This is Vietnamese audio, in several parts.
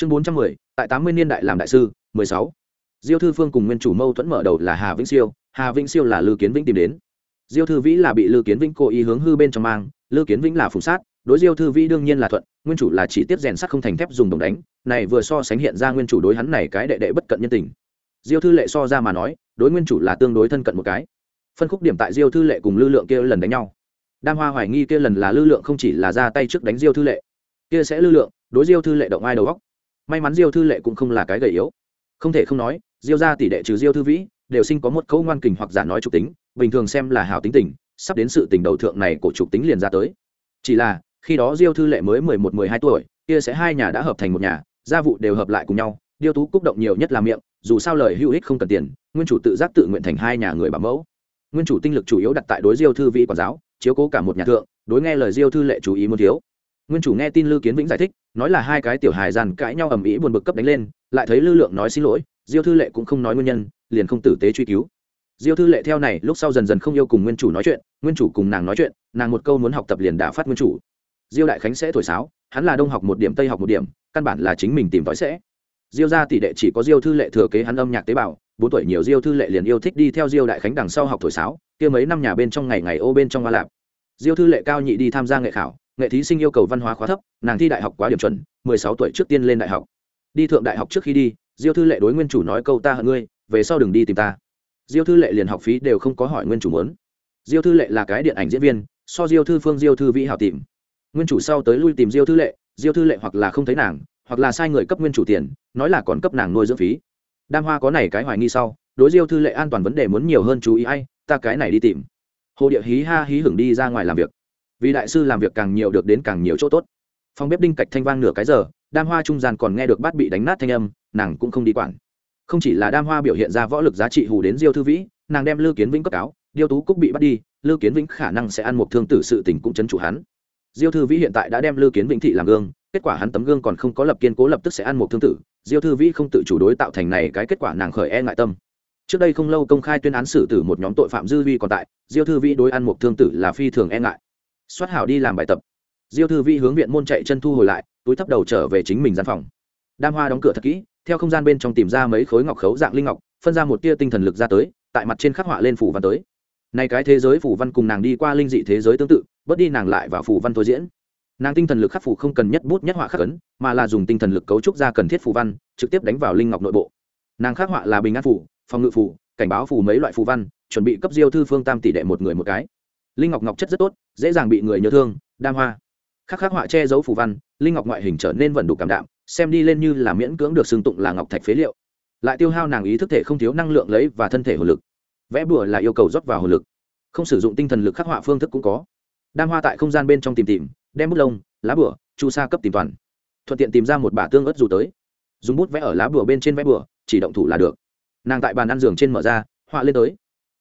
chương bốn trăm mười, tại tám mươi niên đại làm đại sư, mười sáu. Diêu thư phương cùng nguyên chủ mâu thuẫn mở đầu là hà vĩnh siêu, hà vĩnh siêu là lư kiến vĩnh tìm đến. Diêu thư vĩ là bị lư kiến vĩnh cố ý hướng hư bên trong mang, lư kiến vĩnh là phùng sát, đối diêu thư vĩ đương nhiên là thuận, nguyên chủ là chỉ tiếp rèn sắt không thành thép dùng đồng đánh, này vừa so sánh hiện ra nguyên chủ đối hắn này cái đệ đệ bất cận nhân tình. Diêu thư lệ so ra mà nói, đối nguyên chủ là tương đối thân cận một cái. Phân khúc điểm tại diêu thư lệ cùng lưu lượng kia lần đánh nhau. Đam hoa hoài nghi kia lần là lưu lượng không chỉ là ra tay trước đánh diêu thư lệ, kia sẽ lưu lượng, đối diêu thư lệ động ai đầu góc may mắn diêu thư lệ cũng không là cái gầy yếu. Không thể không nói, diêu ra tỷ đệ trừ diêu thư vĩ, đều sinh có một câu ngoan kình hoặc giả nói trục tính, bình thường xem là hảo tính tình, sắp đến sự tình đầu thượng này của trục tính liền ra tới. Chỉ là, khi đó diêu thư lệ mới mười một, mười hai tuổi, kia sẽ hai nhà đã hợp thành một nhà, gia vụ đều hợp lại cùng nhau điêu tú cúc động nhiều nhất là miệng, dù sao lời hữu ích không cần tiền, nguyên chủ tự giác tự nguyện thành hai nhà người bảo mẫu. Nguyên chủ tinh lực chủ yếu đặt tại đối diêu thư vĩ quản giáo, chiếu cố cả một nhà thượng, đối nghe lời diêu thư lệ chú ý muốn thiếu nguyên chủ nghe tin lư kiến vĩnh giải thích, nói là hai cái tiểu hài giàn cãi nhau ầm ĩ buồn bực cấp đánh lên, lại thấy lư lượng nói xin lỗi, diêu thư lệ cũng không nói nguyên nhân, liền không tử tế truy cứu. Diêu thư lệ theo này, lúc sau dần dần không yêu cùng nguyên chủ nói chuyện, nguyên chủ cùng nàng nói chuyện, nàng một câu muốn học tập liền đã phát nguyên chủ. Diêu đại khánh sẽ thổi sáo, hắn là đông học một điểm, tây học một điểm, căn bản là chính mình tìm tòi sẽ. Diêu ra tỷ đệ chỉ có diêu thư lệ thừa kế hắn âm nhạc tế bào, bốn tuổi nhiều diêu thư lệ liền yêu thích đi theo diêu đại khánh đằng sau học thổi sáo, kia mấy năm nhà bên trong ngày ngày ô bên trong hoa lạp. Diêu thư lệ cao nhị đi tham gia nghệ khảo nghệ thí sinh yêu cầu văn hóa khóa thấp, nàng thi đại học quá điểm chuẩn, mười sáu tuổi trước tiên lên đại học. Đi thượng đại học trước khi đi, diêu thư lệ đối nguyên chủ nói câu ta hận ngươi, về sau đừng đi tìm ta. Diêu thư lệ liền học phí đều không có hỏi nguyên chủ muốn. Diêu thư lệ là cái điện ảnh diễn viên, so diêu thư phương, diêu thư vĩ hảo tìm. Nguyên chủ sau tới lui tìm diêu thư lệ, diêu thư lệ hoặc là không thấy nàng, hoặc là sai người cấp nguyên chủ tiền, nói là còn cấp nàng nuôi dưỡng phí. Đam hoa có này cái hoài nghi sau, đối diêu thư lệ an toàn vấn đề muốn nhiều hơn chú ý, ai, ta cái này đi tìm. Hồ địa hí ha hí hưởng đi ra ngoài làm việc vì đại sư làm việc càng nhiều được đến càng nhiều chỗ tốt. Phòng bếp đinh cạch thanh vang nửa cái giờ, đam hoa trung gian còn nghe được bát bị đánh nát thanh âm, nàng cũng không đi quản. Không chỉ là đam hoa biểu hiện ra võ lực giá trị hù đến diêu thư vĩ, nàng đem lư kiến vĩnh cấp cáo điêu tú cúc bị bắt đi, lư kiến vĩnh khả năng sẽ ăn một thương tử sự tình cũng chấn chủ hắn. Diêu thư vĩ hiện tại đã đem lư kiến vĩnh thị làm gương, kết quả hắn tấm gương còn không có lập kiên cố lập tức sẽ ăn một thương tử, diêu thư vĩ không tự chủ đối tạo thành này cái kết quả nàng khởi e ngại tâm. Trước đây không lâu công khai tuyên án xử tử một nhóm tội phạm dư vi còn tại, diêu thư vĩ đối ăn một thương tử là phi thường e ngại xoát hảo đi làm bài tập. Diêu thư vi hướng viện môn chạy chân thu hồi lại, túi thấp đầu trở về chính mình gian phòng. Đam hoa đóng cửa thật kỹ, theo không gian bên trong tìm ra mấy khối ngọc khấu dạng linh ngọc, phân ra một tia tinh thần lực ra tới, tại mặt trên khắc họa lên phủ văn tới. Nay cái thế giới phủ văn cùng nàng đi qua linh dị thế giới tương tự, bớt đi nàng lại vào phủ văn thôi diễn. Nàng tinh thần lực khắc phủ không cần nhất bút nhất họa khắc ấn, mà là dùng tinh thần lực cấu trúc ra cần thiết phủ văn, trực tiếp đánh vào linh ngọc nội bộ. Nàng khắc họa là bình an phủ, phòng ngự phủ, cảnh báo phủ mấy loại phù văn, chuẩn bị cấp diêu thư phương tam tỷ đệ một người một cái linh ngọc ngọc chất rất tốt, dễ dàng bị người nhớ thương, đam hoa. Khắc khắc họa che giấu phù văn, linh ngọc ngoại hình trở nên vẩn đủ cảm đạm, xem đi lên như là miễn cưỡng được xưng tụng là ngọc thạch phế liệu. Lại tiêu hao nàng ý thức thể không thiếu năng lượng lấy và thân thể hồ lực. Vẽ bùa là yêu cầu rót vào hồ lực. Không sử dụng tinh thần lực khắc họa phương thức cũng có. Đam hoa tại không gian bên trong tìm tìm, đem bút lông, lá bùa, chu sa cấp tìm toàn. Thuận tiện tìm ra một bả tương ớt dù tới. Dùng bút vẽ ở lá bùa bên trên vẽ bùa, chỉ động thủ là được. Nàng tại bàn ăn giường trên mở ra, họa lên tới.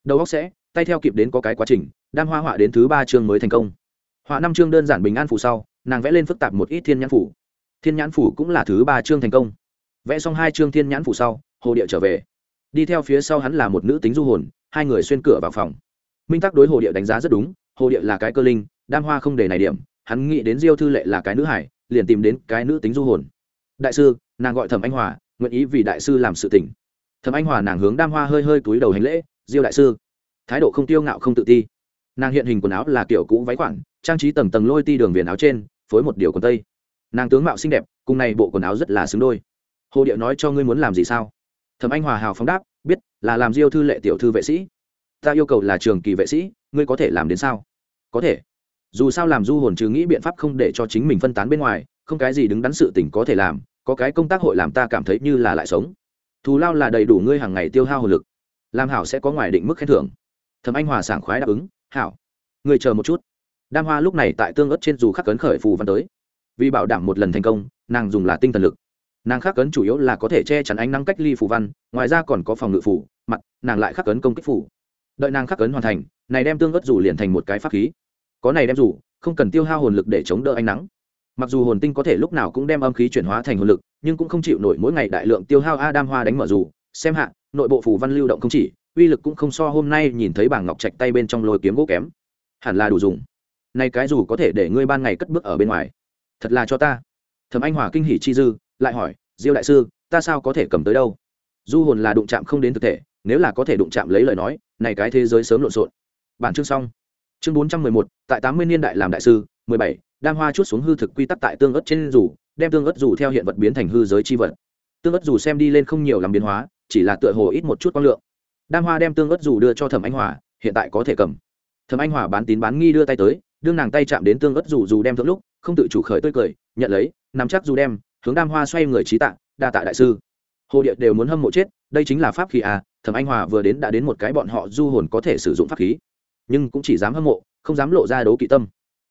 Đầu góc sẽ tay theo kịp đến có cái quá trình, đam hoa họa đến thứ ba chương mới thành công. Họa năm chương đơn giản bình an phủ sau, nàng vẽ lên phức tạp một ít thiên nhãn phủ. Thiên nhãn phủ cũng là thứ ba chương thành công. Vẽ xong hai chương thiên nhãn phủ sau, hồ địa trở về. Đi theo phía sau hắn là một nữ tính du hồn, hai người xuyên cửa vào phòng. Minh tắc đối hồ địa đánh giá rất đúng, hồ địa là cái cơ linh, đam hoa không để này điểm, hắn nghĩ đến diêu thư lệ là cái nữ hải, liền tìm đến cái nữ tính du hồn. Đại sư, nàng gọi thẩm anh hòa, nguyện ý vì đại sư làm sự tỉnh thẩm anh hòa nàng hướng đam hoa hơi hơi túi đầu hành lễ, diêu đại sư thái độ không tiêu ngạo không tự ti. Nàng hiện hình quần áo là kiểu cũ váy khoản, trang trí tầng tầng lôi ti đường viền áo trên, phối một điều quần tây. Nàng tướng mạo xinh đẹp, cùng này bộ quần áo rất là xứng đôi. Hồ điệu nói cho ngươi muốn làm gì sao? Thẩm anh hòa hào phóng đáp, biết là làm diêu thư lệ tiểu thư vệ sĩ. Ta yêu cầu là trường kỳ vệ sĩ, ngươi có thể làm đến sao? Có thể. Dù sao làm du hồn trừ nghĩ biện pháp không để cho chính mình phân tán bên ngoài, không cái gì đứng đắn sự tỉnh có thể làm, có cái công tác hội làm ta cảm thấy như là lại sống. Thù lao là đầy đủ ngươi hàng ngày tiêu hao hồ lực. Làm hảo sẽ có ngoài định mức khen thưởng thẩm anh hòa sảng khoái đáp ứng, hảo người chờ một chút. Đam hoa lúc này tại tương ớt trên dù khắc cấn khởi phù văn tới. Vì bảo đảm một lần thành công, nàng dùng là tinh thần lực. Nàng khắc cấn chủ yếu là có thể che chắn ánh nắng cách ly phù văn, ngoài ra còn có phòng ngự phủ mặt, nàng lại khắc cấn công kích phủ đợi nàng khắc cấn hoàn thành, này đem tương ớt dù liền thành một cái pháp khí. Có này đem dù, không cần tiêu hao hồn lực để chống đỡ ánh nắng. Mặc dù hồn tinh có thể lúc nào cũng đem âm khí chuyển hóa thành hồn lực, nhưng cũng không chịu nổi mỗi ngày đại lượng tiêu hao a đam hoa đánh mở dù. Xem hạ, nội bộ phù văn lưu động không chỉ uy lực cũng không so hôm nay nhìn thấy bảng ngọc trạch tay bên trong lôi kiếm gỗ kém. Hẳn là đủ dùng. Nay cái dù có thể để ngươi ban ngày cất bước ở bên ngoài. Thật là cho ta. Thẩm anh hòa kinh hỉ chi dư, lại hỏi, diêu đại sư, ta sao có thể cầm tới đâu? Du hồn là đụng chạm không đến thực thể, nếu là có thể đụng chạm lấy lời nói, này cái thế giới sớm lộn xộn. Bản chương xong. Chương bốn trăm mười một, tại tám mươi niên đại làm đại sư, mười bảy, đam hoa chút xuống hư thực quy tắc tại tương ớt trên rủ đem tương ớt rủ theo hiện vật biến thành hư giới chi vật. Tương ớt rủ xem đi lên không nhiều làm biến hóa, chỉ là tựa hồ ít một chút quang lượng đam hoa đem tương ớt dù đưa cho thẩm anh hòa, hiện tại có thể cầm. Thẩm anh hòa bán tín bán nghi đưa tay tới, đương nàng tay chạm đến tương ớt dù dù đem thượng lúc, không tự chủ khởi tươi cười, nhận lấy, nắm chắc dù đem, hướng đam hoa xoay người trí tạ, đa tạ đại sư. Hồ địa đều muốn hâm mộ chết, đây chính là pháp khí à thẩm anh hòa vừa đến đã đến một cái bọn họ du hồn có thể sử dụng pháp khí. Nhưng cũng chỉ dám hâm mộ, không dám lộ ra đấu kỵ tâm.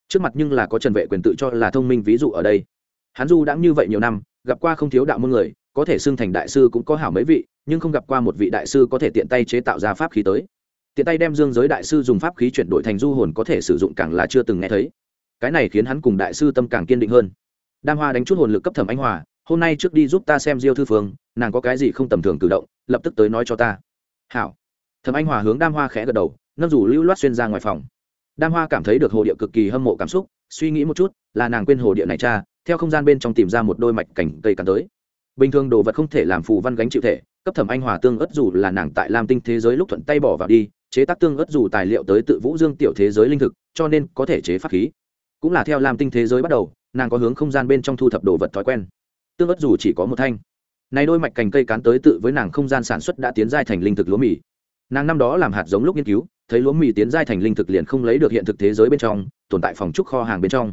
Trước mặt nhưng là có trần vệ quyền tự cho là thông minh ví dụ ở đây. Hắn du đã như vậy nhiều năm, gặp qua không thiếu đạo môn người có thể xưng thành đại sư cũng có hảo mấy vị, nhưng không gặp qua một vị đại sư có thể tiện tay chế tạo ra pháp khí tới. Tiện tay đem dương giới đại sư dùng pháp khí chuyển đổi thành du hồn có thể sử dụng càng là chưa từng nghe thấy. Cái này khiến hắn cùng đại sư tâm càng kiên định hơn. Đam hoa đánh chút hồn lực cấp thẩm anh hòa, hôm nay trước đi giúp ta xem diêu thư phương, nàng có cái gì không tầm thường cử động, lập tức tới nói cho ta. Hảo. Thẩm anh hòa hướng đam hoa khẽ gật đầu, nâng rủ lưu loát xuyên ra ngoài phòng. Đam hoa cảm thấy được hồ địa cực kỳ hâm mộ cảm xúc, suy nghĩ một chút, là nàng quên hồ địa này cha, theo không gian bên trong tìm ra một đôi mạch cảnh cây cắn tới bình thường đồ vật không thể làm phù văn gánh chịu thể, cấp thẩm anh hòa tương ớt dù là nàng tại lam tinh thế giới lúc thuận tay bỏ vào đi, chế tác tương ớt dù tài liệu tới tự vũ dương tiểu thế giới linh thực, cho nên có thể chế pháp khí. Cũng là theo lam tinh thế giới bắt đầu, nàng có hướng không gian bên trong thu thập đồ vật thói quen. Tương ớt dù chỉ có một thanh. Này đôi mạch cành cây cán tới tự với nàng không gian sản xuất đã tiến giai thành linh thực lúa mì. Nàng năm đó làm hạt giống lúc nghiên cứu, thấy lúa mì tiến giai thành linh thực liền không lấy được hiện thực thế giới bên trong, tồn tại phòng trúc kho hàng bên trong.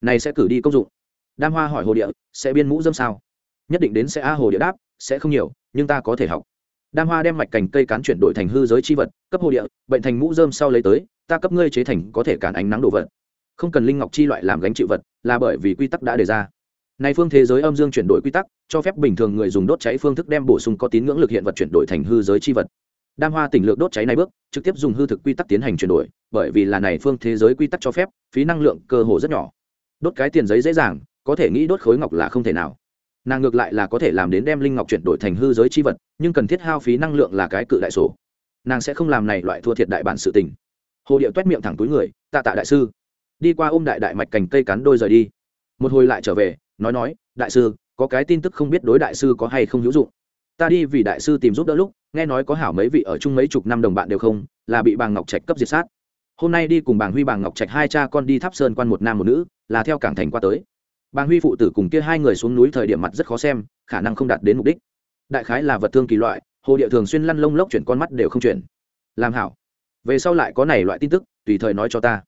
Này sẽ cử đi công dụng. Đam hoa hỏi hồ địa, sẽ biên mũ dâm sao? Nhất định đến sẽ a hồ địa đáp, sẽ không nhiều, nhưng ta có thể học. Đam hoa đem mạch cành cây cán chuyển đổi thành hư giới chi vật, cấp hồ địa, bệnh thành mũ dơm sau lấy tới, ta cấp ngươi chế thành có thể cản ánh nắng đồ vật. Không cần linh ngọc chi loại làm gánh chịu vật, là bởi vì quy tắc đã đề ra. Này phương thế giới âm dương chuyển đổi quy tắc, cho phép bình thường người dùng đốt cháy phương thức đem bổ sung có tín ngưỡng lực hiện vật chuyển đổi thành hư giới chi vật. Đam hoa tỉnh lược đốt cháy này bước, trực tiếp dùng hư thực quy tắc tiến hành chuyển đổi, bởi vì là này phương thế giới quy tắc cho phép, phí năng lượng cơ hồ rất nhỏ. Đốt cái tiền giấy dễ dàng, có thể nghĩ đốt khối ngọc là không thể nào nàng ngược lại là có thể làm đến đem linh ngọc chuyển đổi thành hư giới chi vật, nhưng cần thiết hao phí năng lượng là cái cự đại sổ. Nàng sẽ không làm này loại thua thiệt đại bản sự tình. Hồ điệu toét miệng thẳng túi người, tạ tạ đại sư, đi qua ôm đại đại mạch cành cây cắn đôi rời đi. Một hồi lại trở về, nói nói, đại sư, có cái tin tức không biết đối đại sư có hay không hữu dụng? Ta đi vì đại sư tìm giúp đỡ lúc, nghe nói có hảo mấy vị ở chung mấy chục năm đồng bạn đều không, là bị bàng ngọc trạch cấp diệt sát. Hôm nay đi cùng bàng huy bàng ngọc trạch hai cha con đi tháp sơn quan một nam một nữ, là theo cảng thành qua tới bàng huy phụ tử cùng kia hai người xuống núi thời điểm mặt rất khó xem, khả năng không đạt đến mục đích. Đại khái là vật thương kỳ loại, hồ địa thường xuyên lăn lông lốc chuyển con mắt đều không chuyển. Làm hảo. Về sau lại có này loại tin tức, tùy thời nói cho ta.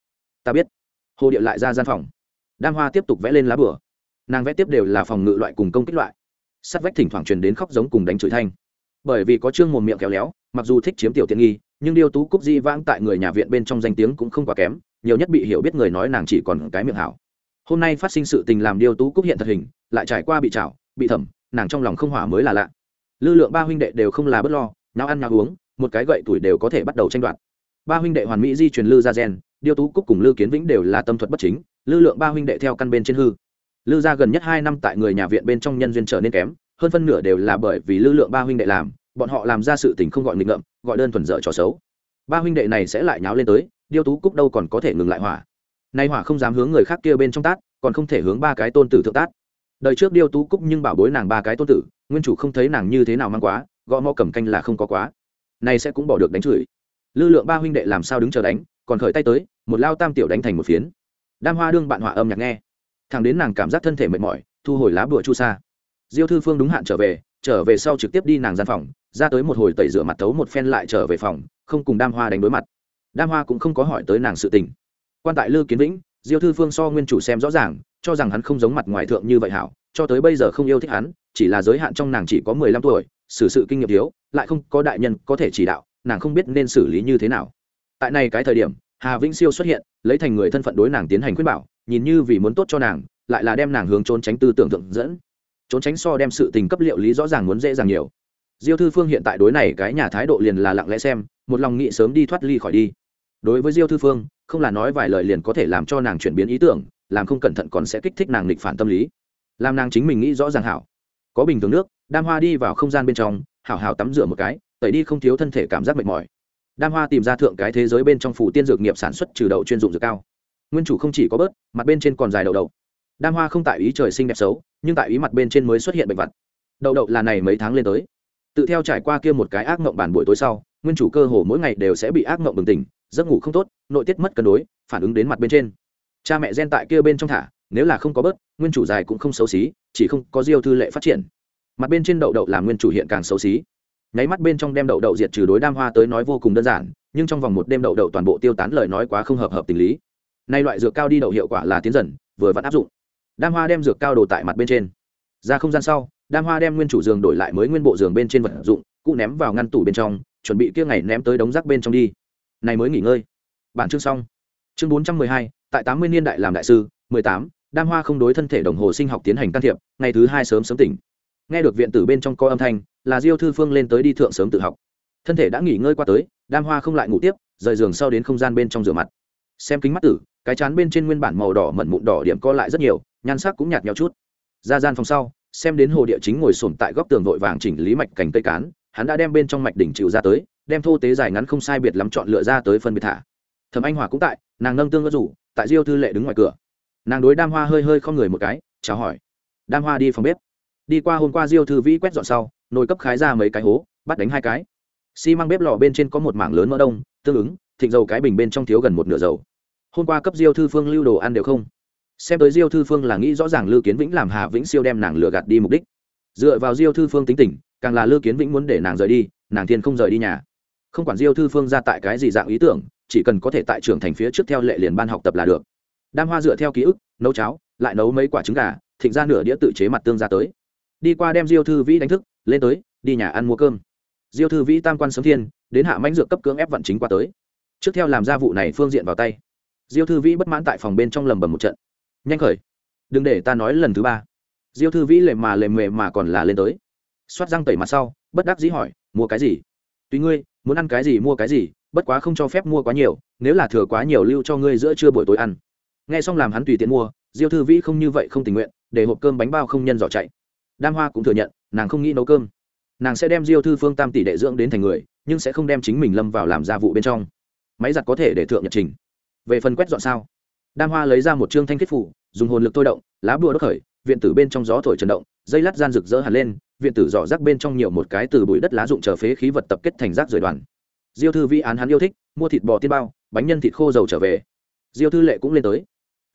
Ta biết. Hồ địa lại ra gian phòng. Đam hoa tiếp tục vẽ lên lá bửa nàng vẽ tiếp đều là phòng ngự loại cùng công kích loại. Sắt vách thỉnh thoảng truyền đến khóc giống cùng đánh chửi thanh. Bởi vì có chương mồm miệng kéo léo, mặc dù thích chiếm tiểu tiện nghi, nhưng điêu tú cúc di vãng tại người nhà viện bên trong danh tiếng cũng không quá kém, nhiều nhất bị hiểu biết người nói nàng chỉ còn cái miệng hảo hôm nay phát sinh sự tình làm điêu tú cúc hiện thật hình, lại trải qua bị chảo bị thẩm, nàng trong lòng không hỏa mới là lạ. Lư lượng ba huynh đệ đều không là bất lo nào ăn nào uống, một cái gậy tuổi đều có thể bắt đầu tranh đoạt. Ba huynh đệ hoàn mỹ di truyền lư gia gen, điêu tú cúc cùng lư kiến vĩnh đều là tâm thuật bất chính, lư lượng ba huynh đệ theo căn bên trên hư. Lư gia gần nhất hai năm tại người nhà viện bên trong nhân duyên trở nên kém, hơn phân nửa đều là bởi vì lư lượng ba huynh đệ làm, bọn họ làm ra sự tình không gọi nghịch ngợm, gọi đơn thuần dở trò xấu. Ba huynh đệ này sẽ lại nháo lên tới, điêu tú cúc đâu còn có thể ngừng lại hỏa nay hỏa không dám hướng người khác kia bên trong tát, còn không thể hướng ba cái tôn tử thượng tát. Đời trước điêu tú cúc nhưng bảo bối nàng ba cái tôn tử, nguyên chủ không thấy nàng như thế nào mang quá, gõ mò cầm canh là không có quá. Nay sẽ cũng bỏ được đánh chửi. Lư lượng ba huynh đệ làm sao đứng chờ đánh, còn khởi tay tới, một lao tam tiểu đánh thành một phiến. Đam hoa đương bạn họa âm nhạc nghe. Thằng đến nàng cảm giác thân thể mệt mỏi, thu hồi lá bùa chu sa. Diêu thư phương đúng hạn trở về trở về sau trực tiếp đi nàng gian phòng, ra tới một hồi tẩy rửa mặt tấu một phen lại trở về phòng, không cùng đam hoa đánh đối mặt. Đam hoa cũng không có hỏi tới nàng sự tình quan tại lư kiến vĩnh, diêu thư phương so nguyên chủ xem rõ ràng, cho rằng hắn không giống mặt ngoài thượng như vậy hảo, cho tới bây giờ không yêu thích hắn, chỉ là giới hạn trong nàng chỉ có mười lăm tuổi, xử sự kinh nghiệm thiếu, lại không có đại nhân có thể chỉ đạo, nàng không biết nên xử lý như thế nào. Tại này cái thời điểm, hà vĩnh siêu xuất hiện, lấy thành người thân phận đối nàng tiến hành khuyên bảo, nhìn như vì muốn tốt cho nàng, lại là đem nàng hướng trốn tránh tư tưởng thượng dẫn. Trốn tránh so đem sự tình cấp liệu lý rõ ràng muốn dễ dàng nhiều. Diêu thư phương hiện tại đối này cái nhà thái độ liền là lặng lẽ xem, một lòng nghĩ sớm đi thoát ly khỏi đi. Đối với diêu thư phương không là nói vài lời liền có thể làm cho nàng chuyển biến ý tưởng, làm không cẩn thận còn sẽ kích thích nàng nghịch phản tâm lý. Làm nàng chính mình nghĩ rõ ràng hảo. Có bình thường nước, đam hoa đi vào không gian bên trong, hảo hảo tắm rửa một cái, tẩy đi không thiếu thân thể cảm giác mệt mỏi. Đam hoa tìm ra thượng cái thế giới bên trong phủ tiên dược nghiệp sản xuất trừ đậu chuyên dụng dược cao. Nguyên chủ không chỉ có bớt, mặt bên trên còn dài đậu đậu. Đam hoa không tại ý trời sinh đẹp xấu, nhưng tại ý mặt bên trên mới xuất hiện bệnh vật. Đậu đậu là này mấy tháng lên tới. Tự theo trải qua kia một cái ác mộng bản buổi tối sau, nguyên chủ cơ hồ mỗi ngày đều sẽ bị ác mộng bừng tỉnh, giấc ngủ không tốt nội tiết mất cân đối, phản ứng đến mặt bên trên. Cha mẹ gen tại kia bên trong thả, nếu là không có bớt, nguyên chủ dài cũng không xấu xí, chỉ không có diêu thư lệ phát triển. Mặt bên trên đậu đậu làm nguyên chủ hiện càng xấu xí. Nháy mắt bên trong đem đậu đậu diệt trừ đối đam hoa tới nói vô cùng đơn giản, nhưng trong vòng một đêm đậu đậu toàn bộ tiêu tán lời nói quá không hợp hợp tình lý. Nay loại dược cao đi đậu hiệu quả là tiến dần, vừa vẫn áp dụng. Đam hoa đem dược cao đồ tại mặt bên trên. Ra không gian sau, đam hoa đem nguyên chủ giường đổi lại mới nguyên bộ giường bên trên vật dụng cụ ném vào ngăn tủ bên trong, chuẩn bị kia ngày ném tới đống rác bên trong đi. Này mới nghỉ ngơi bản chương xong. Chương bốn trăm mười hai, tại tám mươi niên đại làm đại sư, mười tám, đam hoa không đối thân thể đồng hồ sinh học tiến hành can thiệp, ngày thứ hai sớm sớm tỉnh. Nghe được viện tử bên trong co âm thanh, là diêu thư phương lên tới đi thượng sớm tự học. Thân thể đã nghỉ ngơi qua tới, đam hoa không lại ngủ tiếp, rời giường sau đến không gian bên trong rửa mặt. Xem kính mắt tử, cái chán bên trên nguyên bản màu đỏ mẩn mụn đỏ điểm co lại rất nhiều, nhan sắc cũng nhạt nhau chút. Ra gian phòng sau, xem đến hồ địa chính ngồi sồn tại góc tường vội vàng chỉnh lý mạch cành cây cán, hắn đã đem bên trong mạch đỉnh chịu ra tới, đem thô tế dài ngắn không sai biệt lắm chọn lựa ra tới phân biệt thả thẩm anh hòa cũng tại, nàng nâng tương ớt rủ, tại diêu thư lệ đứng ngoài cửa. Nàng đối đam hoa hơi hơi không người một cái, chào hỏi. Đam hoa đi phòng bếp. Đi qua hôm qua diêu thư vĩ quét dọn sau, nồi cấp khái ra mấy cái hố, bắt đánh hai cái. Xi măng bếp lò bên trên có một mảng lớn mỡ đông, tương ứng thịnh dầu cái bình bên trong thiếu gần một nửa dầu. Hôm qua cấp diêu thư phương lưu đồ ăn đều không. Xem tới diêu thư phương là nghĩ rõ ràng lưu kiến vĩnh làm hà vĩnh siêu đem nàng lừa gạt đi mục đích. Dựa vào diêu thư phương tính tình, càng là lưu kiến vĩnh muốn để nàng rời đi, nàng thiên không rời đi nhà. Không quản diêu thư phương ra tại cái gì dạng ý tưởng chỉ cần có thể tại trường thành phía trước theo lệ liền ban học tập là được. Đam hoa dựa theo ký ức, nấu cháo, lại nấu mấy quả trứng gà, thịnh ra nửa đĩa tự chế mặt tương ra tới. Đi qua đem diêu thư vĩ đánh thức, lên tới, đi nhà ăn mua cơm. Diêu thư vĩ tam quan sớm thiên, đến hạ mãnh dược cấp cưỡng ép vận chính qua tới. Trước theo làm ra vụ này phương diện vào tay. Diêu thư vĩ bất mãn tại phòng bên trong lầm bầm một trận. Nhanh khởi. Đừng để ta nói lần thứ ba. Diêu thư vĩ lề mà lề mề mà còn là lên tới. Xoát răng tẩy mặt sau, bất đắc dĩ hỏi, mua cái gì? Tùy ngươi, muốn ăn cái gì mua cái gì, bất quá không cho phép mua quá nhiều, nếu là thừa quá nhiều lưu cho ngươi giữa trưa buổi tối ăn. Nghe xong làm hắn tùy tiện mua, diêu thư vĩ không như vậy không tình nguyện, để hộp cơm bánh bao không nhân giỏ chạy. Đam hoa cũng thừa nhận, nàng không nghĩ nấu cơm. Nàng sẽ đem diêu thư phương tam tỷ đệ dưỡng đến thành người, nhưng sẽ không đem chính mình lâm vào làm gia vụ bên trong. Máy giặt có thể để thượng nhật trình. Về phần quét dọn sao? Đam hoa lấy ra một chương thanh kết phủ dùng hồn lực tôi động, lá bùa đốt khởi viện tử bên trong gió thổi chấn động, dây lát gian rực rỡ hẳn lên, viện tử dò rác bên trong nhiều một cái từ bụi đất lá dụng chờ phế khí vật tập kết thành rác rời đoàn. Diêu thư vi án hắn yêu thích, mua thịt bò tiên bao, bánh nhân thịt khô dầu trở về. Diêu thư lệ cũng lên tới.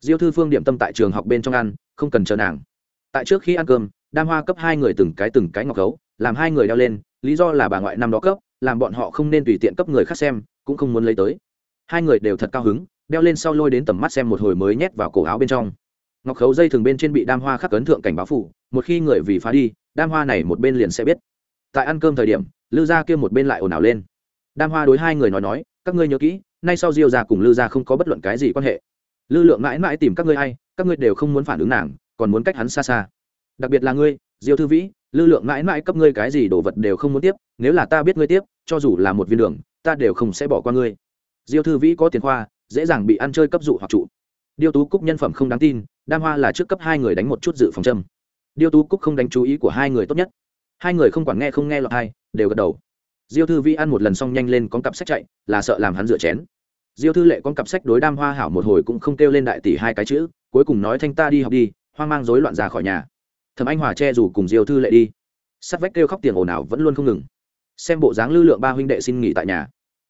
Diêu thư phương điểm tâm tại trường học bên trong ăn, không cần chờ nàng. Tại trước khi ăn cơm, đam hoa cấp hai người từng cái từng cái ngọc gấu, làm hai người đeo lên, lý do là bà ngoại năm đó cấp, làm bọn họ không nên tùy tiện cấp người khác xem, cũng không muốn lấy tới. Hai người đều thật cao hứng, đeo lên sau lôi đến tầm mắt xem một hồi mới nhét vào cổ áo bên trong ngọc khấu dây thường bên trên bị đam hoa khắc ấn thượng cảnh báo phủ, một khi người vì phá đi, đam hoa này một bên liền sẽ biết. Tại ăn cơm thời điểm, lư gia kia một bên lại ồn ào lên. Đam hoa đối hai người nói nói, các ngươi nhớ kỹ, nay sau diêu gia cùng lư gia không có bất luận cái gì quan hệ. Lư lượng mãi mãi tìm các ngươi hay các ngươi đều không muốn phản ứng nàng, còn muốn cách hắn xa xa. Đặc biệt là ngươi, diêu thư vĩ, lư lượng mãi mãi cấp ngươi cái gì đồ vật đều không muốn tiếp, nếu là ta biết ngươi tiếp, cho dù là một viên đường, ta đều không sẽ bỏ qua ngươi. Diêu thư vĩ có tiền khoa, dễ dàng bị ăn chơi cấp dụ hoặc trụ điêu tú cúc nhân phẩm không đáng tin, đam hoa là trước cấp hai người đánh một chút dự phòng châm. Điêu tú cúc không đánh chú ý của hai người tốt nhất. Hai người không quản nghe không nghe lọt hai đều gật đầu. Diêu thư vi ăn một lần xong nhanh lên con cặp sách chạy, là sợ làm hắn rửa chén. Diêu thư lệ con cặp sách đối đam hoa hảo một hồi cũng không kêu lên đại tỷ hai cái chữ, cuối cùng nói thanh ta đi học đi, hoang mang rối loạn ra khỏi nhà. Thầm anh hòa che dù cùng diêu thư lệ đi. Sắt vách kêu khóc tiền ồn ào vẫn luôn không ngừng. Xem bộ dáng lưu lượng ba huynh đệ xin nghỉ tại nhà.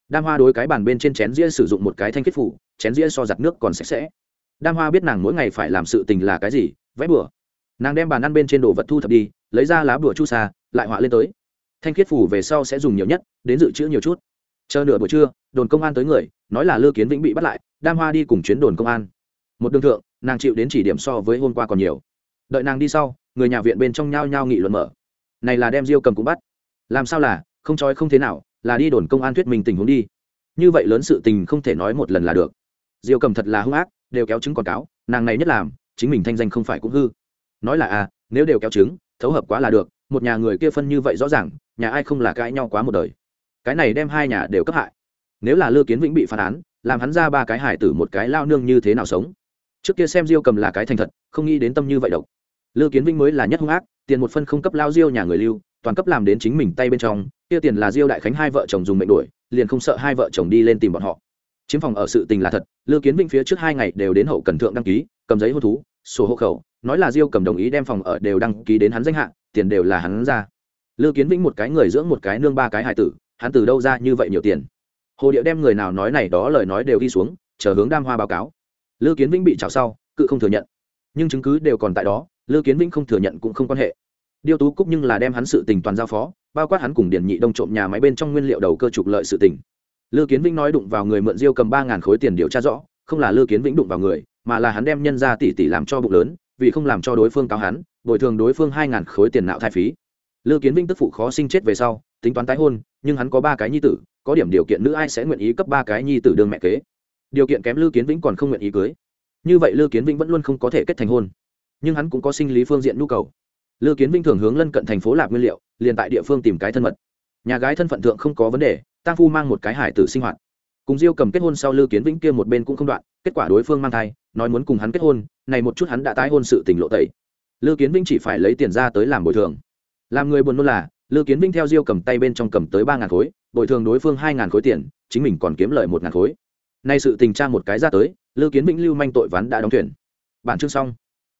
Đam hoa đối cái bàn bên trên chén dĩa sử dụng một cái thanh kết phủ, chén dĩa so giặt nước còn sạch sẽ đam hoa biết nàng mỗi ngày phải làm sự tình là cái gì, vẽ bừa. Nàng đem bàn ăn bên trên đồ vật thu thập đi, lấy ra lá bừa chu xa lại họa lên tới. Thanh khiết phủ về sau sẽ dùng nhiều nhất, đến dự trữ nhiều chút. Chờ nửa buổi trưa, đồn công an tới người, nói là lư kiến vĩnh bị bắt lại, đam hoa đi cùng chuyến đồn công an. Một đường thượng, nàng chịu đến chỉ điểm so với hôm qua còn nhiều. Đợi nàng đi sau, người nhà viện bên trong nhao nhao nghị luận mở. Này là đem diêu cầm cũng bắt. Làm sao là, không trói không thế nào, là đi đồn công an thuyết mình tình huống đi. Như vậy lớn sự tình không thể nói một lần là được. Diêu cầm thật là hung ác đều kéo chứng quảng cáo, nàng này nhất làm, chính mình thanh danh không phải cũng hư. Nói là à nếu đều kéo chứng thấu hợp quá là được, một nhà người kia phân như vậy rõ ràng, nhà ai không là cãi nhau quá một đời. Cái này đem hai nhà đều cấp hại. Nếu là lư kiến vĩnh bị phản án, làm hắn ra ba cái hải tử một cái lao nương như thế nào sống? Trước kia xem diêu cầm là cái thành thật, không nghĩ đến tâm như vậy độc. Lư kiến vĩnh mới là nhất hung ác, tiền một phân không cấp lao diêu nhà người lưu, toàn cấp làm đến chính mình tay bên trong, kia tiền là diêu đại khánh hai vợ chồng dùng mệnh đuổi, liền không sợ hai vợ chồng đi lên tìm bọn họ chiếm phòng ở sự tình là thật, lư kiến vĩnh phía trước hai ngày đều đến hậu cần thượng đăng ký, cầm giấy hô thú, sổ hộ khẩu, nói là diêu cầm đồng ý đem phòng ở đều đăng ký đến hắn danh hạ tiền đều là hắn ra. Lư kiến vĩnh một cái người dưỡng một cái nương ba cái hải tử, hắn từ đâu ra như vậy nhiều tiền? Hồ điệu đem người nào nói này đó lời nói đều đi xuống, chờ hướng đam hoa báo cáo. Lư kiến vĩnh bị trào sau, cự không thừa nhận. Nhưng chứng cứ đều còn tại đó, lư kiến vĩnh không thừa nhận cũng không quan hệ. Điêu tú cúc nhưng là đem hắn sự tình toàn giao phó, bao quát hắn cùng điển nhị đông trộm nhà máy bên trong nguyên liệu đầu cơ trục lợi sự tình lư kiến vĩnh nói đụng vào người mượn diêu cầm ba ngàn khối tiền điều tra rõ, không là lư kiến vĩnh đụng vào người, mà là hắn đem nhân ra tỷ tỷ làm cho bụng lớn, vì không làm cho đối phương cáo hắn, bồi thường đối phương hai ngàn khối tiền nạo thai phí. Lư kiến vĩnh tức phụ khó sinh chết về sau, tính toán tái hôn, nhưng hắn có ba cái nhi tử, có điểm điều kiện nữ ai sẽ nguyện ý cấp ba cái nhi tử đương mẹ kế. Điều kiện kém lư kiến vĩnh còn không nguyện ý cưới. Như vậy lư kiến vĩnh vẫn luôn không có thể kết thành hôn. Nhưng hắn cũng có sinh lý phương diện nhu cầu. Lư kiến vĩnh thường hướng lân cận thành phố lạp nguyên liệu, liền tại địa phương tìm cái thân mật. Nhà gái thân phận thượng không có vấn đề tăng phu mang một cái hải tử sinh hoạt. Cùng diêu cầm kết hôn sau lư kiến vĩnh kia một bên cũng không đoạn, kết quả đối phương mang thai, nói muốn cùng hắn kết hôn, này một chút hắn đã tái hôn sự tình lộ tẩy. Lư kiến vĩnh chỉ phải lấy tiền ra tới làm bồi thường. Làm người buồn nôn là, lư kiến vĩnh theo diêu cầm tay bên trong cầm tới ba ngàn khối, bồi thường đối phương hai ngàn khối tiền, chính mình còn kiếm lợi một ngàn khối. Nay sự tình tra một cái ra tới, lư kiến vĩnh lưu manh tội ván đã đóng thuyền. Bản chương xong.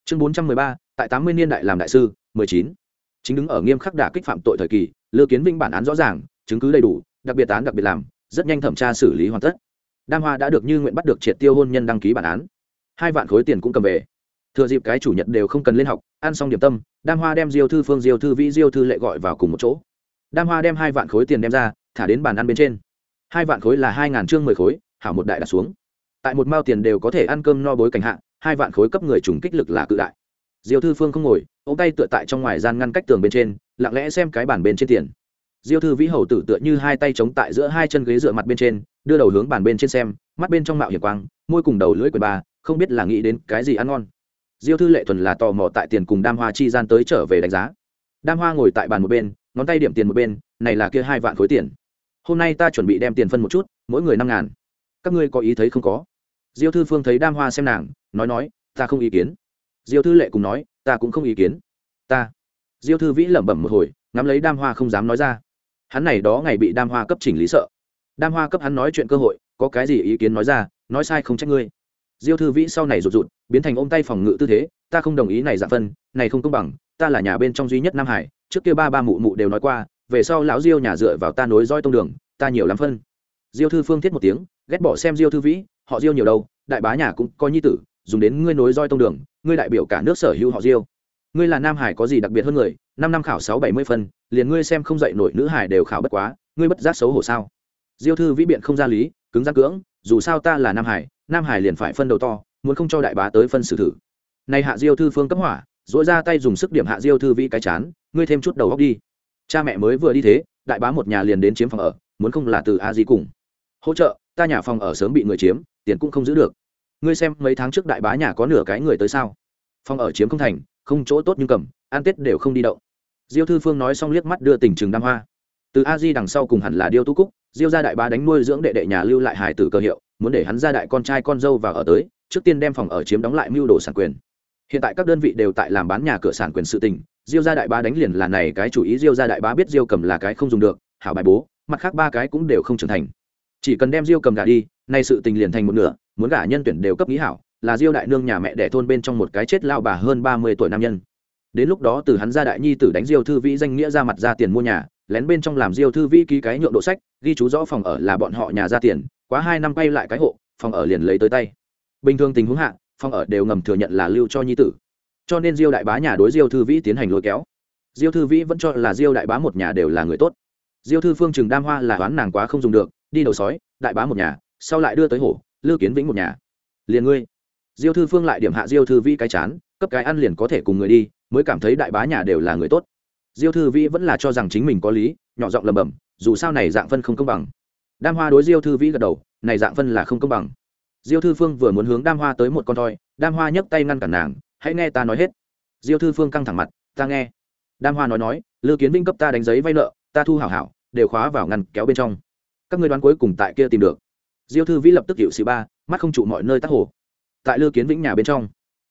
Chương bốn trăm mười ba, tại tám mươi niên đại làm đại sư, mười chín. Chính đứng ở nghiêm khắc đả kích phạm tội thời kỳ, lư kiến vĩnh bản án rõ ràng, chứng cứ đầy đủ đặc biệt án đặc biệt làm, rất nhanh thẩm tra xử lý hoàn tất. Đam hoa đã được như nguyện bắt được triệt tiêu hôn nhân đăng ký bản án. Hai vạn khối tiền cũng cầm về. Thừa dịp cái chủ nhật đều không cần lên học, ăn xong điểm tâm, đam hoa đem diêu thư phương, diêu thư vĩ, diêu thư lệ gọi vào cùng một chỗ. Đam hoa đem hai vạn khối tiền đem ra, thả đến bàn ăn bên trên. Hai vạn khối là hai ngàn chương mười khối, hảo một đại đặt xuống. Tại một mao tiền đều có thể ăn cơm no bối cảnh hạ, hai vạn khối cấp người trùng kích lực là cự đại. Diêu thư phương không ngồi, ôm tay tựa tại trong ngoài gian ngăn cách tường bên trên, lặng lẽ xem cái bàn bên trên tiền diêu thư vĩ hầu tử tựa như hai tay chống tại giữa hai chân ghế dựa mặt bên trên, đưa đầu hướng bàn bên trên xem, mắt bên trong mạo hiểm quang, môi cùng đầu lưỡi quần ba, không biết là nghĩ đến cái gì ăn ngon. Diêu thư lệ thuần là tò mò tại tiền cùng đam hoa chi gian tới trở về đánh giá. Đam hoa ngồi tại bàn một bên, ngón tay điểm tiền một bên, này là kia hai vạn khối tiền. Hôm nay ta chuẩn bị đem tiền phân một chút, mỗi người năm ngàn. Các ngươi có ý thấy không có? Diêu thư phương thấy đam hoa xem nàng, nói nói, ta không ý kiến. Diêu thư lệ cùng nói, ta cũng không ý kiến. Ta. Diêu thư vĩ lẩm bẩm một hồi, ngắm lấy đam hoa không dám nói ra hắn này đó ngày bị đam hoa cấp chỉnh lý sợ. Đam hoa cấp hắn nói chuyện cơ hội, có cái gì ý kiến nói ra, nói sai không trách ngươi. Diêu thư vĩ sau này rụt rụt, biến thành ôm tay phòng ngự tư thế, ta không đồng ý này dạng phân, này không công bằng, ta là nhà bên trong duy nhất nam hải, trước kia ba ba mụ mụ đều nói qua, về sau lão diêu nhà dựa vào ta nối roi tông đường, ta nhiều lắm phân. Diêu thư phương thiết một tiếng, ghét bỏ xem diêu thư vĩ, họ diêu nhiều đâu, đại bá nhà cũng coi nhi tử, dùng đến ngươi nối roi tông đường, ngươi đại biểu cả nước sở hữu họ diêu ngươi là nam hải có gì đặc biệt hơn người, năm năm khảo sáu bảy mươi phân, liền ngươi xem không dạy nổi nữ hải đều khảo bất quá, ngươi bất giác xấu hổ sao? Diêu thư vĩ biện không ra lý, cứng rắn cưỡng, dù sao ta là nam hải nam hải liền phải phân đầu to, muốn không cho đại bá tới phân xử thử. Nay hạ diêu thư phương cấp hỏa dỗi ra tay dùng sức điểm hạ diêu thư vĩ cái chán, ngươi thêm chút đầu góc đi. Cha mẹ mới vừa đi thế, đại bá một nhà liền đến chiếm phòng ở, muốn không là từ a di cùng. Hỗ trợ, ta nhà phòng ở sớm bị người chiếm, tiền cũng không giữ được. Ngươi xem mấy tháng trước đại bá nhà có nửa cái người tới sao? Phòng ở chiếm không thành không chỗ tốt nhưng cầm an tết đều không đi đậu diêu thư phương nói xong liếc mắt đưa tình trường đam hoa. Từ a di đằng sau cùng hẳn là điêu tu cúc, diêu gia đại bá đánh nuôi dưỡng đệ đệ nhà lưu lại hải tử cơ hiệu, muốn để hắn ra đại con trai con dâu vào ở tới, trước tiên đem phòng ở chiếm đóng lại mưu đồ sản quyền. Hiện tại các đơn vị đều tại làm bán nhà cửa sản quyền sự tình, diêu gia đại bá đánh liền là này cái chủ ý, diêu gia đại bá biết diêu cầm là cái không dùng được, hảo bài bố, mặt khác ba cái cũng đều không trưởng thành. Chỉ cần đem diêu cầm gà đi, nay sự tình liền thành một nửa, muốn gả nhân tuyển đều cấp nghĩ hảo là diêu đại nương nhà mẹ đẻ thôn bên trong một cái chết lao bà hơn ba mươi tuổi nam nhân. Đến lúc đó từ hắn ra đại nhi tử đánh diêu thư vĩ danh nghĩa ra mặt ra tiền mua nhà, lén bên trong làm diêu thư vĩ ký cái nhượng độ sách, ghi chú rõ phòng ở là bọn họ nhà ra tiền, quá hai năm quay lại cái hộ, phòng ở liền lấy tới tay. Bình thường tình huống hạ, phòng ở đều ngầm thừa nhận là lưu cho nhi tử. Cho nên diêu đại bá nhà đối diêu thư vĩ tiến hành lôi kéo. Diêu thư vĩ vẫn cho là diêu đại bá một nhà đều là người tốt. Diêu thư phương trừng đam hoa là oán nàng quá không dùng được, đi đầu sói, đại bá một nhà, sau lại đưa tới hổ lưu kiến vĩnh một nhà. Liền ngươi diêu thư phương lại điểm hạ diêu thư vĩ cái chán, cấp cái ăn liền có thể cùng người đi, mới cảm thấy đại bá nhà đều là người tốt. Diêu thư vĩ vẫn là cho rằng chính mình có lý, nhỏ giọng lầm bầm dù sao này dạng phân không công bằng. Đam hoa đối diêu thư vĩ gật đầu, này dạng phân là không công bằng. Diêu thư phương vừa muốn hướng đam hoa tới một con thoi, đam hoa nhấc tay ngăn cản nàng, hãy nghe ta nói hết. Diêu thư phương căng thẳng mặt, ta nghe. Đam hoa nói nói, lư kiến vinh cấp ta đánh giấy vay nợ, ta thu hảo hảo, đều khóa vào ngăn kéo bên trong. Các người đoán cuối cùng tại kia tìm được. Diêu thư vĩ lập tức hiệu sĩ ba, mắt không trụ mọi nơi tắc hồ tại lư kiến vĩnh nhà bên trong.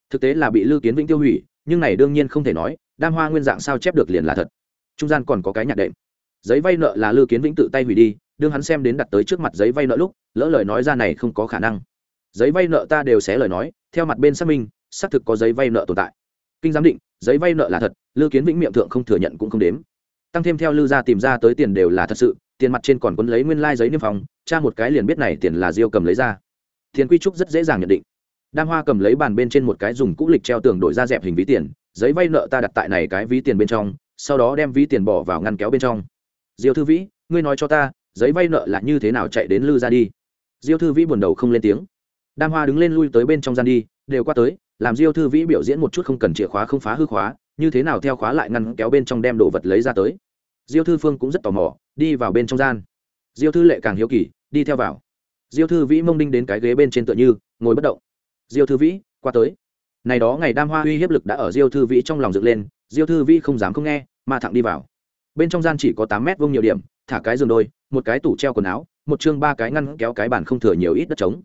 Thực tế là bị lư kiến vĩnh tiêu hủy, nhưng này đương nhiên không thể nói, đam hoa nguyên dạng sao chép được liền là thật. Trung gian còn có cái nhạc đệm. Giấy vay nợ là lư kiến vĩnh tự tay hủy đi, đương hắn xem đến đặt tới trước mặt giấy vay nợ lúc, lỡ lời nói ra này không có khả năng. Giấy vay nợ ta đều xé lời nói, theo mặt bên xác minh, xác thực có giấy vay nợ tồn tại. Kinh giám định, giấy vay nợ là thật, lư kiến vĩnh miệng thượng không thừa nhận cũng không đếm. Tăng thêm theo lư gia tìm ra tới tiền đều là thật sự, tiền mặt trên còn quấn lấy nguyên lai、like、giấy niêm phòng tra một cái liền biết này tiền là diêu cầm lấy ra. Tiền quy trúc rất dễ dàng nhận định đam hoa cầm lấy bàn bên trên một cái dùng cũ lịch treo tường đổi ra dẹp hình ví tiền, giấy vay nợ ta đặt tại này cái ví tiền bên trong, sau đó đem ví tiền bỏ vào ngăn kéo bên trong. Diêu thư vĩ, ngươi nói cho ta, giấy vay nợ là như thế nào chạy đến lư ra đi? Diêu thư vĩ buồn đầu không lên tiếng. Đam hoa đứng lên lui tới bên trong gian đi, đều qua tới, làm diêu thư vĩ biểu diễn một chút không cần chìa khóa không phá hư khóa, như thế nào theo khóa lại ngăn kéo bên trong đem đồ vật lấy ra tới. Diêu thư phương cũng rất tò mò, đi vào bên trong gian. Diêu thư lệ càng hiếu kỳ, đi theo vào. Diêu thư vĩ mông đinh đến cái ghế bên trên tựa như, ngồi bất động diêu thư vĩ, qua tới. Này đó ngày đam hoa uy hiếp lực đã ở diêu thư vĩ trong lòng dựng lên, diêu thư vĩ không dám không nghe, mà thẳng đi vào. Bên trong gian chỉ có tám mét vuông nhiều điểm, thả cái giường đôi, một cái tủ treo quần áo, một chương ba cái ngăn kéo cái bàn không thừa nhiều ít đất trống.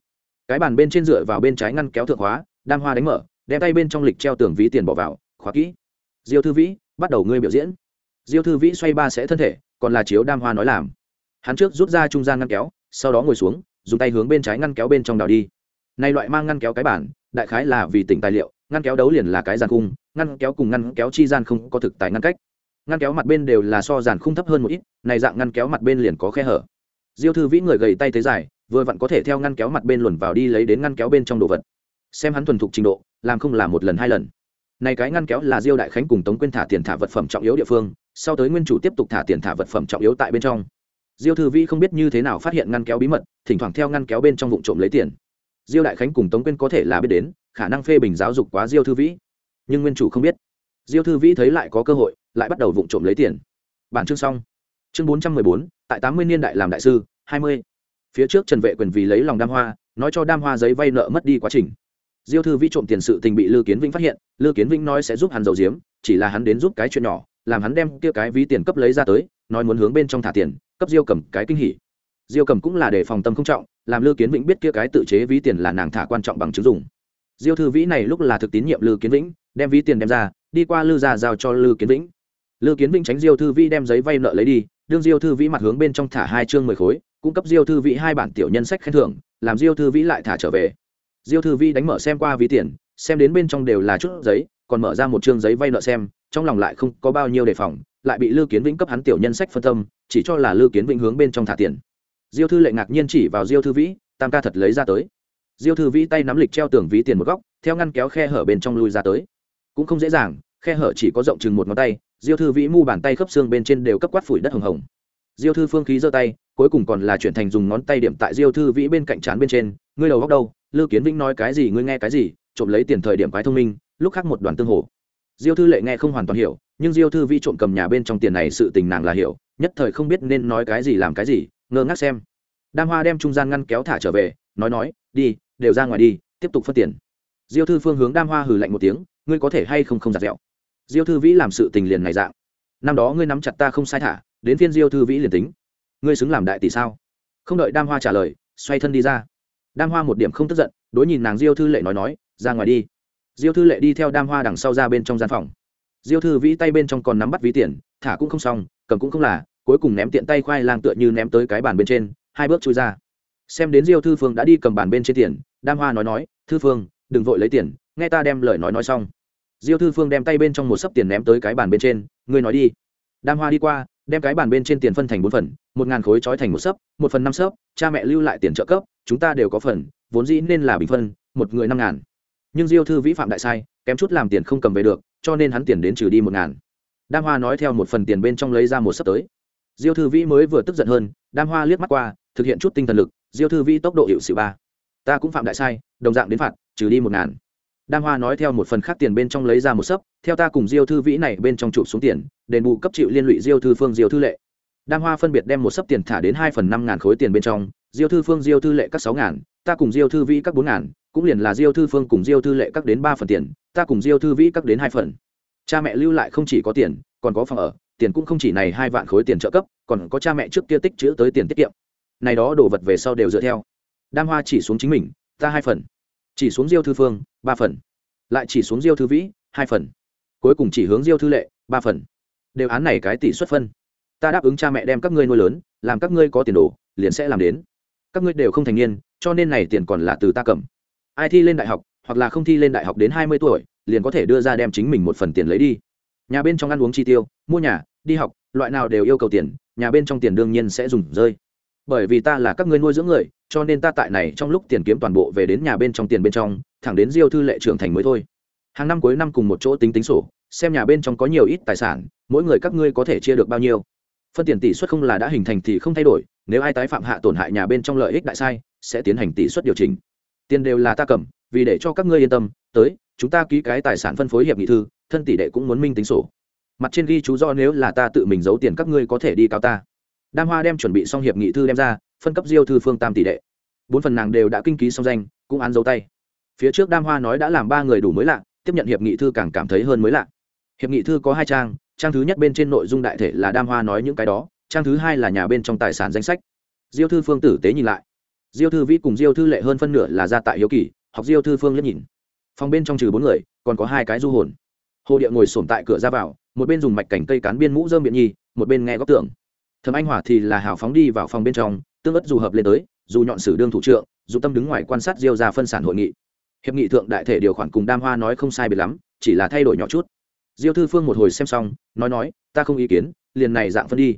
Cái bàn bên trên dựa vào bên trái ngăn kéo thượng hóa đam hoa đánh mở, đem tay bên trong lịch treo tường ví tiền bỏ vào, khóa kỹ. Diêu thư vĩ, bắt đầu ngươi biểu diễn. Diêu thư vĩ xoay ba sẽ thân thể, còn là chiếu đam hoa nói làm. Hắn trước rút ra trung gian ngăn kéo, sau đó ngồi xuống, dùng tay hướng bên trái ngăn kéo bên trong đào đi này loại mang ngăn kéo cái bản đại khái là vì tỉnh tài liệu ngăn kéo đấu liền là cái giàn khung ngăn kéo cùng ngăn kéo chi gian không có thực tại ngăn cách ngăn kéo mặt bên đều là so giàn khung thấp hơn một ít này dạng ngăn kéo mặt bên liền có khe hở diêu thư vĩ người gầy tay thế dài vừa vặn có thể theo ngăn kéo mặt bên luồn vào đi lấy đến ngăn kéo bên trong đồ vật xem hắn thuần thục trình độ làm không là một lần hai lần này cái ngăn kéo là diêu đại khánh cùng tống quên thả tiền thả vật phẩm trọng yếu địa phương sau tới nguyên chủ tiếp tục thả tiền thả vật phẩm trọng yếu tại bên trong diêu thư vĩ không biết như thế nào phát hiện ngăn kéo bí mật thỉnh thoảng theo ngăn kéo bên trong vụng trộm lấy tiền diêu đại khánh cùng tống quyên có thể là biết đến, khả năng phê bình giáo dục quá diêu thư vĩ. Nhưng nguyên chủ không biết. Diêu thư vĩ thấy lại có cơ hội, lại bắt đầu vụng trộm lấy tiền. Bản chương xong. Chương bốn trăm mười bốn, tại tám mươi niên đại làm đại sư, hai mươi. Phía trước trần vệ quyền vì lấy lòng đam hoa, nói cho đam hoa giấy vay nợ mất đi quá trình. Diêu thư vĩ trộm tiền sự tình bị lư kiến vĩnh phát hiện, lư kiến vĩnh nói sẽ giúp hắn dầu diếm chỉ là hắn đến giúp cái chuyện nhỏ, làm hắn đem kia cái ví tiền cấp lấy ra tới, nói muốn hướng bên trong thả tiền, cấp diêu cầm cái kinh hỉ diêu cầm cũng là để phòng tâm không trọng, làm lư kiến vĩnh biết kia cái tự chế ví tiền là nàng thả quan trọng bằng chứng dùng. Diêu thư vĩ này lúc là thực tín nhiệm lư kiến vĩnh, đem ví tiền đem ra, đi qua lư ra giao cho lư kiến vĩnh. Lư kiến vĩnh tránh diêu thư vĩ đem giấy vay nợ lấy đi, đương diêu thư vĩ mặt hướng bên trong thả hai chương mười khối, cung cấp diêu thư vĩ hai bản tiểu nhân sách khen thưởng, làm diêu thư vĩ lại thả trở về. Diêu thư vĩ đánh mở xem qua ví tiền, xem đến bên trong đều là chút giấy, còn mở ra một chương giấy vay nợ xem, trong lòng lại không có bao nhiêu đề phòng, lại bị lư kiến vĩnh cấp hắn tiểu nhân sách phân tâm, chỉ cho là lư kiến vĩnh hướng bên trong thả tiền diêu thư lệ ngạc nhiên chỉ vào diêu thư vĩ, tam ca thật lấy ra tới. Diêu thư vĩ tay nắm lịch treo tường ví tiền một góc, theo ngăn kéo khe hở bên trong lui ra tới. Cũng không dễ dàng, khe hở chỉ có rộng chừng một ngón tay, diêu thư vĩ mu bàn tay khớp xương bên trên đều cấp quát phủi đất hồng hồng. Diêu thư phương khí giơ tay, cuối cùng còn là chuyển thành dùng ngón tay điểm tại diêu thư vĩ bên cạnh trán bên trên, ngươi đầu góc đâu? Lư kiến vĩnh nói cái gì, ngươi nghe cái gì? Trộm lấy tiền thời điểm quái thông minh, lúc khác một đoàn tương hồ. Diêu thư lệ nghe không hoàn toàn hiểu, nhưng diêu thư vĩ trộm cầm nhà bên trong tiền này sự tình nàng là hiểu, nhất thời không biết nên nói cái gì làm cái gì ngơ ngác xem. Đam hoa đem trung gian ngăn kéo thả trở về, nói nói, đi, đều ra ngoài đi, tiếp tục phân tiền. Diêu thư phương hướng đam hoa hừ lạnh một tiếng, ngươi có thể hay không không giặt dẹo? Diêu thư vĩ làm sự tình liền này dạng. Năm đó ngươi nắm chặt ta không sai thả, đến phiên diêu thư vĩ liền tính. Ngươi xứng làm đại tỷ sao? Không đợi đam hoa trả lời, xoay thân đi ra. Đam hoa một điểm không tức giận, đối nhìn nàng diêu thư lệ nói nói, ra ngoài đi. Diêu thư lệ đi theo đam hoa đằng sau ra bên trong gian phòng. Diêu thư vĩ tay bên trong còn nắm bắt ví tiền, thả cũng không xong, cầm cũng không là cuối cùng ném tiện tay khoai lang tựa như ném tới cái bàn bên trên, hai bước chui ra. Xem đến diêu thư phương đã đi cầm bàn bên trên tiền, đam hoa nói nói, thư phương, đừng vội lấy tiền, nghe ta đem lời nói nói xong. Diêu thư phương đem tay bên trong một sấp tiền ném tới cái bàn bên trên, ngươi nói đi. Đam hoa đi qua, đem cái bàn bên trên tiền phân thành bốn phần, một ngàn khối trói thành một sấp, một phần năm sấp, cha mẹ lưu lại tiền trợ cấp, chúng ta đều có phần, vốn dĩ nên là bình phân, một người năm ngàn. Nhưng diêu thư vĩ phạm đại sai, kém chút làm tiền không cầm về được, cho nên hắn tiền đến trừ đi một ngàn. Đam hoa nói theo một phần tiền bên trong lấy ra một sấp tới diêu thư vĩ mới vừa tức giận hơn đam hoa liếc mắt qua thực hiện chút tinh thần lực diêu thư vĩ tốc độ hiệu sự ba ta cũng phạm đại sai đồng dạng đến phạt trừ đi một ngàn đam hoa nói theo một phần khác tiền bên trong lấy ra một sấp theo ta cùng diêu thư vĩ này bên trong chụp xuống tiền đền bù cấp chịu liên lụy diêu thư phương diêu thư lệ đam hoa phân biệt đem một sấp tiền thả đến hai phần năm ngàn khối tiền bên trong diêu thư phương diêu thư lệ các sáu ngàn ta cùng diêu thư vĩ các bốn ngàn cũng liền là diêu thư phương cùng diêu thư lệ các đến ba phần tiền ta cùng diêu thư vĩ các đến hai phần cha mẹ lưu lại không chỉ có tiền còn có phòng ở tiền cũng không chỉ này hai vạn khối tiền trợ cấp, còn có cha mẹ trước kia tích chữ tới tiền tiết kiệm. Này đó đồ vật về sau đều dựa theo. Đam hoa chỉ xuống chính mình, ta hai phần. Chỉ xuống diêu thư phương, ba phần. Lại chỉ xuống diêu thư vĩ, hai phần. Cuối cùng chỉ hướng diêu thư lệ, ba phần. Đều án này cái tỷ suất phân. Ta đáp ứng cha mẹ đem các ngươi nuôi lớn, làm các ngươi có tiền đồ, liền sẽ làm đến. Các ngươi đều không thành niên, cho nên này tiền còn là từ ta cầm. Ai thi lên đại học, hoặc là không thi lên đại học đến hai mươi tuổi, liền có thể đưa ra đem chính mình một phần tiền lấy đi nhà bên trong ăn uống chi tiêu, mua nhà, đi học, loại nào đều yêu cầu tiền, nhà bên trong tiền đương nhiên sẽ dùng rơi. Bởi vì ta là các ngươi nuôi dưỡng người, cho nên ta tại này trong lúc tiền kiếm toàn bộ về đến nhà bên trong tiền bên trong, thẳng đến diêu thư lệ trưởng thành mới thôi. Hàng năm cuối năm cùng một chỗ tính tính sổ, xem nhà bên trong có nhiều ít tài sản, mỗi người các ngươi có thể chia được bao nhiêu. Phân tiền tỷ suất không là đã hình thành thì không thay đổi, nếu ai tái phạm hạ tổn hại nhà bên trong lợi ích đại sai, sẽ tiến hành tỷ suất điều chỉnh. Tiền đều là ta cầm, vì để cho các ngươi yên tâm, tới, chúng ta ký cái tài sản phân phối hiệp nghị thư thân tỷ đệ cũng muốn minh tính sổ. Mặt trên ghi chú do nếu là ta tự mình giấu tiền các ngươi có thể đi cáo ta. Đam hoa đem chuẩn bị xong hiệp nghị thư đem ra, phân cấp diêu thư phương tam tỷ đệ. Bốn phần nàng đều đã kinh ký xong danh, cũng án dấu tay. Phía trước đam hoa nói đã làm ba người đủ mới lạ, tiếp nhận hiệp nghị thư càng cảm thấy hơn mới lạ. Hiệp nghị thư có hai trang trang thứ nhất bên trên nội dung đại thể là đam hoa nói những cái đó, trang thứ hai là nhà bên trong tài sản danh sách. Diêu thư phương tử tế nhìn lại. Diêu thư vĩ cùng diêu thư lệ hơn phân nửa là ra tại hiếu kỳ, học diêu thư phương liếc nhìn. Phòng bên trong trừ bốn người, còn có hai cái du hồn hồ địa ngồi sổm tại cửa ra vào, một bên dùng mạch cảnh cây cán biên mũ dơm biện nhi, một bên nghe góc tưởng thầm anh hỏa thì là hào phóng đi vào phòng bên trong, tương ất dù hợp lên tới, dù nhọn sử đương thủ trượng, dù tâm đứng ngoài quan sát diêu ra phân sản hội nghị. Hiệp nghị thượng đại thể điều khoản cùng đam hoa nói không sai biệt lắm, chỉ là thay đổi nhỏ chút. Diêu thư phương một hồi xem xong, nói nói, ta không ý kiến, liền này dạng phân đi.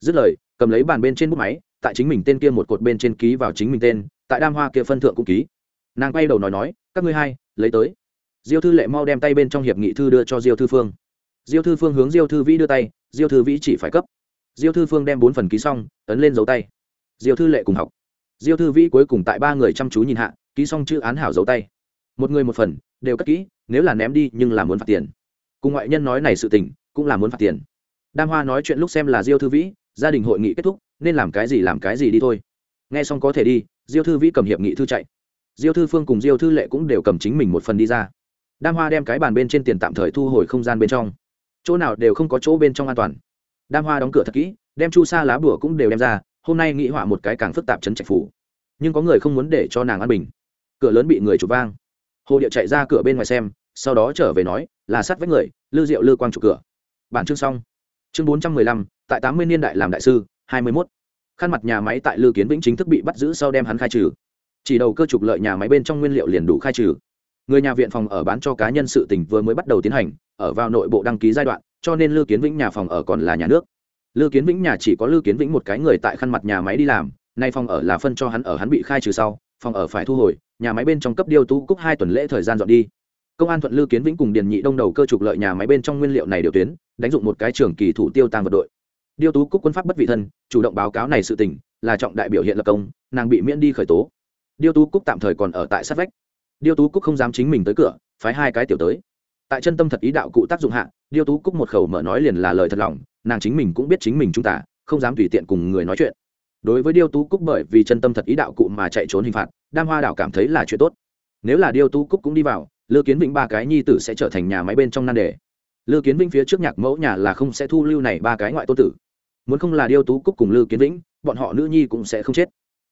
Dứt lời, cầm lấy bàn bên trên bút máy, tại chính mình tên kia một cột bên trên ký vào chính mình tên, tại đam hoa kia phân thượng cũng ký. Nàng quay đầu nói nói, các ngươi hai, lấy tới diêu thư lệ mau đem tay bên trong hiệp nghị thư đưa cho diêu thư phương diêu thư phương hướng diêu thư vĩ đưa tay diêu thư vĩ chỉ phải cấp diêu thư phương đem bốn phần ký xong ấn lên dấu tay diêu thư lệ cùng học diêu thư vĩ cuối cùng tại ba người chăm chú nhìn hạ ký xong chữ án hảo dấu tay một người một phần đều cất kỹ nếu là ném đi nhưng là muốn phạt tiền cùng ngoại nhân nói này sự tình cũng là muốn phạt tiền đam hoa nói chuyện lúc xem là diêu thư vĩ gia đình hội nghị kết thúc nên làm cái gì làm cái gì đi thôi nghe xong có thể đi diêu thư vĩ cầm hiệp nghị thư chạy diêu thư phương cùng diêu thư lệ cũng đều cầm chính mình một phần đi ra đam hoa đem cái bàn bên trên tiền tạm thời thu hồi không gian bên trong. Chỗ nào đều không có chỗ bên trong an toàn. Đam hoa đóng cửa thật kỹ, đem chu sa lá bùa cũng đều đem ra, hôm nay nghĩ họa một cái càng phức tạp chấn trạch phủ. Nhưng có người không muốn để cho nàng an bình. Cửa lớn bị người chụp vang. Hồ địa chạy ra cửa bên ngoài xem, sau đó trở về nói, là sát vách người, lư diệu lư quang chụp cửa. Bản chương xong. Chương bốn trăm mười lăm, tại tám mươi niên đại làm đại sư, hai mươi mốt. Khăn mặt nhà máy tại lư kiến vĩnh chính thức bị bắt giữ sau đem hắn khai trừ. Chỉ đầu cơ trục lợi nhà máy bên trong nguyên liệu liền đủ khai trừ người nhà viện phòng ở bán cho cá nhân sự tỉnh vừa mới bắt đầu tiến hành, ở vào nội bộ đăng ký giai đoạn, cho nên Lưu kiến vĩnh nhà phòng ở còn là nhà nước. Lưu kiến vĩnh nhà chỉ có Lưu kiến vĩnh một cái người tại khăn mặt nhà máy đi làm, nay phòng ở là phân cho hắn ở hắn bị khai trừ sau, phòng ở phải thu hồi, nhà máy bên trong cấp điêu tú cúc hai tuần lễ thời gian dọn đi. Công an thuận Lưu kiến vĩnh cùng điền nhị đông đầu cơ trục lợi nhà máy bên trong nguyên liệu này điều tuyến, đánh dụng một cái trường kỳ thủ tiêu tăng vật đội. Điêu tú cúc quân pháp bất vị thân, chủ động báo cáo này sự tình, là trọng đại biểu hiện lập công, nàng bị miễn đi khởi tố. Điêu tú cúc tạm thời còn ở tại sát vách điêu tú cúc không dám chính mình tới cửa, phái hai cái tiểu tới. Tại chân tâm thật ý đạo cụ tác dụng hạ, điêu tú cúc một khẩu mở nói liền là lời thật lòng, nàng chính mình cũng biết chính mình chúng ta, không dám tùy tiện cùng người nói chuyện. Đối với điêu tú cúc bởi vì chân tâm thật ý đạo cụ mà chạy trốn hình phạt, đam hoa đảo cảm thấy là chuyện tốt. Nếu là điêu tú cúc cũng đi vào, lư kiến vĩnh ba cái nhi tử sẽ trở thành nhà máy bên trong nan đề. Lư kiến vĩnh phía trước nhạc mẫu nhà là không sẽ thu lưu này ba cái ngoại tôn tử. Muốn không là điêu tú cúc cùng lư kiến vĩnh, bọn họ nữ nhi cũng sẽ không chết.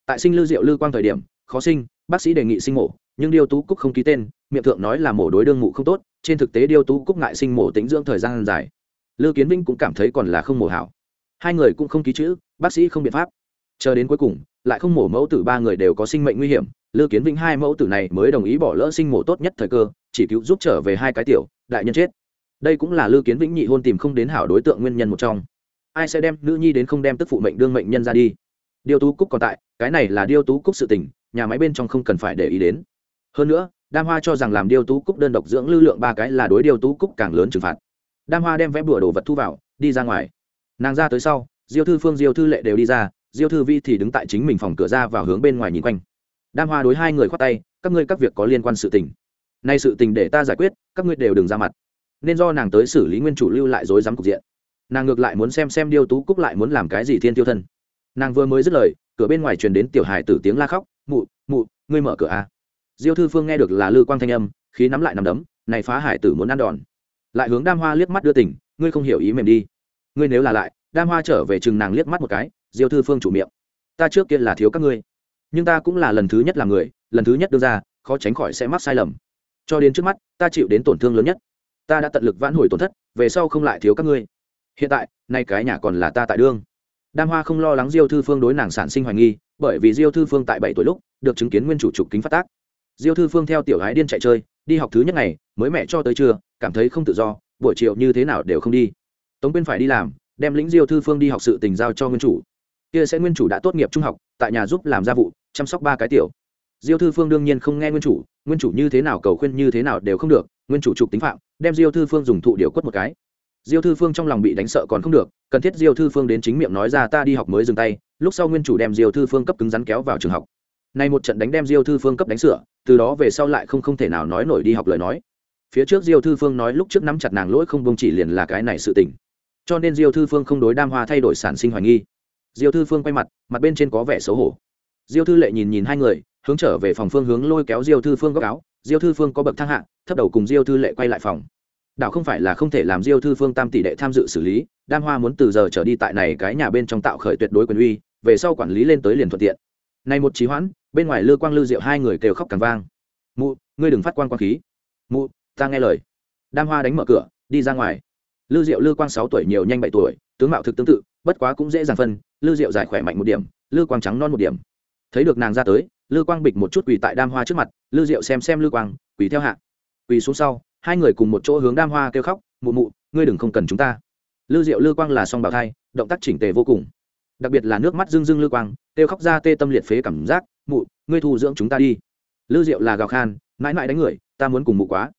Tại sinh lư diệu lư quang thời điểm, khó sinh, bác sĩ đề nghị sinh mổ nhưng điêu tú cúc không ký tên, miệng thượng nói là mổ đối đương mụ không tốt, trên thực tế điêu tú cúc ngại sinh mổ tính dưỡng thời gian dài. Lư kiến Vinh cũng cảm thấy còn là không mổ hảo. Hai người cũng không ký chữ, bác sĩ không biện pháp. Chờ đến cuối cùng, lại không mổ mẫu tử ba người đều có sinh mệnh nguy hiểm, lư kiến Vinh hai mẫu tử này mới đồng ý bỏ lỡ sinh mổ tốt nhất thời cơ, chỉ cứu giúp trở về hai cái tiểu, đại nhân chết. Đây cũng là lư kiến vĩnh nhị hôn tìm không đến hảo đối tượng nguyên nhân một trong. Ai sẽ đem nữ nhi đến không đem tức phụ mệnh đương mệnh nhân ra đi? Điêu tú cúc còn tại, cái này là điêu tú cúc sự tình, nhà máy bên trong không cần phải để ý đến hơn nữa, đam hoa cho rằng làm điêu tú cúc đơn độc dưỡng lưu lượng ba cái là đối điêu tú cúc càng lớn trừng phạt. Đam hoa đem vẽ bửa đồ vật thu vào, đi ra ngoài. Nàng ra tới sau, diêu thư phương, diêu thư lệ đều đi ra, diêu thư vi thì đứng tại chính mình phòng cửa ra vào hướng bên ngoài nhìn quanh. Đam hoa đối hai người khoát tay, các ngươi các việc có liên quan sự tình. Nay sự tình để ta giải quyết, các ngươi đều đừng ra mặt. Nên do nàng tới xử lý nguyên chủ lưu lại dối dám cục diện. Nàng ngược lại muốn xem xem điêu tú cúc lại muốn làm cái gì thiên tiêu thân. Nàng vừa mới dứt lời, cửa bên ngoài truyền đến tiểu hài tử tiếng la khóc, mụ mụ, ngươi mở cửa à diêu thư phương nghe được là lư quang thanh âm, khí nắm lại nằm đấm, này phá hải tử muốn ăn đòn. Lại hướng đam hoa liếc mắt đưa tỉnh ngươi không hiểu ý mềm đi. Ngươi nếu là lại, đam hoa trở về chừng nàng liếc mắt một cái, diêu thư phương chủ miệng. Ta trước kia là thiếu các ngươi, nhưng ta cũng là lần thứ nhất làm người, lần thứ nhất đưa ra, khó tránh khỏi sẽ mắc sai lầm. Cho đến trước mắt, ta chịu đến tổn thương lớn nhất. Ta đã tận lực vãn hồi tổn thất, về sau không lại thiếu các ngươi. Hiện tại, nay cái nhà còn là ta tại đương. Đam hoa không lo lắng diêu thư phương đối nàng sản sinh hoài nghi, bởi vì diêu thư phương tại bảy tuổi lúc, được chứng kiến nguyên chủ trục kính phát tác diêu thư phương theo tiểu gái điên chạy chơi, đi học thứ nhất ngày, mới mẹ cho tới trưa, cảm thấy không tự do, buổi chiều như thế nào đều không đi. Tống quyên phải đi làm, đem lĩnh diêu thư phương đi học sự tình giao cho nguyên chủ. Kia sẽ nguyên chủ đã tốt nghiệp trung học, tại nhà giúp làm gia vụ, chăm sóc ba cái tiểu. Diêu thư phương đương nhiên không nghe nguyên chủ nguyên chủ như thế nào cầu khuyên như thế nào đều không được, nguyên chủ trục tính phạm, đem diêu thư phương dùng thụ điều quất một cái. Diêu thư phương trong lòng bị đánh sợ còn không được, cần thiết diêu thư phương đến chính miệng nói ra ta đi học mới dừng tay, lúc sau nguyên chủ đem diêu thư phương cấp cứng rắn kéo vào trường học. Nay một trận đánh đem diêu thư phương cấp đánh sửa từ đó về sau lại không không thể nào nói nổi đi học lời nói. Phía trước diêu thư phương nói lúc trước nắm chặt nàng lỗi không bông chỉ liền là cái này sự tình. Cho nên diêu thư phương không đối đam hoa thay đổi sản sinh hoài nghi. Diêu thư phương quay mặt mặt bên trên có vẻ xấu hổ. Diêu thư lệ nhìn nhìn hai người, hướng trở về phòng phương hướng lôi kéo diêu thư phương góc áo. Diêu thư phương có bậc thang hạ, thấp đầu cùng diêu thư lệ quay lại phòng. Đảo không phải là không thể làm diêu thư phương tam tỷ đệ tham dự xử lý, đam hoa muốn từ giờ trở đi tại này cái nhà bên trong tạo khởi tuyệt đối quyền uy, về sau quản lý lên tới liền thuận tiện này một trí hoãn, bên ngoài lư quang lư diệu hai người kêu khóc càng vang. Mụ, ngươi đừng phát quang quang khí. Mụ, ta nghe lời. Đam hoa đánh mở cửa, đi ra ngoài. Lư diệu lư quang sáu tuổi nhiều nhanh bảy tuổi, tướng mạo thực tương tự, bất quá cũng dễ dàng phân, lư diệu dài khỏe mạnh một điểm, lư quang trắng non một điểm. Thấy được nàng ra tới, lư quang bịch một chút quỳ tại đam hoa trước mặt, lư diệu xem xem lư quang, quỳ theo hạ. Quỳ xuống sau, hai người cùng một chỗ hướng đam hoa kêu khóc, mụ mụ, ngươi đừng không cần chúng ta. Lư diệu lư quang là song bào thai, động tác chỉnh tề vô cùng đặc biệt là nước mắt rưng rưng lư quang, kêu khóc ra tê tâm liệt phế cảm giác, mụ, ngươi thu dưỡng chúng ta đi. Lư diệu là gào khan, mãi mãi đánh người, ta muốn cùng mụ quá.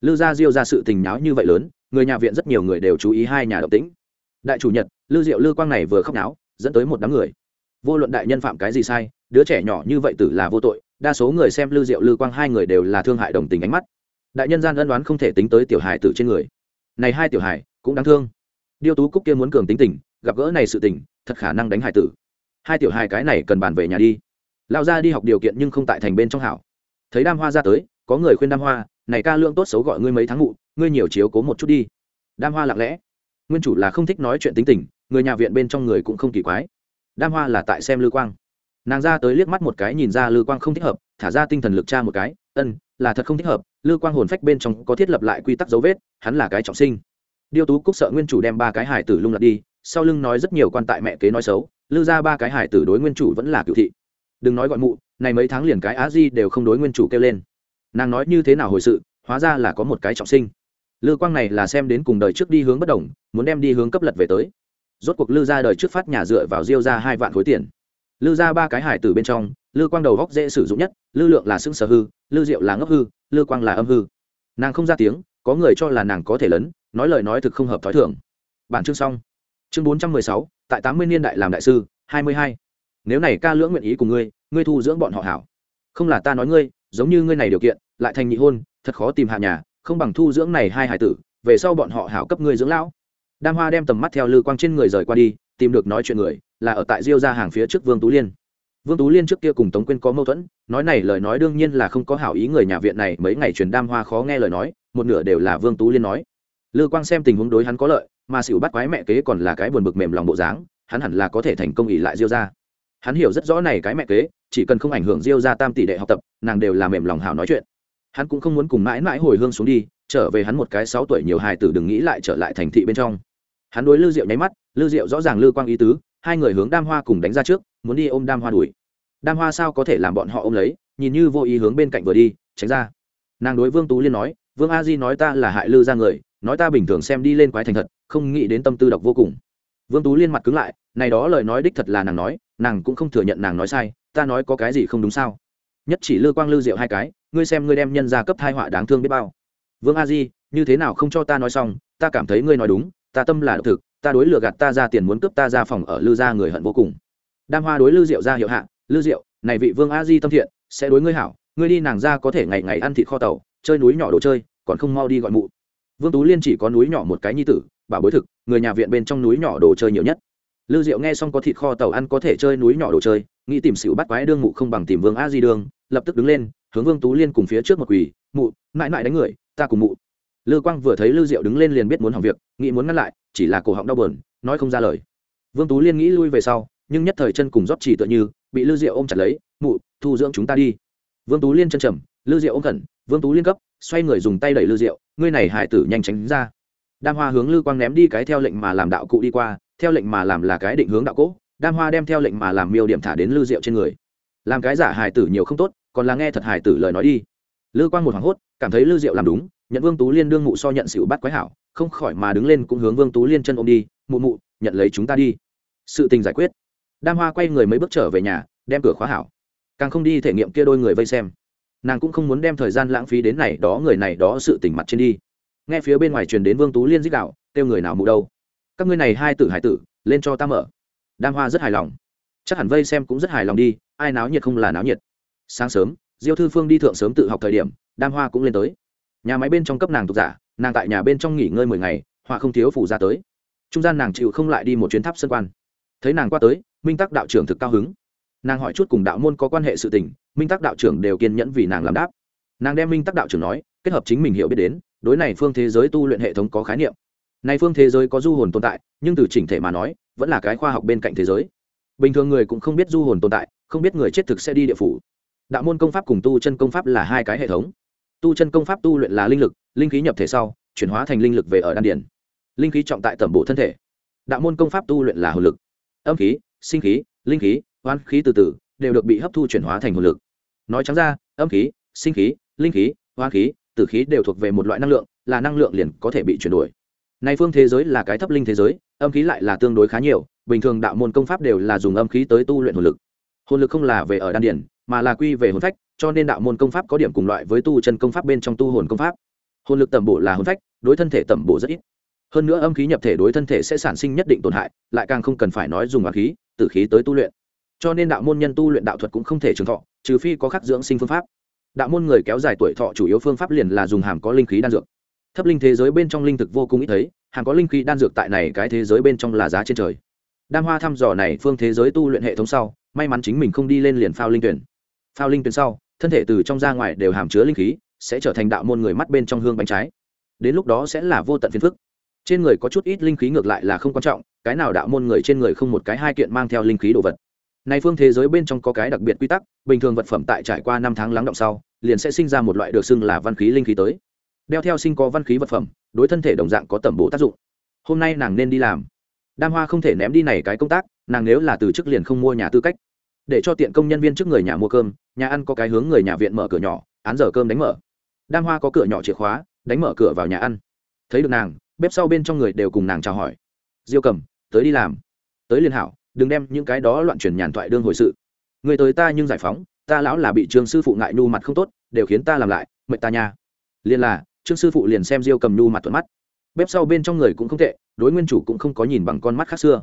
Lư gia diêu ra sự tình nháo như vậy lớn, người nhà viện rất nhiều người đều chú ý hai nhà động tĩnh. Đại chủ nhật, lư diệu lư quang này vừa khóc náo, dẫn tới một đám người. Vô luận đại nhân phạm cái gì sai, đứa trẻ nhỏ như vậy tử là vô tội, đa số người xem lư diệu lư quang hai người đều là thương hại đồng tình ánh mắt. Đại nhân gian ân đoán không thể tính tới tiểu hài tử trên người. Này hai tiểu hài, cũng đáng thương. Điêu tú cúc kia muốn cường tính tình gặp gỡ này sự tình, thật khả năng đánh hải tử. Hai tiểu hài cái này cần bàn về nhà đi. Lao ra đi học điều kiện nhưng không tại thành bên trong hảo. Thấy đam hoa ra tới, có người khuyên đam hoa, này ca lượng tốt xấu gọi ngươi mấy tháng ngụ ngươi nhiều chiếu cố một chút đi. Đam hoa lặng lẽ, nguyên chủ là không thích nói chuyện tính tình, người nhà viện bên trong người cũng không kỳ quái. Đam hoa là tại xem lư quang. Nàng ra tới liếc mắt một cái nhìn ra lư quang không thích hợp, thả ra tinh thần lực cha một cái, ân, là thật không thích hợp, lư quang hồn phách bên trong có thiết lập lại quy tắc dấu vết, hắn là cái trọng sinh. Điêu tú cúc sợ nguyên chủ đem ba cái hải tử lung lạc đi sau lưng nói rất nhiều quan tại mẹ kế nói xấu, lư ra ba cái hải tử đối nguyên chủ vẫn là cựu thị. Đừng nói gọi mụ, này mấy tháng liền cái á di đều không đối nguyên chủ kêu lên. Nàng nói như thế nào hồi sự, hóa ra là có một cái trọng sinh. Lư quang này là xem đến cùng đời trước đi hướng bất đồng, muốn đem đi hướng cấp lật về tới. Rốt cuộc lư ra đời trước phát nhà dựa vào diêu ra hai vạn khối tiền. Lư ra ba cái hải tử bên trong, lư quang đầu góc dễ sử dụng nhất, lư lượng là xưng sở hư, lư diệu là ngốc hư, lư quang là âm hư. Nàng không ra tiếng, có người cho là nàng có thể lớn, nói lời nói thực không hợp t h ó i thưởng bản chương xong chương bốn trăm mười sáu, tại tám mươi niên đại làm đại sư, hai mươi hai. Nếu này ca lưỡng nguyện ý cùng ngươi ngươi thu dưỡng bọn họ hảo. Không là ta nói ngươi, giống như ngươi này điều kiện, lại thành nhị hôn, thật khó tìm hạ nhà, không bằng thu dưỡng này hai hải tử, về sau bọn họ hảo cấp ngươi dưỡng lão. Đam hoa đem tầm mắt theo lư quang trên người rời qua đi, tìm được nói chuyện người, là ở tại diêu ra hàng phía trước vương tú liên. Vương tú liên trước kia cùng tống quyên có mâu thuẫn, nói này lời nói đương nhiên là không có hảo ý người nhà viện này, mấy ngày truyền đam hoa khó nghe lời nói, một nửa đều là vương tú liên nói lư quang xem tình huống đối hắn có lợi, mà xỉu bắt quái mẹ kế còn là cái buồn bực mềm lòng bộ dáng, hắn hẳn là có thể thành công ỉ lại diêu ra hắn hiểu rất rõ này cái mẹ kế, chỉ cần không ảnh hưởng diêu ra tam tỷ đệ học tập, nàng đều là mềm lòng hảo nói chuyện. Hắn cũng không muốn cùng mãi mãi hồi hương xuống đi, trở về hắn một cái sáu tuổi nhiều hài tử đừng nghĩ lại trở lại thành thị bên trong. Hắn đối lư diệu nháy mắt, lư diệu rõ ràng lư quang ý tứ, hai người hướng đam hoa cùng đánh ra trước, muốn đi ôm đam hoa đuổi. Đam hoa sao có thể làm bọn họ ôm lấy, nhìn như vô ý hướng bên cạnh vừa đi, tránh ra. Nàng đối vương tú liên nói, vương a di nói ta là hại lư ra người nói ta bình thường xem đi lên quái thành thật, không nghĩ đến tâm tư độc vô cùng. Vương tú liên mặt cứng lại, này đó lời nói đích thật là nàng nói, nàng cũng không thừa nhận nàng nói sai, ta nói có cái gì không đúng sao? Nhất chỉ lư quang lư diệu hai cái, ngươi xem ngươi đem nhân ra cấp thai họa đáng thương biết bao. Vương a di, như thế nào không cho ta nói xong, ta cảm thấy ngươi nói đúng, ta tâm là độc thực, ta đối lừa gạt ta ra tiền muốn cướp ta ra phòng ở lư ra người hận vô cùng. Đam hoa đối lư diệu ra hiệu hạ, lư diệu, này vị vương a di tâm thiện, sẽ đối ngươi hảo, ngươi đi nàng ra có thể ngày ngày ăn thịt kho tàu, chơi núi nhỏ đồ chơi, còn không mau đi gọi mụ vương tú liên chỉ có núi nhỏ một cái nhi tử, bảo bối thực, người nhà viện bên trong núi nhỏ đồ chơi nhiều nhất. Lư diệu nghe xong có thịt kho tàu ăn có thể chơi núi nhỏ đồ chơi, nghĩ tìm xỉu bắt quái đương mụ không bằng tìm vương a di đương lập tức đứng lên, hướng vương tú liên cùng phía trước một quỳ, mụ, mãi mãi đánh người, ta cùng mụ. Lư quang vừa thấy lư diệu đứng lên liền biết muốn hỏng việc, nghĩ muốn ngăn lại, chỉ là cổ họng đau bờn nói không ra lời. Vương tú liên nghĩ lui về sau, nhưng nhất thời chân cùng rót chỉ tựa như, bị lư diệu ôm chặt lấy, mụ, thu dưỡng chúng ta đi. Vương tú liên chân trầm, lư diệu ôm khẩn, vương tú liên cấp xoay người dùng tay đẩy lư diệu, ngươi này hải tử nhanh tránh ra. Đam hoa hướng lư quang ném đi cái theo lệnh mà làm đạo cụ đi qua, theo lệnh mà làm là cái định hướng đạo cỗ, đam hoa đem theo lệnh mà làm miêu điểm thả đến lư diệu trên người. Làm cái giả hải tử nhiều không tốt, còn là nghe thật hải tử lời nói đi. Lư quang một hoảng hốt, cảm thấy lư diệu làm đúng, nhận vương tú liên đương mụ so nhận xỉu bắt quái hảo, không khỏi mà đứng lên cũng hướng vương tú liên chân ôm đi, mụ mụ, nhận lấy chúng ta đi. Sự tình giải quyết. Đam hoa quay người mấy bước trở về nhà, đem cửa khóa hảo. Càng không đi thể nghiệm kia đôi người vây xem nàng cũng không muốn đem thời gian lãng phí đến này đó người này đó sự tỉnh mặt trên đi. Nghe phía bên ngoài truyền đến vương tú liên dích đạo, kêu người nào mụ đâu? Các ngươi này hai tử hải tử, lên cho ta mở. Đam hoa rất hài lòng. Chắc hẳn vây xem cũng rất hài lòng đi, ai náo nhiệt không là náo nhiệt. Sáng sớm, diêu thư phương đi thượng sớm tự học thời điểm, đam hoa cũng lên tới. Nhà máy bên trong cấp nàng tục giả, nàng tại nhà bên trong nghỉ ngơi mười ngày, họa không thiếu phủ ra tới. Trung gian nàng chịu không lại đi một chuyến tháp sân quan. Thấy nàng qua tới, minh tắc đạo trưởng thực cao hứng nàng hỏi chút cùng đạo môn có quan hệ sự tình, minh tắc đạo trưởng đều kiên nhẫn vì nàng làm đáp. Nàng đem minh tắc đạo trưởng nói, kết hợp chính mình hiểu biết đến, đối này phương thế giới tu luyện hệ thống có khái niệm. Này phương thế giới có du hồn tồn tại, nhưng từ chỉnh thể mà nói, vẫn là cái khoa học bên cạnh thế giới. Bình thường người cũng không biết du hồn tồn tại, không biết người chết thực sẽ đi địa phủ. Đạo môn công pháp cùng tu chân công pháp là hai cái hệ thống. Tu chân công pháp tu luyện là linh lực, linh khí nhập thể sau, chuyển hóa thành linh lực về ở đan điển linh khí trọng tại tẩm bộ thân thể. Đạo môn công pháp tu luyện là hồn lực. Âm khí, sinh khí, linh khí hoán khí từ từ, đều được bị hấp thu chuyển hóa thành hồn lực. Nói trắng ra, âm khí, sinh khí, linh khí hoán khí, tử khí đều thuộc về một loại năng lượng, là năng lượng liền có thể bị chuyển đổi. Này phương thế giới là cái thấp linh thế giới, âm khí lại là tương đối khá nhiều, bình thường đạo môn công pháp đều là dùng âm khí tới tu luyện hồn lực. Hồn lực không là về ở đan điển mà là quy về hồn phách, cho nên đạo môn công pháp có điểm cùng loại với tu chân công pháp bên trong tu hồn công pháp. Hồn lực tẩm bổ là hồn phách, đối thân thể tẩm bổ rất ít. Hơn nữa âm khí nhập thể đối thân thể sẽ sản sinh nhất định tổn hại, lại càng không cần phải nói dùng hoàng khí, tử khí tới tu luyện cho nên đạo môn nhân tu luyện đạo thuật cũng không thể trường thọ, trừ phi có khắc dưỡng sinh phương pháp. Đạo môn người kéo dài tuổi thọ chủ yếu phương pháp liền là dùng hàm có linh khí đan dược. Thấp linh thế giới bên trong linh thực vô cùng ít thấy, hàm có linh khí đan dược tại này cái thế giới bên trong là giá trên trời. Đam hoa thăm dò này phương thế giới tu luyện hệ thống sau, may mắn chính mình không đi lên liền phao linh tuyển. Phao linh tuyển sau, thân thể từ trong ra ngoài đều hàm chứa linh khí, sẽ trở thành đạo môn người mắt bên trong hương bánh trái. Đến lúc đó sẽ là vô tận phiền phức. Trên người có chút ít linh khí ngược lại là không quan trọng, cái nào đạo môn người trên người không một cái hai kiện mang theo linh khí đồ vật này phương thế giới bên trong có cái đặc biệt quy tắc, bình thường vật phẩm tại trải qua năm tháng lắng động sau, liền sẽ sinh ra một loại được xưng là văn khí linh khí tới. Đeo theo sinh có văn khí vật phẩm, đối thân thể đồng dạng có tẩm bổ tác dụng. Hôm nay nàng nên đi làm. Đam hoa không thể ném đi này cái công tác, nàng nếu là từ chức liền không mua nhà tư cách. Để cho tiện công nhân viên trước người nhà mua cơm, nhà ăn có cái hướng người nhà viện mở cửa nhỏ, án giờ cơm đánh mở. Đam hoa có cửa nhỏ chìa khóa, đánh mở cửa vào nhà ăn. Thấy được nàng, bếp sau bên trong người đều cùng nàng chào hỏi. Diêu cầm tới đi làm. Tới liên hảo đừng đem những cái đó loạn truyền nhàn thoại đương hồi sự. Người tới ta nhưng giải phóng, ta lão là bị trương sư phụ ngại nhu mặt không tốt, đều khiến ta làm lại mệnh ta nha. Liền là, trương sư phụ liền xem diêu cầm nhu mặt thuận mắt. Bếp sau bên trong người cũng không tệ, đối nguyên chủ cũng không có nhìn bằng con mắt khác xưa.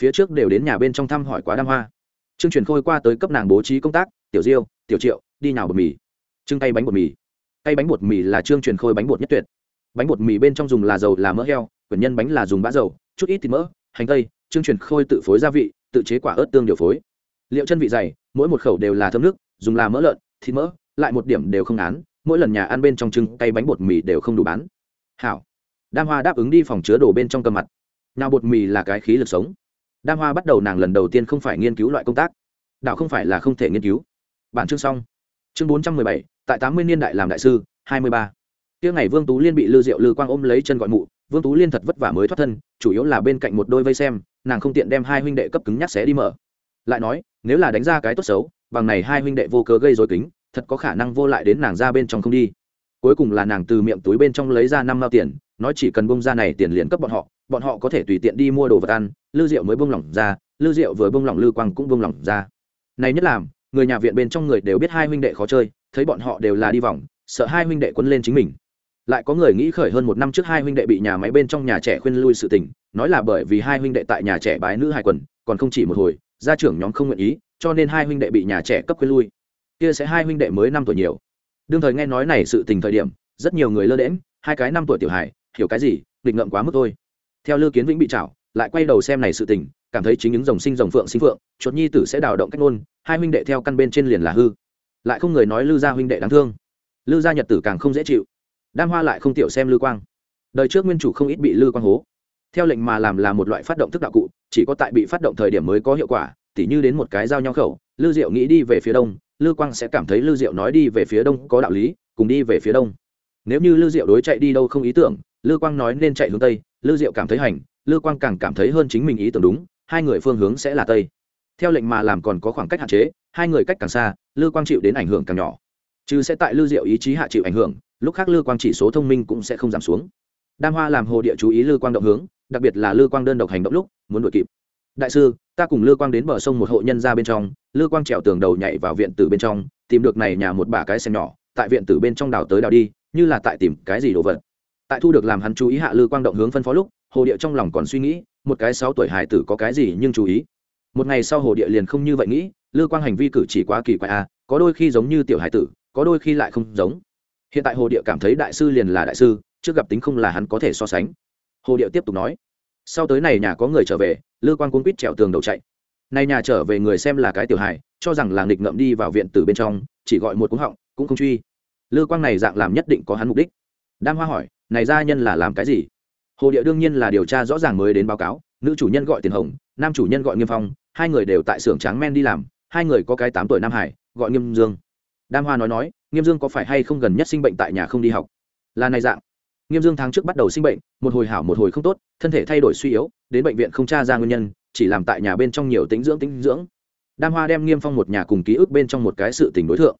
Phía trước đều đến nhà bên trong thăm hỏi quá đam hoa. Trương truyền khôi qua tới cấp nàng bố trí công tác, tiểu diêu, tiểu triệu, đi nào bột mì. Trưng tay bánh bột mì. Tay bánh bột mì là trương truyền khôi bánh bột nhất tuyệt. Bánh bột mì bên trong dùng là dầu, là mỡ heo, quyển nhân bánh là dùng bã dầu, chút ít thịt mỡ, hành tây trương truyền khôi tự phối gia vị, tự chế quả ớt tương điều phối. Liệu chân vị dày, mỗi một khẩu đều là thơm nước, dùng là mỡ lợn, thịt mỡ, lại một điểm đều không án mỗi lần nhà ăn bên trong trưng tay bánh bột mì đều không đủ bán. Hảo. Đam hoa đáp ứng đi phòng chứa đồ bên trong cầm mặt. Nào bột mì là cái khí lực sống. Đam hoa bắt đầu nàng lần đầu tiên không phải nghiên cứu loại công tác. Đạo không phải là không thể nghiên cứu. Bản chương xong. Chương bốn trăm mười bảy, tại tám mươi niên đại làm đại sư, hai mươi ba. Tiếng ngày vương tú liên bị lư diệu lư quang ôm lấy chân gọi mụ, vương tú liên thật vất vả mới thoát thân, chủ yếu là bên cạnh một đôi vây xem nàng không tiện đem hai huynh đệ cấp cứng nhắc xé đi mở. Lại nói, nếu là đánh ra cái tốt xấu, bằng này hai huynh đệ vô cớ gây dối kính, thật có khả năng vô lại đến nàng ra bên trong không đi. Cuối cùng là nàng từ miệng túi bên trong lấy ra năm mao tiền, nói chỉ cần bông ra này tiền liền cấp bọn họ bọn họ có thể tùy tiện đi mua đồ vật ăn, lư rượu mới bông lỏng ra, lư rượu vừa bông lỏng lư quang cũng bông lỏng ra. Này nhất làm, người nhà viện bên trong người đều biết hai huynh đệ khó chơi, thấy bọn họ đều là đi vòng, sợ hai huynh đệ quấn lên chính mình lại có người nghĩ khởi hơn một năm trước hai huynh đệ bị nhà máy bên trong nhà trẻ khuyên lui sự tình, nói là bởi vì hai huynh đệ tại nhà trẻ bái nữ hai quần, còn không chỉ một hồi, gia trưởng nhóm không nguyện ý, cho nên hai huynh đệ bị nhà trẻ cấp khuyên lui. Kia sẽ hai huynh đệ mới năm tuổi nhiều. Đương thời nghe nói này sự tình thời điểm, rất nhiều người lơ đễm hai cái năm tuổi tiểu hài, hiểu cái gì, nghịch ngợm quá mức thôi. Theo lư kiến vĩnh bị chảo lại quay đầu xem này sự tình, cảm thấy chính những dòng sinh dòng phượng sinh phượng, chuột nhi tử sẽ đào động cách ngôn, hai huynh đệ theo căn bên trên liền là hư. Lại không người nói lư gia huynh đệ đáng thương. Lư gia nhật tử càng không dễ chịu đam hoa lại không tiểu xem lư quang. Đời trước nguyên chủ không ít bị lư quang hố. Theo lệnh mà làm là một loại phát động thức đạo cụ, chỉ có tại bị phát động thời điểm mới có hiệu quả, tỉ như đến một cái giao nhau khẩu lư diệu nghĩ đi về phía đông lư quang sẽ cảm thấy lư diệu nói đi về phía đông có đạo lý, cùng đi về phía đông. Nếu như lư diệu đối chạy đi đâu không ý tưởng lư quang nói nên chạy hướng tây lư diệu cảm thấy hành lư quang càng cảm thấy hơn chính mình ý tưởng đúng, hai người phương hướng sẽ là tây. Theo lệnh mà làm còn có khoảng cách hạn chế, hai người cách càng xa lư quang chịu đến ảnh hưởng càng nhỏ. Chứ sẽ tại lưu diệu ý chí hạ chịu ảnh hưởng lúc khác lưu quang chỉ số thông minh cũng sẽ không giảm xuống. Đam hoa làm hồ địa chú ý lưu quang động hướng đặc biệt là lưu quang đơn độc hành động lúc muốn đuổi kịp. Đại sư ta cùng lưu quang đến bờ sông một hộ nhân ra bên trong. Lưu quang trèo tường đầu nhảy vào viện tử bên trong tìm được này nhà một bà cái xem nhỏ tại viện tử bên trong đào tới đào đi như là tại tìm cái gì đồ vật. Tại thu được làm hắn chú ý hạ lưu quang động hướng phân phó lúc hồ địa trong lòng còn suy nghĩ một cái sáu tuổi hải tử có cái gì nhưng chú ý. Một ngày sau hồ địa liền không như vậy nghĩ lưu quang hành vi cử chỉ quá kỳ quái a à, có đôi khi giống như tiểu hải tử có đôi khi lại không giống hiện tại hồ địa cảm thấy đại sư liền là đại sư, trước gặp tính không là hắn có thể so sánh. Hồ điệu tiếp tục nói, sau tới này nhà có người trở về, lư quan cuốn quýt trèo tường đầu chạy. Này nhà trở về người xem là cái tiểu hài, cho rằng là nghịch ngợm đi vào viện từ bên trong, chỉ gọi một cúng họng, cũng không truy. Lư quang này dạng làm nhất định có hắn mục đích. Đam hoa hỏi, này gia nhân là làm cái gì? Hồ địa đương nhiên là điều tra rõ ràng mới đến báo cáo, nữ chủ nhân gọi tiền hồng, nam chủ nhân gọi nghiêm phong, hai người đều tại xưởng tráng men đi làm, hai người có cái tám tuổi nam hải gọi nghiêm dương đam hoa nói nói, nghiêm dương có phải hay không gần nhất sinh bệnh tại nhà không đi học? Là này dạng. Nghiêm dương tháng trước bắt đầu sinh bệnh, một hồi hảo một hồi không tốt, thân thể thay đổi suy yếu, đến bệnh viện không tra ra nguyên nhân, chỉ làm tại nhà bên trong nhiều tính dưỡng tính dưỡng. Đam hoa đem nghiêm phong một nhà cùng ký ức bên trong một cái sự tình đối tượng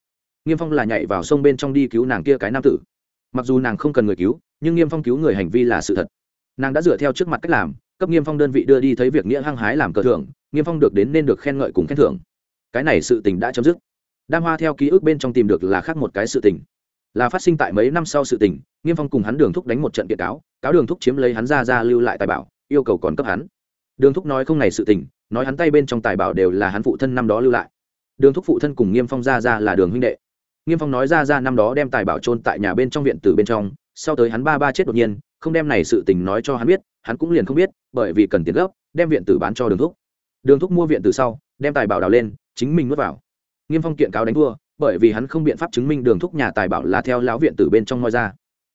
nghiêm phong là nhảy vào sông bên trong đi cứu nàng kia cái nam tử. Mặc dù nàng không cần người cứu, nhưng nghiêm phong cứu người hành vi là sự thật. Nàng đã dựa theo trước mặt cách làm, cấp nghiêm phong đơn vị đưa đi thấy việc nghĩa hăng hái làm cờ thưởng, nghiêm phong được đến nên được khen ngợi cùng khen thưởng. Cái này sự tình đã chấm dứt đam hoa theo ký ức bên trong tìm được là khác một cái sự tình. Là phát sinh tại mấy năm sau sự tình, nghiêm phong cùng hắn đường thúc đánh một trận kiện cáo cáo đường thúc chiếm lấy hắn ra ra lưu lại tài bảo, yêu cầu còn cấp hắn. Đường thúc nói không này sự tình, nói hắn tay bên trong tài bảo đều là hắn phụ thân năm đó lưu lại. Đường thúc phụ thân cùng nghiêm phong ra ra là đường huynh đệ. Nghiêm phong nói ra ra năm đó đem tài bảo trôn tại nhà bên trong viện từ bên trong, sau tới hắn ba ba chết đột nhiên, không đem này sự tình nói cho hắn biết, hắn cũng liền không biết, bởi vì cần tiền gấp đem viện tử bán cho đường thúc. Đường thúc mua viện từ sau, đem tài bảo đào lên, chính mình nuốt vào nghiêm phong kiện cáo đánh thua bởi vì hắn không biện pháp chứng minh đường thúc nhà tài bảo là theo lão viện tử bên trong moi ra.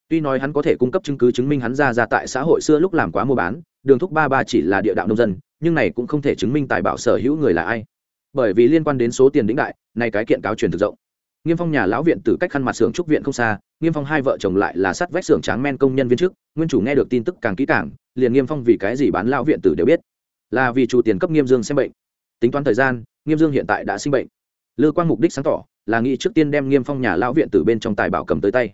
Tuy nói hắn có thể cung cấp chứng cứ chứng minh hắn ra ra tại xã hội xưa lúc làm quá mua bán, đường thúc ba ba chỉ là địa đạo nông dân, nhưng này cũng không thể chứng minh tài bảo sở hữu người là ai. Bởi vì liên quan đến số tiền đĩnh đại này cái kiện cáo truyền thực rộng. Nghiêm phong nhà lão viện tử cách khăn mặt xưởng trúc viện không xa, nghiêm phong hai vợ chồng lại là sắt vách xưởng tráng men công nhân viên chức, nguyên chủ nghe được tin tức càng kỹ càng, liền nghiêm phong vì cái gì bán lão viện tử đều biết. Là vì chủ tiền cấp nghiêm dương xem bệnh. Tính toán thời gian, nghiêm dương hiện tại đã sinh bệnh lư quang mục đích sáng tỏ là nghĩ trước tiên đem nghiêm phong nhà lão viện từ bên trong tài bảo cầm tới tay.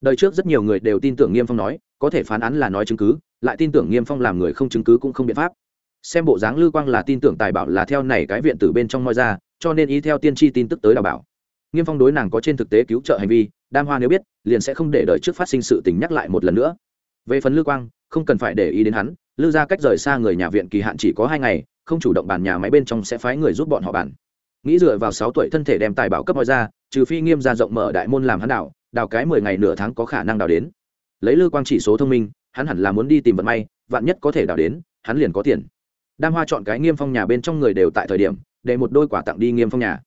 Đời trước rất nhiều người đều tin tưởng nghiêm phong nói, có thể phán án là nói chứng cứ, lại tin tưởng nghiêm phong làm người không chứng cứ cũng không biện pháp. Xem bộ dáng lư quang là tin tưởng tài bảo là theo này cái viện từ bên trong moi ra, cho nên ý theo tiên tri tin tức tới đào bảo. Nghiêm phong đối nàng có trên thực tế cứu trợ hành vi, đam hoa nếu biết, liền sẽ không để đợi trước phát sinh sự tình nhắc lại một lần nữa. Về phần lư quang, không cần phải để ý đến hắn, lư ra cách rời xa người nhà viện kỳ hạn chỉ có hai ngày, không chủ động bàn nhà máy bên trong sẽ phái người giúp bọn họ bàn nghĩ dựa vào sáu tuổi thân thể đem tài bảo cấp mọi ra, trừ phi nghiêm ra rộng mở đại môn làm hắn đảo đào cái mười ngày nửa tháng có khả năng đào đến. Lấy lư quang chỉ số thông minh, hắn hẳn là muốn đi tìm vận may, vạn nhất có thể đào đến, hắn liền có tiền. Đam hoa chọn cái nghiêm phong nhà bên trong người đều tại thời điểm, để một đôi quả tặng đi nghiêm phong nhà.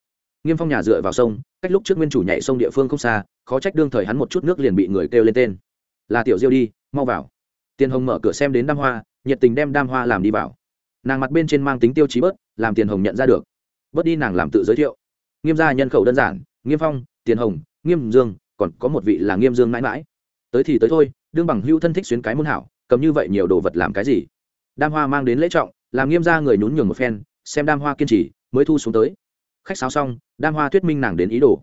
Nghiêm phong nhà dựa vào sông, cách lúc trước nguyên chủ nhảy sông địa phương không xa, khó trách đương thời hắn một chút nước liền bị người kêu lên tên. Là tiểu diêu đi, mau vào. Tiền hồng mở cửa xem đến đam hoa, nhiệt tình đem đam hoa làm đi vào. Nàng mặt bên trên mang tính tiêu chí bớt, làm tiền hồng nhận ra được bớt đi nàng làm tự giới thiệu. Nghiêm gia nhân khẩu đơn giản, nghiêm phong, tiền hồng, nghiêm dương, còn có một vị là nghiêm dương mãi mãi. Tới thì tới thôi, đương bằng hữu thân thích xuyến cái môn hảo, cầm như vậy nhiều đồ vật làm cái gì? Đam hoa mang đến lễ trọng, làm nghiêm gia người nhún nhường một phen, xem đam hoa kiên trì, mới thu xuống tới. Khách sáo xong, đam hoa thuyết minh nàng đến ý đồ.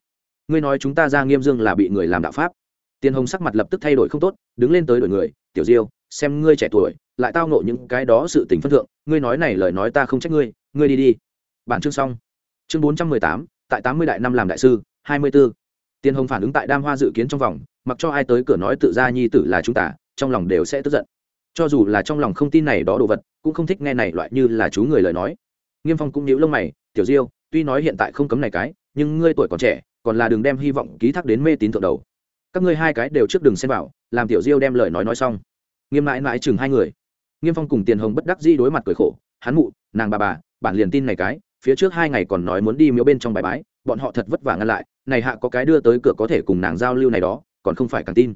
Ngươi nói chúng ta ra nghiêm dương là bị người làm đạo pháp. Tiền hồng sắc mặt lập tức thay đổi không tốt, đứng lên tới đổi người, tiểu diêu, xem ngươi trẻ tuổi, lại tao nộ những cái đó sự tình phân thượng, ngươi nói này lời nói ta không trách ngươi ngươi đi đi bản chương xong. Chương bốn trăm mười tám, tại tám mươi đại năm làm đại sư, hai mươi b ố tiền hồng phản ứng tại đam hoa dự kiến trong vòng, mặc cho ai tới cửa nói tự ra nhi tử là chúng ta, trong lòng đều sẽ tức giận. Cho dù là trong lòng không tin này đó đồ vật, cũng không thích nghe này loại như là chú người lời nói. Nghiêm phong cũng nhíu lông mày, tiểu diêu, tuy nói hiện tại không cấm này cái, nhưng ngươi tuổi còn trẻ, còn là đừng đem hy vọng ký thác đến mê tín thượng đầu. Các ngươi hai cái đều trước đường xem vào, làm tiểu diêu đem lời nói nói xong. Nghiêm mãi mãi chừng hai người. Nghiêm phong cùng tiền hồng bất đắc di đối mặt cười khổ, hắn mụ, nàng bà bà, bản liền tin này cái phía trước hai ngày còn nói muốn đi miếu bên trong bài bái, bọn họ thật vất vả ngăn lại, này hạ có cái đưa tới cửa có thể cùng nàng giao lưu này đó, còn không phải càng tin.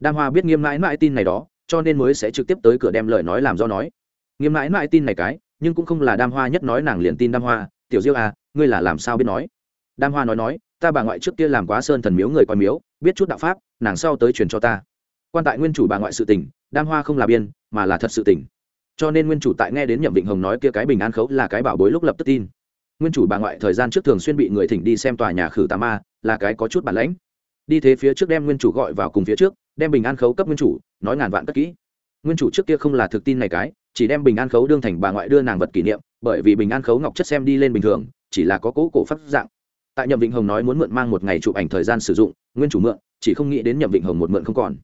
Đam hoa biết nghiêm mãi mãi tin này đó, cho nên mới sẽ trực tiếp tới cửa đem lời nói làm do nói. Nghiêm mãi mãi tin này cái, nhưng cũng không là đam hoa nhất nói nàng liền tin đam hoa, tiểu diêu à ngươi là làm sao biết nói? Đam hoa nói nói, ta bà ngoại trước kia làm quá sơn thần miếu người coi miếu, biết chút đạo pháp, nàng sau tới truyền cho ta. Quan tại nguyên chủ bà ngoại sự tình, đam hoa không là biên, mà là thật sự tình. Cho nên nguyên chủ tại nghe đến nhậm định hồng nói kia cái bình an khấu là cái bảo bối lúc lập tức tin nguyên chủ bà ngoại thời gian trước thường xuyên bị người thỉnh đi xem tòa nhà khử tà ma, là cái có chút bản lãnh. Đi thế phía trước đem nguyên chủ gọi vào cùng phía trước, đem bình an khấu cấp nguyên chủ, nói ngàn vạn cất kỹ. Nguyên chủ trước kia không là thực tin này cái, chỉ đem bình an khấu đương thành bà ngoại đưa nàng vật kỷ niệm, bởi vì bình an khấu ngọc chất xem đi lên bình thường, chỉ là có cố cổ phát dạng. Tại nhậm vịnh hồng nói muốn mượn mang một ngày chụp ảnh thời gian sử dụng, nguyên chủ mượn, chỉ không nghĩ đến nhậm vịnh hồng một mượn không còn.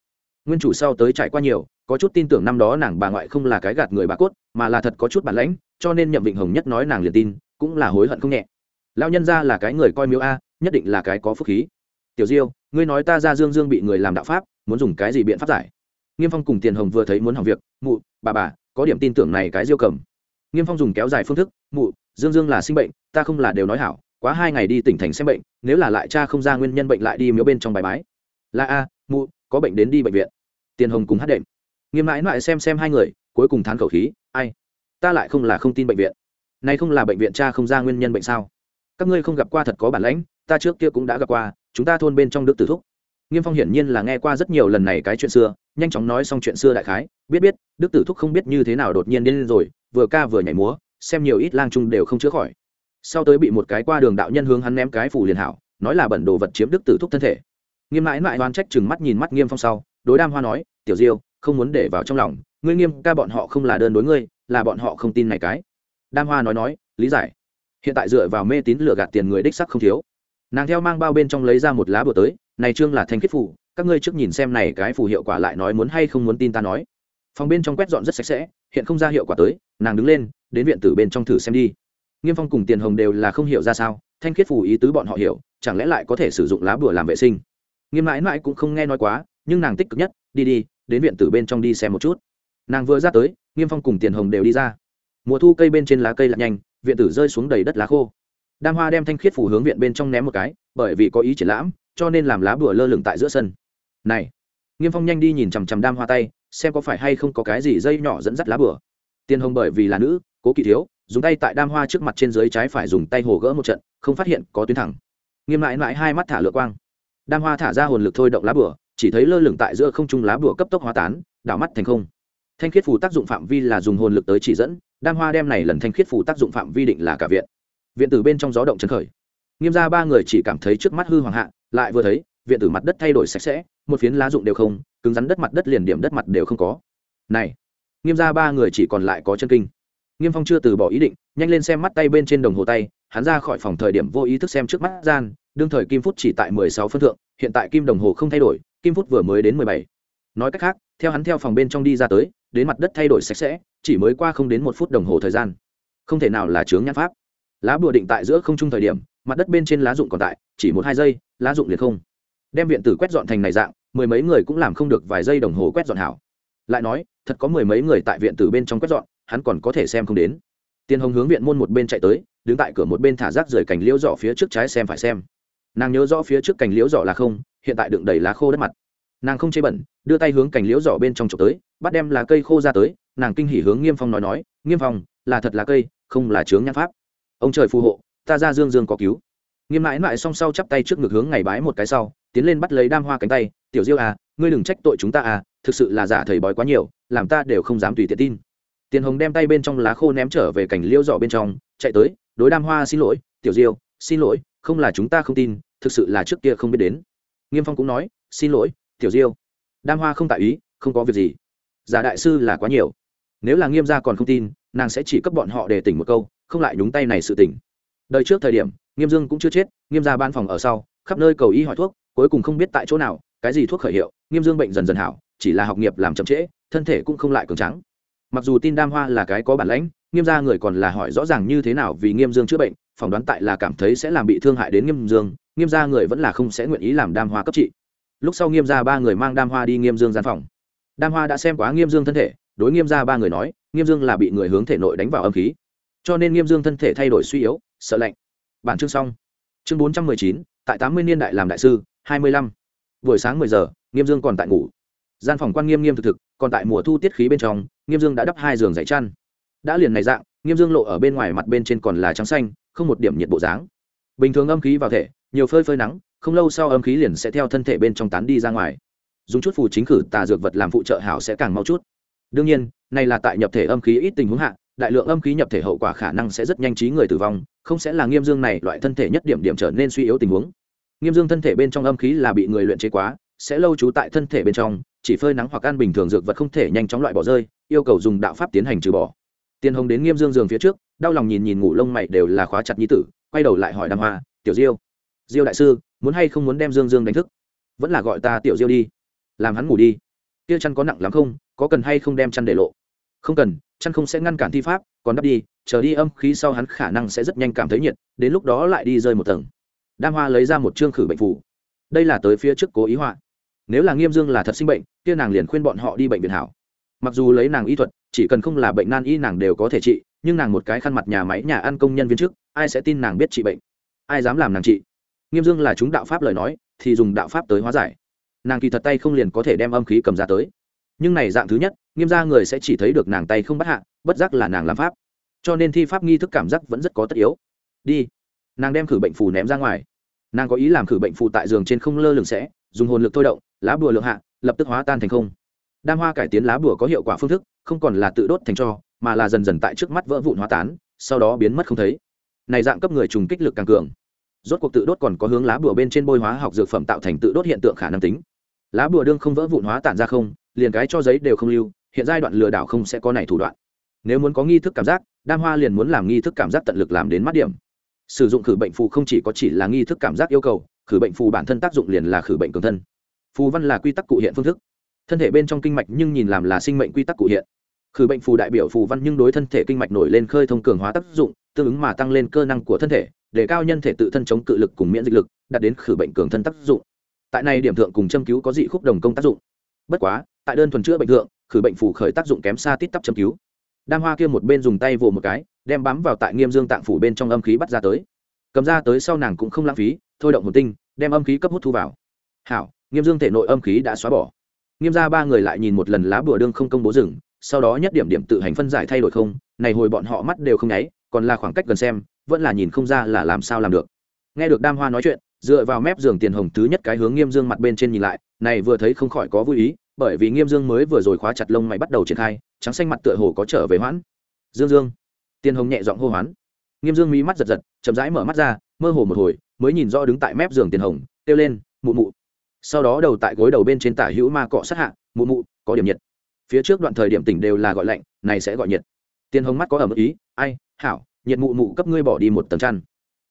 Nguyên chủ sau tới trải qua nhiều, có chút tin tưởng năm đó nàng bà ngoại không là cái gạt người bà cốt, mà là thật có chút bản lãnh, cho nên nhậm vịnh hồng nhất nói nàng liền tin cũng là hối hận không nhẹ. Lao nhân ra là cái người coi miếu a, nhất định là cái có phúc khí. Tiểu diêu, ngươi nói ta ra dương dương bị người làm đạo pháp, muốn dùng cái gì biện pháp giải? Nghiêm phong cùng tiền hồng vừa thấy muốn hỏng việc, mụ, bà bà, có điểm tin tưởng này cái diêu cầm. Nghiêm phong dùng kéo dài phương thức, mụ, dương dương là sinh bệnh, ta không là đều nói hảo, quá hai ngày đi tỉnh thành xem bệnh, nếu là lại cha không ra nguyên nhân bệnh lại đi miếu bên trong bài bái. Là a, mụ, có bệnh đến đi bệnh viện. Tiền hồng cùng hát đệm. Nghiêm mãi mãi xem xem hai người, cuối cùng thán khẩu khí, ai, ta lại không là không tin bệnh viện nay không là bệnh viện cha không ra nguyên nhân bệnh sao? Các ngươi không gặp qua thật có bản lãnh, ta trước kia cũng đã gặp qua, chúng ta thôn bên trong đức tử thúc. Nghiêm phong hiển nhiên là nghe qua rất nhiều lần này cái chuyện xưa, nhanh chóng nói xong chuyện xưa đại khái, biết biết, đức tử thúc không biết như thế nào đột nhiên điên rồi, vừa ca vừa nhảy múa, xem nhiều ít lang trung đều không chữa khỏi. Sau tới bị một cái qua đường đạo nhân hướng hắn ném cái phủ liền hảo, nói là bẩn đồ vật chiếm đức tử thúc thân thể. Nghiêm mãi mãi đoán trách chừng mắt nhìn mắt nghiêm phong sau, đối đam hoa nói, tiểu diêu, không muốn để vào trong lòng, ngươi nghiêm ca bọn họ không là đơn đối ngươi, là bọn họ không tin này cái đam hoa nói nói, lý giải. Hiện tại dựa vào mê tín lừa gạt tiền người đích sắc không thiếu. Nàng theo mang bao bên trong lấy ra một lá bừa tới, này trương là thanh kết phủ các ngươi trước nhìn xem này cái phù hiệu quả lại nói muốn hay không muốn tin ta nói. Phòng bên trong quét dọn rất sạch sẽ, hiện không ra hiệu quả tới, nàng đứng lên, đến viện tử bên trong thử xem đi. Nghiêm phong cùng tiền hồng đều là không hiểu ra sao, thanh khiết phù ý tứ bọn họ hiểu, chẳng lẽ lại có thể sử dụng lá bùa làm vệ sinh? Nghiêm mãi mãi cũng không nghe nói quá, nhưng nàng tích cực nhất, đi đi, đến viện tử bên trong đi xem một chút. Nàng vừa ra tới, nghiêm phong cùng tiền hồng đều đi ra mùa thu cây bên trên lá cây lạc nhanh, viện tử rơi xuống đầy đất lá khô. Đam hoa đem thanh khiết phủ hướng viện bên trong ném một cái, bởi vì có ý triển lãm, cho nên làm lá bùa lơ lửng tại giữa sân. Này, nghiêm phong nhanh đi nhìn chằm chằm đam hoa tay, xem có phải hay không có cái gì dây nhỏ dẫn dắt lá bùa. Tiền hồng bởi vì là nữ, cố kỵ thiếu, dùng tay tại đam hoa trước mặt trên dưới trái phải dùng tay hồ gỡ một trận, không phát hiện có tuyến thẳng. Nghiêm lại mãi hai mắt thả lựa quang. Đam hoa thả ra hồn lực thôi động lá bùa, chỉ thấy lơ lửng tại giữa không trung lá bùa cấp tốc hóa tán, đảo mắt thành không. Thanh khiết phù tác dụng phạm vi là dùng hồn lực tới chỉ dẫn đam hoa đem này lần thanh khiết phủ tác dụng phạm vi định là cả viện. Viện tử bên trong gió động chấn khởi. Nghiêm ra ba người chỉ cảm thấy trước mắt hư hoàng hạ, lại vừa thấy, viện tử mặt đất thay đổi sạch sẽ, một phiến lá dụng đều không, cứng rắn đất mặt đất liền điểm đất mặt đều không có. Này, nghiêm ra ba người chỉ còn lại có chân kinh. Nghiêm phong chưa từ bỏ ý định, nhanh lên xem mắt tay bên trên đồng hồ tay, hắn ra khỏi phòng thời điểm vô ý thức xem trước mắt gian, đương thời kim phút chỉ tại mười sáu phân thượng, hiện tại kim đồng hồ không thay đổi, kim phút vừa mới đến mười bảy. Nói cách khác, theo hắn theo phòng bên trong đi ra tới đến mặt đất thay đổi sạch sẽ, chỉ mới qua không đến một phút đồng hồ thời gian. Không thể nào là chướng nhãn pháp. Lá bùa định tại giữa không trung thời điểm, mặt đất bên trên lá dụng còn tại, chỉ một hai giây, lá dụng liệt không. Đem viện tử quét dọn thành này dạng, mười mấy người cũng làm không được vài giây đồng hồ quét dọn hảo. Lại nói, thật có mười mấy người tại viện tử bên trong quét dọn, hắn còn có thể xem không đến. Tiên hồng hướng viện môn một bên chạy tới, đứng tại cửa một bên thả rác rời cành liễu giỏ phía trước trái xem phải xem. Nàng nhớ rõ phía trước cành liễu giỏ là không, hiện tại đựng đầy lá khô đất mặt. Nàng không chê bẩn, đưa tay hướng cành liễu giỏ bên trong trộm tới bắt đem lá cây khô ra tới, nàng kinh hỉ hướng nghiêm phong nói nói, nghiêm phong, là thật lá cây, không là chướng nhan pháp. Ông trời phù hộ, ta ra dương dương có cứu. Nghiêm mãi mãi song sau chắp tay trước ngực hướng ngày bái một cái sau, tiến lên bắt lấy đam hoa cánh tay, tiểu diêu à ngươi đừng trách tội chúng ta à thực sự là giả thầy bói quá nhiều, làm ta đều không dám tùy tiện tin. Tiền hồng đem tay bên trong lá khô ném trở về cảnh liêu dọ bên trong, chạy tới, đối đam hoa xin lỗi, tiểu diêu, xin lỗi, không là chúng ta không tin, thực sự là trước kia không biết đến. Nghiêm phong cũng nói, xin lỗi, tiểu diêu. Đam hoa không tại ý, không có việc gì giả đại sư là quá nhiều. Nếu là nghiêm gia còn không tin, nàng sẽ chỉ cấp bọn họ để tỉnh một câu, không lại nhúng tay này sự tỉnh. Đời trước thời điểm, nghiêm dương cũng chưa chết, nghiêm gia ban phòng ở sau, khắp nơi cầu y hỏi thuốc, cuối cùng không biết tại chỗ nào, cái gì thuốc khởi hiệu, nghiêm dương bệnh dần dần hảo, chỉ là học nghiệp làm chậm trễ, thân thể cũng không lại cường trắng mặc dù tin đam hoa là cái có bản lãnh, nghiêm gia người còn là hỏi rõ ràng như thế nào vì nghiêm dương chữa bệnh, phỏng đoán tại là cảm thấy sẽ làm bị thương hại đến nghiêm dương, nghiêm gia người vẫn là không sẽ nguyện ý làm đam hoa cấp trị. Lúc sau nghiêm gia ba người mang đam hoa đi nghiêm dương gian phòng đam hoa đã xem quá nghiêm dương thân thể, đối nghiêm gia ba người nói, nghiêm dương là bị người hướng thể nội đánh vào âm khí. Cho nên nghiêm dương thân thể thay đổi suy yếu, sợ lạnh. Bản chương xong. Chương bốn trăm mười chín, tại tám mươi niên đại làm đại sư, hai mươi lăm. Buổi sáng mười giờ, nghiêm dương còn tại ngủ. Gian phòng quan nghiêm nghiêm thực thực, còn tại mùa thu tiết khí bên trong, nghiêm dương đã đắp hai giường dạy chăn. Đã liền này dạng, nghiêm dương lộ ở bên ngoài mặt bên trên còn là trắng xanh, không một điểm nhiệt bộ dáng. Bình thường âm khí vào thể, nhiều phơi phơi nắng, không lâu sau âm khí liền sẽ theo thân thể bên trong tán đi ra ngoài dùng chút phù chính khử tà dược vật làm phụ trợ hảo sẽ càng mau chút. Đương nhiên này là tại nhập thể âm khí ít tình huống hạ, đại lượng âm khí nhập thể hậu quả khả năng sẽ rất nhanh trí người tử vong, không sẽ là nghiêm dương này loại thân thể nhất điểm điểm trở nên suy yếu tình huống. Nghiêm dương thân thể bên trong âm khí là bị người luyện chế quá, sẽ lâu trú tại thân thể bên trong, chỉ phơi nắng hoặc ăn bình thường dược vật không thể nhanh chóng loại bỏ rơi, yêu cầu dùng đạo pháp tiến hành trừ bỏ. Tiên hồng đến nghiêm dương giường phía trước, đau lòng nhìn nhìn ngủ lông mày đều là khóa chặt nhi tử, quay đầu lại hỏi đàm hoa, tiểu diêu diêu đại sư, muốn hay không muốn đem dương dương đánh thức? Vẫn là gọi ta tiểu diêu đi làm hắn ngủ đi. Kia chăn có nặng lắm không? Có cần hay không đem chăn để lộ? Không cần, chăn không sẽ ngăn cản thi pháp, còn đắp đi, chờ đi âm khí sau hắn khả năng sẽ rất nhanh cảm thấy nhiệt, đến lúc đó lại đi rơi một tầng. Đam hoa lấy ra một chương khử bệnh phủ đây là tới phía trước cố ý họa. Nếu là nghiêm dương là thật sinh bệnh, kia nàng liền khuyên bọn họ đi bệnh viện hảo. Mặc dù lấy nàng y thuật, chỉ cần không là bệnh nan y nàng đều có thể trị, nhưng nàng một cái khăn mặt nhà máy nhà ăn công nhân viên chức, ai sẽ tin nàng biết trị bệnh? Ai dám làm nàng trị? Nghiêm dương là chúng đạo pháp lời nói, thì dùng đạo pháp tới hóa giải nàng kỳ thật tay không liền có thể đem âm khí cầm ra tới. Nhưng này dạng thứ nhất, nghiêm ra người sẽ chỉ thấy được nàng tay không bắt hạ, bất giác là nàng làm pháp. Cho nên thi pháp nghi thức cảm giác vẫn rất có tất yếu. Đi. Nàng đem khử bệnh phù ném ra ngoài. Nàng có ý làm khử bệnh phù tại giường trên không lơ lửng sẽ, dùng hồn lực thôi động, lá bùa lượng hạ, lập tức hóa tan thành không. Đam hoa cải tiến lá bùa có hiệu quả phương thức, không còn là tự đốt thành cho, mà là dần dần tại trước mắt vỡ vụn hóa tán, sau đó biến mất không thấy. Này dạng cấp người trùng kích lực càng cường. Rốt cuộc tự đốt còn có hướng lá bùa bên trên bôi hóa học dược phẩm tạo thành tự đốt hiện tượng khả năng tính lá bùa đương không vỡ vụn hóa tản ra không, liền cái cho giấy đều không lưu, hiện giai đoạn lừa đảo không sẽ có này thủ đoạn. Nếu muốn có nghi thức cảm giác, đam hoa liền muốn làm nghi thức cảm giác tận lực làm đến mắt điểm. Sử dụng khử bệnh phù không chỉ có chỉ là nghi thức cảm giác yêu cầu, khử bệnh phù bản thân tác dụng liền là khử bệnh cường thân. Phù văn là quy tắc cụ hiện phương thức. Thân thể bên trong kinh mạch nhưng nhìn làm là sinh mệnh quy tắc cụ hiện. Khử bệnh phù đại biểu phù văn nhưng đối thân thể kinh mạch nổi lên khơi thông cường hóa tác dụng, tương ứng mà tăng lên cơ năng của thân thể, để cao nhân thể tự thân chống cự lực cùng miễn dịch lực, đạt đến khử bệnh cường thân tác dụng tại này điểm thượng cùng châm cứu có dị khúc đồng công tác dụng. Bất quá, tại đơn thuần chữa bệnh thượng, khử bệnh phủ khởi tác dụng kém xa tít tắp châm cứu. Đam hoa kia một bên dùng tay vồ một cái, đem bám vào tại nghiêm dương tạng phủ bên trong âm khí bắt ra tới. Cầm ra tới sau nàng cũng không lãng phí, thôi động hồn tinh, đem âm khí cấp hút thu vào. Hảo, nghiêm dương thể nội âm khí đã xóa bỏ. Nghiêm ra ba người lại nhìn một lần lá bùa đương không công bố rừng, sau đó nhất điểm điểm tự hành phân giải thay đổi không, này hồi bọn họ mắt đều không nháy, còn là khoảng cách gần xem, vẫn là nhìn không ra là làm sao làm được. Nghe được đam hoa nói chuyện dựa vào mép giường tiền hồng thứ nhất cái hướng nghiêm dương mặt bên trên nhìn lại, này vừa thấy không khỏi có vui ý, bởi vì nghiêm dương mới vừa rồi khóa chặt lông mày bắt đầu triển khai, trắng xanh mặt tựa hồ có trở về hoãn. Dương dương. Tiền hồng nhẹ giọng hô hoán. Nghiêm dương mí mắt giật giật, chậm rãi mở mắt ra, mơ hồ một hồi, mới nhìn rõ đứng tại mép giường tiền hồng, kêu lên, mụ mụ. Sau đó đầu tại gối đầu bên trên tả hữu ma cọ sát hạ, mụ mụ, có điểm nhiệt. Phía trước đoạn thời điểm tỉnh đều là gọi lạnh, này sẽ gọi nhiệt. Tiền hồng mắt có ẩm ý, ai, hảo, nhiệt mụ mụ, cấp ngươi bỏ đi một tầng chăn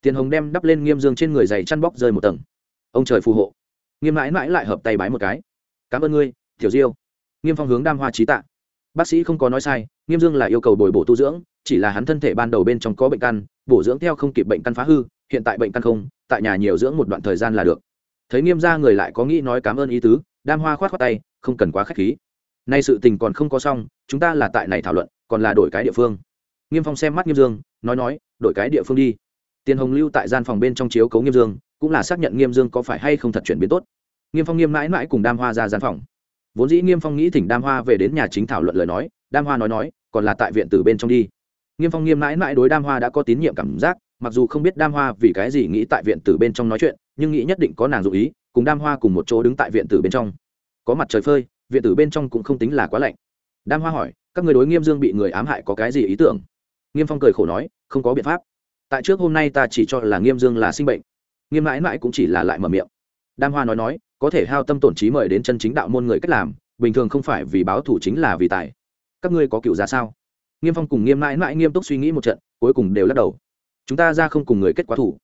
tiền hồng đem đắp lên nghiêm dương trên người giày chăn bóc rơi một tầng. Ông trời phù hộ. Nghiêm mãi mãi lại hợp tay bái một cái. Cảm ơn ngươi, tiểu diêu. Nghiêm phong hướng đam hoa trí tạ. Bác sĩ không có nói sai, nghiêm dương là yêu cầu bồi bổ tu dưỡng, chỉ là hắn thân thể ban đầu bên trong có bệnh căn, bổ dưỡng theo không kịp bệnh căn phá hư, hiện tại bệnh căn không, tại nhà nhiều dưỡng một đoạn thời gian là được. Thấy nghiêm ra người lại có nghĩ nói cảm ơn ý tứ, đam hoa khoát khoát tay, không cần quá k h á c h khí. Nay sự tình còn không có xong, chúng ta là tại này thảo luận, còn là đổi cái địa phương. Nghiêm phong xem mắt nghiêm dương, nói nói, đổi cái địa phương đi tiền hồng lưu tại gian phòng bên trong chiếu cấu nghiêm dương, cũng là xác nhận nghiêm dương có phải hay không thật chuyển biến tốt. Nghiêm phong nghiêm mãi mãi cùng đam hoa ra gian phòng. Vốn dĩ nghiêm phong nghĩ thỉnh đam hoa về đến nhà chính thảo luận lời nói, đam hoa nói nói, còn là tại viện tử bên trong đi. Nghiêm phong nghiêm mãi mãi đối đam hoa đã có tín nhiệm cảm giác, mặc dù không biết đam hoa vì cái gì nghĩ tại viện tử bên trong nói chuyện, nhưng nghĩ nhất định có nàng dụ ý, cùng đam hoa cùng một chỗ đứng tại viện tử bên trong. Có mặt trời phơi, viện tử bên trong cũng không tính là quá lạnh. Đam hoa hỏi, các người đối nghiêm dương bị người ám hại có cái gì ý tưởng? Nghiêm phong cười khổ nói, không có biện pháp tại trước hôm nay ta chỉ cho là nghiêm dương là sinh bệnh. Nghiêm mãi mãi cũng chỉ là lại mở miệng. Đam hoa nói nói, có thể hao tâm tổn trí mời đến chân chính đạo môn người cách làm, bình thường không phải vì báo thủ chính là vì tài. Các ngươi có cựu ra sao? Nghiêm phong cùng nghiêm mãi mãi nghiêm túc suy nghĩ một trận, cuối cùng đều lắc đầu. Chúng ta ra không cùng người kết quả thủ.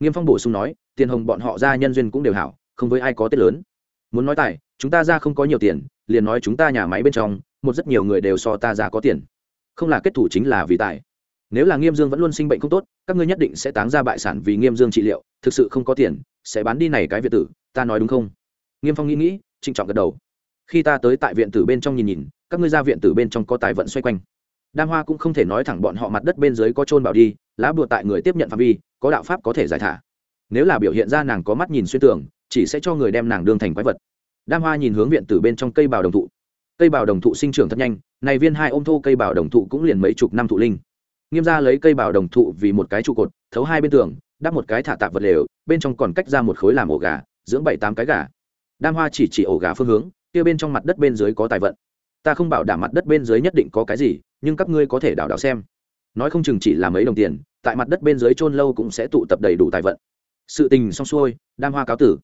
Nghiêm phong bổ sung nói, tiền hồng bọn họ ra nhân duyên cũng đều hảo, không với ai có tết lớn. Muốn nói tài, chúng ta ra không có nhiều tiền, liền nói chúng ta nhà máy bên trong, một rất nhiều người đều so ta ra có tiền. Không là kết thủ chính là vì tài nếu là nghiêm dương vẫn luôn sinh bệnh không tốt, các ngươi nhất định sẽ táng ra bại sản vì nghiêm dương trị liệu, thực sự không có tiền, sẽ bán đi này cái viện tử, ta nói đúng không? Nghiêm phong nghĩ nghĩ, trịnh trọng gật đầu. Khi ta tới tại viện tử bên trong nhìn nhìn, các ngươi ra viện tử bên trong có tài vận xoay quanh. Đam hoa cũng không thể nói thẳng bọn họ mặt đất bên dưới có trôn bảo đi, lá bùa tại người tiếp nhận phạm vi, có đạo pháp có thể giải thả. Nếu là biểu hiện ra nàng có mắt nhìn xuyên tưởng chỉ sẽ cho người đem nàng đương thành quái vật. Đam hoa nhìn hướng viện tử bên trong cây bào đồng thụ. Cây bào đồng thụ sinh trưởng thật nhanh, này viên hai ôm thô cây bào đồng thụ cũng liền mấy chục năm thụ linh nghiêm ra lấy cây bảo đồng thụ vì một cái trụ cột, thấu hai bên tường, đắp một cái thả tạp vật lều, bên trong còn cách ra một khối làm ổ gà, dưỡng bảy tám cái gà. Đam hoa chỉ chỉ ổ gà phương hướng, kia bên trong mặt đất bên dưới có tài vận. Ta không bảo đảm mặt đất bên dưới nhất định có cái gì, nhưng các ngươi có thể đảo đảo xem. Nói không chừng chỉ là mấy đồng tiền, tại mặt đất bên dưới trôn lâu cũng sẽ tụ tập đầy đủ tài vận. Sự tình xong xuôi, đam hoa cáo tử.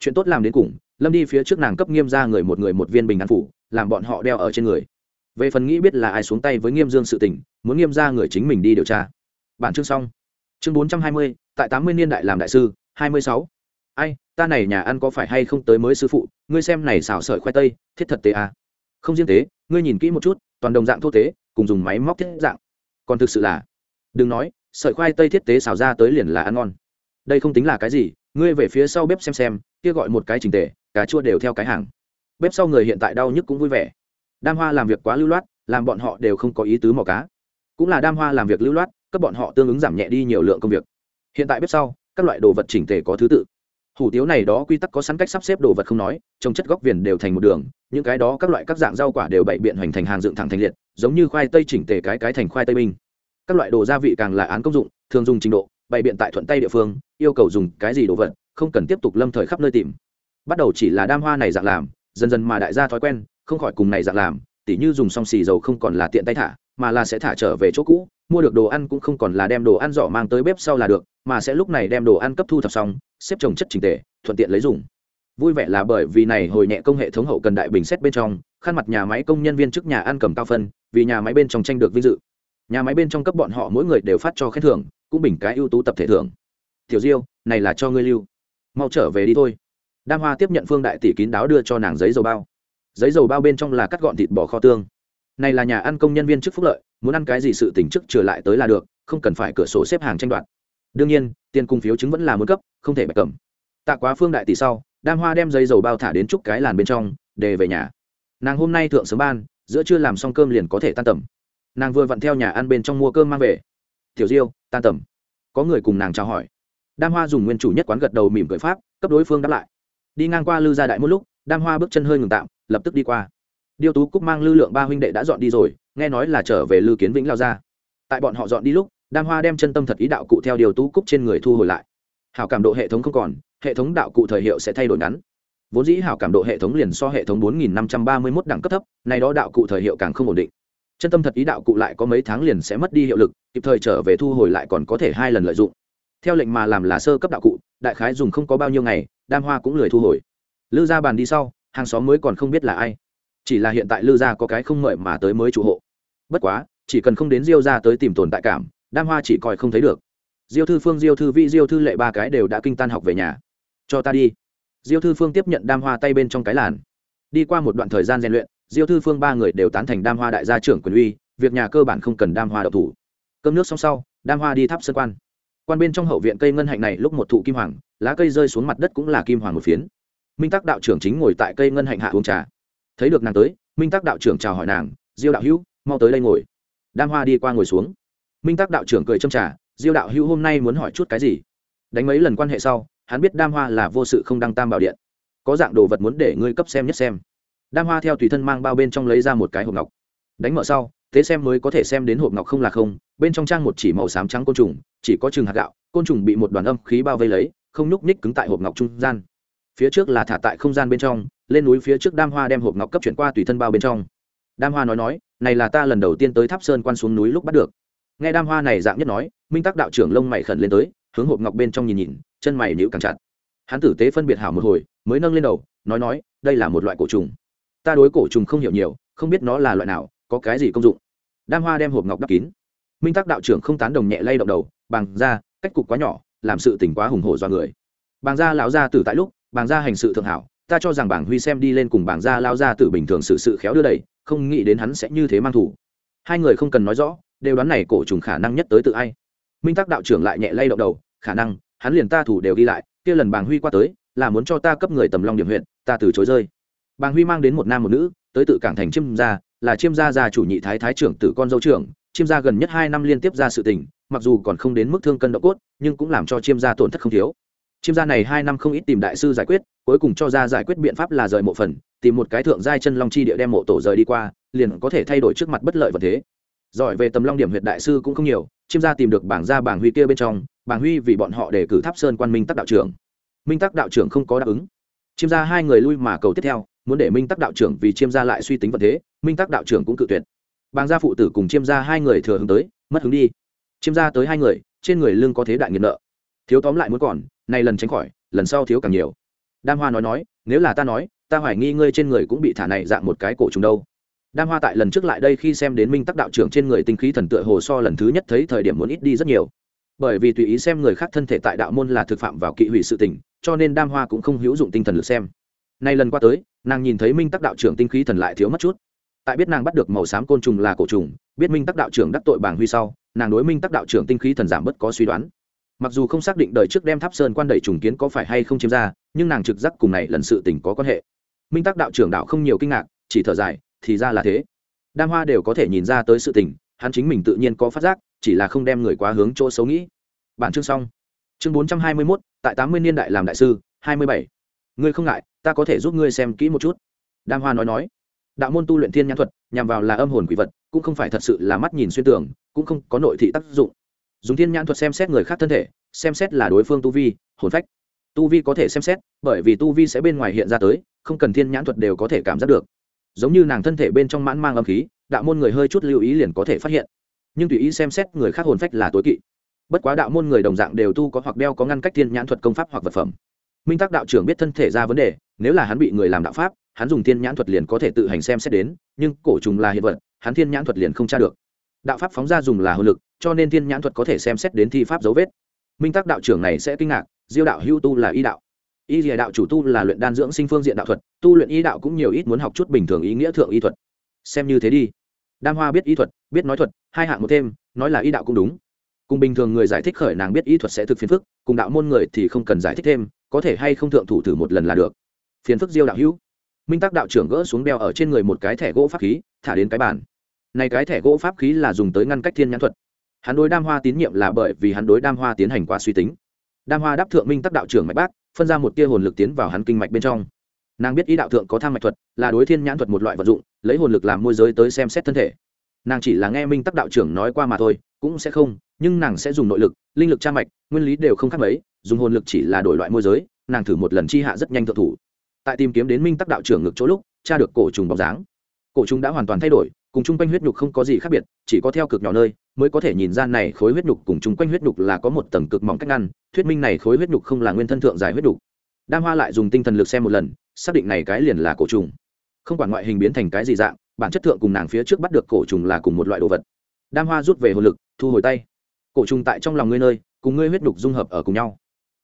Chuyện tốt làm đến cùng, lâm đi phía trước nàng cấp nghiêm ra người một người một viên bình an phủ, làm bọn họ đeo ở trên người về phần nghĩ biết là ai xuống tay với nghiêm dương sự tình, muốn nghiêm ra người chính mình đi điều tra. Bản chương xong. Chương bốn trăm hai mươi, tại tám mươi niên đại làm đại sư, hai mươi sáu. Ai, ta này nhà ăn có phải hay không tới mới sư phụ, ngươi xem này xào sợi khoai tây, thiết thật tế à. không riêng tế, ngươi nhìn kỹ một chút, toàn đồng dạng thô tế, cùng dùng máy móc thiết dạng. Còn thực sự là, đừng nói, sợi khoai tây thiết tế xào ra tới liền là ăn ngon. Đây không tính là cái gì, ngươi về phía sau bếp xem xem, kia gọi một cái trình tề, cà chua đều theo cái hàng. Bếp sau người hiện tại đau nhức cũng vui vẻ đam hoa làm việc quá lưu loát, làm bọn họ đều không có ý tứ mò cá. Cũng là đam hoa làm việc lưu loát các bọn họ tương ứng giảm nhẹ đi nhiều lượng công việc. Hiện tại bếp sau, các loại đồ vật chỉnh tề có thứ tự. Hủ tiếu này đó quy tắc có sẵn cách sắp xếp đồ vật không nói, trồng chất góc viền đều thành một đường, những cái đó các loại các dạng rau quả đều bày biện hoành thành hàng dựng thẳng thành liệt, giống như khoai tây chỉnh tề cái cái thành khoai tây binh. Các loại đồ gia vị càng là án công dụng, thường dùng trình độ bày biện tại thuận tay địa phương, yêu cầu dùng cái gì đồ vật, không cần tiếp tục lâm thời khắp nơi tìm. Bắt đầu chỉ là đam hoa này dạng làm, dần dần mà đại gia thói quen không khỏi cùng này dạng làm, tỉ như dùng xong xì dầu không còn là tiện tay thả, mà là sẽ thả trở về chỗ cũ, mua được đồ ăn cũng không còn là đem đồ ăn giỏ mang tới bếp sau là được, mà sẽ lúc này đem đồ ăn cấp thu thập xong, xếp trồng chất trình tề, thuận tiện lấy dùng. Vui vẻ là bởi vì này hồi nhẹ công hệ thống hậu cần đại bình xét bên trong, khăn mặt nhà máy công nhân viên chức nhà ăn cầm cao phân, vì nhà máy bên trong tranh được vinh dự. Nhà máy bên trong cấp bọn họ mỗi người đều phát cho khen thưởng, cũng bình cái ưu tú tập thể thưởng. Tiểu diêu, này là cho ngươi lưu. Mau trở về đi thôi. Đam hoa tiếp nhận phương đại tỷ kín đáo đưa cho nàng giấy dầu bao giấy dầu bao bên trong là cắt gọn thịt bò kho tương. Này là nhà ăn công nhân viên chức phúc lợi, muốn ăn cái gì sự tỉnh chức trở lại tới là được, không cần phải cửa sổ xếp hàng tranh đoạt. Đương nhiên, tiền cung phiếu chứng vẫn là muốn cấp, không thể bạch cầm. Tạ quá phương đại tỷ sau, đam hoa đem giấy dầu bao thả đến chúc cái làn bên trong, để về nhà. Nàng hôm nay thượng sớm ban, giữa trưa làm xong cơm liền có thể tan tầm. Nàng vừa vặn theo nhà ăn bên trong mua cơm mang về. Tiểu diêu, tan tầm. Có người cùng nàng chào hỏi. Đam hoa dùng nguyên chủ nhất quán gật đầu mỉm cười pháp, cấp đối phương đáp lại. Đi ngang qua lư gia đại một lúc, đam hoa bước chân hơi ngừng tạm lập tức đi qua. Điêu tú cúc mang lưu lượng ba huynh đệ đã dọn đi rồi, nghe nói là trở về lưu kiến vĩnh lao ra. Tại bọn họ dọn đi lúc đam hoa đem chân tâm thật ý đạo cụ theo điều tú cúc trên người thu hồi lại. Hảo cảm độ hệ thống không còn, hệ thống đạo cụ thời hiệu sẽ thay đổi ngắn. Vốn dĩ hảo cảm độ hệ thống liền so hệ thống 4531 đẳng cấp thấp này đó đạo cụ thời hiệu càng không ổn định. Chân tâm thật ý đạo cụ lại có mấy tháng liền sẽ mất đi hiệu lực, kịp thời trở về thu hồi lại còn có thể hai lần lợi dụng. Theo lệnh mà làm là sơ cấp đạo cụ, đại khái dùng không có bao nhiêu ngày đam hoa cũng lười thu hồi. Lư ra bàn đi sau hàng xóm mới còn không biết là ai. Chỉ là hiện tại lư gia có cái không mời mà tới mới chủ hộ. Bất quá, chỉ cần không đến diêu ra tới tìm tồn tại cảm, đam hoa chỉ coi không thấy được. Diêu thư phương, diêu thư vi diêu thư lệ ba cái đều đã kinh tan học về nhà. Cho ta đi. Diêu thư phương tiếp nhận đam hoa tay bên trong cái làn. Đi qua một đoạn thời gian rèn luyện, diêu thư phương ba người đều tán thành đam hoa đại gia trưởng quyền uy, việc nhà cơ bản không cần đam hoa đậu thủ. Cơm nước xong sau, đam hoa đi thắp sân quan. Quan bên trong hậu viện cây ngân hạnh này lúc một thụ kim hoàng, lá cây rơi xuống mặt đất cũng là kim hoàng một phiến minh tắc đạo trưởng chính ngồi tại cây ngân hạnh hạ uống trà. Thấy được nàng tới, minh tắc đạo trưởng chào hỏi nàng, diêu đạo hữu, mau tới đây ngồi. Đam hoa đi qua ngồi xuống. Minh tắc đạo trưởng cười châm trà, diêu đạo hữu hôm nay muốn hỏi chút cái gì? Đánh mấy lần quan hệ sau, hắn biết đam hoa là vô sự không đăng tam bảo điện. Có dạng đồ vật muốn để ngươi cấp xem nhất xem. Đam hoa theo tùy thân mang bao bên trong lấy ra một cái hộp ngọc. Đánh mở sau, thế xem mới có thể xem đến hộp ngọc không là không, bên trong trang một chỉ màu xám trắng côn trùng, chỉ có chừng hạt gạo, côn trùng bị một đoàn âm khí bao vây lấy, không nhúc ních cứng tại hộp ngọc trung gian phía trước là thả tại không gian bên trong, lên núi phía trước đam hoa đem hộp ngọc cấp chuyển qua tùy thân bao bên trong. Đam hoa nói nói, này là ta lần đầu tiên tới tháp sơn quan xuống núi lúc bắt được. Nghe đam hoa này dạng nhất nói, minh tắc đạo trưởng lông mày khẩn lên tới, hướng hộp ngọc bên trong nhìn nhìn, chân mày nhữ càng chặt. Hắn tử tế phân biệt hảo một hồi, mới nâng lên đầu, nói nói, đây là một loại cổ trùng. Ta đối cổ trùng không hiểu nhiều, không biết nó là loại nào, có cái gì công dụng? Đam hoa đem hộp ngọc đắp kín. Minh tắc đạo trưởng không tán đồng nhẹ lay động đầu bằng ra cách cục quá nhỏ, làm sự tỉnh quá hùng hổ do người. Bằng ra lão ra tử tại lúc bảng gia hành sự thượng hảo, ta cho rằng bảng huy xem đi lên cùng bảng gia lao ra tử bình thường sự sự khéo đưa đẩy, không nghĩ đến hắn sẽ như thế mang thủ. Hai người không cần nói rõ, đều đoán này cổ trùng khả năng nhất tới tự ai. Minh tắc đạo trưởng lại nhẹ lay động đầu, khả năng, hắn liền ta thủ đều đi lại, kia lần bàng huy qua tới, là muốn cho ta cấp người tầm long điểm huyện, ta từ chối rơi. Bàng huy mang đến một nam một nữ, tới tự cảng thành chiêm gia, là chiêm gia gia chủ nhị thái thái trưởng tử con dâu trưởng, chiêm gia gần nhất hai năm liên tiếp ra sự tình, mặc dù còn không đến mức thương cân độ cốt, nhưng cũng làm cho chiêm gia tổn thất không thiếu chiêm gia này hai năm không ít tìm đại sư giải quyết, cuối cùng cho ra giải quyết biện pháp là rời mộ phần, tìm một cái thượng giai chân long chi địa đem mộ tổ rời đi qua, liền có thể thay đổi trước mặt bất lợi vật thế. Giỏi về tầm long điểm huyệt đại sư cũng không nhiều, chiêm gia tìm được bảng gia bảng huy kia bên trong, bảng huy vì bọn họ để cử tháp sơn quan minh tắc đạo trưởng. Minh tắc đạo trưởng không có đáp ứng. Chiêm gia hai người lui mà cầu tiếp theo, muốn để minh tắc đạo trưởng vì chiêm gia lại suy tính vật thế, minh tắc đạo trưởng cũng cự tuyệt. Bảng gia phụ tử cùng chiêm gia hai người thừa hướng tới, mất hướng đi. Chiêm gia tới hai người, trên người lưng có thế đại nghiệt nợ. Thiếu tóm lại muốn còn này lần tránh khỏi, lần sau thiếu càng nhiều. Đam hoa nói nói, nếu là ta nói, ta hoài nghi ngươi trên người cũng bị thả này dạng một cái cổ trùng đâu. Đam hoa tại lần trước lại đây khi xem đến minh tắc đạo trưởng trên người tinh khí thần tựa hồ so lần thứ nhất thấy thời điểm muốn ít đi rất nhiều. Bởi vì tùy ý xem người khác thân thể tại đạo môn là thực phạm vào kỵ hủy sự tình, cho nên đam hoa cũng không hữu dụng tinh thần lực xem. Nay lần qua tới, nàng nhìn thấy minh tắc đạo trưởng tinh khí thần lại thiếu mất chút. Tại biết nàng bắt được màu xám côn trùng là cổ trùng, biết minh tắc đạo trưởng đắc tội bảng huy sau, nàng đối minh tắc đạo trưởng tinh khí thần giảm bất có suy đoán mặc dù không xác định đời trước đem tháp sơn quan đẩy trùng kiến có phải hay không chiếm ra, nhưng nàng trực giác cùng này lần sự tình có quan hệ. Minh tắc đạo trưởng đạo không nhiều kinh ngạc, chỉ thở dài, thì ra là thế. Đam hoa đều có thể nhìn ra tới sự tình, hắn chính mình tự nhiên có phát giác, chỉ là không đem người quá hướng chỗ xấu nghĩ. Bản chương xong. Chương bốn trăm hai mươi mốt, tại tám mươi niên đại làm đại sư, hai mươi bảy. Ngươi không ngại, ta có thể giúp ngươi xem kỹ một chút. Đam hoa nói nói. Đạo môn tu luyện thiên nhãn thuật, nhằm vào là âm hồn quỷ vật, cũng không phải thật sự là mắt nhìn xuyên tường, cũng không có nội thị tác dụng dùng thiên nhãn thuật xem xét người khác thân thể, xem xét là đối phương tu vi, hồn phách. Tu vi có thể xem xét, bởi vì tu vi sẽ bên ngoài hiện ra tới, không cần thiên nhãn thuật đều có thể cảm giác được. Giống như nàng thân thể bên trong mãn mang âm khí, đạo môn người hơi chút lưu ý liền có thể phát hiện. Nhưng tùy ý xem xét người khác hồn phách là tối kỵ. Bất quá đạo môn người đồng dạng đều tu có hoặc đeo có ngăn cách thiên nhãn thuật công pháp hoặc vật phẩm. Minh tắc đạo trưởng biết thân thể ra vấn đề, nếu là hắn bị người làm đạo pháp, hắn dùng thiên nhãn thuật liền có thể tự hành xem xét đến, nhưng cổ trùng là hiện vật, hắn thiên nhãn thuật liền không tra được. Đạo pháp phóng ra dùng là hồn lực cho nên thiên nhãn thuật có thể xem xét đến thi pháp dấu vết. Minh tắc đạo trưởng này sẽ kinh ngạc, diêu đạo hưu tu là y đạo. Y dìa đạo chủ tu là luyện đan dưỡng sinh phương diện đạo thuật, tu luyện y đạo cũng nhiều ít muốn học chút bình thường ý nghĩa thượng y thuật. Xem như thế đi. Đam hoa biết y thuật, biết nói thuật, hai hạng một thêm, nói là y đạo cũng đúng. Cùng bình thường người giải thích khởi nàng biết y thuật sẽ thực phiền phức, cùng đạo môn người thì không cần giải thích thêm, có thể hay không thượng thủ thử một lần là được. Phiền phức diêu đạo hữu. Minh tắc đạo trưởng gỡ xuống đeo ở trên người một cái thẻ gỗ pháp khí, thả đến cái bàn. Này cái thẻ gỗ pháp khí là dùng tới ngăn cách thiên nhãn thuật hắn đối đam hoa tín nhiệm là bởi vì hắn đối đam hoa tiến hành qua suy tính. Đam hoa đáp thượng minh tắc đạo trưởng mạch bác phân ra một tia hồn lực tiến vào hắn kinh mạch bên trong. Nàng biết ý đạo thượng có tham mạch thuật, là đối thiên nhãn thuật một loại vật dụng, lấy hồn lực làm môi giới tới xem xét thân thể. Nàng chỉ là nghe minh tắc đạo trưởng nói qua mà thôi, cũng sẽ không, nhưng nàng sẽ dùng nội lực, linh lực tra mạch, nguyên lý đều không khác mấy, dùng hồn lực chỉ là đổi loại môi giới, nàng thử một lần chi hạ rất nhanh thượng thủ. Tại tìm kiếm đến minh tắc đạo trưởng ngực chỗ lúc, tra được cổ trùng bóng dáng. Cổ trùng đã hoàn toàn thay đổi, cùng chung quanh huyết nhục không có gì khác biệt, chỉ có theo cực nhỏ nơi mới có thể nhìn ra này khối huyết nhục cùng chung quanh huyết nhục là có một tầng cực mỏng cách ngăn, thuyết minh này khối huyết nhục không là nguyên thân thượng dài huyết nhục. Đam hoa lại dùng tinh thần lực xem một lần, xác định này cái liền là cổ trùng. Không quản ngoại hình biến thành cái gì dạng, bản chất thượng cùng nàng phía trước bắt được cổ trùng là cùng một loại đồ vật. Đam hoa rút về hồn lực, thu hồi tay. Cổ trùng tại trong lòng ngươi nơi, cùng ngươi huyết nhục dung hợp ở cùng nhau.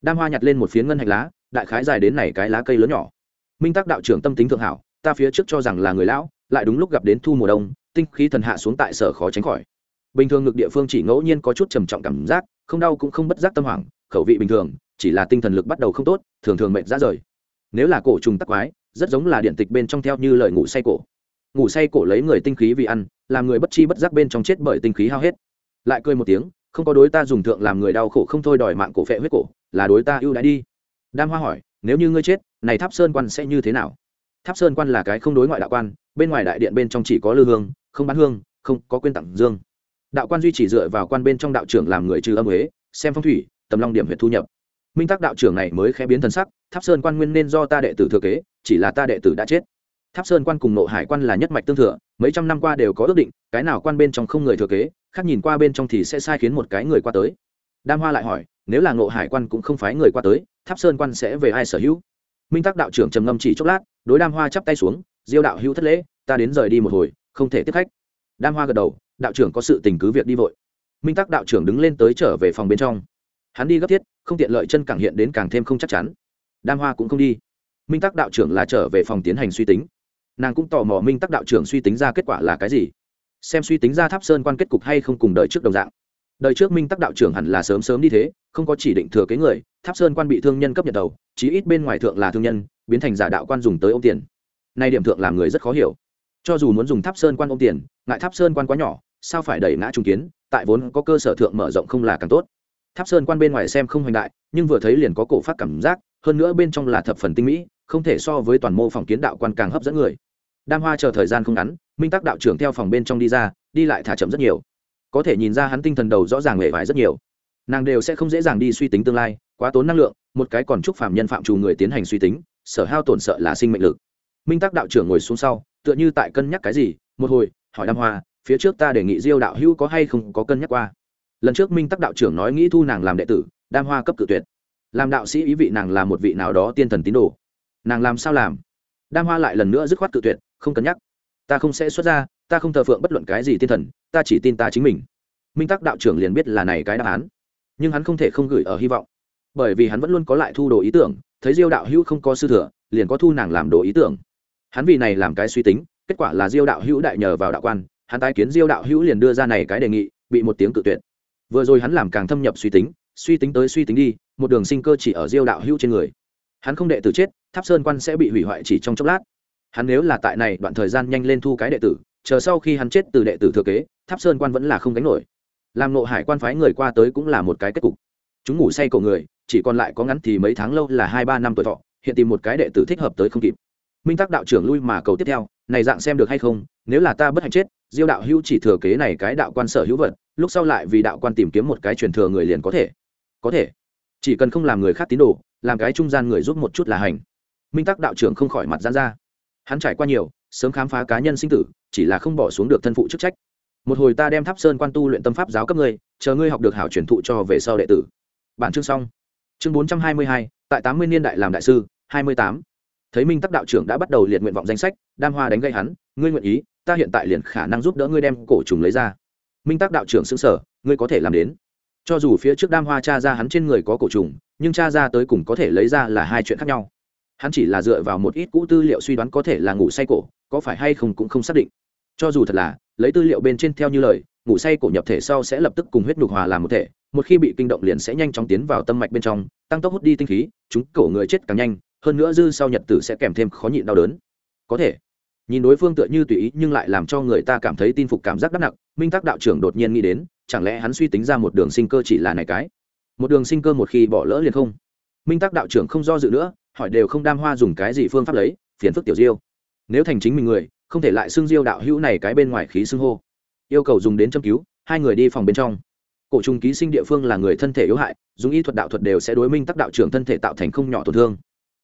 Đam hoa nhặt lên một phiến ngân hạch lá, đại khái dài đến này cái lá cây lớn nhỏ. Minh tác đạo trưởng tâm tính thượng hảo, ta phía trước cho rằng là người lão, lại đúng lúc gặp đến thu mùa đông, tinh khí thần hạ xuống tại sở khó tránh khỏi bình thường ngực địa phương chỉ ngẫu nhiên có chút trầm trọng cảm giác, không đau cũng không bất giác tâm hoảng, khẩu vị bình thường, chỉ là tinh thần lực bắt đầu không tốt, thường thường mệt ra rời. Nếu là cổ trùng tắc quái, rất giống là điện tịch bên trong theo như lời ngủ say cổ. Ngủ say cổ lấy người tinh khí vì ăn, làm người bất chi bất giác bên trong chết bởi tinh khí hao hết. Lại cười một tiếng, không có đối ta dùng thượng làm người đau khổ không thôi đòi mạng cổ phệ huyết cổ, là đối ta ưu đãi đi. Đam hoa hỏi, nếu như ngươi chết, này tháp sơn quan sẽ như thế nào? Tháp sơn quan là cái không đối ngoại đạo quan, bên ngoài đại điện bên trong chỉ có lư hương, không bán hương, không có quyên tặng dương đạo quan duy chỉ dựa vào quan bên trong đạo trưởng làm người trừ âm huế, xem phong thủy, tầm long điểm huyện thu nhập. Minh tắc đạo trưởng này mới khẽ biến thần sắc, tháp sơn quan nguyên nên do ta đệ tử thừa kế, chỉ là ta đệ tử đã chết. Tháp sơn quan cùng nộ hải quan là nhất mạch tương thừa, mấy trăm năm qua đều có ước định, cái nào quan bên trong không người thừa kế, khác nhìn qua bên trong thì sẽ sai khiến một cái người qua tới. Đam hoa lại hỏi, nếu là nộ hải quan cũng không phái người qua tới, tháp sơn quan sẽ về ai sở hữu? Minh tắc đạo trưởng trầm ngâm chỉ chốc lát, đối đam hoa chắp tay xuống, diêu đạo hữu thất lễ, ta đến rời đi một hồi, không thể tiếp khách. Đam hoa gật đầu đạo trưởng có sự tình cứ việc đi vội. Minh tắc đạo trưởng đứng lên tới trở về phòng bên trong. Hắn đi gấp thiết, không tiện lợi chân càng hiện đến càng thêm không chắc chắn. Đam hoa cũng không đi. Minh tắc đạo trưởng là trở về phòng tiến hành suy tính. Nàng cũng tò mò minh tắc đạo trưởng suy tính ra kết quả là cái gì. Xem suy tính ra tháp sơn quan kết cục hay không cùng đời trước đồng dạng. Đời trước minh tắc đạo trưởng hẳn là sớm sớm đi thế, không có chỉ định thừa kế người, tháp sơn quan bị thương nhân cấp nhận đầu, chí ít bên ngoài thượng là thương nhân, biến thành giả đạo quan dùng tới ô tiền. Nay điểm thượng làm người rất khó hiểu cho dù muốn dùng tháp sơn quan ôm tiền, ngại tháp sơn quan quá nhỏ, sao phải đẩy ngã trung kiến, tại vốn có cơ sở thượng mở rộng không là càng tốt. Tháp sơn quan bên ngoài xem không hoành đại, nhưng vừa thấy liền có cổ phát cảm giác, hơn nữa bên trong là thập phần tinh mỹ, không thể so với toàn mô phòng kiến đạo quan càng hấp dẫn người. Đam hoa chờ thời gian không ngắn, minh tắc đạo trưởng theo phòng bên trong đi ra, đi lại thả chậm rất nhiều. Có thể nhìn ra hắn tinh thần đầu rõ ràng hề vải rất nhiều. Nàng đều sẽ không dễ dàng đi suy tính tương lai, quá tốn năng lượng, một cái còn chúc phạm nhân phạm trù người tiến hành suy tính, sở hao tổn sợ là sinh mệnh lực. Minh tắc đạo trưởng ngồi xuống sau tựa như tại cân nhắc cái gì, một hồi, hỏi đam hoa, phía trước ta đề nghị diêu đạo hữu có hay không có cân nhắc qua. Lần trước minh tắc đạo trưởng nói nghĩ thu nàng làm đệ tử, đam hoa cấp cự tuyệt. Làm đạo sĩ ý vị nàng là một vị nào đó tiên thần tín đồ. Nàng làm sao làm? Đam hoa lại lần nữa dứt khoát tự tuyệt, không cân nhắc. Ta không sẽ xuất ra, ta không thờ phượng bất luận cái gì tiên thần, ta chỉ tin ta chính mình. Minh tắc đạo trưởng liền biết là này cái đáp án. Nhưng hắn không thể không gửi ở hy vọng. Bởi vì hắn vẫn luôn có lại thu đồ ý tưởng, thấy diêu đạo hữu không có sư thừa, liền có thu nàng làm đồ ý tưởng hắn vì này làm cái suy tính, kết quả là diêu đạo hữu đại nhờ vào đạo quan, hắn tái kiến diêu đạo hữu liền đưa ra này cái đề nghị, bị một tiếng cự tuyệt. Vừa rồi hắn làm càng thâm nhập suy tính suy tính tới suy tính đi, một đường sinh cơ chỉ ở diêu đạo hữu trên người. Hắn không đệ tử chết, tháp sơn quan sẽ bị hủy hoại chỉ trong chốc lát. Hắn nếu là tại này đoạn thời gian nhanh lên thu cái đệ tử, chờ sau khi hắn chết từ đệ tử thừa kế, tháp sơn quan vẫn là không gánh nổi. Làm nộ hải quan phái người qua tới cũng là một cái kết cục. Chúng ngủ say cổ người, chỉ còn lại có ngắn thì mấy tháng lâu là hai ba năm tuổi thọ, hiện tìm một cái đệ tử thích hợp tới không kịp minh tắc đạo trưởng lui mà cầu tiếp theo, này dạng xem được hay không, nếu là ta bất hạnh chết, diêu đạo hữu chỉ thừa kế này cái đạo quan sở hữu vật, lúc sau lại vì đạo quan tìm kiếm một cái truyền thừa người liền có thể. Có thể. Chỉ cần không làm người khác tín đồ, làm cái trung gian người giúp một chút là hành. Minh tắc đạo trưởng không khỏi mặt gian ra. Hắn trải qua nhiều, sớm khám phá cá nhân sinh tử, chỉ là không bỏ xuống được thân phụ chức trách. Một hồi ta đem tháp sơn quan tu luyện tâm pháp giáo cấp ngươi, chờ ngươi học được hảo truyền thụ cho về sau đệ tử. Bản chương xong. Chương bốn trăm hai mươi hai, tại tám mươi niên đại làm đại sư, hai mươi tám thấy minh tắc đạo trưởng đã bắt đầu liệt nguyện vọng danh sách đam hoa đánh gây hắn ngươi nguyện ý ta hiện tại liền khả năng giúp đỡ ngươi đem cổ trùng lấy ra minh tắc đạo trưởng xứng sở ngươi có thể làm đến cho dù phía trước đam hoa cha ra hắn trên người có cổ trùng nhưng cha ra tới cùng có thể lấy ra là hai chuyện khác nhau hắn chỉ là dựa vào một ít cũ tư liệu suy đoán có thể là ngủ say cổ có phải hay không cũng không xác định cho dù thật là lấy tư liệu bên trên theo như lời ngủ say cổ nhập thể sau sẽ lập tức cùng huyết nhục hòa làm một thể một khi bị kinh động liền sẽ nhanh chóng tiến vào tâm mạch bên trong tăng tốc hút đi tinh khí chúng cổ người chết càng nhanh hơn nữa dư sau nhật tử sẽ kèm thêm khó nhịn đau đớn. Có thể, nhìn đối phương tựa như tùy ý nhưng lại làm cho người ta cảm thấy tin phục cảm giác đắp nặng, minh tác đạo trưởng đột nhiên nghĩ đến, chẳng lẽ hắn suy tính ra một đường sinh cơ chỉ là này cái? Một đường sinh cơ một khi bỏ lỡ liền không? Minh tác đạo trưởng không do dự nữa, hỏi đều không đam hoa dùng cái gì phương pháp lấy, phiền phức tiểu diêu. Nếu thành chính mình người, không thể lại xưng diêu đạo hữu này cái bên ngoài khí xưng hô. Yêu cầu dùng đến châm cứu, hai người đi phòng bên trong. Cổ trùng ký sinh địa phương là người thân thể yếu hại, dùng y thuật đạo thuật đều sẽ đối minh tác đạo trưởng thân thể tạo thành không nhỏ tổn thương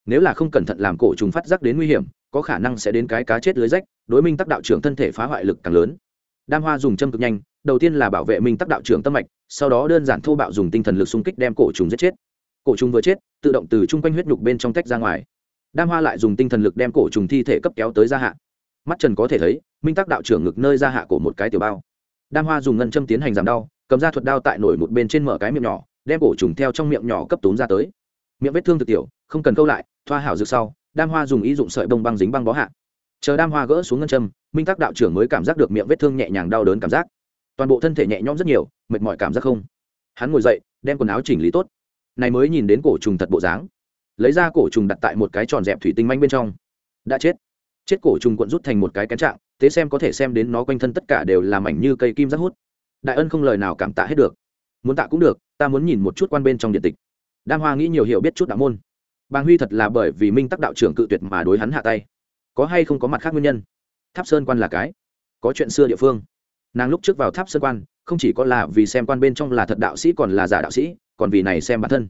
nếu là không cẩn thận làm cổ trùng phát giác đến nguy hiểm, có khả năng sẽ đến cái cá chết lưới rách, đối minh tác đạo trưởng thân thể phá hoại lực càng lớn. Đam hoa dùng châm cực nhanh, đầu tiên là bảo vệ minh tác đạo trưởng tâm mạch, sau đó đơn giản thô bạo dùng tinh thần lực xung kích đem cổ trùng giết chết. Cổ trùng vừa chết, tự động từ chung quanh huyết nhục bên trong tách ra ngoài. Đam hoa lại dùng tinh thần lực đem cổ trùng thi thể cấp kéo tới gia hạ. Mắt trần có thể thấy, minh tác đạo trưởng ngực nơi gia hạ của một cái tiểu bao. Đam hoa dùng ngân châm tiến hành giảm đau, cầm ra thuật đao tại nổi một bên trên mở cái miệng nhỏ, đem cổ trùng theo trong miệng nhỏ cấp tốn ra tới. Miệng vết thương thực tiểu, không cần câu lại thoa hảo dược sau, đam hoa dùng ý dụng sợi bông băng dính băng bó hạ. Chờ đam hoa gỡ xuống ngân châm, minh các đạo trưởng mới cảm giác được miệng vết thương nhẹ nhàng đau đớn cảm giác. Toàn bộ thân thể nhẹ nhõm rất nhiều, mệt mỏi cảm giác không. Hắn ngồi dậy, đem quần áo chỉnh lý tốt. Này mới nhìn đến cổ trùng thật bộ dáng. Lấy ra cổ trùng đặt tại một cái tròn dẹp thủy tinh manh bên trong. Đã chết. Chết cổ trùng cuộn rút thành một cái kén trạng, thế xem có thể xem đến nó quanh thân tất cả đều làm ảnh như cây kim rác hút. Đại ân không lời nào cảm tạ hết được. Muốn tạ cũng được, ta muốn nhìn một chút quan bên trong điện tịch. Đam hoa nghĩ nhiều hiểu biết chút đạo môn bàng huy thật là bởi vì minh tắc đạo trưởng cự tuyệt mà đối hắn hạ tay. Có hay không có mặt khác nguyên nhân? Tháp sơn quan là cái? Có chuyện xưa địa phương. Nàng lúc trước vào tháp sơn quan, không chỉ có là vì xem quan bên trong là thật đạo sĩ còn là giả đạo sĩ, còn vì này xem bản thân.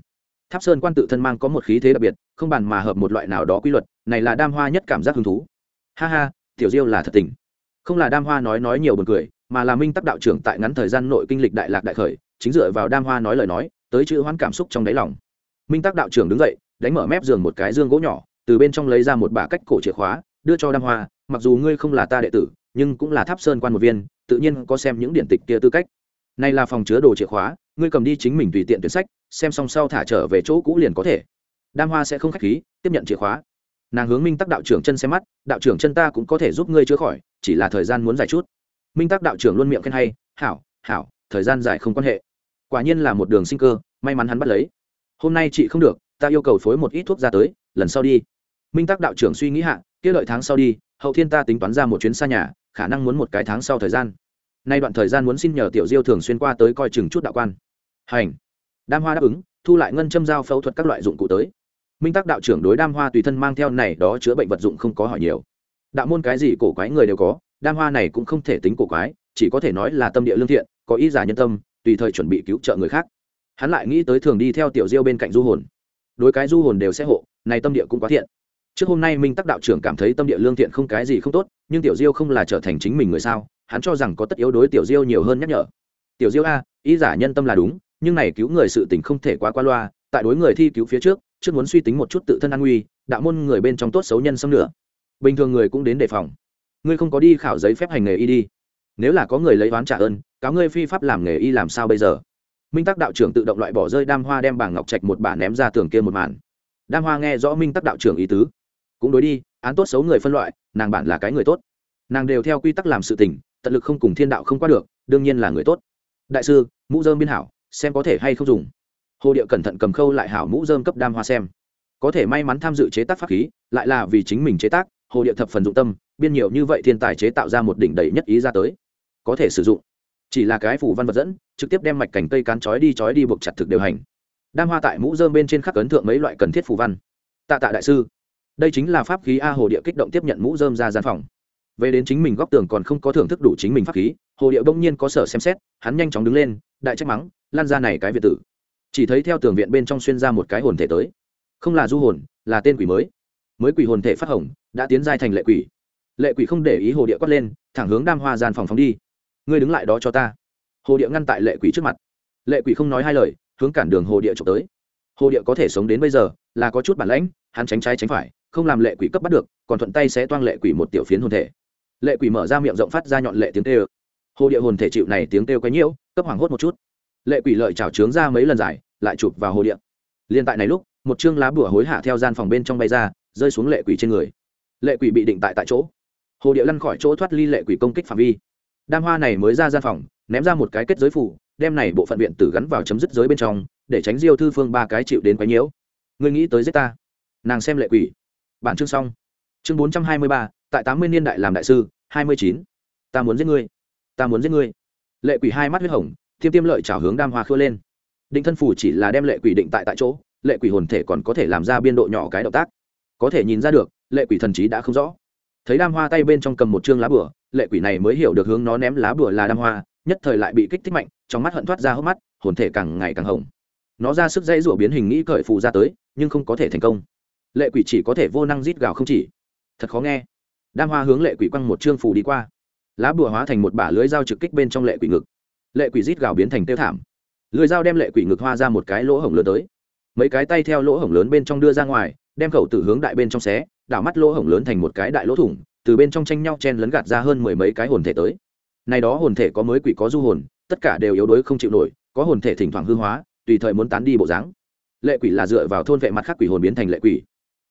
Tháp sơn quan tự thân mang có một khí thế đặc biệt, không bàn mà hợp một loại nào đó quy luật, này là đam hoa nhất cảm giác hứng thú. Ha ha, tiểu diêu là thật tình. Không là đam hoa nói nói nhiều buồn cười, mà là minh tắc đạo trưởng tại ngắn thời gian nội kinh lịch đại lạc đại khởi, chính dựa vào đam hoa nói lời nói, tới chữ hoán cảm xúc trong đáy lòng. Minh tắc đạo trưởng đứng dậy đánh mở mép giường một cái dương gỗ nhỏ, từ bên trong lấy ra một bả cách cổ chìa khóa, đưa cho đam hoa, mặc dù ngươi không là ta đệ tử, nhưng cũng là tháp sơn quan một viên, tự nhiên có xem những điển tịch kia tư cách. Này là phòng chứa đồ chìa khóa, ngươi cầm đi chính mình tùy tiện tuyển sách, xem xong sau thả trở về chỗ cũ liền có thể. Đam hoa sẽ không khách khí, tiếp nhận chìa khóa. Nàng hướng minh tắc đạo trưởng chân xem mắt, đạo trưởng chân ta cũng có thể giúp ngươi chữa khỏi, chỉ là thời gian muốn dài chút. Minh tắc đạo trưởng luôn miệng khen hay, hảo hảo, thời gian dài không quan hệ. Quả nhiên là một đường sinh cơ, may mắn hắn bắt lấy. Hôm nay chị không được ta yêu cầu phối một ít thuốc ra tới, lần sau đi. Minh tắc đạo trưởng suy nghĩ hạ, kia lợi tháng sau đi, hậu thiên ta tính toán ra một chuyến xa nhà, khả năng muốn một cái tháng sau thời gian. Nay đoạn thời gian muốn xin nhờ tiểu diêu thường xuyên qua tới coi chừng chút đạo quan. Hành. Đam hoa đáp ứng, thu lại ngân châm giao phẫu thuật các loại dụng cụ tới. Minh tắc đạo trưởng đối đam hoa tùy thân mang theo này đó chữa bệnh vật dụng không có hỏi nhiều. Đạo môn cái gì cổ quái người đều có, đam hoa này cũng không thể tính cổ quái, chỉ có thể nói là tâm địa lương thiện, có ý giả nhân tâm, tùy thời chuẩn bị cứu trợ người khác. Hắn lại nghĩ tới thường đi theo tiểu diêu bên cạnh du hồn đối cái du hồn đều sẽ hộ, này tâm địa cũng quá thiện. Trước hôm nay minh tắc đạo trưởng cảm thấy tâm địa lương thiện không cái gì không tốt, nhưng tiểu diêu không là trở thành chính mình người sao, hắn cho rằng có tất yếu đối tiểu diêu nhiều hơn nhắc nhở. Tiểu diêu a, ý giả nhân tâm là đúng, nhưng này cứu người sự tình không thể quá qua loa, tại đối người thi cứu phía trước trước muốn suy tính một chút tự thân an nguy, đạo môn người bên trong tốt xấu nhân xâm nữa bình thường người cũng đến đề phòng. Ngươi không có đi khảo giấy phép hành nghề y đi. Nếu là có người lấy oán trả ơn, cáo ngươi phi pháp làm nghề y làm sao bây giờ? Minh tắc đạo trưởng tự động loại bỏ rơi đam hoa đem bảng ngọc trạch một bản ném ra tường kia một màn. Đam hoa nghe rõ minh tắc đạo trưởng ý tứ. Cũng đối đi, án tốt xấu người phân loại, nàng bản là cái người tốt. Nàng đều theo quy tắc làm sự tình, tận lực không cùng thiên đạo không qua được, đương nhiên là người tốt. Đại sư, mũ dơm biên hảo, xem có thể hay không dùng. Hồ điệu cẩn thận cầm khâu lại hảo mũ dơm cấp đam hoa xem. Có thể may mắn tham dự chế tác pháp khí, lại là vì chính mình chế tác, hồ điệu thập phần dụng tâm, biên nhiều như vậy thiên tài chế tạo ra một đỉnh đầy nhất ý ra tới. Có thể sử dụng chỉ là cái phủ văn vật dẫn, trực tiếp đem mạch cành cây cán chói đi chói đi buộc chặt thực điều hành. Đam hoa tại mũ dơm bên trên khắc ấn thượng mấy loại cần thiết phù văn. Tạ tạ đại sư. Đây chính là pháp khí a hồ địa kích động tiếp nhận mũ dơm ra gian phòng. Về đến chính mình góc tường còn không có thưởng thức đủ chính mình pháp khí, hồ địa bỗng nhiên có sở xem xét, hắn nhanh chóng đứng lên, đại trách mắng, lan ra này cái việt tử. Chỉ thấy theo tường viện bên trong xuyên ra một cái hồn thể tới. Không là du hồn, là tên quỷ mới. Mới quỷ hồn thể phát hồng, đã tiến giai thành lệ quỷ. Lệ quỷ không để ý hồ địa quát lên, thẳng hướng đam hoa gian phòng phóng đi ngươi đứng lại đó cho ta. Hồ địa ngăn tại lệ quỷ trước mặt. Lệ quỷ không nói hai lời, hướng cản đường hồ địa trộm tới. Hồ địa có thể sống đến bây giờ, là có chút bản lãnh, hắn tránh trái tránh phải, không làm lệ quỷ cấp bắt được, còn thuận tay sẽ toang lệ quỷ một tiểu phiến hồn thể. Lệ quỷ mở ra miệng rộng phát ra nhọn lệ tiếng kêu. Hồ địa hồn thể chịu này tiếng kêu quấy nhiễu, cấp hoảng hốt một chút. Lệ quỷ lợi trào trướng ra mấy lần dài, lại chụp vào hồ địa. Liên tại này lúc, một chương lá bùa hối hạ theo gian phòng bên trong bay ra, rơi xuống lệ quỷ trên người. Lệ quỷ bị định tại tại chỗ. Hồ địa lăn khỏi chỗ thoát ly lệ quỷ công kích phạm vi đam hoa này mới ra gian phòng, ném ra một cái kết giới phủ, đem này bộ phận viện tử gắn vào chấm dứt giới bên trong, để tránh diêu thư phương ba cái chịu đến quái nhiễu. Ngươi nghĩ tới giết ta? Nàng xem lệ quỷ. Bản chương xong. Chương bốn trăm hai mươi ba, tại tám mươi niên đại làm đại sư, hai mươi chín. Ta muốn giết ngươi. Ta muốn giết ngươi. Lệ quỷ hai mắt huyết hồng tiêm tiêm lợi trào hướng đam hoa khưa lên. Định thân phủ chỉ là đem lệ quỷ định tại tại chỗ, lệ quỷ hồn thể còn có thể làm ra biên độ nhỏ cái động tác. Có thể nhìn ra được, lệ quỷ thần trí đã không rõ thấy đam hoa tay bên trong cầm một chương lá bửa lệ quỷ này mới hiểu được hướng nó ném lá bửa là đam hoa, nhất thời lại bị kích thích mạnh, trong mắt hận thoát ra hốc mắt, hồn thể càng ngày càng hồng. Nó ra sức dây rủa biến hình nghĩ cởi phù ra tới, nhưng không có thể thành công. Lệ quỷ chỉ có thể vô năng rít gào không chỉ. Thật khó nghe. Đam hoa hướng lệ quỷ quăng một chương phù đi qua. Lá bùa hóa thành một bả lưới dao trực kích bên trong lệ quỷ ngực. Lệ quỷ rít gào biến thành tiêu thảm. Lưới dao đem lệ quỷ ngực hoa ra một cái lỗ hổng lớn tới. Mấy cái tay theo lỗ hổng lớn bên trong đưa ra ngoài, đem khẩu tử hướng đại bên trong xé đảo mắt lỗ hổng lớn thành một cái đại lỗ thủng, từ bên trong tranh nhau chen lấn gạt ra hơn mười mấy cái hồn thể tới. Này đó hồn thể có mới quỷ có du hồn, tất cả đều yếu đuối không chịu nổi, có hồn thể thỉnh thoảng hư hóa, tùy thời muốn tán đi bộ dáng. Lệ quỷ là dựa vào thôn vệ mặt khác quỷ hồn biến thành lệ quỷ.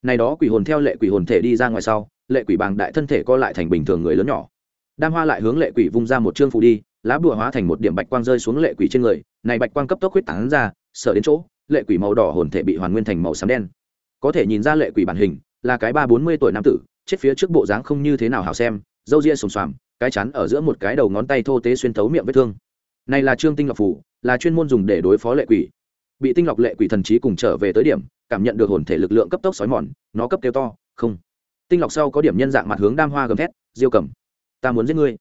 Này đó quỷ hồn theo lệ quỷ hồn thể đi ra ngoài sau, lệ quỷ bàng đại thân thể co lại thành bình thường người lớn nhỏ. Đam hoa lại hướng lệ quỷ vung ra một chương phù đi, lá bùa hóa thành một điểm bạch quang rơi xuống lệ quỷ trên người, này bạch quang cấp tốc huyết tán ra sở đến chỗ, lệ quỷ màu đỏ hồn thể bị hoàn nguyên thành màu xám đen. Có thể nhìn ra lệ quỷ bản hình là cái ba bốn mươi tuổi nam tử, chết phía trước bộ dáng không như thế nào hảo xem dâu ria sùng xoàm, cái chắn ở giữa một cái đầu ngón tay thô tế xuyên thấu miệng vết thương. Này là trương tinh lọc phủ, là chuyên môn dùng để đối phó lệ quỷ. Bị tinh lọc lệ quỷ thần trí cùng trở về tới điểm, cảm nhận được hồn thể lực lượng cấp tốc sói mòn, nó cấp kêu to, không. Tinh lọc sau có điểm nhân dạng mặt hướng đam hoa gầm thét, diêu cầm ta muốn giết ngươi.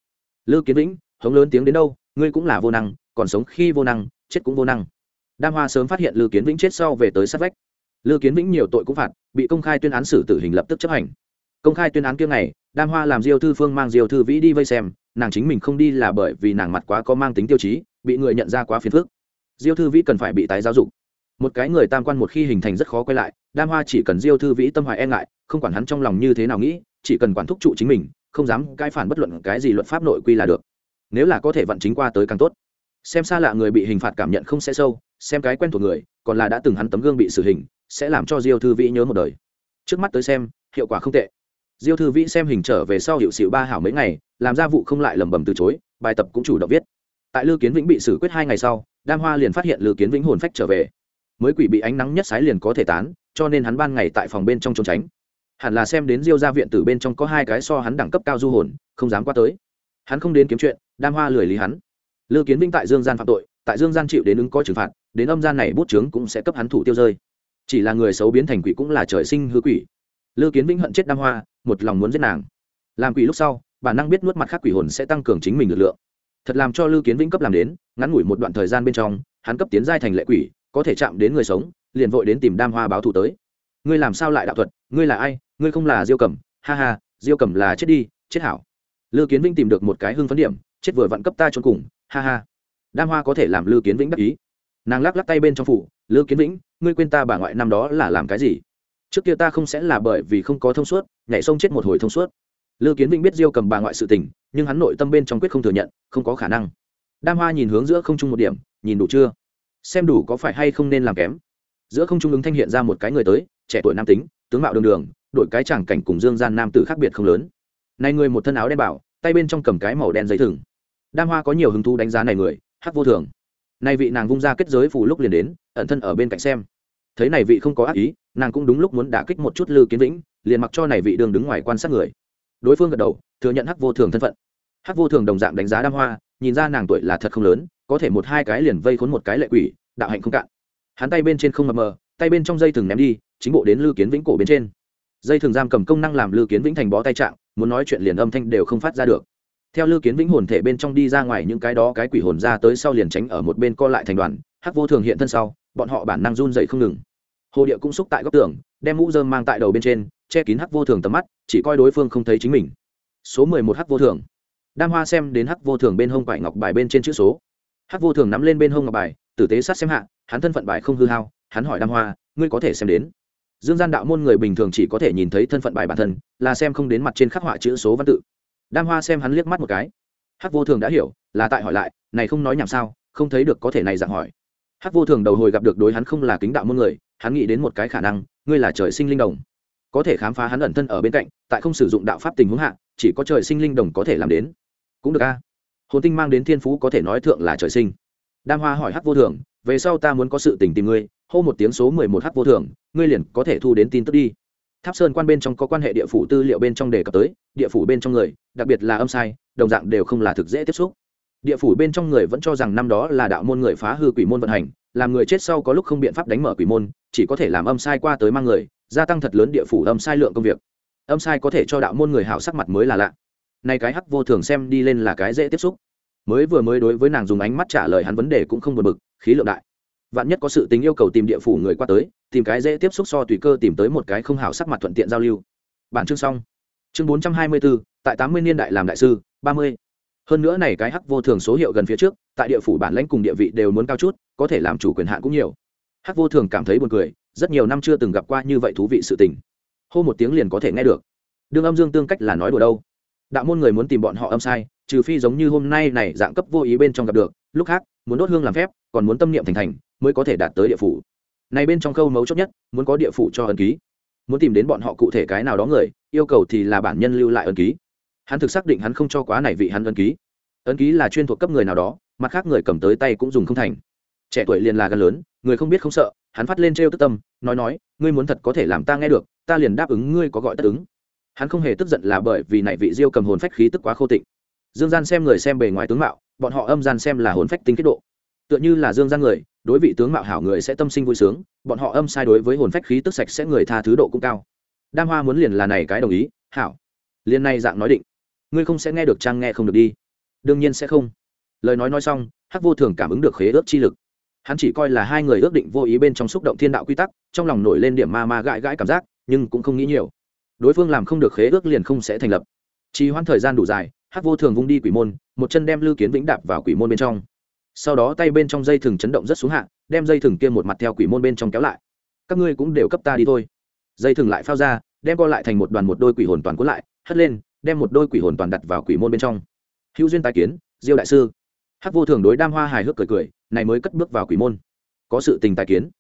Lư kiến vĩnh, hống lớn tiếng đến đâu, ngươi cũng là vô năng, còn sống khi vô năng, chết cũng vô năng. Đam hoa sớm phát hiện lư kiến vĩnh chết sau về tới sát vách lư kiến vĩnh nhiều tội cũng phạt, bị công khai tuyên án xử tử hình lập tức chấp hành. Công khai tuyên án kia ngày, đam hoa làm diêu thư phương mang diêu thư vĩ đi vây xem, nàng chính mình không đi là bởi vì nàng mặt quá có mang tính tiêu chí, bị người nhận ra quá phiền phức. Diêu thư vĩ cần phải bị tái giáo dục. Một cái người tam quan một khi hình thành rất khó quay lại, đam hoa chỉ cần diêu thư vĩ tâm hoài e ngại, không quản hắn trong lòng như thế nào nghĩ, chỉ cần quản thúc trụ chính mình, không dám cai phản bất luận cái gì luật pháp nội quy là được. Nếu là có thể vận chính qua tới càng tốt. Xem xa lạ người bị hình phạt cảm nhận không sẽ sâu, xem cái quen thuộc người, còn là đã từng hắn tấm gương bị xử hình sẽ làm cho diêu thư vĩ nhớ một đời. Trước mắt tới xem, hiệu quả không tệ. Diêu thư vĩ xem hình trở về sau hiệu xịu ba hảo mấy ngày, làm ra vụ không lại lẩm bẩm từ chối, bài tập cũng chủ động viết. Tại lư kiến vĩnh bị xử quyết hai ngày sau, đam hoa liền phát hiện lư kiến vĩnh hồn phách trở về. Mới quỷ bị ánh nắng nhất sái liền có thể tán, cho nên hắn ban ngày tại phòng bên trong trốn tránh. Hẳn là xem đến diêu gia viện tử bên trong có hai cái so hắn đẳng cấp cao du hồn, không dám qua tới. Hắn không đến kiếm chuyện, đam hoa lười lý hắn. Lư kiến vĩnh tại dương gian phạm tội, tại dương gian chịu đến ứng có trừng phạt, đến âm gian này bút trướng cũng sẽ cấp hắn thủ tiêu rơi chỉ là người xấu biến thành quỷ cũng là trời sinh hư quỷ. Lư kiến vĩnh hận chết đam hoa, một lòng muốn giết nàng. Làm quỷ lúc sau, bản năng biết nuốt mặt khác quỷ hồn sẽ tăng cường chính mình lực lượng. Thật làm cho lư kiến vĩnh cấp làm đến, ngắn ngủi một đoạn thời gian bên trong, hắn cấp tiến giai thành lệ quỷ, có thể chạm đến người sống, liền vội đến tìm đam hoa báo thù tới. Ngươi làm sao lại đạo thuật? Ngươi là ai? Ngươi không là diêu cẩm? Ha ha, diêu cẩm là chết đi, chết hảo. Lư kiến vĩnh tìm được một cái hưng phấn điểm, chết vừa vặn cấp ta trốn cùng, ha ha. Đam hoa có thể làm lư kiến vĩnh đắc ý. Nàng lắc lắc tay bên trong phủ, lư kiến vĩnh ngươi quên ta bà ngoại năm đó là làm cái gì? Trước kia ta không sẽ là bởi vì không có thông suốt, nhảy sông chết một hồi thông suốt. Lưu kiến vĩnh biết diêu cầm bà ngoại sự tình, nhưng hắn nội tâm bên trong quyết không thừa nhận, không có khả năng. Đam hoa nhìn hướng giữa không trung một điểm, nhìn đủ chưa? Xem đủ có phải hay không nên làm kém. Giữa không trung ứng thanh hiện ra một cái người tới, trẻ tuổi nam tính, tướng mạo đường đường đội cái tràng cảnh cùng dương gian nam tử khác biệt không lớn. Này người một thân áo đen bảo, tay bên trong cầm cái màu đen giấy thừng. Đam hoa có nhiều hứng thú đánh giá này người, hắc vô thường nay vị nàng vung ra kết giới phù lúc liền đến, ẩn thân ở bên cạnh xem. Thấy này vị không có ác ý, nàng cũng đúng lúc muốn đả kích một chút lư kiến vĩnh, liền mặc cho này vị đường đứng ngoài quan sát người. Đối phương gật đầu, thừa nhận hắc vô thường thân phận. Hắc vô thường đồng dạng đánh giá đam hoa, nhìn ra nàng tuổi là thật không lớn, có thể một hai cái liền vây khốn một cái lệ quỷ, đạo hạnh không cạn. Hắn tay bên trên không mập mờ, tay bên trong dây thừng ném đi, chính bộ đến lư kiến vĩnh cổ bên trên. Dây thừng giam cầm công năng làm lư kiến vĩnh thành bó tay trạng, muốn nói chuyện liền âm thanh đều không phát ra được theo lư kiến vĩnh hồn thể bên trong đi ra ngoài những cái đó, cái quỷ hồn ra tới sau liền tránh ở một bên co lại thành đoàn. Hắc vô thường hiện thân sau, bọn họ bản năng run dậy không ngừng. Hồ địa cũng xúc tại góc tường, đem mũ dơm mang tại đầu bên trên, che kín hắc vô thường tầm mắt, chỉ coi đối phương không thấy chính mình. Số mười một hắc vô thường. Đam hoa xem đến hắc vô thường bên hông quải ngọc bài bên trên chữ số. Hắc vô thường nắm lên bên hông ngọc bài, tử tế sát xem hạ, hắn thân phận bài không hư hao, hắn hỏi đam hoa, ngươi có thể xem đến? Dương gian đạo môn người bình thường chỉ có thể nhìn thấy thân phận bài bản thân, là xem không đến mặt trên khắc họa chữ số văn tự đam hoa xem hắn liếc mắt một cái. Hắc vô thường đã hiểu, là tại hỏi lại, này không nói nhảm sao, không thấy được có thể này dạng hỏi. Hắc vô thường đầu hồi gặp được đối hắn không là kính đạo môn người, hắn nghĩ đến một cái khả năng, ngươi là trời sinh linh đồng. Có thể khám phá hắn ẩn thân ở bên cạnh, tại không sử dụng đạo pháp tình huống hạ, chỉ có trời sinh linh đồng có thể làm đến. Cũng được a. Hồn tinh mang đến thiên phú có thể nói thượng là trời sinh. Đam hoa hỏi hắc vô thường, về sau ta muốn có sự tình tìm ngươi, hô một tiếng số mười một Hắc vô thường, ngươi liền có thể thu đến tin tức đi tháp sơn quan bên trong có quan hệ địa phủ tư liệu bên trong đề cập tới, địa phủ bên trong người, đặc biệt là âm sai, đồng dạng đều không là thực dễ tiếp xúc. Địa phủ bên trong người vẫn cho rằng năm đó là đạo môn người phá hư quỷ môn vận hành, làm người chết sau có lúc không biện pháp đánh mở quỷ môn, chỉ có thể làm âm sai qua tới mang người, gia tăng thật lớn địa phủ âm sai lượng công việc. Âm sai có thể cho đạo môn người hảo sắc mặt mới là lạ. Nay cái hắc vô thường xem đi lên là cái dễ tiếp xúc. Mới vừa mới đối với nàng dùng ánh mắt trả lời hắn vấn đề cũng không buồn bực, khí lượng đại vạn nhất có sự tính yêu cầu tìm địa phủ người qua tới, tìm cái dễ tiếp xúc so tùy cơ tìm tới một cái không hảo sắc mặt thuận tiện giao lưu. Bản chương xong. Chương bốn trăm hai mươi bốn tại tám mươi niên đại làm đại sư, ba mươi. Hơn nữa này cái hắc vô thường số hiệu gần phía trước, tại địa phủ bản lãnh cùng địa vị đều muốn cao chút, có thể làm chủ quyền hạn cũng nhiều. Hắc vô thường cảm thấy buồn cười, rất nhiều năm chưa từng gặp qua như vậy thú vị sự tình. Hô một tiếng liền có thể nghe được. Đương âm dương tương cách là nói đùa đâu. Đạo môn người muốn tìm bọn họ âm sai, trừ phi giống như hôm nay này dạng cấp vô ý bên trong gặp được, lúc khác, muốn đốt hương làm phép, còn muốn tâm niệm thành thành mới có thể đạt tới địa phủ. Này bên trong khâu mấu chốt nhất, muốn có địa phủ cho ấn ký. Muốn tìm đến bọn họ cụ thể cái nào đó người, yêu cầu thì là bản nhân lưu lại ấn ký. Hắn thực xác định hắn không cho quá này vị hắn ấn ký. Ấn ký là chuyên thuộc cấp người nào đó, mặt khác người cầm tới tay cũng dùng không thành. Trẻ tuổi liền là gần lớn, người không biết không sợ, hắn phát lên trêu tức tâm, nói nói, ngươi muốn thật có thể làm ta nghe được, ta liền đáp ứng ngươi có gọi tất ứng. Hắn không hề tức giận là bởi vì này vị diêu cầm hồn phách khí tức quá khô tịnh. Dương gian xem người xem bề ngoài tướng mạo, bọn họ âm gian xem là hồn phách tinh kết độ. Tựa như là dương gian người đối vị tướng mạo hảo người sẽ tâm sinh vui sướng, bọn họ âm sai đối với hồn phách khí tức sạch sẽ người tha thứ độ cũng cao. Đam hoa muốn liền là này cái đồng ý, hảo. Liền này dạng nói định. Ngươi không sẽ nghe được trang nghe không được đi. Đương nhiên sẽ không. Lời nói nói xong, hắc vô thường cảm ứng được khế ước chi lực. Hắn chỉ coi là hai người ước định vô ý bên trong xúc động thiên đạo quy tắc, trong lòng nổi lên điểm ma ma gãi gãi cảm giác, nhưng cũng không nghĩ nhiều. Đối phương làm không được khế ước liền không sẽ thành lập. Trì hoãn thời gian đủ dài, hắc vô thường vung đi quỷ môn, một chân đem lưu kiến vĩnh đạp vào quỷ môn bên trong sau đó tay bên trong dây thừng chấn động rất xuống hạ, đem dây thừng kia một mặt theo quỷ môn bên trong kéo lại. Các ngươi cũng đều cấp ta đi thôi. Dây thừng lại phao ra, đem co lại thành một đoàn một đôi quỷ hồn toàn cuốn lại, hất lên, đem một đôi quỷ hồn toàn đặt vào quỷ môn bên trong. Hữu duyên tài kiến, diêu đại sư. Hắc vô thường đối đam hoa hài hước cười cười, này mới cất bước vào quỷ môn. Có sự tình tài kiến.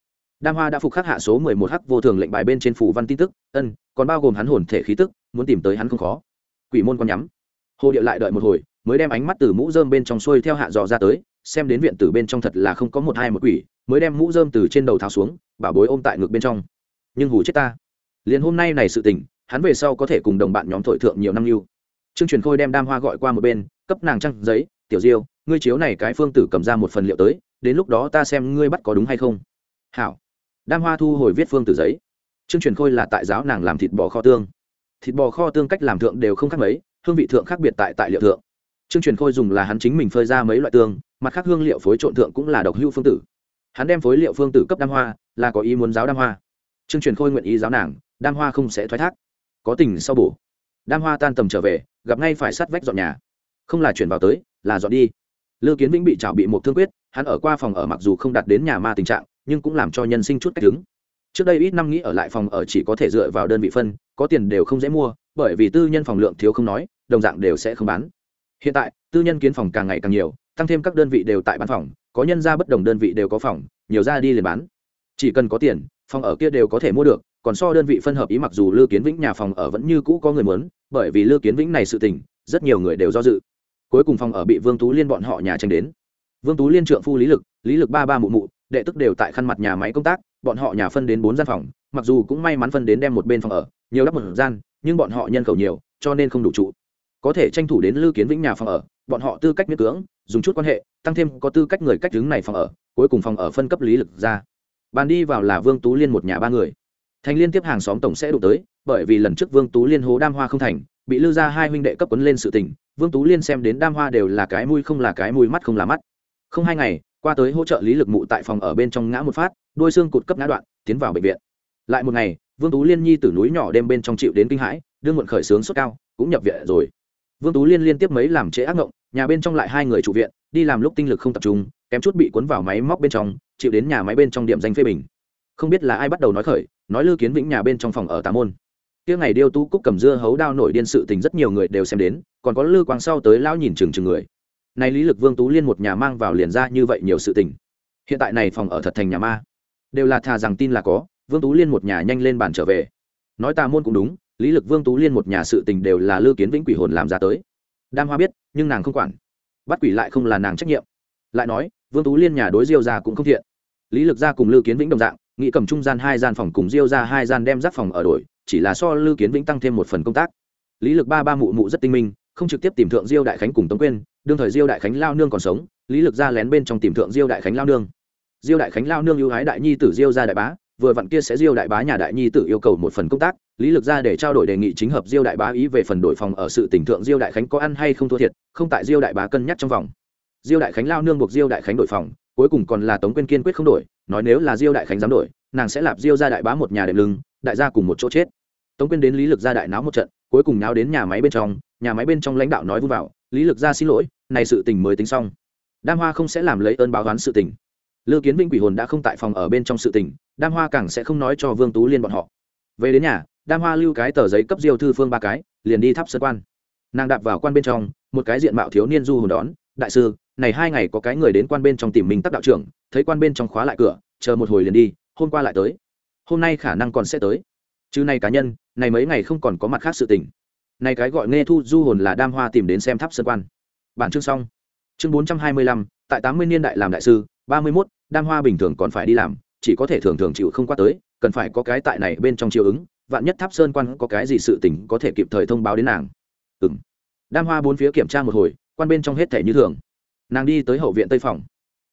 Đam hoa đã phục khắc hạ số mười một hắc vô thường lệnh bài bên trên phủ văn tin tức, ân, còn bao gồm hắn hồn thể khí tức, muốn tìm tới hắn không khó. Quỷ môn còn nhắm. Hồ điệu lại đợi một hồi mới đem ánh mắt từ mũ rơm bên trong xuôi theo hạ dò ra tới, xem đến viện tử bên trong thật là không có một hai một quỷ, mới đem mũ rơm từ trên đầu tháo xuống, bảo bối ôm tại ngực bên trong. Nhưng hù chết ta. Liền hôm nay này sự tình, hắn về sau có thể cùng đồng bạn nhóm thổi thượng nhiều năm lưu. Trương truyền khôi đem đam hoa gọi qua một bên, cấp nàng trăng giấy, tiểu diêu, ngươi chiếu này cái phương tử cầm ra một phần liệu tới, đến lúc đó ta xem ngươi bắt có đúng hay không. Hảo. Đam hoa thu hồi viết phương tử giấy. Trương truyền khôi là tại giáo nàng làm thịt bò kho tương. Thịt bò kho tương cách làm thượng đều không khác mấy, hương vị thượng khác biệt tại tại liệu thượng trương truyền khôi dùng là hắn chính mình phơi ra mấy loại tương, mặt khác hương liệu phối trộn thượng cũng là độc hữu phương tử. Hắn đem phối liệu phương tử cấp đam hoa, là có ý muốn giáo đam hoa. Trương truyền khôi nguyện ý giáo nàng, đam hoa không sẽ thoái thác. Có tình sau bổ. Đam hoa tan tầm trở về, gặp ngay phải sát vách dọn nhà. Không là chuyển vào tới, là dọn đi. Lư kiến vĩnh bị chảo bị một thương quyết, hắn ở qua phòng ở mặc dù không đạt đến nhà ma tình trạng, nhưng cũng làm cho nhân sinh chút cách đứng. Trước đây ít năm nghĩ ở lại phòng ở chỉ có thể dựa vào đơn vị phân, có tiền đều không dễ mua, bởi vì tư nhân phòng lượng thiếu không nói, đồng dạng đều sẽ không bán hiện tại, tư nhân kiến phòng càng ngày càng nhiều, tăng thêm các đơn vị đều tại bán phòng, có nhân ra bất đồng đơn vị đều có phòng, nhiều ra đi liền bán. Chỉ cần có tiền, phòng ở kia đều có thể mua được, còn so đơn vị phân hợp ý mặc dù lư kiến vĩnh nhà phòng ở vẫn như cũ có người muốn, bởi vì lư kiến vĩnh này sự tình, rất nhiều người đều do dự. Cuối cùng phòng ở bị vương tú liên bọn họ nhà tranh đến. Vương tú liên trượng phu lý lực lý lực ba ba mụ mụ, đệ tức đều tại khăn mặt nhà máy công tác, bọn họ nhà phân đến bốn gian phòng, mặc dù cũng may mắn phân đến đem một bên phòng ở, nhiều đắp một gian, nhưng bọn họ nhân khẩu nhiều, cho nên không đủ trụ có thể tranh thủ đến lưu kiến vĩnh nhà phòng ở, bọn họ tư cách miễn cưỡng, dùng chút quan hệ, tăng thêm có tư cách người cách đứng này phòng ở, cuối cùng phòng ở phân cấp lý lực ra. Bàn đi vào là vương tú liên một nhà ba người. Thành liên tiếp hàng xóm tổng sẽ đụng tới, bởi vì lần trước vương tú liên hố đam hoa không thành, bị lưu ra hai huynh đệ cấp quấn lên sự tình, vương tú liên xem đến đam hoa đều là cái mũi không là cái mũi mắt không là mắt. Không hai ngày, qua tới hỗ trợ lý lực mụ tại phòng ở bên trong ngã một phát, đôi xương cụt cấp ngã đoạn, tiến vào bệnh viện. Lại một ngày, vương tú liên nhi từ núi nhỏ đêm bên trong chịu đến kinh hãi, đương muộn khởi sướng sốt cao, cũng nhập viện rồi vương tú liên liên tiếp mấy làm trễ ác ngộng, nhà bên trong lại hai người trụ viện, đi làm lúc tinh lực không tập trung, kém chút bị cuốn vào máy móc bên trong, chịu đến nhà máy bên trong điểm danh phê bình. Không biết là ai bắt đầu nói khởi, nói lư kiến vĩnh nhà bên trong phòng ở tà môn. Kia ngày điêu tú cúc cầm dưa hấu đao nổi điên sự tình rất nhiều người đều xem đến, còn có lư quang sau tới lão nhìn chừng chừng người. Này lý lực vương tú liên một nhà mang vào liền ra như vậy nhiều sự tình. Hiện tại này phòng ở thật thành nhà ma. Đều là thà rằng tin là có, vương tú liên một nhà nhanh lên bàn trở về. Nói tà môn cũng đúng lý lực vương tú liên một nhà sự tình đều là lư kiến vĩnh quỷ hồn làm ra tới. Đam hoa biết, nhưng nàng không quản. Bắt quỷ lại không là nàng trách nhiệm. Lại nói, vương tú liên nhà đối diêu ra cũng không thiện. Lý lực ra cùng lư kiến vĩnh đồng dạng nghị cầm trung gian hai gian phòng cùng diêu ra hai gian đem giáp phòng ở đổi, chỉ là so lư kiến vĩnh tăng thêm một phần công tác. Lý lực ba ba mụ mụ rất tinh minh, không trực tiếp tìm thượng diêu đại khánh cùng tống quyên, đương thời diêu đại khánh lao nương còn sống, lý lực ra lén bên trong tìm thượng diêu đại khánh lao nương. Diêu đại khánh lao nương ưu ái đại nhi tử diêu ra đại bá vừa vặn kia sẽ diêu đại bá nhà đại nhi tử yêu cầu một phần công tác, lý lực ra để trao đổi đề nghị chính hợp diêu đại bá ý về phần đổi phòng ở sự tỉnh thượng diêu đại khánh có ăn hay không thua thiệt, không tại diêu đại bá cân nhắc trong vòng. Diêu đại khánh lao nương buộc diêu đại khánh đổi phòng, cuối cùng còn là tống quyên kiên quyết không đổi, nói nếu là diêu đại khánh dám đổi, nàng sẽ lạp diêu ra đại bá một nhà đệm lưng, đại gia cùng một chỗ chết. Tống quyên đến lý lực ra đại náo một trận, cuối cùng náo đến nhà máy bên trong, nhà máy bên trong lãnh đạo nói vui vào, lý lực ra xin lỗi, này sự tình mới tính xong. Đam hoa không sẽ làm lấy ơn báo oán sự tình. Lư kiến vinh quỷ hồn đã không tại phòng ở bên trong sự tình đam hoa càng sẽ không nói cho vương tú liên bọn họ. Về đến nhà, đam hoa lưu cái tờ giấy cấp diêu thư phương ba cái, liền đi thắp sơ quan. Nàng đạp vào quan bên trong, một cái diện mạo thiếu niên du hồn đón, đại sư, này hai ngày có cái người đến quan bên trong tìm mình tắc đạo trưởng, thấy quan bên trong khóa lại cửa, chờ một hồi liền đi, hôm qua lại tới. Hôm nay khả năng còn sẽ tới. Chứ này cá nhân, này mấy ngày không còn có mặt khác sự tình. Này cái gọi nghe thu du hồn là đam hoa tìm đến xem tháp sơn quan. Bản chương xong. Chương bốn trăm hai mươi lăm, tại tám mươi niên đại làm đại sư, ba mươi mốt, đam hoa bình thường còn phải đi làm chỉ có thể thường thường chịu không qua tới, cần phải có cái tại này bên trong chiều ứng, vạn nhất tháp sơn quan có cái gì sự tình có thể kịp thời thông báo đến nàng. Ừ m đam hoa bốn phía kiểm tra một hồi, quan bên trong hết thể như thường. Nàng đi tới hậu viện tây phòng.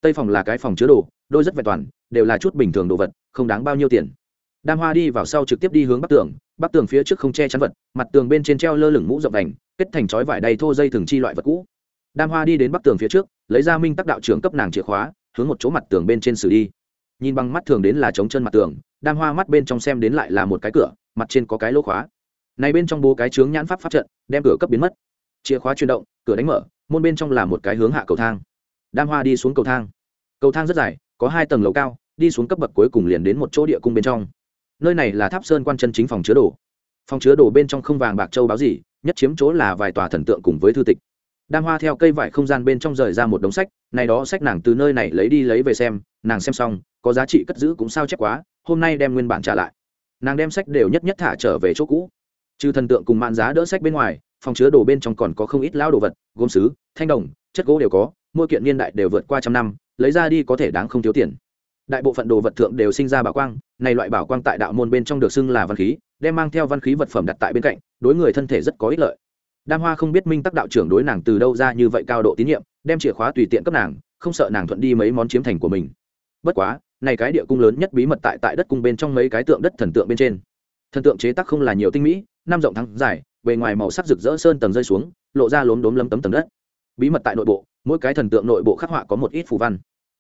Tây phòng là cái phòng chứa đồ, đôi rất vẹn toàn, đều là chút bình thường đồ vật, không đáng bao nhiêu tiền. Đam hoa đi vào sau trực tiếp đi hướng bắc tường bắc tường phía trước không che chắn vật, mặt tường bên trên treo lơ lửng mũ rộng đành, kết thành chói vải đầy thô dây thường chi loại vật cũ. Đam hoa đi đến bắc tường phía trước, lấy ra minh tắc đạo trưởng cấp nàng chìa khóa, hướng một chỗ mặt tường bên trên xử đi nhìn bằng mắt thường đến là chống chân mặt tường, đam hoa mắt bên trong xem đến lại là một cái cửa, mặt trên có cái lỗ khóa. Này bên trong bố cái chướng nhãn pháp pháp trận, đem cửa cấp biến mất. Chìa khóa chuyển động, cửa đánh mở, môn bên trong là một cái hướng hạ cầu thang. Đam hoa đi xuống cầu thang. Cầu thang rất dài, có hai tầng lầu cao, đi xuống cấp bậc cuối cùng liền đến một chỗ địa cung bên trong. Nơi này là tháp sơn quan chân chính phòng chứa đồ. Phòng chứa đồ bên trong không vàng bạc châu báo gì, nhất chiếm chỗ là vài tòa thần tượng cùng với thư tịch. Đam hoa theo cây vải không gian bên trong rời ra một đống sách, này đó sách nàng từ nơi này lấy đi lấy về xem, nàng xem xong có giá trị cất giữ cũng sao chép quá, hôm nay đem nguyên bản trả lại. Nàng đem sách đều nhất nhất thả trở về chỗ cũ. Trừ thần tượng cùng mạn giá đỡ sách bên ngoài, phòng chứa đồ bên trong còn có không ít lao đồ vật, gốm xứ thanh đồng, chất gỗ đều có mua kiện niên đại đều vượt qua trăm năm, lấy ra đi có thể đáng không thiếu tiền. Đại bộ phận đồ vật thượng đều sinh ra bảo quang, này loại bảo quang tại đạo môn bên trong được xưng là văn khí, đem mang theo văn khí vật phẩm đặt tại bên cạnh, đối người thân thể rất có ích lợi. Đam hoa không biết minh tắc đạo trưởng đối nàng từ đâu ra như vậy cao độ tín nhiệm, đem chìa khóa tùy tiện cấp nàng, không sợ nàng thuận đi mấy món chiếm thành của mình. Bất quá này cái địa cung lớn nhất bí mật tại tại đất cung bên trong mấy cái tượng đất thần tượng bên trên. Thần tượng chế tác không là nhiều tinh mỹ, năm rộng thắng dài, bề ngoài màu sắc rực rỡ sơn tầng rơi xuống, lộ ra lốm đốm lấm tấm tầng đất. Bí mật tại nội bộ, mỗi cái thần tượng nội bộ khắc họa có một ít phù văn.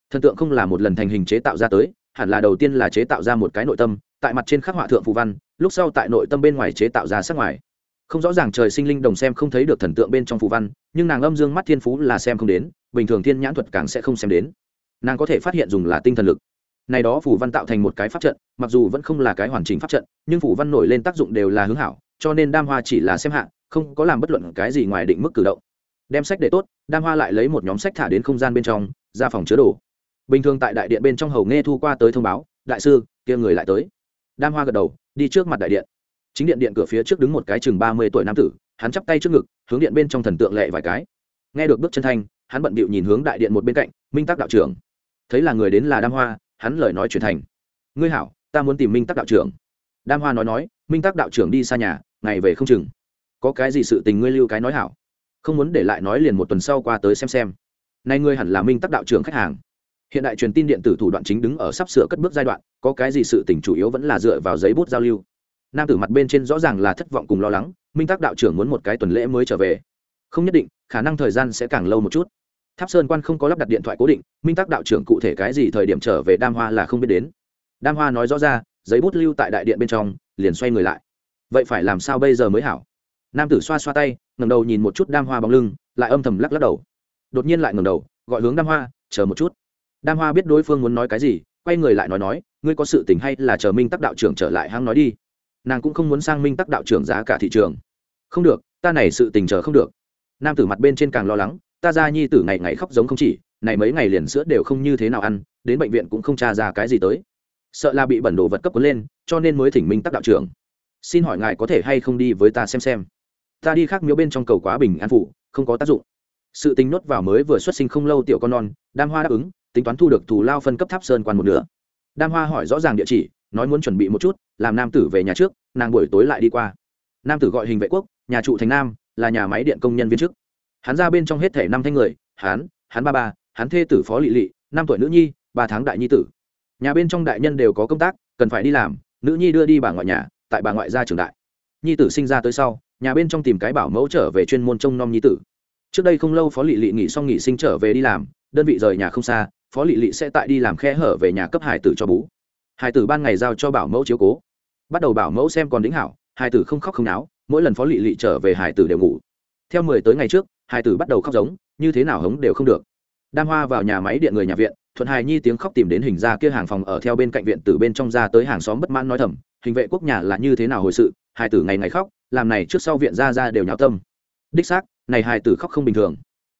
Thần tượng không là một lần thành hình chế tạo ra tới, hẳn là đầu tiên là chế tạo ra một cái nội tâm, tại mặt trên khắc họa thượng phù văn, lúc sau tại nội tâm bên ngoài chế tạo ra sắc ngoài. Không rõ ràng trời sinh linh đồng xem không thấy được thần tượng bên trong phù văn, nhưng nàng âm dương mắt thiên phú là xem không đến, bình thường thiên nhãn thuật càng sẽ không xem đến. Nàng có thể phát hiện dùng là tinh thần lực này đó phủ văn tạo thành một cái pháp trận, mặc dù vẫn không là cái hoàn chỉnh pháp trận, nhưng phủ văn nổi lên tác dụng đều là hướng hảo, cho nên đam hoa chỉ là xem hạ, không có làm bất luận cái gì ngoài định mức cử động. Đem sách để tốt, đam hoa lại lấy một nhóm sách thả đến không gian bên trong, ra phòng chứa đồ. Bình thường tại đại điện bên trong hầu nghe thu qua tới thông báo, đại sư, kia người lại tới. Đam hoa gật đầu, đi trước mặt đại điện. Chính điện điện cửa phía trước đứng một cái chừng ba mươi tuổi nam tử, hắn chắp tay trước ngực, hướng điện bên trong thần tượng lệ vài cái. Nghe được bước chân thanh, hắn bận bịu nhìn hướng đại điện một bên cạnh, minh tác đạo trưởng. Thấy là người đến là đam hoa hắn lời nói chuyển thành, ngươi hảo, ta muốn tìm minh tắc đạo trưởng. Đam hoa nói nói, minh tắc đạo trưởng đi xa nhà, ngày về không chừng. Có cái gì sự tình ngươi lưu cái nói hảo. Không muốn để lại nói liền một tuần sau qua tới xem xem. Nay ngươi hẳn là minh tắc đạo trưởng khách hàng. Hiện đại truyền tin điện tử thủ đoạn chính đứng ở sắp sửa cất bước giai đoạn, có cái gì sự tình chủ yếu vẫn là dựa vào giấy bút giao lưu. Nam tử mặt bên trên rõ ràng là thất vọng cùng lo lắng, minh tắc đạo trưởng muốn một cái tuần lễ mới trở về. Không nhất định, khả năng thời gian sẽ càng lâu một chút tháp sơn quan không có lắp đặt điện thoại cố định, minh tắc đạo trưởng cụ thể cái gì thời điểm trở về đam hoa là không biết đến. Đam hoa nói rõ ra, giấy bút lưu tại đại điện bên trong, liền xoay người lại. Vậy phải làm sao bây giờ mới hảo? Nam tử xoa xoa tay ngầm đầu nhìn một chút đam hoa bóng lưng, lại âm thầm lắc lắc đầu. Đột nhiên lại ngầm đầu, gọi hướng đam hoa, chờ một chút. Đam hoa biết đối phương muốn nói cái gì, quay người lại nói nói, ngươi có sự tình hay là chờ minh tắc đạo trưởng trở lại hăng nói đi? Nàng cũng không muốn sang minh tắc đạo trưởng giá cả thị trường. Không được, ta này sự tình chờ không được. Nam tử mặt bên trên càng lo lắng ta ra nhi tử ngày ngày khóc giống không chỉ, này mấy ngày liền sữa đều không như thế nào ăn, đến bệnh viện cũng không tra ra cái gì tới. Sợ là bị bẩn đồ vật cấp cuốn lên, cho nên mới thỉnh minh tắc đạo trưởng. Xin hỏi ngài có thể hay không đi với ta xem xem? Ta đi khác miếu bên trong cầu quá bình an phụ, không có tác dụng. Sự tính nốt vào mới vừa xuất sinh không lâu tiểu con non, đam hoa đáp ứng, tính toán thu được thù lao phân cấp tháp sơn quan một nửa. Đam hoa hỏi rõ ràng địa chỉ, nói muốn chuẩn bị một chút, làm nam tử về nhà trước, nàng buổi tối lại đi qua. Nam tử gọi hình vệ quốc, nhà trụ thành nam, là nhà máy điện công nhân viên chức hắn ra bên trong hết thể năm thanh người, hắn hắn ba ba, hắn thê tử phó lị lị, năm tuổi nữ nhi, ba tháng đại nhi tử. Nhà bên trong đại nhân đều có công tác, cần phải đi làm, nữ nhi đưa đi bà ngoại nhà, tại bà ngoại gia trường đại. Nhi tử sinh ra tới sau, nhà bên trong tìm cái bảo mẫu trở về chuyên môn trông nom nhi tử. Trước đây không lâu phó lị lị nghỉ xong nghỉ sinh trở về đi làm, đơn vị rời nhà không xa, phó lị lị sẽ tại đi làm khe hở về nhà cấp hải tử cho bú hải tử ban ngày giao cho bảo mẫu chiếu cố. Bắt đầu bảo mẫu xem còn đính hảo hải tử không khóc không náo, mỗi lần phó lị lị trở về hải tử đều ngủ. Theo mười tới ngày trước hải tử bắt đầu khóc giống, như thế nào hống đều không được. Đam hoa vào nhà máy điện người nhà viện, thuận hài nhi tiếng khóc tìm đến hình ra kia hàng phòng ở theo bên cạnh viện từ bên trong ra tới hàng xóm bất mãn nói thầm, hình vệ quốc nhà là như thế nào hồi sự hải tử ngày ngày khóc, làm này trước sau viện ra ra đều nháo tâm. Đích xác, này hải tử khóc không bình thường.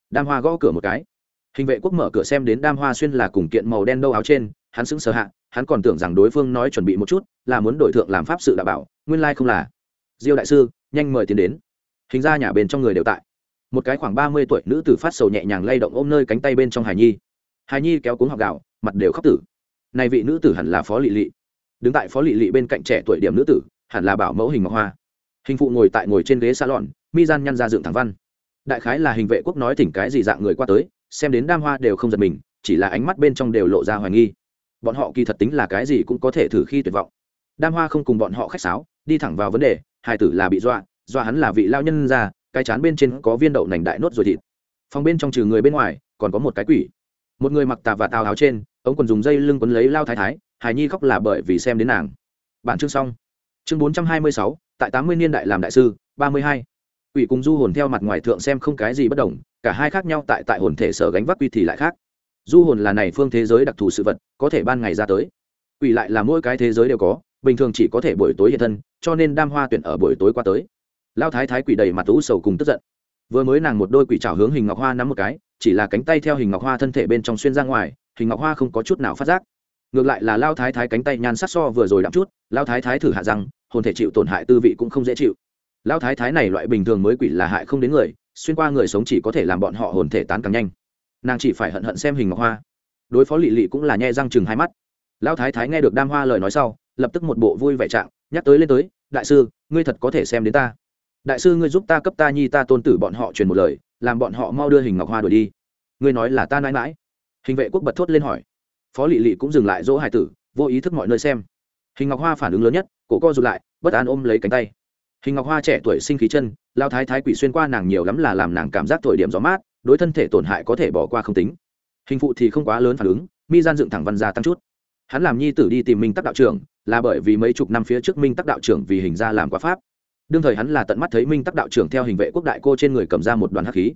Đam hoa gõ cửa một cái. Hình vệ quốc mở cửa xem đến đam hoa xuyên là cùng kiện màu đen đâu áo trên, hắn sững sờ hạ, hắn còn tưởng rằng đối phương nói chuẩn bị một chút, là muốn đổi thượng làm pháp sự đảm bảo, nguyên lai không là. Diêu đại sư, nhanh mời tiến đến. Hình ra nhà bên trong người đều tại một cái khoảng ba mươi tuổi nữ tử phát sầu nhẹ nhàng lay động ôm nơi cánh tay bên trong hải nhi. Hải nhi kéo cuống học gạo, mặt đều khóc tử. Này vị nữ tử hẳn là phó lị lị. Đứng tại phó lị lị bên cạnh trẻ tuổi điểm nữ tử, hẳn là bảo mẫu hình ngọc hoa. Hình phụ ngồi tại ngồi trên ghế xa salon, mi gian nhăn ra dựng thẳng văn. Đại khái là hình vệ quốc nói thỉnh cái gì dạng người qua tới, xem đến đam hoa đều không giật mình, chỉ là ánh mắt bên trong đều lộ ra hoài nghi. Bọn họ kỳ thật tính là cái gì cũng có thể thử khi tuyệt vọng. Đam hoa không cùng bọn họ khách sáo, đi thẳng vào vấn đề Hải tử là bị dọa dọa hắn là vị lao nhân ra cái chán bên trên có viên đậu nành đại nốt rồi thịt. Phòng bên trong trừ người bên ngoài, còn có một cái quỷ. Một người mặc tà và tào áo trên, ống còn dùng dây lưng quấn lấy lao thái thái, hài nhi khóc là bởi vì xem đến nàng. Bản chương xong. Chương bốn trăm hai mươi sáu, tại tám mươi niên đại làm đại sư, ba mươi hai. Quỷ cùng du hồn theo mặt ngoài thượng xem không cái gì bất đồng, cả hai khác nhau tại tại hồn thể sở gánh vác quy thì lại khác. Du hồn là này phương thế giới đặc thù sự vật, có thể ban ngày ra tới. Quỷ lại là mỗi cái thế giới đều có, bình thường chỉ có thể buổi tối hiện thân, cho nên đam hoa tuyển ở buổi tối qua tới lao thái thái quỷ đầy mặt ú sầu cùng tức giận. Vừa mới nàng một đôi quỷ trào hướng hình ngọc hoa nắm một cái, chỉ là cánh tay theo hình ngọc hoa thân thể bên trong xuyên ra ngoài, hình ngọc hoa không có chút nào phát giác. Ngược lại là lao thái thái cánh tay nhan sắc so vừa rồi đậm chút, lao thái thái thử hạ rằng hồn thể chịu tổn hại tư vị cũng không dễ chịu. Lao thái thái này loại bình thường mới quỷ là hại không đến người, xuyên qua người sống chỉ có thể làm bọn họ hồn thể tán càng nhanh. Nàng chỉ phải hận hận xem hình ngọc hoa. Đối phó lỵ lỵ cũng là nhe răng chừng hai mắt. Lao thái thái nghe được đam hoa lời nói sau, lập tức một bộ vui vẻ trạng, nhắc tới lên tới, đại sư, ngươi thật có thể xem đến ta đại sư ngươi giúp ta cấp ta nhi ta tôn tử bọn họ truyền một lời, làm bọn họ mau đưa hình ngọc hoa đuổi đi. Ngươi nói là ta mãi mãi hình vệ quốc bật thốt lên hỏi. Phó lỵ lỵ cũng dừng lại dỗ hải tử, vô ý thức mọi nơi xem. Hình ngọc hoa phản ứng lớn nhất, cổ co rụt lại, bất an ôm lấy cánh tay. Hình ngọc hoa trẻ tuổi sinh khí chân, lao thái thái quỷ xuyên qua nàng nhiều lắm là làm nàng cảm giác thổi điểm gió mát, đối thân thể tổn hại có thể bỏ qua không tính. Hình phụ thì không quá lớn phản ứng, mi gian dựng thẳng văn gia tăng chút. Hắn làm nhi tử đi tìm minh tắc đạo trưởng, là bởi vì mấy chục năm phía trước minh tắc đạo trưởng vì hình ra làm quá pháp đương thời hắn là tận mắt thấy minh tắc đạo trưởng theo hình vệ quốc đại cô trên người cầm ra một đoàn hắc khí.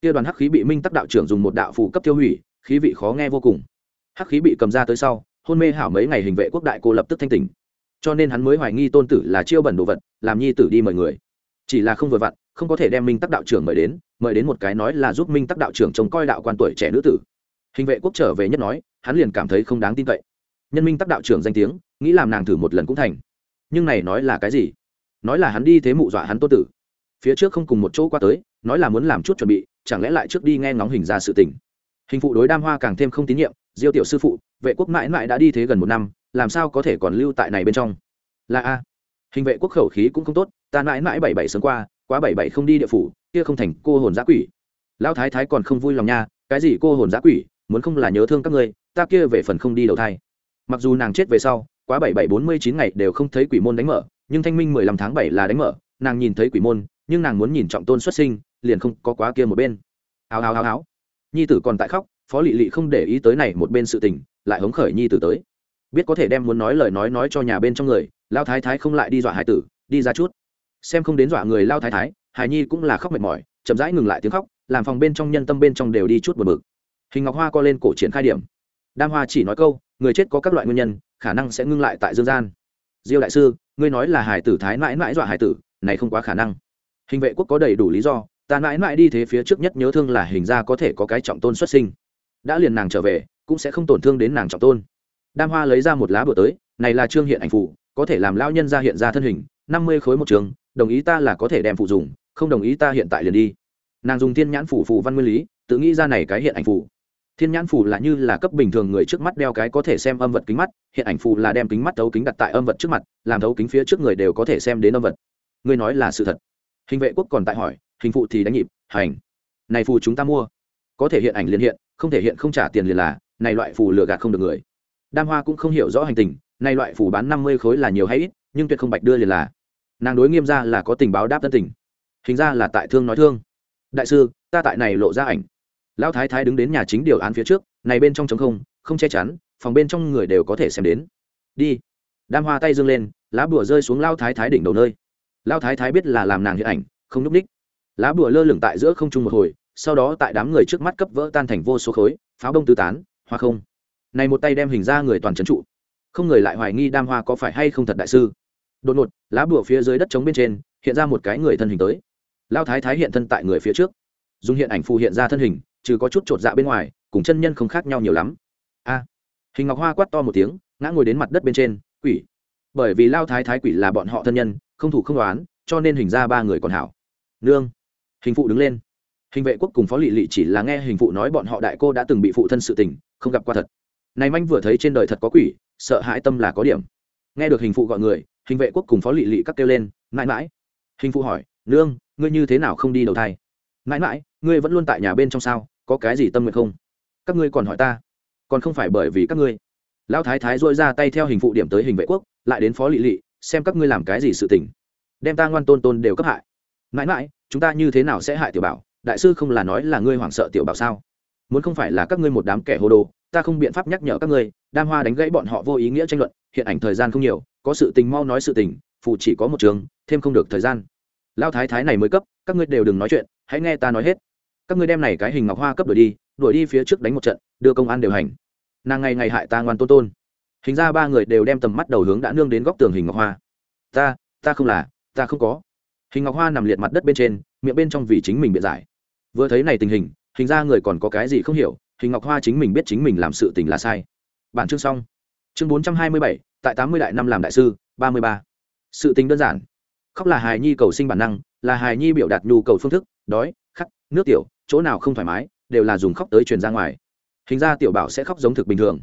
Kia đoàn hắc khí bị minh tắc đạo trưởng dùng một đạo phù cấp tiêu hủy, khí vị khó nghe vô cùng. Hắc khí bị cầm ra tới sau, hôn mê hảo mấy ngày hình vệ quốc đại cô lập tức thanh tỉnh. Cho nên hắn mới hoài nghi tôn tử là chiêu bẩn đồ vật, làm nhi tử đi mời người. Chỉ là không vừa vặn, không có thể đem minh tắc đạo trưởng mời đến mời đến một cái nói là giúp minh tắc đạo trưởng trông coi đạo quan tuổi trẻ nữ tử. Hình vệ quốc trở về nhất nói, hắn liền cảm thấy không đáng tin cậy. Nhân minh tắc đạo trưởng danh tiếng, nghĩ làm nàng thử một lần cũng thành. Nhưng này nói là cái gì? Nói là hắn đi thế mụ dọa hắn tô tử. Phía trước không cùng một chỗ qua tới, nói là muốn làm chút chuẩn bị, chẳng lẽ lại trước đi nghe ngóng hình ra sự tình. Hình phụ đối đam hoa càng thêm không tín nhiệm, diêu tiểu sư phụ, vệ quốc mãi mãi đã đi thế gần một năm, làm sao có thể còn lưu tại này bên trong? Là a, hình vệ quốc khẩu khí cũng không tốt, ta mãi mãi bảy bảy sớm qua, quá bảy bảy không đi địa phủ, kia không thành cô hồn giã quỷ. Lão thái thái còn không vui lòng nha, cái gì cô hồn giã quỷ, muốn không là nhớ thương các ngươi, ta kia về phần không đi đầu thai. Mặc dù nàng chết về sau, quá bảy bảy bốn mươi chín ngày đều không thấy quỷ môn đánh mở nhưng thanh minh mười lăm tháng bảy là đánh mở, nàng nhìn thấy quỷ môn, nhưng nàng muốn nhìn trọng tôn xuất sinh, liền không có quá kia một bên. Áo áo áo áo nhi tử còn tại khóc, phó lị lị không để ý tới này một bên sự tình, lại hống khởi nhi tử tới. Biết có thể đem muốn nói lời nói nói cho nhà bên trong người, lao thái thái không lại đi dọa hải tử, đi ra chút. Xem không đến dọa người lao thái thái, hải nhi cũng là khóc mệt mỏi, chậm rãi ngừng lại tiếng khóc, làm phòng bên trong nhân tâm bên trong đều đi chút buồn bực. Hình ngọc hoa co lên cổ triển khai điểm. Đam hoa chỉ nói câu, người chết có các loại nguyên nhân, khả năng sẽ ngưng lại tại dương gian. Diêu đại sư ngươi nói là hải tử thái mãi mãi dọa hải tử, này không quá khả năng. Hình vệ quốc có đầy đủ lý do, ta mãi mãi đi thế phía trước nhất nhớ thương là hình ra có thể có cái trọng tôn xuất sinh. Đã liền nàng trở về, cũng sẽ không tổn thương đến nàng trọng tôn. Đam hoa lấy ra một lá bữa tới, này là trương hiện ảnh phụ, có thể làm lao nhân ra hiện ra thân hình, năm mươi khối một trường, đồng ý ta là có thể đem phụ dùng, không đồng ý ta hiện tại liền đi. Nàng dùng thiên nhãn phủ phụ văn nguyên lý, tự nghĩ ra này cái hiện ảnh phụ thiên nhãn phù là như là cấp bình thường người trước mắt đeo cái có thể xem âm vật kính mắt, hiện ảnh phù là đem kính mắt thấu kính đặt tại âm vật trước mặt, làm thấu kính phía trước người đều có thể xem đến âm vật. Ngươi nói là sự thật. Hình vệ quốc còn tại hỏi, hình phụ thì đánh nhịp, hành. Này phù chúng ta mua. Có thể hiện ảnh liền hiện, không thể hiện không trả tiền liền là, này loại phù lừa gạt không được người. Đam hoa cũng không hiểu rõ hành tình, này loại phù bán năm mươi khối là nhiều hay ít, nhưng tuyệt không bạch đưa liền là. Nàng đối nghiêm ra là có tình báo đáp tân tình. Hình ra là tại thương nói thương. Đại sư, ta tại này lộ ra ảnh lão thái thái đứng đến nhà chính điều án phía trước, này bên trong trống không không che chắn, phòng bên trong người đều có thể xem đến. Đi. Đam hoa tay dương lên, lá bùa rơi xuống lao thái thái đỉnh đầu nơi. Lao thái thái biết là làm nàng hiện ảnh, không núp ních. Lá bùa lơ lửng tại giữa không trung một hồi, sau đó tại đám người trước mắt cấp vỡ tan thành vô số khối, pháo bông tứ tán, hoa không. Này một tay đem hình ra người toàn trấn trụ. Không người lại hoài nghi đam hoa có phải hay không thật đại sư. Đột ngột, lá bùa phía dưới đất trống bên trên, hiện ra một cái người thân hình tới. Lao thái thái hiện thân tại người phía trước. Dùng hiện ảnh phù hiện ra thân hình trừ có chút chột dạ bên ngoài, cùng chân nhân không khác nhau nhiều lắm. A. Hình ngọc hoa quát to một tiếng, ngã ngồi đến mặt đất bên trên, quỷ. Bởi vì lao thái thái quỷ là bọn họ thân nhân, không thủ không đoán, cho nên hình ra ba người còn hảo. Nương. Hình phụ đứng lên. Hình vệ quốc cùng phó lỵ lỵ chỉ là nghe hình phụ nói bọn họ đại cô đã từng bị phụ thân sự tình, không gặp qua thật. Này manh vừa thấy trên đời thật có quỷ, sợ hãi tâm là có điểm. Nghe được hình phụ gọi người, hình vệ quốc cùng phó lỵ lỵ các kêu lên, mãi mãi. Hình phụ hỏi, nương, ngươi như thế nào không đi đầu thai? Mãi mãi, ngươi vẫn luôn tại nhà bên trong sao? Có cái gì tâm nguyện không? Các ngươi còn hỏi ta? Còn không phải bởi vì các ngươi. Lão thái thái dôi ra tay theo hình phụ điểm tới hình vệ quốc, lại đến phó lị lị, xem các ngươi làm cái gì sự tình. Đem ta ngoan tôn tôn đều cấp hại. Mãi mãi, chúng ta như thế nào sẽ hại tiểu bảo? Đại sư không là nói là ngươi hoảng sợ tiểu bảo sao? Muốn không phải là các ngươi một đám kẻ hồ đồ, ta không biện pháp nhắc nhở các ngươi, đam hoa đánh gãy bọn họ vô ý nghĩa tranh luận, hiện ảnh thời gian không nhiều, có sự tình mau nói sự tình phụ chỉ có một trường, thêm không được thời gian. Lao thái thái này mới cấp, các ngươi đều đừng nói chuyện, hãy nghe ta nói hết các ngươi đem này cái hình ngọc hoa cấp đuổi đi đuổi đi phía trước đánh một trận, đưa công an đều hành. Nàng ngày ngày hại ta ngoan tôn tôn. Hình ra ba người đều đem tầm mắt đầu hướng đã nương đến góc tường hình ngọc hoa. Ta ta không là, ta không có. Hình ngọc hoa nằm liệt mặt đất bên trên, miệng bên trong vì chính mình biện giải. Vừa thấy này tình hình hình ra người còn có cái gì không hiểu, hình ngọc hoa chính mình biết chính mình làm sự tình là sai. Bản chương xong. Chương bốn trăm hai mươi bảy, tại tám mươi đại năm làm đại sư, ba mươi ba. Sự tình đơn giản. Khóc là hài nhi cầu sinh bản năng, là hài nhi biểu đạt nhu cầu phương thức đói khắc nước tiểu, chỗ nào không thoải mái, đều là dùng khóc tới truyền ra ngoài. Hình ra tiểu bảo sẽ khóc giống thực bình thường.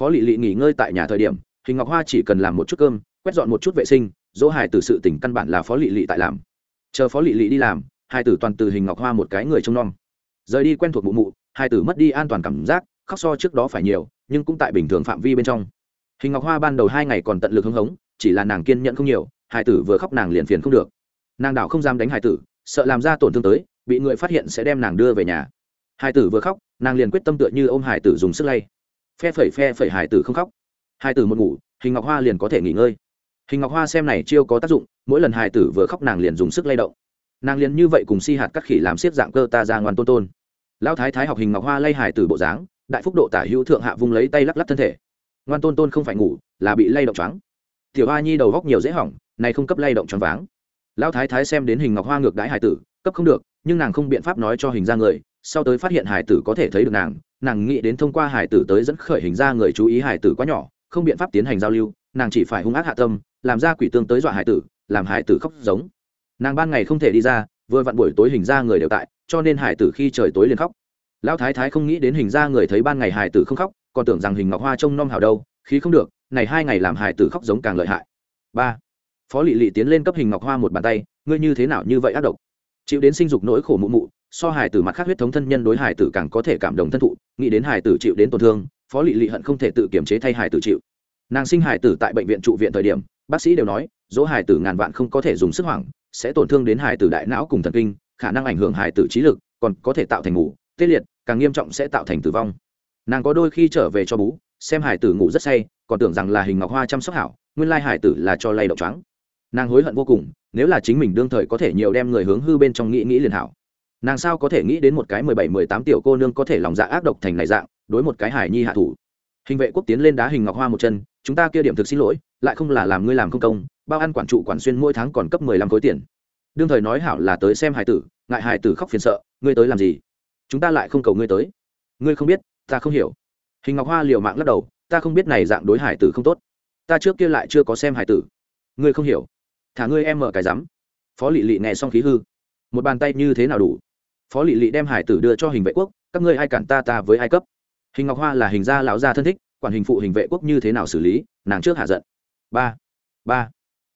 Phó lị lị nghỉ ngơi tại nhà thời điểm, hình ngọc hoa chỉ cần làm một chút cơm, quét dọn một chút vệ sinh, dỗ hài từ sự tỉnh căn bản là phó lị lị tại làm. Chờ phó lị lị đi làm, hai tử toàn từ hình ngọc hoa một cái người trông nom. Rời đi quen thuộc mụ mụ, hai tử mất đi an toàn cảm giác, khóc so trước đó phải nhiều, nhưng cũng tại bình thường phạm vi bên trong. Hình ngọc hoa ban đầu hai ngày còn tận lực hứng hống, chỉ là nàng kiên nhẫn không nhiều, hai tử vừa khóc nàng liền phiền không được. Nàng đảo không dám đánh hai tử sợ làm ra tổn thương tới, bị người phát hiện sẽ đem nàng đưa về nhà. Hai tử vừa khóc, nàng liền quyết tâm tựa như ôm hải tử dùng sức lay. Phe phẩy phe phẩy hải tử không khóc. Hai tử một ngủ, hình ngọc hoa liền có thể nghỉ ngơi. Hình ngọc hoa xem này chiêu có tác dụng, mỗi lần hải tử vừa khóc nàng liền dùng sức lay động. Nàng liền như vậy cùng si hạt cắt khỉ làm siết dạng cơ ta ra ngoan tôn tôn. Lão thái thái học hình ngọc hoa lay hải tử bộ dáng, đại phúc độ tả hữu thượng hạ vung lấy tay lắc lắc thân thể. Ngoan tôn tôn không phải ngủ, là bị lay động choáng. Tiểu a nhi đầu góc nhiều dễ hỏng, này không cấp lay động choáng váng lão thái thái xem đến hình ngọc hoa ngược đãi hải tử, cấp không được, nhưng nàng không biện pháp nói cho hình ra người, sau tới phát hiện hải tử có thể thấy được nàng nàng nghĩ đến thông qua hải tử tới dẫn khởi hình ra người chú ý hải tử quá nhỏ, không biện pháp tiến hành giao lưu, nàng chỉ phải hung ác hạ tâm, làm ra quỷ tương tới dọa hải tử, làm hải tử khóc giống. Nàng ban ngày không thể đi ra, vừa vặn buổi tối hình ra người đều tại, cho nên hải tử khi trời tối liền khóc. Lão thái thái không nghĩ đến hình ra người thấy ban ngày hải tử không khóc, còn tưởng rằng hình ngọc hoa trông nom hào đâu, khí không được, này hai ngày làm hải tử khóc giống càng lợi hại. Ba phó lị lị tiến lên cấp hình ngọc hoa một bàn tay ngươi như thế nào như vậy ác độc chịu đến sinh dục nỗi khổ mụ mụ so hải tử mặt khác huyết thống thân nhân đối hải tử càng có thể cảm động thân thụ nghĩ đến hải tử chịu đến tổn thương phó lị lị hận không thể tự kiểm chế thay hải tử chịu nàng sinh hải tử tại bệnh viện trụ viện thời điểm bác sĩ đều nói dỗ hải tử ngàn vạn không có thể dùng sức hoảng sẽ tổn thương đến hải tử đại não cùng thần kinh khả năng ảnh hưởng hải tử trí lực còn có thể tạo thành ngủ tê liệt càng nghiêm trọng sẽ tạo thành tử vong nàng có đôi khi trở về cho bú xem hải tử ngủ rất say còn tưởng rằng là hình ngọc hoa chăm sóc hảo nguyên lai hải tử là cho lay động trắng nàng hối hận vô cùng, nếu là chính mình đương thời có thể nhiều đem người hướng hư bên trong nghĩ nghĩ liền hảo. Nàng sao có thể nghĩ đến một cái mười bảy, mười tám tiểu cô nương có thể lòng dạ ác độc thành này dạng, đối một cái hải nhi hạ thủ. Hình vệ quốc tiến lên đá hình ngọc hoa một chân, chúng ta kia điểm thực xin lỗi, lại không là làm ngươi làm không công, bao ăn quản trụ quản xuyên mỗi tháng còn cấp mười lăm khối tiền. Đương thời nói hảo là tới xem hải tử, ngại hải tử khóc phiền sợ, ngươi tới làm gì? Chúng ta lại không cầu ngươi tới. Ngươi không biết, ta không hiểu. Hình ngọc hoa liều mạng lắc đầu, ta không biết này dạng đối hải tử không tốt. Ta trước kia lại chưa có xem hải tử. Ngươi không hiểu thả ngươi em mở cái rắm. Phó lị lị nghe xong khí hư. Một bàn tay như thế nào đủ? Phó lị lị đem hải tử đưa cho hình vệ quốc, các ngươi ai cản ta ta với ai cấp? Hình ngọc hoa là hình gia lão gia thân thích, quản hình phụ hình vệ quốc như thế nào xử lý, nàng trước hạ giận. Ba ba.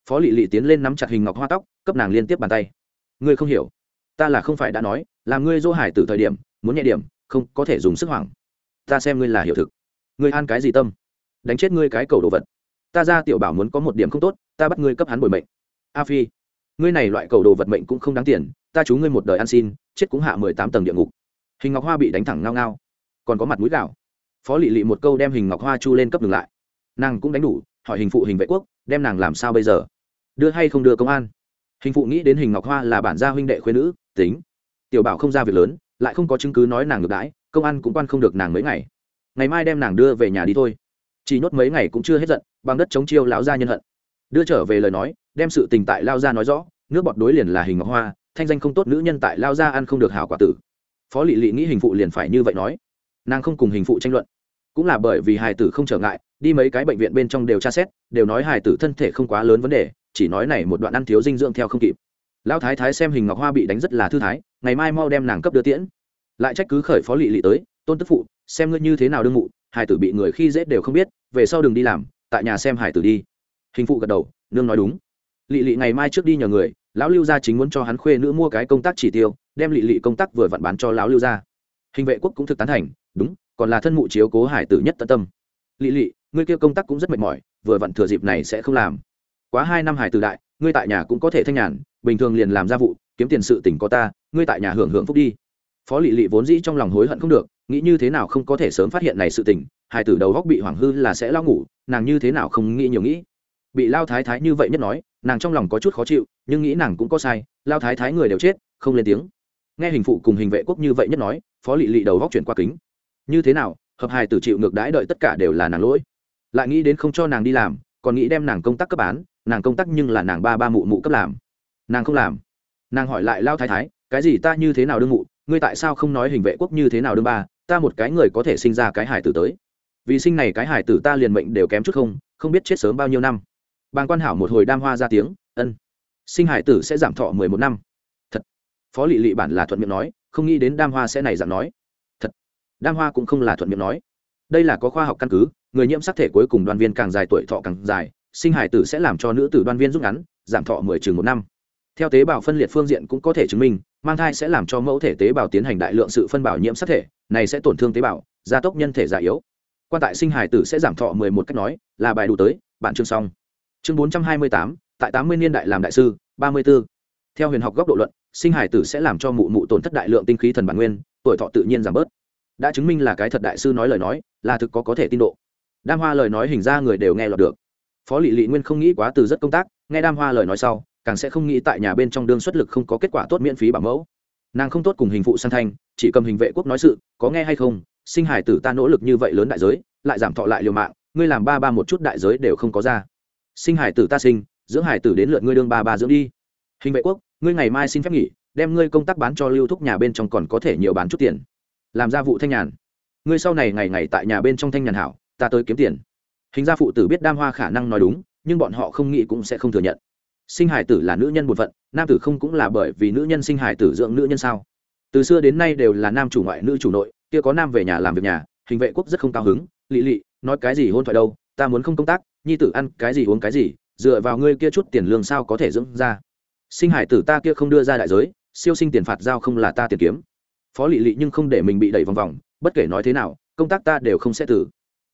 Phó lị lị tiến lên nắm chặt hình ngọc hoa tóc, cấp nàng liên tiếp bàn tay. Ngươi không hiểu. Ta là không phải đã nói, là ngươi dỗ hải từ thời điểm, muốn nhẹ điểm, không có thể dùng sức hoảng. Ta xem ngươi là hiểu thực. Ngươi an cái gì tâm? Đánh chết ngươi cái cầu đồ vật. Ta ra tiểu bảo muốn có một điểm không tốt, ta bắt ngươi cấp hắn bồi mệnh a phi, ngươi này loại cầu đồ vật mệnh cũng không đáng tiền, ta chú ngươi một đời ăn xin, chết cũng hạ mười tám tầng địa ngục. Hình ngọc hoa bị đánh thẳng ngao ngao, còn có mặt mũi gạo. Phó lị lị một câu đem hình ngọc hoa chu lên cấp ngừng lại. Nàng cũng đánh đủ, hỏi hình phụ hình vệ quốc, đem nàng làm sao bây giờ? Đưa hay không đưa công an? Hình phụ nghĩ đến hình ngọc hoa là bản gia huynh đệ khuyên nữ, tính. Tiểu bảo không ra việc lớn, lại không có chứng cứ nói nàng ngược đãi, công an cũng quan không được nàng mấy ngày. Ngày mai đem nàng đưa về nhà đi thôi. Chỉ nhốt mấy ngày cũng chưa hết giận, bằng đất chống chiêu lão gia nhân hận đưa trở về lời nói, đem sự tình tại lao gia nói rõ, nước bọt đối liền là hình ngọc hoa, thanh danh không tốt nữ nhân tại lao gia ăn không được hảo quả tử. Phó lị lị nghĩ hình phụ liền phải như vậy nói. Nàng không cùng hình phụ tranh luận. Cũng là bởi vì hài tử không trở ngại, đi mấy cái bệnh viện bên trong đều tra xét, đều nói hài tử thân thể không quá lớn vấn đề, chỉ nói này một đoạn ăn thiếu dinh dưỡng theo không kịp. Lão thái thái xem hình ngọc hoa bị đánh rất là thư thái, ngày mai mau đem nàng cấp đưa tiễn. Lại trách cứ khởi phó lị lị tới, tôn tức phụ, xem ngươi như thế nào đương mụ hải tử bị người khi dễ đều không biết, về sau đừng đi làm, tại nhà xem hải tử đi hình phụ gật đầu, nương nói đúng. Lị lị ngày mai trước đi nhờ người, lão lưu gia chính muốn cho hắn khuê nữ mua cái công tác chỉ tiêu, đem lị lị công tác vừa vặn bán cho lão lưu gia. Hình vệ quốc cũng thực tán thành, đúng, còn là thân mụ chiếu cố hải tử nhất tận tâm. Lị lị, ngươi kia công tác cũng rất mệt mỏi, vừa vặn thừa dịp này sẽ không làm. Quá hai năm hải tử đại, ngươi tại nhà cũng có thể thanh nhàn, bình thường liền làm gia vụ, kiếm tiền sự tỉnh có ta, ngươi tại nhà hưởng hưởng phúc đi. Phó lị lị vốn dĩ trong lòng hối hận không được, nghĩ như thế nào không có thể sớm phát hiện này sự tình, hải tử đầu góc bị hoảng hư là sẽ lao ngủ, nàng như thế nào không nghĩ nhiều nghĩ bị lao thái thái như vậy nhất nói, nàng trong lòng có chút khó chịu, nhưng nghĩ nàng cũng có sai, lao thái thái người đều chết, không lên tiếng. Nghe hình phụ cùng hình vệ quốc như vậy nhất nói, phó lị lị đầu góc chuyển qua kính. Như thế nào, hợp hài tử chịu ngược đãi đợi tất cả đều là nàng lỗi. Lại nghĩ đến không cho nàng đi làm, còn nghĩ đem nàng công tác cấp án, nàng công tác nhưng là nàng ba ba mụ mụ cấp làm. Nàng không làm. Nàng hỏi lại lao thái thái, cái gì ta như thế nào đương mụ, ngươi tại sao không nói hình vệ quốc như thế nào đương ba, ta một cái người có thể sinh ra cái hải tử tới. Vì sinh này cái hải tử ta liền mệnh đều kém chút không không biết chết sớm bao nhiêu năm bàng quan hảo một hồi đam hoa ra tiếng, ân, sinh hải tử sẽ giảm thọ mười một năm. Thật. Phó lị lị bản là thuận miệng nói, không nghĩ đến đam hoa sẽ này giảm nói. Thật. Đam hoa cũng không là thuận miệng nói. Đây là có khoa học căn cứ, người nhiễm sắc thể cuối cùng đoàn viên càng dài tuổi thọ càng dài, sinh hải tử sẽ làm cho nữ tử đoan viên rút ngắn, giảm thọ mười chừng một năm. Theo tế bào phân liệt phương diện cũng có thể chứng minh, mang thai sẽ làm cho mẫu thể tế bào tiến hành đại lượng sự phân bảo nhiễm sắc thể, này sẽ tổn thương tế bào, gia tốc nhân thể già yếu. Quan tại sinh hải tử sẽ giảm thọ mười một cách nói, là bài đủ tới, bạn chương xong chương bốn trăm hai mươi tám, tại tám mươi niên đại làm đại sư, ba mươi b ố theo huyền học góc độ luận, sinh hải tử sẽ làm cho mụ mụ tổn thất đại lượng tinh khí thần bản nguyên, tuổi thọ tự nhiên giảm bớt. Đã chứng minh là cái thật đại sư nói lời nói, là thực có có thể tin độ. Đam hoa lời nói hình ra người đều nghe lọt được. Phó lị lị nguyên không nghĩ quá từ rất công tác, nghe đam hoa lời nói sau, càng sẽ không nghĩ tại nhà bên trong đương xuất lực không có kết quả tốt miễn phí bảo mẫu. Nàng không tốt cùng hình phụ sang thanh, chỉ cầm hình vệ quốc nói sự, có nghe hay không, sinh hải tử ta nỗ lực như vậy lớn đại giới, lại giảm thọ lại liều mạng, ngươi làm ba ba một chút đại giới đều không có ra sinh hải tử ta sinh, dưỡng hải tử đến lượt ngươi đương ba ba dưỡng đi. Hình vệ quốc, ngươi ngày mai xin phép nghỉ, đem ngươi công tác bán cho lưu thúc nhà bên trong còn có thể nhiều bán chút tiền. Làm ra vụ thanh nhàn. Ngươi sau này ngày ngày tại nhà bên trong thanh nhàn hảo, ta tới kiếm tiền. Hình gia phụ tử biết đam hoa khả năng nói đúng, nhưng bọn họ không nghĩ cũng sẽ không thừa nhận. Sinh hải tử là nữ nhân một phận, nam tử không cũng là bởi vì nữ nhân sinh hải tử dưỡng nữ nhân sao? Từ xưa đến nay đều là nam chủ ngoại, nữ chủ nội, kia có nam về nhà làm việc nhà, hình vệ quốc rất không cao hứng. Lỵ lỵ nói cái gì hôn thoại đâu ta muốn không công tác, nhi tử ăn cái gì uống cái gì, dựa vào ngươi kia chút tiền lương sao có thể dưỡng ra. Sinh hải tử ta kia không đưa ra đại giới, siêu sinh tiền phạt giao không là ta tiền kiếm. Phó lị lị nhưng không để mình bị đẩy vòng vòng, bất kể nói thế nào, công tác ta đều không sẽ tử.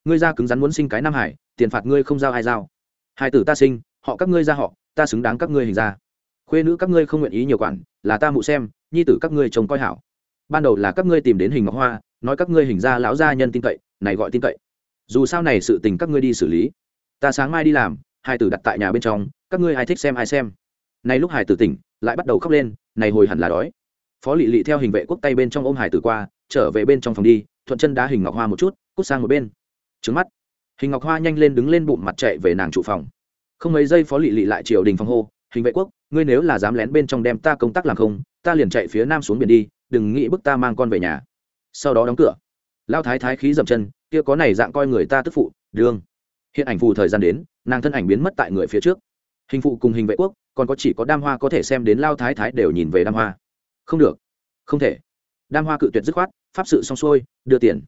Ngươi ra cứng rắn muốn sinh cái nam hải, tiền phạt ngươi không giao ai giao. Hải tử ta sinh, họ các ngươi ra họ, ta xứng đáng các ngươi hình ra. Khuê nữ các ngươi không nguyện ý nhiều quản, là ta mụ xem, nhi tử các ngươi trông coi hảo. Ban đầu là các ngươi tìm đến hình ngọc hoa, nói các ngươi hình ra lão gia nhân tin cậy, này gọi tin cậy dù sao này sự tình các ngươi đi xử lý. Ta sáng mai đi làm, hai tử đặt tại nhà bên trong, các ngươi ai thích xem ai xem. Này lúc hải tử tỉnh, lại bắt đầu khóc lên, này hồi hẳn là đói. Phó lị lị theo hình vệ quốc tay bên trong ôm hải tử qua, trở về bên trong phòng đi, thuận chân đá hình ngọc hoa một chút, cút sang một bên. Trứng mắt. Hình ngọc hoa nhanh lên đứng lên bụng mặt chạy về nàng trụ phòng. Không mấy giây phó lị lị lại triều đình phòng hô, hình vệ quốc, ngươi nếu là dám lén bên trong đem ta công tác làm không, ta liền chạy phía nam xuống biển đi, đừng nghĩ bức ta mang con về nhà. Sau đó đóng cửa. Lao thái thái khí dậm chân kia có này dạng coi người ta tức phụ, đương. Hiện ảnh phù thời gian đến, nàng thân ảnh biến mất tại người phía trước. Hình phụ cùng hình vệ quốc, còn có chỉ có đam hoa có thể xem đến lao thái thái đều nhìn về đam hoa. Không được. Không thể. Đam hoa cự tuyệt dứt khoát, pháp sự xong xuôi, đưa tiền.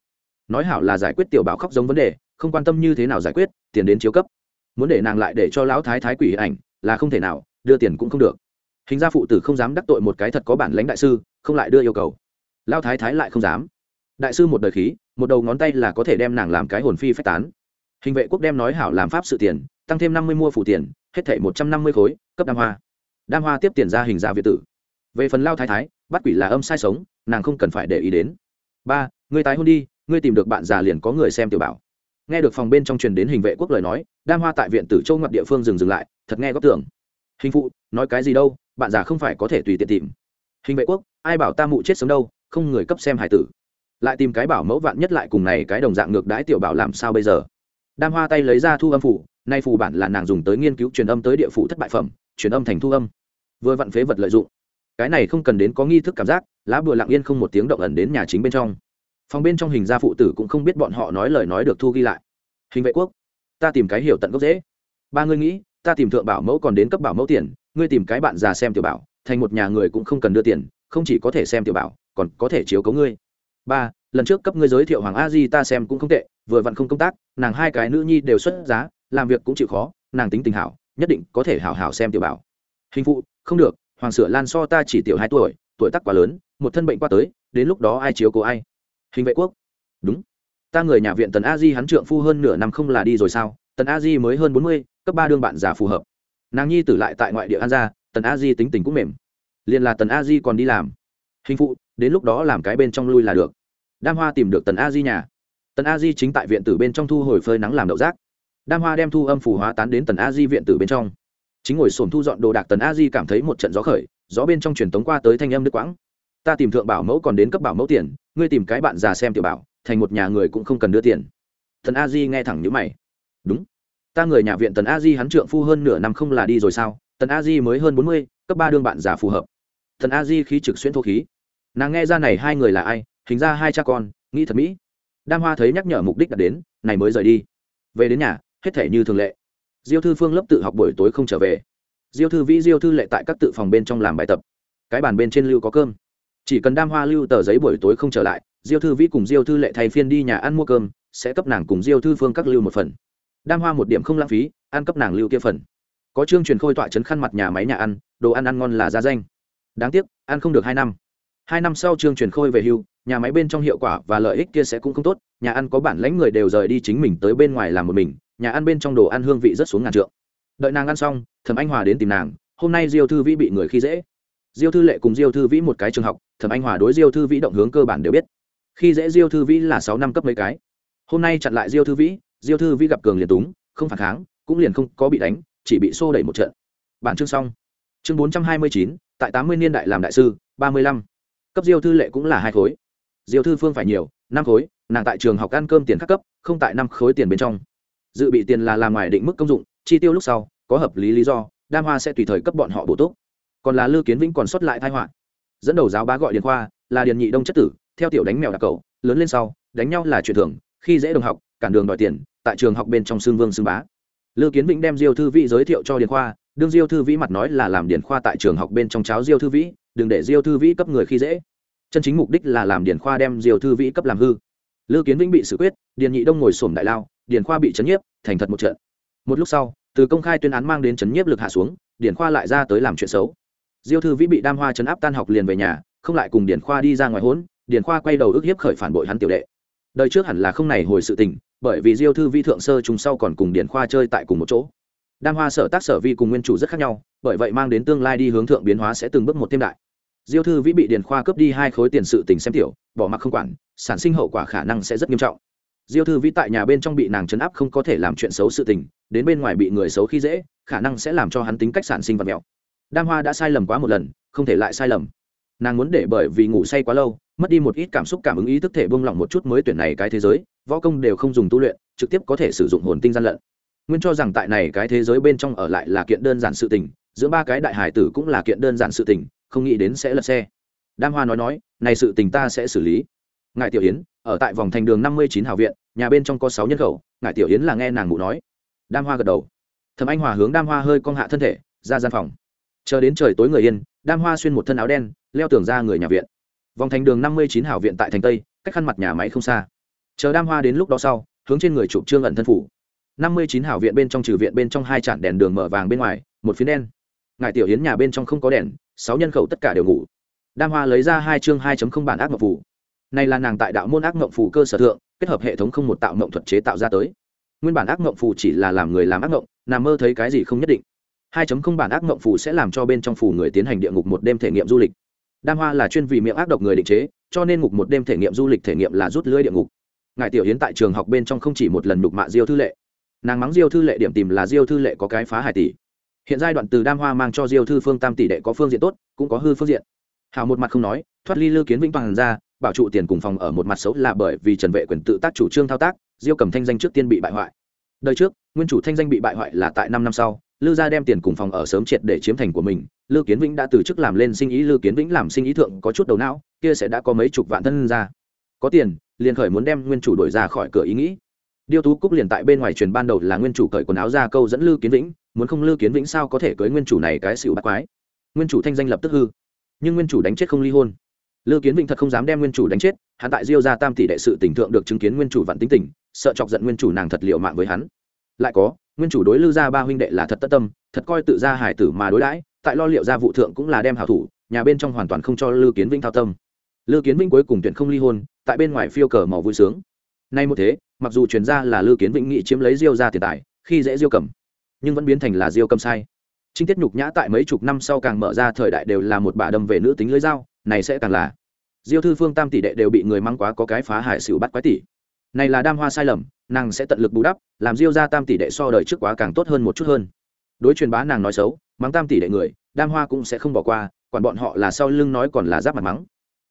Nói hảo là giải quyết tiểu bảo khóc giống vấn đề, không quan tâm như thế nào giải quyết, tiền đến chiếu cấp. Muốn để nàng lại để cho lão thái thái quỷ ảnh, là không thể nào, đưa tiền cũng không được. Hình gia phụ tử không dám đắc tội một cái thật có bản lãnh đại sư, không lại đưa yêu cầu. Lao thái thái lại không dám. Đại sư một đời khí một đầu ngón tay là có thể đem nàng làm cái hồn phi phách tán. Hình vệ quốc đem nói hảo làm pháp sự tiền, tăng thêm năm mươi mua phủ tiền, hết thảy một trăm năm mươi khối, cấp đam hoa. Đam hoa tiếp tiền ra hình ra việt tử. Về phần lao thái thái, bắt quỷ là âm sai sống, nàng không cần phải để ý đến. Ba, ngươi tái hôn đi, ngươi tìm được bạn già liền có người xem tiểu bảo. Nghe được phòng bên trong truyền đến hình vệ quốc lời nói, đam hoa tại viện tử châu ngập địa phương dừng dừng lại, thật nghe góc tưởng. Hình phụ, nói cái gì đâu, bạn già không phải có thể tùy tiện tìm. Hình vệ quốc, ai bảo ta mụ chết sớm đâu, không người cấp xem hải tử lại tìm cái bảo mẫu vạn nhất lại cùng này cái đồng dạng ngược đãi tiểu bảo làm sao bây giờ? Đam hoa tay lấy ra thu âm phủ, nay phù bản là nàng dùng tới nghiên cứu truyền âm tới địa phủ thất bại phẩm, truyền âm thành thu âm. Vừa vặn phế vật lợi dụng. Cái này không cần đến có nghi thức cảm giác, lá bừa lặng yên không một tiếng động ẩn đến nhà chính bên trong. Phòng bên trong hình gia phụ tử cũng không biết bọn họ nói lời nói được thu ghi lại. Hình vệ quốc, ta tìm cái hiểu tận gốc dễ. Ba ngươi nghĩ, ta tìm thượng bảo mẫu còn đến cấp bảo mẫu tiền, ngươi tìm cái bạn già xem tiểu bảo, thành một nhà người cũng không cần đưa tiền, không chỉ có thể xem tiểu bảo, còn có thể chiếu cấu ngươi ba, lần trước cấp ngươi giới thiệu hoàng a di ta xem cũng không tệ, vừa vặn không công tác, nàng hai cái nữ nhi đều xuất giá, làm việc cũng chịu khó, nàng tính tình hảo, nhất định có thể hảo hảo xem tiểu bảo. Hình phụ, không được, hoàng sửa lan so ta chỉ tiểu hai tuổi tuổi tác quá lớn, một thân bệnh qua tới, đến lúc đó ai chiếu cố ai? Hình vệ quốc. Đúng. Ta người nhà viện tần a di hắn trượng phu hơn nửa năm không là đi rồi sao? Tần a di mới hơn bốn mươi, cấp ba đương bạn già phù hợp. Nàng nhi tử lại tại ngoại địa an gia, tần a di tính tình cũng mềm. Liền là tần a di còn đi làm. Hình phụ, đến lúc đó làm cái bên trong lui là được đam hoa tìm được tần a di nhà. Tần a di chính tại viện tử bên trong thu hồi phơi nắng làm đậu rác. Đam hoa đem thu âm phủ hóa tán đến tần a di viện tử bên trong. Chính ngồi sổm thu dọn đồ đạc, tần a di cảm thấy một trận gió khởi, gió bên trong truyền tống qua tới thanh âm nước quãng. Ta tìm thượng bảo mẫu còn đến cấp bảo mẫu tiền, ngươi tìm cái bạn già xem tiểu bảo, thành một nhà người cũng không cần đưa tiền. Tần a di nghe thẳng nhữ mày. Đúng. Ta người nhà viện tần a di hắn trượng phu hơn nửa năm không là đi rồi sao? Tần a di mới hơn bốn mươi, cấp ba đương bạn già phù hợp. Tần a di khí trực xuyên thô khí. Nàng nghe ra này hai người là ai hình ra hai cha con, nghĩ thật mỹ. Đam hoa thấy nhắc nhở mục đích đã đến, này mới rời đi. Về đến nhà, hết thể như thường lệ. Diêu thư phương lớp tự học buổi tối không trở về. Diêu thư vĩ, diêu thư lệ tại các tự phòng bên trong làm bài tập. Cái bàn bên trên lưu có cơm. Chỉ cần đam hoa lưu tờ giấy buổi tối không trở lại, diêu thư vĩ cùng diêu thư lệ thay phiên đi nhà ăn mua cơm, sẽ cấp nàng cùng diêu thư phương các lưu một phần. Đam hoa một điểm không lãng phí, ăn cấp nàng lưu kia phần. Có chương truyền khôi tọa chấn khăn mặt nhà máy nhà ăn, đồ ăn ăn ngon là ra danh. Đáng tiếc, ăn không được hai năm hai năm sau trương truyền khôi về hưu, nhà máy bên trong hiệu quả và lợi ích kia sẽ cũng không tốt, nhà ăn có bản lãnh người đều rời đi chính mình tới bên ngoài làm một mình, nhà ăn bên trong đồ ăn hương vị rất xuống ngàn trượng. Đợi nàng ăn xong, thẩm anh hòa đến tìm nàng, hôm nay diêu thư vĩ bị người khi dễ. Diêu thư lệ cùng diêu thư vĩ một cái trường học, thẩm anh hòa đối diêu thư vĩ động hướng cơ bản đều biết. Khi dễ diêu thư vĩ là sáu năm cấp mấy cái. Hôm nay chặn lại diêu thư vĩ, diêu thư vĩ gặp cường liền túng, không phản kháng, cũng liền không có bị đánh, chỉ bị xô đẩy một trận. Bản chương xong. Chương bốn trăm hai mươi chín, tại tám mươi niên đại làm đại sư, ba mươi lăm cấp diêu thư lệ cũng là hai khối. Diêu thư phương phải nhiều, năm khối, nàng tại trường học ăn cơm tiền các cấp, không tại năm khối tiền bên trong. Dự bị tiền là làm ngoài định mức công dụng, chi tiêu lúc sau, có hợp lý lý do, đam hoa sẽ tùy thời cấp bọn họ bổ túc. Còn là lư kiến vĩnh còn sót lại thai họa. Dẫn đầu giáo bá gọi điện khoa, là điền nhị đông chất tử, theo tiểu đánh mèo đặc cầu lớn lên sau, đánh nhau là chuyện thường, khi dễ đồng học, cản đường đòi tiền, tại trường học bên trong xương vương xương bá. Lư kiến vĩnh đem diêu thư vĩ giới thiệu cho điền khoa, đương diêu thư vĩ mặt nói là làm điền khoa tại trường học bên trong cháo diêu thư vĩ đừng để diêu thư vĩ cấp người khi dễ. Chân chính mục đích là làm điền khoa đem diêu thư vĩ cấp làm hư. Lưu kiến vĩnh bị xử quyết, điền nhị đông ngồi sổm đại lao, điền khoa bị chấn nhiếp, thành thật một trận. Một lúc sau, từ công khai tuyên án mang đến chấn nhiếp lực hạ xuống, điền khoa lại ra tới làm chuyện xấu. Diêu thư vĩ bị đam hoa chấn áp tan học liền về nhà, không lại cùng điền khoa đi ra ngoài hỗn, điền khoa quay đầu ức hiếp khởi phản bội hắn tiểu đệ. Đời trước hẳn là không này hồi sự tình, bởi vì diêu thư vi thượng sơ chúng sau còn cùng điền khoa chơi tại cùng một chỗ. Đam hoa sở tác sở vi cùng nguyên chủ rất khác nhau, bởi vậy mang đến tương lai đi hướng thượng biến hóa sẽ từng bước một thêm đại diêu thư vĩ bị điền khoa cướp đi hai khối tiền sự tình xem tiểu, bỏ mặc không quản, sản sinh hậu quả khả năng sẽ rất nghiêm trọng. Diêu thư vĩ tại nhà bên trong bị nàng chấn áp không có thể làm chuyện xấu sự tình, đến bên ngoài bị người xấu khi dễ, khả năng sẽ làm cho hắn tính cách sản sinh vật mèo đam hoa đã sai lầm quá một lần, không thể lại sai lầm. Nàng muốn để bởi vì ngủ say quá lâu, mất đi một ít cảm xúc cảm ứng ý thức thể buông lỏng một chút mới tuyển này cái thế giới, võ công đều không dùng tu luyện, trực tiếp có thể sử dụng hồn tinh gian lận. Nguyên cho rằng tại này cái thế giới bên trong ở lại là kiện đơn giản sự tình giữa ba cái đại hải tử cũng là kiện đơn giản sự tình, không nghĩ đến sẽ lật xe. Đam hoa nói nói, này sự tình ta sẽ xử lý. Ngài tiểu yến, ở tại vòng thành đường năm mươi chín hào viện, nhà bên trong có sáu nhân khẩu ngài tiểu yến là nghe nàng mụ nói. Đam hoa gật đầu. Thầm anh hòa hướng đam hoa hơi cong hạ thân thể, ra gian phòng. Chờ đến trời tối người yên, đam hoa xuyên một thân áo đen, leo tường ra người nhà viện. Vòng thành đường năm mươi chín hào viện tại thành tây, cách khăn mặt nhà máy không xa. Chờ đam hoa đến lúc đó sau, hướng trên người chụp trương ẩn thân phủ. năm mươi chín hào viện bên trong trừ viện bên trong hai chản đèn đường mở vàng bên ngoài, một phiến đen ngài tiểu hiến nhà bên trong không có đèn, sáu nhân khẩu tất cả đều ngủ. Đam hoa lấy ra hai chương hai bản ác mộng phủ này là nàng tại đạo môn ác mộng phủ cơ sở thượng, kết hợp hệ thống không một tạo mộng thuật chế tạo ra tới. Nguyên bản ác mộng phủ chỉ là làm người làm ác mộng, nằm mơ thấy cái gì không nhất định. 2.0 bản ác mộng phủ sẽ làm cho bên trong phủ người tiến hành địa ngục một đêm thể nghiệm du lịch. Đam hoa là chuyên vì miệng ác độc người định chế, cho nên ngục một đêm thể nghiệm du lịch thể nghiệm là rút lưới địa ngục. Ngài tiểu hiến tại trường học bên trong không chỉ một lần nhục mạ diêu thư lệ. Nàng mắng diêu thư lệ điểm tìm là diêu thư lệ có cái phá hải tỷ hiện giai đoạn từ đam hoa mang cho diêu thư phương tam tỷ đệ có phương diện tốt, cũng có hư phương diện. Hào một mặt không nói, thoát ly lư kiến vĩnh toàn ra, bảo trụ tiền cùng phòng ở một mặt xấu là bởi vì trần vệ quyền tự tác chủ trương thao tác, diêu cầm thanh danh trước tiên bị bại hoại. Đời trước, nguyên chủ thanh danh bị bại hoại là tại năm năm sau, lư gia đem tiền cùng phòng ở sớm triệt để chiếm thành của mình, lư kiến vĩnh đã từ chức làm lên sinh ý, lư kiến vĩnh làm sinh ý thượng có chút đầu não, kia sẽ đã có mấy chục vạn thân ra. Có tiền, liền khởi muốn đem nguyên chủ đổi ra khỏi cửa ý nghĩ. Điêu tú cúc liền tại bên ngoài truyền ban đầu là nguyên chủ cởi quần áo ra câu dẫn lư kiến vĩnh muốn không lư kiến vĩnh sao có thể cưới nguyên chủ này cái xỉu bắt quái? Nguyên chủ thanh danh lập tức hư, nhưng nguyên chủ đánh chết không ly hôn. Lư kiến vĩnh thật không dám đem nguyên chủ đánh chết, hắn tại diêu ra tam tỷ đệ sự tỉnh thượng được chứng kiến nguyên chủ vạn tính tình, sợ chọc giận nguyên chủ nàng thật liệu mạng với hắn. Lại có, nguyên chủ đối lư gia ba huynh đệ là thật tất tâm, thật coi tự ra hải tử mà đối đãi, tại lo liệu gia vụ thượng cũng là đem hảo thủ, nhà bên trong hoàn toàn không cho lư kiến vinh thao tâm. Lư kiến vinh cuối cùng tuyển không ly hôn, tại bên ngoài phiêu cờ màu vui sướng. Nay một thế, mặc dù chuyển ra là lư kiến vĩnh nghị chiếm lấy diêu ra tiền tài, khi dễ diêu cầm nhưng vẫn biến thành là diêu cầm sai. Trinh tiết nhục nhã tại mấy chục năm sau càng mở ra thời đại đều là một bà đâm về nữ tính lưới dao, này sẽ càng là. Diêu thư phương tam tỷ đệ đều bị người mang quá có cái phá hải xỉu bắt quái tỷ. Này là đam hoa sai lầm, nàng sẽ tận lực bù đắp, làm diêu ra tam tỷ đệ so đời trước quá càng tốt hơn một chút hơn. Đối truyền bá nàng nói xấu, mắng tam tỷ đệ người, đam hoa cũng sẽ không bỏ qua, quản bọn họ là sau lưng nói còn là giáp mặt mắng.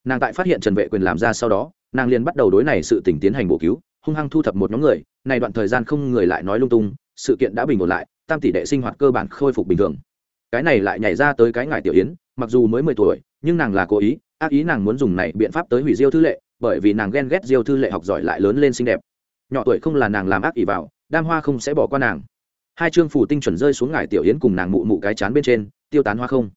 Nàng tại phát hiện trần vệ quyền làm ra sau đó, nàng liền bắt đầu đối này sự tỉnh tiến hành bổ cứu, hung hăng thu thập một nhóm người, này đoạn thời gian không người lại nói lung tung, sự kiện đã bình ổn lại tam tỷ đệ sinh hoạt cơ bản khôi phục bình thường. Cái này lại nhảy ra tới cái ngải tiểu yến, mặc dù mới mười tuổi, nhưng nàng là cố ý, ác ý nàng muốn dùng này biện pháp tới hủy diêu thư lệ, bởi vì nàng ghen ghét diêu thư lệ học giỏi lại lớn lên xinh đẹp. Nhỏ tuổi không là nàng làm ác ý vào, đam hoa không sẽ bỏ qua nàng. Hai chương phủ tinh chuẩn rơi xuống ngải tiểu yến cùng nàng mụ mụ cái chán bên trên, tiêu tán hoa không.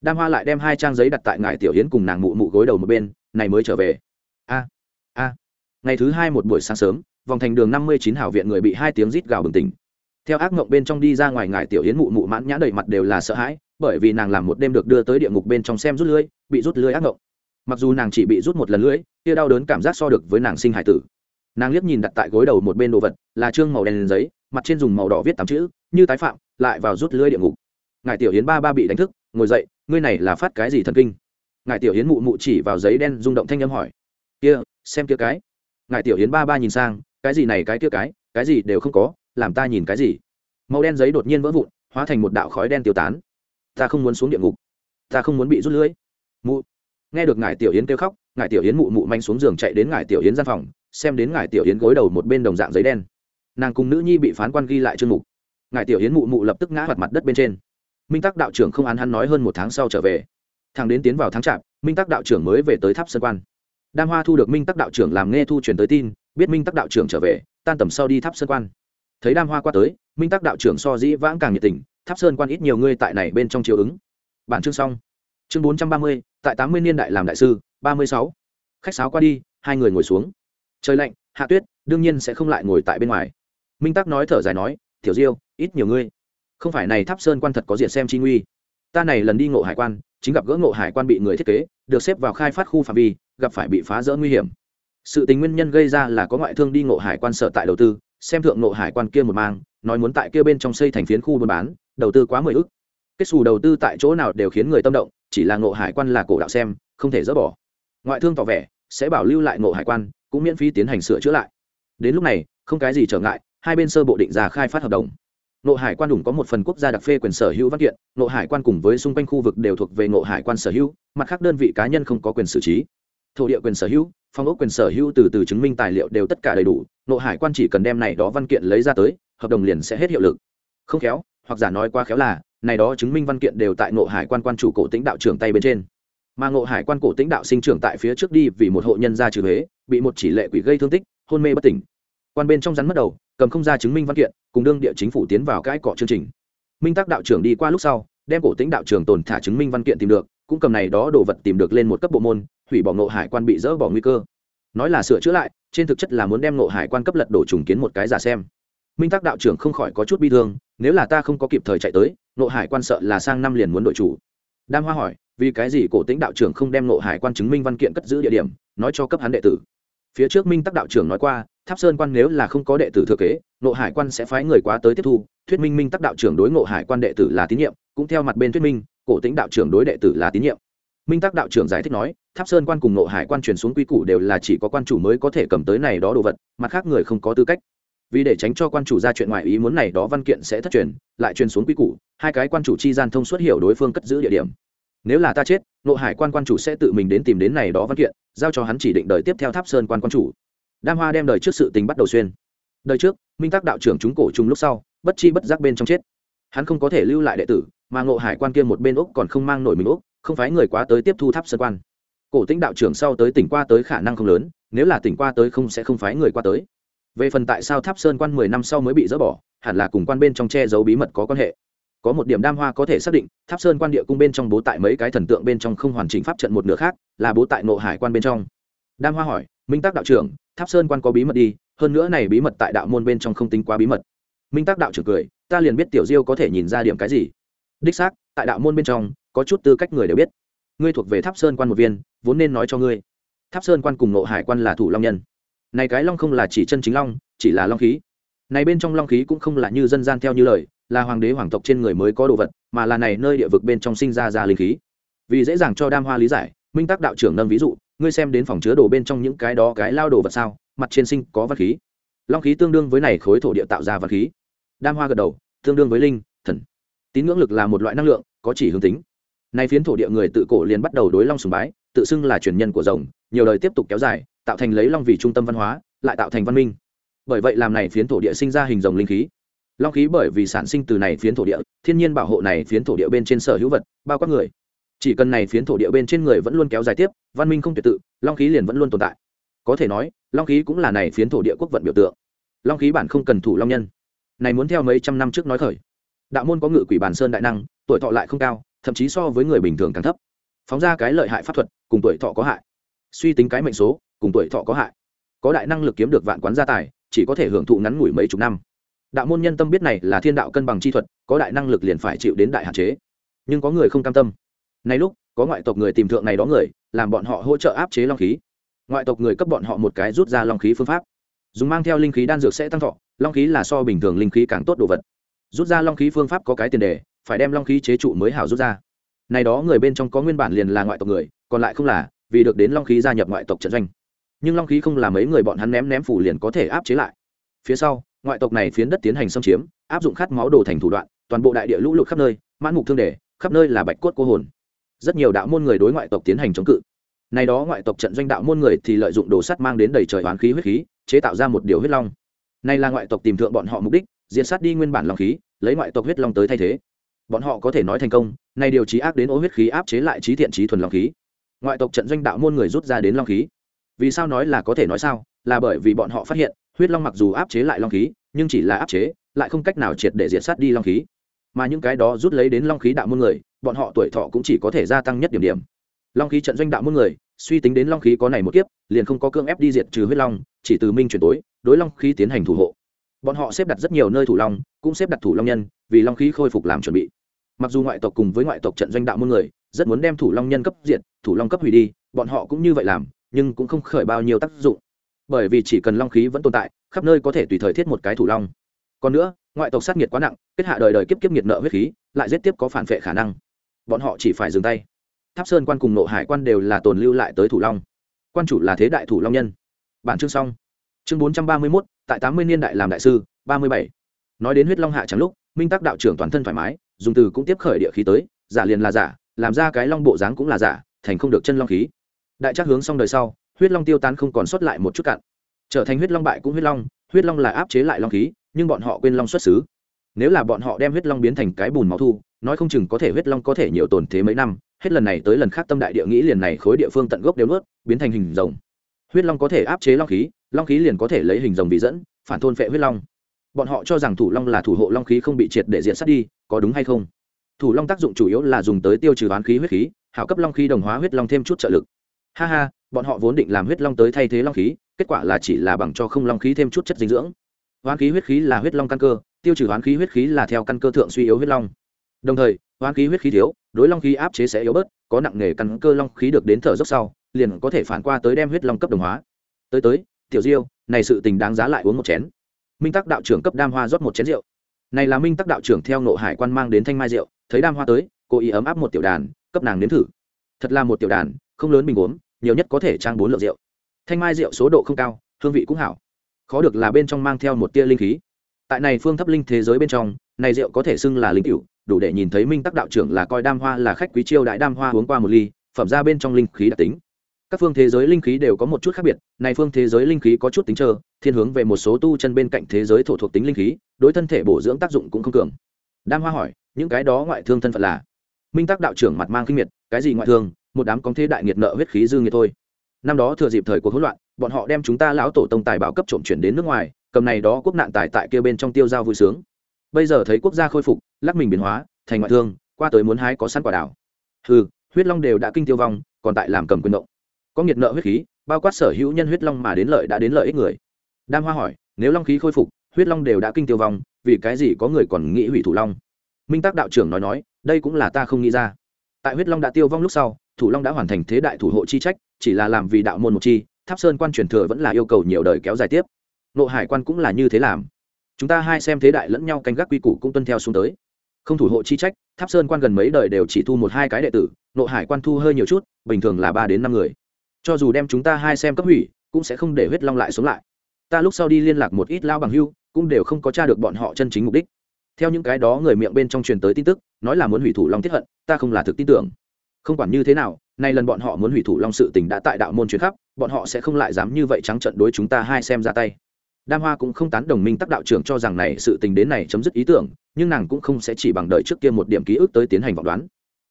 Đam hoa lại đem hai trang giấy đặt tại ngải tiểu yến cùng nàng mụ mụ gối đầu một bên, này mới trở về. A a. Ngày thứ hai một buổi sáng sớm, vòng thành đường năm mươi chín hảo viện người bị hai tiếng rít gào bừng tỉnh theo ác mộng bên trong đi ra ngoài ngải tiểu yến mụ mụ mãn nhã đầy mặt đều là sợ hãi, bởi vì nàng làm một đêm được đưa tới địa ngục bên trong xem rút lưới, bị rút lưới ác mộng. Mặc dù nàng chỉ bị rút một lần lưỡi kia đau đớn cảm giác so được với nàng sinh hải tử. Nàng liếc nhìn đặt tại gối đầu một bên đồ vật, là trương màu đen giấy, mặt trên dùng màu đỏ viết tám chữ, như tái phạm, lại vào rút lưỡi địa ngục. Ngài tiểu yến ba ba bị đánh thức, ngồi dậy, ngươi này là phát cái gì thần kinh? Ngài tiểu yến mụ mụ chỉ vào giấy đen rung động thanh âm hỏi, kia, xem kia cái. Ngài tiểu yến ba ba nhìn sang, cái gì này, cái kia cái cái gì đều không có làm ta nhìn cái gì? Màu đen giấy đột nhiên vỡ vụn, hóa thành một đạo khói đen tiêu tán. Ta không muốn xuống địa ngục. Ta không muốn bị rút lưỡi. Mụ. Nghe được ngài tiểu yến kêu khóc, ngài tiểu yến mụ mụ manh xuống giường chạy đến ngài tiểu yến gian phòng, xem đến ngài tiểu yến gối đầu một bên đồng dạng giấy đen. Nàng cùng nữ nhi bị phán quan ghi lại chương mục. Ngài tiểu yến mụ mụ lập tức ngã mặt mặt đất bên trên. Minh tắc đạo trưởng không án hắn nói hơn một tháng sau trở về. Thằng đến tiến vào tháng chạp, minh tắc đạo trưởng mới về tới tháp sơn quan. Đam hoa thu được minh tắc đạo trưởng làm nghe thu truyền tới tin, biết minh tắc đạo trưởng trở về, tan tầm sau đi tháp sơn quan thấy đam hoa qua tới, minh tắc đạo trưởng so dĩ vãng càng nhiệt tình, tháp sơn quan ít nhiều ngươi tại này bên trong chiều ứng. Bản chương xong. Chương bốn trăm ba mươi, tại tám mươi niên đại làm đại sư, ba mươi sáu. Khách sáo qua đi, hai người ngồi xuống. Trời lạnh, hạ tuyết, đương nhiên sẽ không lại ngồi tại bên ngoài. Minh tắc nói thở dài nói, tiểu diêu, ít nhiều ngươi. Không phải này tháp sơn quan thật có diện xem chi nguy. Ta này lần đi ngộ hải quan, chính gặp gỡ ngộ hải quan bị người thiết kế, được xếp vào khai phát khu phạm vi, gặp phải bị phá rỡ nguy hiểm. Sự tình nguyên nhân gây ra là có ngoại thương đi ngộ hải quan sở tại đầu tư xem thượng nội hải quan kia một mang, nói muốn tại kia bên trong xây thành phiến khu buôn bán, đầu tư quá mười ức. Kết xù đầu tư tại chỗ nào đều khiến người tâm động, chỉ là ngộ hải quan là cổ đạo xem, không thể dỡ bỏ. Ngoại thương tỏ vẻ, sẽ bảo lưu lại ngộ hải quan, cũng miễn phí tiến hành sửa chữa lại. Đến lúc này, không cái gì trở ngại, hai bên sơ bộ định ra khai phát hợp đồng. Ngộ hải quan đủng có một phần quốc gia đặc phê quyền sở hữu văn kiện ngộ hải quan cùng với xung quanh khu vực đều thuộc về ngộ hải quan sở hữu, mặt khác đơn vị cá nhân không có quyền xử trí thổ địa quyền sở hữu, phong ốc quyền sở hữu từ từ chứng minh tài liệu đều tất cả đầy đủ, nội hải quan chỉ cần đem này đó văn kiện lấy ra tới, hợp đồng liền sẽ hết hiệu lực. Không khéo, hoặc giả nói qua khéo là, này đó chứng minh văn kiện đều tại nội hải quan quan chủ cổ tĩnh đạo trưởng tay bên trên. Mà ngộ hải quan cổ tĩnh đạo sinh trưởng tại phía trước đi vì một hộ nhân gia trừ huế, bị một chỉ lệ quỷ gây thương tích, hôn mê bất tỉnh. Quan bên trong rắn mất đầu, cầm không ra chứng minh văn kiện, cùng đương địa chính phủ tiến vào cãi cọ chương trình. Minh tác đạo trưởng đi qua lúc sau, đem cổ tĩnh đạo trưởng tồn thả chứng minh văn kiện tìm được, cũng cầm này đó đồ vật tìm được lên một cấp bộ môn hủy bỏ ngộ hải quan bị dỡ bỏ nguy cơ. Nói là sửa chữa lại, trên thực chất là muốn đem ngộ hải quan cấp lật đổ trùng kiến một cái giả xem. Minh tác đạo trưởng không khỏi có chút bi thương, nếu là ta không có kịp thời chạy tới, ngộ hải quan sợ là sang năm liền muốn đội chủ. Đam hoa hỏi, vì cái gì cổ tĩnh đạo trưởng không đem ngộ hải quan chứng minh văn kiện cất giữ địa điểm, nói cho cấp hắn đệ tử? Phía trước minh tác đạo trưởng nói qua, tháp sơn quan nếu là không có đệ tử thừa kế, ngộ hải quan sẽ phái người quá tới tiếp thu. Thuyết minh minh tác đạo trưởng đối ngộ hải quan đệ tử là tín nhiệm, cũng theo mặt bên thuyết minh, cổ tĩnh đạo trưởng đối đệ tử là tín nhiệm minh tắc đạo trưởng giải thích nói, tháp sơn quan cùng Nộ hải quan truyền xuống quy củ đều là chỉ có quan chủ mới có thể cầm tới này đó đồ vật, mặt khác người không có tư cách. Vì để tránh cho quan chủ ra chuyện ngoài ý muốn này đó văn kiện sẽ thất truyền, lại truyền xuống quy củ, hai cái quan chủ chi gian thông suốt hiểu đối phương cất giữ địa điểm. Nếu là ta chết nộ hải quan quan chủ sẽ tự mình đến tìm đến này đó văn kiện, giao cho hắn chỉ định đời tiếp theo tháp sơn quan quan chủ. Đam hoa đem đời trước sự tình bắt đầu xuyên. Đời trước, minh tác đạo trưởng chúng cổ chung lúc sau, bất chi bất giác bên trong chết. Hắn không có thể lưu lại đệ tử, mà ngộ hải quan kia một bên úc còn không mang nổi mình úc không phái người quá tới tiếp thu tháp sơn quan. Cổ tĩnh đạo trưởng sau tới tỉnh qua tới khả năng không lớn, nếu là tỉnh qua tới không sẽ không phái người qua tới. Về phần tại sao tháp sơn quan mười năm sau mới bị dỡ bỏ, hẳn là cùng quan bên trong che giấu bí mật có quan hệ. Có một điểm đam hoa có thể xác định, tháp sơn quan địa cung bên trong bố tại mấy cái thần tượng bên trong không hoàn chỉnh pháp trận một nửa khác, là bố tại nộ hải quan bên trong. Đam hoa hỏi, minh tác đạo trưởng, tháp sơn quan có bí mật đi, hơn nữa này bí mật tại đạo môn bên trong không tính quá bí mật. Minh tác đạo trưởng cười, ta liền biết tiểu diêu có thể nhìn ra điểm cái gì. Đích xác, tại đạo môn bên trong có chút tư cách người đều biết. Ngươi thuộc về tháp sơn quan một viên, vốn nên nói cho ngươi. Tháp sơn quan cùng nộ hải quan là thủ long nhân. Này cái long không là chỉ chân chính long, chỉ là long khí. Này bên trong long khí cũng không là như dân gian theo như lời, là hoàng đế hoàng tộc trên người mới có đồ vật, mà là này nơi địa vực bên trong sinh ra ra linh khí. Vì dễ dàng cho đam hoa lý giải, minh tác đạo trưởng nâng ví dụ, ngươi xem đến phòng chứa đồ bên trong những cái đó cái lao đồ vật sao, mặt trên sinh có vật khí. Long khí tương đương với này khối thổ địa tạo ra vật khí. Đam hoa gật đầu, tương đương với linh, thần. Tín ngưỡng lực là một loại năng lượng, có chỉ hướng tính nay phiến thổ địa người tự cổ liền bắt đầu đối long sùng bái, tự xưng là truyền nhân của rồng, nhiều đời tiếp tục kéo dài, tạo thành lấy long vì trung tâm văn hóa, lại tạo thành văn minh. Bởi vậy làm này phiến thổ địa sinh ra hình rồng linh khí. Long khí bởi vì sản sinh từ này phiến thổ địa, thiên nhiên bảo hộ này phiến thổ địa bên trên sở hữu vật, bao quát người. Chỉ cần này phiến thổ địa bên trên người vẫn luôn kéo dài tiếp, văn minh không tuyệt tự, long khí liền vẫn luôn tồn tại. Có thể nói, long khí cũng là này phiến thổ địa quốc vận biểu tượng. Long khí bản không cần thủ long nhân. Này muốn theo mấy trăm năm trước nói khởi. Đạo môn có ngự quỷ bản sơn đại năng, tuổi thọ lại không cao thậm chí so với người bình thường càng thấp. Phóng ra cái lợi hại pháp thuật, cùng tuổi thọ có hại. Suy tính cái mệnh số, cùng tuổi thọ có hại. Có đại năng lực kiếm được vạn quán gia tài, chỉ có thể hưởng thụ ngắn ngủi mấy chục năm. Đạo môn nhân tâm biết này là thiên đạo cân bằng chi thuật, có đại năng lực liền phải chịu đến đại hạn chế. Nhưng có người không cam tâm. Nay lúc, có ngoại tộc người tìm thượng này đó người, làm bọn họ hỗ trợ áp chế long khí. Ngoại tộc người cấp bọn họ một cái rút ra long khí phương pháp. Dùng mang theo linh khí đan dược sẽ tăng thọ, long khí là so bình thường linh khí càng tốt đồ vật. Rút ra long khí phương pháp có cái tiền đề phải đem long khí chế trụ mới hảo rút ra. Này đó người bên trong có nguyên bản liền là ngoại tộc người, còn lại không là, vì được đến long khí gia nhập ngoại tộc trận doanh. Nhưng long khí không là mấy người bọn hắn ném ném phủ liền có thể áp chế lại. Phía sau, ngoại tộc này phiến đất tiến hành xâm chiếm, áp dụng khát máu đồ thành thủ đoạn, toàn bộ đại địa lũ lụt khắp nơi, mãn mục thương đề, khắp nơi là bạch cốt cô hồn. Rất nhiều đạo môn người đối ngoại tộc tiến hành chống cự. Này đó ngoại tộc trận doanh đạo môn người thì lợi dụng đồ sắt mang đến đầy trời oán khí huyết khí, chế tạo ra một điều huyết long. Này là ngoại tộc tìm thượng bọn họ mục đích, diệt sát đi nguyên bản long khí, lấy ngoại tộc huyết long tới thay thế bọn họ có thể nói thành công này điều trí ác đến ô huyết khí áp chế lại trí thiện trí thuần long khí. Ngoại tộc trận doanh đạo môn người rút ra đến long khí. Vì sao nói là có thể nói sao? Là bởi vì bọn họ phát hiện, huyết long mặc dù áp chế lại long khí, nhưng chỉ là áp chế, lại không cách nào triệt để diệt sát đi long khí. Mà những cái đó rút lấy đến long khí đạo môn người, bọn họ tuổi thọ cũng chỉ có thể gia tăng nhất điểm điểm. Long khí trận doanh đạo môn người, suy tính đến long khí có này một kiếp, liền không có cương ép đi diệt trừ huyết long, chỉ từ minh chuyển tối, đối long khí tiến hành thủ hộ bọn họ xếp đặt rất nhiều nơi thủ long, cũng xếp đặt thủ long nhân, vì long khí khôi phục làm chuẩn bị. Mặc dù ngoại tộc cùng với ngoại tộc trận doanh đạo muôn người, rất muốn đem thủ long nhân cấp diện thủ long cấp hủy đi, bọn họ cũng như vậy làm, nhưng cũng không khởi bao nhiêu tác dụng. Bởi vì chỉ cần long khí vẫn tồn tại, khắp nơi có thể tùy thời thiết một cái thủ long. Còn nữa, ngoại tộc sát nghiệt quá nặng, kết hạ đời đời kiếp kiếp nghiệt nợ huyết khí, lại giết tiếp có phản vệ khả năng. Bọn họ chỉ phải dừng tay. Tháp sơn quan cùng nộ hải quan đều là tồn lưu lại tới thủ long. Quan chủ là thế đại thủ long nhân. Bản chương xong. Chương bốn trăm ba mươi mốt tại tám mươi niên đại làm đại sư, ba mươi bảy. Nói đến huyết long hạ chẳng lúc, minh tắc đạo trưởng toàn thân thoải mái, dùng từ cũng tiếp khởi địa khí tới, giả liền là giả, làm ra cái long bộ dáng cũng là giả, thành không được chân long khí. Đại chắc hướng xong đời sau, huyết long tiêu tán không còn sót lại một chút cạn. Trở thành huyết long bại cũng huyết long huyết long là áp chế lại long khí, nhưng bọn họ quên long xuất xứ. Nếu là bọn họ đem huyết long biến thành cái bùn máu thu, nói không chừng có thể huyết long có thể nhiều tồn thế mấy năm, hết lần này tới lần khác tâm đại địa nghĩ liền này khối địa phương tận gốc đều nuốt, biến thành hình rồng. Huyết long có thể áp chế long khí long khí liền có thể lấy hình rồng vì dẫn, phản thôn phệ huyết long. Bọn họ cho rằng thủ long là thủ hộ long khí không bị triệt để diện sát đi, có đúng hay không? Thủ long tác dụng chủ yếu là dùng tới tiêu trừ oán khí huyết khí, hảo cấp long khí đồng hóa huyết long thêm chút trợ lực. Ha ha, bọn họ vốn định làm huyết long tới thay thế long khí, kết quả là chỉ là bằng cho không long khí thêm chút chất dinh dưỡng. Oán khí huyết khí là huyết long căn cơ, tiêu trừ oán khí huyết khí là theo căn cơ thượng suy yếu huyết long. Đồng thời, oán khí huyết khí thiếu, đối long khí áp chế sẽ yếu bớt, có nặng nề căn cơ long khí được đến thở dốc sau, liền có thể phản qua tới đem huyết long cấp đồng hóa. Tới tới tiểu diêu, này sự tình đáng giá lại uống một chén. Minh tắc đạo trưởng cấp đam hoa rót một chén rượu. Này là minh tắc đạo trưởng theo nộ hải quan mang đến thanh mai rượu, thấy đam hoa tới, cô ý ấm áp một tiểu đàn, cấp nàng nếm thử. Thật là một tiểu đàn, không lớn bình uống, nhiều nhất có thể trang bốn lượng rượu. Thanh mai rượu số độ không cao, hương vị cũng hảo. Khó được là bên trong mang theo một tia linh khí. Tại này phương thấp linh thế giới bên trong, này rượu có thể xưng là linh cựu đủ để nhìn thấy minh tắc đạo trưởng là coi đam hoa là khách quý chiêu đại đam hoa uống qua một ly, phẩm ra bên trong linh khí đặc tính các phương thế giới linh khí đều có một chút khác biệt, này phương thế giới linh khí có chút tính trơ, thiên hướng về một số tu chân bên cạnh thế giới thổ thuộc tính linh khí, đối thân thể bổ dưỡng tác dụng cũng không cường. Đam hoa hỏi, những cái đó ngoại thương thân phận là? Minh tắc đạo trưởng mặt mang kinh miệt, cái gì ngoại thương? Một đám cóng thế đại nghiệt nợ huyết khí dư nghiệt thôi. Năm đó thừa dịp thời cuộc hỗn loạn, bọn họ đem chúng ta lão tổ tông tài bảo cấp trộm chuyển đến nước ngoài, cầm này đó quốc nạn tài tại kia bên trong tiêu giao vui sướng. Bây giờ thấy quốc gia khôi phục, lắc mình biến hóa, thành ngoại thương, qua tới muốn hái có sẵn quả đảo hừ, huyết long đều đã kinh tiêu vong, còn tại làm cầm quyền động có nghiệt nợ huyết khí, bao quát sở hữu nhân huyết long mà đến lợi đã đến lợi ích người. Đam hoa hỏi, nếu long khí khôi phục, huyết long đều đã kinh tiêu vong, vì cái gì có người còn nghĩ hủy thủ long? Minh tác đạo trưởng nói nói, đây cũng là ta không nghĩ ra. Tại huyết long đã tiêu vong lúc sau, thủ long đã hoàn thành thế đại thủ hộ chi trách, chỉ là làm vì đạo môn một chi, tháp sơn quan truyền thừa vẫn là yêu cầu nhiều đời kéo dài tiếp. Nộ hải quan cũng là như thế làm. Chúng ta hai xem thế đại lẫn nhau canh gác quy củ cũng tuân theo xuống tới. Không thủ hộ chi trách, tháp sơn quan gần mấy đời đều chỉ thu một hai cái đệ tử nộ hải quan thu hơi nhiều chút, bình thường là ba đến năm người cho dù đem chúng ta hai xem cấp hủy, cũng sẽ không để huyết long lại sống lại. Ta lúc sau đi liên lạc một ít lao bằng hưu, cũng đều không có t r a được bọn họ chân chính mục đích. Theo những cái đó người miệng bên trong truyền tới tin tức, nói là muốn hủy thủ long tiếp hận, ta không là thực tin tưởng. Không quản như thế nào, nay lần bọn họ muốn hủy thủ long sự tình đã tại đạo môn truyền khắp, bọn họ sẽ không lại dám như vậy trắng trận đối chúng ta hai xem ra tay. Đam hoa cũng không tán đồng minh tắc đạo trưởng cho rằng này sự tình đến này chấm dứt ý tưởng, nhưng nàng cũng không sẽ chỉ bằng đợi trước kia một điểm ký ức tới tiến hành vọng đoán.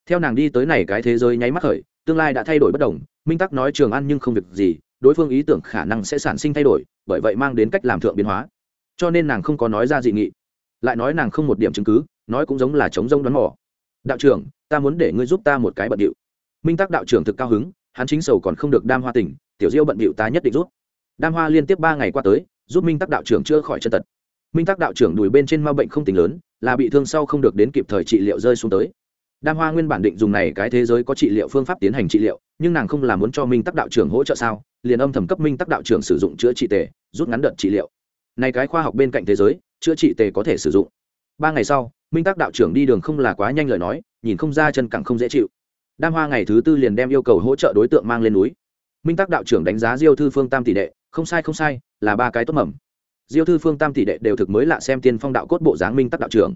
Theo nàng đi tới này cái thế giới nháy mắt khởi tương lai đã thay đổi bất đồng, minh tắc nói trường ăn nhưng không việc gì, đối phương ý tưởng khả năng sẽ sản sinh thay đổi, bởi vậy mang đến cách làm thượng biến hóa. Cho nên nàng không có nói ra dị nghị. Lại nói nàng không một điểm chứng cứ, nói cũng giống là chống rông đoán mỏ đạo trưởng, ta muốn để ngươi giúp ta một cái bận điệu minh tắc đạo trưởng thực cao hứng, hắn chính sầu còn không được đam hoa tỉnh, tiểu diêu bận điệu ta nhất định rút đam hoa liên tiếp ba ngày qua tới, giúp minh tắc đạo trưởng chữa khỏi chân tật. Minh tắc đạo trưởng đùi bên trên ma bệnh không tính lớn, là bị thương sau không được đến kịp thời trị liệu rơi xuống tới đam hoa nguyên bản định dùng này cái thế giới có trị liệu phương pháp tiến hành trị liệu, nhưng nàng không làm muốn cho minh tắc đạo trưởng hỗ trợ sao? Liền âm thầm cấp minh tắc đạo trưởng sử dụng chữa trị tề, rút ngắn đợt trị liệu. Này cái khoa học bên cạnh thế giới, chữa trị tề có thể sử dụng. Ba ngày sau, minh tắc đạo trưởng đi đường không là quá nhanh lời nói, nhìn không ra chân càng không dễ chịu. Đam hoa ngày thứ tư liền đem yêu cầu hỗ trợ đối tượng mang lên núi. Minh tắc đạo trưởng đánh giá diêu thư phương tam tỷ đệ, không sai không sai, là ba cái tốt mầm. Diêu thư phương tam tỷ đệ đều thực mới lạ xem tiên phong đạo cốt bộ dáng minh tắc đạo trưởng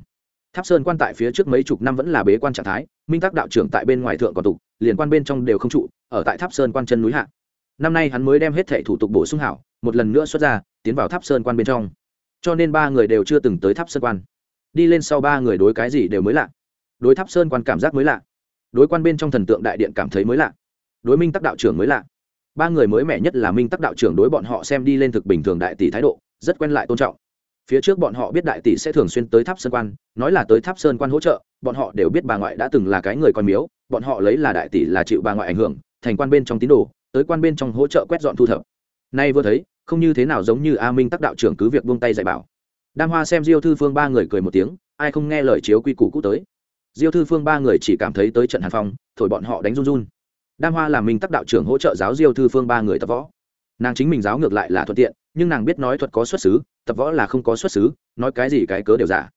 tháp sơn quan tại phía trước mấy chục năm vẫn là bế quan trạng thái, minh tắc đạo trưởng tại bên ngoài thượng còn tục liền quan bên trong đều không trụ, ở tại tháp sơn quan chân núi hạ. Năm nay hắn mới đem hết thẻ thủ tục bổ sung hảo, một lần nữa xuất ra, tiến vào tháp sơn quan bên trong. Cho nên ba người đều chưa từng tới tháp sơn quan. Đi lên sau ba người đối cái gì đều mới lạ. Đối tháp sơn quan cảm giác mới lạ. Đối quan bên trong thần tượng đại điện cảm thấy mới lạ. Đối minh tắc đạo trưởng mới lạ. Ba người mới mẻ nhất là minh tắc đạo trưởng đối bọn họ xem đi lên thực bình thường đại tỷ thái độ, rất quen lại tôn trọng phía trước bọn họ biết đại tỷ sẽ thường xuyên tới tháp sơn quan, nói là tới tháp sơn quan hỗ trợ, bọn họ đều biết bà ngoại đã từng là cái người con miếu, bọn họ lấy là đại tỷ là chịu bà ngoại ảnh hưởng, thành quan bên trong tín đồ, tới quan bên trong hỗ trợ quét dọn thu thập. Nay vừa thấy, không như thế nào giống như a minh tắc đạo trưởng cứ việc buông tay dạy bảo. Đam hoa xem diêu thư phương ba người cười một tiếng, ai không nghe lời chiếu quy củ cũ tới. Diêu thư phương ba người chỉ cảm thấy tới trận hàn phong, thổi bọn họ đánh run run. Đam hoa là minh tắc đạo trưởng hỗ trợ giáo diêu thư phương ba người tập võ. Nàng chính mình giáo ngược lại là thuận tiện nhưng nàng biết nói thuật có xuất xứ, tập võ là không có xuất xứ, nói cái gì cái cớ đều giả.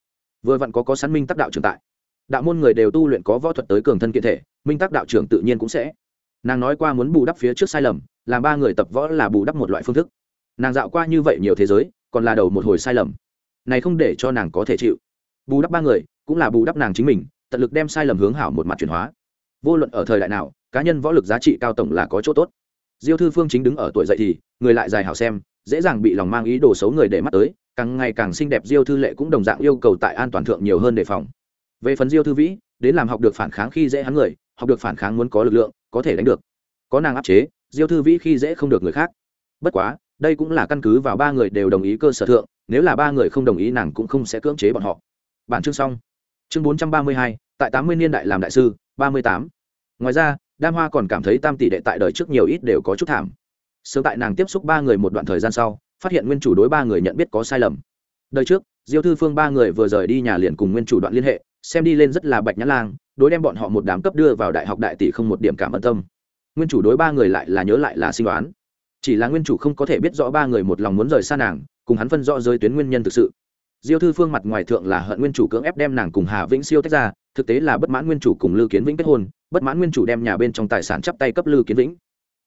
Vừa vặn có có sẵn minh tắc đạo trưởng tại. Đạo môn người đều tu luyện có võ thuật tới cường thân kiện thể, minh tắc đạo trưởng tự nhiên cũng sẽ. Nàng nói qua muốn bù đắp phía trước sai lầm, làm ba người tập võ là bù đắp một loại phương thức. Nàng dạo qua như vậy nhiều thế giới, còn là đầu một hồi sai lầm. Này không để cho nàng có thể chịu. Bù đắp ba người, cũng là bù đắp nàng chính mình, tận lực đem sai lầm hướng hảo một mặt chuyển hóa. Vô luận ở thời đại nào, cá nhân võ lực giá trị cao tổng là có chỗ tốt. Diêu thư phương chính đứng ở tuổi dậy thì, người lại dài hảo xem dễ dàng bị lòng mang ý đồ xấu người để mắt tới, càng ngày càng xinh đẹp diêu thư lệ cũng đồng dạng yêu cầu tại an toàn thượng nhiều hơn đề phòng. Về phần diêu thư vĩ, đến làm học được phản kháng khi dễ hắn người, học được phản kháng muốn có lực lượng, có thể đánh được. Có nàng áp chế, diêu thư vĩ khi dễ không được người khác. Bất quá, đây cũng là căn cứ vào ba người đều đồng ý cơ sở thượng, nếu là ba người không đồng ý nàng cũng không sẽ cưỡng chế bọn họ. Bản chương xong. Chương bốn trăm ba mươi hai, tại tám mươi niên đại làm đại sư, ba mươi tám. Ngoài ra, đam hoa còn cảm thấy tam tỷ đệ tại đời trước nhiều ít đều có chút thảm sớm tại nàng tiếp xúc ba người một đoạn thời gian sau, phát hiện nguyên chủ đối ba người nhận biết có sai lầm. Đời trước, diêu thư phương ba người vừa rời đi nhà liền cùng nguyên chủ đoạn liên hệ, xem đi lên rất là bạch nhã lang, đối đem bọn họ một đám cấp đưa vào đại học đại tỷ không một điểm cảm ơn tâm. Nguyên chủ đối ba người lại là nhớ lại là sinh đoán. Chỉ là nguyên chủ không có thể biết rõ ba người một lòng muốn rời xa nàng, cùng hắn phân rõ giới tuyến nguyên nhân thực sự. Diêu thư phương mặt ngoài thượng là hận nguyên chủ cưỡng ép đem nàng cùng hà vĩnh siêu tách ra, thực tế là bất mãn nguyên chủ cùng lư kiến vĩnh kết hôn, bất mãn nguyên chủ đem nhà bên trong tài sản chắp tay cấp lư kiến vĩnh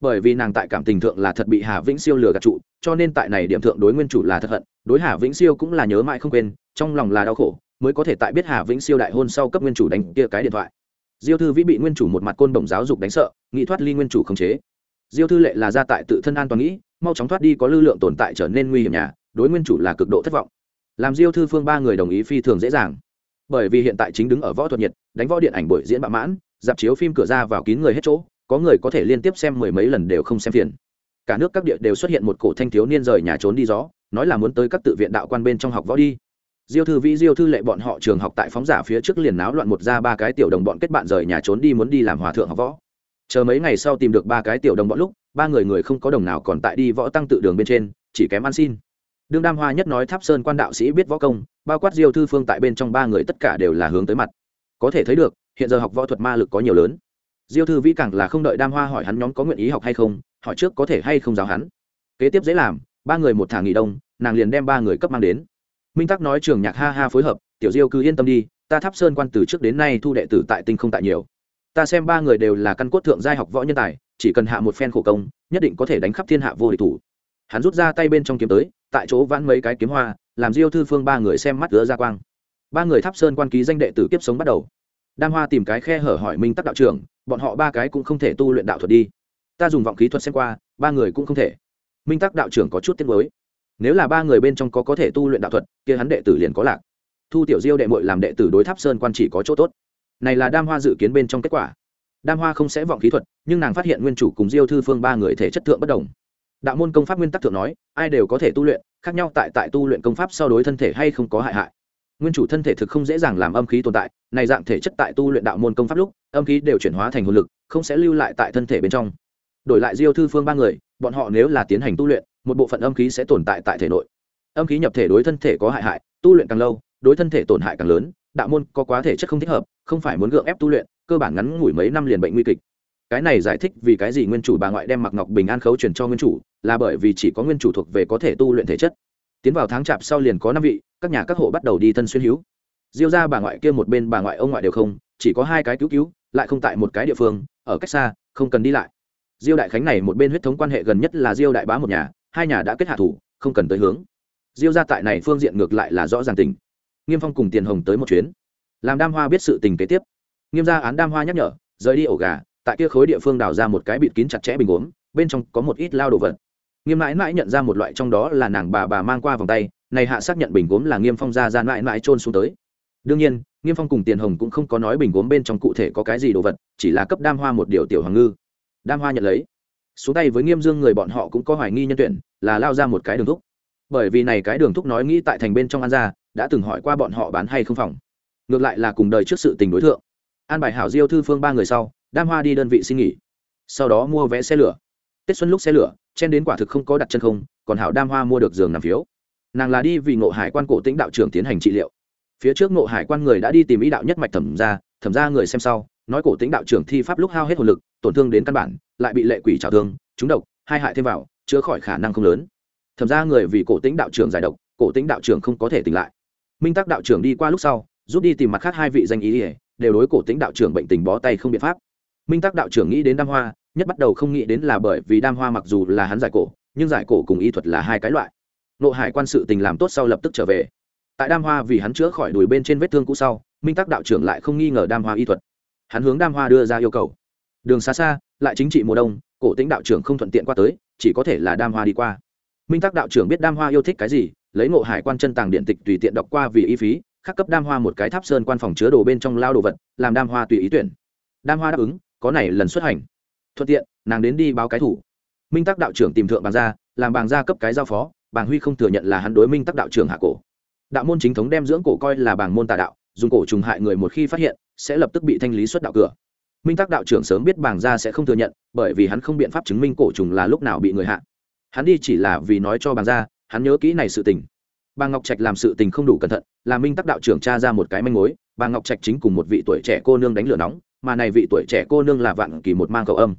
bởi vì nàng tại cảm tình thượng là thật bị hà vĩnh siêu lừa gạt trụ, cho nên tại này điểm thượng đối nguyên chủ là thật hận, đối hà vĩnh siêu cũng là nhớ mãi không quên, trong lòng là đau khổ, mới có thể tại biết hà vĩnh siêu đại hôn sau cấp nguyên chủ đánh kia cái điện thoại. Diêu thư vĩ bị nguyên chủ một mặt côn bổng giáo dục đánh sợ, nghĩ thoát ly nguyên chủ khống chế. Diêu thư lệ là ra tại tự thân an toàn nghĩ, mau chóng thoát đi có lưu lượng tồn tại trở nên nguy hiểm nhà, đối nguyên chủ là cực độ thất vọng. Làm diêu thư phương ba người đồng ý phi thường dễ dàng. Bởi vì hiện tại chính đứng ở võ thuật nhiệt, đánh võ điện ảnh buổi diễn bạo mãn, dạp chiếu phim cửa ra vào kín người hết chỗ có người có thể liên tiếp xem mười mấy lần đều không xem phiền. Cả nước các địa đều xuất hiện một cổ thanh thiếu niên rời nhà trốn đi gió, nói là muốn tới các tự viện đạo quan bên trong học võ đi. Diêu thư vĩ, diêu thư lệ bọn họ trường học tại phóng giả phía trước liền náo loạn một ra ba cái tiểu đồng bọn kết bạn rời nhà trốn đi muốn đi làm hòa thượng học võ. Chờ mấy ngày sau tìm được ba cái tiểu đồng bọn lúc, ba người người không có đồng nào còn tại đi võ tăng tự đường bên trên, chỉ kém ăn xin. Đương đam hoa nhất nói tháp sơn quan đạo sĩ biết võ công, bao quát diêu thư phương tại bên trong ba người tất cả đều là hướng tới mặt. Có thể thấy được, hiện giờ học võ thuật ma lực có nhiều lớn diêu thư vĩ càng là không đợi đam hoa hỏi hắn nhóm có nguyện ý học hay không, hỏi trước có thể hay không giáo hắn. Kế tiếp dễ làm, ba người một thả nghỉ đông, nàng liền đem ba người cấp mang đến. Minh tắc nói trường nhạc ha ha phối hợp, tiểu diêu cứ yên tâm đi, ta tháp sơn quan từ trước đến nay thu đệ tử tại tinh không tại nhiều. Ta xem ba người đều là căn cốt thượng giai học võ nhân tài, chỉ cần hạ một phen khổ công, nhất định có thể đánh khắp thiên hạ vô địch thủ. Hắn rút ra tay bên trong kiếm tới, tại chỗ vãn mấy cái kiếm hoa, làm diêu thư phương ba người xem mắt gỡ ra quang. Ba người tháp sơn quan ký danh đệ tử kiếp sống bắt đầu. Đam hoa tìm cái khe hở hỏi minh tắc đạo trưởng bọn họ ba cái cũng không thể tu luyện đạo thuật đi. Ta dùng vọng khí thuật xem qua, ba người cũng không thể. Minh tắc đạo trưởng có chút tiết mới nếu là ba người bên trong có có thể tu luyện đạo thuật, kia hắn đệ tử liền có lạc. Thu tiểu diêu đệ mội làm đệ tử đối tháp sơn quan chỉ có chỗ tốt. Này là đam hoa dự kiến bên trong kết quả. Đam hoa không sẽ vọng khí thuật, nhưng nàng phát hiện nguyên chủ cùng diêu thư phương ba người thể chất thượng bất đồng. Đạo môn công pháp nguyên tắc thượng nói, ai đều có thể tu luyện, khác nhau tại tại tu luyện công pháp sau đối thân thể hay không có hại hại nguyên chủ thân thể thực không dễ dàng làm âm khí tồn tại, này dạng thể chất tại tu luyện đạo môn công pháp lúc, âm khí đều chuyển hóa thành hồn lực, không sẽ lưu lại tại thân thể bên trong. Đổi lại diêu thư phương ba người, bọn họ nếu là tiến hành tu luyện, một bộ phận âm khí sẽ tồn tại tại thể nội. Âm khí nhập thể đối thân thể có hại hại, tu luyện càng lâu, đối thân thể tổn hại càng lớn, đạo môn có quá thể chất không thích hợp, không phải muốn gượng ép tu luyện, cơ bản ngắn ngủi mấy năm liền bệnh nguy kịch. Cái này giải thích vì cái gì nguyên chủ bà ngoại đem mặc ngọc bình an khấu truyền cho nguyên chủ, là bởi vì chỉ có nguyên chủ thuộc về có thể tu luyện thể chất tiến vào tháng chạp sau liền có năm vị, các nhà các hộ bắt đầu đi thân xuyên hữu. Diêu ra bà ngoại kia một bên bà ngoại ông ngoại đều không, chỉ có hai cái cứu cứu, lại không tại một cái địa phương, ở cách xa, không cần đi lại. Diêu đại khánh này một bên huyết thống quan hệ gần nhất là diêu đại bá một nhà, hai nhà đã kết hạ thủ, không cần tới hướng. Diêu ra tại này phương diện ngược lại là rõ ràng tình. Nghiêm phong cùng tiền hồng tới một chuyến. Làm đam hoa biết sự tình kế tiếp. Nghiêm ra án đam hoa nhắc nhở, rời đi ổ gà, tại kia khối địa phương đào ra một cái bịt kín chặt chẽ bình uống bên trong có một ít lao đồ vật nghiêm mãi mãi nhận ra một loại trong đó là nàng bà bà mang qua vòng tay, này hạ xác nhận bình gốm là nghiêm phong ra ra mãi mãi trôn xuống tới. Đương nhiên, nghiêm phong cùng tiền hồng cũng không có nói bình gốm bên trong cụ thể có cái gì đồ vật, chỉ là cấp đam hoa một điều tiểu hoàng ngư. Đam hoa nhận lấy. Xuống tay với nghiêm dương người bọn họ cũng có hoài nghi nhân tuyển, là lao ra một cái đường thúc. Bởi vì này cái đường thúc nói nghĩ tại thành bên trong an gia đã từng hỏi qua bọn họ bán hay không phòng. Ngược lại là cùng đời trước sự tình đối tượng an bài hảo diêu thư phương ba người sau, đam hoa đi đơn vị xin nghỉ. Sau đó mua vé xe lửa tết xuân lúc xe lửa chen đến quả thực không có đặt chân không còn hảo đam hoa mua được giường nằm phiếu nàng là đi vì ngộ hải quan cổ tĩnh đạo trưởng tiến hành trị liệu phía trước ngộ hải quan người đã đi tìm ý đạo nhất mạch thẩm ra thẩm ra người xem sau nói cổ tĩnh đạo trưởng thi pháp lúc hao hết hồn lực tổn thương đến căn bản lại bị lệ quỷ trào thương trúng độc hai hại thêm vào chữa khỏi khả năng không lớn thẩm ra người vì cổ tĩnh đạo trưởng giải độc cổ tĩnh đạo trưởng không có thể tỉnh lại minh tắc đạo trưởng đi qua lúc sau rút đi tìm mặt khác hai vị danh ý ỉa đều đối cổ tĩnh đạo trưởng bệnh tình bó tay không biện pháp minh tắc đạo trưởng nghĩ đến đam hoa nhất bắt đầu không nghĩ đến là bởi vì đam hoa mặc dù là hắn giải cổ, nhưng giải cổ cùng y thuật là hai cái loại. Nộ hải quan sự tình làm tốt sau lập tức trở về. Tại đam hoa vì hắn chữa khỏi đùi bên trên vết thương cũ sau, minh tắc đạo trưởng lại không nghi ngờ đam hoa y thuật. Hắn hướng đam hoa đưa ra yêu cầu. Đường xa xa, lại chính trị mùa đông, cổ tĩnh đạo trưởng không thuận tiện qua tới, chỉ có thể là đam hoa đi qua. Minh tắc đạo trưởng biết đam hoa yêu thích cái gì, lấy ngộ hải quan chân tàng điện tịch tùy tiện đọc qua vì y phí, khắc cấp đam hoa một cái tháp sơn quan phòng chứa đồ bên trong lao đồ vật, làm đam hoa tùy ý tuyển. Đam hoa đáp ứng, có này lần xuất hành thuận tiện nàng đến đi báo cái thủ. Minh tắc đạo trưởng tìm thượng bàn gia, làm bàn gia cấp cái giao phó bàng huy không thừa nhận là hắn đối minh tắc đạo trưởng hạ cổ. Đạo môn chính thống đem dưỡng cổ coi là bàng môn tà đạo dùng cổ trùng hại người một khi phát hiện sẽ lập tức bị thanh lý xuất đạo cửa. Minh tắc đạo trưởng sớm biết bàng gia sẽ không thừa nhận bởi vì hắn không biện pháp chứng minh cổ trùng là lúc nào bị người hạ. Hắn đi chỉ là vì nói cho bàng gia hắn nhớ kỹ này sự tình. Bà ngọc trạch làm sự tình không đủ cẩn thận là minh tắc đạo trưởng tra ra một cái manh mối bà ngọc trạch chính cùng một vị tuổi trẻ cô nương đánh lửa nóng mà này vị tuổi trẻ cô nương là vạn kỳ một mang cầu âm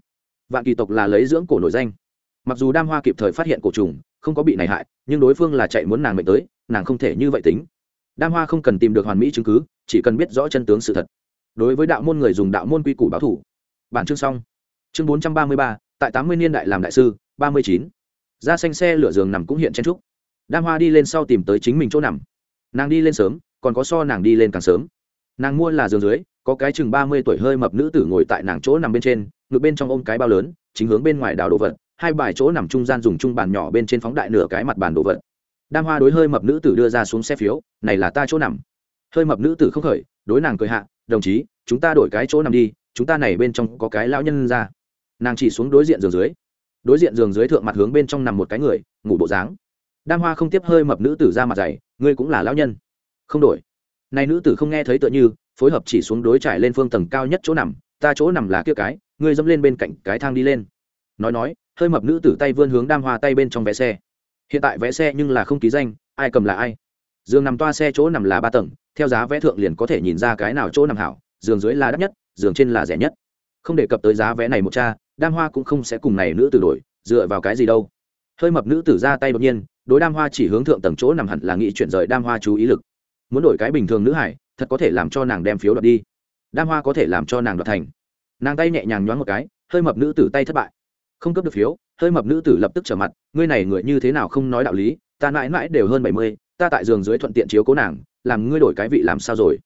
vạn kỳ tộc là lấy dưỡng cổ nổi danh. Mặc dù đam hoa kịp thời phát hiện cổ trùng, không có bị này hại, nhưng đối phương là chạy muốn nàng mệnh tới, nàng không thể như vậy tính. Đam hoa không cần tìm được hoàn mỹ chứng cứ, chỉ cần biết rõ chân tướng sự thật. Đối với đạo môn người dùng đạo môn quy củ báo thủ bản chương xong. Chương bốn trăm ba mươi ba, tại tám mươi niên đại làm đại sư, ba mươi chín. Ra xanh xe lửa giường nằm cũng hiện chen trúc. Đam hoa đi lên sau tìm tới chính mình chỗ nằm. Nàng đi lên sớm, còn có so nàng đi lên càng sớm. Nàng mua là giường dưới có cái chừng ba mươi tuổi hơi mập nữ tử ngồi tại nàng chỗ nằm bên trên, ngực bên trong ôm cái bao lớn, chính hướng bên ngoài đào đồ vật, hai bài chỗ nằm trung gian dùng chung bàn nhỏ bên trên phóng đại nửa cái mặt bàn đồ vật. Đam hoa đối hơi mập nữ tử đưa ra xuống xe phiếu, này là ta chỗ nằm. Hơi mập nữ tử không khởi, đối nàng cười hạ, đồng chí, chúng ta đổi cái chỗ nằm đi, chúng ta này bên trong có cái lão nhân ra. Nàng chỉ xuống đối diện giường dưới. Đối diện giường dưới thượng mặt hướng bên trong nằm một cái người, ngủ bộ dáng. Đam hoa không tiếp hơi mập nữ tử ra mặt dày ngươi cũng là lão nhân. Không đổi. Này nữ tử không nghe thấy tựa như phối hợp chỉ xuống đối trải lên phương tầng cao nhất chỗ nằm, ta chỗ nằm là kia cái, ngươi dâm lên bên cạnh cái thang đi lên. Nói nói, hơi mập nữ tử tay vươn hướng đam hoa tay bên trong vé xe. Hiện tại vé xe nhưng là không ký danh, ai cầm là ai. Giường nằm toa xe chỗ nằm là ba tầng, theo giá vé thượng liền có thể nhìn ra cái nào chỗ nằm hảo, giường dưới là đắt nhất, giường trên là rẻ nhất. Không đề cập tới giá vé này một cha, đam hoa cũng không sẽ cùng này nữ tử đổi, dựa vào cái gì đâu. Hơi mập nữ tử ra tay đột nhiên, đối đam hoa chỉ hướng thượng tầng chỗ nằm hẳn là nghị chuyển rời đam hoa chú ý lực. Muốn đổi cái bình thường nữ hải thật có thể làm cho nàng đem phiếu đoạt đi. Đam hoa có thể làm cho nàng đoạt thành. Nàng tay nhẹ nhàng nhoáng một cái, hơi mập nữ tử tay thất bại. Không cấp được phiếu, hơi mập nữ tử lập tức trở mặt, ngươi này người như thế nào không nói đạo lý, ta mãi mãi đều hơn bảy mươi, ta tại giường dưới thuận tiện chiếu cố nàng, làm ngươi đổi cái vị làm sao rồi?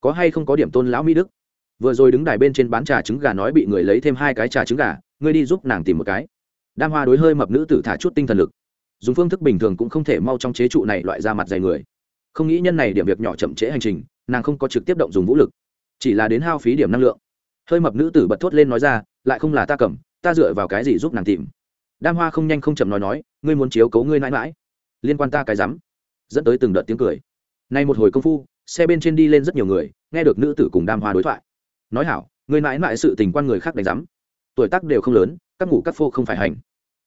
Có hay không có điểm tôn lão mỹ đức? Vừa rồi đứng đài bên trên bán trà trứng gà nói bị người lấy thêm hai cái trà trứng gà, ngươi đi giúp nàng tìm một cái. Đam hoa đối hơi mập nữ tử thả chút tinh thần lực. Dùng phương thức bình thường cũng không thể mau trong chế trụ này loại ra mặt dày người. Không nghĩ nhân này điểm việc nhỏ chậm trễ hành trình nàng không có trực tiếp động dùng vũ lực, chỉ là đến hao phí điểm năng lượng. Hơi mập nữ tử bật thốt lên nói ra, lại không là ta cầm, ta dựa vào cái gì giúp nàng tìm? Đam hoa không nhanh không chậm nói nói, ngươi muốn chiếu cấu ngươi mãi mãi, liên quan ta cái rắm. Dẫn tới từng đợt tiếng cười. Nay một hồi công phu, xe bên trên đi lên rất nhiều người, nghe được nữ tử cùng đam hoa đối thoại. Nói hảo, ngươi mãi mãi sự tình quan người khác đánh rắm. Tuổi tác đều không lớn, các ngủ các phô không phải hành.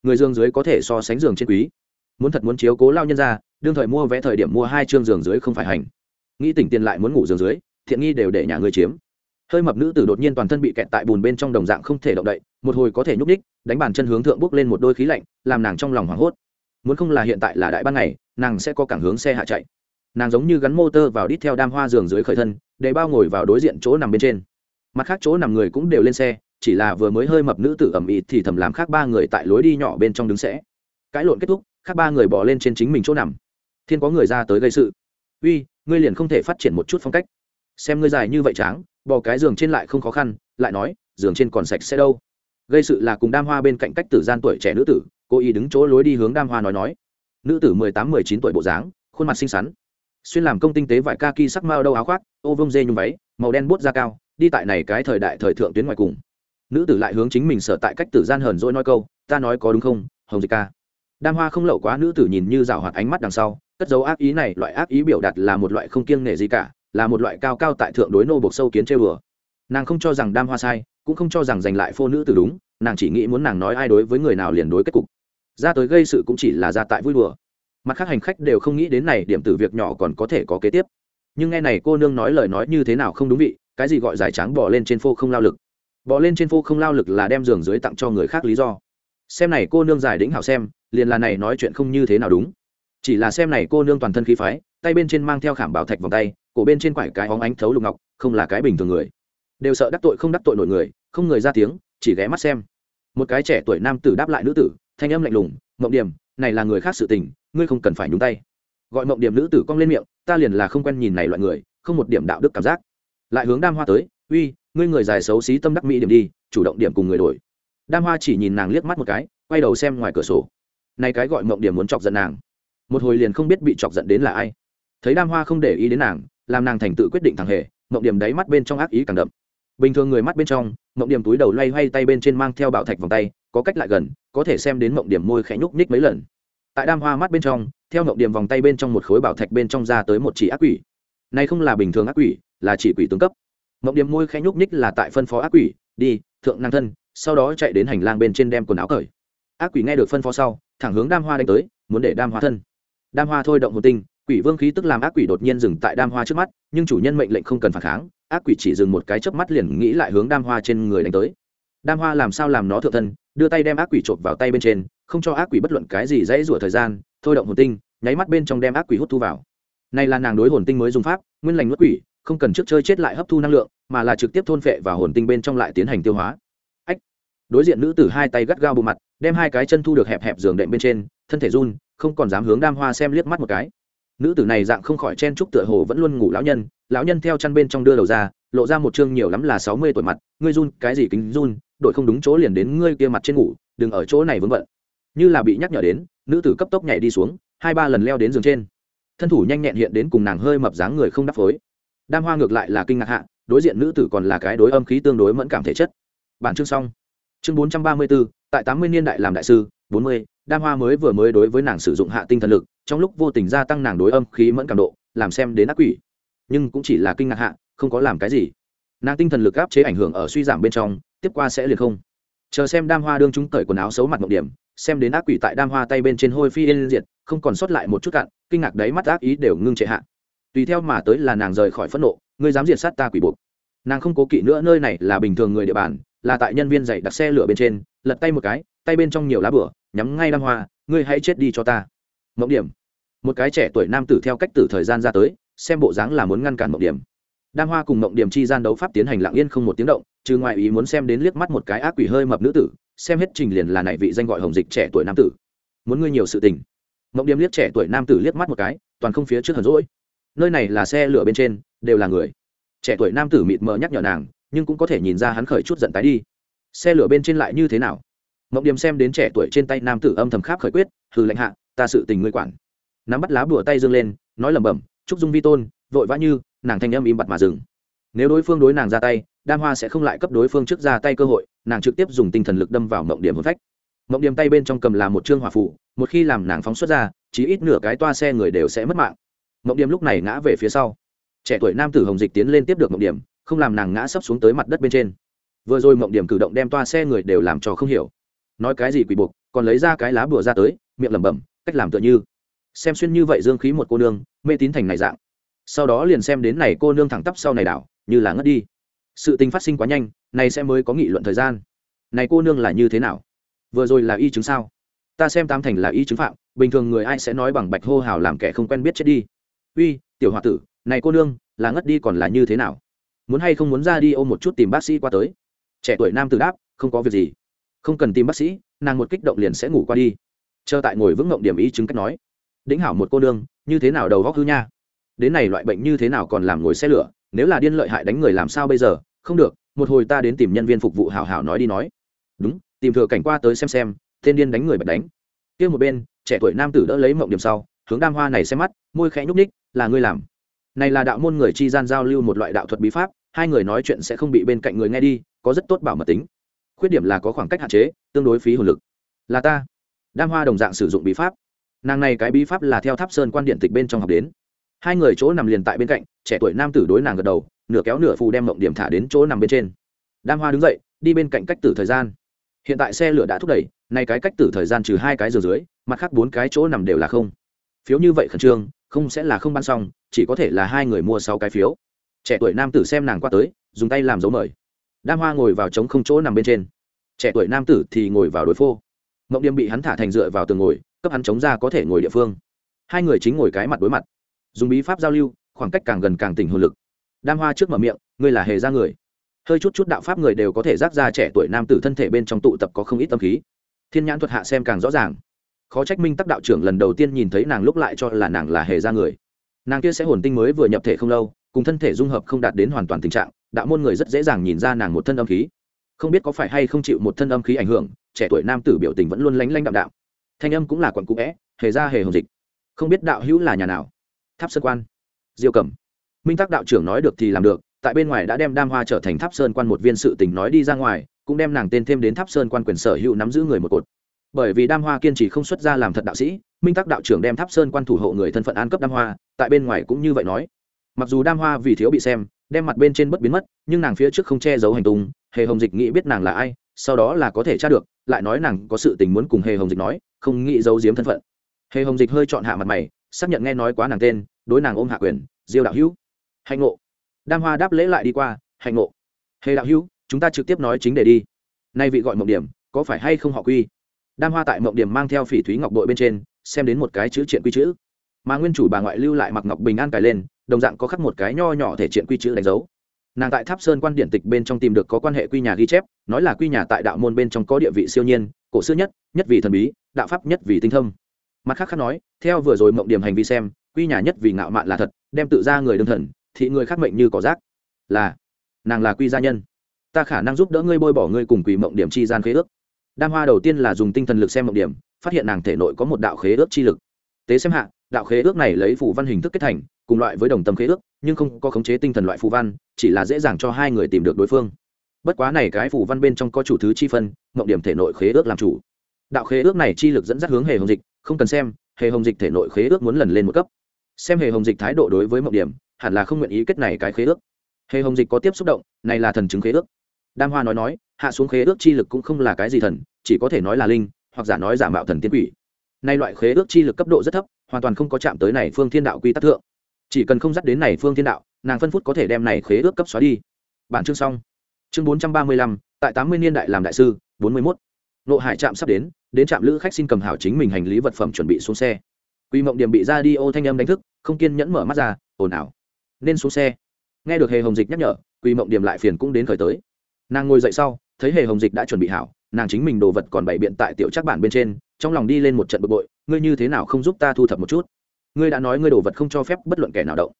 Người dương dưới có thể so sánh giường trên quý. Muốn thật muốn chiếu cố lao nhân ra, đương thời mua vẽ thời điểm mua hai chương giường dưới không phải hành nghĩ tỉnh tiền lại muốn ngủ giường dưới, thiện nghi đều để nhà người chiếm. Hơi mập nữ tử đột nhiên toàn thân bị kẹt tại bùn bên trong đồng dạng không thể động đậy, một hồi có thể nhúc ních đánh bàn chân hướng thượng bước lên một đôi khí lạnh, làm nàng trong lòng hoảng hốt. Muốn không là hiện tại là đại ban ngày, nàng sẽ có cảng hướng xe hạ chạy. Nàng giống như gắn motor vào đít theo đam hoa giường dưới khởi thân, để bao ngồi vào đối diện chỗ nằm bên trên. Mặt khác chỗ nằm người cũng đều lên xe, chỉ là vừa mới hơi mập nữ tử ẩm ĩ thì thầm làm khác ba người tại lối đi nhỏ bên trong đứng sẽ. Cãi lộn kết thúc, khác ba người bỏ lên trên chính mình chỗ nằm. Thiên có người ra tới gây sự. Uy ngươi liền không thể phát triển một chút phong cách. Xem ngươi dài như vậy tráng, bò cái giường trên lại không khó khăn, lại nói, giường trên còn sạch sẽ đâu. Gây sự là cùng đam hoa bên cạnh cách tử gian tuổi trẻ nữ tử, cô ý đứng chỗ lối đi hướng đam hoa nói nói. Nữ tử mười tám, mười chín tuổi bộ dáng, khuôn mặt xinh xắn. Xuyên làm công tinh tế vải kaki sắc mao đâu áo khoác, ô vông dê nhung váy, màu đen bút da cao, đi tại này cái thời đại thời thượng tuyến ngoài cùng. Nữ tử lại hướng chính mình sở tại cách tử gian hờn dỗi nói câu, ta nói có đúng không, hồng dịch ca? Đam hoa không lậu quá, nữ tử nhìn như rào hoạt ánh mắt đằng sau cất dấu ác ý này, loại ác ý biểu đạt là một loại không kiêng nể gì cả, là một loại cao cao tại thượng đối nô buộc sâu kiến chơi bừa nàng không cho rằng đam hoa sai, cũng không cho rằng giành lại phô nữ từ đúng, nàng chỉ nghĩ muốn nàng nói ai đối với người nào liền đối kết cục. Ra tới gây sự cũng chỉ là ra tại vui đùa. Mặt khác hành khách đều không nghĩ đến này, điểm từ việc nhỏ còn có thể có kế tiếp. Nhưng nghe này cô nương nói lời nói như thế nào không đúng vị, cái gì gọi giải tráng bỏ lên trên phô không lao lực. Bỏ lên trên phô không lao lực là đem giường dưới tặng cho người khác lý do. Xem này cô nương giải đĩnh hảo xem, liền là này nói chuyện không như thế nào đúng chỉ là xem này cô nương toàn thân khí phái, tay bên trên mang theo khảm bảo thạch vòng tay, cổ bên trên quải cái óng ánh thấu lục ngọc, không là cái bình thường người. Đều sợ đắc tội không đắc tội nổi người, không người ra tiếng, chỉ ghé mắt xem. Một cái trẻ tuổi nam tử đáp lại nữ tử, thanh âm lạnh lùng, mộng điểm, này là người khác sự tình, ngươi không cần phải nhúng tay. Gọi mộng điểm nữ tử cong lên miệng, ta liền là không quen nhìn này loại người, không một điểm đạo đức cảm giác. Lại hướng đam hoa tới, uy, ngươi người dài xấu xí tâm đắc mỹ điểm đi, chủ động điểm cùng người đổi. Đam hoa chỉ nhìn nàng liếc mắt một cái, quay đầu xem ngoài cửa sổ. Này cái gọi mộng điểm muốn chọc giận nàng một hồi liền không biết bị chọc giận đến là ai. Thấy đam hoa không để ý đến nàng, làm nàng thành tự quyết định thằng hề, mộng điểm đáy mắt bên trong ác ý càng đậm. Bình thường người mắt bên trong, mộng điểm túi đầu loay hoay tay bên trên mang theo bảo thạch vòng tay, có cách lại gần, có thể xem đến mộng điểm môi khẽ nhúc nhích mấy lần. Tại đam hoa mắt bên trong, theo mộng điểm vòng tay bên trong một khối bảo thạch bên trong ra tới một chỉ ác quỷ. Này không là bình thường ác quỷ, là chỉ quỷ tướng cấp. Mộng điểm môi khẽ nhúc nhích là tại phân phó ác quỷ, đi, thượng năng thân. Sau đó chạy đến hành lang bên trên đem quần áo cởi. Ác quỷ nghe được phân phó sau, thẳng hướng đam hoa đánh tới, muốn để đam hoa thân đam hoa thôi động hồn tinh, quỷ vương khí tức làm ác quỷ đột nhiên dừng tại đam hoa trước mắt, nhưng chủ nhân mệnh lệnh không cần phản kháng, ác quỷ chỉ dừng một cái chớp mắt liền nghĩ lại hướng đam hoa trên người đánh tới. Đam hoa làm sao làm nó thượng thân, đưa tay đem ác quỷ chộp vào tay bên trên, không cho ác quỷ bất luận cái gì dãy rủa thời gian, thôi động hồn tinh, nháy mắt bên trong đem ác quỷ hút thu vào. Này là nàng đối hồn tinh mới dùng pháp, nguyên lành nuốt quỷ, không cần trước chơi chết lại hấp thu năng lượng, mà là trực tiếp thôn phệ và hồn tinh bên trong lại tiến hành tiêu hóa. Ách. Đối diện nữ tử hai tay gắt gao bộ mặt, đem hai cái chân thu được hẹp hẹp giường đệm bên trên, thân thể run không còn dám hướng đam hoa xem liếc mắt một cái. Nữ tử này dạng không khỏi chen trúc tựa hồ vẫn luôn ngủ lão nhân lão nhân theo chăn bên trong đưa đầu ra lộ ra một chương nhiều lắm là sáu mươi tuổi mặt ngươi run cái gì kính run đội không đúng chỗ liền đến ngươi kia mặt trên ngủ đừng ở chỗ này vướng vận, như là bị nhắc nhở đến nữ tử cấp tốc nhảy đi xuống hai ba lần leo đến giường trên. Thân thủ nhanh nhẹn hiện đến cùng nàng hơi mập dáng người không đắp phối. Đam hoa ngược lại là kinh ngạc hạ đối diện nữ tử còn là cái đối âm khí tương đối mẫn cảm thể chất. Bản chương xong. Chương bốn trăm ba mươi bốn tại tám mươi niên đại làm đại sư bốn mươi đam hoa mới vừa mới đối với nàng sử dụng hạ tinh thần lực, trong lúc vô tình gia tăng nàng đối âm khí mẫn cảm độ, làm xem đến ác quỷ. Nhưng cũng chỉ là kinh ngạc hạ, không có làm cái gì. Nàng tinh thần lực áp chế ảnh hưởng ở suy giảm bên trong, tiếp qua sẽ liền không. Chờ xem đam hoa đương chúng cởi quần áo xấu mặt mộng điểm, xem đến ác quỷ tại đam hoa tay bên trên hôi phi yên diệt, không còn sót lại một chút cạn, kinh ngạc đấy mắt ác ý đều ngưng trệ hạ. Tùy theo mà tới là nàng rời khỏi phẫn nộ, ngươi dám diệt sát ta quỷ buộc. Nàng không cố kỵ nữa, nơi này là bình thường người địa bàn, là tại nhân viên dạy đặt xe lửa bên trên, lật tay một cái tay bên trong nhiều lá bửa, nhắm ngay đam hoa, ngươi hãy chết đi cho ta. Mộng điểm. Một cái trẻ tuổi nam tử theo cách tử thời gian ra tới, xem bộ dáng là muốn ngăn cản mộng điểm. Đam hoa cùng mộng điểm chi gian đấu pháp tiến hành lặng yên không một tiếng động, trừ ngoại ý muốn xem đến liếc mắt một cái ác quỷ hơi mập nữ tử, xem hết trình liền là này vị danh gọi hồng dịch trẻ tuổi nam tử. Muốn ngươi nhiều sự tình. Mộng điểm liếc trẻ tuổi nam tử liếc mắt một cái, toàn không phía trước hờn rỗi nơi này là xe lửa bên trên, đều là người. Trẻ tuổi nam tử mịt mờ nhắc nhở nàng, nhưng cũng có thể nhìn ra hắn khởi chút giận tái đi. Xe lửa bên trên lại như thế nào? Mộng điểm xem đến trẻ tuổi trên tay nam tử âm thầm kháp khởi quyết, hừ lạnh hạ, ta sự tình ngươi quản. Nắm bắt lá bùa tay dương lên, nói lẩm bẩm, trúc dung vi tôn, vội vã như, nàng thanh âm im bặt mà dừng. Nếu đối phương đối nàng ra tay, đam hoa sẽ không lại cấp đối phương trước ra tay cơ hội, nàng trực tiếp dùng tinh thần lực đâm vào mộng điểm hôn phách mộng điểm tay bên trong cầm là một chương hỏa phụ một khi làm nàng phóng xuất ra chỉ ít nửa cái toa xe người đều sẽ mất mạng. Mộng điểm lúc này ngã về phía sau. Trẻ tuổi nam tử hồng dịch tiến lên tiếp được mộng điểm không làm nàng ngã sấp xuống tới mặt đất bên trên. Vừa rồi mộng điểm cử động đem toa xe người đều làm cho không hiểu nói cái gì quỷ buộc, còn lấy ra cái lá bùa ra tới, miệng lẩm bẩm, cách làm tựa như. Xem xuyên như vậy dương khí một cô nương, mê tín thành này dạng. Sau đó liền xem đến này cô nương thẳng tắp sau này đảo, như là ngất đi. Sự tình phát sinh quá nhanh, này sẽ mới có nghị luận thời gian. Này cô nương là như thế nào? Vừa rồi là y chứng sao? Ta xem tam thành là y chứng phạm, bình thường người ai sẽ nói bằng bạch hô hào làm kẻ không quen biết chết đi. Uy, tiểu h o a tử, này cô nương, là ngất đi còn là như thế nào? Muốn hay không muốn ra đi ôm một chút tìm bác sĩ qua tới? Trẻ tuổi nam tử đáp, không có việc gì không cần tìm bác sĩ, nàng một kích động liền sẽ ngủ qua đi. Chờ tại ngồi vững ngộng điểm ý chứng cách nói. Đĩnh hảo một cô nương, như thế nào đầu góc hư nha? Đến này loại bệnh như thế nào còn làm ngồi xe lửa, nếu là điên lợi hại đánh người làm sao bây giờ? Không được, một hồi ta đến tìm nhân viên phục vụ hảo hảo nói đi nói. Đúng, tìm thừa cảnh qua tới xem xem, tên điên đánh người bật đánh. Kia một bên, trẻ tuổi nam tử đỡ lấy mộng điểm sau, hướng đam hoa này xem mắt, môi khẽ nhúc ních là ngươi làm. Này là đạo môn người chi gian giao lưu một loại đạo thuật bí pháp, hai người nói chuyện sẽ không bị bên cạnh người nghe đi, có rất tốt bảo mật tính khuyết điểm là có khoảng cách hạn chế, tương đối phí hồn lực. Là ta. Đam hoa đồng dạng sử dụng bí pháp. Nàng này cái bí pháp là theo tháp sơn quan điện tịch bên trong học đến. Hai người chỗ nằm liền tại bên cạnh, trẻ tuổi nam tử đối nàng gật đầu, nửa kéo nửa phù đem mộng điểm thả đến chỗ nằm bên trên. Đam hoa đứng dậy, đi bên cạnh cách tử thời gian. Hiện tại xe lửa đã thúc đẩy nay cái cách tử thời gian trừ hai cái giờ dưới, mặt khác bốn cái chỗ nằm đều là không. Phiếu như vậy khẩn trương, không sẽ là không bán xong, chỉ có thể là hai người mua sáu cái phiếu. Trẻ tuổi nam tử xem nàng qua tới, dùng tay làm dấu mời đam hoa ngồi vào trống không chỗ nằm bên trên. Trẻ tuổi nam tử thì ngồi vào đối phô. Mộng điềm bị hắn thả thành dựa vào tường ngồi, cấp hắn chống ra có thể ngồi địa phương. Hai người chính ngồi cái mặt đối mặt, dùng bí pháp giao lưu, khoảng cách càng gần càng tỉnh hồn lực. Đam hoa trước mở miệng, ngươi là hề ra người. Hơi chút chút đạo pháp người đều có thể rác ra trẻ tuổi nam tử thân thể bên trong tụ tập có không ít tâm khí. Thiên nhãn thuật hạ xem càng rõ ràng. Khó trách minh tắc đạo trưởng lần đầu tiên nhìn thấy nàng lúc lại cho là nàng là hề ra người. Nàng kia sẽ hồn tinh mới vừa nhập thể không lâu, cùng thân thể dung hợp không đạt đến hoàn toàn tình trạng đạo môn người rất dễ dàng nhìn ra nàng một thân âm khí. Không biết có phải hay không chịu một thân âm khí ảnh hưởng, trẻ tuổi nam tử biểu tình vẫn luôn lánh lánh đạm đạo thanh âm cũng là quận cũ vẽ hề ra hề hồng dịch. Không biết đạo hữu là nhà nào? Tháp sơn quan. Diêu cẩm. Minh tắc đạo trưởng nói được thì làm được, tại bên ngoài đã đem đam hoa trở thành tháp sơn quan một viên sự tình nói đi ra ngoài, cũng đem nàng tên thêm đến tháp sơn quan quyền sở hữu nắm giữ người một cột. Bởi vì đam hoa kiên trì không xuất ra làm thật đạo sĩ, minh tắc đạo trưởng đem tháp sơn quan thủ hộ người thân phận an cấp đam hoa, tại bên ngoài cũng như vậy nói mặc dù đam hoa vì thiếu bị xem, đem mặt bên trên bất biến mất, nhưng nàng phía trước không che giấu hành tung, hề hồng dịch nghĩ biết nàng là ai, sau đó là có thể tra được, lại nói nàng có sự tình muốn cùng hề hồng dịch nói, không nghĩ giấu giếm thân phận. Hề hồng dịch hơi chọn hạ mặt mày, xác nhận nghe nói quá nàng tên, đối nàng ôm hạ quyền, diêu đạo hữu. Hạnh ngộ. Đam hoa đáp lễ lại đi qua, hạnh ngộ. Hề đạo hữu, chúng ta trực tiếp nói chính để đi. Nay vị gọi mộng điểm, có phải hay không họ quy? Đam hoa tại mộng điểm mang theo phỉ thúy ngọc đội bên trên, xem đến một cái chữ triện quy chữ. Mà nguyên chủ bà ngoại lưu lại mặc ngọc bình an cài lên đồng dạng có khắc một cái nho nhỏ thể triện quy chữ đánh dấu. Nàng tại tháp sơn quan điển tịch bên trong tìm được có quan hệ quy nhà ghi chép, nói là quy nhà tại đạo môn bên trong có địa vị siêu nhiên, cổ xưa nhất nhất vì thần bí, đạo pháp nhất vì tinh thông mặt khác khác nói, theo vừa rồi mộng điểm hành vi xem, quy nhà nhất vì ngạo mạn là thật, đem tự ra người đương thần, thị người khác mệnh như cỏ rác. Là, nàng là quy gia nhân. Ta khả năng giúp đỡ ngươi bôi bỏ ngươi cùng quỷ mộng điểm chi gian khế ước. Đam hoa đầu tiên là dùng tinh thần lực xem mộng điểm, phát hiện nàng thể nội có một đạo khế ước chi lực. Tế xem hạ, đạo khế ước này lấy phủ văn hình thức kết thành cùng loại với đồng tâm khế ước, nhưng không có khống chế tinh thần loại phù văn, chỉ là dễ dàng cho hai người tìm được đối phương. Bất quá này cái phù văn bên trong có chủ thứ chi phân, mộng điểm thể nội khế ước làm chủ. Đạo khế ước này chi lực dẫn dắt hướng hề hồng dịch, không cần xem, hề hồng dịch thể nội khế ước muốn lần lên một cấp. Xem hề hồng dịch thái độ đối với mộng điểm, hẳn là không nguyện ý kết này cái khế ước. Hề hồng dịch có tiếp xúc động, này là thần chứng khế ước. Đam hoa nói nói, hạ xuống khế ước chi lực cũng không là cái gì thần, chỉ có thể nói là linh, hoặc giả nói giả mạo thần tiên quỷ. Nay loại khế ước chi lực cấp độ rất thấp, hoàn toàn không có chạm tới này phương thiên đạo quy tắc thượng chỉ cần không dắt đến này phương thiên đạo, nàng phân phút có thể đem này khế ước cấp xóa đi. Bản chương xong. Chương bốn trăm ba mươi lăm, tại tám mươi niên đại làm đại sư, bốn mươi mốt. Nộ hải trạm sắp đến đến trạm lữ khách xin cầm hảo chính mình hành lý vật phẩm chuẩn bị xuống xe. Quy mộng điểm bị ra đi ô thanh âm đánh thức, không kiên nhẫn mở mắt ra, ồn ào. Nên xuống xe. Nghe được hề hồng dịch nhắc nhở, quy mộng điểm lại phiền cũng đến khởi tới. Nàng ngồi dậy sau, thấy hề hồng dịch đã chuẩn bị hảo, nàng chính mình đồ vật còn bày biện tại tiểu chắc bản bên trên, trong lòng đi lên một trận bực bội, ngươi như thế nào không giúp ta thu thập một chút? Ngươi đã nói ngươi đồ vật không cho phép bất luận kẻ nào động.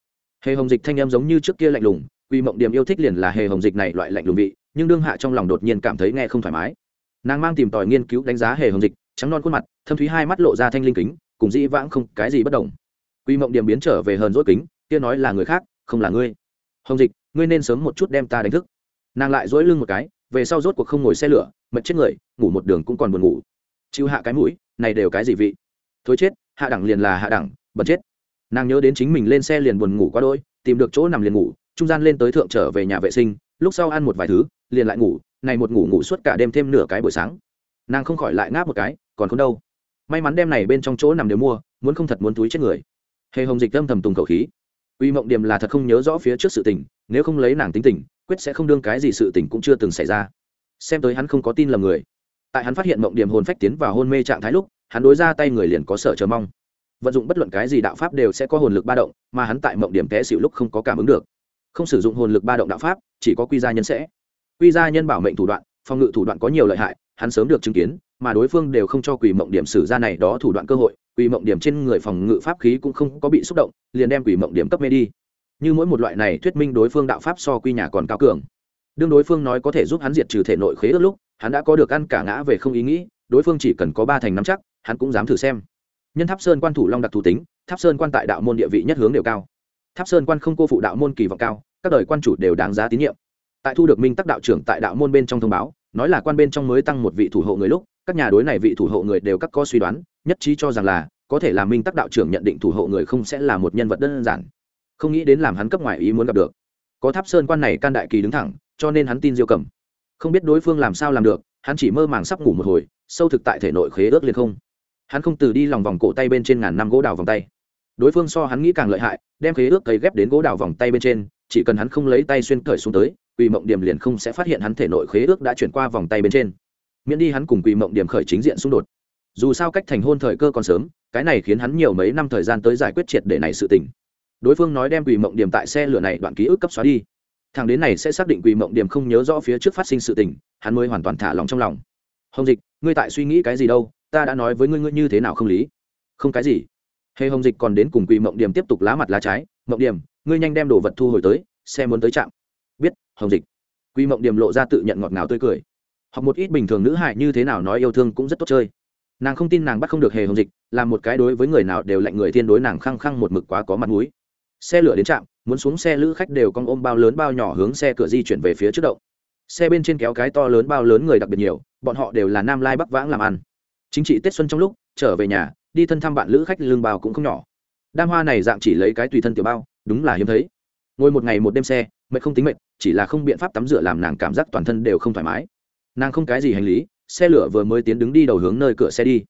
Hề hồng dịch thanh em giống như trước kia lạnh lùng, quy mộng điểm yêu thích liền là hề hồng dịch này loại lạnh lùng vị, nhưng đương hạ trong lòng đột nhiên cảm thấy nghe không thoải mái. Nàng mang tìm tòi nghiên cứu đánh giá hề hồng dịch, trắng non khuôn mặt, thâm thúy hai mắt lộ ra thanh linh kính, cùng dĩ vãng không cái gì bất đồng. Quy mộng điểm biến trở về hờn dỗi kính, kia nói là người khác, không là ngươi. Hồng dịch, ngươi nên sớm một chút đem ta đánh thức. Nàng lại dỗi lưng một cái, về sau rốt cuộc không ngồi xe lửa, mệt chết người, ngủ một đường cũng còn buồn ngủ. Chịu hạ cái mũi, này đều cái gì vị? Thối chết, hạ đẳng liền là hạ đẳng bật chết. Nàng nhớ đến chính mình lên xe liền buồn ngủ qua đôi tìm được chỗ nằm liền ngủ, trung gian lên tới thượng trở về nhà vệ sinh, lúc sau ăn một vài thứ, liền lại ngủ, này một ngủ ngủ suốt cả đêm thêm nửa cái buổi sáng. Nàng không khỏi lại ngáp một cái, còn không đâu. May mắn đem này bên trong chỗ nằm đều mua, muốn không thật muốn túi chết người. Hề hồng dịch âm thầm tùng khẩu khí. Uy mộng điềm là thật không nhớ rõ phía trước sự tình, nếu không lấy nàng tính tình, quyết sẽ không đương cái gì sự tình cũng chưa từng xảy ra. Xem tới hắn không có tin lầm người. Tại hắn phát hiện mộng điềm hồn phách tiến vào hôn mê trạng thái lúc, hắn đối ra tay người liền có sợ chờ mong vận dụng bất luận cái gì đạo pháp đều sẽ có hồn lực ba động, mà hắn tại mộng điểm té xịu lúc không có cảm ứng được. Không sử dụng hồn lực ba động đạo pháp, chỉ có quy gia nhân sẽ. Quy gia nhân bảo mệnh thủ đoạn, phòng ngự thủ đoạn có nhiều lợi hại, hắn sớm được chứng kiến, mà đối phương đều không cho quỷ mộng điểm sử ra này đó thủ đoạn cơ hội, quỷ mộng điểm trên người phòng ngự pháp khí cũng không có bị xúc động, liền đem quỷ mộng điểm cấp mê đi. Như mỗi một loại này thuyết minh đối phương đạo pháp so quy nhà còn cao cường. Đương đối phương nói có thể giúp hắn diệt trừ thể nội khế ước lúc, hắn đã có được ăn cả ngã về không ý nghĩ, đối phương chỉ cần có ba thành nắm chắc, hắn cũng dám thử xem nhân tháp sơn quan thủ long đặc thù tính, tháp sơn quan tại đạo môn địa vị nhất hướng đều cao. Tháp sơn quan không cô phụ đạo môn kỳ vọng cao, các đời quan chủ đều đáng giá tín nhiệm. Tại thu được minh tắc đạo trưởng tại đạo môn bên trong thông báo, nói là quan bên trong mới tăng một vị thủ hộ người lúc, các nhà đối này vị thủ hộ người đều các có suy đoán, nhất trí cho rằng là, có thể là minh tắc đạo trưởng nhận định thủ hộ người không sẽ là một nhân vật đơn giản. Không nghĩ đến làm hắn cấp ngoài ý muốn gặp được. Có tháp sơn quan này can đại kỳ đứng thẳng, cho nên hắn tin diêu cầm không biết đối phương làm sao làm được, hắn chỉ mơ màng sắp ngủ một hồi, sâu thực tại thể nội khế ước liền không hắn không từ đi lòng vòng cổ tay bên trên ngàn năm gỗ đào vòng tay. Đối phương so hắn nghĩ càng lợi hại, đem khế ước cấy ghép đến gỗ đào vòng tay bên trên, chỉ cần hắn không lấy tay xuyên cởi xuống tới quỳ mộng điểm liền không sẽ phát hiện hắn thể nội khế ước đã chuyển qua vòng tay bên trên. Miễn đi hắn cùng quỳ mộng điểm khởi chính diện xung đột. Dù sao cách thành hôn thời cơ còn sớm, cái này khiến hắn nhiều mấy năm thời gian tới giải quyết triệt để này sự tình. Đối phương nói đem quỳ mộng điểm tại xe lửa này đoạn ký ức cấp xóa đi. Thằng đến này sẽ xác định quỳ mộng điểm không nhớ rõ phía trước phát sinh sự tình, hắn mới hoàn toàn thả lòng trong lòng. Hồng dịch, ngươi tại suy nghĩ cái gì đâu? Ta đã nói với ngươi ngươi như thế nào không lý. Không cái gì. Hề hồng dịch còn đến cùng quỳ mộng điểm tiếp tục lá mặt lá trái, mộng điểm, ngươi nhanh đem đồ vật thu hồi tới, xe muốn tới trạm. Biết, hồng dịch. Quỳ mộng điểm lộ ra tự nhận ngọt ngào tươi cười. Học một ít bình thường nữ hại như thế nào nói yêu thương cũng rất tốt chơi. Nàng không tin nàng bắt không được hề hồng dịch làm một cái đối với người nào đều lạnh người thiên đối nàng khăng khăng một mực quá có mặt mũi. Xe lửa đến trạm, muốn xuống xe lữ khách đều con ôm bao lớn bao nhỏ hướng xe cửa di chuyển về phía trước động. Xe bên trên kéo cái to lớn bao lớn người đặc biệt nhiều, bọn họ đều là nam lai bắc vãng làm ăn chính trị tết xuân trong lúc, trở về nhà, đi thân thăm bạn lữ khách lương bào cũng không nhỏ. Đam hoa này dạng chỉ lấy cái tùy thân tiểu bao, đúng là hiếm thấy. Ngồi một ngày một đêm xe, mệt không tính mệt, chỉ là không biện pháp tắm rửa làm nàng cảm giác toàn thân đều không thoải mái. Nàng không cái gì hành lý, xe lửa vừa mới tiến đứng đi đầu hướng nơi cửa xe đi.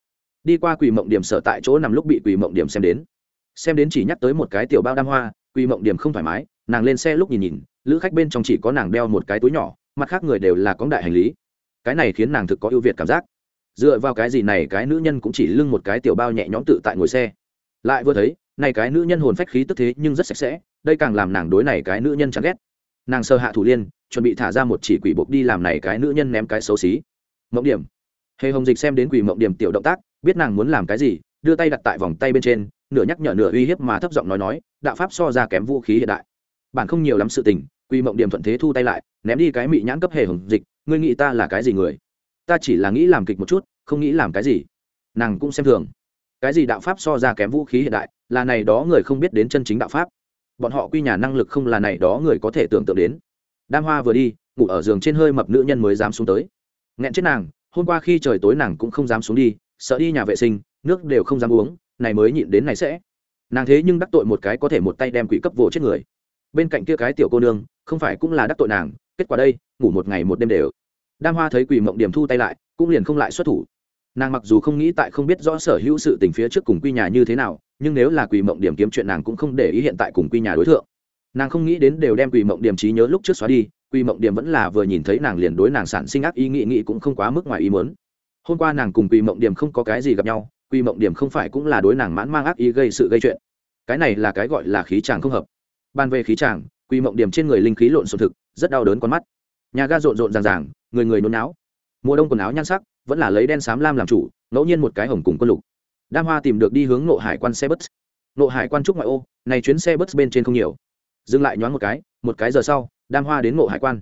Đi qua quỳ mộng điểm sở tại chỗ nằm lúc bị quỳ mộng điểm xem đến. Xem đến chỉ nhắc tới một cái tiểu bao đam hoa, quỳ mộng điểm không thoải mái, nàng lên xe lúc nhìn nhìn, lữ khách bên trong chỉ có nàng đeo một cái túi nhỏ, mặt khác người đều là có đại hành lý. Cái này khiến nàng thực có ưu việt cảm giác dựa vào cái gì này cái nữ nhân cũng chỉ lưng một cái tiểu bao nhẹ nhõm tự tại ngồi xe. Lại vừa thấy, này cái nữ nhân hồn phách khí tức thế nhưng rất sạch sẽ, đây càng làm nàng đối này cái nữ nhân chán ghét. Nàng sơ hạ thủ liên, chuẩn bị thả ra một chỉ quỷ buộc đi làm này cái nữ nhân ném cái xấu xí. Mộng điểm. Hề hồng dịch xem đến quỷ mộng điểm tiểu động tác, biết nàng muốn làm cái gì, đưa tay đặt tại vòng tay bên trên, nửa nhắc nhở nửa uy hiếp mà thấp giọng nói nói, đạo pháp so ra kém vũ khí hiện đại. Bản không nhiều lắm sự tình, quỷ mộng điểm thuận thế thu tay lại, ném đi cái mị nhãn cấp hề hồng dịch, ngươi nghĩ ta là cái gì người? Ta chỉ là nghĩ làm kịch một chút, không nghĩ làm cái gì. Nàng cũng xem thường. Cái gì đạo pháp so ra kém vũ khí hiện đại, là này đó người không biết đến chân chính đạo pháp. Bọn họ quy nhà năng lực không là này đó người có thể tưởng tượng đến. Đam hoa vừa đi, ngủ ở giường trên hơi mập nữ nhân mới dám xuống tới. Nghẹn chết nàng, hôm qua khi trời tối nàng cũng không dám xuống đi, sợ đi nhà vệ sinh, nước đều không dám uống, này mới nhịn đến này sẽ. Nàng thế nhưng đắc tội một cái có thể một tay đem quỷ cấp vồ chết người. Bên cạnh kia cái tiểu cô nương, không phải cũng là đắc tội nàng, kết quả đây, ngủ một ngày một đêm đều đam hoa thấy quỷ mộng điểm thu tay lại, cũng liền không lại xuất thủ. Nàng mặc dù không nghĩ tại không biết rõ sở hữu sự tình phía trước cùng quy nhà như thế nào, nhưng nếu là quỷ mộng điểm kiếm chuyện nàng cũng không để ý hiện tại cùng quy nhà đối tượng nàng không nghĩ đến đều đem quỷ mộng điểm trí nhớ lúc trước xóa đi, quỷ mộng điểm vẫn là vừa nhìn thấy nàng liền đối nàng sản sinh ác ý nghĩ nghĩ cũng không quá mức ngoài ý muốn. Hôm qua nàng cùng quỷ mộng điểm không có cái gì gặp nhau, quỷ mộng điểm không phải cũng là đối nàng mãn mang ác ý gây sự gây chuyện. Cái này là cái gọi là khí chàng không hợp. Ban về khí chàng, quỷ mộng điểm trên người linh khí lộn xộn thực, rất đau đớn con mắt. Nhà ga rộn rộn ràng ràng người người nôn náo. Mùa đông quần áo nhan sắc, vẫn là lấy đen xám lam làm chủ, ngẫu nhiên một cái hồng cùng quân lục. Đam hoa tìm được đi hướng nộ hải quan xe bus. Nộ hải quan trúc ngoại ô, này chuyến xe bus bên trên không nhiều. Dừng lại nhoáng một cái một cái giờ sau, đam hoa đến nộ hải quan.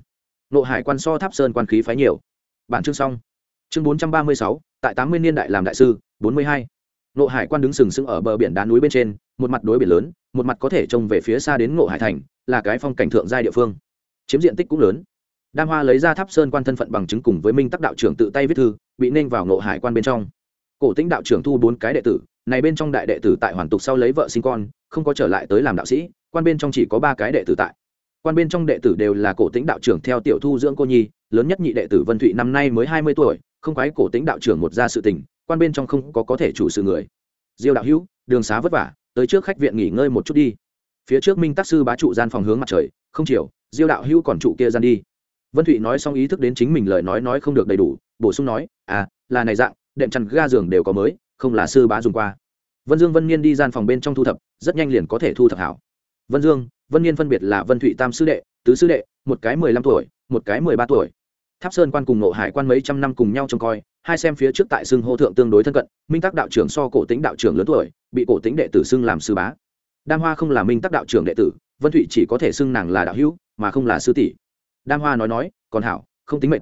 Nộ hải quan so tháp sơn quan khí phái nhiều. Bản chương xong. Chương bốn trăm ba mươi sáu, tại tám mươi niên đại làm đại sư, bốn mươi hai. Nộ hải quan đứng sừng sững ở bờ biển đá núi bên trên, một mặt đối biển lớn, một mặt có thể trông về phía xa đến ngộ hải thành, là cái phong cảnh thượng giai địa phương. Chiếm diện tích cũng lớn đam hoa lấy ra tháp sơn quan thân phận bằng chứng cùng với minh tắc đạo trưởng tự tay viết thư, bị nên vào ngộ hải quan bên trong. Cổ tĩnh đạo trưởng thu bốn cái đệ tử, này bên trong đại đệ tử tại hoàn tục sau lấy vợ sinh con, không có trở lại tới làm đạo sĩ, quan bên trong chỉ có ba cái đệ tử tại. Quan bên trong đệ tử đều là cổ tĩnh đạo trưởng theo tiểu thu dưỡng cô nhi, lớn nhất nhị đệ tử vân thụy năm nay mới hai mươi tuổi, không quái cổ tĩnh đạo trưởng một ra sự tình, quan bên trong không có có thể chủ sự người. Diêu đạo hữu, đường xá vất vả, tới trước khách viện nghỉ ngơi một chút đi. Phía trước minh tác sư bá trụ gian phòng hướng mặt trời, không chiều, diêu đạo hữu còn trụ kia gian đi vân thụy nói xong ý thức đến chính mình lời nói nói không được đầy đủ, bổ sung nói à là này dạng, đệm chăn ga giường đều có mới, không là sư bá dùng qua. Vân dương vân niên đi gian phòng bên trong thu thập, rất nhanh liền có thể thu thập hảo. Vân dương, vân niên phân biệt là vân thụy tam sư đệ, tứ sư đệ, một cái mười lăm tuổi, một cái mười ba tuổi. Tháp sơn quan cùng nộ hải quan mấy trăm năm cùng nhau trông coi, hai xem phía trước tại xưng hô thượng tương đối thân cận, minh tắc đạo trưởng so cổ tính đạo trưởng lớn tuổi, bị cổ tính đệ tử xưng làm sư bá. Đam hoa không là minh tắc đạo trưởng đệ tử, vân thụy chỉ có thể xưng nàng là đạo hữu, mà không là sư tỷ đam hoa nói nói, còn hảo, không tính mệt.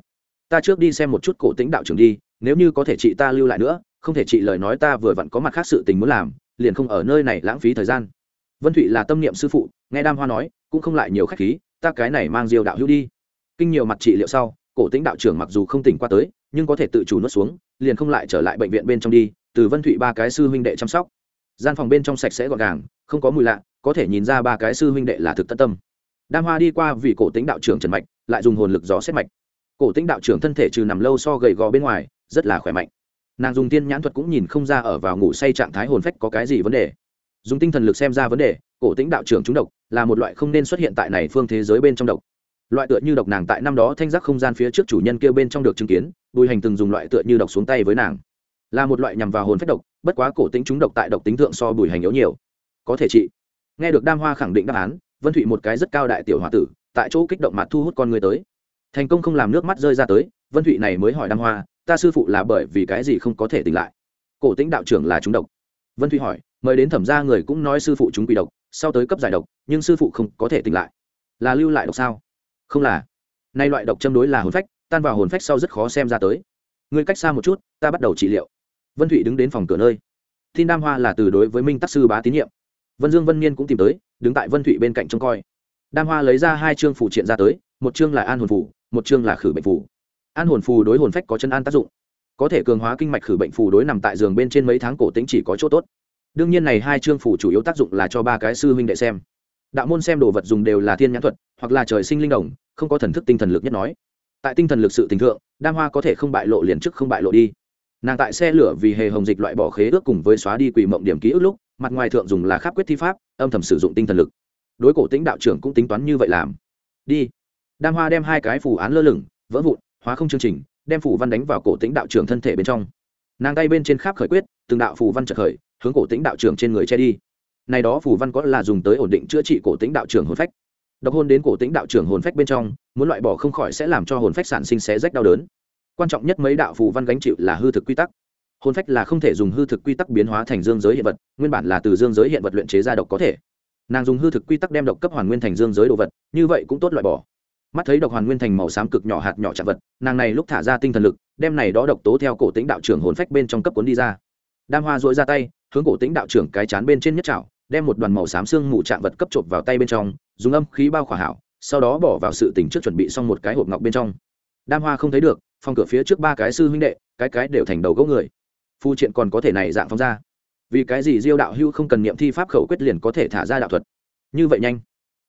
Ta trước đi xem một chút cổ tĩnh đạo trưởng đi, nếu như có thể chị ta lưu lại nữa, không thể chị lời nói ta vừa vặn có mặt khác sự tình muốn làm, liền không ở nơi này lãng phí thời gian. Vân thụy là tâm niệm sư phụ, nghe đam hoa nói, cũng không lại nhiều khách khí, ta cái này mang diêu đạo hữu đi. Kinh nhiều mặt trị liệu sau, cổ tĩnh đạo trưởng mặc dù không tỉnh qua tới, nhưng có thể tự chủ nuốt xuống, liền không lại trở lại bệnh viện bên trong đi, từ vân thụy ba cái sư huynh đệ chăm sóc. Gian phòng bên trong sạch sẽ gọn gàng, không có mùi lạ, có thể nhìn ra ba cái sư huynh đệ là thực tất tâm đam hoa đi qua vì cổ tính đạo trưởng trần mạch, lại dùng hồn lực gió xét mạch. Cổ tính đạo trưởng thân thể trừ nằm lâu so gầy gò bên ngoài, rất là khỏe mạnh. Nàng dùng tiên nhãn thuật cũng nhìn không ra ở vào ngủ say trạng thái hồn phách có cái gì vấn đề. Dùng tinh thần lực xem ra vấn đề, cổ tính đạo trưởng trúng độc là một loại không nên xuất hiện tại này phương thế giới bên trong độc. Loại tựa như độc nàng tại năm đó thanh giác không gian phía trước chủ nhân kêu bên trong được chứng kiến, bùi hành từng dùng loại tựa như độc xuống tay với nàng. Là một loại nhằm vào hồn phách độc, bất quá cổ tính trúng độc tại độc tính thượng so bùi hành yếu nhiều. Có thể trị nghe được đam hoa khẳng định đáp án vân thụy một cái rất cao đại tiểu h tử, tại chỗ kích động mặt thu hút con người tới. Thành công không làm nước mắt rơi ra tới, vân thụy này mới hỏi đam hoa, ta sư phụ là bởi vì cái gì không có thể tỉnh lại? Cổ tĩnh đạo trưởng là chúng độc. Vân thụy hỏi, mời đến thẩm ra người cũng nói sư phụ chúng bị độc, sau tới cấp giải độc, nhưng sư phụ không có thể tỉnh lại. Là lưu lại độc sao? Không là. Nay loại độc châm đối là hồn phách, tan vào hồn phách sau rất khó xem ra tới. Ngươi cách xa một chút, ta bắt đầu trị liệu. Vân thụy đứng đến phòng cửa nơi. Tin đam hoa là từ đối với minh tắc sư bá tín nhiệm. Vân dương vân niên cũng tìm tới đứng tại vân thụy bên cạnh trông coi đam hoa lấy ra hai chương phủ triện ra tới một chương là an hồn phủ một chương là khử bệnh phủ an hồn phù đối hồn phách có chân an tác dụng có thể cường hóa kinh mạch khử bệnh phù đối nằm tại giường bên trên mấy tháng cổ tính chỉ có chỗ tốt đương nhiên này hai chương phủ chủ yếu tác dụng là cho ba cái sư huynh đệ xem đạo môn xem đồ vật dùng đều là thiên nhãn thuật hoặc là trời sinh linh đồng, không có thần thức tinh thần lực nhất nói. Tại tinh thần lực sự tình thượng, đam hoa có thể không bại lộ liền trước không bại lộ đi. Nàng tại xe lửa vì hề hồng dịch loại bỏ khế ước cùng với xóa đi quỷ mộng điểm ký ức lúc mặt ngoài thượng dùng là khắp quyết thi pháp, âm thầm sử dụng tinh thần lực. Đối cổ tĩnh đạo trưởng cũng tính toán như vậy làm. Đi. Đam hoa đem hai cái phù án lơ lửng, vỡ vụn, hóa không chương trình, đem phù văn đánh vào cổ tĩnh đạo trưởng thân thể bên trong. Nàng tay bên trên khắp khởi quyết, từng đạo phù văn trợ khởi, hướng cổ tĩnh đạo trưởng trên người che đi. Này đó phù văn có là dùng tới ổn định chữa trị cổ tĩnh đạo trưởng hồn phách. Độc hôn đến cổ tĩnh đạo trưởng hồn phách bên trong, muốn loại bỏ không khỏi sẽ làm cho hồn phách sản sinh xé rách đau đớn. Quan trọng nhất mấy đạo phù văn gánh chịu là hư thực quy tắc hồn phách là không thể dùng hư thực quy tắc biến hóa thành dương giới hiện vật nguyên bản là từ dương giới hiện vật luyện chế ra độc có thể. Nàng dùng hư thực quy tắc đem độc cấp hoàn nguyên thành dương giới đồ vật như vậy cũng tốt loại bỏ. Mắt thấy độc hoàn nguyên thành màu xám cực nhỏ hạt nhỏ chạm vật nàng này lúc thả ra tinh thần lực đem này đó độc tố theo cổ tính đạo trưởng hồn phách bên trong cấp cuốn đi ra. Đam hoa dội ra tay hướng cổ tính đạo trưởng cái chán bên trên nhất trảo, đem một đoàn màu xám xương mù chạm vật cấp chộp vào tay bên trong dùng âm khí bao khỏa hảo sau đó bỏ vào sự tỉnh trước chuẩn bị xong một cái hộp ngọc bên trong. Đam hoa không thấy được phòng cửa phía trước ba cái sư huynh đệ cái cái đều thành đầu gấu người phu triện còn có thể này dạng phong ra. Vì cái gì diêu đạo hưu không cần niệm thi pháp khẩu quyết liền có thể thả ra đạo thuật? Như vậy nhanh.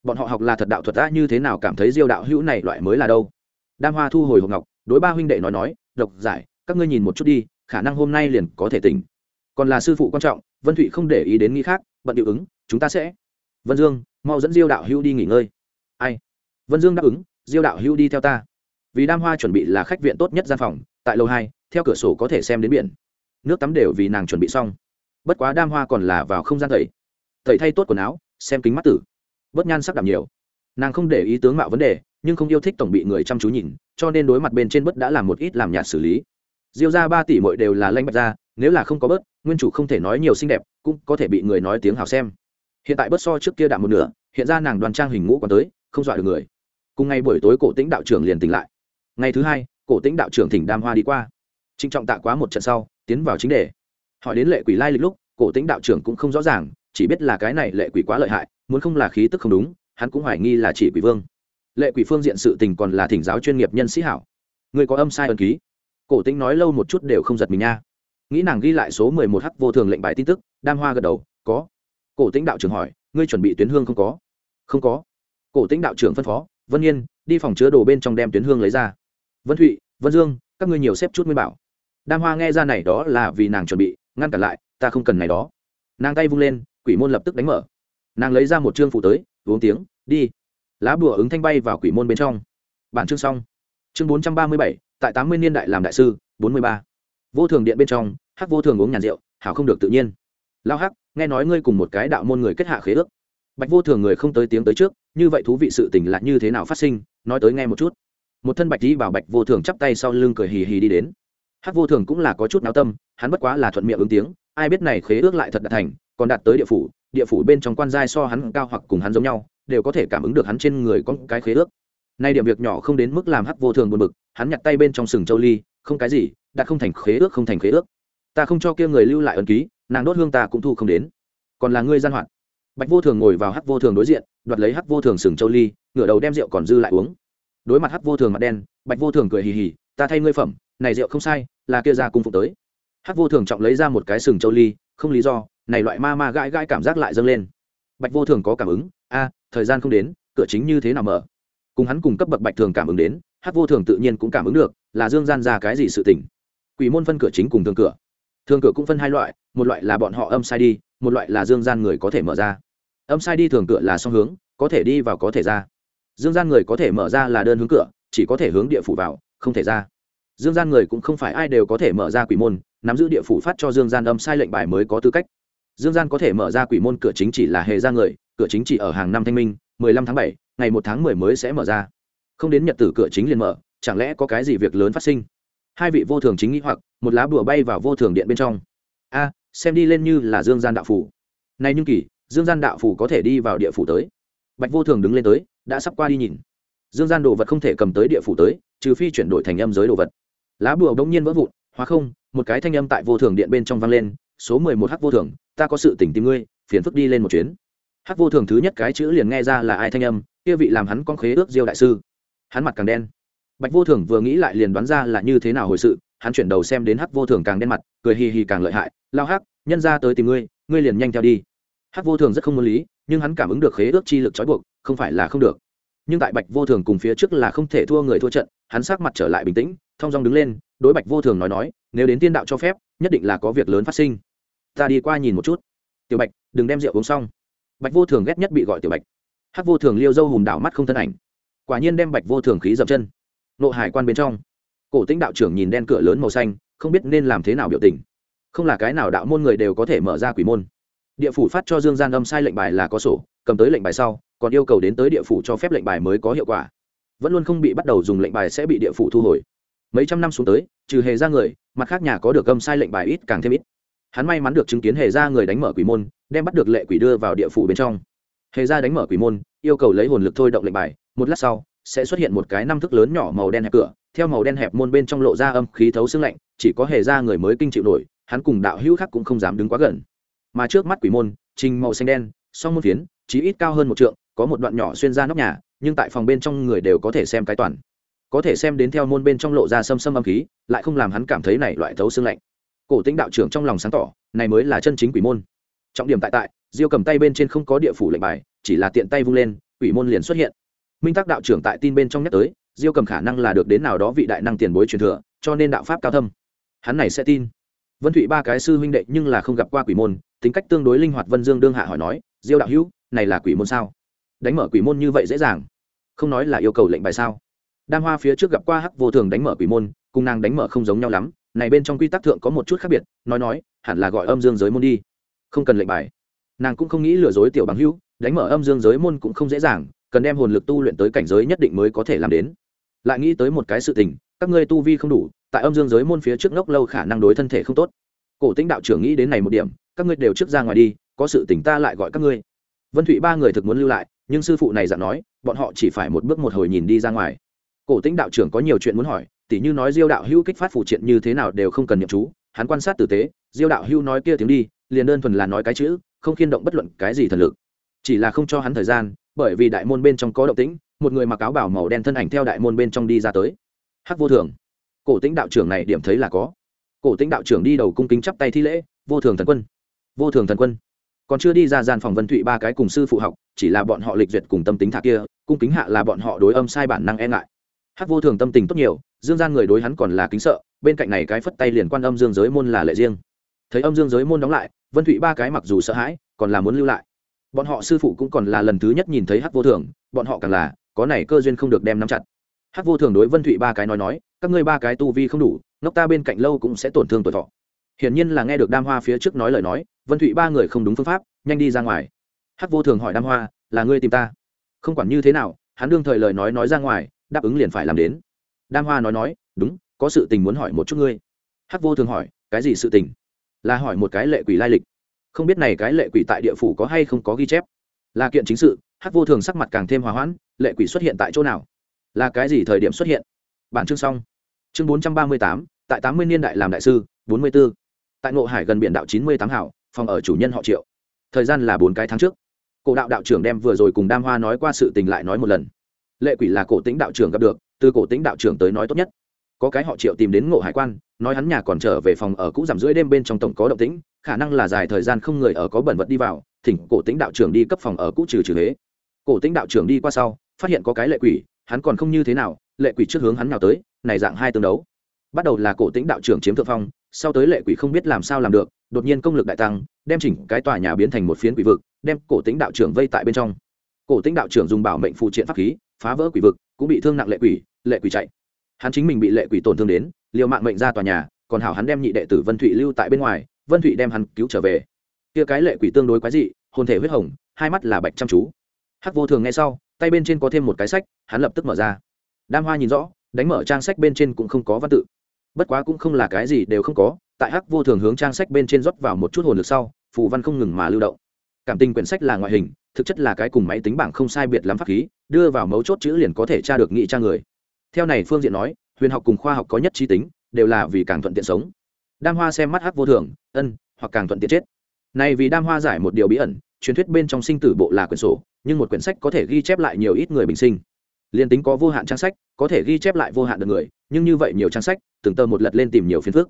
Bọn họ học là thật đạo thuật đã như thế nào cảm thấy diêu đạo hữu này loại mới là đâu? Đam hoa thu hồi hộp ngọc, đối ba huynh đệ nói nói, độc giải, các ngươi nhìn một chút đi, khả năng hôm nay liền có thể tỉnh. Còn là sư phụ quan trọng, vân thụy không để ý đến nghĩ khác, bận điệu ứng, chúng ta sẽ. Vân dương, mau dẫn diêu đạo hữu đi nghỉ ngơi. Ai? Vân dương đáp ứng, diêu đạo hữu đi theo ta. Vì đam hoa chuẩn bị là khách viện tốt nhất gian phòng, tại lầu hai, theo cửa sổ có thể xem đến biển nước tắm đều vì nàng chuẩn bị xong. Bất quá đam hoa còn là vào không gian tẩy. Tẩy thay tốt quần áo, xem kính mắt tử. Bớt nhan sắc đảm nhiều. Nàng không để ý tướng mạo vấn đề, nhưng không yêu thích tổng bị người chăm chú nhìn, cho nên đối mặt bên trên bớt đã làm một ít làm nhạt xử lý. Diêu ra ba tỷ mội đều là lanh bạch ra nếu là không có bớt, nguyên chủ không thể nói nhiều xinh đẹp, cũng có thể bị người nói tiếng hào xem. Hiện tại bớt so trước kia đạm một nửa, hiện ra nàng đoàn trang hình ngũ còn tới, không dọa được người. Cùng ngày buổi tối cổ tĩnh đạo trưởng liền tỉnh lại. Ngày thứ hai, cổ tĩnh đạo trưởng thỉnh đam hoa đi qua. Trinh trọng tạ quá một trận sau tiến vào chính đề. Hỏi đến lệ quỷ lai lịch lúc, cổ tĩnh đạo trưởng cũng không rõ ràng, chỉ biết là cái này lệ quỷ quá lợi hại, muốn không là khí tức không đúng, hắn cũng hoài nghi là chỉ quỷ vương. Lệ quỷ phương diện sự tình còn là thỉnh giáo chuyên nghiệp nhân sĩ hảo. Người có âm sai ân ký. Cổ tĩnh nói lâu một chút đều không giật mình nha. Nghĩ nàng ghi lại số mười một h vô thường lệnh bài tin tức, đam hoa gật đầu, có. Cổ tĩnh đạo trưởng hỏi, ngươi chuẩn bị tuyến hương không có? Không có. Cổ tĩnh đạo trưởng phân phó, vân yên, đi phòng chứa đồ bên trong đem tuyến hương lấy ra. Vân thụy, vân dương, các ngươi nhiều xếp chút nguyên bảo đam hoa nghe ra này đó là vì nàng chuẩn bị, ngăn cản lại, ta không cần này đó. Nàng tay vung lên, quỷ môn lập tức đánh mở. Nàng lấy ra một chương phụ tới, uống tiếng, đi. Lá bùa ứng thanh bay vào quỷ môn bên trong. Bản chương xong. Chương bốn trăm ba mươi bảy, tại tám mươi niên đại làm đại sư, bốn mươi ba. Vô thường điện bên trong, hắc vô thường uống nhàn rượu, hảo không được tự nhiên. Lao hắc, nghe nói ngươi cùng một cái đạo môn người kết hạ khế ước. Bạch vô thường người không tới tiếng tới trước, như vậy thú vị sự tình là như thế nào phát sinh, nói tới nghe một chút. Một thân bạch đi bảo bạch vô thường chắp tay sau lưng cười hì hì đi đến hắc vô thường cũng là có chút náo tâm, hắn bất quá là thuận miệng ứng tiếng, ai biết này khế ước lại thật đạt thành, còn đạt tới địa phủ địa phủ bên trong quan giai so hắn cao hoặc cùng hắn giống nhau, đều có thể cảm ứng được hắn trên người có cái khế ước. Nay điểm việc nhỏ không đến mức làm hắc vô thường buồn bực, hắn nhặt tay bên trong sừng châu ly, không cái gì đã không thành khế ước không thành khế ước. Ta không cho kia người lưu lại ân ký, nàng đốt hương ta cũng thu không đến. Còn là ngươi gian hoạt. Bạch vô thường ngồi vào hắc vô thường đối diện, đoạt lấy hắc vô thường sừng châu ly, ngửa đầu đem rượu còn dư lại uống. Đối mặt hắc vô thường mặt đen, bạch vô thường cười hì hì, ta thay ngươi phẩm này rượu không sai, là kia ra cung phục tới. Hắc vô thường trọng lấy ra một cái sừng châu ly, không lý do, này loại ma ma gãi gãi cảm giác lại dâng lên. Bạch vô thường có cảm ứng, a, thời gian không đến, cửa chính như thế nào mở? Cùng hắn cùng cấp bậc bạch thường cảm ứng đến, hắc vô thường tự nhiên cũng cảm ứng được, là dương gian ra cái gì sự tình. Quỷ môn phân cửa chính cùng thường cửa. Thường cửa cũng phân hai loại, một loại là bọn họ âm sai đi, một loại là dương gian người có thể mở ra. Âm sai đi thường cửa là song hướng, có thể đi vào có thể ra. Dương gian người có thể mở ra là đơn hướng cửa, chỉ có thể hướng địa phủ vào, không thể ra dương gian người cũng không phải ai đều có thể mở ra quỷ môn, nắm giữ địa phủ phát cho dương gian âm sai lệnh bài mới có tư cách. Dương gian có thể mở ra quỷ môn, cửa chính chỉ là hề ra người, cửa chính chỉ ở hàng năm thanh minh, mười lăm tháng bảy, ngày một tháng mười mới sẽ mở ra. Không đến nhật tử cửa chính liền mở, chẳng lẽ có cái gì việc lớn phát sinh? Hai vị vô thường chính nghĩ hoặc, một lá bùa bay vào vô thường điện bên trong. A, xem đi lên như là dương gian đạo phủ. Này nhưng kỳ, dương gian đạo phủ có thể đi vào địa phủ tới. Bạch vô thường đứng lên tới, đã sắp qua đi nhìn. Dương gian đồ vật không thể cầm tới địa phủ tới, trừ phi chuyển đổi thành âm giới đồ vật lá bùa bỗng nhiên vỡ vụn, hóa không, một cái thanh âm tại vô thường điện bên trong vang lên, số mười một h vô thường, ta có sự tỉnh tìm ngươi, phiền phức đi lên một chuyến. H vô thường thứ nhất cái chữ liền nghe ra là ai thanh âm, kia vị làm hắn con khế ước diêu đại sư. Hắn mặt càng đen. Bạch vô thường vừa nghĩ lại liền đoán ra là như thế nào hồi sự, hắn chuyển đầu xem đến hắc vô thường càng đen mặt, cười hì hì càng lợi hại, lao hắc, nhân ra tới tìm ngươi ngươi liền nhanh theo đi. Hắc vô thường rất không muốn lý, nhưng hắn cảm ứng được khế ước chi lực trói buộc, không phải là không được. Nhưng tại bạch vô thường cùng phía trước là không thể thua người thua trận, hắn sắc mặt trở lại bình tĩnh thong dong đứng lên, đối bạch vô thường nói nói, nếu đến tiên đạo cho phép, nhất định là có việc lớn phát sinh. Ta đi qua nhìn một chút. Tiểu bạch, đừng đem rượu uống xong. Bạch vô thường ghét nhất bị gọi tiểu bạch. Hắc vô thường liêu dâu hùm đảo mắt không thân ảnh. Quả nhiên đem bạch vô thường khí dập chân. Nộ hải quan bên trong, cổ tĩnh đạo trưởng nhìn đen cửa lớn màu xanh, không biết nên làm thế nào biểu tình. Không là cái nào đạo môn người đều có thể mở ra quỷ môn. Địa phủ phát cho dương gian âm sai lệnh bài là có sổ, cầm tới lệnh bài sau, còn yêu cầu đến tới địa phủ cho phép lệnh bài mới có hiệu quả. Vẫn luôn không bị bắt đầu dùng lệnh bài sẽ bị địa phủ thu hồi mấy trăm năm xuống tới, trừ hề ra người, mặt khác nhà có được gâm sai lệnh bài ít càng thêm ít. Hắn may mắn được chứng kiến hề ra người đánh mở quỷ môn, đem bắt được lệ quỷ đưa vào địa phủ bên trong. Hề ra đánh mở quỷ môn, yêu cầu lấy hồn lực thôi động lệnh bài, một lát sau, sẽ xuất hiện một cái năm thức lớn nhỏ màu đen hẹp cửa, theo màu đen hẹp môn bên trong lộ ra âm khí thấu xương lạnh, chỉ có hề ra người mới kinh chịu nổi, hắn cùng đạo hữu khác cũng không dám đứng quá gần. Mà trước mắt quỷ môn, trình màu xanh đen, song môn phiến, chí ít cao hơn một trượng, có một đoạn nhỏ xuyên ra nóc nhà, nhưng tại phòng bên trong người đều có thể xem cái toàn có thể xem đến theo môn bên trong lộ ra xâm xâm âm khí, lại không làm hắn cảm thấy này loại thấu xương lạnh. Cổ tĩnh đạo trưởng trong lòng sáng tỏ, này mới là chân chính quỷ môn. Trọng điểm tại tại, diêu cầm tay bên trên không có địa phủ lệnh bài, chỉ là tiện tay vung lên, quỷ môn liền xuất hiện. Minh tác đạo trưởng tại tin bên trong nhắc tới, diêu cầm khả năng là được đến nào đó vị đại năng tiền bối truyền thừa, cho nên đạo pháp cao thâm. Hắn này sẽ tin. Vân thụy ba cái sư huynh đệ nhưng là không gặp qua quỷ môn, tính cách tương đối linh hoạt vân dương đương hạ hỏi nói, diêu đạo hữu, này là quỷ môn sao? Đánh mở quỷ môn như vậy dễ dàng. Không nói là yêu cầu lệnh bài sao? Đam hoa phía trước gặp qua hắc vô thường đánh mở quỷ môn, cùng nàng đánh mở không giống nhau lắm, này bên trong quy tắc thượng có một chút khác biệt, nói nói, hẳn là gọi âm dương giới môn đi. Không cần lệnh bài. Nàng cũng không nghĩ lừa dối tiểu bằng hữu, đánh mở âm dương giới môn cũng không dễ dàng, cần đem hồn lực tu luyện tới cảnh giới nhất định mới có thể làm đến. Lại nghĩ tới một cái sự tình, các ngươi tu vi không đủ, tại âm dương giới môn phía trước ngốc lâu khả năng đối thân thể không tốt. Cổ tĩnh đạo trưởng nghĩ đến này một điểm, các ngươi đều trước ra ngoài đi, có sự tình ta lại gọi các ngươi. Vân thụy ba người thực muốn lưu lại, nhưng sư phụ này dặn nói, bọn họ chỉ phải một bước một hồi nhìn đi ra ngoài cổ tĩnh đạo trưởng có nhiều chuyện muốn hỏi, tỉ như nói diêu đạo hữu kích phát phụ triện như thế nào đều không cần nhậm chú, hắn quan sát tử tế, diêu đạo hữu nói kia tiếng đi, liền đơn thuần là nói cái chữ, không khiên động bất luận cái gì thần lực. Chỉ là không cho hắn thời gian, bởi vì đại môn bên trong có động tĩnh, một người mặc áo bảo màu đen thân ảnh theo đại môn bên trong đi ra tới. Hắc vô thường. Cổ tĩnh đạo trưởng này điểm thấy là có. Cổ tĩnh đạo trưởng đi đầu cung kính chắp tay thi lễ, vô thường thần quân, vô thường thần quân. Còn chưa đi ra gian phòng vân thụy ba cái cùng sư phụ học, chỉ là bọn họ lịch duyệt cùng tâm tính thạc kia, cung kính hạ là bọn họ đối âm sai bản năng e ngại hắc vô thường tâm tình tốt nhiều, dương gian người đối hắn còn là kính sợ, bên cạnh này cái phất tay liền quan âm dương giới môn là lệ riêng. Thấy âm dương giới môn đóng lại, vân thụy ba cái mặc dù sợ hãi, còn là muốn lưu lại. Bọn họ sư phụ cũng còn là lần thứ nhất nhìn thấy hắc vô thường, bọn họ càng là, có này cơ duyên không được đem nắm chặt. Hắc vô thường đối vân thụy ba cái nói nói, các ngươi ba cái tu vi không đủ, ngốc ta bên cạnh lâu cũng sẽ tổn thương tuổi thọ. Hiển nhiên là nghe được đam hoa phía trước nói lời nói, vân thụy ba người không đúng phương pháp, nhanh đi ra ngoài. Hắc vô thường hỏi đam hoa, là ngươi tìm ta? Không quản như thế nào, hắn đương thời lời nói nói ra ngoài đáp ứng liền phải làm đến. Đam hoa nói nói, đúng, có sự tình muốn hỏi một chút ngươi. Hắc vô thường hỏi, cái gì sự tình? Là hỏi một cái lệ quỷ lai lịch. Không biết này cái lệ quỷ tại địa phủ có hay không có ghi chép? Là kiện chính sự. Hắc vô thường sắc mặt càng thêm hòa hoãn, lệ quỷ xuất hiện tại chỗ nào? Là cái gì thời điểm xuất hiện? Bản chương xong. Chương bốn trăm ba mươi tám, tại tám mươi niên đại làm đại sư, bốn mươi b ố tại ngộ hải gần biển đạo chín mươi tám hảo, phòng ở chủ nhân họ triệu. Thời gian là bốn cái tháng trước. Cổ đạo đạo trưởng đem vừa rồi cùng đam hoa nói qua sự tình lại nói một lần lệ quỷ là cổ tính đạo trưởng gặp được, từ cổ tính đạo trưởng tới nói tốt nhất. Có cái họ triệu tìm đến ngộ hải quan, nói hắn nhà còn trở về phòng ở cũ giảm rưỡi đêm bên trong tổng có động tĩnh, khả năng là dài thời gian không người ở có bẩn vật đi vào, thỉnh cổ tính đạo trưởng đi cấp phòng ở cũ trừ trừ huế cổ tính đạo trưởng đi qua sau, phát hiện có cái lệ quỷ, hắn còn không như thế nào, lệ quỷ trước hướng hắn nào tới, này dạng hai tương đấu. Bắt đầu là cổ tính đạo trưởng chiếm thượng phong, sau tới lệ quỷ không biết làm sao làm được, đột nhiên công lực đại tăng, đem chỉnh cái tòa nhà biến thành một phiến quỷ vực, đem cổ tính đạo trưởng vây tại bên trong. Cổ tính đạo trưởng dùng bảo mệnh phụ triện pháp khí phá vỡ quỷ vực, cũng bị thương nặng lệ quỷ lệ quỷ chạy. Hắn chính mình bị lệ quỷ tổn thương đến, liều mạng mệnh ra tòa nhà, còn hảo hắn đem nhị đệ tử vân thụy lưu tại bên ngoài, vân thụy đem hắn cứu trở về. Kia cái lệ quỷ tương đối quái dị, hồn thể huyết hồng, hai mắt là bạch chăm chú. Hắc vô thường nghe sau, tay bên trên có thêm một cái sách, hắn lập tức mở ra. Đam hoa nhìn rõ, đánh mở trang sách bên trên cũng không có văn tự. Bất quá cũng không là cái gì đều không có, tại hắc vô thường hướng trang sách bên trên rót vào một chút hồn lực sau, phù văn không ngừng mà lưu động. Cảm tình quyển sách là ngoại hình, thực chất là cái cùng máy tính bảng không sai biệt lắm pháp khí đưa vào mấu chốt chữ liền có thể tra được nghị tra người. Theo này phương diện nói, huyền học cùng khoa học có nhất trí tính, đều là vì càng thuận tiện sống. Đam hoa xem mắt hắc vô thường, ân, hoặc càng thuận tiện chết. Này vì đam hoa giải một điều bí ẩn, truyền thuyết bên trong sinh tử bộ là quyển sổ, nhưng một quyển sách có thể ghi chép lại nhiều ít người bình sinh. Liên tính có vô hạn trang sách, có thể ghi chép lại vô hạn được người, nhưng như vậy nhiều trang sách, từng tờ một lật lên tìm nhiều phiền phức.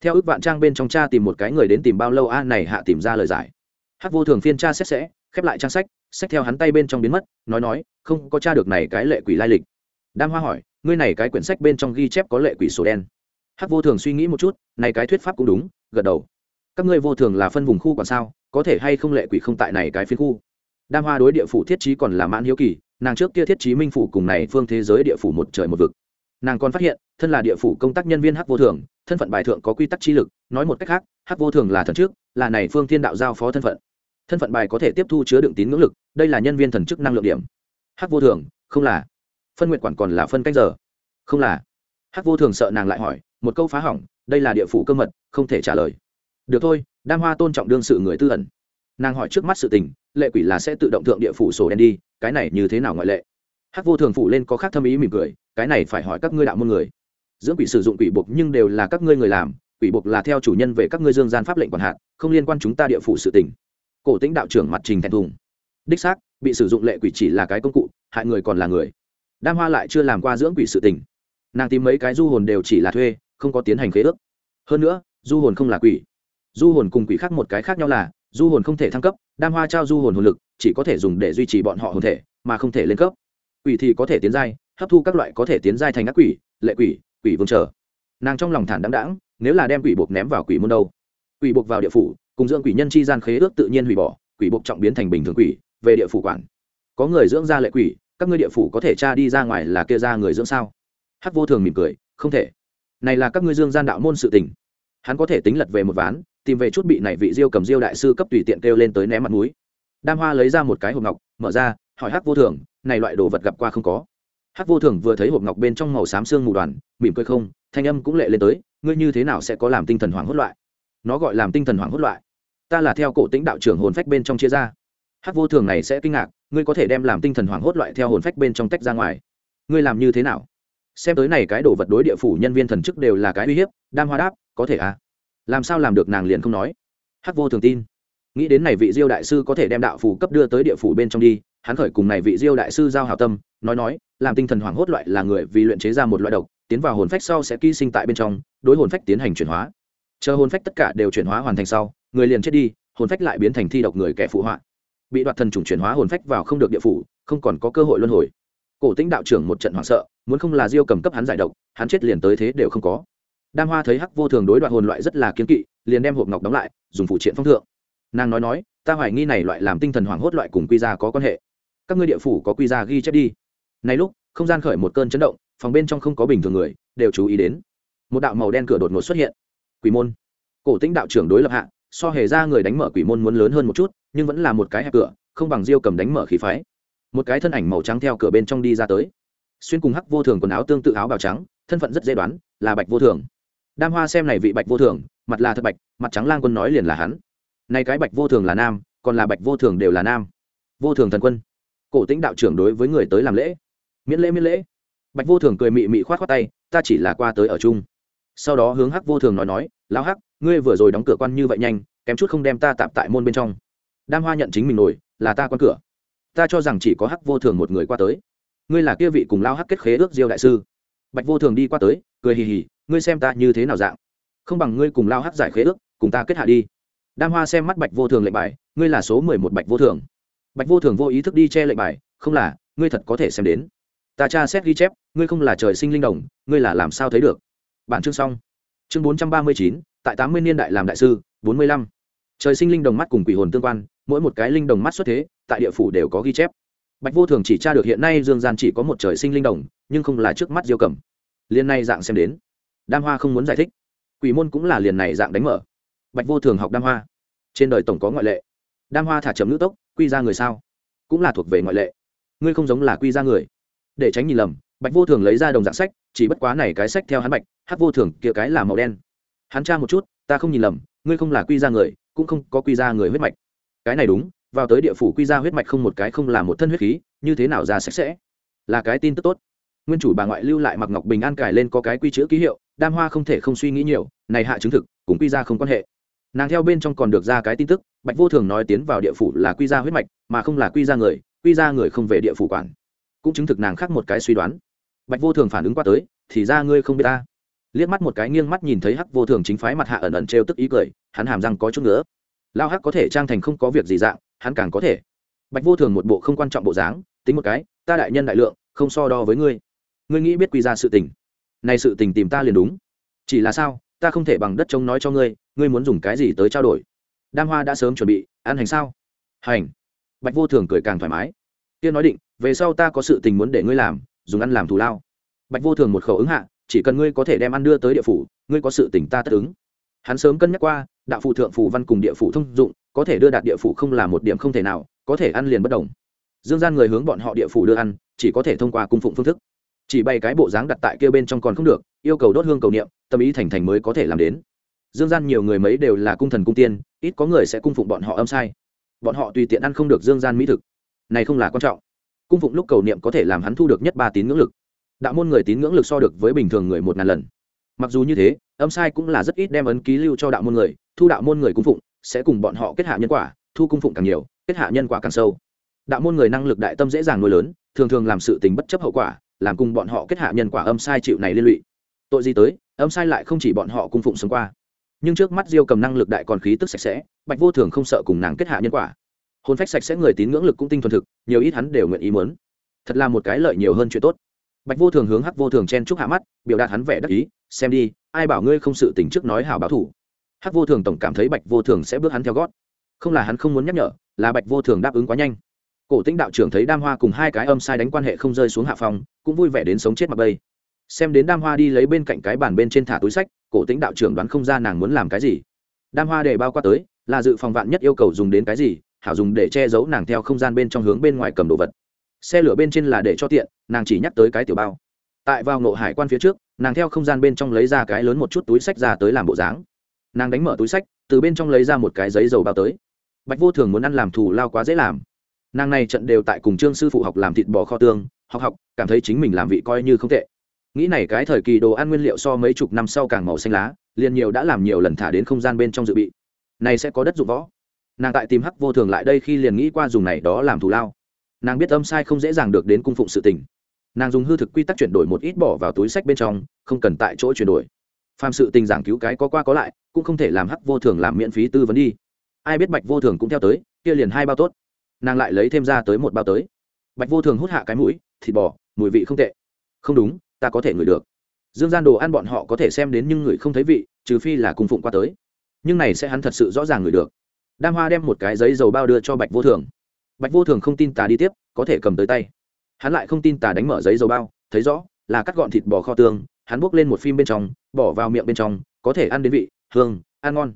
Theo ước vạn trang bên trong cha tìm một cái người đến tìm bao lâu, a, này hạ tìm ra lời giải. Hắc vô thường phiên cha xét sẽ, khép lại trang sách sách theo hắn tay bên trong biến mất, nói nói, không có tra được này cái lệ quỷ lai lịch. Đam hoa hỏi, ngươi này cái quyển sách bên trong ghi chép có lệ quỷ sổ đen. Hắc vô thường suy nghĩ một chút, này cái thuyết pháp cũng đúng, gật đầu. Các ngươi vô thường là phân vùng khu còn sao, có thể hay không lệ quỷ không tại này cái phiên khu? Đam hoa đối địa phủ thiết trí còn là mãn hiếu kỳ, nàng trước kia thiết trí minh phủ cùng này phương thế giới địa phủ một trời một vực. Nàng còn phát hiện, thân là địa phủ công tác nhân viên hắc vô thường, thân phận bài thượng có quy tắc chi lực, nói một cách khác, hắc vô thường là thần trước, là này phương thiên đạo giao phó thân phận thân phận bài có thể tiếp thu chứa đựng tín ngưỡng lực, đây là nhân viên thần chức năng lượng điểm. Hắc vô thường, không là. Phân nguyện quản còn là phân canh giờ. Không là. Hắc vô thường sợ nàng lại hỏi, một câu phá hỏng, đây là địa phủ cơ mật, không thể trả lời. Được thôi, đam hoa tôn trọng đương sự người tư ẩn. Nàng hỏi trước mắt sự tình, lệ quỷ là sẽ tự động thượng địa phủ sổ đen đi, cái này như thế nào ngoại lệ? Hắc vô thường phủ lên có khác thâm ý mỉm cười, cái này phải hỏi các ngươi đạo môn người. Dưỡng quỷ sử dụng quỷ buộc nhưng đều là các ngươi người làm, quỷ buộc là theo chủ nhân về các ngươi dương gian pháp lệnh quản hạn không liên quan chúng ta địa phủ sự tình cổ tĩnh đạo trưởng mặt trình thẹn thùng. Đích xác, bị sử dụng lệ quỷ chỉ là cái công cụ, hại người còn là người. Đam hoa lại chưa làm qua dưỡng quỷ sự tình. Nàng tìm mấy cái du hồn đều chỉ là thuê, không có tiến hành khế ước. Hơn nữa, du hồn không là quỷ. Du hồn cùng quỷ khác một cái khác nhau là, du hồn không thể thăng cấp, đam hoa trao du hồn hồn lực, chỉ có thể dùng để duy trì bọn họ hồn thể, mà không thể lên cấp. Quỷ thì có thể tiến giai, hấp thu các loại có thể tiến giai thành ác quỷ, lệ quỷ quỷ vương trở. Nàng trong lòng thản đáng đáng nếu là đem quỷ buộc ném vào quỷ môn đâu? Quỷ buộc vào địa phủ cùng dưỡng quỷ nhân chi gian khế ước tự nhiên hủy bỏ, quỷ buộc trọng biến thành bình thường quỷ, về địa phủ quản. Có người dưỡng ra lệ quỷ, các ngươi địa phủ có thể tra đi ra ngoài là kia ra người dưỡng sao? Hắc vô thường mỉm cười, không thể. Này là các ngươi dương gian đạo môn sự tình. Hắn có thể tính lật về một ván, tìm về chút bị này vị diêu cầm diêu đại sư cấp tùy tiện kêu lên tới ném mặt núi đam hoa lấy ra một cái hộp ngọc, mở ra, hỏi hắc vô thường, này loại đồ vật gặp qua không có? Hắc vô thường vừa thấy hộp ngọc bên trong màu xám xương mù đoàn, mỉm cười không, thanh âm cũng lệ lên tới, ngươi như thế nào sẽ có làm tinh thần hoảng hốt loại? Nó gọi làm tinh thần hoảng hốt loại ta là theo cổ tĩnh đạo trưởng hồn phách bên trong chia ra. Hát vô thường này sẽ kinh ngạc, ngươi có thể đem làm tinh thần hoảng hốt loại theo hồn phách bên trong tách ra ngoài. Ngươi làm như thế nào? Xem tới này cái đồ vật đối địa phủ nhân viên thần chức đều là cái uy hiếp, đam hoa đáp, có thể à? Làm sao làm được nàng liền không nói? Hát vô thường tin. Nghĩ đến này vị diêu đại sư có thể đem đạo phủ cấp đưa tới địa phủ bên trong đi, hắn khởi cùng này vị diêu đại sư giao hảo tâm, nói nói, làm tinh thần hoảng hốt loại là người vì luyện chế ra một loại độc, tiến vào hồn phách sau sẽ ký sinh tại bên trong, đối hồn phách tiến hành chuyển hóa chờ hồn phách tất cả đều chuyển hóa hoàn thành sau, người liền chết đi, hồn phách lại biến thành thi độc người kẻ phụ họa. Bị đoạt thần trùng chuyển hóa hồn phách vào không được địa phủ, không còn có cơ hội luân hồi. Cổ tĩnh đạo trưởng một trận hoảng sợ, muốn không là diêu cầm cấp hắn giải độc, hắn chết liền tới thế đều không có. Đam hoa thấy hắc vô thường đối đoạn hồn loại rất là kiến kỵ, liền đem hộp ngọc đóng lại, dùng phụ triện phong thượng. Nàng nói nói, ta hoài nghi này loại làm tinh thần hoảng hốt loại cùng quy ra có quan hệ. Các ngươi địa phủ có quy ra ghi chép đi. Này lúc, không gian khởi một cơn chấn động, phòng bên trong không có bình thường người, đều chú ý đến. Một đạo màu đen cửa đột ngột xuất hiện quỷ môn. Cổ tĩnh đạo trưởng đối lập hạ, so hề ra người đánh mở quỷ môn muốn lớn hơn một chút, nhưng vẫn là một cái hẹp cửa, không bằng diêu cầm đánh mở khí phái. Một cái thân ảnh màu trắng theo cửa bên trong đi ra tới. Xuyên cùng hắc vô thường quần áo tương tự áo bào trắng, thân phận rất dễ đoán, là bạch vô thường. Đam hoa xem này vị bạch vô thường, mặt là thật bạch, mặt trắng lang quân nói liền là hắn. Nay cái bạch vô thường là nam, còn là bạch vô thường đều là nam. Vô thường thần quân. Cổ tĩnh đạo trưởng đối với người tới làm lễ. Miễn lễ miễn lễ. Bạch vô thường cười mị mị khoát khoát tay, ta chỉ là qua tới ở chung sau đó hướng hắc vô thường nói nói, lão hắc, ngươi vừa rồi đóng cửa quan như vậy nhanh, kém chút không đem ta tạm tại môn bên trong. Đam hoa nhận chính mình nổi, là ta quan cửa. Ta cho rằng chỉ có hắc vô thường một người qua tới. Ngươi là kia vị cùng lao hắc kết khế ước diêu đại sư. Bạch vô thường đi qua tới, cười hì hì, ngươi xem ta như thế nào dạng? Không bằng ngươi cùng lao hắc giải khế ước, cùng ta kết hạ đi. Đam hoa xem mắt bạch vô thường lệnh bài, ngươi là số mười một bạch vô thường. Bạch vô thường vô ý thức đi che lệnh bài, không là, ngươi thật có thể xem đến. Ta tra xét ghi chép, ngươi không là trời sinh linh đồng, ngươi là làm sao thấy được? Bản chương xong. Chương bốn trăm ba mươi chín, tại tám mươi niên đại làm đại sư, bốn mươi lăm. Trời sinh linh đồng mắt cùng quỷ hồn tương quan, mỗi một cái linh đồng mắt xuất thế, tại địa phủ đều có ghi chép. Bạch vô thường chỉ tra được hiện nay dương gian chỉ có một trời sinh linh đồng, nhưng không là trước mắt diêu cầm. Liền này dạng xem đến, đam hoa không muốn giải thích. Quỷ môn cũng là liền này dạng đánh mở. Bạch vô thường học đam hoa. Trên đời tổng có ngoại lệ. Đam hoa thả chấm nữ tốc, quy ra người sao? Cũng là thuộc về ngoại lệ. Ngươi không giống là quy ra người. Để tránh nhìn lầm bạch vô thường lấy ra đồng dạng sách, chỉ bất quá này cái sách theo hắn bạch hát vô thường kia cái là màu đen. Hắn tra một chút, ta không nhìn lầm, ngươi không là quy ra người, cũng không có quy ra người huyết mạch. Cái này đúng, vào tới địa phủ quy ra huyết mạch không một cái không là một thân huyết khí, như thế nào ra sạch sẽ? Là cái tin tức tốt. Nguyên chủ bà ngoại lưu lại mặc ngọc bình an cải lên có cái quy chữ ký hiệu, đam hoa không thể không suy nghĩ nhiều, này hạ chứng thực, cùng quy ra không quan hệ. Nàng theo bên trong còn được ra cái tin tức, bạch vô thường nói tiến vào địa phủ là quy ra huyết mạch, mà không là quy ra người, quy ra người không về địa phủ quản. Cũng chứng thực nàng khác một cái suy đoán bạch vô thường phản ứng qua tới, thì ra ngươi không biết ta. Liếc mắt một cái nghiêng mắt nhìn thấy hắc vô thường chính phái mặt hạ ẩn ẩn trêu tức ý cười, hắn hàm răng có chút nữa lao hắc có thể trang thành không có việc gì dạng, hắn càng có thể. Bạch vô thường một bộ không quan trọng bộ dáng, tính một cái, ta đại nhân đại lượng, không so đo với ngươi. Ngươi nghĩ biết quy ra sự tình. Này sự tình tìm ta liền đúng. Chỉ là sao, ta không thể bằng đất trông nói cho ngươi ngươi muốn dùng cái gì tới trao đổi? Đam hoa đã sớm chuẩn bị ăn hành sao? Hành. Bạch vô thường cười càng thoải mái. Tiên nói định, về sau ta có sự tình muốn để ngươi làm dùng ăn làm thù lao. Bạch vô thường một khẩu ứng hạ, chỉ cần ngươi có thể đem ăn đưa tới địa phủ, ngươi có sự tỉnh ta tất ứng. Hắn sớm cân nhắc qua, đạo phụ thượng phủ văn cùng địa phủ thông dụng, có thể đưa đạt địa phủ không là một điểm không thể nào, có thể ăn liền bất đồng dương gian người hướng bọn họ địa phủ đưa ăn, chỉ có thể thông qua cung phụng phương thức. Chỉ bày cái bộ dáng đặt tại kia bên trong còn không được, yêu cầu đốt hương cầu niệm, tâm ý thành thành mới có thể làm đến. Dương gian nhiều người mấy đều là cung thần cung tiên, ít có người sẽ cung phụng bọn họ âm sai. Bọn họ tùy tiện ăn không được dương gian mỹ thực. Này không là quan trọng cung phụng lúc cầu niệm có thể làm hắn thu được nhất ba tín ngưỡng lực. Đạo môn người tín ngưỡng lực so được với bình thường người một ngàn lần. Mặc dù như thế, âm sai cũng là rất ít đem ấn ký lưu cho đạo môn người, thu đạo môn người cung phụng sẽ cùng bọn họ kết hạ nhân quả, thu cung phụng càng nhiều, kết hạ nhân quả càng sâu. Đạo môn người năng lực đại tâm dễ dàng nuôi lớn, thường thường làm sự tình bất chấp hậu quả, làm cùng bọn họ kết hạ nhân quả âm sai chịu này liên lụy. Tội gì tới, âm sai lại không chỉ bọn họ cung phụng sống qua. Nhưng trước mắt diêu cầm năng lực đại còn khí tức sạch sẽ, bạch vô thường không sợ cùng nàng kết hạ nhân quả hôn phách sạch sẽ người tín ngưỡng lực cũng tinh thuần thực, nhiều ít hắn đều nguyện ý muốn. Thật là một cái lợi nhiều hơn chuyện tốt. Bạch vô thường hướng hắc vô thường chen chúc hạ mắt, biểu đạt hắn vẻ đắc ý, xem đi, ai bảo ngươi không sự tỉnh trước nói hảo báo thủ. Hắc vô thường tổng cảm thấy bạch vô thường sẽ bước hắn theo gót. Không là hắn không muốn nhắc nhở, là bạch vô thường đáp ứng quá nhanh. Cổ tĩnh đạo trưởng thấy đam hoa cùng hai cái âm sai đánh quan hệ không rơi xuống hạ phòng, cũng vui vẻ đến sống chết mặt bây. Xem đến đam hoa đi lấy bên cạnh cái bàn bên trên thả túi sách, cổ tĩnh đạo trưởng đoán không ra nàng muốn làm cái gì. Đam hoa để bao qua tới, là dự phòng vạn nhất yêu cầu dùng đến cái gì hảo dùng để che giấu nàng theo không gian bên trong hướng bên ngoài cầm đồ vật. Xe lửa bên trên là để cho tiện, nàng chỉ nhắc tới cái tiểu bao. Tại vào nộ hải quan phía trước, nàng theo không gian bên trong lấy ra cái lớn một chút túi sách ra tới làm bộ dáng. Nàng đánh mở túi sách, từ bên trong lấy ra một cái giấy dầu bao tới. Bạch vô thường muốn ăn làm thù lao quá dễ làm. Nàng này trận đều tại cùng trương sư phụ học làm thịt bò kho tương, học học, cảm thấy chính mình làm vị coi như không tệ. Nghĩ này cái thời kỳ đồ ăn nguyên liệu so mấy chục năm sau càng màu xanh lá, liền nhiều đã làm nhiều lần thả đến không gian bên trong dự bị. Này sẽ có đất dụng võ nàng tại tìm hắc vô thường lại đây khi liền nghĩ qua dùng này đó làm thù lao. Nàng biết âm sai không dễ dàng được đến cung phụng sự tình. Nàng dùng hư thực quy tắc chuyển đổi một ít bỏ vào túi sách bên trong, không cần tại chỗ chuyển đổi. Phàm sự tình giảng cứu cái có qua có lại, cũng không thể làm hắc vô thường làm miễn phí tư vấn đi. Ai biết bạch vô thường cũng theo tới, kia liền hai bao tốt. Nàng lại lấy thêm ra tới một bao tới. Bạch vô thường hút hạ cái mũi, thịt bò, mùi vị không tệ. Không đúng, ta có thể ngửi được. Dương gian đồ ăn bọn họ có thể xem đến nhưng người không thấy vị, trừ phi là cung phụng qua tới. Nhưng này sẽ hắn thật sự rõ ràng ngửi được đam hoa đem một cái giấy dầu bao đưa cho bạch vô thường. Bạch vô thường không tin tà đi tiếp, có thể cầm tới tay. Hắn lại không tin tà đánh mở giấy dầu bao, thấy rõ, là cắt gọn thịt bò kho tương hắn bốc lên một phim bên trong, bỏ vào miệng bên trong, có thể ăn đến vị, hương, ăn ngon.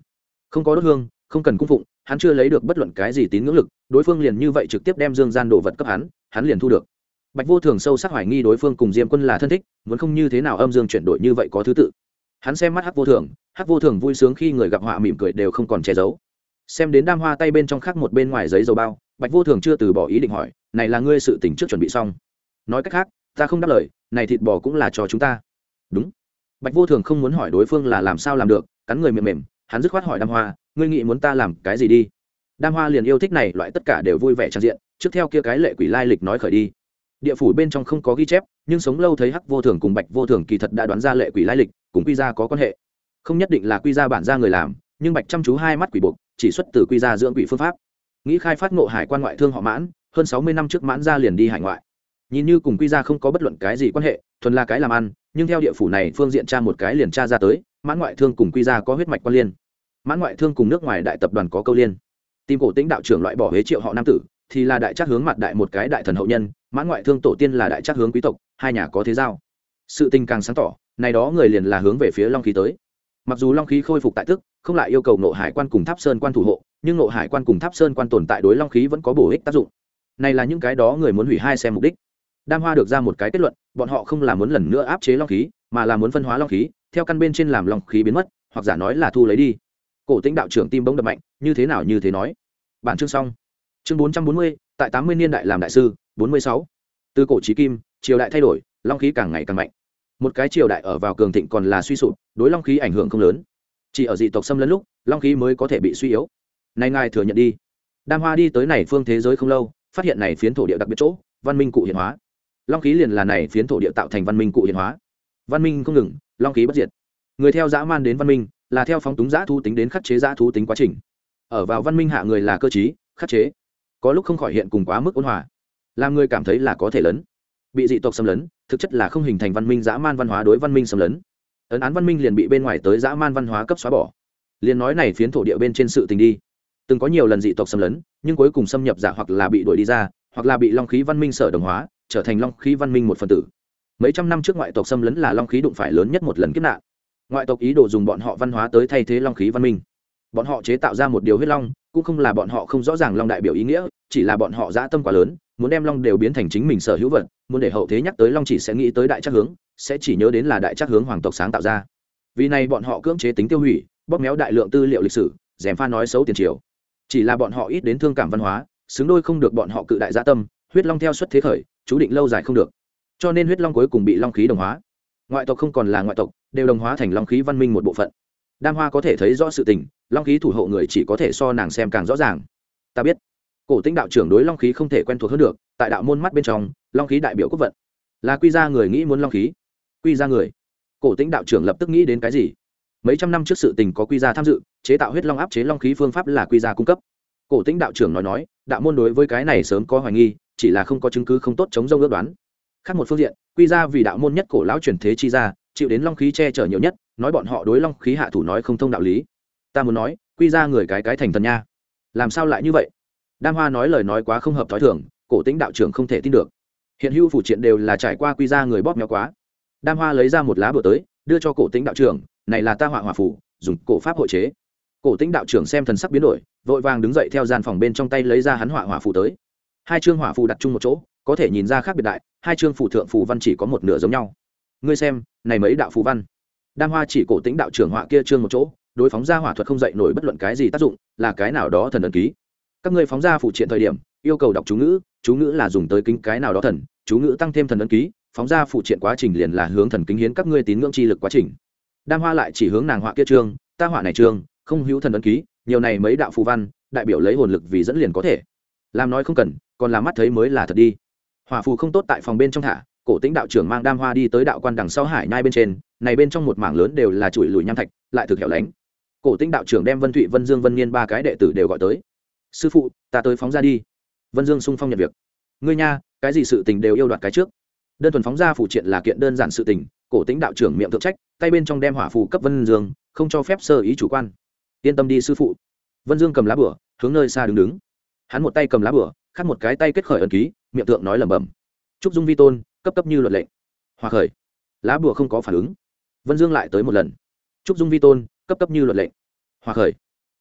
Không có đốt hương, không cần cung phụng, hắn chưa lấy được bất luận cái gì tín ngưỡng lực, đối phương liền như vậy trực tiếp đem dương gian đồ vật cấp hắn hắn liền thu được. Bạch vô thường sâu sắc hoài nghi đối phương cùng diêm quân là thân thích, muốn không như thế nào âm dương chuyển đổi như vậy có thứ tự. Hắn xem mắt hắc vô thường, hắc vô thường vui sướng khi người gặp họa mỉm cười đều không còn che giấu xem đến đam hoa tay bên trong khác một bên ngoài giấy dầu bao, bạch vô thường chưa từ bỏ ý định hỏi, này là ngươi sự tỉnh trước chuẩn bị xong? Nói cách khác, ta không đáp lời, này thịt bò cũng là cho chúng ta. Đúng. Bạch vô thường không muốn hỏi đối phương là làm sao làm được, cắn người mềm mềm, hắn dứt khoát hỏi đam hoa, ngươi nghĩ muốn ta làm cái gì đi? Đam hoa liền yêu thích này, loại tất cả đều vui vẻ trang diện, trước theo kia cái lệ quỷ lai lịch nói khởi đi. Địa phủ bên trong không có ghi chép, nhưng sống lâu thấy hắc vô thường cùng bạch vô thường kỳ thật đã đoán ra lệ quỷ lai lịch, cùng quy ra có quan hệ. Không nhất định là quy ra bản ra người làm, nhưng bạch chăm chú hai mắt quỷ buộc chỉ xuất từ quy ra dưỡng quỷ phương pháp. Nghĩ khai phát ngộ hải quan ngoại thương họ mãn, hơn sáu mươi năm trước mãn ra liền đi hải ngoại. Nhìn như cùng quy ra không có bất luận cái gì quan hệ, thuần là cái làm ăn, nhưng theo địa phủ này phương diện tra một cái liền tra ra tới, mãn ngoại thương cùng quy ra có huyết mạch quan liên. Mãn ngoại thương cùng nước ngoài đại tập đoàn có câu liên. Tìm cổ tĩnh đạo trưởng loại bỏ huế triệu họ nam tử, thì là đại trác hướng mặt đại một cái đại thần hậu nhân, mãn ngoại thương tổ tiên là đại trác hướng quý tộc, hai nhà có thế giao. Sự tình càng sáng tỏ, này đó người liền là hướng về phía long khí tới. Mặc dù long khí khôi phục tại tức không lại yêu cầu nộ hải quan cùng tháp sơn quan thủ hộ, nhưng nộ hải quan cùng tháp sơn quan tồn tại đối long khí vẫn có bổ ích tác dụng. Này là những cái đó người muốn hủy hai xem mục đích. Đam hoa được ra một cái kết luận, bọn họ không là muốn lần nữa áp chế long khí, mà là muốn phân hóa long khí, theo căn bên trên làm long khí biến mất, hoặc giả nói là thu lấy đi. Cổ tĩnh đạo trưởng tim bỗng đập mạnh, như thế nào như thế nói. Bản chương xong. Chương bốn trăm bốn mươi, tại tám mươi niên đại làm đại sư, bốn mươi sáu. Từ cổ trí kim, triều đại thay đổi, long khí càng ngày càng mạnh. Một cái triều đại ở vào cường thịnh còn là suy sụp, đối long khí ảnh hưởng không lớn chỉ ở dị tộc xâm lấn lúc, long khí mới có thể bị suy yếu. Nay ngài thừa nhận đi. Đam hoa đi tới này phương thế giới không lâu, phát hiện này phiến thổ địa đặc biệt chỗ, văn minh cụ hiện hóa. Long khí liền là này phiến thổ địa tạo thành văn minh cụ hiện hóa. Văn minh không ngừng, long khí bất diệt. Người theo dã man đến văn minh, là theo phóng túng dã thu tính đến khắc chế dã thu tính quá trình. Ở vào văn minh hạ người là cơ chí khắc chế. Có lúc không khỏi hiện cùng quá mức ôn hòa, làm người cảm thấy là có thể lớn bị dị tộc xâm lấn, thực chất là không hình thành văn minh dã man văn hóa đối văn minh xâm lấn ấn án văn minh liền bị bên ngoài tới dã man văn hóa cấp xóa bỏ. Liền nói này phiến thổ địa bên trên sự tình đi. Từng có nhiều lần dị tộc xâm lấn, nhưng cuối cùng xâm nhập giả hoặc là bị đuổi đi ra, hoặc là bị long khí văn minh sở đồng hóa, trở thành long khí văn minh một phần tử. Mấy trăm năm trước ngoại tộc xâm lấn là long khí đụng phải lớn nhất một lần kiếp nạn. Ngoại tộc ý đồ dùng bọn họ văn hóa tới thay thế long khí văn minh. Bọn họ chế tạo ra một điều huyết long, cũng không là bọn họ không rõ ràng long đại biểu ý nghĩa, chỉ là bọn họ dã tâm quá lớn muốn đem long đều biến thành chính mình sở hữu vật, muốn để hậu thế nhắc tới long chỉ sẽ nghĩ tới đại chắc hướng, sẽ chỉ nhớ đến là đại chắc hướng hoàng tộc sáng tạo ra. Vì này bọn họ cưỡng chế tính tiêu hủy, bóp méo đại lượng tư liệu lịch sử dèm pha nói xấu tiền triều. Chỉ là bọn họ ít đến thương cảm văn hóa, xứng đôi không được bọn họ cự đại gia tâm, huyết long theo xuất thế khởi, chú định lâu dài không được. Cho nên huyết long cuối cùng bị long khí đồng hóa. Ngoại tộc không còn là ngoại tộc, đều đồng hóa thành long khí văn minh một bộ phận. Đam hoa có thể thấy rõ sự tình, long khí thủ hộ người chỉ có thể so nàng xem càng rõ ràng. Ta biết cổ tĩnh đạo trưởng đối long khí không thể quen thuộc hơn được, tại đạo môn mắt bên trong, long khí đại biểu quốc vận. Là quy ra người nghĩ muốn long khí. Quy ra người. Cổ tĩnh đạo trưởng lập tức nghĩ đến cái gì? Mấy trăm năm trước sự tình có quy ra tham dự, chế tạo huyết long áp chế long khí phương pháp là quy ra cung cấp. Cổ tĩnh đạo trưởng nói nói, đạo môn đối với cái này sớm có hoài nghi, chỉ là không có chứng cứ không tốt chống dông ước đoán. Khác một phương diện, quy ra vì đạo môn nhất cổ lão truyền thế chi ra, chịu đến long khí che chở nhiều nhất, nói bọn họ đối long khí hạ thủ nói không thông đạo lý. Ta muốn nói, quy ra người cái cái thành thần nha. Làm sao lại như vậy? Đam hoa nói lời nói quá không hợp t h ó i thường, cổ tĩnh đạo trưởng không thể tin được. Hiện hữu phủ triện đều là trải qua quy ra người bóp méo quá. Đam hoa lấy ra một lá bừa tới, đưa cho cổ tĩnh đạo trưởng, này là ta họa hòa phủ, dùng cổ pháp hội chế. Cổ tĩnh đạo trưởng xem thần sắc biến đổi, vội vàng đứng dậy theo gian phòng bên trong tay lấy ra hắn họa hỏa phù tới. Hai chương hỏa phù đặt chung một chỗ, có thể nhìn ra khác biệt đại, hai chương phủ thượng phù văn chỉ có một nửa giống nhau. Ngươi xem, này mấy đạo phù văn. Đam hoa chỉ cổ tĩnh đạo trưởng họa kia chương một chỗ, đối phóng ra hỏa thuật không dậy nổi bất luận cái gì tác dụng, là cái nào đó thần ấn ký các ngươi phóng ra phụ triện thời điểm, yêu cầu đọc chú ngữ chú ngữ là dùng tới kính cái nào đó thần, chú ngữ tăng thêm thần ấn ký, phóng ra phụ triện quá trình liền là hướng thần kính hiến các ngươi tín ngưỡng chi lực quá trình. Đam hoa lại chỉ hướng nàng họa kia trương ta họa này trương không hữu thần ấn ký, nhiều này mấy đạo phù văn, đại biểu lấy hồn lực vì dẫn liền có thể. Làm nói không cần, còn làm mắt thấy mới là thật đi. Hỏa phù không tốt tại phòng bên trong thả, cổ tĩnh đạo trưởng mang đam hoa đi tới đạo quan đằng sau hải nhai bên trên, này bên trong một mảng lớn đều là chuỗi lùi nham thạch, lại thực hẻo lánh. Cổ tĩnh đạo trưởng đem vân thụy, vân dương, vân niên ba cái đệ tử đều gọi tới sư phụ, ta tới phóng ra đi. Vân dương sung phong nhận việc. Ngươi nha, cái gì sự tình đều yêu đoạt cái trước. Đơn thuần phóng ra phụ triện là kiện đơn giản sự tình, cổ tĩnh đạo trưởng miệng thượng trách, tay bên trong đem hỏa phù cấp vân dương, không cho phép sơ ý chủ quan. Yên tâm đi sư phụ. Vân dương cầm lá bửa, hướng nơi xa đứng đứng. Hắn một tay cầm lá bửa khác một cái tay kết khởi ẩn ký, miệng thượng nói lẩm bẩm. Trúc dung vi tôn, cấp cấp như luật lệnh hòa khởi. Lá bửa không có phản ứng. Vân dương lại tới một lần. Trúc dung vi tôn, cấp cấp như luật lệnh hòa khởi.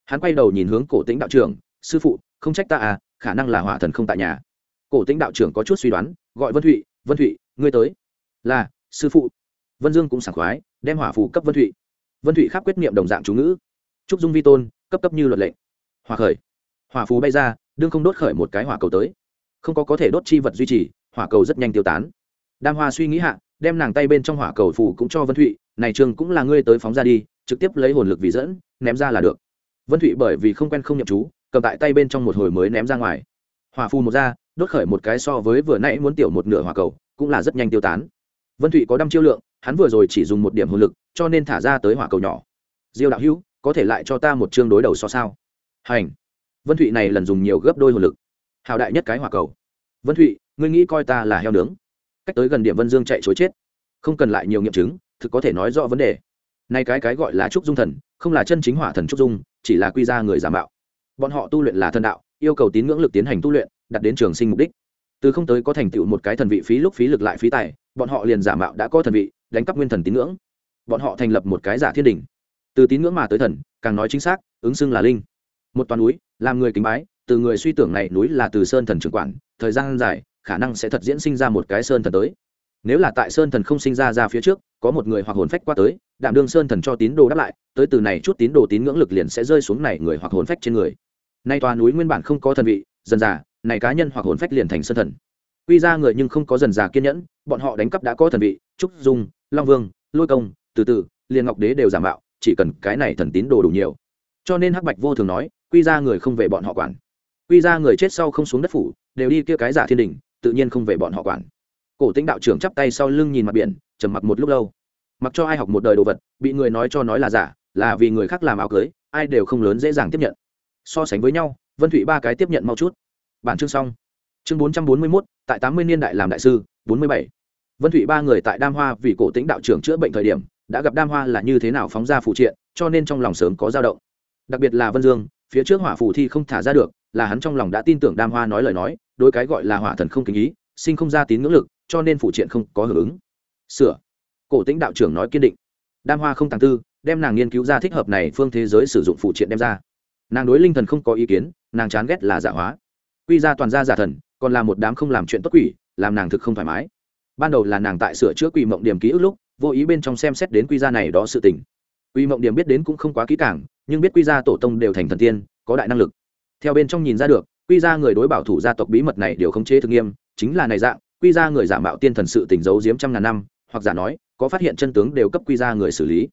Hắn quay đầu nhìn hướng cổ tĩnh đạo trưởng sư phụ, không trách ta à khả năng là hỏa thần không tại nhà. Cổ tĩnh đạo trưởng có chút suy đoán, gọi vân thụy vân thụy, ngươi tới. Là, sư phụ. Vân dương cũng sảng khoái, đem hỏa phù cấp vân thụy. Vân thụy khắc quyết niệm đồng dạng chú ngữ. Trúc dung vi tôn, cấp cấp như luật lệnh hòa khởi. Hỏa phù bay ra, đương không đốt khởi một cái hỏa cầu tới. Không có có thể đốt chi vật duy trì, hỏa cầu rất nhanh tiêu tán. Đam hoa suy nghĩ hạ, đem nàng tay bên trong hỏa cầu phù cũng cho vân thụy, này trường cũng là ngươi tới phóng ra đi, trực tiếp lấy hồn lực vì dẫn, ném ra là được. Vân thụy bởi vì không quen không nhậm chú cầm tại tay bên trong một hồi mới ném ra ngoài. Hòa phù một ra, đốt khởi một cái so với vừa nãy muốn tiểu một nửa hỏa cầu, cũng là rất nhanh tiêu tán. Vân thụy có đăm chiêu lượng, hắn vừa rồi chỉ dùng một điểm hồn lực, cho nên thả ra tới hỏa cầu nhỏ. Diêu đạo hữu, có thể lại cho ta một chương đối đầu so sao? Hành. Vân thụy này lần dùng nhiều gấp đôi hồn lực. Hào đại nhất cái hỏa cầu. Vân thụy, ngươi nghĩ coi ta là heo nướng? Cách tới gần điểm vân dương chạy chối chết. Không cần lại nhiều nghiệm chứng, thực có thể nói rõ vấn đề. Nay cái cái gọi là trúc dung thần, không là chân chính hỏa thần trúc dung, chỉ là quy ra người giả mạo bọn họ tu luyện là thần đạo, yêu cầu tín ngưỡng lực tiến hành tu luyện đặt đến trường sinh mục đích. Từ không tới có thành tựu một cái thần vị phí lúc phí lực lại phí tài, bọn họ liền giả mạo đã có thần vị, đánh cắp nguyên thần tín ngưỡng. Bọn họ thành lập một cái giả thiên đình. Từ tín ngưỡng mà tới thần, càng nói chính xác, ứng xưng là linh. Một toàn núi, làm người kính bái, từ người suy tưởng này núi là từ sơn thần trưởng quản, thời gian dài, khả năng sẽ thật diễn sinh ra một cái sơn thần tới nếu là tại sơn thần không sinh ra ra phía trước có một người hoặc hồn phách qua tới đảm đương sơn thần cho tín đồ đáp lại tới từ này chút tín đồ tín ngưỡng lực liền sẽ rơi xuống này người hoặc hồn phách trên người. Nay tòa núi nguyên bản không có thần vị dần già, này cá nhân hoặc hồn phách liền thành sơn thần. Quy ra người nhưng không có dần già kiên nhẫn bọn họ đánh cắp đã có thần vị trúc dung long vương lôi công từ từ liền ngọc đế đều giả mạo chỉ cần cái này thần tín đồ đủ nhiều. Cho nên hắc bạch vô thường nói quy ra người không về bọn họ quản. Quy ra người chết sau không xuống đất phủ đều đi kia cái giả thiên đình tự nhiên không về bọn họ quản cổ tĩnh đạo trưởng chắp tay sau lưng nhìn mặt biển, trầm mặc một lúc lâu. Mặc cho ai học một đời đồ vật, bị người nói cho nói là giả, là vì người khác làm áo cưới, ai đều không lớn dễ dàng tiếp nhận. So sánh với nhau, vân thụy ba cái tiếp nhận mau chút. Bản chương xong. Chương bốn trăm bốn mươi mốt, tại tám mươi niên đại làm đại sư, bốn mươi bảy. Vân thụy ba người tại đam hoa vì cổ tĩnh đạo trưởng chữa bệnh thời điểm, đã gặp đam hoa là như thế nào phóng ra phụ triện, cho nên trong lòng sớm có dao động. Đặc biệt là vân dương, phía trước hỏa phù thi không thả ra được, là hắn trong lòng đã tin tưởng đam hoa nói lời nói đôi cái gọi là hỏa thần không kính ý, sinh không ra tín ngưỡng lực cho nên phụ triện không có hưởng ứng. Sửa. Cổ tĩnh đạo trưởng nói kiên định. Đam hoa không tàng tư, đem nàng nghiên cứu ra thích hợp này phương thế giới sử dụng phụ triện đem ra. Nàng đối linh thần không có ý kiến, nàng chán ghét là giả hóa. Quy ra toàn gia giả thần, còn là một đám không làm chuyện tốt quỷ, làm nàng thực không thoải mái. Ban đầu là nàng tại sửa chữa quỷ mộng điểm ký ức lúc, vô ý bên trong xem xét đến quy gia này đó sự tình. Quỷ mộng điểm biết đến cũng không quá kỹ càng, nhưng biết quy gia tổ tông đều thành thần tiên, có đại năng lực. Theo bên trong nhìn ra được, quy gia người đối bảo thủ gia tộc bí mật này đều khống chế thực nghiêm, chính là này dạng quy ra người giả mạo tiên thần sự tình giấu giếm trăm ngàn năm, hoặc giả nói, có phát hiện chân tướng đều cấp quy ra người xử lý.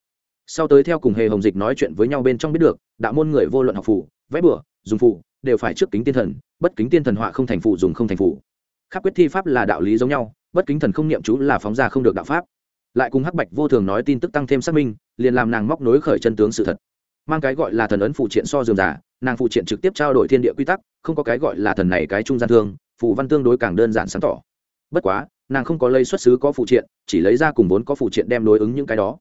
Sau tới theo cùng hề hồng dịch nói chuyện với nhau bên trong biết được, đạo môn người vô luận học phủ vẽ bửa dùng phụ đều phải trước kính tiên thần, bất kính tiên thần họa không thành phụ dùng không thành phụ khắc quyết thi pháp là đạo lý giống nhau, bất kính thần không niệm chú là phóng ra không được đạo pháp. Lại cùng hắc bạch vô thường nói tin tức tăng thêm xác minh, liền làm nàng móc nối khởi chân tướng sự thật. Mang cái gọi là thần ấn phụ triện so dường giả nàng phụ triện trực tiếp trao đổi thiên địa quy tắc, không có cái gọi là thần này cái trung gian thương phụ văn tương đối càng đơn giản sáng tỏ bất quá, nàng không có lấy xuất xứ có phụ triện, chỉ lấy ra cùng vốn có phụ triện đem đối ứng những cái đó.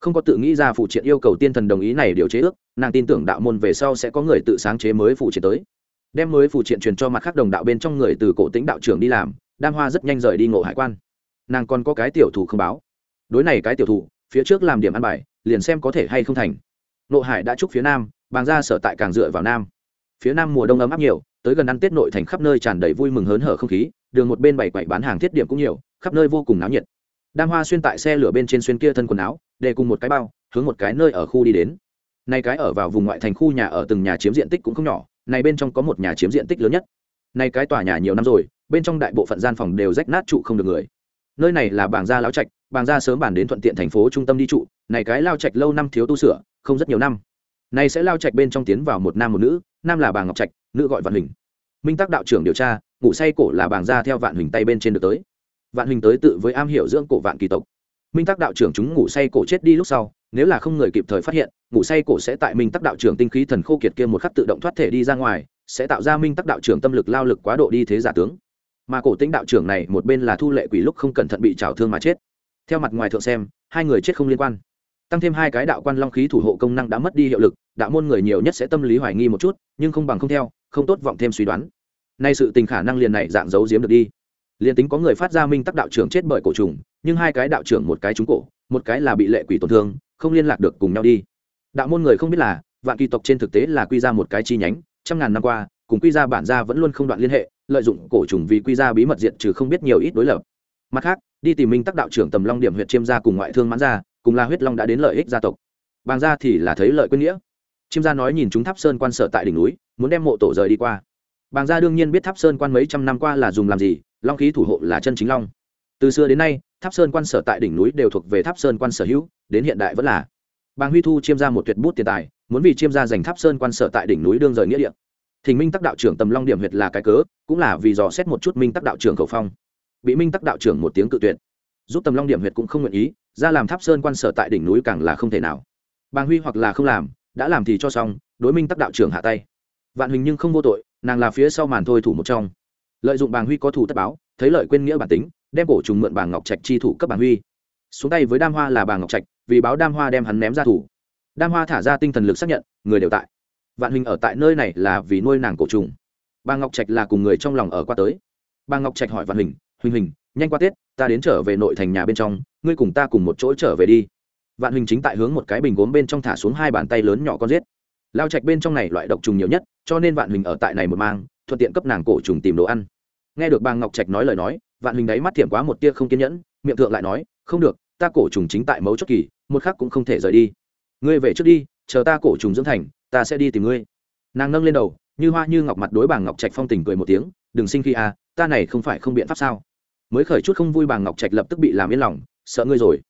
Không có tự nghĩ ra phụ triện yêu cầu tiên thần đồng ý này điều chế ước, nàng tin tưởng đạo môn về sau sẽ có người tự sáng chế mới phụ triện tới. Đem mới phụ triện truyền cho mặt khác đồng đạo bên trong người từ cổ tĩnh đạo trưởng đi làm, đam hoa rất nhanh rời đi ngộ hải quan. Nàng còn có cái tiểu thủ không báo. Đối này cái tiểu thủ, phía trước làm điểm ăn bài, liền xem có thể hay không thành. Ngộ hải đã chúc phía nam, bàng ra sở tại càng dựa vào nam. Phía nam mùa đông ấm áp nhiều, tới gần ăn tết nội thành khắp nơi tràn đầy vui mừng hớn hở không khí đường một bên bảy quẩy bán hàng thiết điểm cũng nhiều, khắp nơi vô cùng náo nhiệt. Đam hoa xuyên tại xe lửa bên trên xuyên kia thân quần áo, để cùng một cái bao, hướng một cái nơi ở khu đi đến. Nay cái ở vào vùng ngoại thành khu nhà ở từng nhà chiếm diện tích cũng không nhỏ, này bên trong có một nhà chiếm diện tích lớn nhất. Nay cái tòa nhà nhiều năm rồi, bên trong đại bộ phận gian phòng đều rách nát trụ không được người. Nơi này là bảng gia lão trạch, bảng gia sớm bàn đến thuận tiện thành phố trung tâm đi trụ, này cái lao trạch lâu năm thiếu tu sửa, không rất nhiều năm. Này sẽ lao trạch bên trong tiến vào một nam một nữ, nam là bà ngọc trạch, nữ gọi vạn hình minh tác đạo trưởng điều tra, ngủ say cổ là bảng ra theo vạn hình tay bên trên được tới. Vạn hình tới tự với am hiểu dưỡng cổ vạn kỳ tộc. Minh tác đạo trưởng chúng ngủ say cổ chết đi lúc sau, nếu là không người kịp thời phát hiện, ngủ say cổ sẽ tại minh tác đạo trưởng tinh khí thần khô kiệt kia một khắc tự động thoát thể đi ra ngoài, sẽ tạo ra minh tác đạo trưởng tâm lực lao lực quá độ đi thế giả tướng. Mà cổ tính đạo trưởng này một bên là thu lệ quỷ lúc không cẩn thận bị trào thương mà chết. Theo mặt ngoài thượng xem, hai người chết không liên quan. Tăng thêm hai cái đạo quan long khí thủ hộ công năng đã mất đi hiệu lực, đạo môn người nhiều nhất sẽ tâm lý hoài nghi một chút, nhưng không bằng không theo không tốt vọng thêm suy đoán. Nay sự tình khả năng liền này dạng giấu giếm được đi. Liền tính có người phát ra minh tắc đạo trưởng chết bởi cổ trùng, nhưng hai cái đạo trưởng một cái trúng cổ, một cái là bị lệ quỷ tổn thương, không liên lạc được cùng nhau đi. Đạo môn người không biết là, vạn kỳ tộc trên thực tế là quy ra một cái chi nhánh, trăm ngàn năm qua, cùng quy ra bản gia vẫn luôn không đoạn liên hệ, lợi dụng cổ trùng vì quy ra bí mật diện trừ không biết nhiều ít đối lập. Mặt khác, đi tìm minh tắc đạo trưởng tầm long điểm huyện chiêm gia cùng ngoại thương mãn gia, cùng la huyết long đã đến lợi ích gia tộc. Bàng gia thì là thấy lợi quên nghĩa chiêm gia nói nhìn chúng tháp sơn quan sở tại đỉnh núi, muốn đem mộ tổ rời đi qua. Bàng gia đương nhiên biết tháp sơn quan mấy trăm năm qua là dùng làm gì, long khí thủ hộ là chân chính long. Từ xưa đến nay, tháp sơn quan sở tại đỉnh núi đều thuộc về tháp sơn quan sở hữu, đến hiện đại vẫn là. Bàng huy thu chiêm ra một tuyệt bút tiền tài, muốn vì chiêm ra giành tháp sơn quan sở tại đỉnh núi đương rời nghĩa địa. Thình minh tắc đạo trưởng tầm long điểm huyệt là cái cớ, cũng là vì dò xét một chút minh tắc đạo trưởng khẩu phong. Bị minh tắc đạo trưởng một tiếng cự tuyệt, giúp tầm long điểm huyệt cũng không nguyện ý, ra làm tháp sơn quan sở tại đỉnh núi càng là không thể nào. Bàng huy hoặc là không làm đã làm thì cho xong, đối minh tắc đạo trưởng hạ tay. Vạn huỳnh nhưng không vô tội, nàng là phía sau màn thôi thủ một trong. Lợi dụng bàng huy có thủ tất báo, thấy lợi quên nghĩa bản tính, đem cổ trùng mượn bàng ngọc trạch chi thủ cấp bàng huy. Xuống tay với đam hoa là bàng ngọc trạch, vì báo đam hoa đem hắn ném ra thủ. Đam hoa thả ra tinh thần lực xác nhận, người đều tại. Vạn huỳnh ở tại nơi này là vì nuôi nàng cổ trùng. Bà ngọc trạch là cùng người trong lòng ở qua tới. Bà ngọc trạch hỏi vạn huỳnh huỳnh huỳnh, nhanh qua tết, ta đến trở về nội thành nhà bên trong, ngươi cùng ta cùng một chỗ trở về đi vạn huỳnh chính tại hướng một cái bình gốm bên trong thả xuống hai bàn tay lớn nhỏ con rết, lao trạch bên trong này loại độc trùng nhiều nhất cho nên vạn huỳnh ở tại này một mang thuận tiện cấp nàng cổ trùng tìm đồ ăn. Nghe được bà ngọc trạch nói lời nói vạn huỳnh đáy mắt thiểm quá một tia không kiên nhẫn miệng thượng lại nói không được ta cổ trùng chính tại mấu chốt kỳ một khắc cũng không thể rời đi. Ngươi về trước đi chờ ta cổ trùng dưỡng thành ta sẽ đi tìm ngươi. Nàng nâng lên đầu như hoa như ngọc mặt đối bà ngọc trạch phong tình cười một tiếng đừng sinh khi à ta này không phải không biện pháp sao? Mới khởi chút không vui bà ngọc trạch lập tức bị làm yên lòng sợ ngươi rồi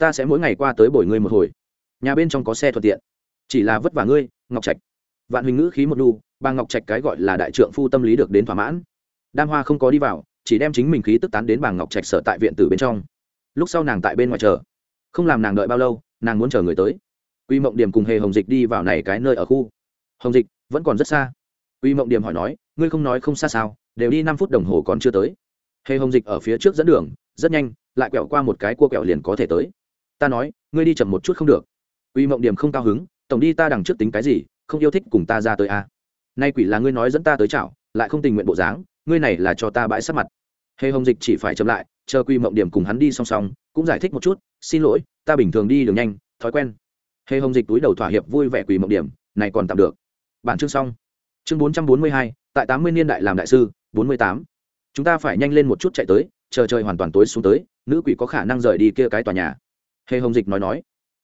ta sẽ mỗi ngày qua tới bồi ngươi một hồi. Nhà bên trong có xe thuận tiện. Chỉ là vất vả ngươi, ngọc trạch. Vạn huỳnh ngữ khí một đu bà ngọc trạch cái gọi là đại trượng phu tâm lý được đến thỏa mãn. Đam hoa không có đi vào, chỉ đem chính mình khí tức tán đến bà ngọc trạch sở tại viện tử bên trong. Lúc sau nàng tại bên ngoài chờ. Không làm nàng đợi bao lâu, nàng muốn chờ người tới. Quy mộng điểm cùng hề hồng dịch đi vào này cái nơi ở khu. Hồng dịch, vẫn còn rất xa. Quy mộng điểm hỏi nói, ngươi không nói không xa sao, đều đi năm phút đồng hồ còn chưa tới. Hề hồng dịch ở phía trước dẫn đường, rất nhanh, lại quẹo qua một cái cua quẹo liền có thể tới ta nói, ngươi đi chậm một chút không được. Uy mộng điểm không cao hứng, tổng đi ta đằng trước tính cái gì, không yêu thích cùng ta ra tới a à. nay quỷ là ngươi nói dẫn ta tới chảo, lại không tình nguyện bộ dáng, ngươi này là cho ta bãi sát mặt. Hề hồng dịch chỉ phải chậm lại, chờ quy mộng điểm cùng hắn đi song song, cũng giải thích một chút, xin lỗi, ta bình thường đi đường nhanh, thói quen. Hề hồng dịch túi đầu thỏa hiệp vui vẻ quỳ mộng điểm, này còn tạm được. Bản chương xong. Chương bốn trăm bốn mươi hai, tại tám mươi niên đại làm đại sư, bốn mươi tám. Chúng ta phải nhanh lên một chút chạy tới, chờ trời hoàn toàn tối xuống tới, nữ quỷ có khả năng rời đi kia cái tòa nhà hề hồng dịch nói nói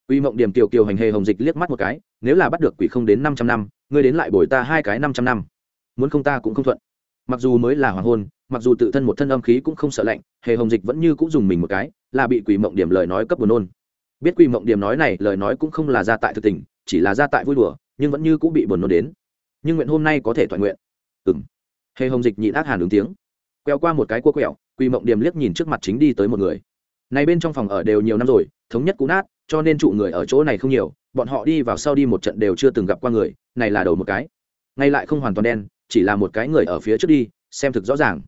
Quy Mộng Điểm tiểu kiều hành hề hồng dịch liếc mắt một cái, nếu là bắt được quỷ không đến năm trăm năm, ngươi đến lại bồi ta hai cái năm trăm năm. Muốn không ta cũng không thuận. Mặc dù mới là hoàng hôn, mặc dù tự thân một thân âm khí cũng không sợ lạnh, hề hồng dịch vẫn như cũng dùng mình một cái, là bị Quỷ Mộng Điểm lời nói cấp buồn nôn. Biết Quỷ Mộng Điểm nói này, lời nói cũng không là ra tại thực tình, chỉ là ra tại vui đùa, nhưng vẫn như cũng bị buồn nôn đến. Nhưng nguyện hôm nay có thể thoại nguyện. Ừm. Hề hồng dịch nhịn ác hàn ứng tiếng. Quẹo qua một cái cua quẹo, Quỷ Mộng Điểm liếc nhìn trước mặt chính đi tới một người. Này bên trong phòng ở đều nhiều năm rồi, thống nhất cũ nát, cho nên trụ người ở chỗ này không nhiều bọn họ đi vào sau đi một trận đều chưa từng gặp qua người này là đầu một cái. Ngay lại không hoàn toàn đen chỉ là một cái người ở phía trước đi xem thực rõ ràng.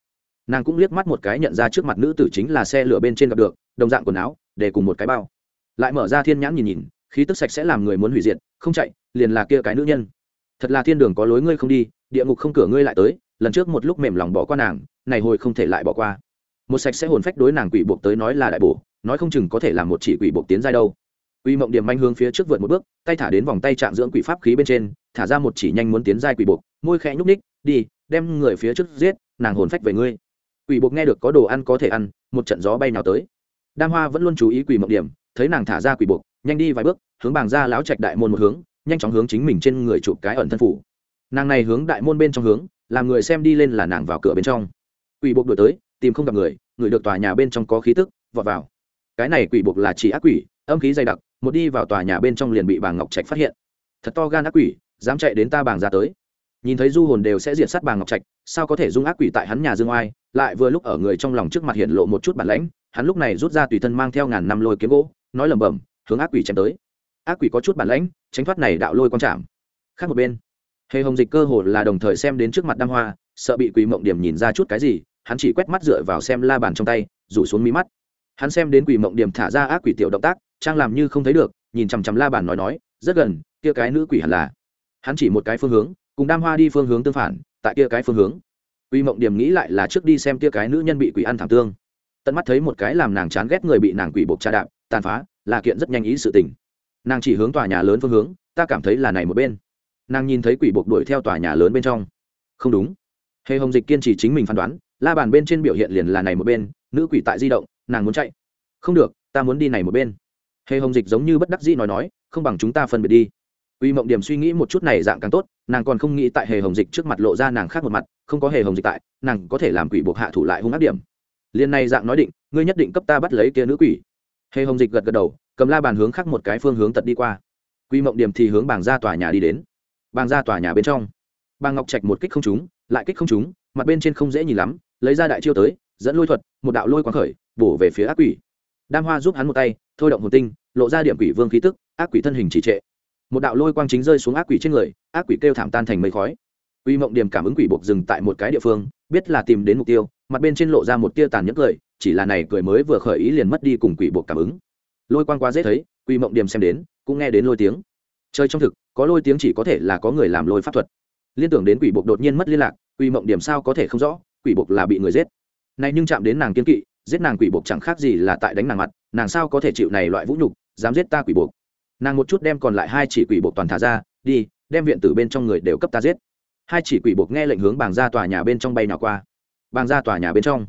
Nàng cũng liếc mắt một cái nhận ra trước mặt nữ tử chính là xe lửa bên trên gặp được đồng dạng quần áo để cùng một cái bao. Lại mở ra thiên nhãn nhìn nhìn khí tức sạch sẽ làm người muốn hủy diệt không chạy liền là kia cái nữ nhân. Thật là thiên đường có lối ngươi không đi địa ngục không cửa ngươi lại tới lần trước một lúc mềm lòng bỏ qua nàng này hồi không thể lại bỏ qua. Một sạch sẽ hồn phách đối nàng quỷ buộc tới nói là đại bổ nói không chừng có thể làm một chỉ quỷ buộc tiến giai đâu Quỷ Mộng Điểm manh hướng phía trước vượt một bước, tay thả đến vòng tay trạng dưỡng quỷ pháp khí bên trên, thả ra một chỉ nhanh muốn tiến giai quỷ buộc, môi khẽ nhúc nhích, "Đi, đem người phía trước giết, nàng hồn phách về ngươi." Quỷ buộc nghe được có đồ ăn có thể ăn, một trận gió bay nào tới. Đam Hoa vẫn luôn chú ý Quỷ Mộng Điểm, thấy nàng thả ra quỷ buộc, nhanh đi vài bước, hướng bảng ra lão trạch đại môn một hướng, nhanh chóng hướng chính mình trên người chụp cái ẩn thân phủ. Nàng này hướng đại môn bên trong hướng, làm người xem đi lên là nàng vào cửa bên trong. Quỷ buộc đuổi tới, tìm không gặp người, người được tòa nhà bên trong có khí tức, vọt vào. Cái này quỷ buộc là chỉ ác quỷ, âm khí dày đặc, một đi vào tòa nhà bên trong liền bị bà ngọc trạch phát hiện. Thật to gan ác quỷ dám chạy đến ta bàng ra tới. Nhìn thấy du hồn đều sẽ diệt sát bà ngọc trạch sao có thể dung ác quỷ tại hắn nhà dương oai? Lại vừa lúc ở người trong lòng trước mặt hiện lộ một chút bản lãnh hắn lúc này rút ra tùy thân mang theo ngàn năm lôi kiếm gỗ nói lẩm bẩm hướng ác quỷ chém tới. Ác quỷ có chút bản lãnh tránh thoát này đạo lôi quan trảm khác một bên hề hồng dịch cơ hồ là đồng thời xem đến trước mặt đam hoa sợ bị quỷ mộng điểm nhìn ra chút cái gì hắn chỉ quét mắt dựa vào xem la bàn trong tay rủ xuống mí mắt hắn xem đến quỷ mộng điểm thả ra ác quỷ tiểu động tác trang làm như không thấy được nhìn chằm chằm la bàn nói nói rất gần kia cái nữ quỷ hẳn là hắn chỉ một cái phương hướng cùng đam hoa đi phương hướng tương phản tại kia cái phương hướng quỷ Mộng Điểm nghĩ lại là trước đi xem kia cái nữ nhân bị quỷ ăn thảm tương. Tận mắt thấy một cái làm nàng chán ghét người bị nàng quỷ buộc tra đạp, tàn phá, là kiện rất nhanh ý sự tình. Nàng chỉ hướng tòa nhà lớn phương hướng, ta cảm thấy là này một bên. Nàng nhìn thấy quỷ buộc đuổi theo tòa nhà lớn bên trong. Không đúng. Hề Hồng Dịch kiên trì chính mình phán đoán, la bàn bên trên biểu hiện liền là này một bên, nữ quỷ tại di động, nàng muốn chạy. Không được, ta muốn đi này một bên. Hề hồng dịch giống như bất đắc dĩ nói nói không bằng chúng ta phân biệt đi. Uy mộng điểm suy nghĩ một chút này dạng càng tốt nàng còn không nghĩ tại hề hồng dịch trước mặt lộ ra nàng khác một mặt không có hề hồng dịch tại nàng có thể làm quỷ buộc hạ thủ lại hung ác điểm. Liên này dạng nói định ngươi nhất định cấp ta bắt lấy kia nữ quỷ. Hề hồng dịch gật gật đầu cầm la bàn hướng khác một cái phương hướng tật đi qua. Quy mộng điểm thì hướng bảng ra tòa nhà đi đến. Bảng ra tòa nhà bên trong. Bàng ngọc trạch một kích không trúng lại kích không trúng mặt bên trên không dễ nhìn lắm lấy ra đại chiêu tới dẫn lôi thuật một đạo lôi quang khởi bổ về phía ác quỷ đam hoa giúp hắn một tay thôi động hồn tinh lộ ra điểm quỷ vương khí tức ác quỷ thân hình chỉ trệ một đạo lôi quang chính rơi xuống ác quỷ trên người ác quỷ kêu thảm tan thành mây khói Quy Mộng Điểm cảm ứng quỷ buộc dừng tại một cái địa phương, biết là tìm đến mục tiêu, mặt bên trên lộ ra một tia tàn nhẫn cười, chỉ là này cười mới vừa khởi ý liền mất đi cùng quỷ buộc cảm ứng. Lôi quang quá dễ thấy, Quy Mộng Điểm xem đến, cũng nghe đến lôi tiếng. Chơi trong thực, có lôi tiếng chỉ có thể là có người làm lôi pháp thuật. Liên tưởng đến quỷ buộc đột nhiên mất liên lạc, Quy Mộng Điểm sao có thể không rõ, quỷ buộc là bị người giết. Này nhưng chạm đến nàng kiên kỵ, giết nàng quỷ buộc chẳng khác gì là tại đánh nàng mặt, nàng sao có thể chịu này loại vũ nhục, dám giết ta quỷ buộc. Nàng một chút đem còn lại hai chỉ quỷ buộc toàn thả ra, đi, đem viện tử bên trong người đều cấp ta giết. Hai chỉ quỷ buộc nghe lệnh hướng bàng ra tòa nhà bên trong bay nào qua. Bàng ra tòa nhà bên trong.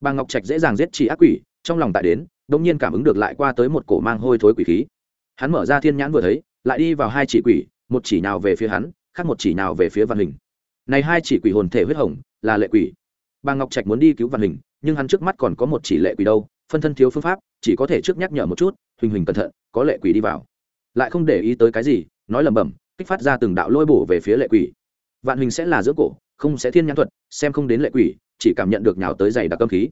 Bà ngọc trạch dễ dàng giết chỉ ác quỷ trong lòng tại đến đông nhiên cảm ứng được lại qua tới một cổ mang hôi thối quỷ khí. Hắn mở ra thiên nhãn vừa thấy lại đi vào hai chỉ quỷ một chỉ nào về phía hắn khác một chỉ nào về phía văn hình. Này hai chỉ quỷ hồn thể huyết hồng là lệ quỷ. Bà ngọc trạch muốn đi cứu văn hình nhưng hắn trước mắt còn có một chỉ lệ quỷ đâu, phân thân thiếu phương pháp, chỉ có thể trước nhắc nhở một chút, huỳnh huỳnh cẩn thận, có lệ quỷ đi vào. Lại không để ý tới cái gì, nói lẩm bẩm, kích phát ra từng đạo lôi bổ về phía lệ quỷ. Vạn huỳnh sẽ là giữa cổ, không sẽ thiên nhãn thuật, xem không đến lệ quỷ, chỉ cảm nhận được nhào tới dày đặc âm khí.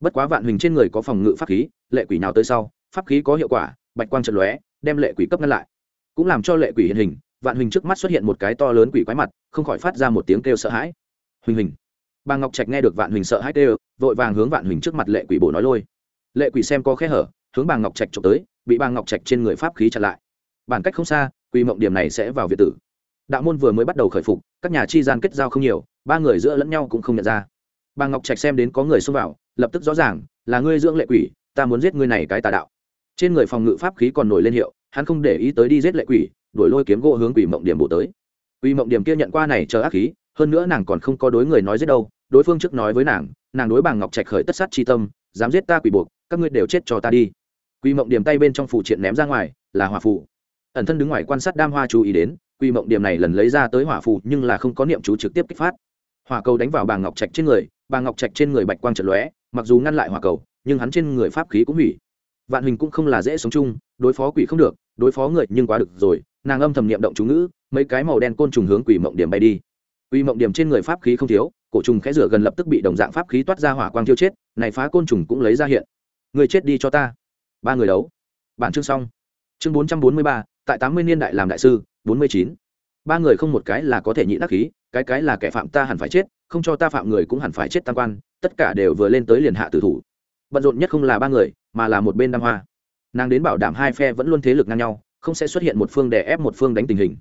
Bất quá vạn huỳnh trên người có phòng ngự pháp khí, lệ quỷ nào tới sau, pháp khí có hiệu quả, bạch quang trận lóe, đem lệ quỷ cấp ngăn lại. Cũng làm cho lệ quỷ hiện hình, vạn huỳnh trước mắt xuất hiện một cái to lớn quỷ quái mặt, không khỏi phát ra một tiếng kêu sợ hãi. Huỳnh huỳnh bà ngọc trạch nghe được vạn huỳnh sợ hãi tê vội vàng hướng vạn huỳnh trước mặt lệ quỷ bổ nói lôi. Lệ quỷ xem có khe hở, hướng bà ngọc trạch trộm tới, bị bà ngọc trạch trên người pháp khí chặn lại. Bản cách không xa quỷ mộng điểm này sẽ vào việt tử. Đạo môn vừa mới bắt đầu khởi phục, các nhà chi gian kết giao không nhiều, ba người giữa lẫn nhau cũng không nhận ra. Bà ngọc trạch xem đến có người xông vào, lập tức rõ ràng, là ngươi dưỡng lệ quỷ, ta muốn giết ngươi này cái tà đạo. Trên người phòng ngự pháp khí còn nổi lên hiệu, hắn không để ý tới đi giết lệ quỷ đổi lôi kiếm gỗ hướng quỷ mộng điểm bổ tới. Quỷ mộng điểm kia nhận qua này chờ ác khí hơn nữa nàng còn không có đối người nói giết đâu, đối phương trước nói với nàng nàng đối bà ngọc trạch khởi tất sát chi tâm, dám giết ta quỷ buộc, các ngươi đều chết cho ta đi. Quy mộng điểm tay bên trong phủ triện ném ra ngoài, là hỏa phụ ẩn thân đứng ngoài quan sát đam hoa chú ý đến quy mộng điểm này lần lấy ra tới hỏa phù nhưng là không có niệm chú trực tiếp kích phát. Hỏa cầu đánh vào bà ngọc trạch trên người bà ngọc trạch trên người bạch quang trận lóe, mặc dù ngăn lại hỏa cầu, nhưng hắn trên người pháp khí cũng hủy. Vạn hình cũng không là dễ sống chung, đối phó quỷ không được, đối phó người nhưng quá được rồi, nàng âm thầm niệm động chú ngữ, mấy cái màu đen côn trùng hướng quỷ mộng điểm bay đi uy mộng điểm trên người pháp khí không thiếu, cổ trùng khẽ rửa gần lập tức bị đồng dạng pháp khí toát ra hỏa quang tiêu chết, này phá côn trùng cũng lấy ra hiện. Người chết đi cho ta. Ba người đấu. Bản chương xong. Chương bốn trăm bốn mươi ba, tại tám mươi niên đại làm đại sư, bốn mươi chín. Ba người không một cái là có thể nhị đắc khí, cái cái là kẻ phạm ta hẳn phải chết, không cho ta phạm người cũng hẳn phải chết tam quan, tất cả đều vừa lên tới liền hạ tử thủ. Bận rộn nhất không là ba người, mà là một bên đam hoa. Nàng đến bảo đảm hai phe vẫn luôn thế lực ngang nhau, không sẽ xuất hiện một phương đè ép một phương đánh tình hình.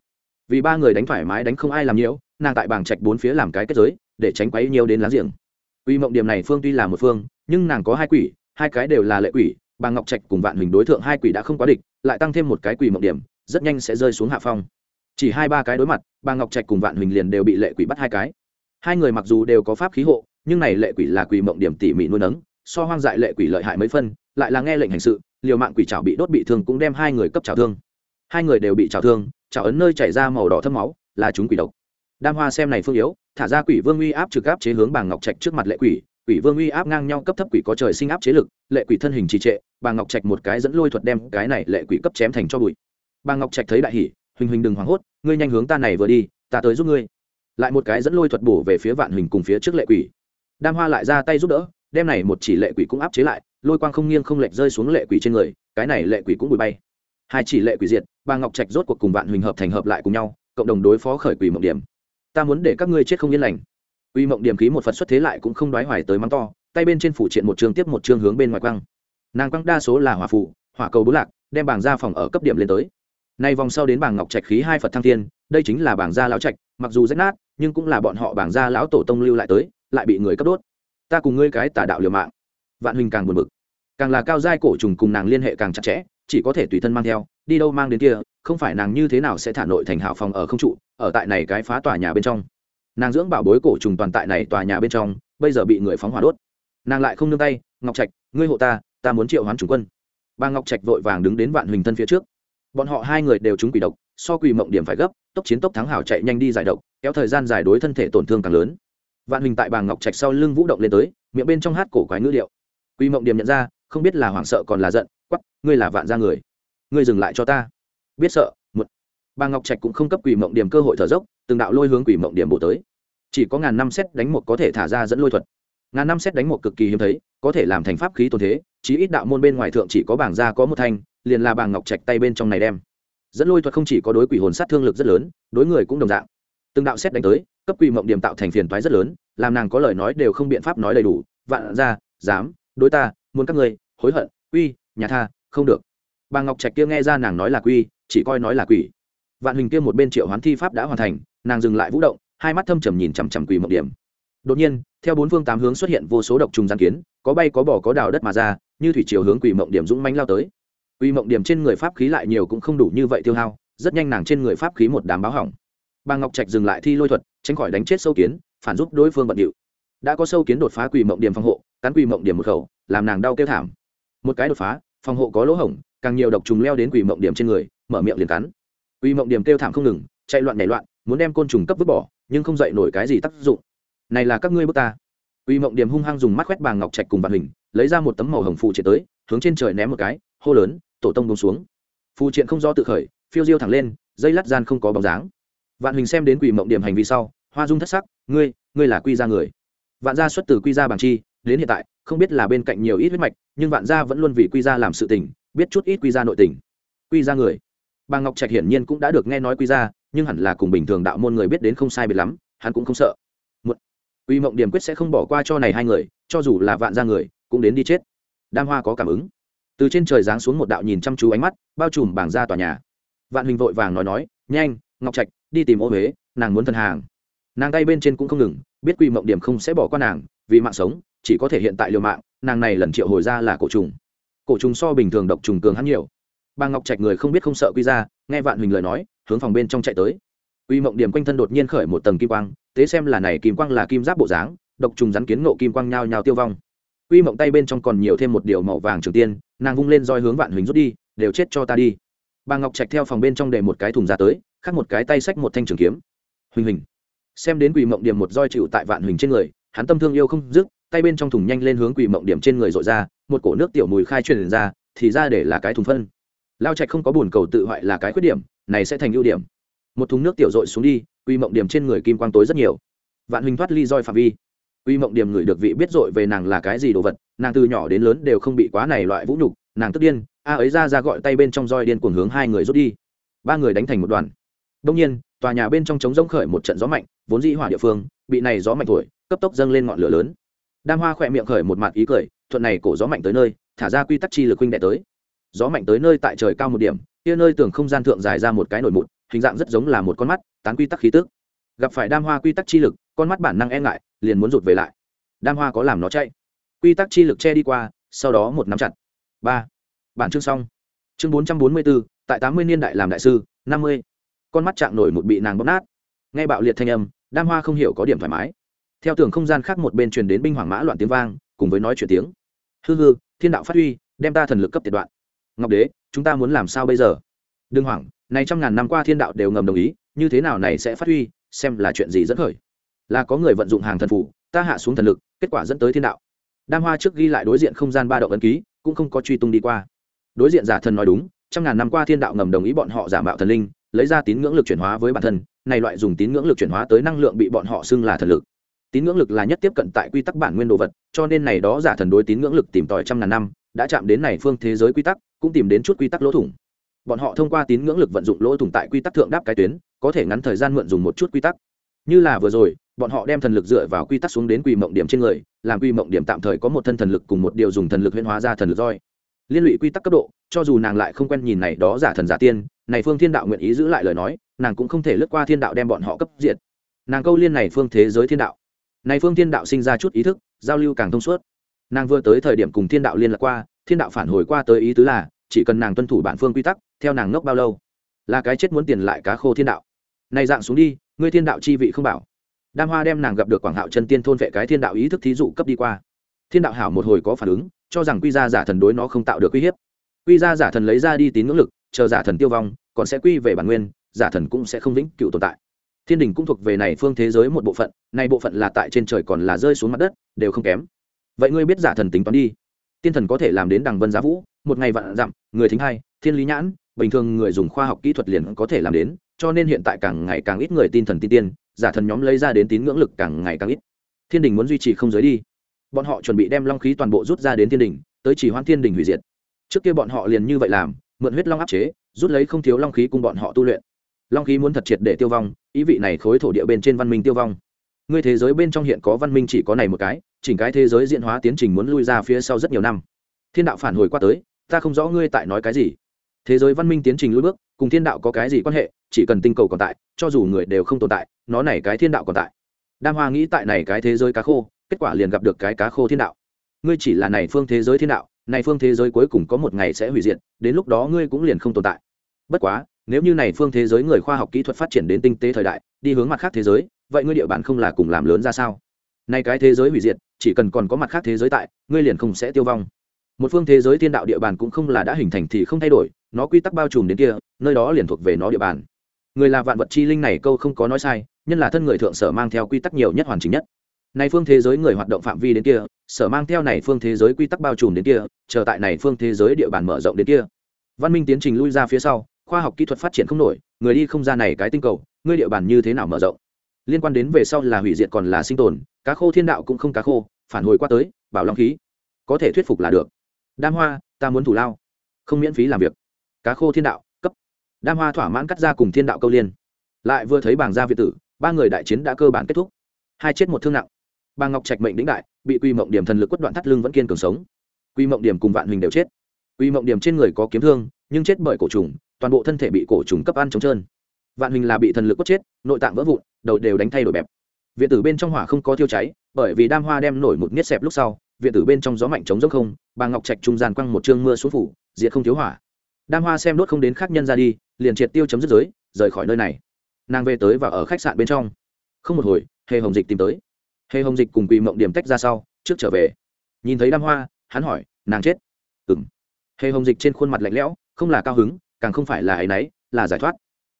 Vì ba người đánh thoải mái đánh không ai làm nhiễu nàng tại bảng trạch bốn phía làm cái kết giới, để tránh quấy nhiều đến láng giềng. Quy mộng điểm này phương tuy là một phương, nhưng nàng có hai quỷ, hai cái đều là lệ quỷ, bà ngọc trạch cùng vạn hình đối tượng hai quỷ đã không quá địch, lại tăng thêm một cái quỷ mộng điểm, rất nhanh sẽ rơi xuống hạ phong. Chỉ hai ba cái đối mặt, bà ngọc trạch cùng vạn huỳnh liền đều bị lệ quỷ bắt hai cái. Hai người mặc dù đều có pháp khí hộ, nhưng này lệ quỷ là quỷ mộng điểm tỉ mỉ nuôi nấng, so hoang dại lệ quỷ lợi hại mấy phân, lại là nghe lệnh hành sự, liều mạng quỷ trào bị đốt bị thương cũng đem hai người cấp trào thương. Hai người đều bị trào thương trào ấn nơi chảy ra màu đỏ thâm máu, là chúng quỷ độc đam hoa xem này phương yếu, thả ra quỷ vương uy áp trực áp chế hướng bà ngọc trạch trước mặt lệ quỷ quỷ vương uy áp ngang nhau cấp thấp quỷ có trời sinh áp chế lực, lệ quỷ thân hình trì trệ bà ngọc trạch một cái dẫn lôi thuật đem cái này lệ quỷ cấp chém thành cho bụi. Bà ngọc trạch thấy đại hỉ, huỳnh huỳnh đừng hoảng hốt, ngươi nhanh hướng ta này vừa đi, ta tới giúp ngươi. Lại một cái dẫn lôi thuật bổ về phía vạn huỳnh cùng phía trước lệ quỷ. Đam hoa lại ra tay giúp đỡ, đem này một chỉ lệ quỷ cũng áp chế lại, lôi quang không nghiêng không lệch rơi xuống lệ quỷ trên người, cái này lệ quỷ cũng bụi bay. Hai chỉ lệ quỷ diệt bà ngọc trạch rốt cuộc cùng vạn huỳnh hợp thành hợp lại cùng nhau, cộng đồng đối phó khởi quỷ mộng điểm ta muốn để các ngươi chết không yên lành. Uy mộng điểm khí một phật xuất thế lại cũng không đoái hoài tới mắng to, tay bên trên phủ triện một trường tiếp một trường hướng bên ngoài quăng. Nàng quăng đa số là hỏa phụ hỏa cầu bố lạc, đem bảng ra phòng ở cấp điểm lên tới. Nay vòng sau đến bảng ngọc trạch khí hai phật thăng thiên, đây chính là bảng gia lão trạch, mặc dù rách nát, nhưng cũng là bọn họ bảng gia lão tổ tông lưu lại tới, lại bị người cấp đốt. Ta cùng ngươi cái tà đạo liều mạng. Vạn huynh càng buồn bực. Càng là cao giai cổ trùng cùng nàng liên hệ càng chặt chẽ, chỉ có thể tùy thân mang theo, đi đâu mang đến kia không phải nàng như thế nào sẽ thả nội thành hảo phòng ở không trụ, ở tại này cái phá tòa nhà bên trong. Nàng dưỡng bảo bối cổ trùng toàn tại này tòa nhà bên trong, bây giờ bị người phóng hỏa đốt. Nàng lại không nương tay, ngọc trạch, ngươi hộ ta ta muốn triệu hoán chủ quân. Bà ngọc trạch vội vàng đứng đến vạn huỳnh thân phía trước. Bọn họ hai người đều trúng quỷ độc, so quỷ mộng điểm phải gấp, tốc chiến tốc thắng hảo chạy nhanh đi giải độc, kéo thời gian giải đối thân thể tổn thương càng lớn. Vạn huỳnh tại bà ngọc trạch sau lưng vũ động lên tới, miệng bên trong hát cổ quái ngữ điệu. Quỷ mộng điểm nhận ra, không biết là hoảng sợ còn là giận quắp ngươi là vạn gia người. Ngươi dừng lại cho ta biết sợ một bà ngọc trạch cũng không cấp quỷ mộng điểm cơ hội thở dốc, từng đạo lôi hướng quỷ mộng điểm bổ tới. Chỉ có ngàn năm xét đánh một có thể thả ra dẫn lôi thuật. Ngàn năm xét đánh một cực kỳ hiếm thấy, có thể làm thành pháp khí tồn thế, chí ít đạo môn bên ngoài thượng chỉ có bảng gia có một thanh, liền là bảng ngọc trạch tay bên trong này đem. Dẫn lôi thuật không chỉ có đối quỷ hồn sát thương lực rất lớn, đối người cũng đồng dạng. Từng đạo xét đánh tới, cấp quỷ mộng điểm tạo thành phiền toái rất lớn, làm nàng có lời nói đều không biện pháp nói đầy đủ. Vạn ra dám, đối ta, muốn các người hối hận uy nhà tha, không được. Bà ngọc trạch kia nghe ra nàng nói là quy chỉ coi nói là quỷ. Vạn hình kia một bên triệu hoán thi pháp đã hoàn thành, nàng dừng lại vũ động, hai mắt thâm trầm nhìn chằm chằm quỷ mộng điểm. Đột nhiên, theo bốn phương tám hướng xuất hiện vô số độc trùng gian kiến, có bay có bỏ có đào đất mà ra, như thủy chiều hướng quỷ mộng điểm dũng mánh lao tới. Quỷ mộng điểm trên người pháp khí lại nhiều cũng không đủ như vậy tiêu hao, rất nhanh nàng trên người pháp khí một đám báo hỏng. Bà ngọc trạch dừng lại thi lôi thuật, tránh khỏi đánh chết sâu kiến, phản giúp đối phương bận điệu. Đã có sâu kiến đột phá quỷ mộng điểm phòng hộ, cắn quỷ mộng điểm một khẩu, làm nàng đau kêu thảm. Một cái đột phá, phòng hộ có lỗ hổng, càng nhiều độc trùng leo đến quỷ mộng điểm trên người mở miệng liền cắn. Uy mộng điểm kêu thảm không ngừng, chạy loạn nhảy loạn, muốn đem côn trùng cấp vứt bỏ, nhưng không dậy nổi cái gì tác dụng. Này là các ngươi bước ta. Uy mộng điểm hung hăng dùng mắt quét bàng ngọc trạch cùng vạn hình, lấy ra một tấm màu hồng phụ triện tới, hướng trên trời ném một cái, hô lớn, tổ tông bông xuống. Phụ triện không do tự khởi, phiêu diêu thẳng lên, dây lát gian không có bóng dáng. Vạn hình xem đến quỷ mộng điểm hành vi sau, hoa dung thất sắc, ngươi ngươi là quy gia người. Vạn gia xuất từ quy gia bằng chi, đến hiện tại, không biết là bên cạnh nhiều ít huyết mạch, nhưng vạn gia vẫn luôn vì quy gia làm sự tình, biết chút ít quy gia nội tình. Quy gia người bà ngọc trạch hiển nhiên cũng đã được nghe nói quy ra, nhưng hẳn là cùng bình thường đạo môn người biết đến không sai biệt lắm, hắn cũng không sợ. Một quy mộng điểm quyết sẽ không bỏ qua cho này hai người, cho dù là vạn gia người, cũng đến đi chết. Đam hoa có cảm ứng. Từ trên trời giáng xuống một đạo nhìn chăm chú ánh mắt, bao trùm bảng ra tòa nhà. Vạn hình vội vàng nói nói, nhanh, ngọc trạch, đi tìm ô huế, nàng muốn thân hàng. Nàng tay bên trên cũng không ngừng, biết quy mộng điểm không sẽ bỏ qua nàng, vì mạng sống, chỉ có thể hiện tại liều mạng, nàng này lần triệu hồi ra là cổ trùng. Cổ trùng so bình thường độc trùng cường hắn nhiều bà ngọc trạch người không biết không sợ quy ra, nghe vạn huỳnh lời nói, hướng phòng bên trong chạy tới. Quy mộng điểm quanh thân đột nhiên khởi một tầng kim quang tế xem là này kim quang là kim giáp bộ dáng, độc trùng rắn kiến nộ kim quang nhao nhao tiêu vong. Quy mộng tay bên trong còn nhiều thêm một điều màu vàng trường tiên, nàng vung lên roi hướng vạn huỳnh rút đi, đều chết cho ta đi. Bà ngọc trạch theo phòng bên trong để một cái thùng ra tới, khắc một cái tay xách một thanh trường kiếm. Huỳnh huỳnh. Xem đến quỷ mộng điểm một roi chịu tại vạn huỳnh trên người, hắn tâm thương yêu không dứt, tay bên trong thùng nhanh lên hướng quỷ mộng điểm trên người dội ra, một cổ nước tiểu mùi khai truyền ra, thì ra để là cái thùng phân lao trạch không có buồn cầu tự hoại là cái khuyết điểm này sẽ thành ưu điểm một thùng nước tiểu dội xuống đi quy mộng điểm trên người kim quang tối rất nhiều vạn huỳnh thoát ly roi phạm vi Quy Mộng Điểm người được vị biết dội về nàng là cái gì đồ vật, nàng từ nhỏ đến lớn đều không bị quá này loại vũ nhục, nàng tức điên, a ấy ra ra gọi tay bên trong roi điên cuồng hướng hai người rút đi. Ba người đánh thành một đoàn. đông nhiên, tòa nhà bên trong trống rỗng khởi một trận gió mạnh, vốn dĩ hỏa địa phương, bị này gió mạnh thổi, cấp tốc dâng lên ngọn lửa lớn. Đam Hoa khỏe miệng khởi một mặt ý cười, thuận này cổ gió mạnh tới nơi, thả ra quy tắc chi lực huynh đệ tới. Gió mạnh tới nơi tại trời cao một điểm, kia nơi tưởng không gian thượng dài ra một cái nổi mụn, hình dạng rất giống là một con mắt, tán quy tắc khí tức. Gặp phải Đam Hoa quy tắc chi lực, con mắt bản năng e ngại, liền muốn rụt về lại. Đam hoa có làm nó chạy. Quy tắc chi lực che đi qua sau đó một nắm chặt. Ba. Bản chương xong. Chương bốn trăm bốn mươi bốn tại tám mươi niên đại làm đại sư năm mươi. Con mắt chạm nổi một bị nàng bóp nát. Nghe bạo liệt thanh âm đam hoa không hiểu có điểm thoải mái. Theo tường không gian khác một bên truyền đến binh hoàng mã loạn tiếng vang cùng với nói chuyện tiếng. Hư hư thiên đạo phát huy đem ta thần lực cấp tiệt đoạn ngọc đế, chúng ta muốn làm sao bây giờ? Đừng hoảng, này trăm ngàn năm qua thiên đạo đều ngầm đồng ý, như thế nào này sẽ phát huy, xem là chuyện gì dẫn khởi. Là có người vận dụng hàng thần phủ, ta hạ xuống thần lực, kết quả dẫn tới thiên đạo. Đam hoa trước ghi lại đối diện không gian ba động ấn ký, cũng không có truy tung đi qua. Đối diện giả thần nói đúng, trăm ngàn năm qua thiên đạo ngầm đồng ý bọn họ giả mạo thần linh, lấy ra tín ngưỡng lực chuyển hóa với bản thân, này loại dùng tín ngưỡng lực chuyển hóa tới năng lượng bị bọn họ xưng là thần lực. Tín ngưỡng lực là nhất tiếp cận tại quy tắc bản nguyên đồ vật, cho nên này đó giả thần đối tín ngưỡng lực tìm tòi trăm ngàn năm, đã chạm đến này phương thế giới quy tắc cũng tìm đến chút quy tắc lỗ thủng. Bọn họ thông qua tín ngưỡng lực vận dụng lỗ thủng tại quy tắc thượng đáp cái tuyến, có thể ngắn thời gian mượn dùng một chút quy tắc. Như là vừa rồi, bọn họ đem thần lực dựa vào quy tắc xuống đến quy mộng điểm trên người, làm quy mộng điểm tạm thời có một thân thần lực cùng một điều dùng thần lực huyễn hóa ra thần lực roi. Liên lụy quy tắc cấp độ, cho dù nàng lại không quen nhìn này đó giả thần giả tiên, này phương thiên đạo nguyện ý giữ lại lời nói, nàng cũng không thể lướt qua thiên đạo đem bọn họ cấp diệt. Nàng câu liên này phương thế giới thiên đạo. Này phương thiên đạo sinh ra chút ý thức, giao lưu càng thông suốt. Nàng vừa tới thời điểm cùng thiên đạo liên lạc qua thiên đạo phản hồi qua tới ý tứ là, chỉ cần nàng tuân thủ bản phương quy tắc, theo nàng ngốc bao lâu, là cái chết muốn tiền lại cá khô thiên đạo. Này dạng xuống đi, ngươi thiên đạo chi vị không bảo. Đam hoa đem nàng gặp được quảng hạo chân tiên thôn vệ cái thiên đạo ý thức thí dụ cấp đi qua. Thiên đạo hảo một hồi có phản ứng, cho rằng quy ra giả thần đối nó không tạo được uy hiếp. Quy ra giả thần lấy ra đi tín ngưỡng lực, chờ giả thần tiêu vong, còn sẽ quy về bản nguyên, giả thần cũng sẽ không vĩnh cựu tồn tại. Thiên đình cũng thuộc về này phương thế giới một bộ phận, này bộ phận là tại trên trời còn là rơi xuống mặt đất, đều không kém. Vậy ngươi biết giả thần tính toán đi tiên thần có thể làm đến đằng vân giá vũ, một ngày vạn dặm, người thính hai, thiên lý nhãn, bình thường người dùng khoa học kỹ thuật liền có thể làm đến, cho nên hiện tại càng ngày càng ít người tin thần tin tiên, giả thần nhóm lấy ra đến tín ngưỡng lực càng ngày càng ít. Thiên đình muốn duy trì không giới đi. Bọn họ chuẩn bị đem long khí toàn bộ rút ra đến thiên đình, tới chỉ hoan thiên đình hủy diệt. Trước kia bọn họ liền như vậy làm, mượn huyết long áp chế, rút lấy không thiếu long khí cùng bọn họ tu luyện. Long khí muốn thật triệt để tiêu vong, ý vị này khối thổ địa bên trên văn minh tiêu vong ngươi thế giới bên trong hiện có văn minh chỉ có này một cái, chỉnh cái thế giới diễn hóa tiến trình muốn lui ra phía sau rất nhiều năm. Thiên đạo phản hồi qua tới, ta không rõ ngươi tại nói cái gì. Thế giới văn minh tiến trình lui bước, cùng thiên đạo có cái gì quan hệ, chỉ cần tinh cầu còn tại, cho dù người đều không tồn tại, nó này cái thiên đạo còn tại. Đam hoa nghĩ tại này cái thế giới cá khô, kết quả liền gặp được cái cá khô thiên đạo. Ngươi chỉ là này phương thế giới thiên đạo, này phương thế giới cuối cùng có một ngày sẽ hủy diệt, đến lúc đó ngươi cũng liền không tồn tại. Bất quá, nếu như này phương thế giới người khoa học kỹ thuật phát triển đến tinh tế thời đại, đi hướng mặt khác thế giới vậy ngươi địa bàn không là cùng làm lớn ra sao? Nay cái thế giới hủy diệt, chỉ cần còn có mặt khác thế giới tại, ngươi liền không sẽ tiêu vong. Một phương thế giới thiên đạo địa bàn cũng không là đã hình thành thì không thay đổi, nó quy tắc bao trùm đến kia, nơi đó liền thuộc về nó địa bàn. Người là vạn vật chi linh này câu không có nói sai, nhân là thân người thượng sở mang theo quy tắc nhiều nhất hoàn chỉnh nhất. Này phương thế giới người hoạt động phạm vi đến kia, sở mang theo này phương thế giới quy tắc bao trùm đến kia, chờ tại này phương thế giới địa bàn mở rộng đến kia. Văn minh tiến trình lui ra phía sau, khoa học kỹ thuật phát triển không nổi, người đi không ra này cái tinh cầu, ngươi địa bàn như thế nào mở rộng? Liên quan đến về sau là hủy diệt còn là sinh tồn, cá khô thiên đạo cũng không cá khô, phản hồi qua tới, bảo long khí. Có thể thuyết phục là được. Đam hoa, ta muốn thủ lao. Không miễn phí làm việc. Cá khô thiên đạo, cấp. Đam hoa thỏa mãn cắt ra cùng thiên đạo câu liên. Lại vừa thấy bảng gia việt tử, ba người đại chiến đã cơ bản kết thúc. Hai chết một thương nặng. Bà ngọc trạch mệnh đĩnh đại, bị quy mộng điểm thần lực quất đoạn thắt lưng vẫn kiên cường sống. Quy mộng điểm cùng vạn huỳnh đều chết. Quy mộng điểm trên người có kiếm thương, nhưng chết bởi cổ trùng, toàn bộ thân thể bị cổ trùng cấp ăn trống trơn. Vạn huỳnh là bị thần lực quất chết, nội tạng vỡ vụn đầu đều đánh thay đổi bẹp. Viện tử bên trong hỏa không có thiêu cháy, bởi vì đam hoa đem nổi một niết xẹp lúc sau, viện tử bên trong gió mạnh chống dốc không, bà ngọc trạch trung gian quăng một chương mưa xuống phủ, diệt không thiếu hỏa. Đam hoa xem đốt không đến khác nhân ra đi, liền triệt tiêu chấm dứt giới, rời khỏi nơi này. Nàng về tới và ở khách sạn bên trong. Không một hồi, hề hồng dịch tìm tới. Hề hồng dịch cùng quỳ mộng điểm tách ra sau, trước trở về. Nhìn thấy đam hoa, hắn hỏi, nàng chết? Ừng hề hồng dịch trên khuôn mặt lạnh lẽo, không là cao hứng, càng không phải là ấy náy, là giải thoát.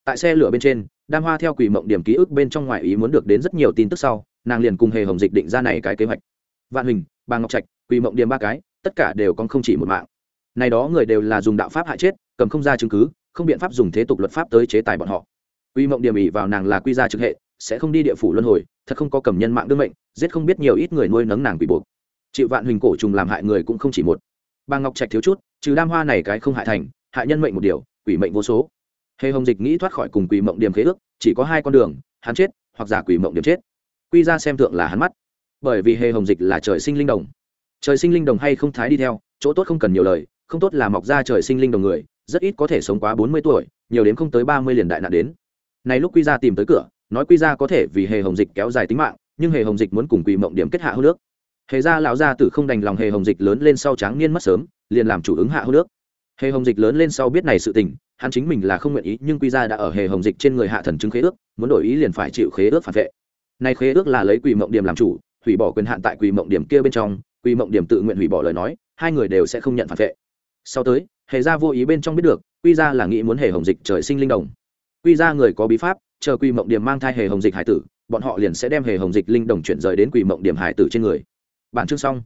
Tại xe lửa bên trên đam hoa theo quỷ mộng điểm ký ức bên trong ngoại ý muốn được đến rất nhiều tin tức sau, nàng liền cùng hề hồng dịch định ra này cái kế hoạch. Vạn hình bà ngọc trạch, quỷ mộng điểm ba cái, tất cả đều còn không chỉ một mạng. Này đó người đều là dùng đạo pháp hại chết, cầm không ra chứng cứ, không biện pháp dùng thế tục luật pháp tới chế tài bọn họ. Quy mộng điểm ỉ vào nàng là quy gia trực hệ, sẽ không đi địa phủ luân hồi, thật không có cầm nhân mạng đương mệnh, giết không biết nhiều ít người nuôi nấng nàng bị buộc. Chịu vạn huỳnh cổ trùng làm hại người cũng không chỉ một. Bà ngọc trạch thiếu chút, trừ đam hoa này cái không hại thành, hại nhân mệnh một điều, quỷ mệnh vô số hề hồng dịch nghĩ thoát khỏi cùng quỷ mộng điểm khế ước, chỉ có hai con đường, hắn chết hoặc giả quỷ mộng điểm chết. Quy ra xem tượng là hắn mắt. Bởi vì hề hồng dịch là trời sinh linh đồng. Trời sinh linh đồng hay không thái đi theo, chỗ tốt không cần nhiều lời, không tốt là mọc ra trời sinh linh đồng người, rất ít có thể sống quá bốn mươi tuổi, nhiều đến không tới ba mươi liền đại nạn đến. Này lúc quy ra tìm tới cửa, nói quy ra có thể vì hề hồng dịch kéo dài tính mạng, nhưng hề hồng dịch muốn cùng quỷ mộng điểm kết hạ hô nước hề gia lão gia tử không đành lòng hề hồng dịch lớn lên sau tráng niên mất sớm, liền làm chủ ứng hạ hô nước hề hồng dịch lớn lên sau biết này sự tình hắn chính mình là không nguyện ý, nhưng quy ra đã ở hề hồng dịch trên người hạ thần chứng khế ước, muốn đổi ý liền phải chịu khế ước phản vệ. Nay khế ước là lấy quỷ mộng điểm làm chủ, hủy bỏ quyền hạn tại quỷ mộng điểm kia bên trong quỷ mộng điểm tự nguyện hủy bỏ lời nói, hai người đều sẽ không nhận phản vệ. Sau tới, hề ra vô ý bên trong biết được, quy ra là nghĩ muốn hề hồng dịch trời sinh linh đồng. Quy ra người có bí pháp, chờ quỷ mộng điểm mang thai hề hồng dịch hải tử, bọn họ liền sẽ đem hề hồng dịch linh đồng chuyển rời đến quỷ mộng điểm hải tử trên người. Bản chương xong.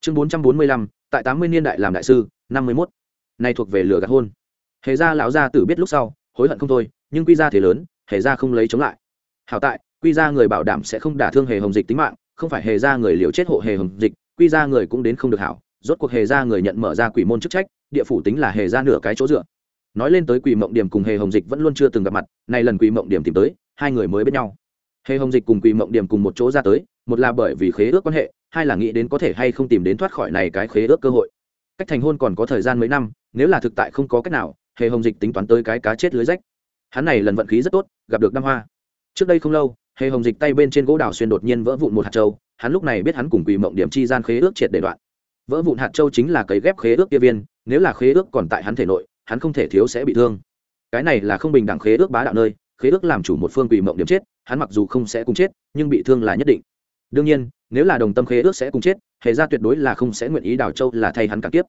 Chương bốn trăm bốn mươi lăm, tại tám mươi niên đại làm đại sư, năm mươi mốt. Nay thuộc về lửa gạt hôn hề ra lão gia tử biết lúc sau, hối hận không thôi, nhưng quy ra thế lớn, hề ra không lấy chống lại. Hảo tại, quy ra người bảo đảm sẽ không đả thương hề hồng dịch tính mạng, không phải hề ra người liều chết hộ hề hồng dịch, quy ra người cũng đến không được hảo. Rốt cuộc hề ra người nhận mở ra quỷ môn chức trách, địa phủ tính là hề ra nửa cái chỗ dựa. Nói lên tới quỷ mộng điểm cùng hề hồng dịch vẫn luôn chưa từng gặp mặt, nay lần quỷ mộng điểm tìm tới, hai người mới biết nhau. Hề hồng dịch cùng quỷ mộng điểm cùng một chỗ ra tới, một là bởi vì khế ước quan hệ, hai là nghĩ đến có thể hay không tìm đến thoát khỏi này cái khế ước cơ hội. Cách thành hôn còn có thời gian mấy năm, nếu là thực tại không có cách nào hề hồng dịch tính toán tới cái cá chết lưới rách. Hắn này lần vận khí rất tốt, gặp được năm hoa. Trước đây không lâu, hề hồng dịch tay bên trên gỗ đào xuyên đột nhiên vỡ vụn một hạt châu, hắn lúc này biết hắn cùng quỳ mộng điểm chi gian khế ước triệt để đoạn. Vỡ vụn hạt châu chính là cấy ghép khế ước kia viên, nếu là khế ước còn tại hắn thể nội, hắn không thể thiếu sẽ bị thương. Cái này là không bình đẳng khế ước bá đạo nơi, khế ước làm chủ một phương quỳ mộng điểm chết, hắn mặc dù không sẽ cùng chết, nhưng bị thương là nhất định. Đương nhiên, nếu là đồng tâm khế ước sẽ cùng chết, hề ra tuyệt đối là không sẽ nguyện ý đào châu là thay hắn cả kiếp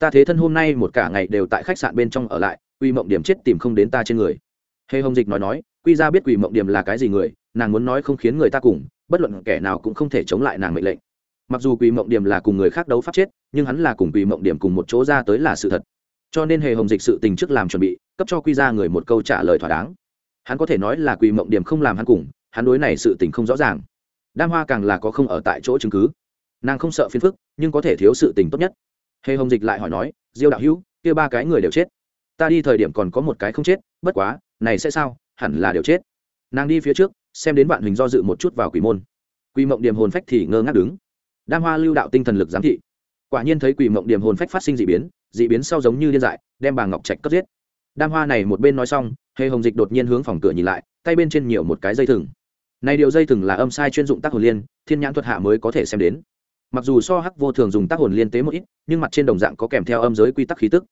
ta thế thân hôm nay một cả ngày đều tại khách sạn bên trong ở lại, quy mộng điểm chết tìm không đến ta trên người. Hề hồng dịch nói nói, quy ra biết quy mộng điểm là cái gì người, nàng muốn nói không khiến người ta cùng, bất luận kẻ nào cũng không thể chống lại nàng mệnh lệnh. Mặc dù quỷ mộng điểm là cùng người khác đấu pháp chết, nhưng hắn là cùng quỷ mộng điểm cùng một chỗ ra tới là sự thật. Cho nên hề hồng dịch sự tình trước làm chuẩn bị, cấp cho quy ra người một câu trả lời thỏa đáng. Hắn có thể nói là quỷ mộng điểm không làm hắn cùng, hắn đối này sự tình không rõ ràng. Đam hoa càng là có không ở tại chỗ chứng cứ. Nàng không sợ phiền phức, nhưng có thể thiếu sự tình tốt nhất hề hồng dịch lại hỏi nói, diêu đạo hữu, kia ba cái người đều chết. Ta đi thời điểm còn có một cái không chết, bất quá, này sẽ sao, hẳn là đều chết. Nàng đi phía trước, xem đến vạn hình do dự một chút vào quỷ môn. Quỷ mộng điểm hồn phách thì ngơ ngác đứng. Đam hoa lưu đạo tinh thần lực giám thị. Quả nhiên thấy quỷ mộng điểm hồn phách phát sinh d ị biến d ị biến sau giống như điên dại, đem bà ngọc trạch cất giết. Đam hoa này một bên nói xong, hề hồng dịch đột nhiên hướng phòng cửa nhìn lại, tay bên trên nhiều một cái dây thừng. Này điều dây thừng là âm sai chuyên dụng tác hồn liên, thiên nhãn thuật hạ mới có thể xem đến mặc dù so hắc vô thường dùng tác hồn liên tế một ít, nhưng mặt trên đồng dạng có kèm theo âm giới quy tắc khí tức.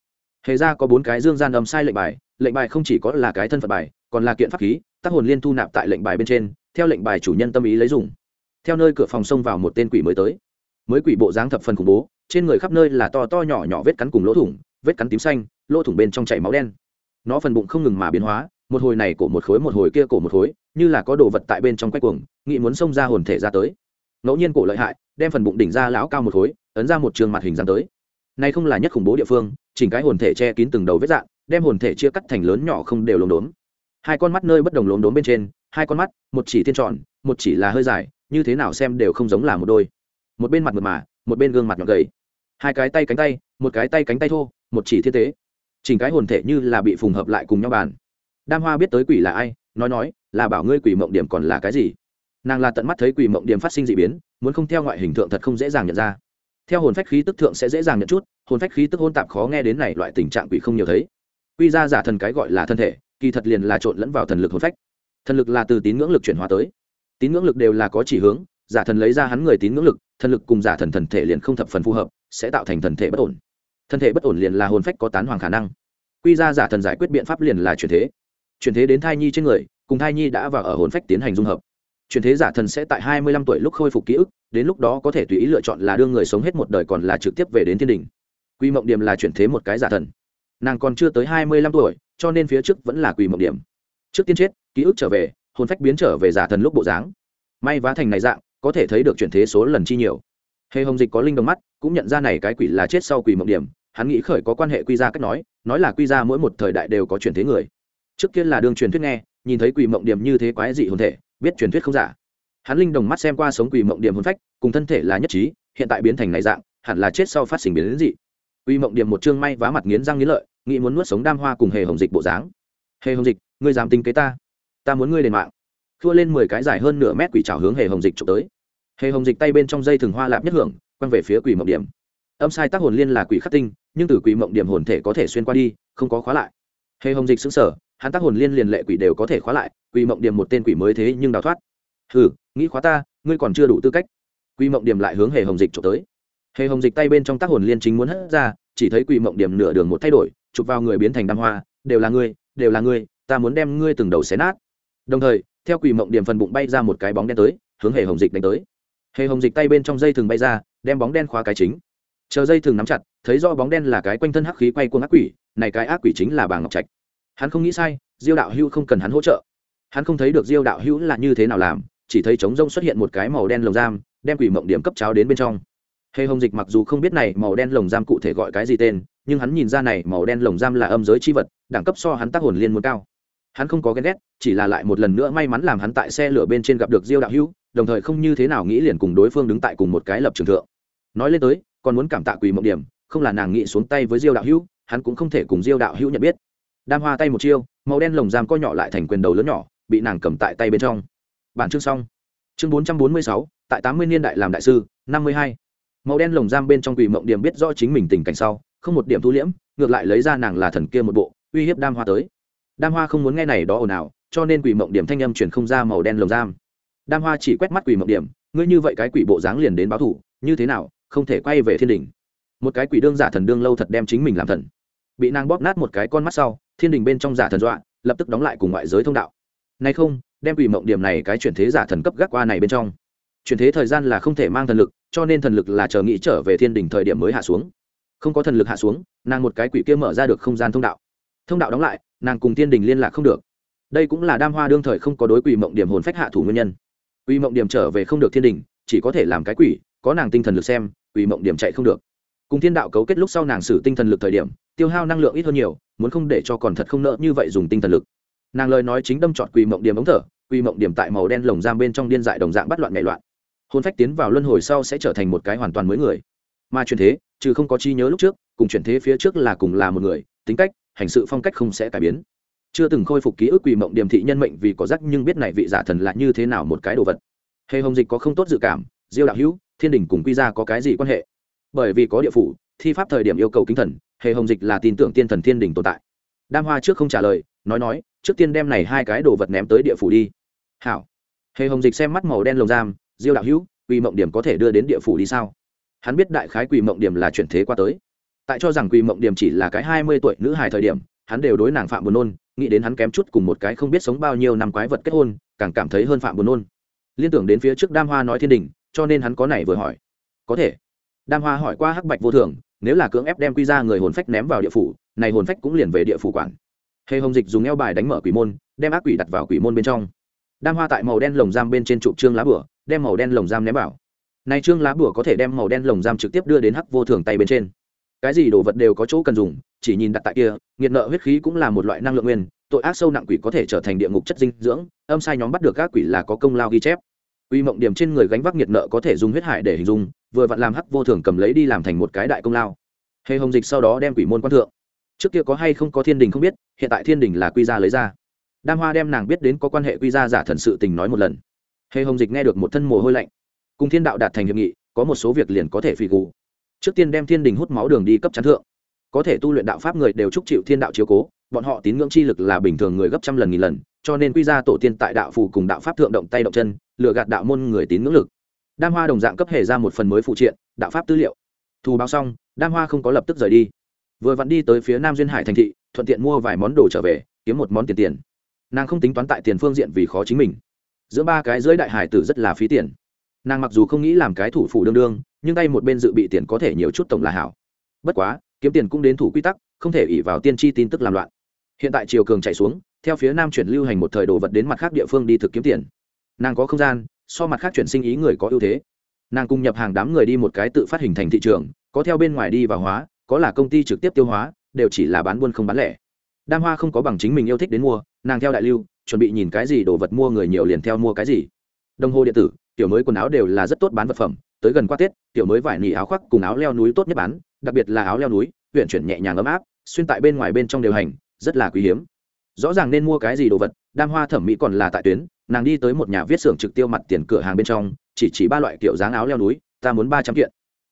Hề ra có bốn cái dương gian âm sai lệnh bài lệnh bài không chỉ có là cái thân phận bài, còn là kiện pháp khí, tác hồn liên thu nạp tại lệnh bài bên trên, theo lệnh bài chủ nhân tâm ý lấy dùng. Theo nơi cửa phòng xông vào một tên quỷ mới tới. Mới quỷ bộ dáng thập phần khủng bố, trên người khắp nơi là to to nhỏ nhỏ vết cắn cùng lỗ thủng, vết cắn tím xanh, lỗ thủng bên trong chảy máu đen. Nó phần bụng không ngừng mà biến hóa, một hồi này cổ một khối, một hồi kia cổ một khối, như là có đồ vật tại bên trong quay cuồng nghĩ muốn xông ra hồn thể ra tới ngẫu nhiên cổ lợi hại, đem phần bụng đỉnh ra lão cao một khối, ấn ra một trường mặt hình dáng tới. Nay không là nhất khủng bố địa phương, chỉnh cái hồn thể che kín từng đầu vết dạng, đem hồn thể chia cắt thành lớn nhỏ không đều lốm đốm. Hai con mắt nơi bất đồng lốm đốm bên trên, hai con mắt, một chỉ thiên tròn, một chỉ là hơi dài, như thế nào xem đều không giống là một đôi. Một bên mặt mượt mà, một bên gương mặt nhọn gầy. Hai cái tay cánh tay, một cái tay cánh tay thô, một chỉ thiên tế. Chỉnh cái hồn thể như là bị phùng hợp lại cùng nhau bàn. Đam hoa biết tới quỷ là ai, nói nói, là bảo ngươi quỷ mộng điểm còn là cái gì? Nàng là tận mắt thấy quỷ mộng điểm phát sinh d ị biến, muốn không theo ngoại hình tượng thật không dễ dàng nhận ra. Theo hồn phách khí tức thượng sẽ dễ dàng nhận chút, hồn phách khí tức hôn tạp khó nghe đến này loại tình trạng quỷ không nhiều thấy. Quy ra giả thần cái gọi là thân thể, kỳ thật liền là trộn lẫn vào thần lực hồn phách. Thần lực là từ tín ngưỡng lực chuyển hóa tới. Tín ngưỡng lực đều là có chỉ hướng, giả thần lấy ra hắn người tín ngưỡng lực, thần lực cùng giả thần thần thể liền không thập phần phù hợp, sẽ tạo thành thần thể bất ổn. Thân thể bất ổn liền là hồn phách có tán hoàng khả năng. Quy ra giả thần giải quyết biện pháp liền là chuyển thế. Chuyển thế đến thai nhi trên người, cùng thai nhi đã vào ở hồn phách tiến hành dung hợp chuyển thế giả thần sẽ tại hai mươi lăm tuổi lúc khôi phục ký ức, đến lúc đó có thể tùy ý lựa chọn là đưa người sống hết một đời còn là trực tiếp về đến thiên đình. Quy mộng điểm là chuyển thế một cái giả thần. Nàng còn chưa tới hai mươi lăm tuổi, cho nên phía trước vẫn là quỳ mộng điểm. Trước tiên chết, ký ức trở về, hồn phách biến trở về giả thần lúc bộ dáng. May vá thành này dạng, có thể thấy được chuyển thế số lần chi nhiều. Hề hồng dịch có linh đồng mắt, cũng nhận ra này cái quỷ là chết sau quỷ mộng điểm. Hắn nghĩ khởi có quan hệ quy ra cách nói nói là quy ra mỗi một thời đại đều có chuyển thế người. Trước kia là đường truyền thuyết nghe, nhìn thấy quỷ mộng điểm như thế quái dị hồn thể biết truyền thuyết không giả. Hắn linh đồng mắt xem qua sống quỷ mộng điểm hồn phách, cùng thân thể là nhất trí, hiện tại biến thành này dạng, hẳn là chết sau phát sinh biến đến dị. Quỷ mộng điểm một chương may vá mặt nghiến răng nghiến lợi, nghĩ muốn nuốt sống đam hoa cùng hề hồng dịch bộ dáng. Hề hồng dịch, ngươi dám tính kế ta? Ta muốn ngươi đền mạng. Thua lên mười cái dài hơn nửa mét quỷ trào hướng hề hồng dịch trộm tới. Hề hồng dịch tay bên trong dây thừng hoa lạp nhất hưởng, quăng về phía quỷ mộng điểm. Âm sai tác hồn liên là quỷ khắc tinh, nhưng từ quỷ mộng điểm hồn thể có thể xuyên qua đi, không có khóa lại. Hề hồng dịch xứng sở hắn tác hồn liên liền lệ quỷ đều có thể khóa lại quỷ mộng điểm một tên quỷ mới thế nhưng đào thoát. Hừ, nghĩ khóa ta, ngươi còn chưa đủ tư cách. Quỷ mộng điểm lại hướng hề hồng dịch trộm tới. Hề hồng dịch tay bên trong tác hồn liên chính muốn hất ra, chỉ thấy quỷ mộng điểm nửa đường một thay đổi, chụp vào người biến thành đam hoa, đều là ngươi, đều là ngươi, ta muốn đem ngươi từng đầu xé nát. Đồng thời, theo quỷ mộng điểm phần bụng bay ra một cái bóng đen tới, hướng hề hồng dịch đánh tới. Hề hồng dịch tay bên trong dây thừng bay ra, đem bóng đen khóa cái chính. Chờ dây thừng nắm chặt, thấy do bóng đen là cái quanh thân hắc khí quay cuồng ác quỷ, này cái ác quỷ chính là bà ngọc trạch. Hắn không nghĩ sai, diêu đạo hưu không cần hắn hỗ trợ hắn không thấy được diêu đạo hữu là như thế nào làm, chỉ thấy trống rông xuất hiện một cái màu đen lồng giam, đem quỷ mộng điểm cấp cháo đến bên trong. Hề hồng dịch mặc dù không biết này màu đen lồng giam cụ thể gọi cái gì tên, nhưng hắn nhìn ra này màu đen lồng giam là âm giới chi vật, đẳng cấp so hắn tác hồn liên muốn cao. Hắn không có ghen ghét, chỉ là lại một lần nữa may mắn làm hắn tại xe lửa bên trên gặp được diêu đạo hữu, đồng thời không như thế nào nghĩ liền cùng đối phương đứng tại cùng một cái lập trường thượng. Nói lên tới, còn muốn cảm tạ quỳ mộng điểm, không là nàng nghĩ xuống tay với diêu đạo hữu, hắn cũng không thể cùng diêu đạo hữu nhận biết. Đam hoa tay một chiêu, màu đen lồng giam co nhỏ lại thành quyền đầu lớn nhỏ bị nàng cầm tại tay bên trong. Bản chương xong. Chương bốn trăm bốn mươi sáu, tại tám mươi niên đại làm đại sư, năm mươi hai. Màu đen lồng giam bên trong quỷ mộng điểm biết rõ chính mình tình cảnh sau, không một điểm thu liễm, ngược lại lấy ra nàng là thần kia một bộ, uy hiếp đam hoa tới. Đam hoa không muốn nghe này đó ồn ào, cho nên quỷ mộng điểm thanh âm chuyển không ra màu đen lồng giam. Đam hoa chỉ quét mắt quỷ mộng điểm, ngươi như vậy cái quỷ bộ dáng liền đến báo thủ như thế nào, không thể quay về thiên đình. Một cái quỷ đương giả thần đương lâu thật đem chính mình làm thần. Bị nàng bóp nát một cái con mắt sau, thiên đình bên trong giả thần dọa, lập tức đóng lại cùng ngoại giới thông đạo nay không, đem quỷ mộng điểm này cái chuyển thế giả thần cấp gác qua này bên trong. Chuyển thế thời gian là không thể mang thần lực, cho nên thần lực là chờ nghĩ trở về thiên đình thời điểm mới hạ xuống. Không có thần lực hạ xuống, nàng một cái quỷ kia mở ra được không gian thông đạo. Thông đạo đóng lại, nàng cùng thiên đình liên lạc không được. Đây cũng là đam hoa đương thời không có đối quỷ mộng điểm hồn phách hạ thủ nguyên nhân. Quỷ mộng điểm trở về không được thiên đình chỉ có thể làm cái quỷ, có nàng tinh thần lực xem, quỷ mộng điểm chạy không được. Cùng thiên đạo cấu kết lúc sau nàng sử tinh thần lực thời điểm, tiêu hao năng lượng ít hơn nhiều, muốn không để cho còn thật không nợ như vậy dùng tinh thần lực nàng lời nói chính đâm trọt quỳ mộng điểm ống thở, quỳ mộng điểm tại màu đen lồng giam bên trong điên dại đồng dạng bắt loạn nhảy loạn. Hôn phách tiến vào luân hồi sau sẽ trở thành một cái hoàn toàn mới người. Mà chuyển thế, trừ không có chi nhớ lúc trước, cùng chuyển thế phía trước là cùng là một người, tính cách, hành sự phong cách không sẽ cải biến. Chưa từng khôi phục ký ức quỳ mộng điểm thị nhân mệnh vì có rắc nhưng biết này vị giả thần là như thế nào một cái đồ vật. Hề hồng dịch có không tốt dự cảm, diêu đạo hữu, thiên đình cùng quy ra có cái gì quan hệ? Bởi vì có địa phủ, thi pháp thời điểm yêu cầu kính thần, hề hồng dịch là tin tưởng tiên thần thiên đình tồn tại. Đam hoa trước không trả lời, nói nói trước tiên đem này hai cái đồ vật ném tới địa phủ đi. Hảo. Hề hồng dịch xem mắt màu đen lồng giam, diêu đạo hữu, quỳ mộng điểm có thể đưa đến địa phủ đi sao? Hắn biết đại khái quỳ mộng điểm là chuyển thế qua tới. Tại cho rằng quỳ mộng điểm chỉ là cái hai mươi tuổi nữ hài thời điểm, hắn đều đối nàng phạm buồn nôn, nghĩ đến hắn kém chút cùng một cái không biết sống bao nhiêu năm quái vật kết hôn, càng cảm thấy hơn phạm buồn nôn. Liên tưởng đến phía trước đam hoa nói thiên đình, cho nên hắn có này vừa hỏi. Có thể. Đam hoa hỏi qua hắc bạch vô thường, nếu là cưỡng ép đem quy ra người hồn phách ném vào địa phủ, này hồn phách cũng liền về địa phủ quản hề hồng dịch dùng eo bài đánh mở quỷ môn đem ác quỷ đặt vào quỷ môn bên trong đam hoa tại màu đen lồng giam bên trên trụ trương lá bửa đem màu đen lồng giam ném vào Nay trương lá bửa có thể đem màu đen lồng giam trực tiếp đưa đến hắc vô thường tay bên trên cái gì đồ vật đều có chỗ cần dùng chỉ nhìn đặt tại kia nghiện nợ huyết khí cũng là một loại năng lượng nguyên tội ác sâu nặng quỷ có thể trở thành địa ngục chất dinh dưỡng âm sai nhóm bắt được các quỷ là có công lao ghi chép Uy mộng điểm trên người gánh vác nhiệt nợ có thể dùng huyết hải để hình dung, vừa vặn làm hắc vô thường cầm lấy đi làm thành một cái đại công lao. Hề Hồng Dịch sau đó đem quỷ môn quan thượng. Trước kia có hay không có thiên đình không biết, hiện tại thiên đình là quy gia lấy ra. Đam Hoa đem nàng biết đến có quan hệ quy gia giả thần sự tình nói một lần. Hề Hồng Dịch nghe được một thân mồ hôi lạnh. Cùng thiên đạo đạt thành hiệp nghị, có một số việc liền có thể phi gù. Trước tiên đem thiên đình hút máu đường đi cấp chắn thượng. Có thể tu luyện đạo pháp người đều chúc chịu thiên đạo chiếu cố, bọn họ tín ngưỡng chi lực là bình thường người gấp trăm lần nghìn lần, cho nên quy ra tổ tiên tại đạo phù cùng đạo pháp thượng động tay động chân lừa gạt đạo môn người tín ngưỡng lực đam hoa đồng dạng cấp hề ra một phần mới phụ triện đạo pháp tư liệu thù báo xong đam hoa không có lập tức rời đi vừa vặn đi tới phía nam duyên hải thành thị, thuận tiện mua vài món đồ trở về, kiếm một món tiền tiền. Nàng không tính toán tại tiền phương diện vì khó chính mình. Giữa ba cái dưới đại hải tử rất là phí tiền. Nàng mặc dù không nghĩ làm cái thủ phủ đương đương, nhưng tay một bên dự bị tiền có thể nhiều chút tổng là hảo. Bất quá, kiếm tiền cũng đến thủ quy tắc, không thể ỉ vào tiên tri tin tức làm loạn. Hiện tại chiều cường chạy xuống, theo phía nam chuyển lưu hành một thời đồ vật đến mặt khác địa phương đi thực kiếm tiền. Nàng có không gian, so mặt khác chuyển sinh ý người có ưu thế. Nàng cùng nhập hàng đám người đi một cái tự phát hình thành thị trường, có theo bên ngoài đi và hóa có là công ty trực tiếp tiêu hóa, đều chỉ là bán buôn không bán lẻ. Đam hoa không có bằng chính mình yêu thích đến mua, nàng theo đại lưu, chuẩn bị nhìn cái gì đồ vật mua người nhiều liền theo mua cái gì. Đồng hồ điện tử tiểu mới quần áo đều là rất tốt bán vật phẩm, tới gần qua tết tiểu mới vải nỉ áo khoác cùng áo leo núi tốt nhất bán, đặc biệt là áo leo núi huyện chuyển nhẹ nhàng ấm áp, xuyên tại bên ngoài bên trong điều hành, rất là quý hiếm. Rõ ràng nên mua cái gì đồ vật, đam hoa thẩm mỹ còn là tại tuyến, nàng đi tới một nhà viết xưởng trực tiêu mặt tiền cửa hàng bên trong, chỉ chỉ ba loại kiểu dáng áo leo núi, ta muốn ba trăm kiện.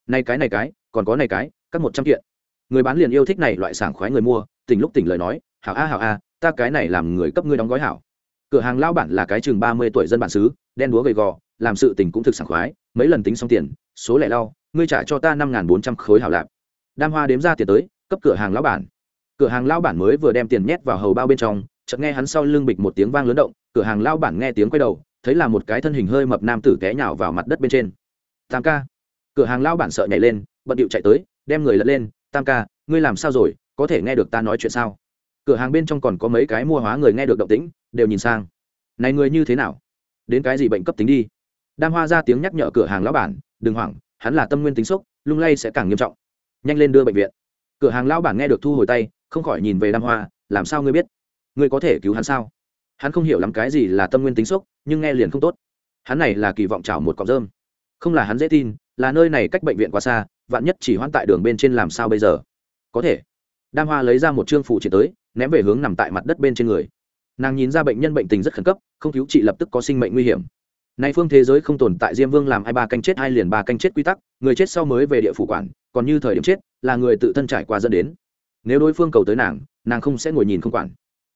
Này cái này cái, còn có này cái các một trăm kiện. Người bán liền yêu thích này loại sảng khoái người mua, tỉnh lúc tỉnh lời nói, hảo a hảo a, ta cái này làm người cấp ngươi đóng gói hảo. Cửa hàng lao bản là cái chừng ba mươi tuổi dân bản xứ, đen đúa gầy gò, làm sự tình cũng thực sảng khoái, mấy lần tính xong tiền, số lẻ lau, ngươi trả cho ta năm bốn trăm khối hảo lạp. Đam hoa đếm ra tiền tới, cấp cửa hàng lão bản. Cửa hàng lao bản mới vừa đem tiền nhét vào hầu bao bên trong, chợt nghe hắn sau lưng bịch một tiếng vang lớn động, cửa hàng lao bản nghe tiếng quay đầu, thấy là một cái thân hình hơi mập nam tử té nhào vào mặt đất bên trên. Tam ca. Cửa hàng lao bản sợ nhảy lên, bận điệu chạy tới đem người lật lên, tam ca, ngươi làm sao rồi? Có thể nghe được ta nói chuyện sao? Cửa hàng bên trong còn có mấy cái mua hóa người nghe được động tĩnh, đều nhìn sang. Này người như thế nào? Đến cái gì bệnh cấp tính đi? Đam hoa ra tiếng nhắc nhở cửa hàng lão bản, đừng hoảng, hắn là tâm nguyên tính sốc, lung lay sẽ càng nghiêm trọng. Nhanh lên đưa bệnh viện. Cửa hàng lão bản nghe được thu hồi tay, không khỏi nhìn về đam hoa, làm sao ngươi biết? Ngươi có thể cứu hắn sao? Hắn không hiểu lắm cái gì là tâm nguyên tính sốc, nhưng nghe liền không tốt. Hắn này là kỳ vọng chảo một cọng rơm. Không là hắn dễ tin, là nơi này cách bệnh viện quá xa vạn nhất chỉ hoãn tại đường bên trên làm sao bây giờ? Có thể. Đam hoa lấy ra một chương phụ triện tới, ném về hướng nằm tại mặt đất bên trên người. Nàng nhìn ra bệnh nhân bệnh tình rất khẩn cấp, không cứu trị lập tức có sinh mệnh nguy hiểm. Nay phương thế giới không tồn tại diêm vương làm ai ba canh chết hai liền ba canh chết quy tắc, người chết sau mới về địa phủ quản, còn như thời điểm chết, là người tự thân trải qua dẫn đến. Nếu đối phương cầu tới nàng nàng không sẽ ngồi nhìn không quản.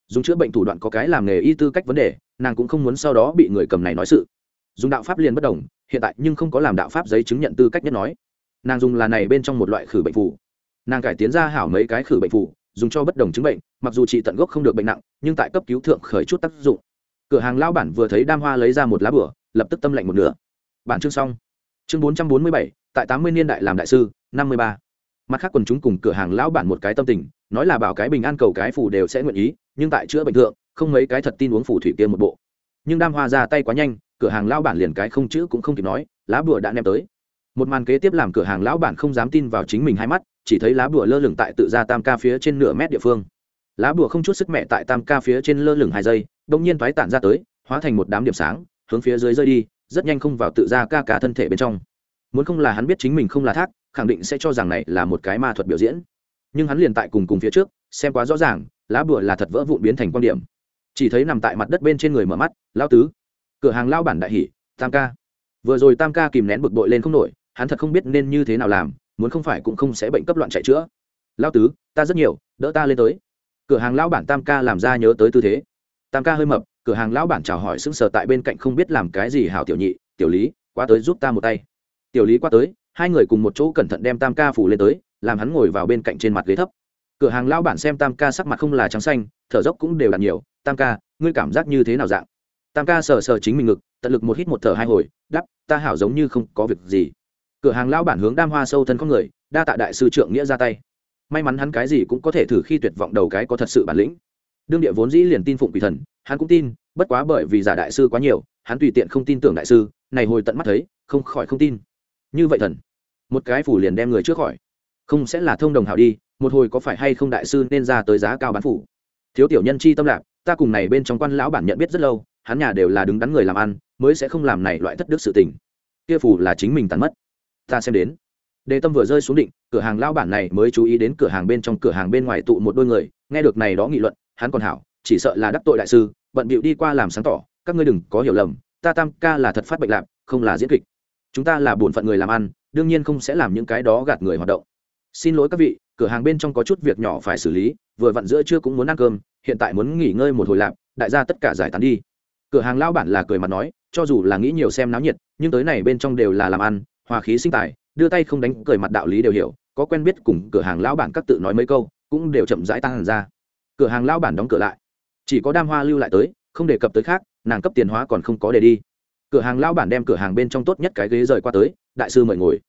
Dùng chữa bệnh thủ đoạn có cái làm nghề y tư cách vấn đề, nàng cũng không muốn sau đó bị người cầm này nói sự. Dùng đạo pháp liền bất đồng, hiện tại nhưng không có làm đạo pháp giấy chứng nhận tư cách nhất nói nàng dùng là này bên trong một loại khử bệnh phù. Nàng cải tiến ra hảo mấy cái khử bệnh phù, dùng cho bất đồng chứng bệnh, mặc dù trị tận gốc không được bệnh nặng, nhưng tại cấp cứu thượng khởi chút tác dụng. Cửa hàng lao bản vừa thấy đam hoa lấy ra một lá bửa, lập tức tâm lạnh một nửa. Bản chương xong. Chương bốn trăm bốn mươi bảy, tại tám mươi niên đại làm đại sư, năm mươi ba. Mặt khác quần chúng cùng cửa hàng lão bản một cái tâm tình, nói là bảo cái bình an cầu cái phủ đều sẽ nguyện ý, nhưng tại chữa bệnh thượng, không mấy cái thật tin uống phủ thủy kia một bộ. Nhưng đam hoa ra tay quá nhanh, cửa hàng lao bản liền cái không chữ cũng không kịp nói, lá bùa đã ném tới một màn kế tiếp làm cửa hàng lão bản không dám tin vào chính mình hai mắt, chỉ thấy lá bùa lơ lửng tại tự ra tam ca phía trên nửa mét địa phương. Lá bùa không chút sức mẹ tại tam ca phía trên lơ lửng hai giây đông nhiên thoái tản ra tới, hóa thành một đám điểm sáng, hướng phía dưới rơi đi, rất nhanh không vào tự ra ca cả thân thể bên trong. Muốn không là hắn biết chính mình không là thác, khẳng định sẽ cho rằng này là một cái ma thuật biểu diễn. Nhưng hắn liền tại cùng cùng phía trước, xem quá rõ ràng, lá bùa là thật vỡ vụn biến thành quan điểm. Chỉ thấy nằm tại mặt đất bên trên người mở mắt lao tứ. Cửa hàng lao bản đại hỷ tam ca. Vừa rồi tam ca kìm nén bực bội lên không nổi hắn thật không biết nên như thế nào làm, muốn không phải cũng không sẽ bệnh cấp loạn chạy chữa. Lao tứ, ta rất nhiều, đỡ ta lên tới. Cửa hàng lão bản tam ca làm ra nhớ tới tư thế. Tam ca hơi mập, cửa hàng lão bản chào hỏi sững sờ tại bên cạnh không biết làm cái gì hảo tiểu nhị, tiểu lý, qua tới giúp ta một tay. Tiểu lý qua tới, hai người cùng một chỗ cẩn thận đem tam ca phủ lên tới, làm hắn ngồi vào bên cạnh trên mặt ghế thấp. Cửa hàng lão bản xem tam ca sắc mặt không là trắng xanh, thở dốc cũng đều đạt nhiều, tam ca, ngươi cảm giác như thế nào dạng? Tam ca sờ sờ chính mình ngực, tận lực một hít một thở hai hồi, đắp, ta hảo giống như không có việc gì cửa hàng lão bản hướng đam hoa sâu thân con người, đa tạ đại sư trượng nghĩa ra tay. May mắn hắn cái gì cũng có thể thử khi tuyệt vọng đầu cái có thật sự bản lĩnh. Đương địa vốn dĩ liền tin phụng quỷ thần, hắn cũng tin, bất quá bởi vì giả đại sư quá nhiều, hắn tùy tiện không tin tưởng đại sư, này hồi tận mắt thấy, không khỏi không tin. Như vậy thần, một cái phủ liền đem người trước khỏi. Không sẽ là thông đồng hảo đi, một hồi có phải hay không đại sư nên ra tới giá cao bán phủ? Thiếu tiểu nhân chi tâm lạc ta cùng này bên trong quan lão bản nhận biết rất lâu, hắn nhà đều là đứng đắn người làm ăn, mới sẽ không làm này loại thất đức sự tình. Kia phủ là chính mình tàn mất ta xem đến. Đề tâm vừa rơi xuống định, cửa hàng lao bản này mới chú ý đến cửa hàng bên trong cửa hàng bên ngoài tụ một đôi người, nghe được này đó nghị luận, hắn còn hảo, chỉ sợ là đắc tội đại sư, bận bịu đi qua làm sáng tỏ, các ngươi đừng có hiểu lầm, ta tam ca là thật phát bệnh lạc, không là diễn kịch. Chúng ta là bổn phận người làm ăn, đương nhiên không sẽ làm những cái đó gạt người hoạt động. Xin lỗi các vị, cửa hàng bên trong có chút việc nhỏ phải xử lý, vừa vặn giữa trưa cũng muốn ăn cơm, hiện tại muốn nghỉ ngơi một hồi lạp đại gia tất cả giải tán đi. Cửa hàng lao bản là cười mặt nói, cho dù là nghĩ nhiều xem náo nhiệt, nhưng tới này bên trong đều là làm ăn hòa khí sinh tài, đưa tay không đánh, cười mặt đạo lý đều hiểu, có quen biết cùng cửa hàng lão bản các tự nói mấy câu, cũng đều chậm rãi tăng ra. Cửa hàng lão bản đóng cửa lại. Chỉ có đam hoa lưu lại tới, không đề cập tới khác, nàng cấp tiền hóa còn không có để đi. Cửa hàng lão bản đem cửa hàng bên trong tốt nhất cái ghế rời qua tới, đại sư mời ngồi.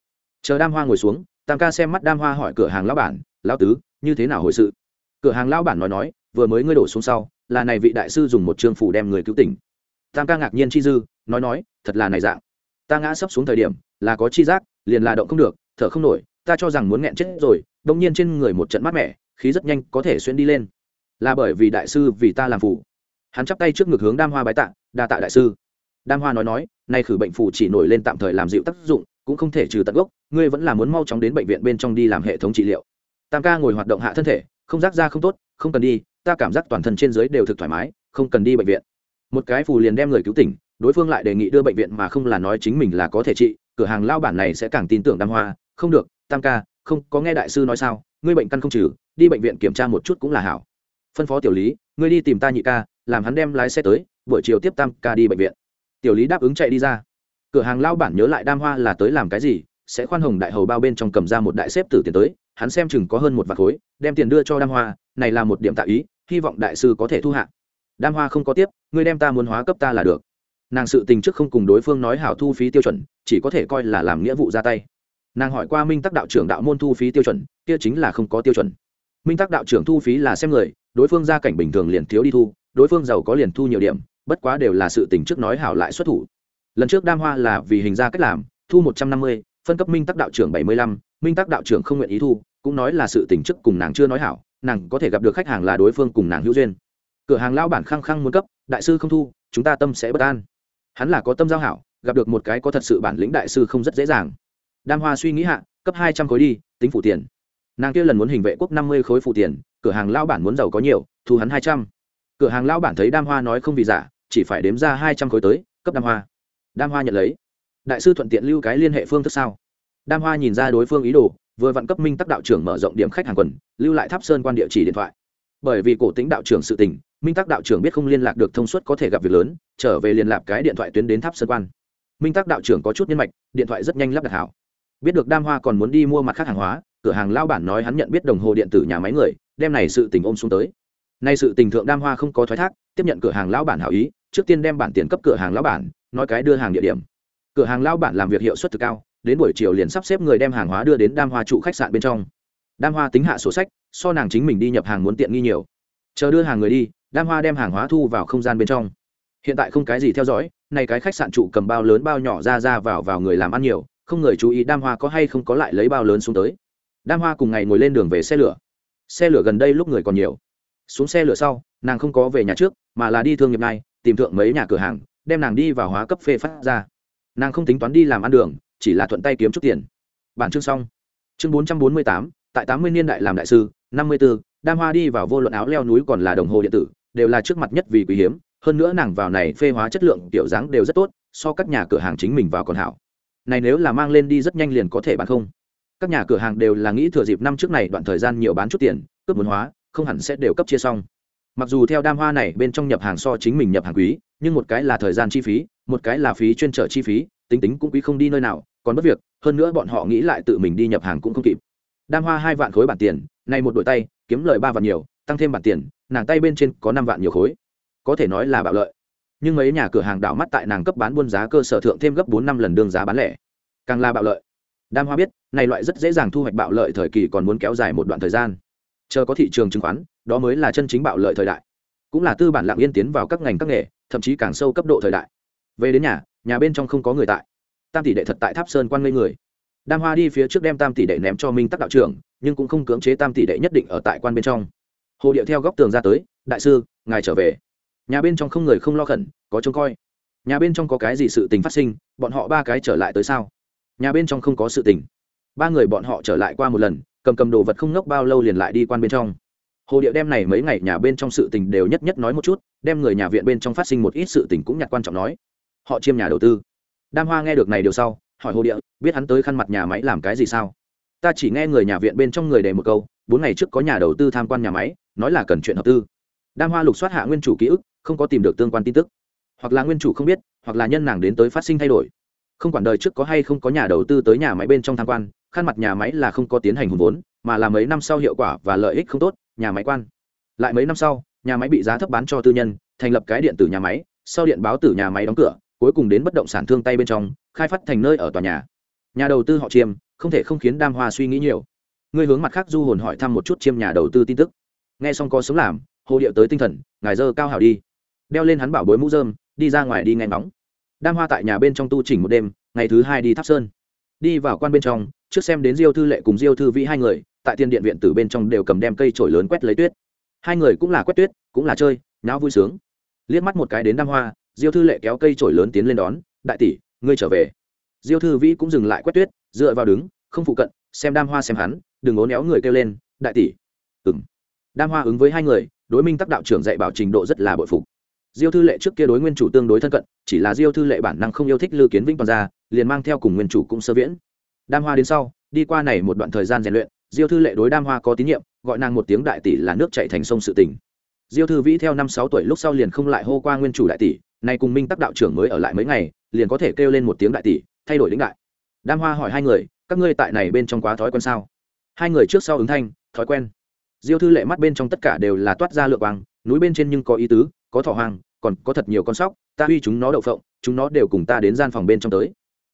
Chờ đam hoa ngồi xuống, tam ca xem mắt đam hoa hỏi cửa hàng lão bản, lão tứ, như thế nào hồi sự? Cửa hàng lão bản nói nói, vừa mới ngươi đổ xuống sau, là này vị đại sư dùng một trương phủ đem người cứu tỉnh. Tam ca ngạc nhiên chi dư, nói nói, thật là này dạng ta ngã sấp xuống thời điểm, là có chi giác, liền là động không được, thở không nổi, ta cho rằng muốn nghẹn chết rồi đông nhiên trên người một trận mát mẻ, khí rất nhanh có thể xuyên đi lên. Là bởi vì đại sư vì ta làm phủ hắn chắp tay trước ngực hướng đam hoa bái tạ, đa tạ đại sư. Đam hoa nói nói, nay khử bệnh phủ chỉ nổi lên tạm thời làm dịu tác dụng, cũng không thể trừ tận gốc, ngươi vẫn là muốn mau chóng đến bệnh viện bên trong đi làm hệ thống trị liệu. Tam ca ngồi hoạt động hạ thân thể, không rác ra không tốt, không cần đi, ta cảm giác toàn thân trên dưới đều thực thoải mái, không cần đi bệnh viện. Một cái phù liền đem người cứu tỉnh đối phương lại đề nghị đưa bệnh viện mà không là nói chính mình là có thể trị, cửa hàng lao bản này sẽ càng tin tưởng đam hoa. Không được, tam ca, không, có nghe đại sư nói sao? Ngươi bệnh căn không trừ, đi bệnh viện kiểm tra một chút cũng là hảo. Phân phó tiểu lý, ngươi đi tìm ta nhị ca, làm hắn đem lái xe tới, buổi chiều tiếp tam ca đi bệnh viện. Tiểu lý đáp ứng chạy đi ra. Cửa hàng lao bản nhớ lại đam hoa là tới làm cái gì, sẽ khoan hồng đại hầu bao bên trong cầm ra một đại xếp tử tiền tới, hắn xem chừng có hơn một vạt khối, đem tiền đưa cho đam hoa, này là một điểm tạ ý, hy vọng đại sư có thể thu hạ. Đam hoa không có tiếp, ngươi đem ta muốn hóa cấp ta là được nàng sự tình trước không cùng đối phương nói hảo thu phí tiêu chuẩn, chỉ có thể coi là làm nghĩa vụ ra tay. Nàng hỏi qua minh tắc đạo trưởng đạo môn thu phí tiêu chuẩn, kia chính là không có tiêu chuẩn. Minh tắc đạo trưởng thu phí là xem người, đối phương gia cảnh bình thường liền thiếu đi thu, đối phương giàu có liền thu nhiều điểm, bất quá đều là sự tình trước nói hảo lại xuất thủ. Lần trước đam hoa là vì hình ra cách làm, thu một trăm năm mươi, phân cấp minh tắc đạo trưởng bảy mươi lăm, minh tắc đạo trưởng không nguyện ý thu, cũng nói là sự tình trước cùng nàng chưa nói hảo, nàng có thể gặp được khách hàng là đối phương cùng nàng hữu duyên. Cửa hàng lao bản khăng khăng muốn cấp, đại sư không thu, chúng ta tâm sẽ bất an hắn là có tâm giao hảo, gặp được một cái có thật sự bản lĩnh đại sư không rất dễ dàng. Đam hoa suy nghĩ hạ, cấp hai trăm khối đi, tính phủ tiền. Nàng kia lần muốn hình vệ quốc năm mươi khối phủ tiền, cửa hàng lao bản muốn giàu có nhiều, thu hắn hai trăm. Cửa hàng lao bản thấy đam hoa nói không vì giả, chỉ phải đếm ra hai trăm khối tới, cấp đam hoa. Đam hoa nhận lấy. Đại sư thuận tiện lưu cái liên hệ phương thức sao? Đam hoa nhìn ra đối phương ý đồ, vừa vặn cấp minh tắc đạo trưởng mở rộng điểm khách hàng quần, lưu lại tháp sơn quan địa chỉ điện thoại. Bởi vì cổ tính đạo trưởng sự tình minh tắc đạo trưởng biết không liên lạc được thông suất có thể gặp việc lớn, trở về liên lạc cái điện thoại tuyến đến tháp sơn quan. Minh tắc đạo trưởng có chút nhân mạch, điện thoại rất nhanh lắp đặt hảo. Biết được đam hoa còn muốn đi mua mặt khác hàng hóa, cửa hàng lao bản nói hắn nhận biết đồng hồ điện tử nhà máy người, đem này sự tình ôm xuống tới. Nay sự tình thượng đam hoa không có thoái thác, tiếp nhận cửa hàng lao bản hảo ý, trước tiên đem bản tiền cấp cửa hàng lao bản, nói cái đưa hàng địa điểm. Cửa hàng lao bản làm việc hiệu suất thực cao, đến buổi chiều liền sắp xếp người đem hàng hóa đưa đến đam hoa trụ khách sạn bên trong. Đam hoa tính hạ sổ sách, so nàng chính mình đi nhập hàng muốn tiện nghi nhiều. Chờ đưa hàng người đi đam hoa đem hàng hóa thu vào không gian bên trong. Hiện tại không cái gì theo dõi, này cái khách sạn trụ cầm bao lớn bao nhỏ ra ra vào vào người làm ăn nhiều, không người chú ý đam hoa có hay không có lại lấy bao lớn xuống tới. Đam hoa cùng ngày ngồi lên đường về xe lửa. Xe lửa gần đây lúc người còn nhiều. Xuống xe lửa sau, nàng không có về nhà trước, mà là đi thương nghiệp này tìm thượng mấy nhà cửa hàng, đem nàng đi vào hóa cấp phê phát ra. Nàng không tính toán đi làm ăn đường, chỉ là thuận tay kiếm chút tiền. Bản chương xong. Chương bốn trăm bốn mươi tám, tại tám mươi niên đại làm đại sư, năm mươi b ố đam hoa đi vào vô luận áo leo núi còn là đồng hồ điện tử đều là trước mặt nhất vì quý hiếm, hơn nữa nàng vào này phê hóa chất lượng kiểu dáng đều rất tốt, so các nhà cửa hàng chính mình vào còn hảo. Này nếu là mang lên đi rất nhanh liền có thể bán không? Các nhà cửa hàng đều là nghĩ thừa dịp năm trước này đoạn thời gian nhiều bán chút tiền, cướp muốn hóa, không hẳn sẽ đều cấp chia xong. Mặc dù theo đam hoa này bên trong nhập hàng so chính mình nhập hàng quý, nhưng một cái là thời gian chi phí, một cái là phí chuyên trở chi phí, tính tính cũng quý không đi nơi nào, còn bất việc, hơn nữa bọn họ nghĩ lại tự mình đi nhập hàng cũng không kịp. Đam hoa hai vạn khối bản tiền, này một đội tay, kiếm lời ba vạn nhiều, tăng thêm bản tiền nàng tay bên trên có năm vạn nhiều khối. Có thể nói là bạo lợi. Nhưng mấy nhà cửa hàng đảo mắt tại nàng cấp bán buôn giá cơ sở thượng thêm gấp bốn năm lần đương giá bán lẻ. Càng là bạo lợi. Đam hoa biết, này loại rất dễ dàng thu hoạch bạo lợi thời kỳ còn muốn kéo dài một đoạn thời gian. Chờ có thị trường chứng khoán, đó mới là chân chính bạo lợi thời đại. Cũng là tư bản lặng yên tiến vào các ngành các nghề, thậm chí càng sâu cấp độ thời đại. Về đến nhà nhà bên trong không có người tại. Tam tỷ đệ thật tại tháp sơn quan ngây người. Đam hoa đi phía trước đem tam tỷ đệ ném cho minh tắc đạo trưởng, nhưng cũng không cưỡng chế tam tỷ đệ nhất định ở tại quan bên trong hồ điệu theo góc tường ra tới, đại sư, ngài trở về. Nhà bên trong không người không lo khẩn, có trông coi. Nhà bên trong có cái gì sự tình phát sinh, bọn họ ba cái trở lại tới sao? Nhà bên trong không có sự tình. Ba người bọn họ trở lại qua một lần, cầm cầm đồ vật không ngốc bao lâu liền lại đi quan bên trong. Hồ điệu đem này mấy ngày nhà bên trong sự tình đều nhất nhất nói một chút, đem người nhà viện bên trong phát sinh một ít sự tình cũng nhặt quan trọng nói. Họ chiêm nhà đầu tư. Đam hoa nghe được này điều sau, hỏi hồ điệu, biết hắn tới khăn mặt nhà máy làm cái gì sao? Ta chỉ nghe người nhà viện bên trong người đề một câu, bốn ngày trước có nhà đầu tư tham quan nhà máy nói là cần chuyện hợp tư. Đam hoa lục soát hạ nguyên chủ ký ức, không có tìm được tương quan tin tức. Hoặc là nguyên chủ không biết, hoặc là nhân nàng đến tới phát sinh thay đổi. Không quản đời trước có hay không có nhà đầu tư tới nhà máy bên trong tham quan khăn mặt nhà máy là không có tiến hành hùng vốn, mà là mấy năm sau hiệu quả và lợi ích không tốt, nhà máy quan. Lại mấy năm sau, nhà máy bị giá thấp bán cho tư nhân, thành lập cái điện tử nhà máy, sau điện báo tử nhà máy đóng cửa, cuối cùng đến bất động sản thương tay bên trong, khai phát thành nơi ở tòa nhà. Nhà đầu tư họ chiêm, không thể không khiến đam hoa suy nghĩ nhiều. Ngươi hướng mặt khác du hồn hỏi thăm một chút chiêm nhà đầu tư tin tức nghe xong có sống làm, hồ điệu tới tinh thần, ngài dơ cao hảo đi. Đeo lên hắn bảo bối mũ dơm đi ra ngoài đi ngay nóng đam hoa tại nhà bên trong tu chỉnh một đêm, ngày thứ hai đi tháp sơn. Đi vào quan bên trong, trước xem đến diêu thư lệ cùng diêu thư vĩ hai người, tại tiền điện viện từ bên trong đều cầm đem cây trổi lớn quét lấy tuyết. Hai người cũng là quét tuyết, cũng là chơi, nháo vui sướng. Liếc mắt một cái đến đam hoa, diêu thư lệ kéo cây trổi lớn tiến lên đón, đại tỷ, ngươi trở về. Diêu thư vĩ cũng dừng lại quét tuyết, dựa vào đứng, không phụ cận, xem đam hoa xem hắn, đừng ố néo người kêu lên, đại tỷ. Ừng đam hoa ứng với hai người, đối minh tắc đạo trưởng dạy bảo trình độ rất là bội phục. Diêu thư lệ trước kia đối nguyên chủ tương đối thân cận, chỉ là diêu thư lệ bản năng không yêu thích lư kiến vĩnh toàn ra, liền mang theo cùng nguyên chủ cũng sơ viễn. Đam hoa đến sau, đi qua này một đoạn thời gian rèn luyện, diêu thư lệ đối đam hoa có tín nhiệm, gọi nàng một tiếng đại tỷ là nước chạy thành sông sự tình. Diêu thư vĩ theo năm sáu tuổi lúc sau liền không lại hô qua nguyên chủ đại tỷ, nay cùng minh tắc đạo trưởng mới ở lại mấy ngày, liền có thể kêu lên một tiếng đại tỷ, thay đổi lĩnh đại. Đam hoa hỏi hai người, các ngươi tại này bên trong quá thói quen sao? Hai người trước sau ứng thanh, thói quen diêu thư lệ mắt bên trong tất cả đều là toát ra lựa quang, núi bên trên nhưng có ý tứ, có thỏ hoang, còn có thật nhiều con sóc, ta uy chúng nó đậu phộng, chúng nó đều cùng ta đến gian phòng bên trong tới.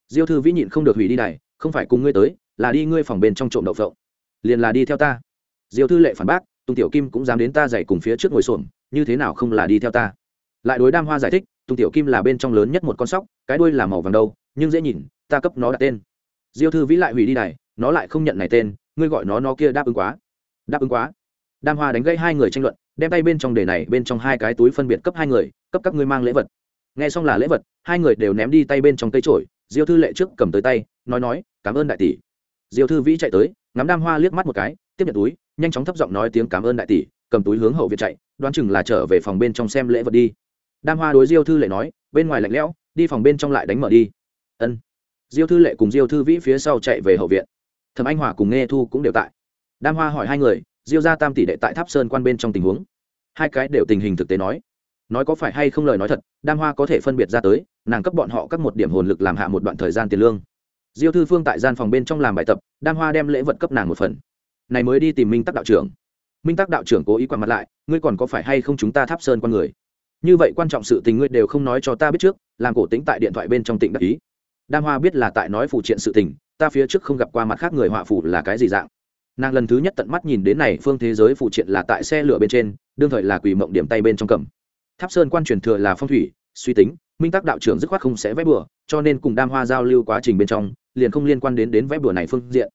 Diêu thư vĩ nhịn không được hủy đi này không phải cùng ngươi tới, là đi ngươi phòng bên trong trộm đậu phộng. Liền là đi theo ta. Diêu thư lệ phản bác, tùng tiểu kim cũng dám đến ta dạy cùng phía trước ngồi xổm, như thế nào không là đi theo ta? Lại đối đam hoa giải thích, tùng tiểu kim là bên trong lớn nhất một con sóc, cái đuôi là màu vàng đâu, nhưng dễ nhìn, ta cấp nó đặt tên. Diêu thư vĩ lại hủy đi này nó lại không nhận này tên, ngươi gọi nó nó kia đáp ứng quá đáp ứng quá. Đam hoa đánh gây hai người tranh luận, đem tay bên trong đề này bên trong hai cái túi phân biệt cấp hai người, cấp các ngươi mang lễ vật. Nghe xong là lễ vật, hai người đều ném đi tay bên trong cây trổi diêu thư lệ trước cầm tới tay, nói nói, cảm ơn đại tỷ. Diêu thư vĩ chạy tới, ngắm đam hoa liếc mắt một cái, tiếp nhận túi, nhanh chóng thấp giọng nói tiếng cảm ơn đại tỷ cầm túi hướng hậu viện chạy, đoán chừng là trở về phòng bên trong xem lễ vật đi. Đam hoa đối diêu thư lệ nói, bên ngoài lạnh lẽo, đi phòng bên trong lại đánh mở đi. Ân. Diêu thư lệ cùng diêu thư vĩ phía sau chạy về hậu viện. Thẩm anh hòa cùng nghe thu cũng đều tại đam hoa hỏi hai người, diêu ra tam tỷ đệ tại tháp sơn quan bên trong tình huống. Hai cái đều tình hình thực tế nói. Nói có phải hay không lời nói thật, đam hoa có thể phân biệt ra tới, nàng cấp bọn họ các một điểm hồn lực làm hạ một đoạn thời gian tiền lương. Diêu thư phương tại gian phòng bên trong làm bài tập, đam hoa đem lễ vật cấp nàng một phần. Này mới đi tìm minh tắc đạo trưởng. Minh tắc đạo trưởng cố ý quằn mặt lại, ngươi còn có phải hay không chúng ta tháp sơn con người? Như vậy quan trọng sự tình ngươi đều không nói cho ta biết trước, làm cổ tính tại điện thoại bên trong tỉnh đắc ý. Đam hoa biết là tại nói phụ triện sự tình, ta phía trước không gặp qua mặt khác người họa phủ là cái gì dạng nàng lần thứ nhất tận mắt nhìn đến này phương thế giới phụ triện là tại xe lửa bên trên, đương thời là quỷ mộng điểm tay bên trong cầm. Tháp sơn quan truyền thừa là phong thủy, suy tính, minh tắc đạo trưởng dứt khoát không sẽ vẽ bừa, cho nên cùng đam hoa giao lưu quá trình bên trong, liền không liên quan đến đến vẽ bừa này phương diện.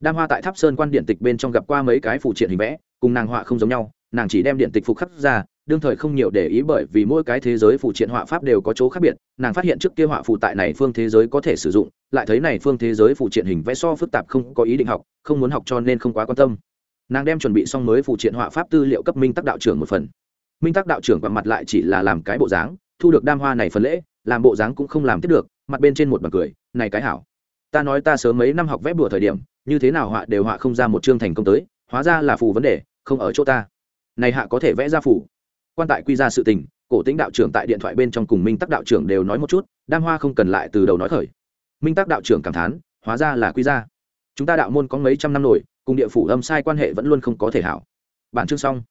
Đam hoa tại tháp sơn quan điện tịch bên trong gặp qua mấy cái phụ triện hình vẽ, cùng nàng họa không giống nhau, nàng chỉ đem điện tịch phục khắc ra đương thời không nhiều để ý bởi vì mỗi cái thế giới phụ triện họa pháp đều có chỗ khác biệt, nàng phát hiện trước kia họa phụ tại này phương thế giới có thể sử dụng, lại thấy này phương thế giới phụ triện hình vẽ so phức tạp không có ý định học, không muốn học cho nên không quá quan tâm. Nàng đem chuẩn bị xong mới phụ triện họa pháp tư liệu cấp minh tắc đạo trưởng một phần. Minh tắc đạo trưởng và mặt lại chỉ là làm cái bộ dáng, thu được đam hoa này phần lễ, làm bộ dáng cũng không làm tiếp được, mặt bên trên một bằng cười, này cái hảo. Ta nói ta sớm mấy năm học vẽ bùa thời điểm, như thế nào họa đều họa không ra một chương thành công tới, hóa ra là phù vấn đề, không ở chỗ ta. Này hạ có thể vẽ ra phù quan tại quy ra sự tình, cổ tĩnh đạo trưởng tại điện thoại bên trong cùng minh tắc đạo trưởng đều nói một chút, đam hoa không cần lại từ đầu nói khởi. Minh tắc đạo trưởng cảm thán, hóa ra là quy ra. Chúng ta đạo môn có mấy trăm năm nổi, cùng địa phủ âm sai quan hệ vẫn luôn không có thể hảo. Bản chương xong.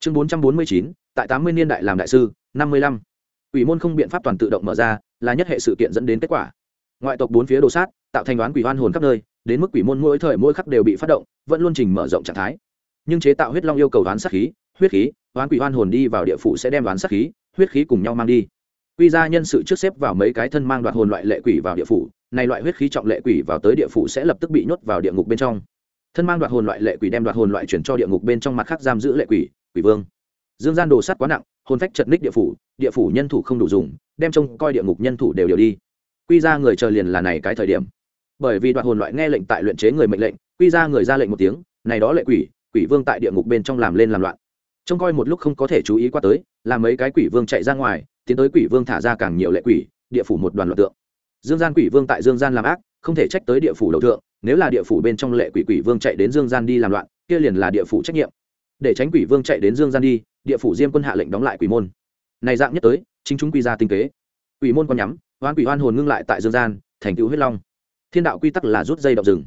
Chương bốn trăm bốn mươi chín, tại tám mươi niên đại làm đại sư, năm mươi lăm. Ủy môn không biện pháp toàn tự động mở ra, là nhất hệ sự kiện dẫn đến kết quả. Ngoại tộc bốn phía đồ sát, tạo thành đoán quỷ hoan hồn khắp nơi, đến mức quỷ môn mỗi thời mỗi khắc đều bị phát động, vẫn luôn trình mở rộng trạng thái. Nhưng chế tạo huyết long yêu cầu đoán sát khí, huyết khí đoán quỷ oan hồn đi vào địa phủ sẽ đem đoán sát khí, huyết khí cùng nhau mang đi. Quy ra nhân sự trước xếp vào mấy cái thân mang đoạt hồn loại lệ quỷ vào địa phủ, này loại huyết khí trọng lệ quỷ vào tới địa phủ sẽ lập tức bị nhốt vào địa ngục bên trong. Thân mang đoạt hồn loại lệ quỷ đem đoạt hồn loại chuyển cho địa ngục bên trong mặt khác giam giữ lệ quỷ quỷ vương. Dương gian đồ sắt quá nặng, hồn phách chật ních địa phủ địa phủ nhân thủ không đủ dùng, đem trông coi địa ngục nhân thủ đều đều đi. Quy ra người chờ liền là này cái thời điểm. Bởi vì đoạt hồn loại nghe lệnh tại luyện chế người mệnh lệnh, quy ra người ra lệnh một tiếng, này đó lệ quỷ quỷ vương tại địa ngục bên trong làm lên làm loạn trông coi một lúc không có thể chú ý qua tới, là mấy cái quỷ vương chạy ra ngoài, tiến tới quỷ vương thả ra càng nhiều lệ quỷ, địa phủ một đoàn loạt tượng. Dương gian quỷ vương tại dương gian làm ác, không thể trách tới địa phủ đầu thượng, nếu là địa phủ bên trong lệ quỷ quỷ vương chạy đến dương gian đi làm loạn, kia liền là địa phủ trách nhiệm. Để tránh quỷ vương chạy đến dương gian đi, địa phủ diêm quân hạ lệnh đóng lại quỷ môn. Này dạng nhất tới, chính chúng quy ra tinh kế. Quỷ môn còn nhắm hoan quỷ hoan hồn ngưng lại tại dương gian, thành tựu huyết long. Thiên đạo quy tắc là rút dây động rừng.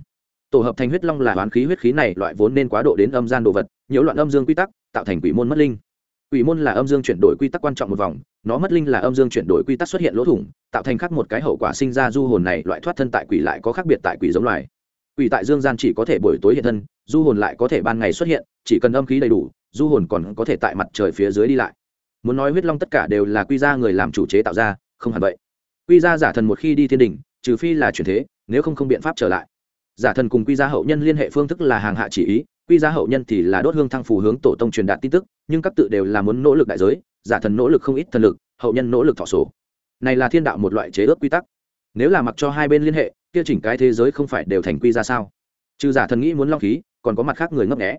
Tổ hợp thành huyết long là hoán khí huyết khí này, loại vốn nên quá độ đến âm gian đồ vật, nhiễu loạn âm dương quy tắc tạo thành quỷ môn mất linh. Quỷ môn là âm dương chuyển đổi quy tắc quan trọng một vòng, nó mất linh là âm dương chuyển đổi quy tắc xuất hiện lỗ thủng, tạo thành khác một cái hậu quả sinh ra du hồn này, loại thoát thân tại quỷ lại có khác biệt tại quỷ giống loài. Quỷ tại dương gian chỉ có thể buổi tối hiện thân, du hồn lại có thể ban ngày xuất hiện, chỉ cần âm khí đầy đủ, du hồn còn có thể tại mặt trời phía dưới đi lại. Muốn nói huyết long tất cả đều là quy ra người làm chủ chế tạo ra, không hẳn vậy. Quy ra giả thần một khi đi thiên đình, trừ phi là chuyển thế, nếu không không biện pháp trở lại. Giả thần cùng quy ra hậu nhân liên hệ phương thức là hàng hạ chỉ ý quy ra hậu nhân thì là đốt hương thăng phù hướng tổ tông truyền đạt tin tức, nhưng các tự đều là muốn nỗ lực đại giới, giả thần nỗ lực không ít thần lực, hậu nhân nỗ lực thọ số này là thiên đạo một loại chế ước quy tắc. Nếu là mặc cho hai bên liên hệ, kia chỉnh cái thế giới không phải đều thành quy ra sao? Trừ giả thần nghĩ muốn long khí, còn có mặt khác người ngấp nghẽ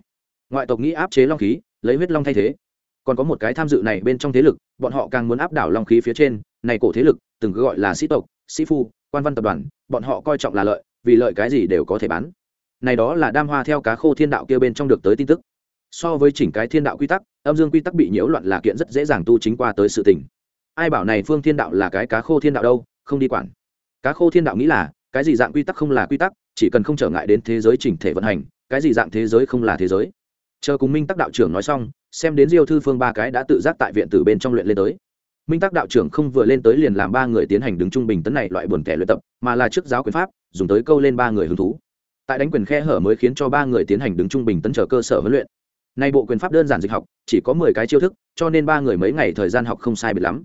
ngoại tộc nghĩ áp chế long khí, lấy huyết long thay thế. Còn có một cái tham dự này bên trong thế lực, bọn họ càng muốn áp đảo long khí phía trên, này cổ thế lực, từng gọi là sĩ tộc, sĩ phu, quan văn tập đoàn, bọn họ coi trọng là lợi, vì lợi cái gì đều có thể bán này đó là đam hoa theo cá khô thiên đạo kia bên trong được tới tin tức. So với chỉnh cái thiên đạo quy tắc, âm dương quy tắc bị nhiễu loạn là kiện rất dễ dàng tu chính qua tới sự tình. Ai bảo này phương thiên đạo là cái cá khô thiên đạo đâu, không đi quản. Cá khô thiên đạo nghĩ là, cái gì dạng quy tắc không là quy tắc, chỉ cần không trở ngại đến thế giới chỉnh thể vận hành, cái gì dạng thế giới không là thế giới. Chờ cùng minh tắc đạo trưởng nói xong, xem đến diêu thư phương ba cái đã tự giác tại viện tử bên trong luyện lên tới. Minh tắc đạo trưởng không vừa lên tới liền làm ba người tiến hành đứng trung bình tấn này loại buồn kẻ luyện tập, mà là trước giáo quyền pháp, dùng tới câu lên ba người hứng thú tại đánh quyền khe hở mới khiến cho ba người tiến hành đứng trung bình tấn trở cơ sở huấn luyện. Nay bộ quyền pháp đơn giản dịch học, chỉ có mười cái chiêu thức, cho nên ba người mấy ngày thời gian học không sai biệt lắm.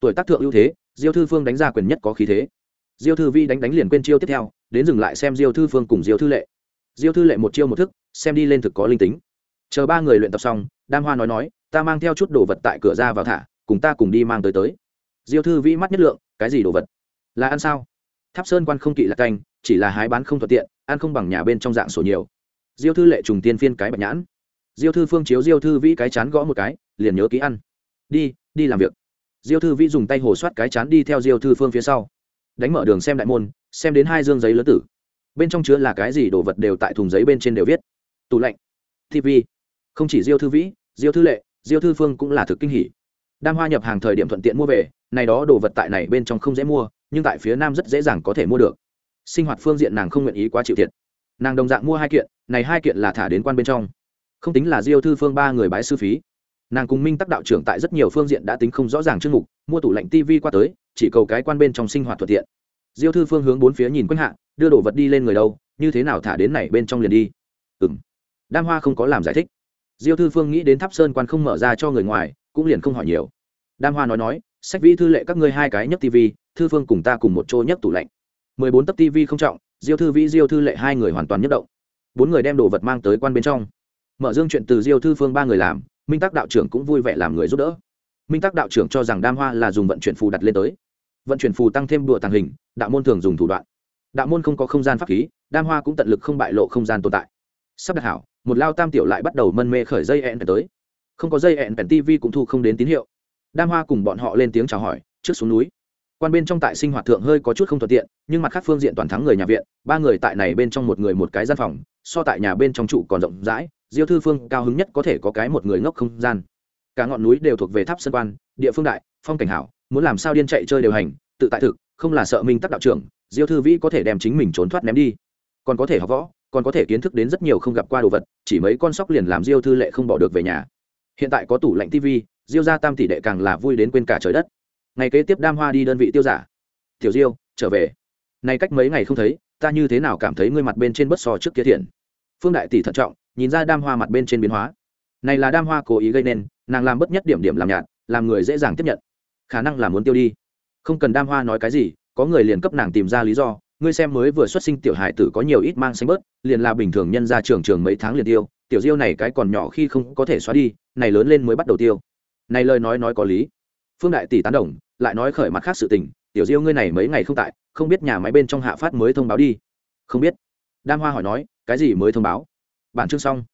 Tuổi tác thượng ưu thế, diêu thư phương đánh ra quyền nhất có khí thế. Diêu thư vi đánh đánh liền quên chiêu tiếp theo, đến dừng lại xem diêu thư phương cùng diêu thư lệ. Diêu thư lệ một chiêu một thức, xem đi lên thực có linh tính. Chờ ba người luyện tập xong, đam hoa nói nói, ta mang theo chút đồ vật tại cửa ra vào thả, cùng ta cùng đi mang tới tới. Diêu thư vĩ mắt nhất lượng, cái gì đồ vật? Là ăn sao? Tháp sơn quan không kỵ là canh, chỉ là hái bán không thuận tiện ăn không bằng nhà bên trong dạng sổ nhiều. Diêu thư lệ trùng tiên phiên cái bạch nhãn. Diêu thư phương chiếu diêu thư vĩ cái chán gõ một cái, liền nhớ ký ăn. Đi đi làm việc. Diêu thư vĩ dùng tay hồ soát cái chán đi theo diêu thư phương phía sau. Đánh mở đường xem đại môn, xem đến hai dương giấy lớn tử. Bên trong chứa là cái gì đồ vật đều tại thùng giấy bên trên đều viết. Tủ lạnh tv không chỉ diêu thư vĩ, diêu thư lệ, diêu thư phương cũng là thực kinh hỉ. Đam hoa nhập hàng thời điểm thuận tiện mua về, này đó đồ vật tại này bên trong không dễ mua, nhưng tại phía nam rất dễ dàng có thể mua được sinh hoạt phương diện nàng không nguyện ý quá chịu thiệt. Nàng đồng dạng mua hai kiện, này hai kiện là thả đến quan bên trong. Không tính là diêu thư phương ba người bái sư phí. Nàng cùng minh tắc đạo trưởng tại rất nhiều phương diện đã tính không rõ ràng chương mục, mua tủ lạnh tv qua tới, chỉ cầu cái quan bên trong sinh hoạt thuận tiện. Diêu thư phương hướng bốn phía nhìn quanh hạ, đưa đồ vật đi lên người đâu, như thế nào thả đến này bên trong liền đi. Ừng đam hoa không có làm giải thích. Diêu thư phương nghĩ đến tháp sơn quan không mở ra cho người ngoài, cũng liền không hỏi nhiều. Đam hoa nói nói, sách vĩ thư lệ các ngươi hai cái nhấc tv thư phương cùng ta cùng một chỗ nhấc tủ lạnh mười bốn tấc tv không trọng, diêu thư vĩ, diêu thư lệ hai người hoàn toàn nhất động. Bốn người đem đồ vật mang tới quan bên trong. Mở dương chuyện từ diêu thư phương ba người làm, minh tắc đạo trưởng cũng vui vẻ làm người giúp đỡ. Minh tắc đạo trưởng cho rằng đam hoa là dùng vận chuyển phù đặt lên tới. Vận chuyển phù tăng thêm đùa tàng hình, đạo môn thường dùng thủ đoạn. Đạo môn không có không gian pháp khí, đam hoa cũng tận lực không bại lộ không gian tồn tại. Sắp đặt hảo, một lao tam tiểu lại bắt đầu mân mê khởi dây ẹn tới. Không có dây ẹn pèn tv cũng thu không đến tín hiệu. Đam hoa cùng bọn họ lên tiếng chào hỏi, trước xuống núi quan bên trong tại sinh hoạt thượng hơi có chút không thuận tiện, nhưng mặt khác phương diện toàn thắng người nhà viện, ba người tại này bên trong một người một cái gian phòng, so tại nhà bên trong trụ còn rộng rãi, diêu thư phương cao hứng nhất có thể có cái một người ngốc không gian. Cả ngọn núi đều thuộc về tháp sân quan, địa phương đại, phong cảnh hảo, muốn làm sao điên chạy chơi đều hành, tự tại thực, không là sợ minh tắc đạo trưởng, diêu thư vĩ có thể đem chính mình trốn thoát ném đi. Còn có thể học võ, còn có thể kiến thức đến rất nhiều không gặp qua đồ vật, chỉ mấy con sóc liền làm diêu thư lệ không bỏ được về nhà. Hiện tại có tủ lạnh tv diêu ra tam tỷ đệ càng là vui đến quên cả trời đất ngày kế tiếp đam hoa đi đơn vị tiêu giả. Tiểu diêu, trở về. Nay cách mấy ngày không thấy, ta như thế nào cảm thấy ngươi mặt bên trên bất so trước kia thiện? Phương đại tỷ thận trọng, nhìn ra đam hoa mặt bên trên biến hóa. Này là đam hoa cố ý gây nên, nàng làm bất nhất điểm điểm làm nhạt, làm người dễ dàng tiếp nhận. Khả năng là muốn tiêu đi. Không cần đam hoa nói cái gì, có người liền cấp nàng tìm ra lý do, ngươi xem mới vừa xuất sinh tiểu hải tử có nhiều ít mang sánh bớt, liền là bình thường nhân ra trường trường mấy tháng liền tiêu, tiểu diêu này cái còn nhỏ khi không có thể xóa đi, này lớn lên mới bắt đầu tiêu. Này lời nói nói có lý. Phương đại tỷ tán đồng lại nói khởi mặt khác sự tình, tiểu diêu ngươi này mấy ngày không tại, không biết nhà máy bên trong hạ phát mới thông báo đi. Không biết. Đam hoa hỏi nói, cái gì mới thông báo? Bản chương xong.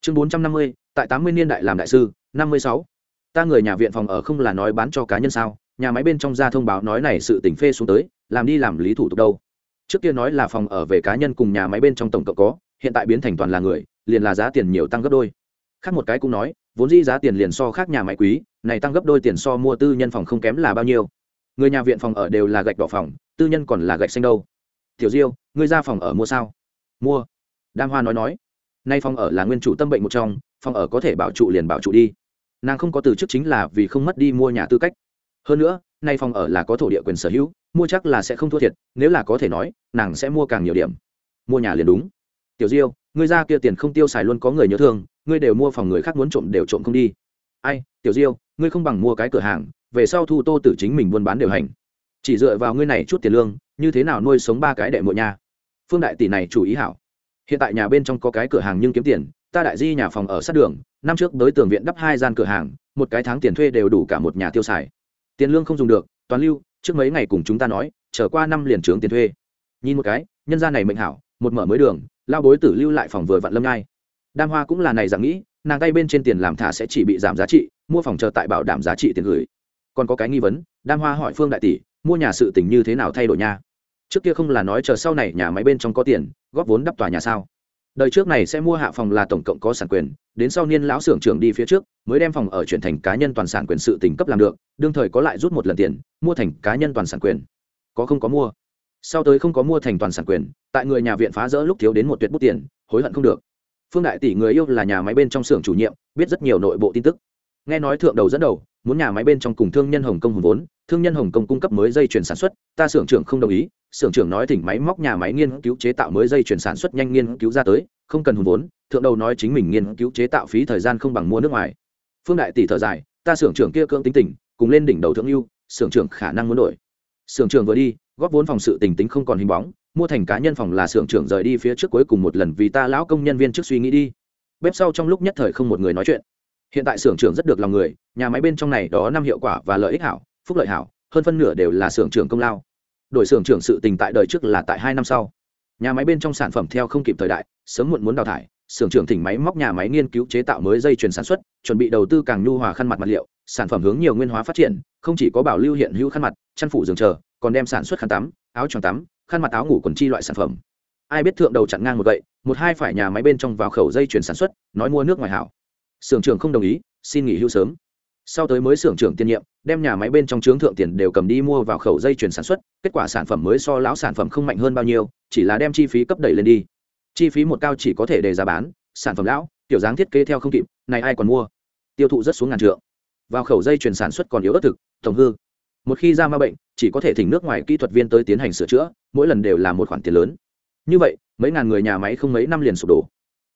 Chương bốn trăm năm mươi, tại tám mươi niên đại làm đại sư, năm mươi sáu. Ta người nhà viện phòng ở không là nói bán cho cá nhân sao, nhà máy bên trong ra thông báo nói này sự tỉnh phê xuống tới, làm đi làm lý thủ tục đâu? Trước kia nói là phòng ở về cá nhân cùng nhà máy bên trong tổng cộng có, hiện tại biến thành toàn là người, liền là giá tiền nhiều tăng gấp đôi. Khác một cái cũng nói vốn dĩ giá tiền liền so khác nhà máy quý, này tăng gấp đôi tiền so mua tư nhân phòng không kém là bao nhiêu? Người nhà viện phòng ở đều là gạch đỏ phòng, tư nhân còn là gạch xanh đâu. Tiểu diêu, ngươi ra phòng ở mua sao? Mua. Đam hoa nói nói. Nay phòng ở là nguyên chủ tâm bệnh một trong, phòng ở có thể bảo trụ liền bảo trụ đi. Nàng không có từ chức chính là vì không mất đi mua nhà tư cách. Hơn nữa, nay phòng ở là có thổ địa quyền sở hữu, mua chắc là sẽ không thua thiệt, nếu là có thể nói, nàng sẽ mua càng nhiều điểm. Mua nhà liền đúng tiểu diêu, ngươi ra kia tiền không tiêu xài luôn có người nhớ thương, ngươi đều mua phòng người khác muốn trộm đều trộm không đi. Ai, tiểu diêu, ngươi không bằng mua cái cửa hàng, về sau thu tô tử chính mình buôn bán điều hành. Chỉ dựa vào ngươi này chút tiền lương, như thế nào nuôi sống ba cái đệ muội nhà phương đại tỷ này chủ ý hảo. Hiện tại nhà bên trong có cái cửa hàng nhưng kiếm tiền, ta đại di nhà phòng ở sát đường, năm trước tới tường viện đắp hai gian cửa hàng, một cái tháng tiền thuê đều đủ cả một nhà tiêu xài. Tiền lương không dùng được, toàn lưu, trước mấy ngày cùng chúng ta nói trở qua năm liền trướng tiền thuê. Nhìn một cái, nhân gia này mệnh hảo, một mở mới đường lao bối tử lưu lại phòng vừa vặn lâm ngai đam hoa cũng là này rằng nghĩ, nàng tay bên trên tiền làm thả sẽ chỉ bị giảm giá trị, mua phòng chờ tại bảo đảm giá trị tiền gửi. Còn có cái nghi vấn, đam hoa hỏi phương đại tỷ, mua nhà sự tình như thế nào thay đổi nha? Trước kia không là nói chờ sau này nhà máy bên trong có tiền, góp vốn đắp tòa nhà sao? Đời trước này sẽ mua hạ phòng là tổng cộng có sản quyền, đến sau niên lão xưởng trưởng đi phía trước, mới đem phòng ở chuyển thành cá nhân toàn sản quyền sự tỉnh cấp làm được, đương thời có lại rút một lần tiền, mua thành cá nhân toàn sản quyền. Có không có mua? Sau tới không có mua thành toàn sản quyền, tại người nhà viện phá rỡ lúc thiếu đến một tuyệt bút tiền, hối hận không được. Phương đại tỷ người yêu là nhà máy bên trong xưởng chủ nhiệm, biết rất nhiều nội bộ tin tức. Nghe nói thượng đầu dẫn đầu, muốn nhà máy bên trong cùng thương nhân hồng kông hùng vốn, thương nhân hồng kông cung cấp mới dây chuyển sản xuất, ta xưởng trưởng không đồng ý. Xưởng trưởng nói thỉnh máy móc nhà máy nghiên cứu chế tạo mới dây chuyển sản xuất nhanh nghiên cứu ra tới, không cần hùng vốn, thượng đầu nói chính mình nghiên cứu chế tạo phí thời gian không bằng mua nước ngoài. Phương đại tỷ thở dài, ta xưởng trưởng kia cưỡng tính tình, cùng lên đỉnh đầu thượng lưu xưởng trưởng khả năng muốn đổi. Xưởng trưởng vừa đi góp vốn phòng sự tình tính không còn hình bóng, mua thành cá nhân phòng là xưởng trưởng rời đi phía trước cuối cùng một lần vì ta lão công nhân viên trước suy nghĩ đi. Bếp sau trong lúc nhất thời không một người nói chuyện. Hiện tại xưởng trưởng rất được lòng người, nhà máy bên trong này đó năm hiệu quả và lợi ích hảo, phúc lợi hảo, hơn phân nửa đều là xưởng trưởng công lao. Đổi xưởng trưởng sự tình tại đời trước là tại hai năm sau. Nhà máy bên trong sản phẩm theo không kịp thời đại, sớm muộn muốn đào thải xưởng trưởng thỉnh máy móc nhà máy nghiên cứu chế tạo mới dây chuyền sản xuất, chuẩn bị đầu tư càng nhu hòa khăn mặt mặt liệu, sản phẩm hướng nhiều nguyên hóa phát triển, không chỉ có bảo lưu hiện hữu khăn mặt, chăn phủ giường chờ, còn đem sản xuất khăn tắm, áo choàng tắm, khăn mặt áo ngủ quần chi loại sản phẩm. Ai biết thượng đầu chặn ngang một vậy một hai phải nhà máy bên trong vào khẩu dây chuyền sản xuất, nói mua nước ngoài hảo. Xưởng trưởng không đồng ý, xin nghỉ hưu sớm. Sau tới mới xưởng trưởng tiên nhiệm, đem nhà máy bên trong chướng thượng tiền đều cầm đi mua vào khẩu dây chuyền sản xuất, kết quả sản phẩm mới so lão sản phẩm không mạnh hơn bao nhiêu, chỉ là đem chi phí cấp đẩy lên đi chi phí một cao chỉ có thể để giá bán, sản phẩm lão, kiểu dáng thiết kế theo không kịp, này ai còn mua? Tiêu thụ rất xuống ngàn trượng. Vào khẩu dây chuyển sản xuất còn yếu ớt thực, tổng hư. Một khi ra ma bệnh, chỉ có thể thỉnh nước ngoài kỹ thuật viên tới tiến hành sửa chữa, mỗi lần đều là một khoản tiền lớn. Như vậy, mấy ngàn người nhà máy không mấy năm liền sụp đổ.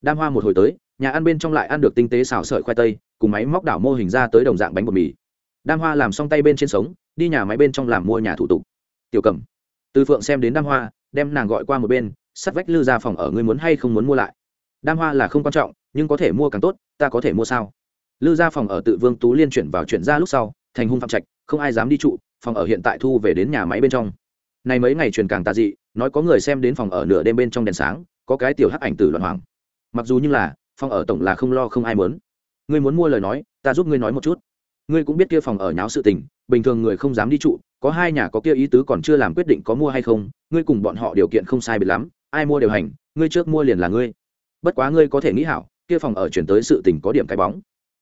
Đam hoa một hồi tới, nhà ăn bên trong lại ăn được tinh tế xào sợi khoai tây, cùng máy móc đảo mô hình ra tới đồng dạng bánh bột mì. Đam hoa làm xong tay bên trên sống, đi nhà máy bên trong làm mua nhà thủ tục. Tiểu cầm từ phượng xem đến đam hoa, đem nàng gọi qua một bên sắt vách lư ra phòng ở ngươi muốn hay không muốn mua lại. Đam hoa là không quan trọng, nhưng có thể mua càng tốt, ta có thể mua sao? Lư ra phòng ở tự vương tú liên chuyển vào chuyển ra lúc sau, thành hung phạm trạch, không ai dám đi trụ, phòng ở hiện tại thu về đến nhà máy bên trong. Này mấy ngày truyền càng tà dị, nói có người xem đến phòng ở nửa đêm bên trong đèn sáng, có cái tiểu hắc ảnh tử loạn hoàng mặc dù như là, phòng ở tổng là không lo không ai muốn. Ngươi muốn mua lời nói, ta giúp ngươi nói một chút. Ngươi cũng biết kia phòng ở nháo sự tình, bình thường người không dám đi trụ có hai nhà có kia ý tứ còn chưa làm quyết định có mua hay không, ngươi cùng bọn họ điều kiện không sai biệt lắm, ai mua điều hành, ngươi trước mua liền là ngươi. Bất quá ngươi có thể nghĩ hảo, kia phòng ở chuyển tới sự tình có điểm cái bóng.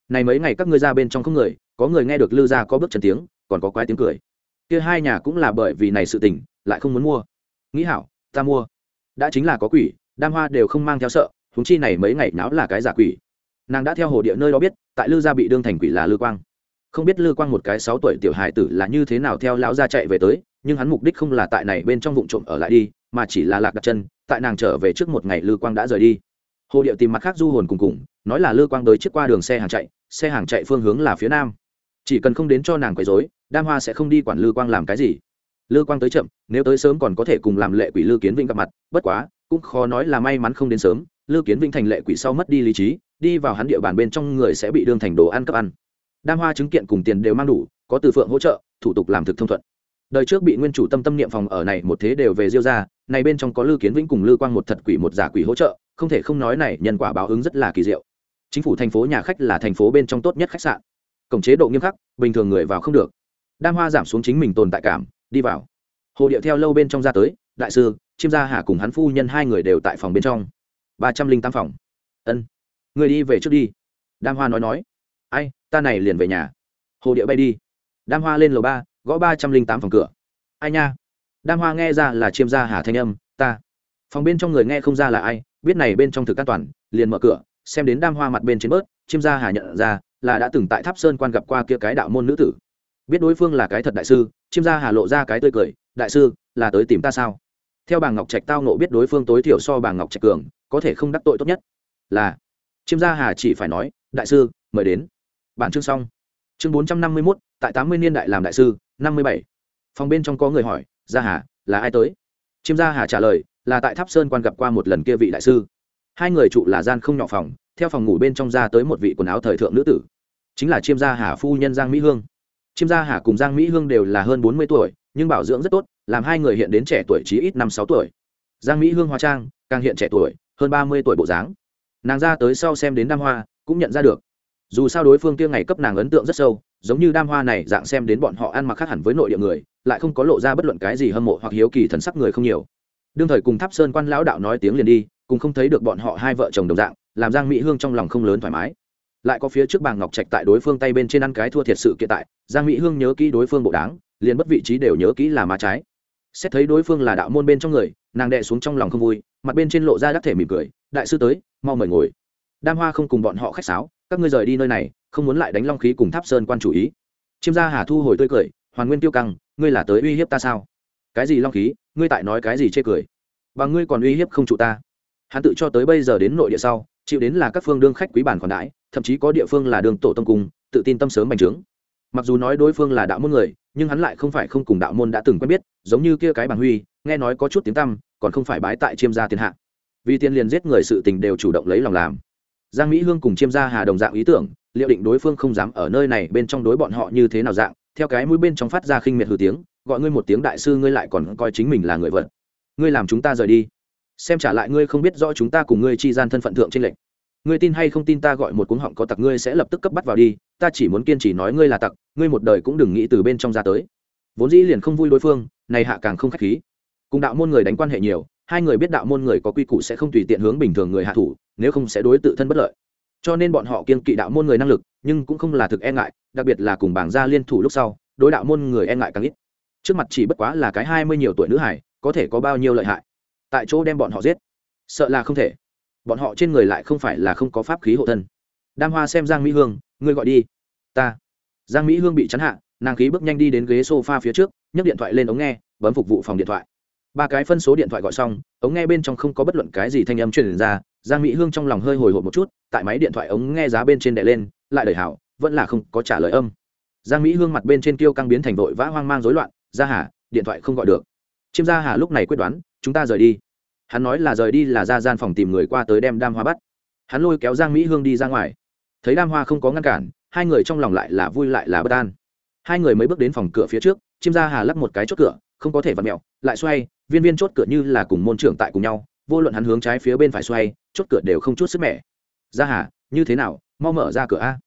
Này mấy ngày các ngươi ra bên trong không người, có người nghe được lư ra có bước chân tiếng, còn có quái tiếng cười. Kia hai nhà cũng là bởi vì này sự tình, lại không muốn mua. Nghĩ hảo, ta mua. Đã chính là có quỷ, đam hoa đều không mang theo sợ húng chi này mấy ngày náo là cái giả quỷ. Nàng đã theo hồ địa nơi đó biết, tại lư gia bị đương thành quỷ là lư quang không biết lư quang một cái sáu tuổi tiểu hài tử là như thế nào theo lão gia chạy về tới, nhưng hắn mục đích không là tại này bên trong vụng trộm ở lại đi, mà chỉ là lạc đặt chân, tại nàng trở về trước một ngày lư quang đã rời đi. Hồ điệu tìm mặt khác du hồn cùng cùng, nói là lư quang tới chiếc qua đường xe hàng chạy, xe hàng chạy phương hướng là phía nam. Chỉ cần không đến cho nàng quấy rối, đam hoa sẽ không đi quản lư quang làm cái gì. Lư quang tới chậm, nếu tới sớm còn có thể cùng làm lệ quỷ lư kiến vinh gặp mặt, bất quá, cũng khó nói là may mắn không đến sớm, lư kiến vinh thành lệ quỷ sau mất đi lý trí, đi vào hắn địa bàn bên trong người sẽ bị đương thành đồ ăn cấp ăn đam hoa chứng kiện cùng tiền đều mang đủ, có từ phượng hỗ trợ, thủ tục làm thực thông thuận. Đời trước bị nguyên chủ tâm tâm niệm phòng ở này một thế đều về diêu ra này bên trong có lư kiến vĩnh cùng lư quang một thật quỷ một giả quỷ hỗ trợ, không thể không nói này nhân quả báo ứng rất là kỳ diệu. Chính phủ thành phố nhà khách là thành phố bên trong tốt nhất khách sạn. Cổng chế độ nghiêm khắc, bình thường người vào không được. Đam hoa giảm xuống chính mình tồn tại cảm, đi vào. Hồ điệu theo lâu bên trong ra tới, đại sư, chiêm gia hà cùng hắn phu nhân hai người đều tại phòng bên trong. Ba trăm linh tám phòng. Ân, người đi về trước đi. Đam hoa nói nói. Ai? Ta này liền về nhà. Hồ địa bay đi. Đam hoa lên lầu ba, gõ ba trăm linh tám phòng cửa. Ai nha? Đam hoa nghe ra là chiêm gia hà thanh âm, ta. Phòng bên trong người nghe không ra là ai, biết này bên trong thực an toàn, liền mở cửa, xem đến đam hoa mặt bên trên bớt, chiêm gia hà nhận ra là đã từng tại tháp sơn quan gặp qua kia cái đạo môn nữ tử. Biết đối phương là cái thật đại sư, chiêm gia hà lộ ra cái tươi cười, đại sư, là tới tìm ta sao? Theo bà ngọc trạch tao nộ biết đối phương tối thiểu so bà ngọc trạch cường, có thể không đắc tội tốt nhất. Là, chiêm gia hà chỉ phải nói, đại sư, mời đến bản chương xong. Chương bốn trăm năm mươi mốt, tại tám mươi niên đại làm đại sư, năm mươi bảy. Phòng bên trong có người hỏi, gia hà, là ai tới? Chiêm gia hà trả lời, là tại tháp sơn quan gặp qua một lần kia vị đại sư. Hai người trụ là gian không nhỏ phòng, theo phòng ngủ bên trong ra tới một vị quần áo thời thượng nữ tử. Chính là chiêm gia hà phu nhân giang mỹ hương. Chiêm gia hà cùng giang mỹ hương đều là hơn bốn mươi tuổi, nhưng bảo dưỡng rất tốt, làm hai người hiện đến trẻ tuổi chí ít năm sáu tuổi. Giang mỹ hương hóa trang, càng hiện trẻ tuổi, hơn ba mươi tuổi bộ dáng. Nàng ra tới sau xem đến đam hoa, cũng nhận ra được dù sao đối phương kia ngày cấp nàng ấn tượng rất sâu, giống như đam hoa này, dạng xem đến bọn họ ăn mặc khác hẳn với nội địa người, lại không có lộ ra bất luận cái gì hâm mộ hoặc hiếu kỳ thần sắc người không nhiều. Đương thời cùng tháp sơn quan lão đạo nói tiếng liền đi cùng không thấy được bọn họ hai vợ chồng đồng dạng, làm giang mỹ hương trong lòng không lớn thoải mái. Lại có phía trước bàng ngọc trạch tại đối phương tay bên trên ăn cái thua thiệt sự kiện tại, giang mỹ hương nhớ kỹ đối phương bộ đáng, liền bất vị trí đều nhớ kỹ là má trái. Xét thấy đối phương là đạo môn bên trong người, nàng đệ xuống trong lòng không vui, mặt bên trên lộ ra đắc thể mỉm cười, đại sư tới, mau mời ngồi. Đam hoa không cùng bọn họ khách sáo các ngươi rời đi nơi này, không muốn lại đánh long khí cùng tháp sơn quan chủ ý. Chiêm gia hà thu hồi tươi cười, hoàn nguyên tiêu căng, ngươi là tới uy hiếp ta sao? Cái gì long khí, ngươi tại nói cái gì chê cười? Và ngươi còn uy hiếp không trụ ta. Hắn tự cho tới bây giờ đến nội địa sau, chịu đến là các phương đương khách quý bản còn đãi, thậm chí có địa phương là đường tổ tông cung tự tin tâm sớm bành trướng. Mặc dù nói đối phương là đạo môn người, nhưng hắn lại không phải không cùng đạo môn đã từng quen biết, giống như kia cái bảng huy, nghe nói có chút tiếng tăm, còn không phải bái tại chiêm gia thiên hạ. Vì tiền liền giết người sự tình đều chủ động lấy lòng làm giang mỹ hương cùng chiêm gia hà đồng dạng ý tưởng, liệu định đối phương không dám ở nơi này bên trong đối bọn họ như thế nào dạng, theo cái mũi bên trong phát ra khinh miệt hư tiếng, gọi ngươi một tiếng đại sư ngươi lại còn coi chính mình là người vật ngươi làm chúng ta rời đi. Xem trả lại ngươi không biết rõ chúng ta cùng ngươi chi gian thân phận thượng trên lệnh ngươi tin hay không tin ta gọi một cuống họng có tặc ngươi sẽ lập tức cấp bắt vào đi, ta chỉ muốn kiên trì nói ngươi là tặc, ngươi một đời cũng đừng nghĩ từ bên trong ra tới. Vốn dĩ liền không vui đối phương, này hạ càng không khách khí. Cùng đạo môn người đánh quan hệ nhiều hai người biết đạo môn người có quy củ sẽ không tùy tiện hướng bình thường người hạ thủ, nếu không sẽ đối tự thân bất lợi. Cho nên bọn họ kiên kỵ đạo môn người năng lực, nhưng cũng không là thực e ngại, đặc biệt là cùng bảng gia liên thủ lúc sau, đối đạo môn người e ngại càng ít. Trước mặt chỉ bất quá là cái hai mươi nhiều tuổi nữ hải có thể có bao nhiêu lợi hại? Tại chỗ đem bọn họ giết. Sợ là không thể. Bọn họ trên người lại không phải là không có pháp khí hộ thân. Đam hoa xem giang mỹ hương, ngươi gọi đi. Ta. Giang mỹ hương bị chắn hạ, nàng khí bước nhanh đi đến ghế s o f a phía trước, nhấc điện thoại lên ống nghe, bấm phục vụ phòng điện thoại ba cái phân số điện thoại gọi xong, ống nghe bên trong không có bất luận cái gì thanh âm truyền ra, giang mỹ hương trong lòng hơi hồi hộp một chút, tại máy điện thoại ống nghe giá bên trên đè lên, lại đẩy hảo, vẫn là không có trả lời âm. Giang mỹ hương mặt bên trên kêu căng biến thành vội vã hoang mang rối loạn ra hà, điện thoại không gọi được. Chiêm gia hà lúc này quyết đoán, chúng ta rời đi. Hắn nói là rời đi là ra gian phòng tìm người qua tới đem đam hoa bắt. Hắn lôi kéo giang mỹ hương đi ra ngoài. Thấy đam hoa không có ngăn cản, hai người trong lòng lại là vui lại là bất an. Hai người mới bước đến phòng cửa phía trước chim ra hà lắp một cái chốt cửa không có thể vặn mẹo, lại xoay, viên viên chốt cửa như là cùng môn trưởng tại cùng nhau, vô luận hắn hướng trái phía bên phải xoay, chốt cửa đều không chút sức mẻ. Ra hà, như thế nào, mau mở ra cửa a?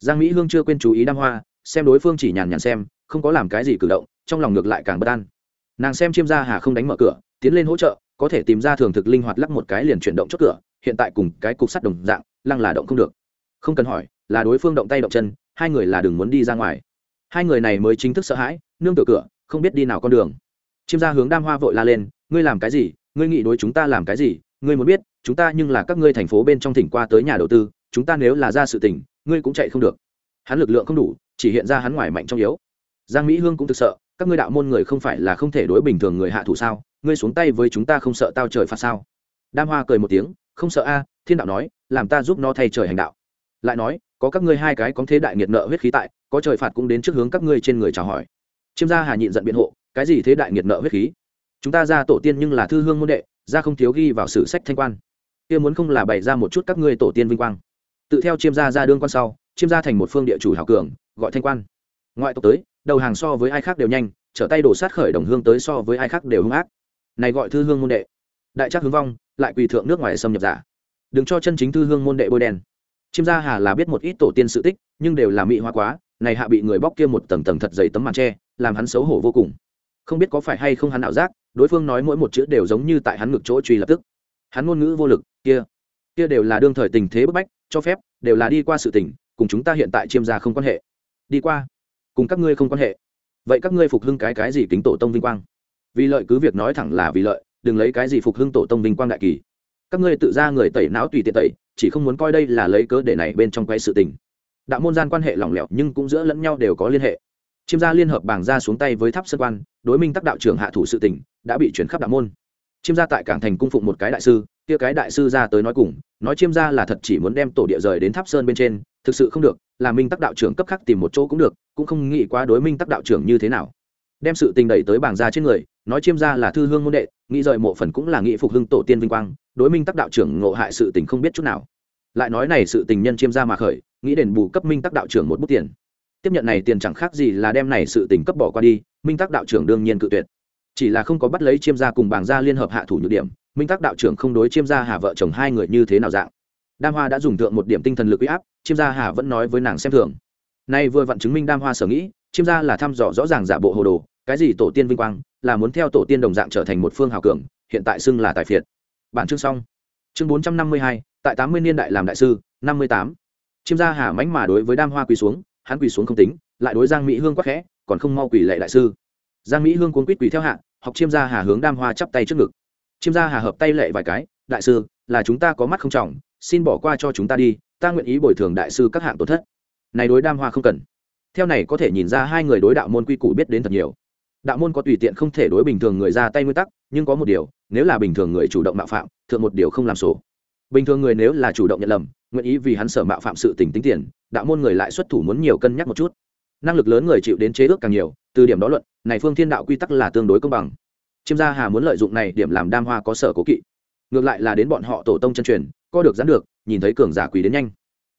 Giang mỹ hương chưa quên chú ý đam hoa, xem đối phương chỉ nhàn nhàn xem, không có làm cái gì cử động, trong lòng ngược lại càng bất an. Nàng xem chiêm gia hà không đánh mở cửa, tiến lên hỗ trợ, có thể tìm ra thường thực linh hoạt lắc một cái liền chuyển động chốt cửa, hiện tại cùng cái cục sắt đồng dạng, lăng là động không được. Không cần hỏi, là đối phương động tay động chân, hai người là đừng muốn đi ra ngoài. Hai người này mới chính thức sợ hãi, nương tựa cửa không biết đi nào con đường. Chiêm gia hướng đam hoa vội la lên, ngươi làm cái gì? Ngươi nghĩ đối chúng ta làm cái gì? Ngươi muốn biết, chúng ta nhưng là các ngươi thành phố bên trong tỉnh qua tới nhà đầu tư, chúng ta nếu là ra sự tỉnh ngươi cũng chạy không được. Hắn lực lượng không đủ, chỉ hiện ra hắn ngoài mạnh trong yếu. Giang mỹ hương cũng thực sợ, các ngươi đạo môn người không phải là không thể đối bình thường người hạ thủ sao? Ngươi xuống tay với chúng ta không sợ tao trời phạt sao? Đam hoa cười một tiếng, không sợ a, thiên đạo nói, làm ta giúp nó thay trời hành đạo. Lại nói, có các ngươi hai cái có thế đại nghiệt nợ huyết khí tại, có trời phạt cũng đến trước hướng các ngươi trên người chào hỏi chiêm gia hà nhịn giận biện hộ, cái gì thế đại nghiệt nợ huyết khí? Chúng ta ra tổ tiên nhưng là thư hương môn đệ ra không thiếu ghi vào sử sách thanh quan. Kia muốn không là bày ra một chút các ngươi tổ tiên vinh quang. Tự theo chiêm gia ra đương quan sau, chiêm gia thành một phương địa chủ hảo cường, gọi thanh quan. Ngoại tộc tới, đầu hàng so với ai khác đều nhanh, trở tay đổ sát khởi đồng hương tới so với ai khác đều hung ác. Này gọi thư hương môn đệ. Đại trác hướng vong, lại quỳ thượng nước ngoài xâm nhập giả. Đừng cho chân chính thư hương môn đệ bôi đen. Chiêm gia hà là biết một ít tổ tiên sự tích, nhưng đều là mị hoa quá, này hạ bị người bóc kia một tầng tầng thật dày tấm màn tre làm hắn xấu hổ vô cùng. Không biết có phải hay không hắn ảo giác, đối phương nói mỗi một chữ đều giống như tại hắn ngực chỗ truy lập tức. Hắn ngôn ngữ vô lực, kia kia đều là đương thời tình thế bức bách, cho phép, đều là đi qua sự tình, cùng chúng ta hiện tại chiêm gia không quan hệ. Đi qua, cùng các ngươi không quan hệ. Vậy các ngươi phục hưng cái cái gì kính tổ tông vinh quang? Vì lợi cứ việc nói thẳng là vì lợi, đừng lấy cái gì phục hưng tổ tông vinh quang đại kỳ. Các ngươi tự ra người tẩy não tùy tiện tẩy, chỉ không muốn coi đây là lấy cớ để này bên trong quay sự tình. Đạo môn gian quan hệ lỏng lẻo nhưng cũng giữa lẫn nhau đều có liên hệ chiêm gia liên hợp bảng ra xuống tay với tháp sơn quan, đối minh tắc đạo trưởng hạ thủ sự tỉnh, đã bị chuyển khắp đạo môn. Chiêm gia tại cảng thành cung phụng một cái đại sư, kia cái đại sư ra tới nói cùng, nói chiêm gia là thật chỉ muốn đem tổ địa rời đến tháp sơn bên trên, thực sự không được, là minh tắc đạo trưởng cấp khắc tìm một chỗ cũng được, cũng không nghĩ quá đối minh tắc đạo trưởng như thế nào. Đem sự tình đẩy tới bảng ra trên người, nói chiêm gia là thư hương môn đệ, nghĩ rời mộ phần cũng là nghĩ phục hưng tổ tiên vinh quang, đối minh tắc đạo trưởng ngộ hại sự tình không biết chút nào. Lại nói này sự tình nhân chiêm gia mà khởi, nghĩ đền bù cấp minh tắc đạo trưởng một bút tiền tiếp nhận này tiền chẳng khác gì là đem này sự tình cấp bỏ qua đi, minh tắc đạo trưởng đương nhiên cự tuyệt. Chỉ là không có bắt lấy chiêm gia cùng bảng gia liên hợp hạ thủ nhược điểm, minh tắc đạo trưởng không đối chiêm gia hà vợ chồng hai người như thế nào dạng. Đam hoa đã dùng thượng một điểm tinh thần lực uy áp, chiêm gia hà vẫn nói với nàng xem thường. Nay vừa vặn chứng minh đam hoa sở nghĩ, chiêm gia là thăm dò rõ ràng giả bộ hồ đồ, cái gì tổ tiên vinh quang, là muốn theo tổ tiên đồng dạng trở thành một phương hào cường, hiện tại xưng là tài phiệt. Bản chương xong. Chương bốn trăm năm mươi hai, tại tám mươi niên đại làm đại sư, năm mươi tám. Chiêm gia hà mánh mà đối với đam hoa quỳ xuống hắn quỳ xuống không tính, lại đối giang mỹ hương quắc khẽ, còn không mau quỳ lệ đại sư. Giang mỹ hương cuốn quýt quỳ theo hạ, học chiêm gia hà hướng đam hoa chắp tay trước ngực. Chiêm gia hà hợp tay lệ vài cái, đại sư, là chúng ta có mắt không trọng, xin bỏ qua cho chúng ta đi, ta nguyện ý bồi thường đại sư các hạng tổn thất. Này đối đam hoa không cần. Theo này có thể nhìn ra hai người đối đạo môn quy củ biết đến thật nhiều. Đạo môn có tùy tiện không thể đối bình thường người ra tay nguyên tắc, nhưng có một điều, nếu là bình thường người chủ động mạo phạm, thượng một điều không làm sổ bình thường người nếu là chủ động nhận lầm, nguyện ý vì hắn sở mạo phạm sự tình tính tiền, đạo môn người lại xuất thủ muốn nhiều cân nhắc một chút. Năng lực lớn người chịu đến chế ước càng nhiều, từ điểm đó luận, này phương thiên đạo quy tắc là tương đối công bằng. Chiêm gia hà muốn lợi dụng này điểm làm đam hoa có sở cố kỵ. Ngược lại là đến bọn họ tổ tông chân truyền, co được dán được, nhìn thấy cường giả quỳ đến nhanh.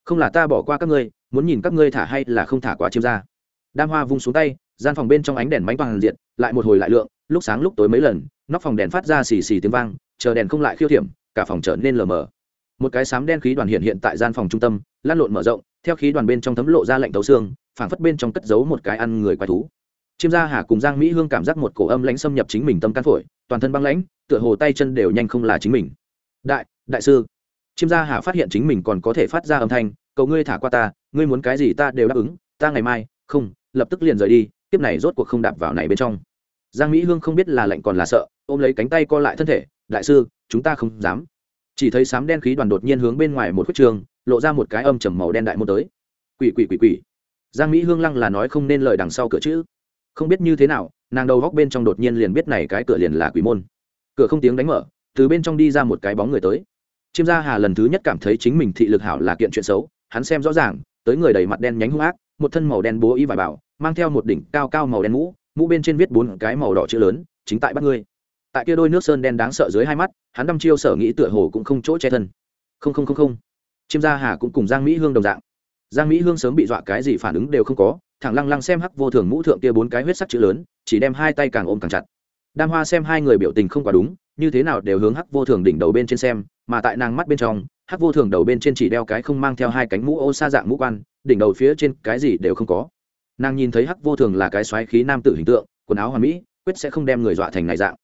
Không là ta bỏ qua các ngươi, muốn nhìn các ngươi thả hay là không thả quá chiêm gia. Đam hoa vung xuống tay, gian phòng bên trong ánh đèn bánh toàn diện, lại một hồi lại lượng, lúc sáng lúc tối mấy lần, nóc phòng đèn phát ra xì xì tiếng vang, chờ đèn không lại khiêu thiểm, cả phòng trở nên lờ mờ một cái sám đen khí đoàn hiện hiện tại gian phòng trung tâm lan lộn mở rộng, theo khí đoàn bên trong thấm lộ ra lạnh tấu xương, phảng phất bên trong cất giấu một cái ăn người quái thú. Chiêm gia hà cùng giang mỹ hương cảm giác một cổ âm lãnh xâm nhập chính mình tâm can phổi, toàn thân băng lãnh, tựa hồ tay chân đều nhanh không là chính mình. Đại đại sư. Chiêm gia hà phát hiện chính mình còn có thể phát ra âm thanh, cầu ngươi thả qua ta, ngươi muốn cái gì ta đều đáp ứng, ta ngày mai, không, lập tức liền rời đi tiếp này rốt cuộc không đạp vào này bên trong. Giang mỹ hương không biết là lạnh còn là sợ, ôm lấy cánh tay co lại thân thể, đại sư, chúng ta không dám chỉ thấy sám đen khí đoàn đột nhiên hướng bên ngoài một khuất trường, lộ ra một cái âm trầm màu đen đại môn tới. Quỷ quỷ quỷ quỷ. Giang mỹ hương lăng là nói không nên lời đằng sau cửa chữ. Không biết như thế nào, nàng đầu góc bên trong đột nhiên liền biết này cái cửa liền là quỷ môn. Cửa không tiếng đánh mở, từ bên trong đi ra một cái bóng người tới. Chiêm gia hà lần thứ nhất cảm thấy chính mình thị lực hảo là kiện chuyện xấu, hắn xem rõ ràng, tới người đầy mặt đen nhánh hung ác, một thân màu đen bố y vải bảo, mang theo một đỉnh cao cao màu đen mũ mũ bên trên viết bốn cái màu đỏ chữ lớn, chính tại bắt ngươi tại kia đôi nước sơn đen đáng sợ dưới hai mắt, hắn đăm chiêu sở nghĩ tựa hồ cũng không chỗ che thân. Không không không không. Chiêm gia hà cũng cùng giang mỹ hương đồng dạng. Giang mỹ hương sớm bị dọa cái gì phản ứng đều không có, thẳng lăng lăng xem hắc vô thường mũ thượng kia bốn cái huyết sắc chữ lớn, chỉ đem hai tay càng ôm càng chặt. Đam hoa xem hai người biểu tình không quá đúng, như thế nào đều hướng hắc vô thường đỉnh đầu bên trên xem, mà tại nàng mắt bên trong, hắc vô thường đầu bên trên chỉ đeo cái không mang theo hai cánh mũ ô sa dạng mũ quan, đỉnh đầu phía trên cái gì đều không có. Nàng nhìn thấy hắc vô thường là cái xoáy khí nam tử hình tượng, quần áo hoàn mỹ, quyết sẽ không đem người dọa thành này dạng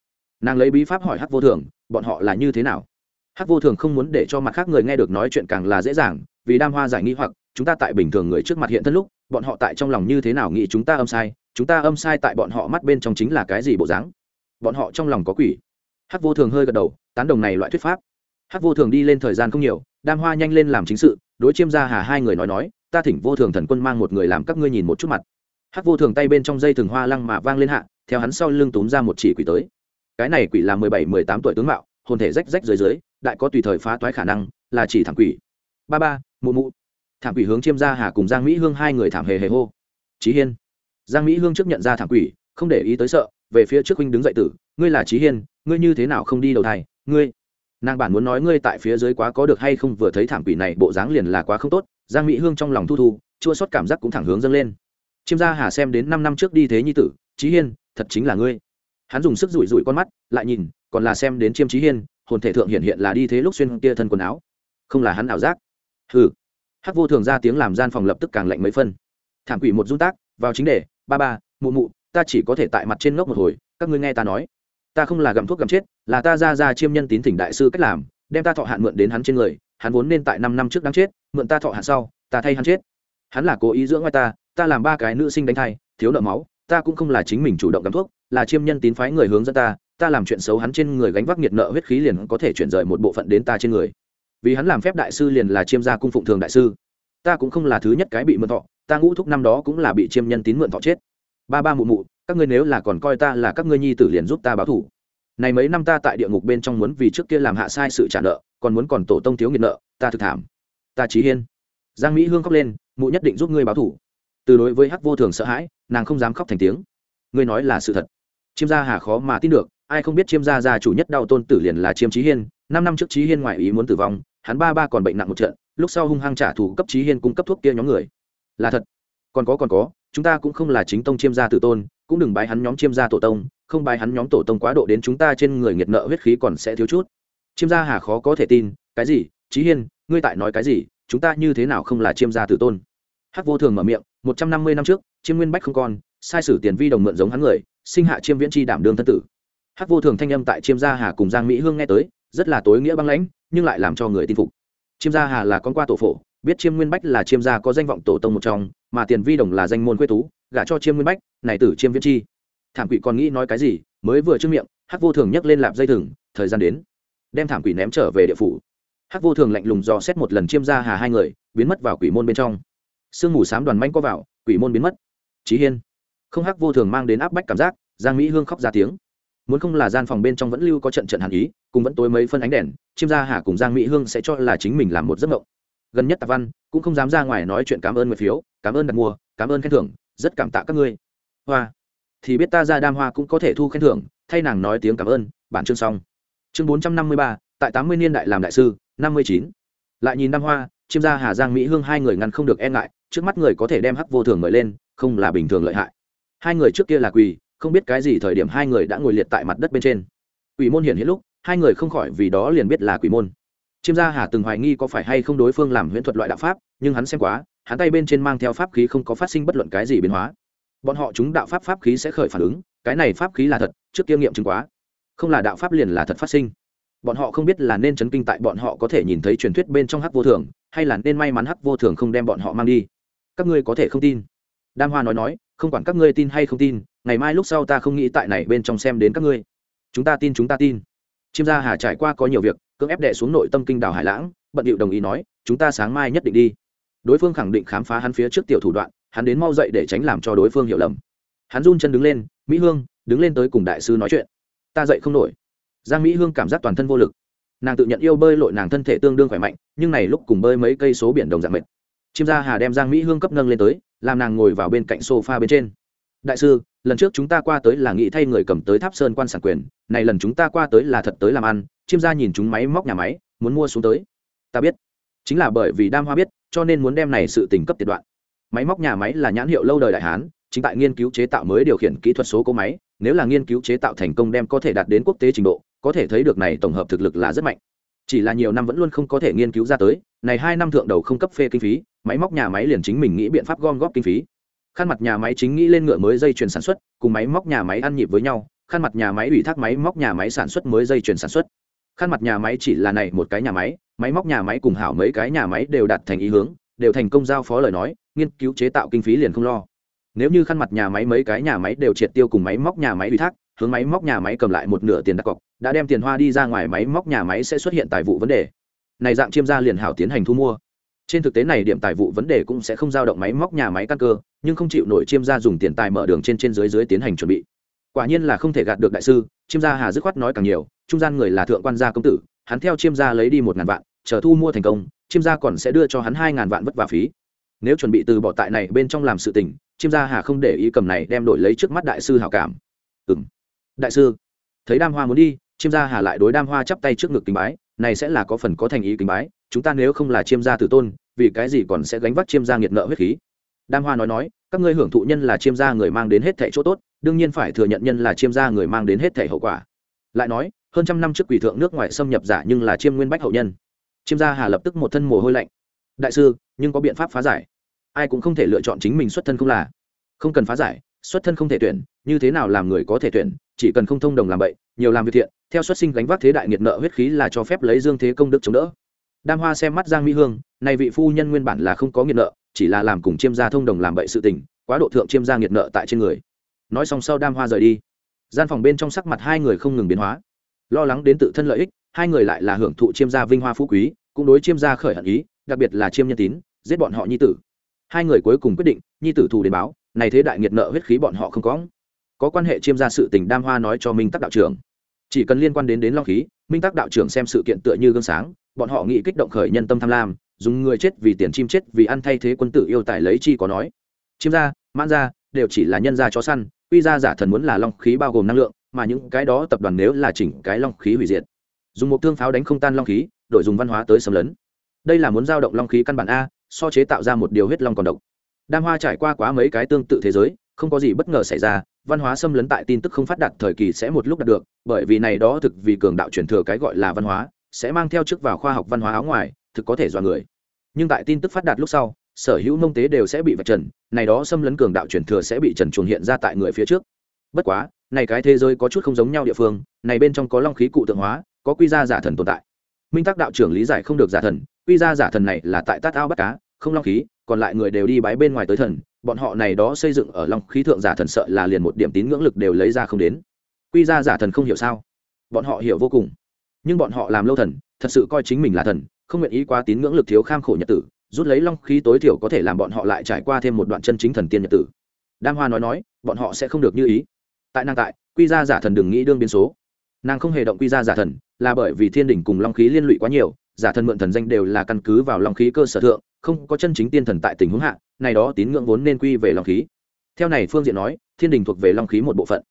nàng lấy bí pháp hỏi hắc vô thường, bọn họ là như thế nào? Hắc vô thường không muốn để cho mặt khác người nghe được nói chuyện càng là dễ dàng, vì đam hoa giải nghi hoặc, chúng ta tại bình thường người trước mặt hiện thân lúc, bọn họ tại trong lòng như thế nào nghĩ chúng ta âm sai, chúng ta âm sai tại bọn họ mắt bên trong chính là cái gì bộ dáng? Bọn họ trong lòng có quỷ. Hắc vô thường hơi gật đầu, tán đồng này loại thuyết pháp. Hắc vô thường đi lên thời gian không nhiều, đam hoa nhanh lên làm chính sự, đối chiêm gia hà hai người nói nói, ta thỉnh vô thường thần quân mang một người làm các ngươi nhìn một chút mặt. Hắc vô thường tay bên trong dây thường hoa lăng mà vang lên hạ, theo hắn sau lưng túm ra một chỉ quỷ tới cái này quỷ là mười bảy, mười tám tuổi tướng mạo, hồn thể rách rách dưới dưới, đại có tùy thời phá toái khả năng, là chỉ thảm quỷ. Ba ba, mụ mụ. Thảm quỷ hướng chiêm gia hà cùng giang mỹ hương hai người thảm hề hề hô. Trí hiên. Giang mỹ hương trước nhận ra thảm quỷ, không để ý tới sợ, về phía trước huynh đứng dậy tử, ngươi là trí hiên, ngươi như thế nào không đi đầu thai, ngươi? Nàng bản muốn nói ngươi tại phía dưới quá có được hay không vừa thấy thảm quỷ này, bộ dáng liền là quá không tốt, giang mỹ hương trong lòng thu thu, chua xót cảm giác cũng thẳng hướng dâng lên. Chiêm gia hà xem đến năm năm trước đi thế nhi tử trí hiên, thật chính là ngươi hắn dùng sức rủi rủi con mắt, lại nhìn, còn là xem đến chiêm trí hiên, hồn thể thượng hiện hiện là đi thế lúc xuyên kia thân quần áo. Không là hắn ảo giác. Hừ. Hắc vô thường ra tiếng làm gian phòng lập tức càng lạnh mấy phân. Thảm quỷ một dung tác, vào chính đề, ba ba, mụ mụ, ta chỉ có thể tại mặt trên ngốc một hồi, các ngươi nghe ta nói. Ta không là gặm thuốc gặm chết, là ta ra ra chiêm nhân tín thỉnh đại sư cách làm, đem ta thọ hạn mượn đến hắn trên người, hắn vốn nên tại năm năm trước đáng chết, mượn ta thọ hạn sau, ta thay hắn chết. Hắn là cố ý dưỡng ngoài ta ta làm ba cái nữ sinh đánh thai, thiếu nợ máu ta cũng không là chính mình chủ động cắm thuốc, là chiêm nhân tín phái người hướng dẫn ta ta làm chuyện xấu hắn trên người gánh vác nhiệt nợ huyết khí liền có thể chuyển rời một bộ phận đến ta trên người. Vì hắn làm phép đại sư liền là chiêm gia cung phụng thường đại sư. Ta cũng không là thứ nhất cái bị mượn thọ, ta ngũ thúc năm đó cũng là bị chiêm nhân tín mượn thọ chết. Ba ba mụ mụ, các ngươi nếu là còn coi ta là các ngươi nhi tử liền giúp ta báo thủ. Này mấy năm ta tại địa ngục bên trong muốn vì trước kia làm hạ sai sự trả nợ, còn muốn còn tổ tông thiếu nghiệt nợ, ta thực thảm. Ta trí hiên. Giang mỹ hương khóc lên, mụ nhất định giúp ngươi báo thủ. Từ đối với hắc vô thường sợ hãi nàng không dám khóc thành tiếng. Ngươi nói là sự thật. Chiêm gia hà khó mà tin được, ai không biết chiêm gia gia chủ nhất đau tôn tử liền là chiêm trí hiên, năm năm trước trí hiên ngoại ý muốn tử vong, hắn ba ba còn bệnh nặng một trận, lúc sau hung hăng trả thù cấp trí hiên cung cấp thuốc kia nhóm người. Là thật. Còn có còn có, chúng ta cũng không là chính tông chiêm gia tử tôn, cũng đừng bái hắn nhóm chiêm gia tổ tông, không bái hắn nhóm tổ tông quá độ đến chúng ta trên người nghiệt nợ huyết khí còn sẽ thiếu chút. Chiêm gia hà khó có thể tin, cái gì? Trí hiên, ngươi tại nói cái gì? Chúng ta như thế nào không là chiêm gia tử tôn? Hắc vô thường mở miệng, một trăm năm mươi năm trước, chiêm nguyên bách không còn, sai sử tiền vi đồng mượn giống hắn người, sinh hạ chiêm viễn chi đảm đương thân tử. Hắc vô thường thanh âm tại chiêm gia hà cùng giang mỹ hương nghe tới, rất là tối nghĩa băng lãnh, nhưng lại làm cho người tin phục. Chiêm gia hà là con qua tổ phổ, biết chiêm nguyên bách là chiêm gia có danh vọng tổ tông một trong, mà tiền vi đồng là danh môn quê tú, gả cho chiêm nguyên bách, này tử chiêm viễn chi. Thảm quỷ còn nghĩ nói cái gì, mới vừa trước miệng, hắc vô thường nhấc lên lạp dây thừng, thời gian đến, đem thảm quỷ ném trở về địa phủ. Hắc vô thường lạnh lùng dò xét một lần chiêm gia hà hai người, biến mất vào quỷ môn bên trong sương mù sám đoàn manh có vào, quỷ môn biến mất. Trí hiên. Không hắc vô thường mang đến áp bách cảm giác, giang mỹ hương khóc ra tiếng. Muốn không là gian phòng bên trong vẫn lưu có trận trận hàn ý, cùng vẫn tối mấy phân ánh đèn, chiêm gia hà cùng giang mỹ hương sẽ cho là chính mình làm một giấc mộng. Gần nhất tạp văn cũng không dám ra ngoài nói chuyện cảm ơn người phiếu, cảm ơn đặt mua cảm ơn khen thưởng, rất cảm tạ các ngươi. Hoa. Thì biết ta ra đam hoa cũng có thể thu khen thưởng, thay nàng nói tiếng cảm ơn, bản chương xong. Chương bốn trăm năm mươi ba, tại tám mươi niên đại làm đại sư, năm mươi chín. Lại nhìn đam hoa, chiêm gia hà, giang mỹ hương hai người ngăn không được e ngại trước mắt người có thể đem hắc vô thường mời lên, không là bình thường lợi hại. Hai người trước kia là quỳ, không biết cái gì thời điểm hai người đã ngồi liệt tại mặt đất bên trên. Quỷ môn hiển hiện lúc, hai người không khỏi vì đó liền biết là quỷ môn. Chiêm gia hà từng hoài nghi có phải hay không đối phương làm huyễn thuật loại đạo pháp, nhưng hắn xem quá, hắn tay bên trên mang theo pháp khí không có phát sinh bất luận cái gì biến hóa. Bọn họ chúng đạo pháp pháp khí sẽ khởi phản ứng, cái này pháp khí là thật, trước kia nghiệm chứng quá. Không là đạo pháp liền là thật phát sinh. Bọn họ không biết là nên chấn kinh tại bọn họ có thể nhìn thấy truyền thuyết bên trong hắc vô thường, hay là nên may mắn hắc vô thường không đem bọn họ mang đi các ngươi có thể không tin. Đam hoa nói nói, không quản các ngươi tin hay không tin, ngày mai lúc sau ta không nghĩ tại này bên trong xem đến các ngươi. Chúng ta tin, chúng ta tin. Chiêm gia hà trải qua có nhiều việc, cưỡng ép đệ xuống nội tâm kinh đảo hải lãng, bận điệu đồng ý nói, chúng ta sáng mai nhất định đi. Đối phương khẳng định khám phá hắn phía trước tiểu thủ đoạn, hắn đến mau dậy để tránh làm cho đối phương hiểu lầm. Hắn run chân đứng lên, mỹ hương, đứng lên tới cùng đại sư nói chuyện. Ta dậy không nổi. Giang mỹ hương cảm giác toàn thân vô lực. Nàng tự nhận yêu bơi lội nàng thân thể tương đương khỏe mạnh, nhưng này lúc cùng bơi mấy cây số biển đồng dạng mệt chiêm gia hà đem giang mỹ hương cấp nâng lên tới, làm nàng ngồi vào bên cạnh sofa bên trên. Đại sư, lần trước chúng ta qua tới là nghĩ thay người cầm tới tháp sơn quan sản quyền, này lần chúng ta qua tới là thật tới làm ăn, chiêm gia nhìn chúng máy móc nhà máy, muốn mua xuống tới. Ta biết. Chính là bởi vì đam hoa biết, cho nên muốn đem này sự tình cấp tiệt đoạn. Máy móc nhà máy là nhãn hiệu lâu đời đại hán, chính tại nghiên cứu chế tạo mới điều khiển kỹ thuật số cỗ máy, nếu là nghiên cứu chế tạo thành công đem có thể đạt đến quốc tế trình độ, có thể thấy được này tổng hợp thực lực là rất mạnh chỉ là nhiều năm vẫn luôn không có thể nghiên cứu ra tới này hai năm thượng đầu không cấp phê kinh phí máy móc nhà máy liền chính mình nghĩ biện pháp gom góp kinh phí khăn mặt nhà máy chính nghĩ lên ngựa mới dây chuyền sản xuất cùng máy móc nhà máy ăn nhịp với nhau khăn mặt nhà máy ủy thác máy móc nhà máy sản xuất mới dây chuyền sản xuất khăn mặt nhà máy chỉ là này một cái nhà máy máy móc nhà máy cùng hảo mấy cái nhà máy đều đạt thành ý hướng đều thành công giao phó lời nói nghiên cứu chế tạo kinh phí liền không lo nếu như khăn mặt nhà máy mấy cái nhà máy đều triệt tiêu cùng máy móc nhà máy ủy thác hướng máy móc nhà máy cầm lại một nửa tiền đặt cọc, đã đem tiền hoa đi ra ngoài máy móc nhà máy sẽ xuất hiện tài vụ vấn đề. Này dạng chiêm gia liền hảo tiến hành thu mua. Trên thực tế này điểm tài vụ vấn đề cũng sẽ không giao động máy móc nhà máy căn cơ, nhưng không chịu nổi chiêm gia dùng tiền tài mở đường trên trên dưới dưới tiến hành chuẩn bị. Quả nhiên là không thể gạt được đại sư, chiêm gia hà dứt khoát nói càng nhiều, trung gian người là thượng quan gia công tử, hắn theo chiêm gia lấy đi một ngàn vạn, chờ thu mua thành công, chiêm gia còn sẽ đưa cho hắn hai ngàn vạn vất vả phí. Nếu chuẩn bị từ bỏ tại này bên trong làm sự tình, chiêm gia hà không để ý cầm này đem đổi lấy trước mắt đại sư hảo cảm. Ừ đại sư, thấy đam hoa muốn đi, chiêm gia hà lại đối đam hoa chắp tay trước ngực kính bái, này sẽ là có phần có thành ý kính bái, chúng ta nếu không là chiêm gia tử tôn, vì cái gì còn sẽ gánh vác chiêm gia nghiệt nợ huyết khí? Đam hoa nói nói, các ngươi hưởng thụ nhân là chiêm gia người mang đến hết thẻ chỗ tốt, đương nhiên phải thừa nhận nhân là chiêm gia người mang đến hết thẻ hậu quả. Lại nói, hơn trăm năm trước quỷ thượng nước ngoài xâm nhập giả nhưng là chiêm nguyên bách hậu nhân. Chiêm gia hà lập tức một thân mồ hôi lạnh. Đại sư, nhưng có biện pháp phá giải. Ai cũng không thể lựa chọn chính mình xuất thân không là. Không cần phá giải xuất thân không thể tuyển, như thế nào làm người có thể tuyển, chỉ cần không thông đồng làm bậy, nhiều làm việc thiện, theo xuất sinh gánh vác thế đại nghiệt nợ huyết khí là cho phép lấy dương thế công đức chống đỡ. Đam hoa xem mắt giang mỹ hương, nay vị phu nhân nguyên bản là không có nghiệt nợ, chỉ là làm cùng chiêm gia thông đồng làm bậy sự tình, quá độ thượng chiêm gia nghiệt nợ tại trên người. Nói xong sau đam hoa rời đi. Gian phòng bên trong sắc mặt hai người không ngừng biến hóa. Lo lắng đến tự thân lợi ích, hai người lại là hưởng thụ chiêm gia vinh hoa phú quý, cũng đối chiêm gia khởi hận ý, đặc biệt là chiêm nhân tín, giết bọn họ nhi tử. Hai người cuối cùng quyết định, nhi tử thù đến báo này thế đại nghiệt nợ huyết khí bọn họ không có. Có quan hệ chiêm gia sự tình đam hoa nói cho minh tắc đạo trưởng. Chỉ cần liên quan đến đến long khí, minh tắc đạo trưởng xem sự kiện tựa như gương sáng, bọn họ nghĩ kích động khởi nhân tâm tham lam, dùng người chết vì tiền chim chết, vì ăn thay thế quân tử yêu tài lấy chi có nói. Chiêm gia, mãn gia đều chỉ là nhân gia chó săn, quy gia giả thần muốn là long khí bao gồm năng lượng, mà những cái đó tập đoàn nếu là chỉnh cái long khí hủy diệt. Dùng một thương pháo đánh không tan long khí, đổi dùng văn hóa tới xâm lấn. Đây là muốn giao động long khí căn bản a, so chế tạo ra một điều huyết long còn độc đam hoa trải qua quá mấy cái tương tự thế giới, không có gì bất ngờ xảy ra, văn hóa xâm lấn tại tin tức không phát đạt thời kỳ sẽ một lúc đạt được, bởi vì này đó thực vì cường đạo truyền thừa cái gọi là văn hóa, sẽ mang theo chức vào khoa học văn hóa áo ngoài, thực có thể dọa người. Nhưng tại tin tức phát đạt lúc sau, sở hữu nông tế đều sẽ bị vạch trần, này đó xâm lấn cường đạo truyền thừa sẽ bị trần chuồng hiện ra tại người phía trước. Bất quá, này cái thế giới có chút không giống nhau địa phương, này bên trong có long khí cụ tượng hóa, có quy ra giả thần tồn tại. Minh tác đạo trưởng lý giải không được giả thần, quy ra giả thần này là tại tát ao bắt cá, không long khí còn lại người đều đi bái bên ngoài tới thần, bọn họ này đó xây dựng ở long khí thượng giả thần sợ là liền một điểm tín ngưỡng lực đều lấy ra không đến. Quy gia giả thần không hiểu sao? Bọn họ hiểu vô cùng. Nhưng bọn họ làm lâu thần, thật sự coi chính mình là thần, không nguyện ý quá tín ngưỡng lực thiếu kham khổ nhật tử, rút lấy long khí tối thiểu có thể làm bọn họ lại trải qua thêm một đoạn chân chính thần tiên nhật tử. Đam hoa nói nói, bọn họ sẽ không được như ý. Tại nàng tại, quy gia giả thần đừng nghĩ đương biến số. Nàng không hề động quy gia giả thần, là bởi vì thiên đình cùng long khí liên lụy quá nhiều, giả thần mượn thần danh đều là căn cứ vào long khí cơ sở thượng không có chân chính tiên thần tại tình huống hạ, này đó tín ngưỡng vốn nên quy về long khí. Theo này phương diện nói, thiên đình thuộc về long khí một bộ phận.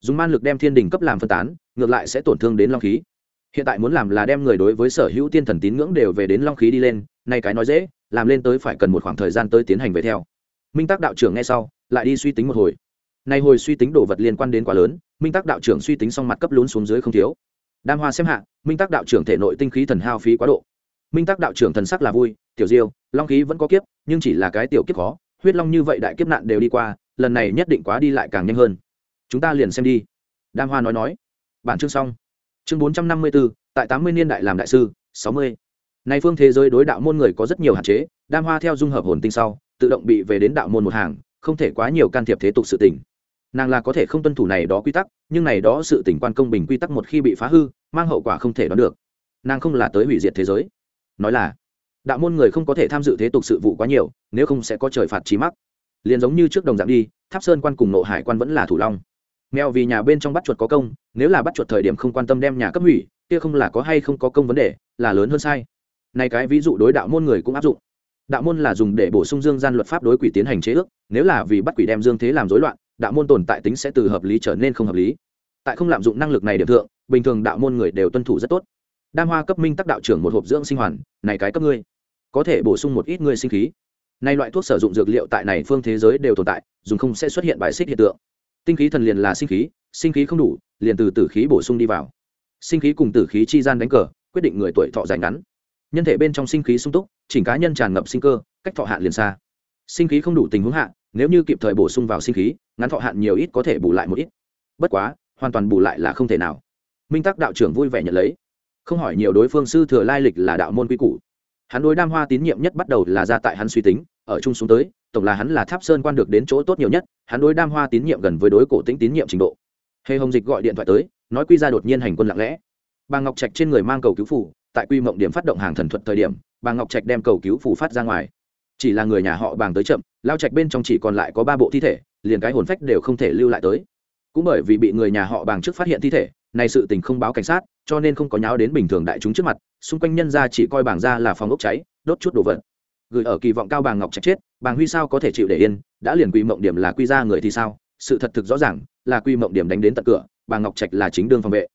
Dùng man lực đem thiên đình cấp làm phân tán, ngược lại sẽ tổn thương đến long khí. Hiện tại muốn làm là đem người đối với sở hữu tiên thần tín ngưỡng đều về đến long khí đi lên nay cái nói dễ, làm lên tới phải cần một khoảng thời gian tới tiến hành về theo. Minh tác đạo trưởng nghe sau, lại đi suy tính một hồi. Nay hồi suy tính đồ vật liên quan đến quá lớn, minh tác đạo trưởng suy tính xong mặt cấp lún xuống dưới không thiếu. Đam hoa xem hạ, minh tác đạo trưởng thể nội tinh khí thần hao phí quá độ. Minh tác đạo trưởng thần sắc là vui tiểu diêu, long khí vẫn có kiếp, nhưng chỉ là cái tiểu kiếp khó, huyết long như vậy đại kiếp nạn đều đi qua, lần này nhất định quá đi lại càng nhanh hơn. Chúng ta liền xem đi. Đam hoa nói nói. Bản chương xong. Chương bốn trăm năm mươi bốn tại tám mươi niên đại làm đại sư, sáu mươi. Nay phương thế giới đối đạo môn người có rất nhiều hạn chế, đam hoa theo dung hợp hồn tinh sau, tự động bị về đến đạo môn một hàng, không thể quá nhiều can thiệp thế tục sự tình. Nàng là có thể không tuân thủ này đó quy tắc, nhưng này đó sự tỉnh quan công bình quy tắc một khi bị phá hư, mang hậu quả không thể đoán được. Nàng không là tới hủy diệt thế giới. Nói là đạo môn người không có thể tham dự thế tục sự vụ quá nhiều, nếu không sẽ có trời phạt trí mắc. Liền giống như trước đồng dạng đi, tháp sơn quan cùng nộ hải quan vẫn là thủ long. Mèo vì nhà bên trong bắt chuột có công, nếu là bắt chuột thời điểm không quan tâm đem nhà cấp hủy, kia không là có hay không có công vấn đề, là lớn hơn sai. Này cái ví dụ đối đạo môn người cũng áp dụng. Đạo môn là dùng để bổ sung dương gian luật pháp đối quỷ tiến hành chế ước, nếu là vì bắt quỷ đem dương thế làm rối loạn, đạo môn tồn tại tính sẽ từ hợp lý trở nên không hợp lý. Tại không lạm dụng năng lực này điểm thượng, bình thường đạo môn người đều tuân thủ rất tốt. Đam hoa cấp minh tắc đạo trưởng một hộp dưỡng sinh hoàn, này cái cấp ngươi có thể bổ sung một ít người sinh khí. Nay loại thuốc sử dụng dược liệu tại này phương thế giới đều tồn tại, dùng không sẽ xuất hiện bài xích hiện tượng. Tinh khí thần liền là sinh khí sinh khí không đủ, liền từ tử khí bổ sung đi vào. Sinh khí cùng tử khí chi gian đánh cờ, quyết định người tuổi thọ dài ngắn. Nhân thể bên trong sinh khí sung túc, chỉnh cá nhân tràn ngập sinh cơ, cách thọ hạn liền xa. Sinh khí không đủ tình huống hạn nếu như kịp thời bổ sung vào sinh khí, ngắn thọ hạn nhiều ít có thể bù lại một ít. Bất quá, hoàn toàn bù lại là không thể nào. Minh tắc đạo trưởng vui vẻ nhận lấy. Không hỏi nhiều đối phương sư thừa lai lịch là đạo môn quy củ hắn đối đam hoa tín nhiệm nhất bắt đầu là ra tại hắn suy tính, ở chung xuống tới, tổng là hắn là tháp sơn quan được đến chỗ tốt nhiều nhất, hắn đối đam hoa tín nhiệm gần với đối cổ tính tín nhiệm trình độ. Hề hồng dịch gọi điện thoại tới, nói quy ra đột nhiên hành quân lặng lẽ. Bà ngọc trạch trên người mang cầu cứu phủ, tại quy mộng điểm phát động hàng thần thuật thời điểm, bà ngọc trạch đem cầu cứu phủ phát ra ngoài. Chỉ là người nhà họ bàng tới chậm, lao trạch bên trong chỉ còn lại có ba bộ thi thể, liền cái hồn phách đều không thể lưu lại tới. Cũng bởi vì bị người nhà họ bàng trước phát hiện thi thể này sự tình không báo cảnh sát, cho nên không có nháo đến bình thường đại chúng trước mặt xung quanh nhân ra chỉ coi bảng ra là phòng ốc cháy, đốt chút đồ vật. Gửi ở kỳ vọng cao bàng ngọc trạch chết, bàng huy sao có thể chịu để yên, đã liền quy mộng điểm là quy ra người thì sao? Sự thật thực rõ ràng, là quy mộng điểm đánh đến tận cửa, bàng ngọc trạch là chính đương phòng vệ.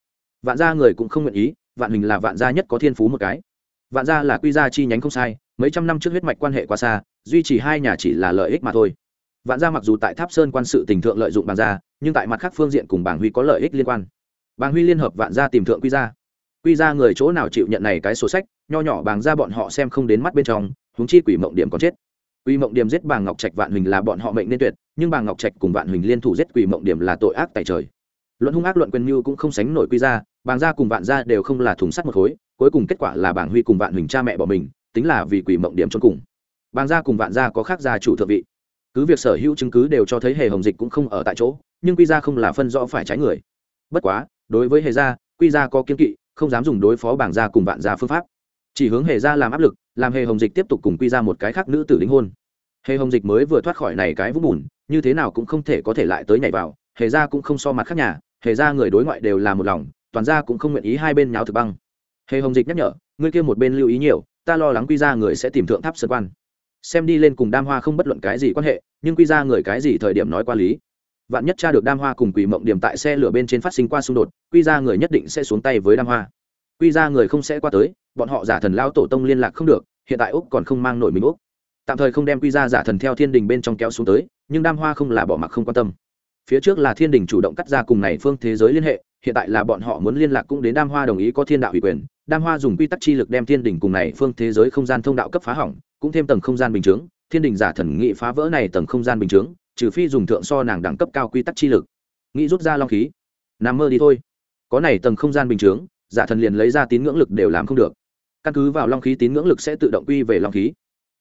Vạn gia người cũng không nguyện ý, vạn hình là vạn gia nhất có thiên phú một cái. Vạn gia là quy gia chi nhánh không sai, mấy trăm năm trước huyết mạch quan hệ quá xa, duy trì hai nhà chỉ là lợi ích mà thôi. Vạn gia mặc dù tại tháp sơn quan sự tình thượng lợi dụng bảng gia, nhưng tại mặt khác phương diện cùng bàng huy có lợi ích liên quan. Bàng huy liên hợp vạn gia tìm thượng quy gia quy gia người chỗ nào chịu nhận này cái sổ sách, nho nhỏ bàng gia bọn họ xem không đến mắt bên trong, huống chi quỷ mộng điểm còn chết. Quỷ mộng điểm giết bàng ngọc trạch vạn huỳnh là bọn họ mệnh nên tuyệt, nhưng bàng ngọc trạch cùng vạn huỳnh liên thủ giết quỷ mộng điểm là tội ác tại trời. Luận hung ác luận quyền mưu cũng không sánh nổi quy gia bàng gia cùng vạn gia đều không là thùng sắt một khối, cuối cùng kết quả là bàng huy cùng vạn huỳnh cha mẹ bỏ mình, tính là vì quỷ mộng điểm trốn cùng. Bàng gia cùng vạn gia có khác gia chủ thượng vị. Cứ việc sở hữu chứng cứ đều cho thấy hề hồng dịch cũng không ở tại chỗ, nhưng quy gia không là phân rõ phải trái người. Bất quá, đối với hề gia, quy gia có kiên kỵ không dám dùng đối phó bảng gia cùng vạn gia phương pháp. Chỉ hướng hề gia làm áp lực, làm hề hồng dịch tiếp tục cùng quy ra một cái khác nữ tử đính hôn. Hề hồng dịch mới vừa thoát khỏi này cái vũng bùn, như thế nào cũng không thể có thể lại tới nhảy vào, hề gia cũng không so mặt khác nhà, hề gia người đối ngoại đều là một lòng, toàn gia cũng không nguyện ý hai bên nháo thực băng. Hề hồng dịch nhắc nhở, ngươi kia một bên lưu ý nhiều, ta lo lắng quy ra người sẽ tìm thượng tháp sơn quan. Xem đi lên cùng đam hoa không bất luận cái gì quan hệ, nhưng quy ra người cái gì thời điểm nói qua lý vạn nhất cha được đam hoa cùng quỷ mộng điểm tại xe lửa bên trên phát sinh qua xung đột, quy ra người nhất định sẽ xuống tay với đam hoa. Quy ra người không sẽ qua tới, bọn họ giả thần lao tổ tông liên lạc không được, hiện tại úc còn không mang nổi mình úc. Tạm thời không đem quy ra giả thần theo thiên đình bên trong kéo xuống tới, nhưng đam hoa không là bỏ mặc không quan tâm. Phía trước là thiên đình chủ động cắt ra cùng này phương thế giới liên hệ, hiện tại là bọn họ muốn liên lạc cũng đến đam hoa đồng ý có thiên đạo ủy quyền. Đam hoa dùng quy tắc chi lực đem thiên đình cùng này phương thế giới không gian thông đạo cấp phá hỏng, cũng thêm tầng không gian bình chướng. Thiên đình giả thần nghị phá vỡ này tầng không gian bình chướng trừ phi dùng thượng so nàng đẳng cấp cao quy tắc chi lực. Nghĩ rút ra long khí. Nằm mơ đi thôi. Có này tầng không gian bình chướng, giả thần liền lấy ra tín ngưỡng lực đều làm không được. Căn cứ vào long khí tín ngưỡng lực sẽ tự động quy về long khí.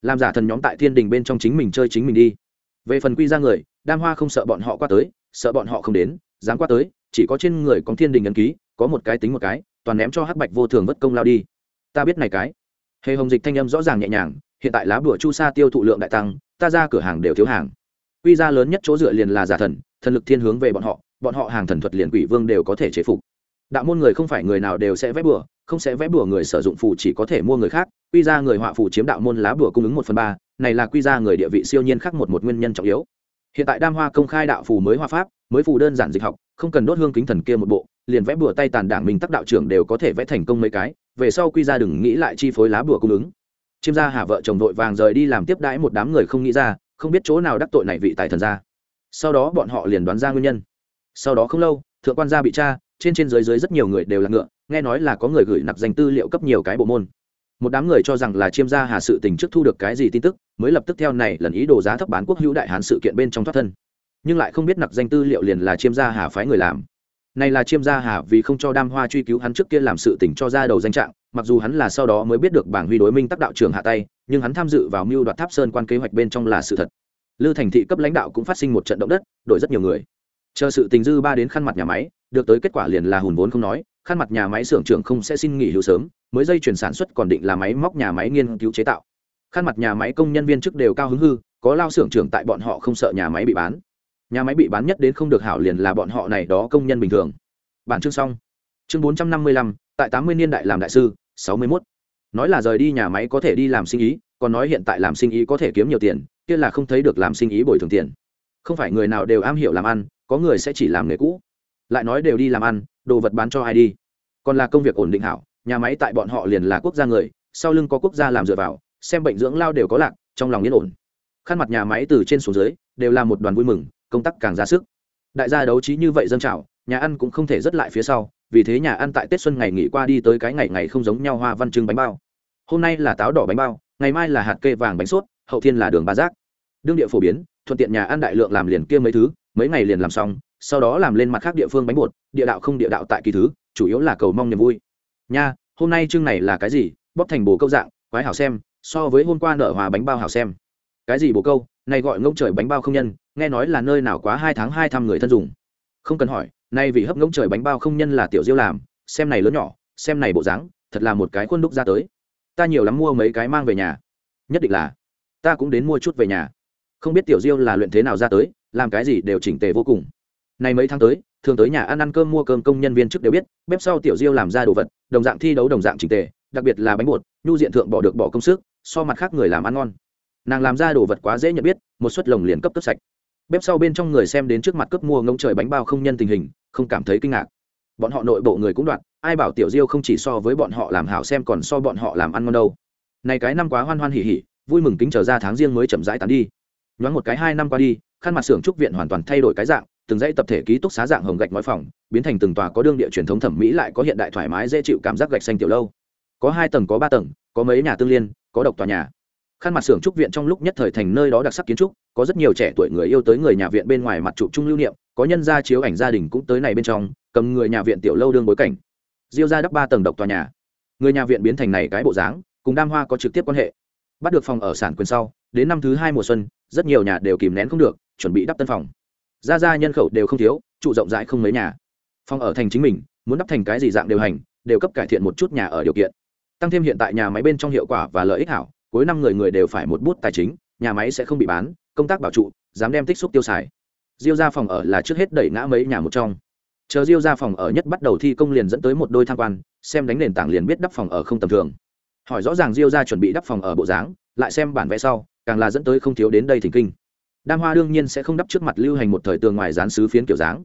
Làm giả thần nhóm tại thiên đình bên trong chính mình chơi chính mình đi. Về phần quy ra người, đam hoa không sợ bọn họ qua tới, sợ bọn họ không đến, dám qua tới, chỉ có trên người có thiên đình ấn ký, có một cái tính một cái, toàn ném cho hắc bạch vô thường vất công lao đi. Ta biết này cái. Hề hồng dịch thanh âm rõ ràng nhẹ nhàng, hiện tại lá bùa chu sa tiêu thụ lượng đại tăng, ta ra cửa hàng đều thiếu hàng quy ra lớn nhất chỗ dựa liền là giả thần thần lực thiên hướng về bọn họ bọn họ hàng thần thuật liền quỷ vương đều có thể chế phục. Đạo môn người không phải người nào đều sẽ vẽ bừa, không sẽ vẽ bừa người sử dụng phù chỉ có thể mua người khác. Quy ra người họa phù chiếm đạo môn lá bừa cung ứng một phần ba này là quy ra người địa vị siêu nhiên khác một một nguyên nhân trọng yếu. Hiện tại đam hoa công khai đạo phù mới hoa pháp mới phù đơn giản dịch học không cần đốt hương kính thần kia một bộ liền vẽ bừa tay tàn đảng mình tắc đạo trưởng đều có thể vẽ thành công mấy cái về sau quy ra đừng nghĩ lại chi phối lá bừa cung ứng. Chiêm gia hà vợ chồng vội vàng rời đi làm tiếp đãi một đám người không nghĩ ra không biết chỗ nào đắc tội này vị tài thần gia. sau đó bọn họ liền đoán ra nguyên nhân. Sau đó không lâu, thượng quan gia bị tra, trên trên dưới dưới rất nhiều người đều là ngựa, nghe nói là có người gửi nặc danh tư liệu cấp nhiều cái bộ môn. Một đám người cho rằng là chiêm gia hà sự tình trước thu được cái gì tin tức, mới lập tức theo này lần ý đồ giá thấp bán quốc hữu đại hán sự kiện bên trong thoát thân. Nhưng lại không biết nặc danh tư liệu liền là chiêm gia hà phái người làm. Này là chiêm gia hà vì không cho đam hoa truy cứu hắn trước kia làm sự tình cho ra đầu danh trạng mặc dù hắn là sau đó mới biết được bảng huy đối minh tác đạo trưởng hạ tay, nhưng hắn tham dự vào mưu đoạt tháp sơn quan kế hoạch bên trong là sự thật. Lư thành thị cấp lãnh đạo cũng phát sinh một trận động đất, đổi rất nhiều người. Chờ sự tình dư ba đến khăn mặt nhà máy, được tới kết quả liền là hùn vốn không nói, khăn mặt nhà máy xưởng trưởng không sẽ xin nghỉ hưu sớm, mới dây chuyển sản xuất còn định là máy móc nhà máy nghiên cứu chế tạo. Khăn mặt nhà máy công nhân viên chức đều cao hứng hư, có lao xưởng trưởng tại bọn họ không sợ nhà máy bị bán. Nhà máy bị bán nhất đến không được hảo liền là bọn họ này đó công nhân bình thường. Bản chương xong. Chương bốn trăm năm mươi lăm tại tám mươi niên đại làm đại sư, sáu mươi mốt. Nói là rời đi nhà máy có thể đi làm sinh ý, còn nói hiện tại làm sinh ý có thể kiếm nhiều tiền, kia là không thấy được làm sinh ý bồi thường tiền. Không phải người nào đều am hiểu làm ăn, có người sẽ chỉ làm nghề cũ. Lại nói đều đi làm ăn, đồ vật bán cho ai đi. Còn là công việc ổn định hảo, nhà máy tại bọn họ liền là quốc gia người, sau lưng có quốc gia làm dựa vào, xem bệnh dưỡng lao đều có lạc, trong lòng yên ổn. Khăn mặt nhà máy từ trên xuống dưới, đều là một đoàn vui mừng, công tác càng ra sức. Đại gia đấu trí như vậy dâng trào, nhà ăn cũng không thể rất lại phía sau vì thế nhà ăn tại tết xuân ngày nghỉ qua đi tới cái ngày ngày không giống nhau hoa văn trưng bánh bao. Hôm nay là táo đỏ bánh bao, ngày mai là hạt kê vàng bánh sốt, hậu thiên là đường ba giác. Đương địa phổ biến, thuận tiện nhà ăn đại lượng làm liền kia mấy thứ, mấy ngày liền làm xong, sau đó làm lên mặt khác địa phương bánh bột, địa đạo không địa đạo tại kỳ thứ, chủ yếu là cầu mong niềm vui. Nha, hôm nay trưng này là cái gì? Bóp thành bồ câu dạng, quái hảo xem, so với hôm qua nở hòa bánh bao hảo xem. Cái gì bồ câu? Này gọi ngông trời bánh bao không nhân, nghe nói là nơi nào quá hai tháng hai thăm người thân dùng. Không cần hỏi nay vì hấp ngỗng trời bánh bao không nhân là tiểu diêu làm, xem này lớn nhỏ, xem này bộ dáng, thật là một cái khuôn đúc ra tới. Ta nhiều lắm mua mấy cái mang về nhà. Nhất định là, ta cũng đến mua chút về nhà. Không biết tiểu diêu là luyện thế nào ra tới, làm cái gì đều chỉnh tề vô cùng. Này mấy tháng tới, thường tới nhà ăn ăn cơm mua cơm công nhân viên trước đều biết, bếp sau tiểu diêu làm ra đồ vật, đồng dạng thi đấu đồng dạng chỉnh tề, đặc biệt là bánh bột, nhu diện thượng bỏ được bỏ công sức, so mặt khác người làm ăn ngon. Nàng làm ra đồ vật quá dễ nhận biết, một suất lồng liền cấp cấp sạch bếp sau bên trong người xem đến trước mặt cướp mua ngông trời bánh bao không nhân tình hình, không cảm thấy kinh ngạc. Bọn họ nội bộ người cũng đoạn ai bảo tiểu diêu không chỉ so với bọn họ làm hảo xem còn so bọn họ làm ăn ngon đâu. Này cái năm quá hoan hoan hỉ hỉ, vui mừng kính trở ra tháng riêng mới chậm rãi tán đi. Nhoáng một cái hai năm qua đi, khăn mặt xưởng trúc viện hoàn toàn thay đổi cái dạng, từng dãy tập thể ký túc xá dạng hồng gạch nói phòng, biến thành từng tòa có đương địa truyền thống thẩm mỹ lại có hiện đại thoải mái dễ chịu cảm giác gạch xanh tiểu lâu. Có hai tầng, có ba tầng, có mấy nhà tương liên, có độc tòa nhà khăn mặt xưởng trúc viện trong lúc nhất thời thành nơi đó đặc sắc kiến trúc, có rất nhiều trẻ tuổi người yêu tới người nhà viện bên ngoài mặt trụ trung lưu niệm, có nhân gia chiếu ảnh gia đình cũng tới này bên trong, cầm người nhà viện tiểu lâu đương bối cảnh. Diêu ra đắp ba tầng độc tòa nhà. Người nhà viện biến thành này cái bộ dáng, cùng đam hoa có trực tiếp quan hệ. Bắt được phòng ở sản quyền sau, đến năm thứ hai mùa xuân, rất nhiều nhà đều kìm nén không được, chuẩn bị đắp tân phòng. Ra ra nhân khẩu đều không thiếu, trụ rộng rãi không mấy nhà. Phòng ở thành chính mình, muốn đắp thành cái gì dạng đều hành, đều cấp cải thiện một chút nhà ở điều kiện. Tăng thêm hiện tại nhà máy bên trong hiệu quả và lợi ích hảo cuối năm người người đều phải một bút tài chính, nhà máy sẽ không bị bán, công tác bảo trụ, dám đem tích xúc tiêu xài. Diêu ra phòng ở là trước hết đẩy ngã mấy nhà một trong. Chờ diêu ra phòng ở nhất bắt đầu thi công liền dẫn tới một đôi tham quan, xem đánh nền tảng liền biết đắp phòng ở không tầm thường. Hỏi rõ ràng diêu ra chuẩn bị đắp phòng ở bộ dáng, lại xem bản vẽ sau, càng là dẫn tới không thiếu đến đây thỉnh kinh. Đam hoa đương nhiên sẽ không đắp trước mặt lưu hành một thời tường ngoài dán sứ phiến kiểu dáng.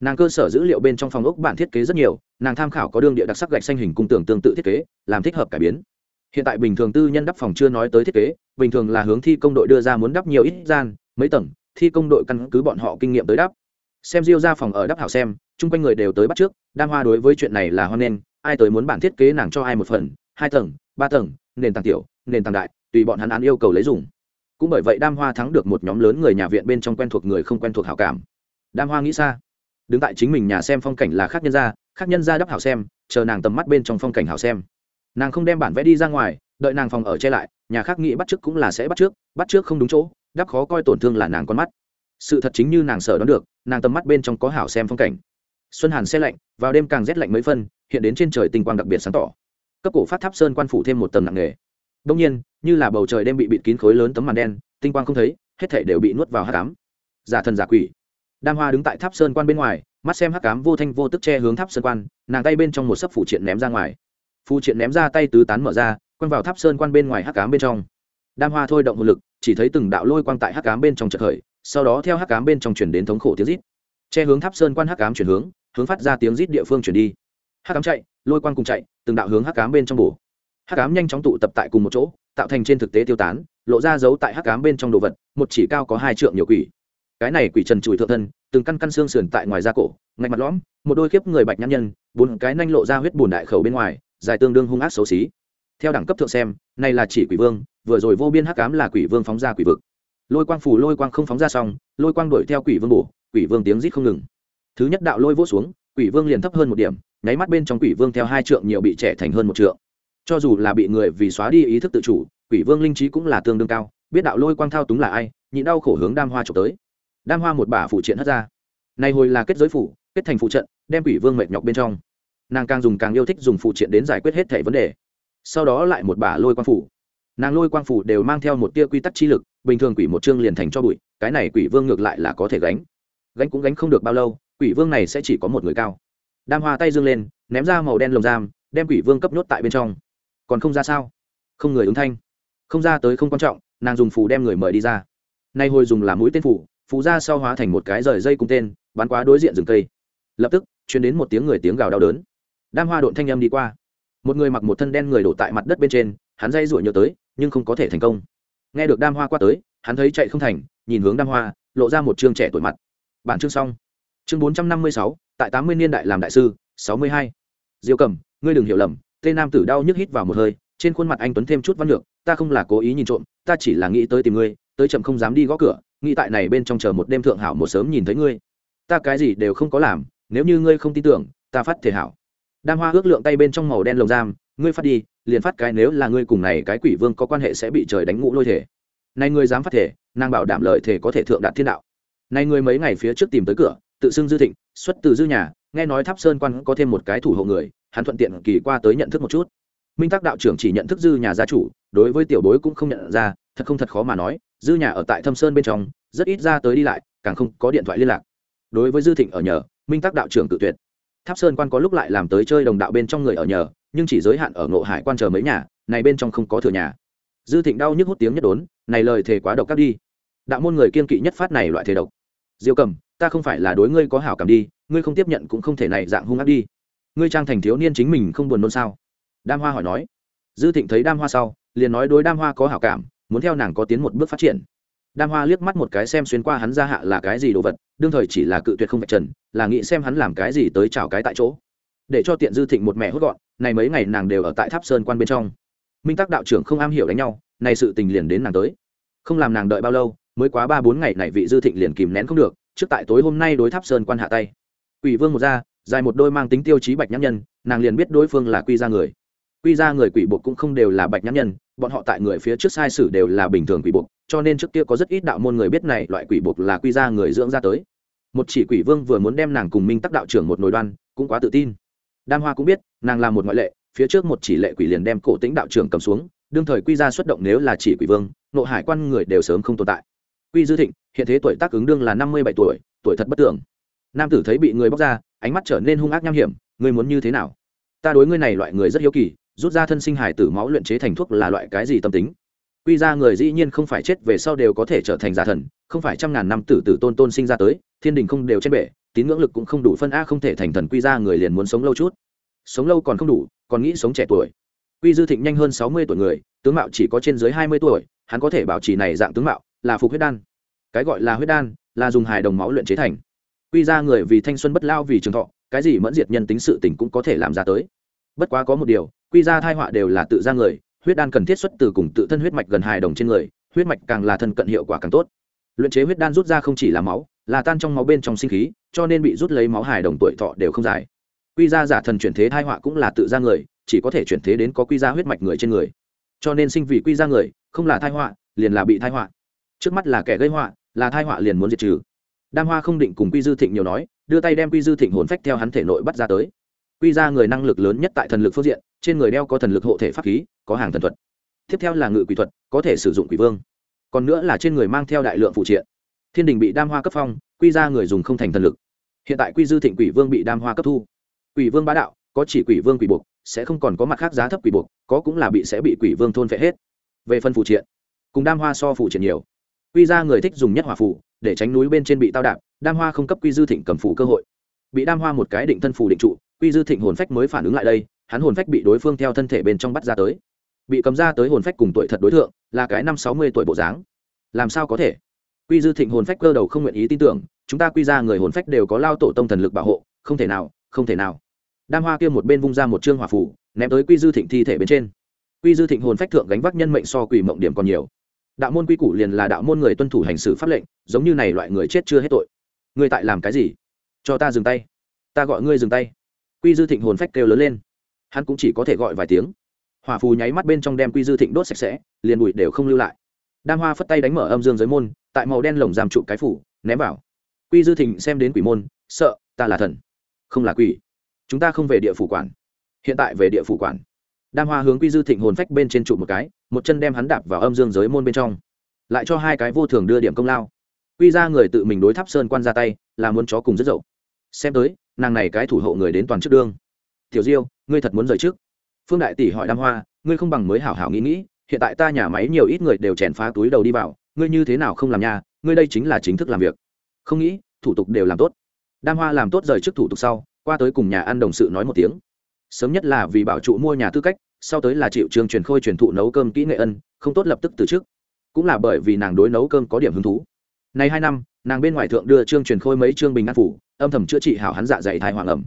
Nàng cơ sở dữ liệu bên trong phòng ốc bản thiết kế rất nhiều, nàng tham khảo có đương địa đặc sắc gạch xanh hình cung tường tương tự thiết kế, làm thích hợp cải biến hiện tại bình thường tư nhân đắp phòng chưa nói tới thiết kế, bình thường là hướng thi công đội đưa ra muốn đắp nhiều ít gian, mấy tầng, thi công đội căn cứ bọn họ kinh nghiệm tới đắp. Xem diêu ra phòng ở đắp hảo xem, chung quanh người đều tới bắt trước, đam hoa đối với chuyện này là hoan nghênh, ai tới muốn bản thiết kế nàng cho ai một phần, hai tầng, ba tầng, nền tảng tiểu, nền tảng đại, tùy bọn hắn án yêu cầu lấy dùng. Cũng bởi vậy đam hoa thắng được một nhóm lớn người nhà viện bên trong quen thuộc người không quen thuộc hảo cảm. Đam hoa nghĩ xa, đứng tại chính mình nhà xem phong cảnh là khác nhân gia, khác nhân gia đắp hảo xem, chờ nàng tầm mắt bên trong phong cảnh hảo xem nàng không đem bản vẽ đi ra ngoài, đợi nàng phòng ở che lại, nhà khác nghĩ bắt trước cũng là sẽ bắt trước bắt trước không đúng chỗ đắp khó coi tổn thương là nàng con mắt. Sự thật chính như nàng sợ đoán được, nàng tầm mắt bên trong có hảo xem phong cảnh. Xuân hàn xe lạnh, vào đêm càng rét lạnh mấy phân, hiện đến trên trời tinh quang đặc biệt sáng tỏ. Cấp cổ phát tháp sơn quan phủ thêm một tầng nặng nghề đông nhiên, như là bầu trời đêm bị bịt kín khối lớn tấm màn đen, tinh quang không thấy, hết thể đều bị nuốt vào hát cám giả thần giả quỷ. Đam hoa đứng tại tháp sơn quan bên ngoài, mắt xem hắc cám vô thanh vô tức che hướng tháp sơn quan, nàng tay bên trong một sấp phủ triện ném ra ngoài. Phu triện ném ra tay tứ tán mở ra, quăng vào tháp sơn quan bên ngoài hắc cám bên trong. Đam hoa thôi động một lực, chỉ thấy từng đạo lôi quang tại hắc cám bên trong chợt khởi, sau đó theo hắc cám bên trong chuyển đến thống khổ tiếng rít. Che hướng tháp sơn quan hắc cám chuyển hướng hướng phát ra tiếng rít địa phương chuyển đi. Hắc cám chạy, lôi quang cùng chạy, từng đạo hướng hắc cám bên trong bổ. Hắc cám nhanh chóng tụ tập tại cùng một chỗ, tạo thành trên thực tế tiêu tán, lộ ra dấu tại hắc cám bên trong đồ vật, một chỉ cao có hai trượng nhiều quỷ. Cái này quỷ trần chùi thượng thân, từng căn căn xương sườn tại ngoài da cổ, ngạch mặt lõm, một đôi khiếp người bạch nhãn nhân, bốn cái nanh lộ ra huyết bùn đại khẩu bên ngoài dài tương đương hung ác xấu xí. Theo đẳng cấp thượng xem, này là chỉ quỷ vương, vừa rồi vô biên hắc cám là quỷ vương phóng ra quỷ vực. Lôi quang phủ lôi quang không phóng ra xong, lôi quang đuổi theo quỷ vương bổ, quỷ vương tiếng rít không ngừng. Thứ nhất đạo lôi vỗ xuống, quỷ vương liền thấp hơn một điểm, nháy mắt bên trong quỷ vương theo hai trượng nhiều bị trẻ thành hơn một trượng. Cho dù là bị người vì xóa đi ý thức tự chủ, quỷ vương linh trí cũng là tương đương cao, biết đạo lôi quang thao túng là ai, nhị đau khổ hướng đam hoa trộm tới. Đam hoa một bả phụ triện hất ra. Này hồi là kết giới phủ, kết thành phụ trận, đem quỷ vương mệt nhọc bên trong nàng càng dùng càng yêu thích dùng phụ triện đến giải quyết hết thẻ vấn đề. Sau đó lại một bả lôi quang phủ. Nàng lôi quang phủ đều mang theo một tia quy tắc chi lực, bình thường quỷ một chương liền thành cho bụi, cái này quỷ vương ngược lại là có thể gánh. Gánh cũng gánh không được bao lâu, quỷ vương này sẽ chỉ có một người cao. Đam hoa tay dương lên, ném ra màu đen lồng giam, đem quỷ vương cấp nhốt tại bên trong. Còn không ra sao? Không người ứng thanh. Không ra tới không quan trọng, nàng dùng phủ đem người mời đi ra. Nay hồi dùng là mũi tên phủ phù ra sau hóa thành một cái rời dây cung tên, bắn quá đối diện rừng cây. Lập tức chuyển đến một tiếng người tiếng gào đau đớn đam hoa độn thanh âm đi qua. Một người mặc một thân đen người đổ tại mặt đất bên trên, hắn dây rủi nhớ tới, nhưng không có thể thành công. Nghe được đam hoa qua tới, hắn thấy chạy không thành, nhìn hướng đam hoa, lộ ra một chương trẻ tuổi mặt. Bản chương xong. Chương bốn trăm năm mươi sáu, tại tám mươi niên đại làm đại sư, sáu mươi hai. Diêu cầm ngươi đừng hiểu lầm, tên nam tử đau nhức hít vào một hơi, trên khuôn mặt anh tuấn thêm chút văn lượng ta không là cố ý nhìn trộm, ta chỉ là nghĩ tới tìm ngươi, tới chậm không dám đi gõ cửa, nghĩ tại này bên trong chờ một đêm thượng hảo một sớm nhìn thấy ngươi. Ta cái gì đều không có làm, nếu như ngươi không tin tưởng, ta phát thể hảo đam hoa ước lượng tay bên trong màu đen lồng giam, ngươi phát đi, liền phát cái nếu là ngươi cùng này cái quỷ vương có quan hệ sẽ bị trời đánh ngũ lôi thể. Này ngươi dám phát thể, nàng bảo đảm lợi thể có thể thượng đạt thiên đạo. Này ngươi mấy ngày phía trước tìm tới cửa, tự xưng dư thịnh, xuất từ dư nhà, nghe nói tháp sơn quan có thêm một cái thủ hộ người, hắn thuận tiện kỳ qua tới nhận thức một chút. Minh tác đạo trưởng chỉ nhận thức dư nhà gia chủ, đối với tiểu bối cũng không nhận ra, thật không thật khó mà nói, dư nhà ở tại thâm sơn bên trong, rất ít ra tới đi lại, càng không có điện thoại liên lạc. Đối với dư thịnh ở nhờ, minh tác đạo trưởng tự tuyệt tháp sơn quan có lúc lại làm tới chơi đồng đạo bên trong người ở nhờ, nhưng chỉ giới hạn ở ngộ hải quan chờ mấy nhà, này bên trong không có thừa nhà. Dư thịnh đau nhức hút tiếng nhất đốn, này lời thề quá độc cắt đi. Đạo môn người kiên kỵ nhất phát này loại thề độc. Diêu cầm, ta không phải là đối ngươi có hảo cảm đi, ngươi không tiếp nhận cũng không thể này dạng hung ác đi. Ngươi trang thành thiếu niên chính mình không buồn nôn sao? Đam hoa hỏi nói. Dư thịnh thấy đam hoa sau, liền nói đối đam hoa có hảo cảm, muốn theo nàng có tiến một bước phát triển đam hoa liếc mắt một cái xem xuyên qua hắn ra hạ là cái gì đồ vật, đương thời chỉ là cự tuyệt không vạch trần, là nghĩ xem hắn làm cái gì tới chào cái tại chỗ. Để cho tiện dư thịnh một mẹ hốt gọn, này mấy ngày nàng đều ở tại tháp sơn quan bên trong. Minh tắc đạo trưởng không am hiểu đánh nhau, này sự tình liền đến nàng tới. Không làm nàng đợi bao lâu, mới quá ba bốn ngày này vị dư thịnh liền kìm nén không được, trước tại tối hôm nay đối tháp sơn quan hạ tay. Quỷ vương một ra, dài một đôi mang tính tiêu chí bạch nhãn nhân, nàng liền biết đối phương là quy ra người. Quy ra người quỷ buộc cũng không đều là bạch nhãn nhân, bọn họ tại người phía trước sai sử đều là bình thường quỷ buộc cho nên trước kia có rất ít đạo môn người biết này loại quỷ buộc là quy ra người dưỡng ra tới. Một chỉ quỷ vương vừa muốn đem nàng cùng minh tắc đạo trưởng một nồi đoan, cũng quá tự tin. Đam hoa cũng biết, nàng là một ngoại lệ, phía trước một chỉ lệ quỷ liền đem cổ tĩnh đạo trưởng cầm xuống, đương thời quy ra xuất động nếu là chỉ quỷ vương, nộ hải quan người đều sớm không tồn tại. Quy dư thịnh, hiện thế tuổi tác ứng đương là năm mươi bảy tuổi tuổi thật bất tưởng. Nam tử thấy bị người bóc ra, ánh mắt trở nên hung ác nham hiểm, ngươi muốn như thế nào? Ta đối ngươi này loại người rất hiếu kỳ, rút ra thân sinh hải tử máu luyện chế thành thuốc là loại cái gì tâm tính? Quy ra người dĩ nhiên không phải chết về sau đều có thể trở thành giả thần, không phải trăm ngàn năm tử tử tôn tôn sinh ra tới, thiên đình không đều trên bể, tín ngưỡng lực cũng không đủ phân a không thể thành thần quy ra người liền muốn sống lâu chút. Sống lâu còn không đủ, còn nghĩ sống trẻ tuổi. Quy dư thịnh nhanh hơn sáu mươi tuổi người, tướng mạo chỉ có trên dưới hai mươi tuổi, hắn có thể bảo trì này dạng tướng mạo, là phục huyết đan. Cái gọi là huyết đan, là dùng hài đồng máu luyện chế thành. Quy ra người vì thanh xuân bất lao vì trường thọ, cái gì mẫn diệt nhân tính sự tình cũng có thể làm ra tới. Bất quá có một điều, quy ra thai họa đều là tự ra người huyết đan cần thiết xuất từ cùng tự thân huyết mạch gần hài đồng trên người, huyết mạch càng là thân cận hiệu quả càng tốt. Luyện chế huyết đan rút ra không chỉ là máu, là tan trong máu bên trong sinh khí, cho nên bị rút lấy máu hài đồng tuổi thọ đều không dài. Quy ra giả thần chuyển thế thai họa cũng là tự ra người, chỉ có thể chuyển thế đến có quy ra huyết mạch người trên người. Cho nên sinh vì quy ra người, không là thai họa, liền là bị thai họa. Trước mắt là kẻ gây họa, là thai họa liền muốn diệt trừ. Đam hoa không định cùng quy dư thịnh nhiều nói, đưa tay đem quy dư thịnh hồn phách theo hắn thể nội bắt ra tới quy ra người năng lực lớn nhất tại thần lực phương diện, trên người đeo có thần lực hộ thể pháp khí, có hàng thần thuật. Tiếp theo là ngự quỷ thuật, có thể sử dụng quỷ vương. Còn nữa là trên người mang theo đại lượng phụ triện. Thiên đình bị đam hoa cấp phong, quy ra người dùng không thành thần lực. Hiện tại quy dư thịnh quỷ vương bị đam hoa cấp thu. Quỷ vương bá đạo, có chỉ quỷ vương quỷ buộc, sẽ không còn có mặt khác giá thấp quỷ buộc, có cũng là bị sẽ bị quỷ vương thôn phệ hết. Về phần phụ triện, cùng đam hoa so phụ triện nhiều. Quy ra người thích dùng nhất hỏa phủ để tránh núi bên trên bị tao đạp, đam hoa không cấp quy dư thịnh cầm phủ cơ hội. Bị đam hoa một cái định thân phủ định trụ quy dư thịnh hồn phách mới phản ứng lại đây, hắn hồn phách bị đối phương theo thân thể bên trong bắt ra tới. Bị cầm ra tới hồn phách cùng tuổi thật đối tượng là cái năm sáu mươi tuổi bộ dáng. Làm sao có thể? Quy dư thịnh hồn phách cơ đầu không nguyện ý tin tưởng, chúng ta quy ra người hồn phách đều có lao tổ tông thần lực bảo hộ, không thể nào, không thể nào. Đam hoa kia một bên vung ra một chương hỏa phủ ném tới quy dư thịnh thi thể bên trên. Quy dư thịnh hồn phách thượng gánh vác nhân mệnh so quỷ mộng điểm còn nhiều. Đạo môn quy củ liền là đạo môn người tuân thủ hành xử pháp lệnh, giống như này loại người chết chưa hết tội. Ngươi tại làm cái gì? Cho ta dừng tay. Ta gọi ngươi dừng tay quy dư thịnh hồn phách kêu lớn lên. Hắn cũng chỉ có thể gọi vài tiếng. Hỏa phù nháy mắt bên trong đem quy dư thịnh đốt sạch sẽ, liền bụi đều không lưu lại. Đam hoa phất tay đánh mở âm dương giới môn, tại màu đen lồng giam trụ cái phủ, ném vào. Quy dư thịnh xem đến quỷ môn, sợ, ta là thần. Không là quỷ. Chúng ta không về địa phủ quản. Hiện tại về địa phủ quản. Đam hoa hướng quy dư thịnh hồn phách bên trên trụ một cái, một chân đem hắn đạp vào âm dương giới môn bên trong. Lại cho hai cái vô thường đưa điểm công lao. Quy ra người tự mình đối tháp sơn quan ra tay, là muốn chó cùng rất dậu xem tới, nàng này cái thủ hộ người đến toàn trước đương. Tiểu diêu, ngươi thật muốn rời trước phương đại tỷ hỏi đam hoa, ngươi không bằng mới hảo hảo nghĩ nghĩ, hiện tại ta nhà máy nhiều ít người đều chèn phá túi đầu đi vào, ngươi như thế nào không làm nhà, ngươi đây chính là chính thức làm việc. Không nghĩ, thủ tục đều làm tốt. Đam hoa làm tốt rời trước thủ tục sau, qua tới cùng nhà ăn đồng sự nói một tiếng. Sớm nhất là vì bảo trụ mua nhà tư cách, sau tới là chịu trường truyền khôi truyền thụ nấu cơm kỹ nghệ ân, không tốt lập tức từ trước cũng là bởi vì nàng đối nấu cơm có điểm hứng thú. Này hai năm nàng bên ngoài thượng đưa trương truyền khôi mấy trương bình an phủ, âm thầm chữa trị hảo hắn dạ dày thai hoàng ẩm.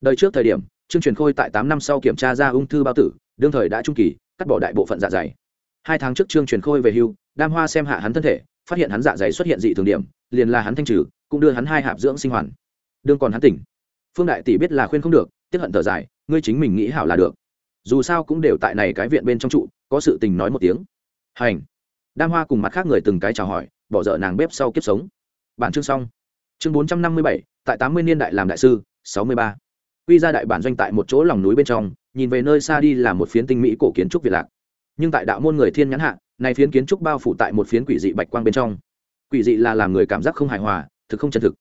Đời trước thời điểm, trương truyền khôi tại tám năm sau kiểm tra ra ung thư bao tử, đương thời đã trung kỳ, cắt bỏ đại bộ phận dạ dày. Hai tháng trước trương truyền khôi về hưu, đam hoa xem hạ hắn thân thể, phát hiện hắn dạ dày xuất hiện dị thường điểm, liền là hắn thanh trừ, cũng đưa hắn hai hạp dưỡng sinh hoàn. Đương còn hắn tỉnh, phương đại tỷ biết là khuyên không được tiếp hận thở dài, ngươi chính mình nghĩ hảo là được. Dù sao cũng đều tại này cái viện bên trong trụ, có sự tình nói một tiếng. Hành. Đam hoa cùng mặt khác người từng cái chào hỏi, bỏ dở nàng bếp sau kiếp sống bản chương xong. Chương bốn trăm năm mươi bảy, tại tám mươi niên đại làm đại sư, sáu mươi ba. Quy ra đại bản doanh tại một chỗ lòng núi bên trong, nhìn về nơi xa đi là một phiến tinh mỹ cổ kiến trúc việt lạc. Nhưng tại đạo môn người thiên nhãn hạ, này phiến kiến trúc bao phủ tại một phiến quỷ dị bạch quang bên trong. Quỷ dị là làm người cảm giác không hài hòa, thực không chân thực.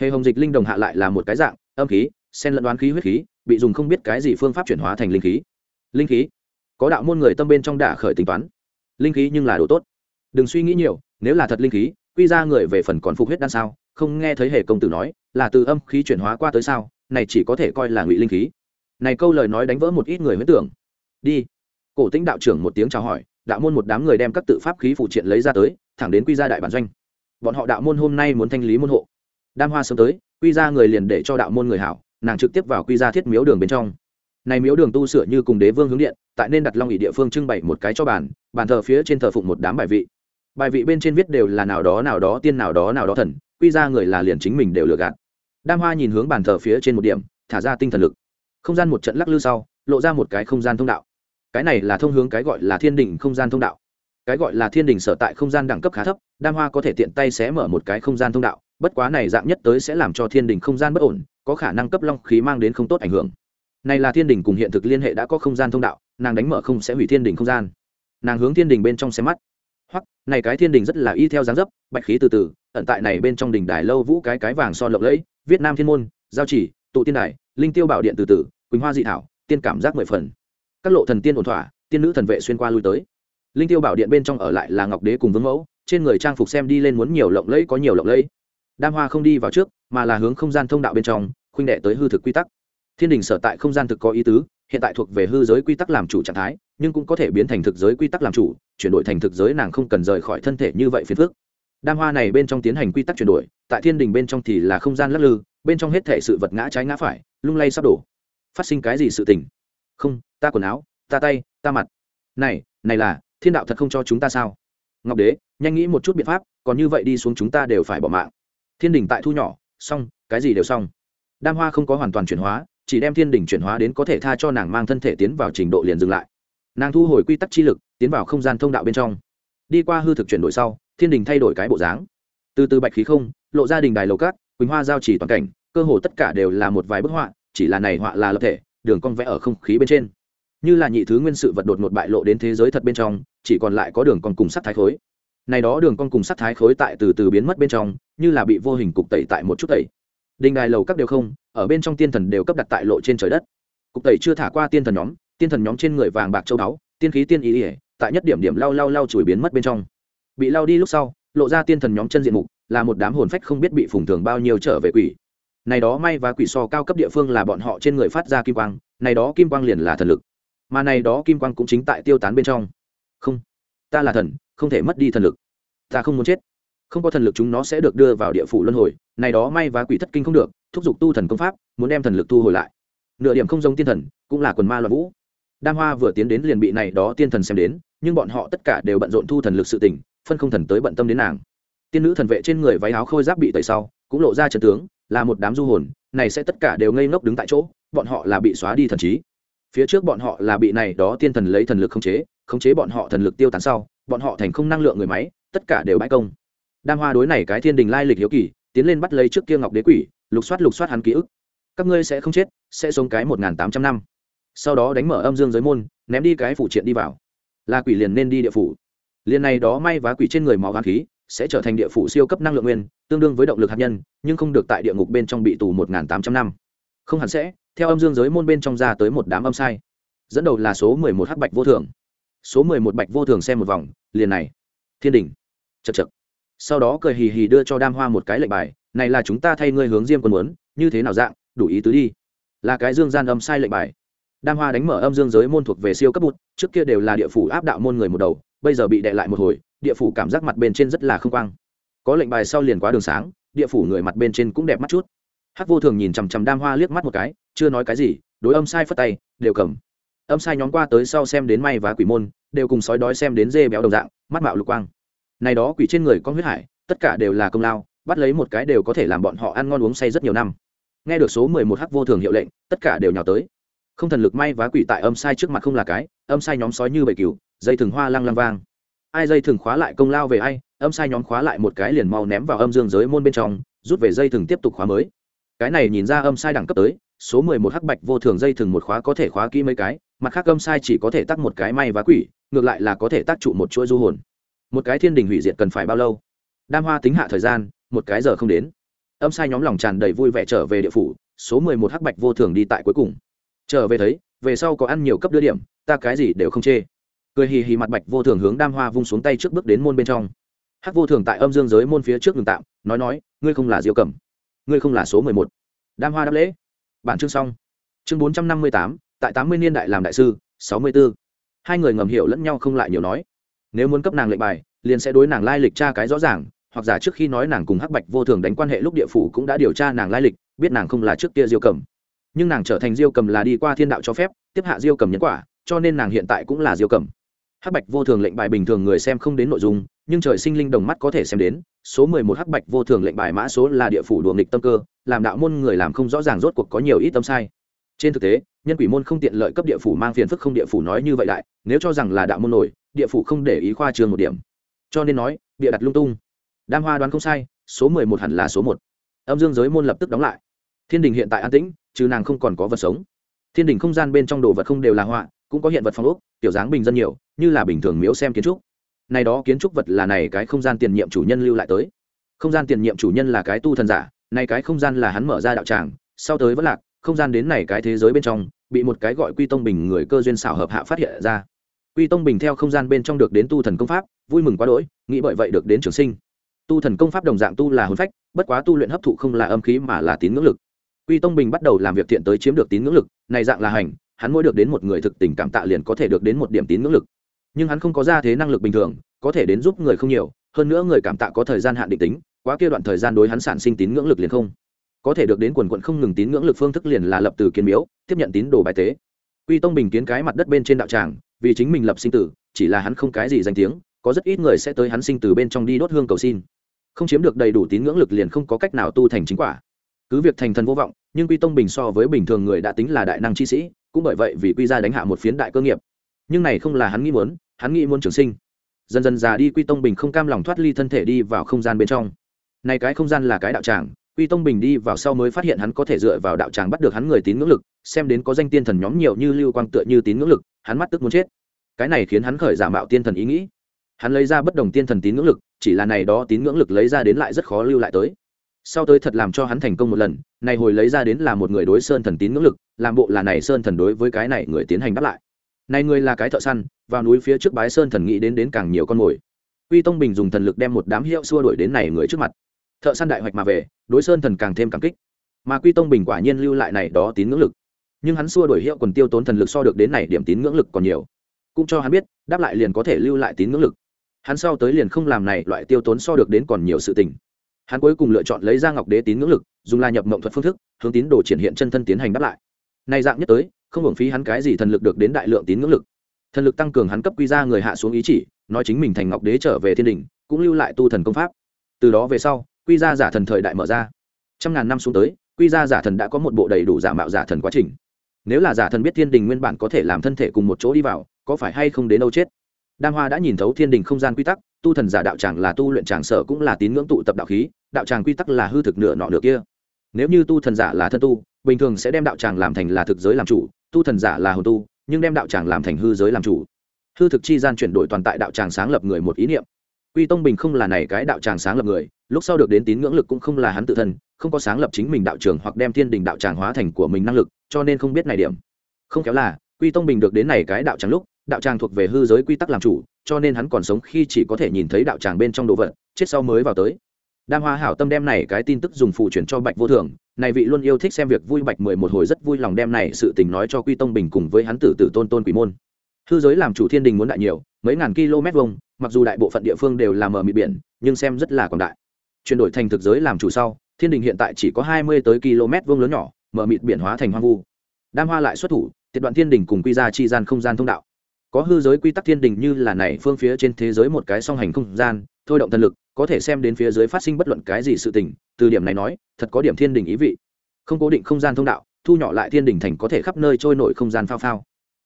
Hề hồng dịch linh đồng hạ lại là một cái dạng, âm khí sen lẫn đoán khí huyết khí, bị dùng không biết cái gì phương pháp chuyển hóa thành linh khí. Linh khí? Có đạo môn người tâm bên trong đả khởi tính toán. Linh khí nhưng là đồ tốt. Đừng suy nghĩ nhiều, nếu là thật linh khí quy ra người về phần còn phục huyết đan sao? Không nghe thấy hề công tử nói, là từ âm khí chuyển hóa qua tới sao? Này chỉ có thể coi là ngụy linh khí. Này câu lời nói đánh vỡ một ít người huyết tưởng. Đi. Cổ tĩnh đạo trưởng một tiếng chào hỏi, đạo môn một đám người đem các tự pháp khí phụ triện lấy ra tới, thẳng đến quy gia đại bản doanh. Bọn họ đạo môn hôm nay muốn thanh lý môn hộ. Đam hoa sớm tới, quy ra người liền để cho đạo môn người hảo, nàng trực tiếp vào quy ra thiết miếu đường bên trong. Này miếu đường tu sửa như cùng đế vương hướng điện, tại nên đặt long ỉ địa phương trưng bày một cái cho bàn bàn thờ phía trên thờ phụng một đám bài vị bài vị bên trên viết đều là nào đó nào đó tiên nào đó nào đó thần, quy ra người là liền chính mình đều lừa gạt. Đam hoa nhìn hướng bàn thờ phía trên một điểm, thả ra tinh thần lực. Không gian một trận lắc lư sau, lộ ra một cái không gian thông đạo. Cái này là thông hướng cái gọi là thiên đình không gian thông đạo. Cái gọi là thiên đình sở tại không gian đẳng cấp khá thấp, đam hoa có thể tiện tay xé mở một cái không gian thông đạo, bất quá này dạng nhất tới sẽ làm cho thiên đình không gian bất ổn, có khả năng cấp long khí mang đến không tốt ảnh hưởng. Này là thiên đình cùng hiện thực liên hệ đã có không gian thông đạo, nàng đánh mở không sẽ hủy thiên đình không gian. Nàng hướng thiên đình bên trong xem mắt hoặc này cái thiên đình rất là y theo dáng dấp, bạch khí từ từ, ẩn tại này bên trong đình đài lâu vũ cái cái vàng son lộng lẫy việt nam thiên môn, giao chỉ, tụ tiên đài, linh tiêu bảo điện từ từ, quỳnh hoa dị thảo, tiên cảm giác mười phần. Các lộ thần tiên ổn thỏa, tiên nữ thần vệ xuyên qua lui tới. Linh tiêu bảo điện bên trong ở lại là ngọc đế cùng vương mẫu, trên người trang phục xem đi lên muốn nhiều lộng lẫy có nhiều lộng lẫy. Đam hoa không đi vào trước, mà là hướng không gian thông đạo bên trong, khuynh đệ tới hư thực quy tắc. Thiên đình sở tại không gian thực có ý tứ hiện tại thuộc về hư giới quy tắc làm chủ trạng thái, nhưng cũng có thể biến thành thực giới quy tắc làm chủ, chuyển đổi thành thực giới nàng không cần rời khỏi thân thể như vậy phiền phước đam hoa này bên trong tiến hành quy tắc chuyển đổi, tại thiên đình bên trong thì là không gian lắc lư, bên trong hết thể sự vật ngã trái ngã phải, lung lay sắp đổ. Phát sinh cái gì sự tình? Không, ta quần áo, ta tay, ta mặt. Này này là, thiên đạo thật không cho chúng ta sao? Ngọc đế, nhanh nghĩ một chút biện pháp, còn như vậy đi xuống chúng ta đều phải bỏ mạng. Thiên đình tại thu nhỏ, xong, cái gì đều xong. Đam hoa không có hoàn toàn chuyển hóa chỉ đem thiên đình chuyển hóa đến có thể tha cho nàng mang thân thể tiến vào trình độ liền dừng lại. Nàng thu hồi quy tắc chi lực, tiến vào không gian thông đạo bên trong. Đi qua hư thực chuyển đổi sau, thiên đình thay đổi cái bộ dáng. Từ từ bạch khí không, lộ ra đình đài lầu cát, quỳnh hoa giao chỉ toàn cảnh, cơ hồ tất cả đều là một vài bức họa, chỉ là này họa là lập thể, đường cong vẽ ở không khí bên trên. Như là nhị thứ nguyên sự vật đột ngột bại lộ đến thế giới thật bên trong, chỉ còn lại có đường con cùng sắt thái khối. Này đó đường con cùng sắt thái khối tại từ từ biến mất bên trong, như là bị vô hình cục tẩy tại một chút tẩy. Đình đài lầu các đều không ở bên trong tiên thần đều cấp đặt tại lộ trên trời đất. Cục tẩy chưa thả qua tiên thần nhóm, tiên thần nhóm trên người vàng bạc châu báu, tiên khí tiên ý ỉa tại nhất điểm điểm lau lau lau chùi biến mất bên trong. Bị lau đi lúc sau, lộ ra tiên thần nhóm chân diện mục, là một đám hồn phách không biết bị phùng thường bao nhiêu trở về quỷ. Này đó may và quỷ so cao cấp địa phương là bọn họ trên người phát ra kim quang, này đó kim quang liền là thần lực. Mà này đó kim quang cũng chính tại tiêu tán bên trong. Không, ta là thần, không thể mất đi thần lực. Ta không muốn chết. Không có thần lực chúng nó sẽ được đưa vào địa phủ luân hồi, này đó may và quỷ thất kinh không được thúc giục tu thần công pháp, muốn đem thần lực thu hồi lại. Nửa điểm không giống tiên thần, cũng là quần ma loạn vũ. Đam hoa vừa tiến đến liền bị này đó tiên thần xem đến, nhưng bọn họ tất cả đều bận rộn thu thần lực sự tỉnh phân không thần tới bận tâm đến nàng. Tiên nữ thần vệ trên người váy áo khôi giáp bị tẩy sau, cũng lộ ra trần tướng, là một đám du hồn, này sẽ tất cả đều ngây ngốc đứng tại chỗ, bọn họ là bị xóa đi thần trí. Phía trước bọn họ là bị này đó tiên thần lấy thần lực khống chế khống chế bọn họ thần lực tiêu tán sau, bọn họ thành không năng lượng người máy, tất cả đều bãi công. Đam hoa đối này cái thiên đình lai lịch hiếu kỳ, tiến lên bắt lấy trước kia ngọc đế quỷ lục soát lục soát hắn ký ức. Các ngươi sẽ không chết, sẽ sống cái một n g h n tám trăm năm. Sau đó đánh mở âm dương giới môn, ném đi cái phụ triện đi vào. Là quỷ liền nên đi địa phủ. Liền này đó may vá quỷ trên người máu gan khí, sẽ trở thành địa phủ siêu cấp năng lượng nguyên, tương đương với động lực hạt nhân, nhưng không được tại địa ngục bên trong bị tù một n g h n tám trăm năm. Không hẳn sẽ, theo âm dương giới môn bên trong ra tới một đám âm sai. Dẫn đầu là số mười một hắc bạch vô thường. Số mười một bạch vô thường xem một vòng, liền này. Thiên đình chật chật sau đó cười hì hì đưa cho đam hoa một cái lệnh bài này là chúng ta thay ngươi hướng diêm quân muốn, như thế nào dạng, đủ ý tứ đi. Là cái dương gian âm sai lệnh bài. Đam hoa đánh mở âm dương giới môn thuộc về siêu cấp bụt trước kia đều là địa phủ áp đạo môn người một đầu, bây giờ bị đệ lại một hồi, địa phủ cảm giác mặt bên trên rất là không quang. Có lệnh bài sau liền quá đường sáng, địa phủ người mặt bên trên cũng đẹp mắt chút. Hắc vô thường nhìn chằm chằm đam hoa liếc mắt một cái, chưa nói cái gì, đối âm sai phất tay, đều cầm. Âm sai nhóm qua tới sau xem đến may và quỷ môn, đều cùng sói đói xem đến dê béo đồng dạng, mắt mạo lục quang. Này đó quỷ trên người có huyết hải, tất cả đều là công lao bắt lấy một cái đều có thể làm bọn họ ăn ngon uống say rất nhiều năm. Nghe được số mười một hắc vô thường hiệu lệnh, tất cả đều nhào tới. Không thần lực may vá quỷ tại âm sai trước mặt không là cái, âm sai nhóm sói như bầy cừu, dây thừng hoa lăng lăng vang. Ai dây thừng khóa lại công lao về ai, âm sai nhóm khóa lại một cái liền mau ném vào âm dương giới môn bên trong, rút về dây thừng tiếp tục khóa mới. Cái này nhìn ra âm sai đẳng cấp tới, số mười một hắc bạch vô thường dây thừng một khóa có thể khóa kỹ mấy cái, mặt khác âm sai chỉ có thể tắc một cái may vá quỷ, ngược lại là có thể tác trụ một chuỗi du hồn. Một cái thiên đình hủy diệt cần phải bao lâu? Đam hoa tính hạ thời gian một cái giờ không đến. Âm sai nhóm lòng tràn đầy vui vẻ trở về địa phủ, số mười một hắc bạch vô thường đi tại cuối cùng. Trở về thấy, về sau có ăn nhiều cấp đưa điểm, ta cái gì đều không chê. Cười hì hì mặt bạch vô thường hướng đam hoa vung xuống tay trước bước đến môn bên trong. Hắc vô thường tại âm dương giới môn phía trước ngừng tạm, nói nói, ngươi không là diêu cẩm, ngươi không là số mười một. Đam hoa đáp lễ. Bản chương xong. Chương bốn trăm năm mươi tám, tại tám mươi niên đại làm đại sư, sáu mươi b ố hai người ngầm hiểu lẫn nhau không lại nhiều nói. Nếu muốn cấp nàng lệnh bài, liền sẽ đối nàng lai lịch tra cái rõ ràng hoặc giả trước khi nói nàng cùng hắc bạch vô thường đánh quan hệ lúc địa phủ cũng đã điều tra nàng lai lịch, biết nàng không là trước kia diêu cầm. Nhưng nàng trở thành diêu cầm là đi qua thiên đạo cho phép, tiếp hạ diêu cầm nhân quả, cho nên nàng hiện tại cũng là diêu cầm. Hắc bạch vô thường lệnh bài bình thường người xem không đến nội dung, nhưng trời sinh linh đồng mắt có thể xem đến, số mười một hắc bạch vô thường lệnh bài mã số là địa phủ đùa nghịch tâm cơ, làm đạo môn người làm không rõ ràng rốt cuộc có nhiều ít tâm sai. Trên thực tế, nhân quỷ môn không tiện lợi cấp địa phủ mang phiền phức không địa phủ nói như vậy đại, nếu cho rằng là đạo môn nổi, địa phủ không để ý khoa trường một điểm. Cho nên nói, bịa đặt lung tung đam hoa đoán không sai, số mười một hẳn là số một. Âm dương giới môn lập tức đóng lại. Thiên đình hiện tại an tĩnh, chứ nàng không còn có vật sống. Thiên đình không gian bên trong đồ vật không đều là họa, cũng có hiện vật phong ốc kiểu dáng bình dân nhiều, như là bình thường miếu xem kiến trúc. Này đó kiến trúc vật là này cái không gian tiền nhiệm chủ nhân lưu lại tới. Không gian tiền nhiệm chủ nhân là cái tu thần giả, này cái không gian là hắn mở ra đạo tràng, sau tới vẫn lạc, không gian đến này cái thế giới bên trong, bị một cái gọi quy tông bình người cơ duyên xảo hợp hạ phát hiện ra. Quy tông bình theo không gian bên trong được đến tu thần công pháp, vui mừng quá đỗi, nghĩ bởi vậy được đến trường sinh tu thần công pháp đồng dạng tu là hồn phách, bất quá tu luyện hấp thụ không là âm khí mà là tín ngưỡng lực. Quy tông bình bắt đầu làm việc thiện tới chiếm được tín ngưỡng lực, này dạng là hành, hắn mỗi được đến một người thực tình cảm tạ liền có thể được đến một điểm tín ngưỡng lực. Nhưng hắn không có ra thế năng lực bình thường, có thể đến giúp người không nhiều, hơn nữa người cảm tạ có thời gian hạn định tính, quá kia đoạn thời gian đối hắn sản sinh tín ngưỡng lực liền không. Có thể được đến quần quận không ngừng tín ngưỡng lực phương thức liền là lập từ kiến miếu, tiếp nhận tín đồ bài tế. Quy tông bình kiến cái mặt đất bên trên đạo tràng, vì chính mình lập sinh tử, chỉ là hắn không cái gì danh tiếng, có rất ít người sẽ tới hắn sinh từ bên trong đi đốt hương cầu xin không chiếm được đầy đủ tín ngưỡng lực liền không có cách nào tu thành chính quả. Cứ việc thành thần vô vọng, nhưng quy tông bình so với bình thường người đã tính là đại năng chi sĩ, cũng bởi vậy vì quy ra đánh hạ một phiến đại cơ nghiệp. Nhưng này không là hắn nghĩ muốn, hắn nghĩ muốn trường sinh. Dần dần già đi quy tông bình không cam lòng thoát ly thân thể đi vào không gian bên trong. Này cái không gian là cái đạo tràng, quy tông bình đi vào sau mới phát hiện hắn có thể dựa vào đạo tràng bắt được hắn người tín ngưỡng lực, xem đến có danh tiên thần nhóm nhiều như lưu quang tựa như tín ngưỡng lực, hắn mắt tức muốn chết. Cái này khiến hắn khởi giả mạo tiên thần ý nghĩ hắn lấy ra bất đồng tiên thần tín ngưỡng lực, chỉ là này đó tín ngưỡng lực lấy ra đến lại rất khó lưu lại tới. Sau tới thật làm cho hắn thành công một lần, này hồi lấy ra đến là một người đối sơn thần tín ngưỡng lực, làm bộ là này sơn thần đối với cái này người tiến hành đáp lại. Này người là cái thợ săn, vào núi phía trước bái sơn thần nghĩ đến đến càng nhiều con mồi. Uy tông bình dùng thần lực đem một đám hiệu xua đuổi đến này người trước mặt. Thợ săn đại hoạch mà về, đối sơn thần càng thêm cảm kích. Mà quy tông bình quả nhiên lưu lại này đó tín ngưỡng lực. Nhưng hắn xua đuổi hiệu quần tiêu tốn thần lực so được đến này điểm tín ngưỡng lực còn nhiều. Cũng cho hắn biết, đáp lại liền có thể lưu lại tín ngưỡng lực hắn sau tới liền không làm này loại tiêu tốn so được đến còn nhiều sự tình. Hắn cuối cùng lựa chọn lấy ra ngọc đế tín ngưỡng lực, dùng la nhập mộng thuật phương thức, hướng tín đồ triển hiện chân thân tiến hành đáp lại. Nay dạng nhất tới, không hưởng phí hắn cái gì thần lực được đến đại lượng tín ngưỡng lực. Thần lực tăng cường hắn cấp quy ra người hạ xuống ý chỉ, nói chính mình thành ngọc đế trở về thiên đình, cũng lưu lại tu thần công pháp. Từ đó về sau, quy ra giả thần thời đại mở ra. Trăm ngàn năm xuống tới, quy ra giả thần đã có một bộ đầy đủ giả mạo giả thần quá trình. Nếu là giả thần biết thiên đình nguyên bản có thể làm thân thể cùng một chỗ đi vào, có phải hay không đến đâu chết? Đam hoa đã nhìn thấu thiên đình không gian quy tắc, tu thần giả đạo tràng là tu luyện tràng sở cũng là tín ngưỡng tụ tập đạo khí, đạo tràng quy tắc là hư thực nửa nọ nửa kia. Nếu như tu thần giả là thân tu, bình thường sẽ đem đạo tràng làm thành là thực giới làm chủ, tu thần giả là hồn tu, nhưng đem đạo tràng làm thành hư giới làm chủ. Hư thực chi gian chuyển đổi toàn tại đạo tràng sáng lập người một ý niệm. Quy tông bình không là này cái đạo tràng sáng lập người, lúc sau được đến tín ngưỡng lực cũng không là hắn tự thân, không có sáng lập chính mình đạo trường hoặc đem thiên đình đạo tràng hóa thành của mình năng lực, cho nên không biết này điểm. Không kéo là, quy tông bình được đến này cái đạo tràng lúc đạo tràng thuộc về hư giới quy tắc làm chủ, cho nên hắn còn sống khi chỉ có thể nhìn thấy đạo tràng bên trong đồ vật, chết sau mới vào tới. Đam hoa hảo tâm đem này cái tin tức dùng phụ chuyển cho bạch vô thường, này vị luôn yêu thích xem việc vui bạch mười một hồi rất vui lòng đem này sự tình nói cho quy tông bình cùng với hắn tử tử tôn tôn quỷ môn. Hư giới làm chủ thiên đình muốn đại nhiều, mấy ngàn km vuông, mặc dù đại bộ phận địa phương đều là mở mịt biển, nhưng xem rất là quảng đại. Chuyển đổi thành thực giới làm chủ sau, thiên đình hiện tại chỉ có hai mươi tới km vuông lớn nhỏ mở mịt biển hóa thành hoang vu. Đam hoa lại xuất thủ tiệt đoạn thiên đình cùng quy ra chi gian không gian thông đạo có hư giới quy tắc thiên đình như là này phương phía trên thế giới một cái song hành không gian, thôi động thần lực, có thể xem đến phía dưới phát sinh bất luận cái gì sự tình, từ điểm này nói, thật có điểm thiên đình ý vị. Không cố định không gian thông đạo, thu nhỏ lại thiên đình thành có thể khắp nơi trôi nổi không gian phao phao.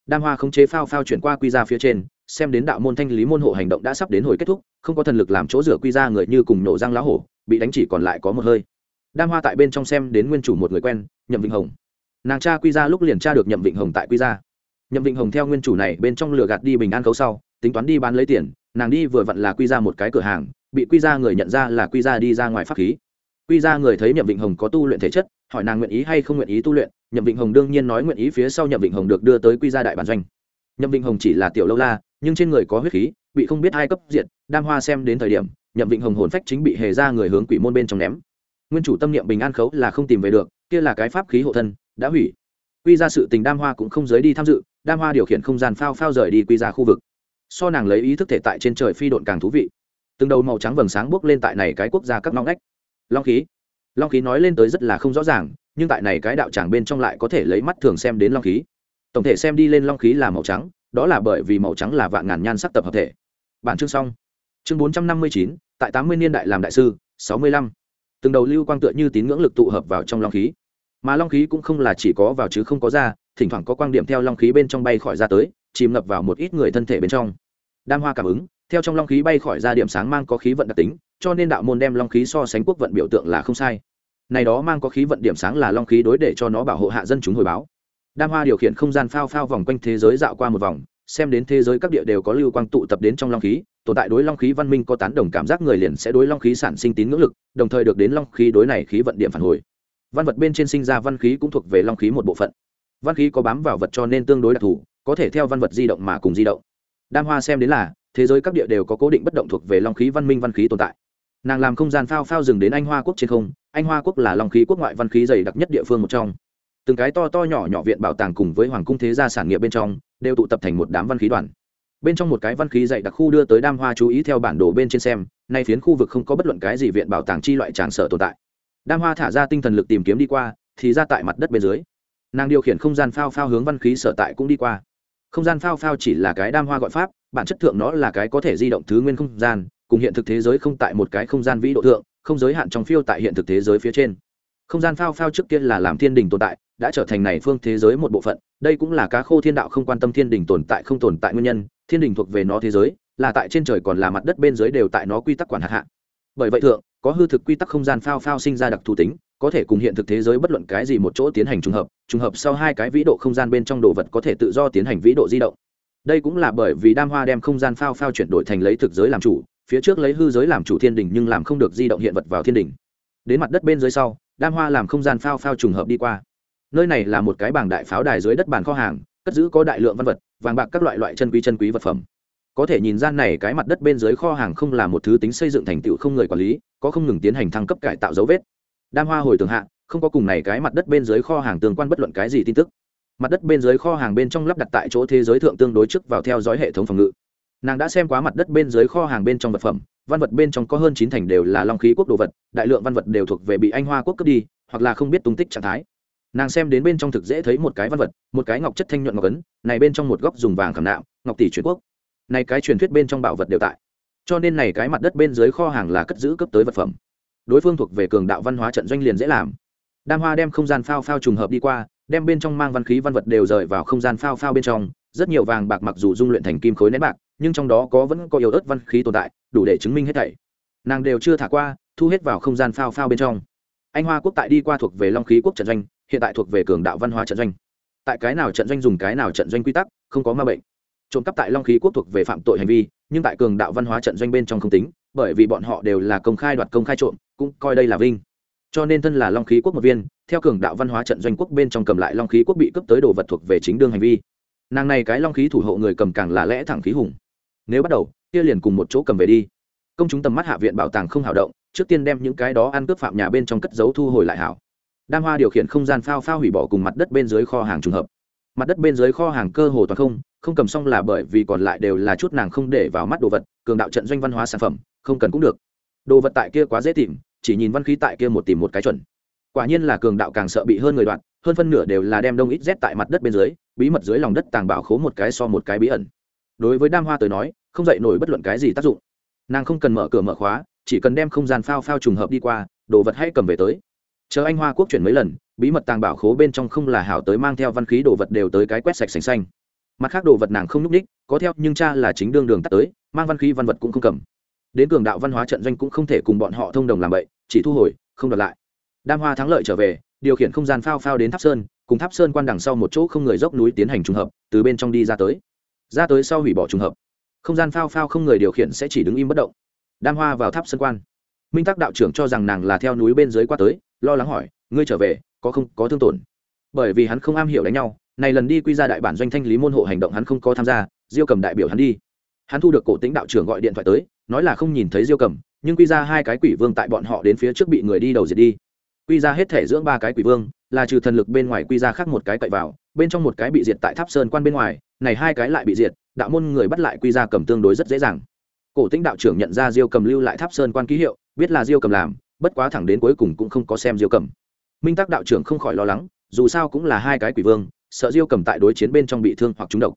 Đam hoa khống chế phao phao chuyển qua quy ra phía trên, xem đến đạo môn thanh lý môn hộ hành động đã sắp đến hồi kết thúc, không có thần lực làm chỗ rửa quy ra người như cùng nổ răng lá hổ, bị đánh chỉ còn lại có một hơi. Đam hoa tại bên trong xem đến nguyên chủ một người quen, nhậm vịnh hồng. Nàng cha quy ra lúc liền tra được nhậm vịnh hồng tại quy ra nhậm Vịnh hồng theo nguyên chủ này bên trong lừa gạt đi bình an khấu sau, tính toán đi bán lấy tiền, nàng đi vừa vặn là quy ra một cái cửa hàng, bị quy ra người nhận ra là quy ra đi ra ngoài pháp khí. Quy ra người thấy nhậm Vịnh hồng có tu luyện thể chất, hỏi nàng nguyện ý hay không nguyện ý tu luyện, nhậm Vịnh hồng đương nhiên nói nguyện ý phía sau nhậm Vịnh hồng được đưa tới quy ra đại bản doanh. Nhậm Vịnh hồng chỉ là tiểu lâu la, nhưng trên người có huyết khí, bị không biết ai cấp diệt, đam hoa xem đến thời điểm, nhậm Vịnh hồng hồn phách chính bị hề ra người hướng quỷ môn bên trong ném. Nguyên chủ tâm niệm bình an khấu là không tìm về được, kia là cái pháp khí hộ thân, đã hủy. Quy ra sự tình đam hoa cũng không giới đi tham dự đam hoa điều khiển không gian phao phao rời đi quy ra khu vực. So nàng lấy ý thức thể tại trên trời phi độn càng thú vị. Từng đầu màu trắng vầng sáng bốc lên tại này cái quốc gia các ngõ ngách. Long khí. Long khí nói lên tới rất là không rõ ràng, nhưng tại này cái đạo tràng bên trong lại có thể lấy mắt thường xem đến long khí. Tổng thể xem đi lên long khí là màu trắng, đó là bởi vì màu trắng là vạn ngàn nhan sắc tập hợp thể. Bản chương xong. Chương bốn trăm năm mươi chín, tại tám mươi niên đại làm đại sư, sáu mươi lăm. Từng đầu lưu quang tựa như tín ngưỡng lực tụ hợp vào trong long khí. Mà long khí cũng không là chỉ có vào chứ không có ra thỉnh thoảng có quang điểm theo long khí bên trong bay khỏi ra tới, chìm ngập vào một ít người thân thể bên trong. Đam hoa cảm ứng, theo trong long khí bay khỏi ra điểm sáng mang có khí vận đặc tính, cho nên đạo môn đem long khí so sánh quốc vận biểu tượng là không sai. Này đó mang có khí vận điểm sáng là long khí đối để cho nó bảo hộ hạ dân chúng hồi báo. Đam hoa điều khiển không gian phao phao vòng quanh thế giới dạo qua một vòng, xem đến thế giới các địa đều có lưu quang tụ tập đến trong long khí, tồn tại đối long khí văn minh có tán đồng cảm giác người liền sẽ đối long khí sản sinh tín ngưỡng lực, đồng thời được đến long khí đối này khí vận điểm phản hồi. Văn vật bên trên sinh ra văn khí cũng thuộc về long khí một bộ phận văn khí có bám vào vật cho nên tương đối đặc thù, có thể theo văn vật di động mà cùng di động. Đam hoa xem đến là, thế giới các địa đều có cố định bất động thuộc về long khí văn minh văn khí tồn tại. Nàng làm không gian phao phao dừng đến anh hoa quốc trên không, anh hoa quốc là long khí quốc ngoại văn khí dày đặc nhất địa phương một trong. Từng cái to to nhỏ nhỏ viện bảo tàng cùng với hoàng cung thế gia sản nghiệp bên trong, đều tụ tập thành một đám văn khí đoàn. Bên trong một cái văn khí dạy đặc khu đưa tới đam hoa chú ý theo bản đồ bên trên xem, nay phiến khu vực không có bất luận cái gì viện bảo tàng chi loại tràn sở tồn tại. Đam hoa thả ra tinh thần lực tìm kiếm đi qua, thì ra tại mặt đất bên dưới nàng điều khiển không gian phao phao hướng văn khí sở tại cũng đi qua. Không gian phao phao chỉ là cái đam hoa gọi pháp, bản chất thượng nó là cái có thể di động thứ nguyên không gian, cùng hiện thực thế giới không tại một cái không gian vĩ độ thượng, không giới hạn trong phiêu tại hiện thực thế giới phía trên. Không gian phao phao trước kia là làm thiên đình tồn tại, đã trở thành này phương thế giới một bộ phận, đây cũng là cá khô thiên đạo không quan tâm thiên đình tồn tại không tồn tại nguyên nhân, thiên đình thuộc về nó thế giới, là tại trên trời còn là mặt đất bên dưới đều tại nó quy tắc quản hạt hạ. Bởi vậy thượng, có hư thực quy tắc không gian phao phao sinh ra đặc thù tính có thể cùng hiện thực thế giới bất luận cái gì một chỗ tiến hành trùng hợp trùng hợp sau hai cái vĩ độ không gian bên trong đồ vật có thể tự do tiến hành vĩ độ di động. Đây cũng là bởi vì đam hoa đem không gian phao phao chuyển đổi thành lấy thực giới làm chủ, phía trước lấy hư giới làm chủ thiên đình nhưng làm không được di động hiện vật vào thiên đình. Đến mặt đất bên dưới sau, đam hoa làm không gian phao phao trùng hợp đi qua. Nơi này là một cái bảng đại pháo đài dưới đất bàn kho hàng, cất giữ có đại lượng văn vật, vàng bạc các loại loại chân quý chân quý vật phẩm. Có thể nhìn gian này cái mặt đất bên dưới kho hàng không là một thứ tính xây dựng thành tựu không người quản lý, có không ngừng tiến hành thăng cấp cải tạo dấu vết đam hoa hồi tường hạ, không có cùng này cái mặt đất bên dưới kho hàng tương quan bất luận cái gì tin tức. Mặt đất bên dưới kho hàng bên trong lắp đặt tại chỗ thế giới thượng tương đối trước vào theo dõi hệ thống phòng ngự. Nàng đã xem quá mặt đất bên dưới kho hàng bên trong vật phẩm, văn vật bên trong có hơn chín thành đều là long khí quốc đồ vật, đại lượng văn vật đều thuộc về bị anh hoa quốc cướp đi, hoặc là không biết tung tích trạng thái. Nàng xem đến bên trong thực dễ thấy một cái văn vật, một cái ngọc chất thanh nhuận ngọc ấn, này bên trong một góc dùng vàng khảm nạm, ngọc tỷ truyền quốc. Này cái truyền thuyết bên trong bảo vật đều tại. Cho nên này cái mặt đất bên dưới kho hàng là cất giữ cấp tới vật phẩm đối phương thuộc về cường đạo văn hóa trận doanh liền dễ làm. Đam hoa đem không gian phao phao trùng hợp đi qua, đem bên trong mang văn khí văn vật đều rời vào không gian phao phao bên trong, rất nhiều vàng bạc mặc dù dung luyện thành kim khối nén bạc, nhưng trong đó có vẫn có yếu ớt văn khí tồn tại, đủ để chứng minh hết thảy. Nàng đều chưa thả qua, thu hết vào không gian phao phao bên trong. Anh hoa quốc tại đi qua thuộc về long khí quốc trận doanh, hiện tại thuộc về cường đạo văn hóa trận doanh. Tại cái nào trận doanh dùng cái nào trận doanh quy tắc, không có ma bệnh. Trộm cắp tại long khí quốc thuộc về phạm tội hành vi, nhưng tại cường đạo văn hóa trận doanh bên trong không tính bởi vì bọn họ đều là công khai đoạt công khai trộm, cũng coi đây là vinh. Cho nên thân là long khí quốc một viên, theo cường đạo văn hóa trận doanh quốc bên trong cầm lại long khí quốc bị cấp tới đồ vật thuộc về chính đương hành vi. Nàng này cái long khí thủ hộ người cầm càng là lẽ thẳng khí hùng. Nếu bắt đầu, kia liền cùng một chỗ cầm về đi. Công chúng tầm mắt hạ viện bảo tàng không hào động, trước tiên đem những cái đó ăn cướp phạm nhà bên trong cất giấu thu hồi lại hảo. Đam hoa điều khiển không gian phao phao hủy bỏ cùng mặt đất bên dưới kho hàng trùng hợp. Mặt đất bên dưới kho hàng cơ hồ toàn không không cầm xong là bởi vì còn lại đều là chút nàng không để vào mắt đồ vật, cường đạo trận doanh văn hóa sản phẩm, không cần cũng được. Đồ vật tại kia quá dễ tìm, chỉ nhìn văn khí tại kia một tìm một cái chuẩn. Quả nhiên là cường đạo càng sợ bị hơn người đoạn, hơn phân nửa đều là đem đông ít rét tại mặt đất bên dưới, bí mật dưới lòng đất tàng bảo khố một cái so một cái bí ẩn. Đối với đam hoa tới nói, không dậy nổi bất luận cái gì tác dụng. Nàng không cần mở cửa mở khóa, chỉ cần đem không gian phao phao trùng hợp đi qua, đồ vật hay cầm về tới. Chờ anh hoa quốc chuyển mấy lần, bí mật tàng bảo khố bên trong không là hảo tới mang theo văn khí đồ vật đều tới cái quét sạch sành xanh mặt khác đồ vật nàng không n ú c ních có theo, nhưng cha là chính đương đường tắt tới, mang văn khí văn vật cũng không cầm. Đến cường đạo văn hóa trận doanh cũng không thể cùng bọn họ thông đồng làm vậy, chỉ thu hồi, không đợt lại. Đam hoa thắng lợi trở về, điều khiển không gian phao phao đến tháp sơn, cùng tháp sơn quan đằng sau một chỗ không người dốc núi tiến hành trùng hợp, từ bên trong đi ra tới. Ra tới sau hủy bỏ trùng hợp. Không gian phao phao không người điều khiển sẽ chỉ đứng im bất động. Đam hoa vào tháp sơn quan. Minh tắc đạo trưởng cho rằng nàng là theo núi bên dưới qua tới, lo lắng hỏi, ngươi trở về, có không, có thương tổn? Bởi vì hắn không am hiểu đánh nhau này lần đi quy ra đại bản doanh thanh lý môn hộ hành động hắn không có tham gia, diêu cầm đại biểu hắn đi. Hắn thu được cổ tính đạo trưởng gọi điện thoại tới, nói là không nhìn thấy diêu cầm, nhưng quy ra hai cái quỷ vương tại bọn họ đến phía trước bị người đi đầu diệt đi. Quy ra hết thể dưỡng ba cái quỷ vương, là trừ thần lực bên ngoài quy ra khác một cái cậy vào, bên trong một cái bị diệt tại tháp sơn quan bên ngoài, này hai cái lại bị diệt, đạo môn người bắt lại quy ra cầm tương đối rất dễ dàng. Cổ tĩnh đạo trưởng nhận ra diêu cầm lưu lại tháp sơn quan ký hiệu, biết là diêu cầm làm, bất quá thẳng đến cuối cùng cũng không có xem diêu cầm. Minh tắc đạo trưởng không khỏi lo lắng, dù sao cũng là hai cái quỷ vương sợ diêu cầm tại đối chiến bên trong bị thương hoặc trúng độc.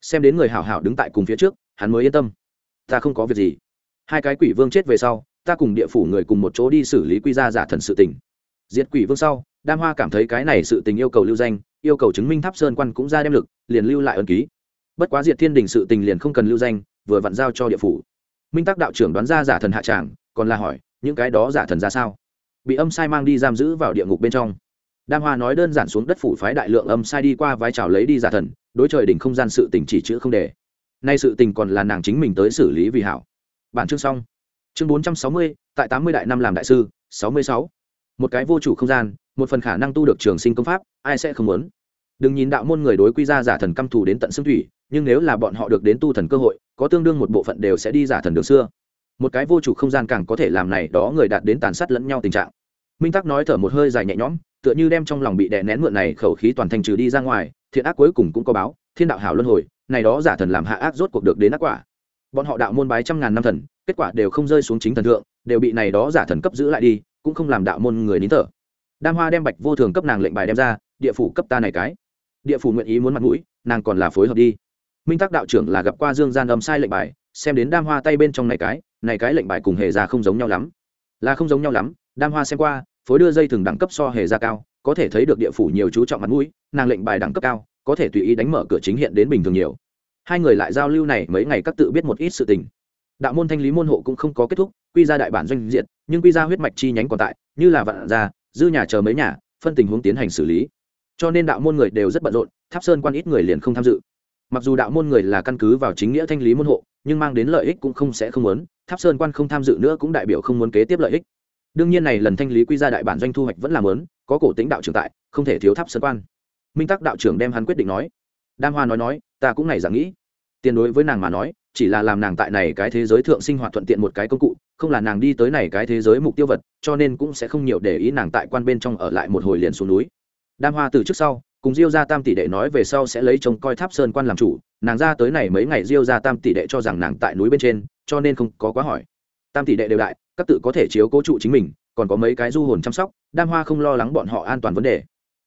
Xem đến người hảo hảo đứng tại cùng phía trước, hắn mới yên tâm. Ta không có việc gì. Hai cái quỷ vương chết về sau, ta cùng địa phủ người cùng một chỗ đi xử lý quy ra giả thần sự tình. Diệt quỷ vương sau, đam hoa cảm thấy cái này sự tình yêu cầu lưu danh, yêu cầu chứng minh tháp sơn quan cũng ra đem lực, liền lưu lại ân ký. Bất quá diệt thiên đình sự tình liền không cần lưu danh, vừa vặn giao cho địa phủ. Minh tắc đạo trưởng đoán ra giả thần hạ tràng, còn là hỏi, những cái đó giả thần ra sao? Bị âm sai mang đi giam giữ vào địa ngục bên trong đam hoa nói đơn giản xuống đất phủ phái đại lượng âm sai đi qua vái trào lấy đi giả thần, đối trời đỉnh không gian sự tình chỉ chữ không để. Nay sự tình còn là nàng chính mình tới xử lý vì hảo. Bản chương xong. Chương bốn trăm sáu mươi, tại tám mươi đại năm làm đại sư, sáu mươi sáu. Một cái vô chủ không gian, một phần khả năng tu được trường sinh công pháp, ai sẽ không muốn? Đừng nhìn đạo môn người đối quy ra giả thần căm thù đến tận xương thủy, nhưng nếu là bọn họ được đến tu thần cơ hội, có tương đương một bộ phận đều sẽ đi giả thần đường xưa. Một cái vô chủ không gian càng có thể làm này đó người đạt đến tàn sát lẫn nhau tình trạng minh tắc nói thở một hơi dài nhẹ nhõm, tựa như đem trong lòng bị đè nén mượn này khẩu khí toàn thành trừ đi ra ngoài, thiện ác cuối cùng cũng có báo, thiên đạo hảo luân hồi, này đó giả thần làm hạ ác rốt cuộc được đến ác quả. Bọn họ đạo môn bái trăm ngàn năm thần, kết quả đều không rơi xuống chính thần thượng, đều bị này đó giả thần cấp giữ lại đi, cũng không làm đạo môn người nín thở. Đam hoa đem bạch vô thường cấp nàng lệnh bài đem ra, địa phủ cấp ta này cái. Địa phủ nguyện ý muốn mặt mũi, nàng còn là phối hợp đi. Minh tắc đạo trưởng là gặp qua dương gian âm sai lệnh bài, xem đến đam hoa tay bên trong này cái này cái lệnh bài cùng hề ra không giống nhau lắm. Là không giống nhau lắm đam hoa xem qua, phối đưa dây thừng đẳng cấp so hề ra cao, có thể thấy được địa phủ nhiều chú trọng mặt mũi, nàng lệnh bài đẳng cấp cao, có thể tùy ý đánh mở cửa chính hiện đến bình thường nhiều. Hai người lại giao lưu này mấy ngày các tự biết một ít sự tình. Đạo môn thanh lý môn hộ cũng không có kết thúc, quy ra đại bản doanh diện, nhưng quy ra huyết mạch chi nhánh còn tại, như là vạn gia, dư nhà chờ mấy nhà, phân tình huống tiến hành xử lý. Cho nên đạo môn người đều rất bận rộn, tháp sơn quan ít người liền không tham dự. Mặc dù đạo môn người là căn cứ vào chính nghĩa thanh lý môn hộ, nhưng mang đến lợi ích cũng không sẽ không muốn, tháp sơn quan không tham dự nữa cũng đại biểu không muốn kế tiếp lợi ích đương nhiên này lần thanh lý quy ra đại bản doanh thu hoạch vẫn là lớn, có cổ tính đạo trưởng tại, không thể thiếu tháp sơn quan. Minh tắc đạo trưởng đem hắn quyết định nói. Đam hoa nói nói, ta cũng này dạng nghĩ. Tiền đối với nàng mà nói, chỉ là làm nàng tại này cái thế giới thượng sinh hoạt thuận tiện một cái công cụ, không là nàng đi tới này cái thế giới mục tiêu vật, cho nên cũng sẽ không nhiều để ý nàng tại quan bên trong ở lại một hồi liền xuống núi. Đam hoa từ trước sau, cùng diêu gia tam tỷ đệ nói về sau sẽ lấy trông coi tháp sơn quan làm chủ, nàng ra tới này mấy ngày diêu gia tam tỷ đệ cho rằng nàng tại núi bên trên, cho nên không có quá hỏi. Tam tỷ đệ đều đại các tự có thể chiếu cố trụ chính mình, còn có mấy cái du hồn chăm sóc, đam hoa không lo lắng bọn họ an toàn vấn đề.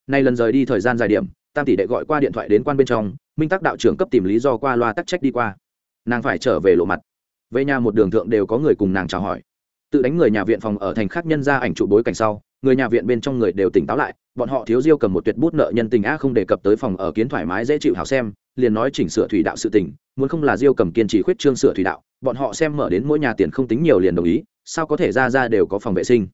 Nay lần rời đi thời gian dài điểm, tam tỷ đệ gọi qua điện thoại đến quan bên trong, minh tắc đạo trưởng cấp tìm lý do qua loa tắc trách đi qua. Nàng phải trở về lộ mặt. Về nhà một đường thượng đều có người cùng nàng chào hỏi. Tự đánh người nhà viện phòng ở thành khác nhân ra ảnh trụ bối cảnh sau, người nhà viện bên trong người đều tỉnh táo lại, bọn họ thiếu diêu cầm một tuyệt bút nợ nhân tình a không đề cập tới phòng ở kiến thoải mái dễ chịu hảo xem, liền nói chỉnh sửa thủy đạo sự tình, muốn không là diêu cầm kiên trì khuyết trương sửa thủy đạo, bọn họ xem mở đến mỗi nhà tiền không tính nhiều liền đồng ý sao có thể ra ra đều có phòng vệ sinh?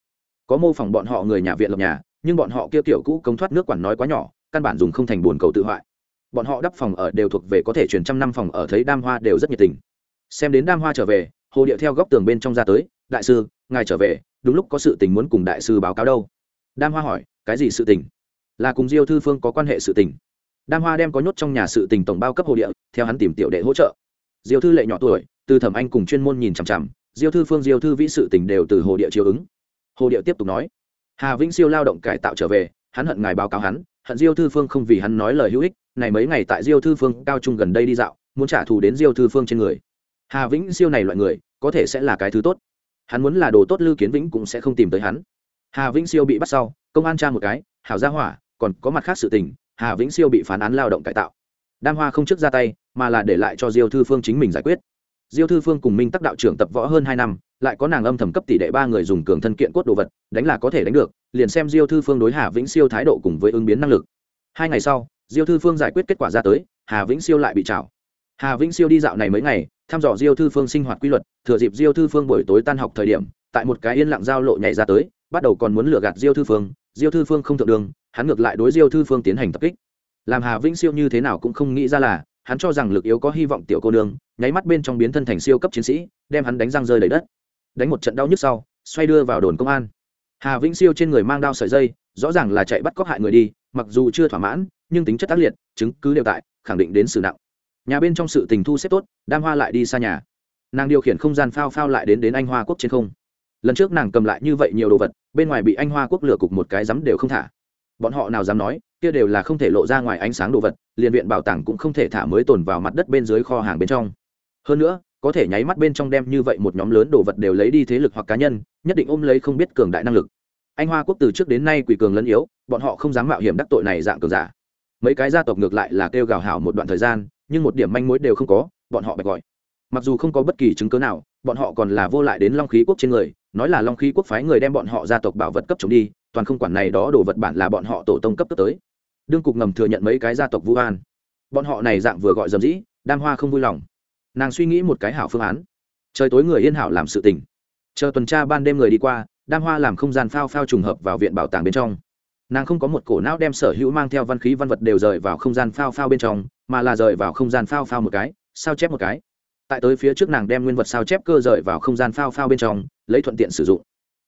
Có mô phòng bọn họ người nhà viện lập nhà, nhưng bọn họ kia kiểu cũ công thoát nước quản nói quá nhỏ, căn bản dùng không thành buồn cầu tự hoại. Bọn họ đắp phòng ở đều thuộc về có thể chuyển trăm năm phòng ở thấy đam hoa đều rất nhiệt tình. Xem đến đam hoa trở về, hồ điệu theo góc tường bên trong ra tới, đại sư, ngài trở về, đúng lúc có sự tình muốn cùng đại sư báo cáo đâu. Đam hoa hỏi, cái gì sự tình? Là cùng diêu thư phương có quan hệ sự tình. Đam hoa đem có nhốt trong nhà sự tình tổng bao cấp hồ địa theo hắn tìm tiểu đệ hỗ trợ. Diêu thư lệ nhỏ tuổi, từ thẩm anh cùng chuyên môn nhìn chằm chằm diêu thư phương, diêu thư vĩ sự tình đều từ hồ địa chiếu ứng. Hồ địa tiếp tục nói, hà vĩnh siêu lao động cải tạo trở về, hắn hận ngài báo cáo hắn, hận diêu thư phương không vì hắn nói lời hữu ích, này mấy ngày tại diêu thư phương cao trung gần đây đi dạo, muốn trả thù đến diêu thư phương trên người. Hà vĩnh siêu này loại người, có thể sẽ là cái thứ tốt. Hắn muốn là đồ tốt lưu kiến vĩnh cũng sẽ không tìm tới hắn. Hà vĩnh siêu bị bắt sau, công an tra một cái, hảo gia hỏa, còn có mặt khác sự tình, hà vĩnh siêu bị phán án lao động cải tạo. Đam hoa không trước ra tay, mà là để lại cho diêu thư phương chính mình giải quyết diêu thư phương cùng minh tắc đạo trưởng tập võ hơn hai năm, lại có nàng âm thầm cấp tỷ đệ ba người dùng cường thân kiện cốt đồ vật, đánh là có thể đánh được, liền xem diêu thư phương đối hà vĩnh siêu thái độ cùng với ứng biến năng lực. Hai ngày sau, diêu thư phương giải quyết kết quả ra tới, hà vĩnh siêu lại bị trảo. Hà vĩnh siêu đi dạo này mấy ngày, thăm dò diêu thư phương sinh hoạt quy luật, thừa dịp diêu thư phương buổi tối tan học thời điểm, tại một cái yên lặng giao lộ nhảy ra tới, bắt đầu còn muốn lừa gạt diêu thư phương, diêu thư phương không thượng đường, hắn ngược lại đối diêu thư phương tiến hành tập kích. Làm hà vĩnh siêu như thế nào cũng không nghĩ ra là hắn cho rằng lực yếu có hy vọng tiểu cô nương, nháy mắt bên trong biến thân thành siêu cấp chiến sĩ, đem hắn đánh răng rơi đầy đất. Đánh một trận đau nhức sau, xoay đưa vào đồn công an. Hà vĩnh siêu trên người mang đao sợi dây, rõ ràng là chạy bắt cóc hại người đi, mặc dù chưa thỏa mãn, nhưng tính chất tác liệt, chứng cứ đều tại, khẳng định đến sự nặng. Nhà bên trong sự tình thu xếp tốt, đam hoa lại đi xa nhà. Nàng điều khiển không gian phao phao lại đến đến anh hoa quốc trên không. Lần trước nàng cầm lại như vậy nhiều đồ vật, bên ngoài bị anh hoa quốc lửa cục một cái rắm đều không thả. Bọn họ nào dám nói kia đều là không thể lộ ra ngoài ánh sáng đồ vật, liền viện bảo tàng cũng không thể thả mới tồn vào mặt đất bên dưới kho hàng bên trong. Hơn nữa, có thể nháy mắt bên trong đem như vậy một nhóm lớn đồ vật đều lấy đi thế lực hoặc cá nhân, nhất định ôm lấy không biết cường đại năng lực. Anh hoa quốc từ trước đến nay quỷ cường lẫn yếu, bọn họ không dám mạo hiểm đắc tội này dạng cường giả. Mấy cái gia tộc ngược lại là kêu gào hảo một đoạn thời gian, nhưng một điểm manh mối đều không có, bọn họ bạch gọi. Mặc dù không có bất kỳ chứng cớ nào, bọn họ còn là vô lại đến long khí quốc trên người, nói là long khí quốc phái người đem bọn họ gia tộc bảo vật cấp chống đi, toàn không quản này đó đồ vật bản là bọn họ tổ tông cấp cấp tới đương cục ngầm thừa nhận mấy cái gia tộc vu an. Bọn họ này dạng vừa gọi dầm dĩ, đam hoa không vui lòng. Nàng suy nghĩ một cái hảo phương án. Trời tối người yên hảo làm sự tình. Chờ tuần tra ban đêm người đi qua, đam hoa làm không gian phao phao trùng hợp vào viện bảo tàng bên trong. Nàng không có một cổ não đem sở hữu mang theo văn khí văn vật đều rời vào không gian phao phao bên trong, mà là rời vào không gian phao phao một cái, sao chép một cái. Tại tới phía trước nàng đem nguyên vật sao chép cơ rời vào không gian phao phao bên trong, lấy thuận tiện sử dụng.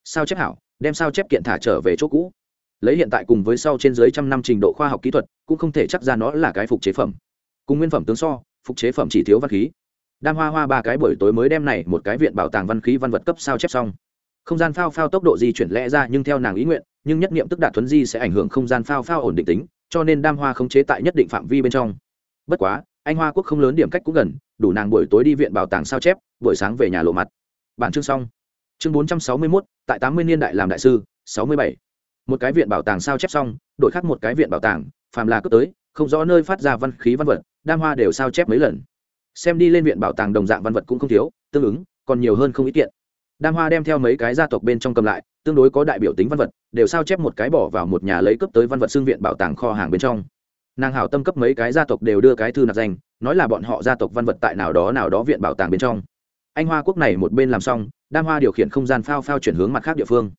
Sao chép hảo, đem sao chép kiện thả trở về chỗ cũ lấy hiện tại cùng với sau trên dưới trăm năm trình độ khoa học kỹ thuật, cũng không thể chắc ra nó là cái phục chế phẩm. Cùng nguyên phẩm tướng so, phục chế phẩm chỉ thiếu văn khí. Đam hoa hoa ba cái buổi tối mới đem này một cái viện bảo tàng văn khí văn vật cấp sao chép xong. Không gian phao phao tốc độ di chuyển lẽ ra nhưng theo nàng ý nguyện, nhưng nhất niệm tức đạt thuấn di sẽ ảnh hưởng không gian phao phao ổn định tính, cho nên đam hoa không chế tại nhất định phạm vi bên trong. Bất quá, anh hoa quốc không lớn điểm cách cũng gần, đủ nàng buổi tối đi viện bảo tàng sao chép, buổi sáng về nhà lộ mặt. Bản chương xong. Chương bốn trăm sáu mươi mốt, tại tám mươi niên đại làm đại sư, sáu mươi bảy một cái viện bảo tàng sao chép xong, đổi khác một cái viện bảo tàng, phàm là cướp tới, không rõ nơi phát ra văn khí văn vật, đam hoa đều sao chép mấy lần. Xem đi lên viện bảo tàng đồng dạng văn vật cũng không thiếu, tương ứng, còn nhiều hơn không ít kiện. Đam hoa đem theo mấy cái gia tộc bên trong cầm lại, tương đối có đại biểu tính văn vật, đều sao chép một cái bỏ vào một nhà lấy cấp tới văn vật xương viện bảo tàng kho hàng bên trong. Nàng hảo tâm cấp mấy cái gia tộc đều đưa cái thư nạp danh, nói là bọn họ gia tộc văn vật tại nào đó nào đó viện bảo tàng bên trong. Anh hoa quốc này một bên làm xong, đam hoa điều khiển không gian phao phao chuyển hướng mặt khác địa phương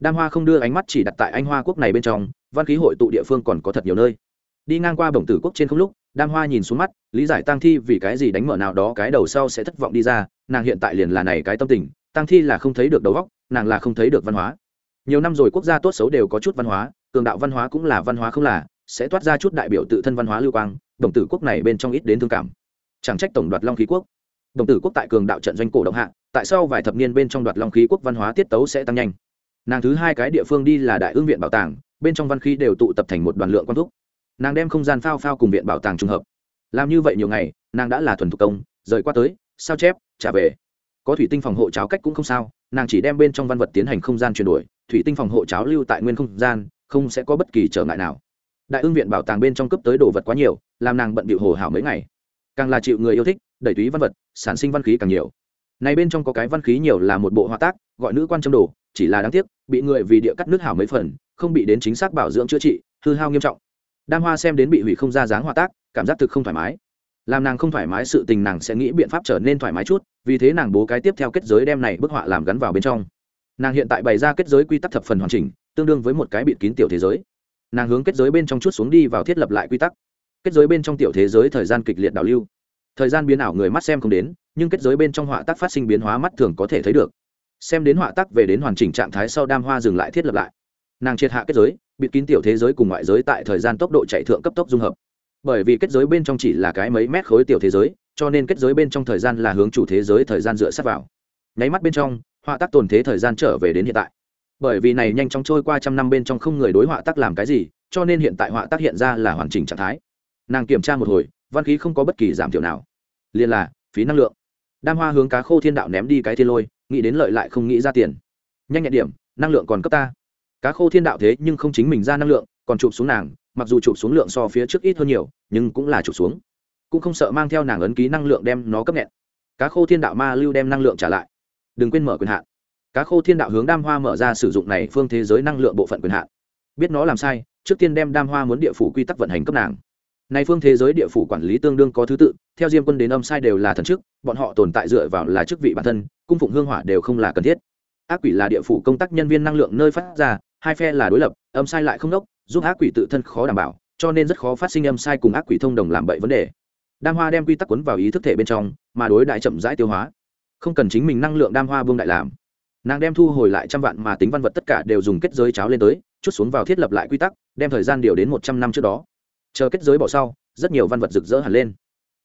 đam hoa không đưa ánh mắt chỉ đặt tại anh hoa quốc này bên trong, văn khí hội tụ địa phương còn có thật nhiều nơi. Đi ngang qua bổng tử quốc trên không lúc, đam hoa nhìn xuống mắt, lý giải tăng thi vì cái gì đánh mở nào đó cái đầu sau sẽ thất vọng đi ra, nàng hiện tại liền là này cái tâm tình tăng thi là không thấy được đầu góc nàng là không thấy được văn hóa. Nhiều năm rồi quốc gia tốt xấu đều có chút văn hóa, cường đạo văn hóa cũng là văn hóa không là, sẽ toát ra chút đại biểu tự thân văn hóa lưu quang đồng tử quốc này bên trong ít đến thương cảm. Chẳng trách tổng đoạt long khí quốc. Đồng tử quốc tại cường đạo trận doanh cổ động hạ, tại sao vài thập niên bên trong đoạt long khí quốc văn hóa tiết tấu sẽ tăng nhanh nàng thứ hai cái địa phương đi là đại ương viện bảo tàng, bên trong văn khí đều tụ tập thành một đoàn lượng quan thúc. Nàng đem không gian phao phao cùng viện bảo tàng trùng hợp. Làm như vậy nhiều ngày, nàng đã là thuần thục công, rời qua tới, sao chép, trả về. Có thủy tinh phòng hộ cháo cách cũng không sao, nàng chỉ đem bên trong văn vật tiến hành không gian chuyển đổi, thủy tinh phòng hộ cháo lưu tại nguyên không gian, không sẽ có bất kỳ trở ngại nào. Đại ương viện bảo tàng bên trong cấp tới đồ vật quá nhiều, làm nàng bận bịu hồ hảo mấy ngày. Càng là chịu người yêu thích, đẩy túy văn vật, sản sinh văn khí càng nhiều. Này bên trong có cái văn khí nhiều là một bộ hòa tác, gọi nữ quan châm đồ chỉ là đáng tiếc, bị người vì địa cắt nước hảo mấy phần, không bị đến chính xác bảo dưỡng chữa trị, hư hao nghiêm trọng. Đam hoa xem đến bị hủy không ra dáng hòa tác, cảm giác thực không thoải mái. Làm nàng không thoải mái sự tình nàng sẽ nghĩ biện pháp trở nên thoải mái chút, vì thế nàng bố cái tiếp theo kết giới đem này bức họa làm gắn vào bên trong. Nàng hiện tại bày ra kết giới quy tắc thập phần hoàn chỉnh, tương đương với một cái bịt kín tiểu thế giới. Nàng hướng kết giới bên trong chút xuống đi vào thiết lập lại quy tắc. Kết giới bên trong tiểu thế giới thời gian kịch liệt đảo lưu. Thời gian biến ảo người mắt xem không đến, nhưng kết giới bên trong họa tác phát sinh biến hóa mắt thường có thể thấy được xem đến họa tác về đến hoàn chỉnh trạng thái sau đam hoa dừng lại thiết lập lại. Nàng triệt hạ kết giới, bịt kín tiểu thế giới cùng ngoại giới tại thời gian tốc độ chạy thượng cấp tốc dung hợp. Bởi vì kết giới bên trong chỉ là cái mấy mét khối tiểu thế giới, cho nên kết giới bên trong thời gian là hướng chủ thế giới thời gian dựa sát vào. Nháy mắt bên trong, họa tác tồn thế thời gian trở về đến hiện tại. Bởi vì này nhanh chóng trôi qua trăm năm bên trong không người đối họa tác làm cái gì, cho nên hiện tại họa tác hiện ra là hoàn chỉnh trạng thái. Nàng kiểm tra một hồi, văn khí không có bất kỳ giảm thiểu nào. Liền là, phí năng lượng. Đam hoa hướng cá khô thiên đạo ném đi cái thiên lôi nghĩ đến lợi lại không nghĩ ra tiền. Nhanh nhẹn điểm, năng lượng còn cấp ta. Cá khô thiên đạo thế nhưng không chính mình ra năng lượng, còn chụp xuống nàng, mặc dù chụp xuống lượng so phía trước ít hơn nhiều, nhưng cũng là chụp xuống. Cũng không sợ mang theo nàng ấn ký năng lượng đem nó cấp nghẹn. Cá khô thiên đạo ma lưu đem năng lượng trả lại. Đừng quên mở quyền hạn. Cá khô thiên đạo hướng đam hoa mở ra sử dụng này phương thế giới năng lượng bộ phận quyền hạn. Biết nó làm sai, trước tiên đem đam hoa muốn địa phủ quy tắc vận hành cấp nàng này phương thế giới địa phủ quản lý tương đương có thứ tự, theo diêm quân đến âm sai đều là thần chức, bọn họ tồn tại dựa vào là chức vị bản thân, cung phụng hương hỏa đều không là cần thiết. Ác quỷ là địa phủ công tác nhân viên năng lượng nơi phát ra, hai phe là đối lập, âm sai lại không đốc, giúp ác quỷ tự thân khó đảm bảo, cho nên rất khó phát sinh âm sai cùng ác quỷ thông đồng làm bậy vấn đề. Đam hoa đem quy tắc quấn vào ý thức thể bên trong, mà đối đại chậm rãi tiêu hóa. Không cần chính mình năng lượng đam hoa vương đại làm. Nàng đem thu hồi lại trăm vạn mà tính văn vật tất cả đều dùng kết giới cháo lên tới, chút xuống vào thiết lập lại quy tắc, đem thời gian điều đến một trăm năm trước đó chờ kết giới bỏ sau, rất nhiều văn vật rực rỡ hẳn lên.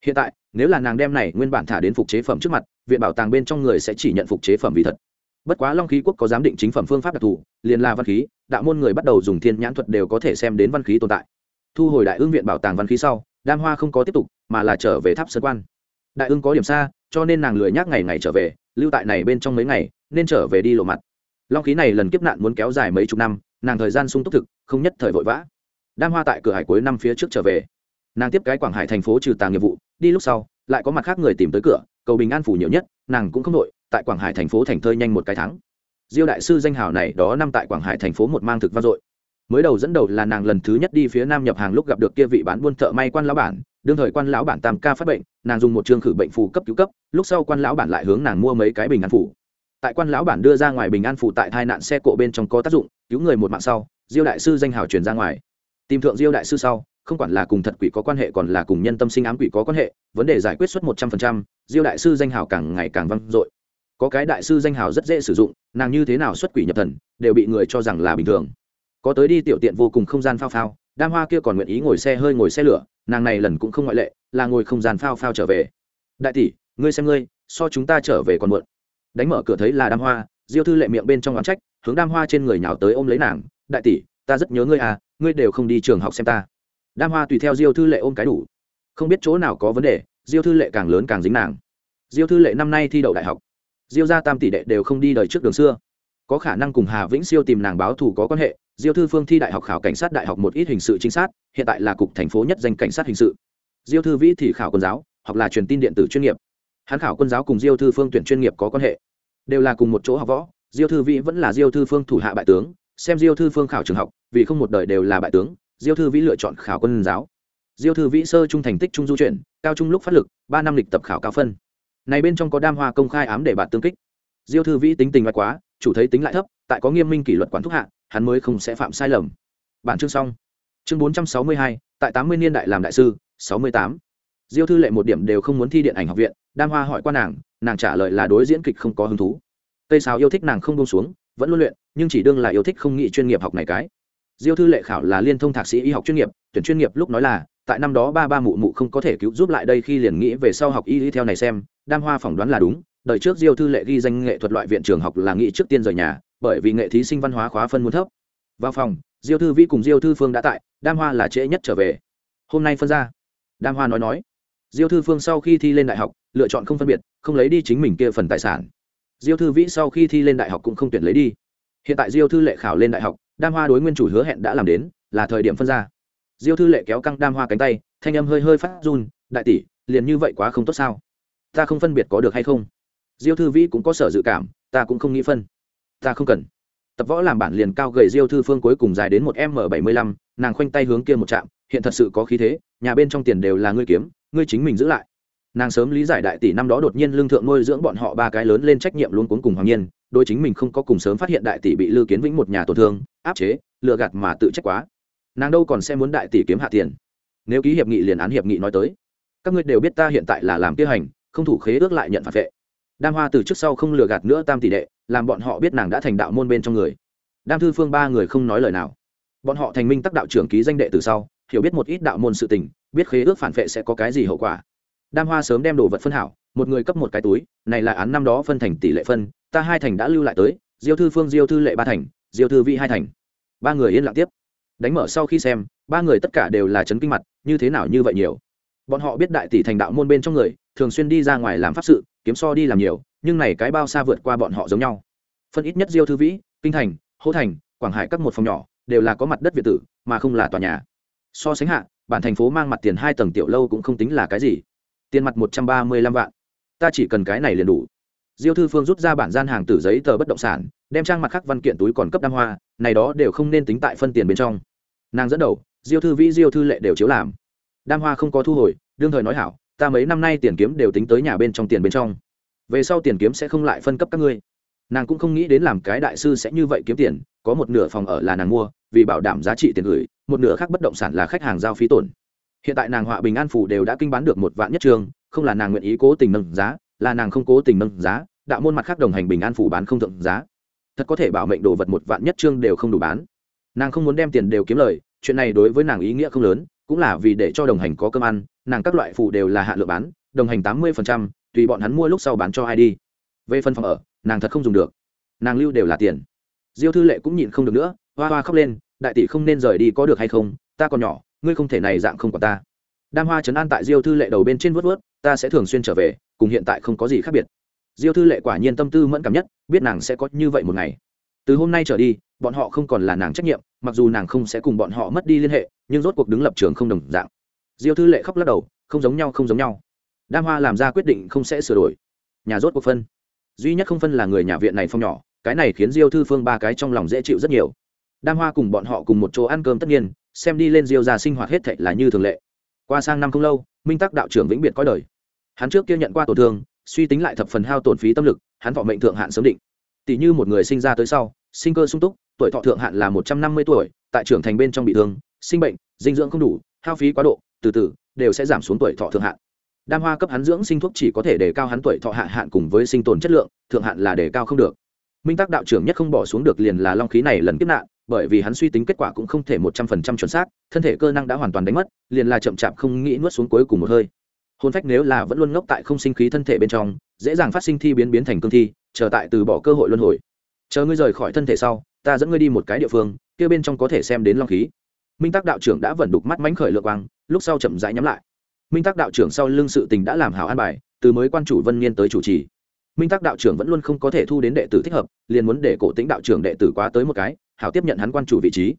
Hiện tại, nếu là nàng đem này nguyên bản thả đến phục chế phẩm trước mặt, viện bảo tàng bên trong người sẽ chỉ nhận phục chế phẩm vì thật. Bất quá long khí quốc có giám định chính phẩm phương pháp đặc thù, liền là văn khí, đạo môn người bắt đầu dùng thiên nhãn thuật đều có thể xem đến văn khí tồn tại. Thu hồi đại ương viện bảo tàng văn khí sau, đam hoa không có tiếp tục, mà là trở về tháp sơn quan. Đại ương có điểm xa, cho nên nàng lười nhác ngày ngày trở về, lưu tại này bên trong mấy ngày, nên trở về đi lộ mặt. Long khí này lần kiếp nạn muốn kéo dài mấy chục năm, nàng thời gian sung túc thực, không nhất thời vội vã đam hoa tại cửa hải cuối năm phía trước trở về. Nàng tiếp cái quảng hải thành phố trừ tàng nghiệp vụ, đi lúc sau, lại có mặt khác người tìm tới cửa, cầu bình an phủ nhiều nhất, nàng cũng không đội tại quảng hải thành phố thành thơi nhanh một cái tháng. Diêu đại sư danh hào này đó năm tại quảng hải thành phố một mang thực vang dội. Mới đầu dẫn đầu là nàng lần thứ nhất đi phía nam nhập hàng lúc gặp được kia vị bán buôn thợ may quan lão bản, đương thời quan lão bản tam ca phát bệnh, nàng dùng một chương khử bệnh phù cấp cứu cấp, lúc sau quan lão bản lại hướng nàng mua mấy cái bình an phủ. Tại quan lão bản đưa ra ngoài bình an phủ tại tai nạn xe cộ bên trong có tác dụng, cứu người một mạng sau, diêu đại sư danh hào truyền ra ngoài tìm thượng diêu đại sư sau, không quản là cùng thật quỷ có quan hệ còn là cùng nhân tâm sinh ám quỷ có quan hệ, vấn đề giải quyết suất một trăm phần trăm, diêu đại sư danh hào càng ngày càng vang dội. Có cái đại sư danh hào rất dễ sử dụng, nàng như thế nào xuất quỷ nhập thần, đều bị người cho rằng là bình thường. Có tới đi tiểu tiện vô cùng không gian phao phao, đam hoa kia còn nguyện ý ngồi xe hơi ngồi xe lửa, nàng này lần cũng không ngoại lệ, là ngồi không gian phao phao trở về. Đại tỷ, ngươi xem ngươi, so chúng ta trở về còn muộn. Đánh mở cửa thấy là đam hoa, diêu thư lệ miệng bên trong oán trách, hướng đam hoa trên người nhào tới ôm lấy nàng. Đại tỷ, ta rất nhớ ngươi à ngươi đều không đi trường học xem ta. Đam hoa tùy theo diêu thư lệ ôm cái đủ. Không biết chỗ nào có vấn đề, diêu thư lệ càng lớn càng dính nàng. Diêu thư lệ năm nay thi đậu đại học. Diêu gia tam tỷ đệ đều không đi đời trước đường xưa. Có khả năng cùng hà vĩnh siêu tìm nàng báo thù có quan hệ, diêu thư phương thi đại học khảo cảnh sát đại học một ít hình sự chính sát, hiện tại là cục thành phố nhất danh cảnh sát hình sự. Diêu thư vĩ thì khảo quân giáo hoặc là truyền tin điện tử chuyên nghiệp. Hắn khảo quân giáo cùng diêu thư phương tuyển chuyên nghiệp có quan hệ. Đều là cùng một chỗ học võ, diêu thư vĩ vẫn là diêu thư phương thủ hạ bại tướng xem diêu thư phương khảo trường học, vì không một đời đều là bại tướng, diêu thư vĩ lựa chọn khảo quân giáo. Diêu thư vĩ sơ trung thành tích trung du chuyển, cao trung lúc phát lực, ba năm lịch tập khảo cao phân. Này bên trong có đam hoa công khai ám để bạn tương kích. Diêu thư vĩ tính tình ngoại quá, chủ thấy tính lại thấp, tại có nghiêm minh kỷ luật quản thúc hạ, hắn mới không sẽ phạm sai lầm. Bản chương xong. Chương bốn trăm sáu mươi hai, tại tám mươi niên đại làm đại sư, sáu mươi tám. Diêu thư lệ một điểm đều không muốn thi điện ảnh học viện, đam hoa hỏi qua nàng nàng trả lời là đối diễn kịch không có hứng thú. Tây sào yêu thích nàng không bông xuống vẫn luôn luyện, nhưng chỉ đương là yêu thích không nghĩ chuyên nghiệp học này cái. Diêu thư lệ khảo là liên thông thạc sĩ y học chuyên nghiệp, tuyển chuyên nghiệp lúc nói là, tại năm đó ba ba mụ mụ không có thể cứu giúp lại đây khi liền nghĩ về sau học y lý theo này xem, đam hoa phỏng đoán là đúng, đợi trước diêu thư lệ ghi danh nghệ thuật loại viện trường học là nghĩ trước tiên rời nhà, bởi vì nghệ thí sinh văn hóa khóa phân muốn thấp. Vào phòng, diêu thư vĩ cùng diêu thư phương đã tại, đam hoa là trễ nhất trở về. Hôm nay phân ra. Đam hoa nói nói. Diêu thư phương sau khi thi lên đại học, lựa chọn không phân biệt, không lấy đi chính mình kia phần tài sản diêu thư vĩ sau khi thi lên đại học cũng không tuyển lấy đi. Hiện tại diêu thư lệ khảo lên đại học, đam hoa đối nguyên chủ hứa hẹn đã làm đến, là thời điểm phân ra. Diêu thư lệ kéo căng đam hoa cánh tay, thanh âm hơi hơi phát run, đại tỷ, liền như vậy quá không tốt sao? Ta không phân biệt có được hay không? Diêu thư vĩ cũng có sở dự cảm, ta cũng không nghĩ phân. Ta không cần. Tập võ làm bản liền cao gầy diêu thư phương cuối cùng dài đến một m bảy mươi lăm, nàng khoanh tay hướng kia một trạm, hiện thật sự có khí thế, nhà bên trong tiền đều là ngươi kiếm, ngươi chính mình giữ lại nàng sớm lý giải đại tỷ năm đó đột nhiên lương thượng nuôi dưỡng bọn họ ba cái lớn lên trách nhiệm luôn cuốn cùng hoàng nhiên, đôi chính mình không có cùng sớm phát hiện đại tỷ bị lư kiến vĩnh một nhà tổn thương, áp chế, lừa gạt mà tự trách quá. Nàng đâu còn sẽ muốn đại tỷ kiếm hạ tiền? Nếu ký hiệp nghị liền án hiệp nghị nói tới. Các ngươi đều biết ta hiện tại là làm tiêu hành, không thủ khế ước lại nhận phạt vệ. Đam hoa từ trước sau không lừa gạt nữa tam tỷ đệ, làm bọn họ biết nàng đã thành đạo môn bên trong người. Đam thư phương ba người không nói lời nào. Bọn họ thành minh tác đạo trưởng ký danh đệ từ sau, hiểu biết một ít đạo môn sự tình, biết khế ước phản vệ sẽ có cái gì hậu quả đam hoa sớm đem đồ vật phân hảo, một người cấp một cái túi, này là án năm đó phân thành tỷ lệ phân, ta hai thành đã lưu lại tới, diêu thư phương, diêu thư lệ ba thành, diêu thư vị hai thành. Ba người yên lặng tiếp. Đánh mở sau khi xem, ba người tất cả đều là chấn kinh mặt, như thế nào như vậy nhiều. Bọn họ biết đại tỷ thành đạo môn bên trong người, thường xuyên đi ra ngoài làm pháp sự, kiếm so đi làm nhiều, nhưng này cái bao xa vượt qua bọn họ giống nhau. Phân ít nhất diêu thư vĩ, kinh thành hỗ thành, quảng hải các một phòng nhỏ, đều là có mặt đất việt tử, mà không là tòa nhà. So sánh hạ, bản thành phố mang mặt tiền hai tầng tiểu lâu cũng không tính là cái gì tiền mặt một trăm ba mươi lăm vạn. Ta chỉ cần cái này liền đủ. Diêu thư phương rút ra bản gian hàng tử giấy tờ bất động sản, đem trang mặt khác văn kiện túi còn cấp đam hoa, này đó đều không nên tính tại phân tiền bên trong. Nàng dẫn đầu, diêu thư vĩ, diêu thư lệ đều chiếu làm. Đam hoa không có thu hồi, đương thời nói hảo, ta mấy năm nay tiền kiếm đều tính tới nhà bên trong tiền bên trong. Về sau tiền kiếm sẽ không lại phân cấp các ngươi. Nàng cũng không nghĩ đến làm cái đại sư sẽ như vậy kiếm tiền, có một nửa phòng ở là nàng mua, vì bảo đảm giá trị tiền gửi, một nửa khác bất động sản là khách hàng giao phí tổn hiện tại nàng họa bình an phủ đều đã kinh bán được một vạn nhất trường, không là nàng nguyện ý cố tình nâng giá, là nàng không cố tình nâng giá, đạo môn mặt khác đồng hành bình an phủ bán không thượng giá. Thật có thể bảo mệnh đồ vật một vạn nhất trương đều không đủ bán. Nàng không muốn đem tiền đều kiếm lời, chuyện này đối với nàng ý nghĩa không lớn, cũng là vì để cho đồng hành có cơm ăn, nàng các loại phụ đều là hạ lượng bán, đồng hành tám mươi tùy bọn hắn mua lúc sau bán cho ai đi. Về phân phòng ở, nàng thật không dùng được. Nàng lưu đều là tiền. Diêu thư lệ cũng nhịn không được nữa, hoa hoa khóc lên, đại tỷ không nên rời đi có được hay không? Ta còn nhỏ ngươi không thể này dạng không còn ta. Đam hoa trấn an tại diêu thư lệ đầu bên trên vớt vớt ta sẽ thường xuyên trở về, cùng hiện tại không có gì khác biệt. Diêu thư lệ quả nhiên tâm tư mẫn cảm nhất, biết nàng sẽ có như vậy một ngày. Từ hôm nay trở đi, bọn họ không còn là nàng trách nhiệm, mặc dù nàng không sẽ cùng bọn họ mất đi liên hệ, nhưng rốt cuộc đứng lập trường không đồng dạng. Diêu thư lệ khóc lắc đầu, không giống nhau, không giống nhau. Đam hoa làm ra quyết định không sẽ sửa đổi. Nhà rốt cuộc phân. Duy nhất không phân là người nhà viện này phong nhỏ, cái này khiến diêu thư phương ba cái trong lòng dễ chịu rất nhiều. Đam hoa cùng bọn họ cùng một chỗ ăn cơm tất nhiên xem đi lên diêu ra sinh hoạt hết thệ là như thường lệ. Qua sang năm không lâu, minh tắc đạo trưởng vĩnh biệt có đời. Hắn trước kia nhận qua tổn thương, suy tính lại thập phần hao tổn phí tâm lực, hắn thọ mệnh thượng hạn sớm định. Tỷ như một người sinh ra tới sau, sinh cơ sung túc, tuổi thọ thượng hạn là một trăm năm mươi tuổi, tại trưởng thành bên trong bị thương, sinh bệnh, dinh dưỡng không đủ, hao phí quá độ, từ từ, đều sẽ giảm xuống tuổi thọ thượng hạn. Đam hoa cấp hắn dưỡng sinh thuốc chỉ có thể đề cao hắn tuổi thọ hạ hạn cùng với sinh tồn chất lượng, thượng hạn là đề cao không được. Minh tắc đạo trưởng nhất không bỏ xuống được liền là long khí này lần kiếp nạn bởi vì hắn suy tính kết quả cũng không thể một trăm phần trăm chuẩn xác, thân thể cơ năng đã hoàn toàn đánh mất, liền là chậm chạp không nghĩ nuốt xuống cuối cùng một hơi. Hôn phách nếu là vẫn luôn ngốc tại không sinh khí thân thể bên trong, dễ dàng phát sinh thi biến biến thành cương thi, chờ tại từ bỏ cơ hội luân hồi. Chờ ngươi rời khỏi thân thể sau, ta dẫn ngươi đi một cái địa phương, kia bên trong có thể xem đến long khí. Minh tắc đạo trưởng đã vẩn đục mắt mánh khởi lượng quang, lúc sau chậm rãi nhắm lại. Minh tắc đạo trưởng sau lưng sự tình đã làm hảo an bài, từ mới quan chủ vân niên tới chủ trì. Minh tắc đạo trưởng vẫn luôn không có thể thu đến đệ tử thích hợp, liền muốn để cổ tính đạo trưởng đệ tử quá tới một cái hảo tiếp nhận hắn quan chủ vị trí.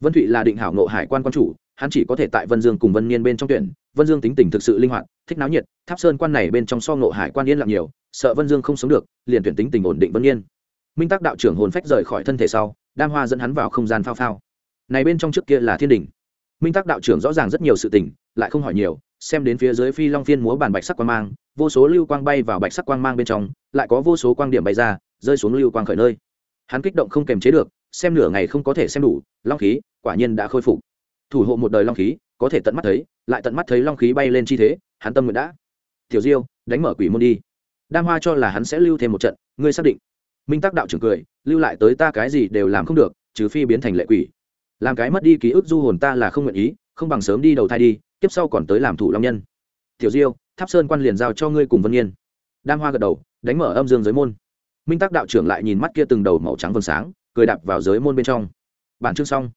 Vân thụy là định hảo nộ hải quan quan chủ, hắn chỉ có thể tại vân dương cùng vân niên bên trong tuyển. Vân dương tính tình thực sự linh hoạt, thích náo nhiệt, tháp sơn quan này bên trong so nộ hải quan yên lặng nhiều, sợ vân dương không sống được, liền tuyển tính tình ổn định vân niên. Minh tắc đạo trưởng hồn phách rời khỏi thân thể sau, đam hoa dẫn hắn vào không gian phao phao. Này bên trong trước kia là thiên đình. Minh tắc đạo trưởng rõ ràng rất nhiều sự tình, lại không hỏi nhiều, xem đến phía dưới phi long phiên múa bàn bạch sắc quang mang, vô số lưu quang bay vào bạch sắc quang mang bên trong, lại có vô số quang điểm bay ra, rơi xuống lưu quang khởi nơi. Hắn kích động không kềm chế được xem nửa ngày không có thể xem đủ, long khí, quả nhiên đã khôi phục. Thủ hộ một đời long khí, có thể tận mắt thấy, lại tận mắt thấy long khí bay lên chi thế, hắn tâm nguyện đã. Tiểu diêu, đánh mở quỷ môn đi. Đam hoa cho là hắn sẽ lưu thêm một trận, ngươi xác định. Minh tắc đạo trưởng cười, lưu lại tới ta cái gì đều làm không được, trừ phi biến thành lệ quỷ. Làm cái mất đi ký ức du hồn ta là không nguyện ý, không bằng sớm đi đầu thai đi tiếp sau còn tới làm thủ long nhân. Tiểu diêu, tháp sơn quan liền giao cho ngươi cùng vân yên đam hoa gật đầu, đánh mở âm dương giới môn. Minh tắc đạo trưởng lại nhìn mắt kia từng đầu màu trắng vân sáng cười đạp vào giới môn bên trong. Bản chương xong.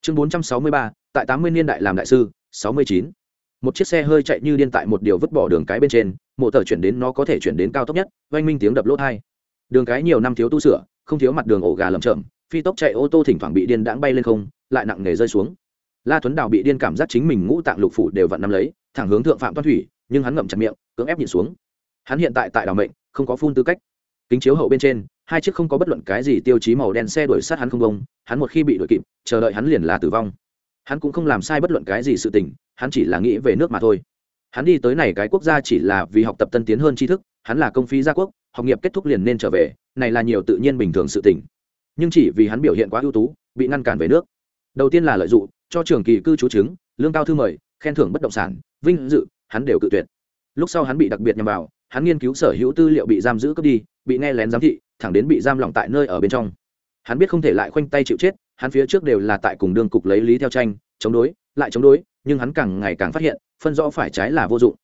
Chương bốn trăm sáu mươi ba, tại tám mươi niên đại làm đại sư, sáu mươi chín. Một chiếc xe hơi chạy như điên tại một điều vứt bỏ đường cái bên trên, mộ tờ chuyển đến nó có thể chuyển đến cao tốc nhất, oanh minh tiếng đập lốt hai. Đường cái nhiều năm thiếu tu sửa, không thiếu mặt đường ổ gà lầm chậm phi tốc chạy ô tô thỉnh thoảng bị điên đãng bay lên không, lại nặng nề rơi xuống. La tuấn đào bị điên cảm giác chính mình ngũ tạng lục phủ đều vặn nắm lấy, thẳng hướng thượng phạm toan thủy, nhưng hắn ngậm chặt miệng, cưỡng ép nhịn xuống. Hắn hiện tại tại đảo mệnh, không có phun tư cách. Kính chiếu hậu bên trên hai chiếc không có bất luận cái gì tiêu chí màu đen xe đuổi sát hắn không bông, hắn một khi bị đuổi kịp, chờ đợi hắn liền là tử vong. Hắn cũng không làm sai bất luận cái gì sự tình, hắn chỉ là nghĩ về nước mà thôi. Hắn đi tới này cái quốc gia chỉ là vì học tập tân tiến hơn tri thức, hắn là công phí gia quốc, học nghiệp kết thúc liền nên trở về, này là nhiều tự nhiên bình thường sự tình. Nhưng chỉ vì hắn biểu hiện quá ưu tú, bị ngăn cản về nước. Đầu tiên là lợi dụng, cho trường kỳ cư trú chứng, lương cao thư mời, khen thưởng bất động sản, vinh dự, hắn đều cự tuyệt. Lúc sau hắn bị đặc biệt nhằm vào, hắn nghiên cứu sở hữu tư liệu bị giam giữ cướp đi, bị nghe lén giám thị thẳng đến bị giam lỏng tại nơi ở bên trong. Hắn biết không thể lại khoanh tay chịu chết, hắn phía trước đều là tại cùng đương cục lấy lý theo tranh, chống đối, lại chống đối, nhưng hắn càng ngày càng phát hiện, phân rõ phải trái là vô dụng.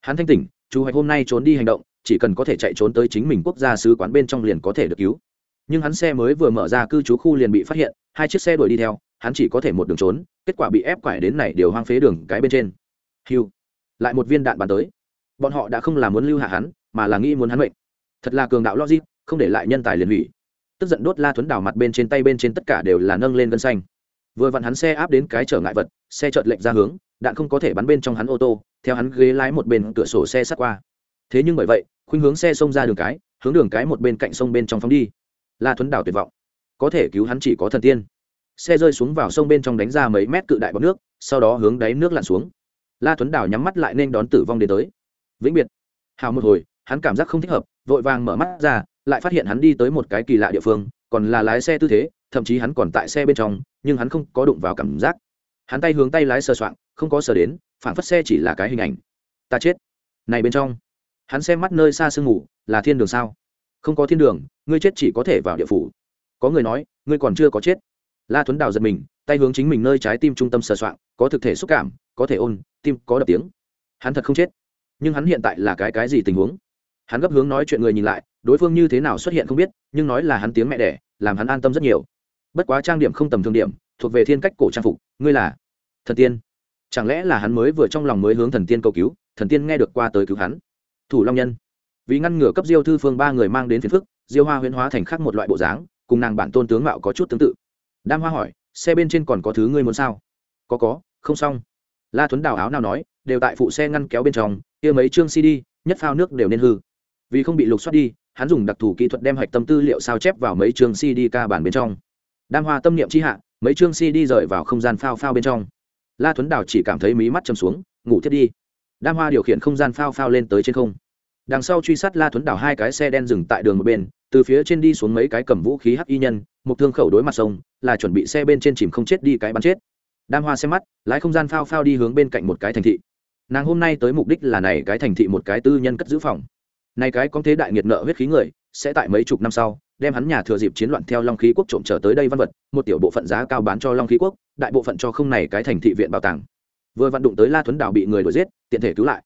Hắn thanh tỉnh chú hoạch hôm nay trốn đi hành động, chỉ cần có thể chạy trốn tới chính mình quốc gia sứ quán bên trong liền có thể được cứu. Nhưng hắn xe mới vừa mở ra cư trú khu liền bị phát hiện, hai chiếc xe đuổi đi theo, hắn chỉ có thể một đường trốn, kết quả bị ép quải đến này đều hoang phế đường cái bên trên. Hiu lại một viên đạn bắn tới. Bọn họ đã không là muốn lưu hạ hắn, mà là nghĩ muốn hắn mệnh. Thật là cường đạo logic không để lại nhân tài liền hủy. Tức giận đốt la thuấn đảo mặt bên trên tay bên trên tất cả đều là nâng lên gân xanh. Vừa vặn hắn xe áp đến cái trở ngại vật, xe chợt lệnh ra hướng, đạn không có thể bắn bên trong hắn ô tô, theo hắn ghế lái một bên cửa sổ xe sát qua. Thế nhưng bởi vậy, khuynh hướng xe xông ra đường cái, hướng đường cái một bên cạnh sông bên trong phóng đi. La thuấn đảo tuyệt vọng. Có thể cứu hắn chỉ có thần tiên. Xe rơi xuống vào sông bên trong đánh ra mấy mét cự đại bọc nước, sau đó hướng đáy nước lặn xuống. La thuấn đảo nhắm mắt lại nên đón tử vong đến tới. Vĩnh biệt. Hào một hồi, hắn cảm giác không thích hợp, vội vàng mở mắt ra lại phát hiện hắn đi tới một cái kỳ lạ địa phương, còn là lái xe tư thế, thậm chí hắn còn tại xe bên trong, nhưng hắn không có đụng vào cảm giác. Hắn tay hướng tay lái sờ soạng, không có sờ đến phản phất xe chỉ là cái hình ảnh. Ta chết. Này bên trong. Hắn xem mắt nơi xa sương ngủ là thiên đường sao? Không có thiên đường, ngươi chết chỉ có thể vào địa phủ. Có người nói, ngươi còn chưa có chết. La tuấn đào giật mình, tay hướng chính mình nơi trái tim trung tâm sờ soạng, có thực thể xúc cảm, có thể ôn, tim có đập tiếng. Hắn thật không chết. Nhưng hắn hiện tại là cái cái gì tình huống? Hắn gấp hướng nói chuyện người nhìn lại, đối phương như thế nào xuất hiện không biết, nhưng nói là hắn tiếng mẹ đẻ, làm hắn an tâm rất nhiều. Bất quá trang điểm không tầm thường điểm, thuộc về thiên cách cổ trang phục, ngươi là thần tiên. Chẳng lẽ là hắn mới vừa trong lòng mới hướng thần tiên cầu cứu, thần tiên nghe được qua tới cứu hắn? Thủ long nhân. Vì ngăn ngừa cấp diêu thư phương ba người mang đến phiền phức, diêu hoa huyễn hóa thành khác một loại bộ dáng, cùng nàng bản tôn tướng mạo có chút tương tự. Đam hoa hỏi, xe bên trên còn có thứ ngươi muốn sao? Có có, không xong. La thuấn đào áo nào nói, đều tại phụ xe ngăn kéo bên trong, kia mấy chương cd, nhất phao nước đều nên hư vì không bị lục soát đi, hắn dùng đặc thù kỹ thuật đem hạch tâm tư liệu sao chép vào mấy chương cd ca bản bên trong. Đam hoa tâm niệm chi hạ, mấy chương cd rời vào không gian phao phao bên trong. La thuấn đào chỉ cảm thấy mí mắt chầm xuống, ngủ thiết đi. Đam hoa điều khiển không gian phao phao lên tới trên không. Đằng sau truy sát la thuấn đào hai cái xe đen dừng tại đường một bên, từ phía trên đi xuống mấy cái cầm vũ khí hắc y nhân, một thương khẩu đối mặt sông, là chuẩn bị xe bên trên chìm không chết đi cái bắn chết. Đam hoa xem mắt, lái không gian phao phao đi hướng bên cạnh một cái thành thị. Nàng hôm nay tới mục đích là này cái thành thị một cái tư nhân cất giữ phòng này cái có thế đại nghiệt nợ huyết khí người, sẽ tại mấy chục năm sau, đem hắn nhà thừa dịp chiến loạn theo long khí quốc trộm trở tới đây văn vật, một tiểu bộ phận giá cao bán cho long khí quốc, đại bộ phận cho không này cái thành thị viện bảo tàng. Vừa vận đụng tới la thuấn Đào bị người đuổi giết, tiện thể cứu lại.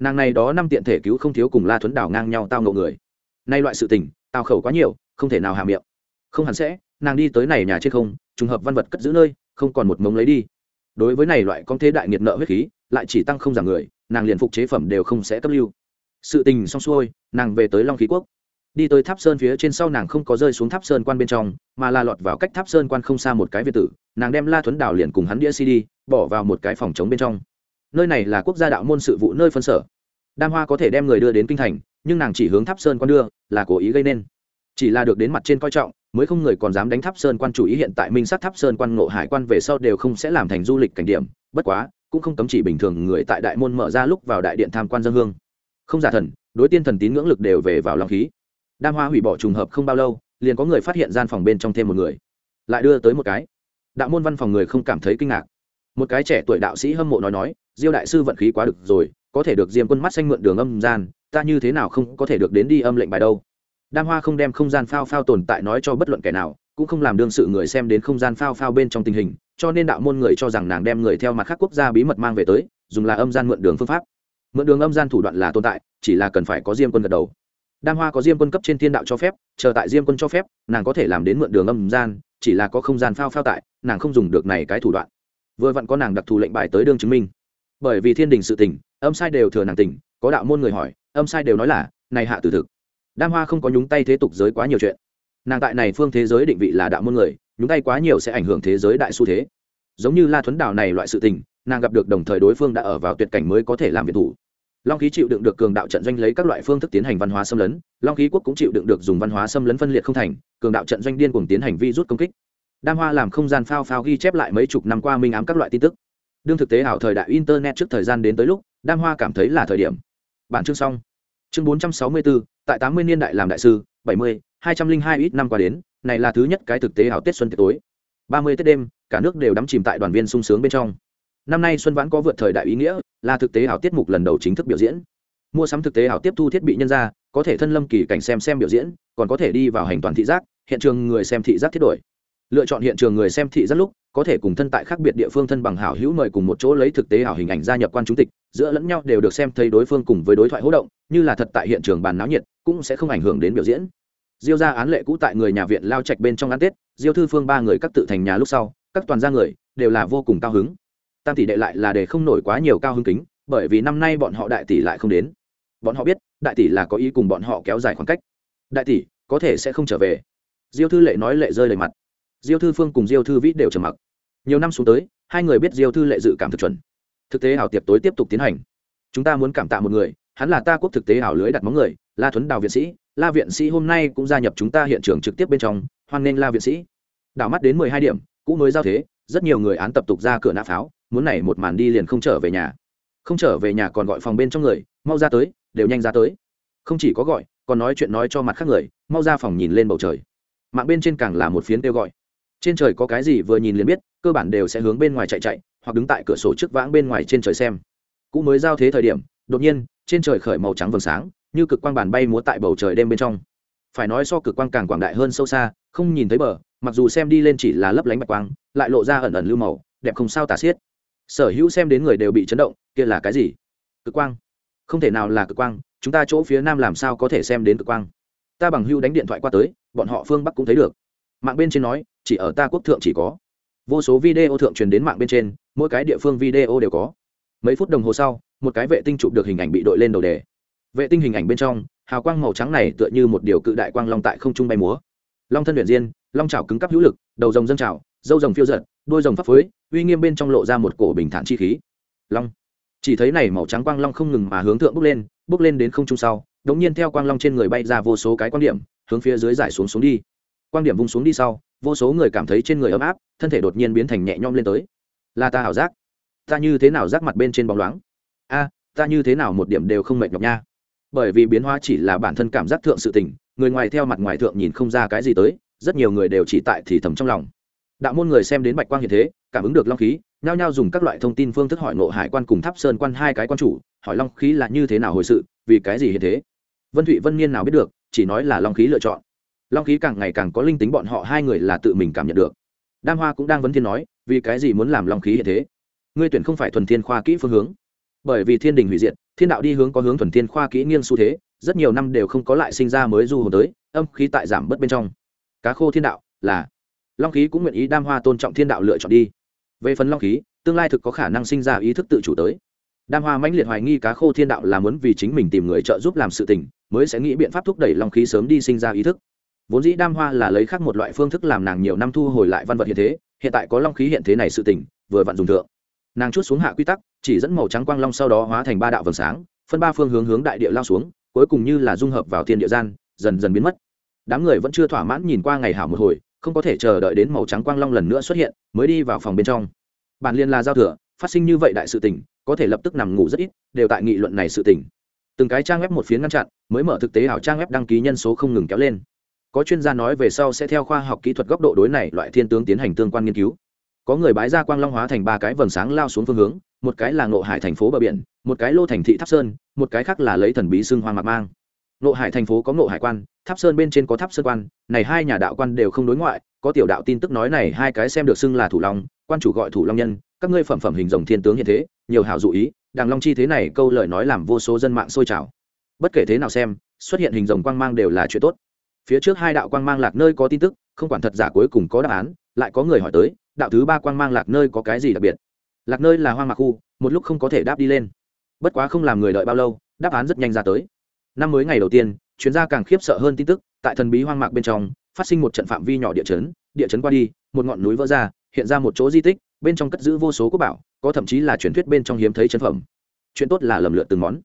Nàng này đó năm tiện thể cứu không thiếu cùng la thuấn Đào ngang nhau tao ngộ người. Nay loại sự tình, tao khẩu quá nhiều, không thể nào hạ miệng. Không hẳn sẽ, nàng đi tới này nhà trên không, trùng hợp văn vật cất giữ nơi, không còn một mống lấy đi. Đối với này loại con thế đại nghiệt nợ huyết khí, lại chỉ tăng không giảm người, nàng liền phục chế phẩm đều không sẽ cấp lưu sự tình xong xuôi, nàng về tới long khí quốc. Đi tới tháp sơn phía trên sau nàng không có rơi xuống tháp sơn quan bên trong, mà là lọt vào cách tháp sơn quan không xa một cái việt tử, nàng đem la thuấn đảo liền cùng hắn đĩa cd bỏ vào một cái phòng chống bên trong. Nơi này là quốc gia đạo môn sự vụ nơi phân sở. Đam hoa có thể đem người đưa đến kinh thành, nhưng nàng chỉ hướng tháp sơn quan đưa, là cố ý gây nên. Chỉ là được đến mặt trên coi trọng, mới không người còn dám đánh tháp sơn quan chủ ý hiện tại minh sát tháp sơn quan ngộ hải quan về sau đều không sẽ làm thành du lịch cảnh điểm, bất quá, cũng không cấm chỉ bình thường người tại đại môn mở ra lúc vào đại điện tham quan dân hương không giả thần, đối tiên thần tín ngưỡng lực đều về vào lòng khí. Đam hoa hủy bỏ trùng hợp không bao lâu, liền có người phát hiện gian phòng bên trong thêm một người. Lại đưa tới một cái. Đạo môn văn phòng người không cảm thấy kinh ngạc. Một cái trẻ tuổi đạo sĩ hâm mộ nói nói, diêu đại sư vận khí quá được rồi, có thể được diêm quân mắt xanh mượn đường âm gian, ta như thế nào không có thể được đến đi âm lệnh bài đâu? Đam hoa không đem không gian phao phao tồn tại nói cho bất luận kẻ nào, cũng không làm đương sự người xem đến không gian phao phao bên trong tình hình, cho nên đạo môn người cho rằng nàng đem người theo mặt khác quốc gia bí mật mang về tới, dùng là âm gian mượn đường phương pháp mượn đường âm gian thủ đoạn là tồn tại, chỉ là cần phải có diêm quân gật đầu. Đam hoa có diêm quân cấp trên thiên đạo cho phép, chờ tại diêm quân cho phép, nàng có thể làm đến mượn đường âm gian, chỉ là có không gian phao phao tại, nàng không dùng được này cái thủ đoạn. Vừa vặn có nàng đặc thù lệnh bài tới đương chứng minh. Bởi vì thiên đình sự tình, âm sai đều thừa nàng tỉnh, có đạo môn người hỏi, âm sai đều nói là, này hạ tử thực. Đam hoa không có nhúng tay thế tục giới quá nhiều chuyện. Nàng tại này phương thế giới định vị là đạo môn người, nhúng tay quá nhiều sẽ ảnh hưởng thế giới đại xu thế. Giống như la thuấn đảo này loại sự tình, nàng gặp được đồng thời đối phương đã ở vào tuyệt cảnh mới có thể làm việc thủ long khí chịu đựng được cường đạo trận doanh lấy các loại phương thức tiến hành văn hóa xâm lấn, long khí quốc cũng chịu đựng được dùng văn hóa xâm lấn phân liệt không thành, cường đạo trận doanh điên cùng tiến hành vi rút công kích. Đam hoa làm không gian phao phao ghi chép lại mấy chục năm qua minh ám các loại tin tức. Đương thực tế ảo thời đại internet trước thời gian đến tới lúc, đam hoa cảm thấy là thời điểm. Bản chương xong. Chương bốn trăm sáu mươi bốn tại tám mươi niên đại làm đại sư, bảy mươi, hai trăm linh hai ít năm qua đến, này là thứ nhất cái thực tế ảo tết xuân tết tối. ba mươi tết đêm, cả nước đều đắm chìm tại đoàn viên sung sướng bên trong năm nay xuân vãn có vượt thời đại ý nghĩa, là thực tế ảo tiết mục lần đầu chính thức biểu diễn. Mua sắm thực tế ảo tiếp thu thiết bị nhân ra, có thể thân lâm kỳ cảnh xem xem biểu diễn, còn có thể đi vào hành toàn thị giác, hiện trường người xem thị giác thiết đổi. Lựa chọn hiện trường người xem thị giác lúc, có thể cùng thân tại khác biệt địa phương thân bằng hảo hữu mời cùng một chỗ lấy thực tế hảo hình ảnh gia nhập quan chúng tịch, giữa lẫn nhau đều được xem thấy đối phương cùng với đối thoại hỗ động, như là thật tại hiện trường bàn náo nhiệt, cũng sẽ không ảnh hưởng đến biểu diễn. Diêu ra án lệ cũ tại người nhà viện lao trạch bên trong ăn tết, diêu thư phương ba người các tự thành nhà lúc sau, các toàn gia người, đều là vô cùng cao hứng tam tỷ đệ lại là để không nổi quá nhiều cao hứng kính, bởi vì năm nay bọn họ đại tỷ lại không đến. Bọn họ biết, đại tỷ là có ý cùng bọn họ kéo dài khoảng cách. Đại tỷ, có thể sẽ không trở về. Diêu thư lệ nói lệ rơi lệ mặt. Diêu thư phương cùng diêu thư vĩ đều trầm mặc. Nhiều năm xuống tới, hai người biết diêu thư lệ dự cảm thực chuẩn. Thực tế ảo tiệc tối tiếp tục tiến hành. Chúng ta muốn cảm tạ một người, hắn là ta quốc thực tế ảo lưới đặt móng người, la thuấn đào viện sĩ. La viện sĩ hôm nay cũng gia nhập chúng ta hiện trường trực tiếp bên trong, hoan nghênh la viện sĩ. Đảo mắt đến mười hai điểm, cũ mới giao thế, rất nhiều người án tập tục ra cửa nã pháo muốn này một màn đi liền không trở về nhà. Không trở về nhà còn gọi phòng bên trong người, mau ra tới, đều nhanh ra tới. Không chỉ có gọi, còn nói chuyện nói cho mặt khác người, mau ra phòng nhìn lên bầu trời. Mạng bên trên càng là một phiến kêu gọi. Trên trời có cái gì vừa nhìn liền biết, cơ bản đều sẽ hướng bên ngoài chạy chạy, hoặc đứng tại cửa sổ trước vãng bên ngoài trên trời xem. Cũ mới giao thế thời điểm, đột nhiên, trên trời khởi màu trắng vầng sáng, như cực quang bàn bay múa tại bầu trời đêm bên trong. Phải nói so cực quang càng quảng đại hơn sâu xa, không nhìn thấy bờ, mặc dù xem đi lên chỉ là lấp lánh bạch quang, lại lộ ra ẩn ẩn lưu màu, đẹp không sao tả xiết sở hữu xem đến người đều bị chấn động, kia là cái gì? Cực quang. Không thể nào là cực quang, chúng ta chỗ phía nam làm sao có thể xem đến cực quang? Ta bằng hưu đánh điện thoại qua tới, bọn họ phương bắc cũng thấy được. Mạng bên trên nói, chỉ ở ta quốc thượng chỉ có. Vô số video thượng truyền đến mạng bên trên, mỗi cái địa phương video đều có. Mấy phút đồng hồ sau, một cái vệ tinh chụp được hình ảnh bị đội lên đầu đề. Vệ tinh hình ảnh bên trong, hào quang màu trắng này tựa như một điều cự đại quang long tại không trung bay múa. Long thân luyện diên, long trào cứng cắp hữu lực, đầu rồng dân trào, dâu rồng phiêu giật đôi rồng pháp phới uy nghiêm bên trong lộ ra một cổ bình thản chi khí. Long. Chỉ thấy này màu trắng quang long không ngừng mà hướng thượng bước lên bước lên đến không trung sau đống nhiên theo quang long trên người bay ra vô số cái quan điểm, hướng phía dưới giải xuống xuống đi. Quan điểm vung xuống đi sau, vô số người cảm thấy trên người ấm áp, thân thể đột nhiên biến thành nhẹ nhõm lên tới. Là ta hảo giác. Ta như thế nào giác mặt bên trên bóng loáng? A, ta như thế nào một điểm đều không mệt nhọc nha. Bởi vì biến hóa chỉ là bản thân cảm giác thượng sự tình, người ngoài theo mặt ngoài thượng nhìn không ra cái gì tới, rất nhiều người đều chỉ tại thì thầm trong lòng đạo môn người xem đến bạch quang hiện thế, cảm ứng được long khí, nhao nhao dùng các loại thông tin phương thức hỏi nộ hải quan cùng tháp sơn quan hai cái quan chủ, hỏi long khí là như thế nào hồi sự, vì cái gì hiện thế. Vân thụy vân niên nào biết được, chỉ nói là long khí lựa chọn. Long khí càng ngày càng có linh tính bọn họ hai người là tự mình cảm nhận được. Đam hoa cũng đang vấn thiên nói, vì cái gì muốn làm long khí hiện thế? Ngươi tuyển không phải thuần thiên khoa kỹ phương hướng. Bởi vì thiên đình hủy diệt, thiên đạo đi hướng có hướng thuần thiên khoa kỹ nghiêng xu thế, rất nhiều năm đều không có lại sinh ra mới du hồn tới, âm khí tại giảm bớt bên trong. Cá khô thiên đạo là long khí cũng nguyện ý đam hoa tôn trọng thiên đạo lựa chọn đi. Về phần long khí, tương lai thực có khả năng sinh ra ý thức tự chủ tới. Đam hoa mãnh liệt hoài nghi cá khô thiên đạo là muốn vì chính mình tìm người trợ giúp làm sự tình, mới sẽ nghĩ biện pháp thúc đẩy long khí sớm đi sinh ra ý thức. Vốn dĩ đam hoa là lấy khác một loại phương thức làm nàng nhiều năm thu hồi lại văn vật hiện thế, hiện tại có long khí hiện thế này sự tình, vừa vặn dùng thượng. Nàng chút xuống hạ quy tắc, chỉ dẫn màu trắng quang long sau đó hóa thành ba đạo vầng sáng, phân ba phương hướng hướng đại địa lao xuống, cuối cùng như là dung hợp vào thiên địa gian, dần dần biến mất. Đám người vẫn chưa thỏa mãn nhìn qua ngày hảo một hồi không có thể chờ đợi đến màu trắng quang long lần nữa xuất hiện, mới đi vào phòng bên trong. Bản liên là giao thừa, phát sinh như vậy đại sự tình, có thể lập tức nằm ngủ rất ít, đều tại nghị luận này sự tình. Từng cái trang web một phiến ngăn chặn, mới mở thực tế ảo trang web đăng ký nhân số không ngừng kéo lên. Có chuyên gia nói về sau sẽ theo khoa học kỹ thuật góc độ đối này loại thiên tướng tiến hành tương quan nghiên cứu. Có người bái ra quang long hóa thành ba cái vầng sáng lao xuống phương hướng, một cái là ngộ hải thành phố bờ biển, một cái lô thành thị tháp sơn, một cái khác là lấy thần bí xương hoang mạc mang. Ngộ hải thành phố có ngộ hải quan tháp sơn bên trên có tháp sơn quan, này hai nhà đạo quan đều không đối ngoại, có tiểu đạo tin tức nói này hai cái xem được xưng là thủ long, quan chủ gọi thủ long nhân, các ngươi phẩm phẩm hình rồng thiên tướng hiện thế, nhiều hảo dụ ý đàng long chi thế này câu lời nói làm vô số dân mạng sôi trào. Bất kể thế nào xem, xuất hiện hình rồng quang mang đều là chuyện tốt. Phía trước hai đạo quang mang lạc nơi có tin tức, không quản thật giả cuối cùng có đáp án, lại có người hỏi tới, đạo thứ ba quang mang lạc nơi có cái gì đặc biệt? Lạc nơi là hoang mạc khu, một lúc không có thể đáp đi lên. Bất quá không làm người đợi bao lâu, đáp án rất nhanh ra tới. Năm mới ngày đầu tiên chuyên gia càng khiếp sợ hơn tin tức, tại thần bí hoang mạc bên trong, phát sinh một trận phạm vi nhỏ địa chấn địa chấn qua đi, một ngọn núi vỡ ra, hiện ra một chỗ di tích, bên trong cất giữ vô số quốc bảo, có thậm chí là truyền thuyết bên trong hiếm thấy chân phẩm. Chuyện tốt là lầm lượt từng món.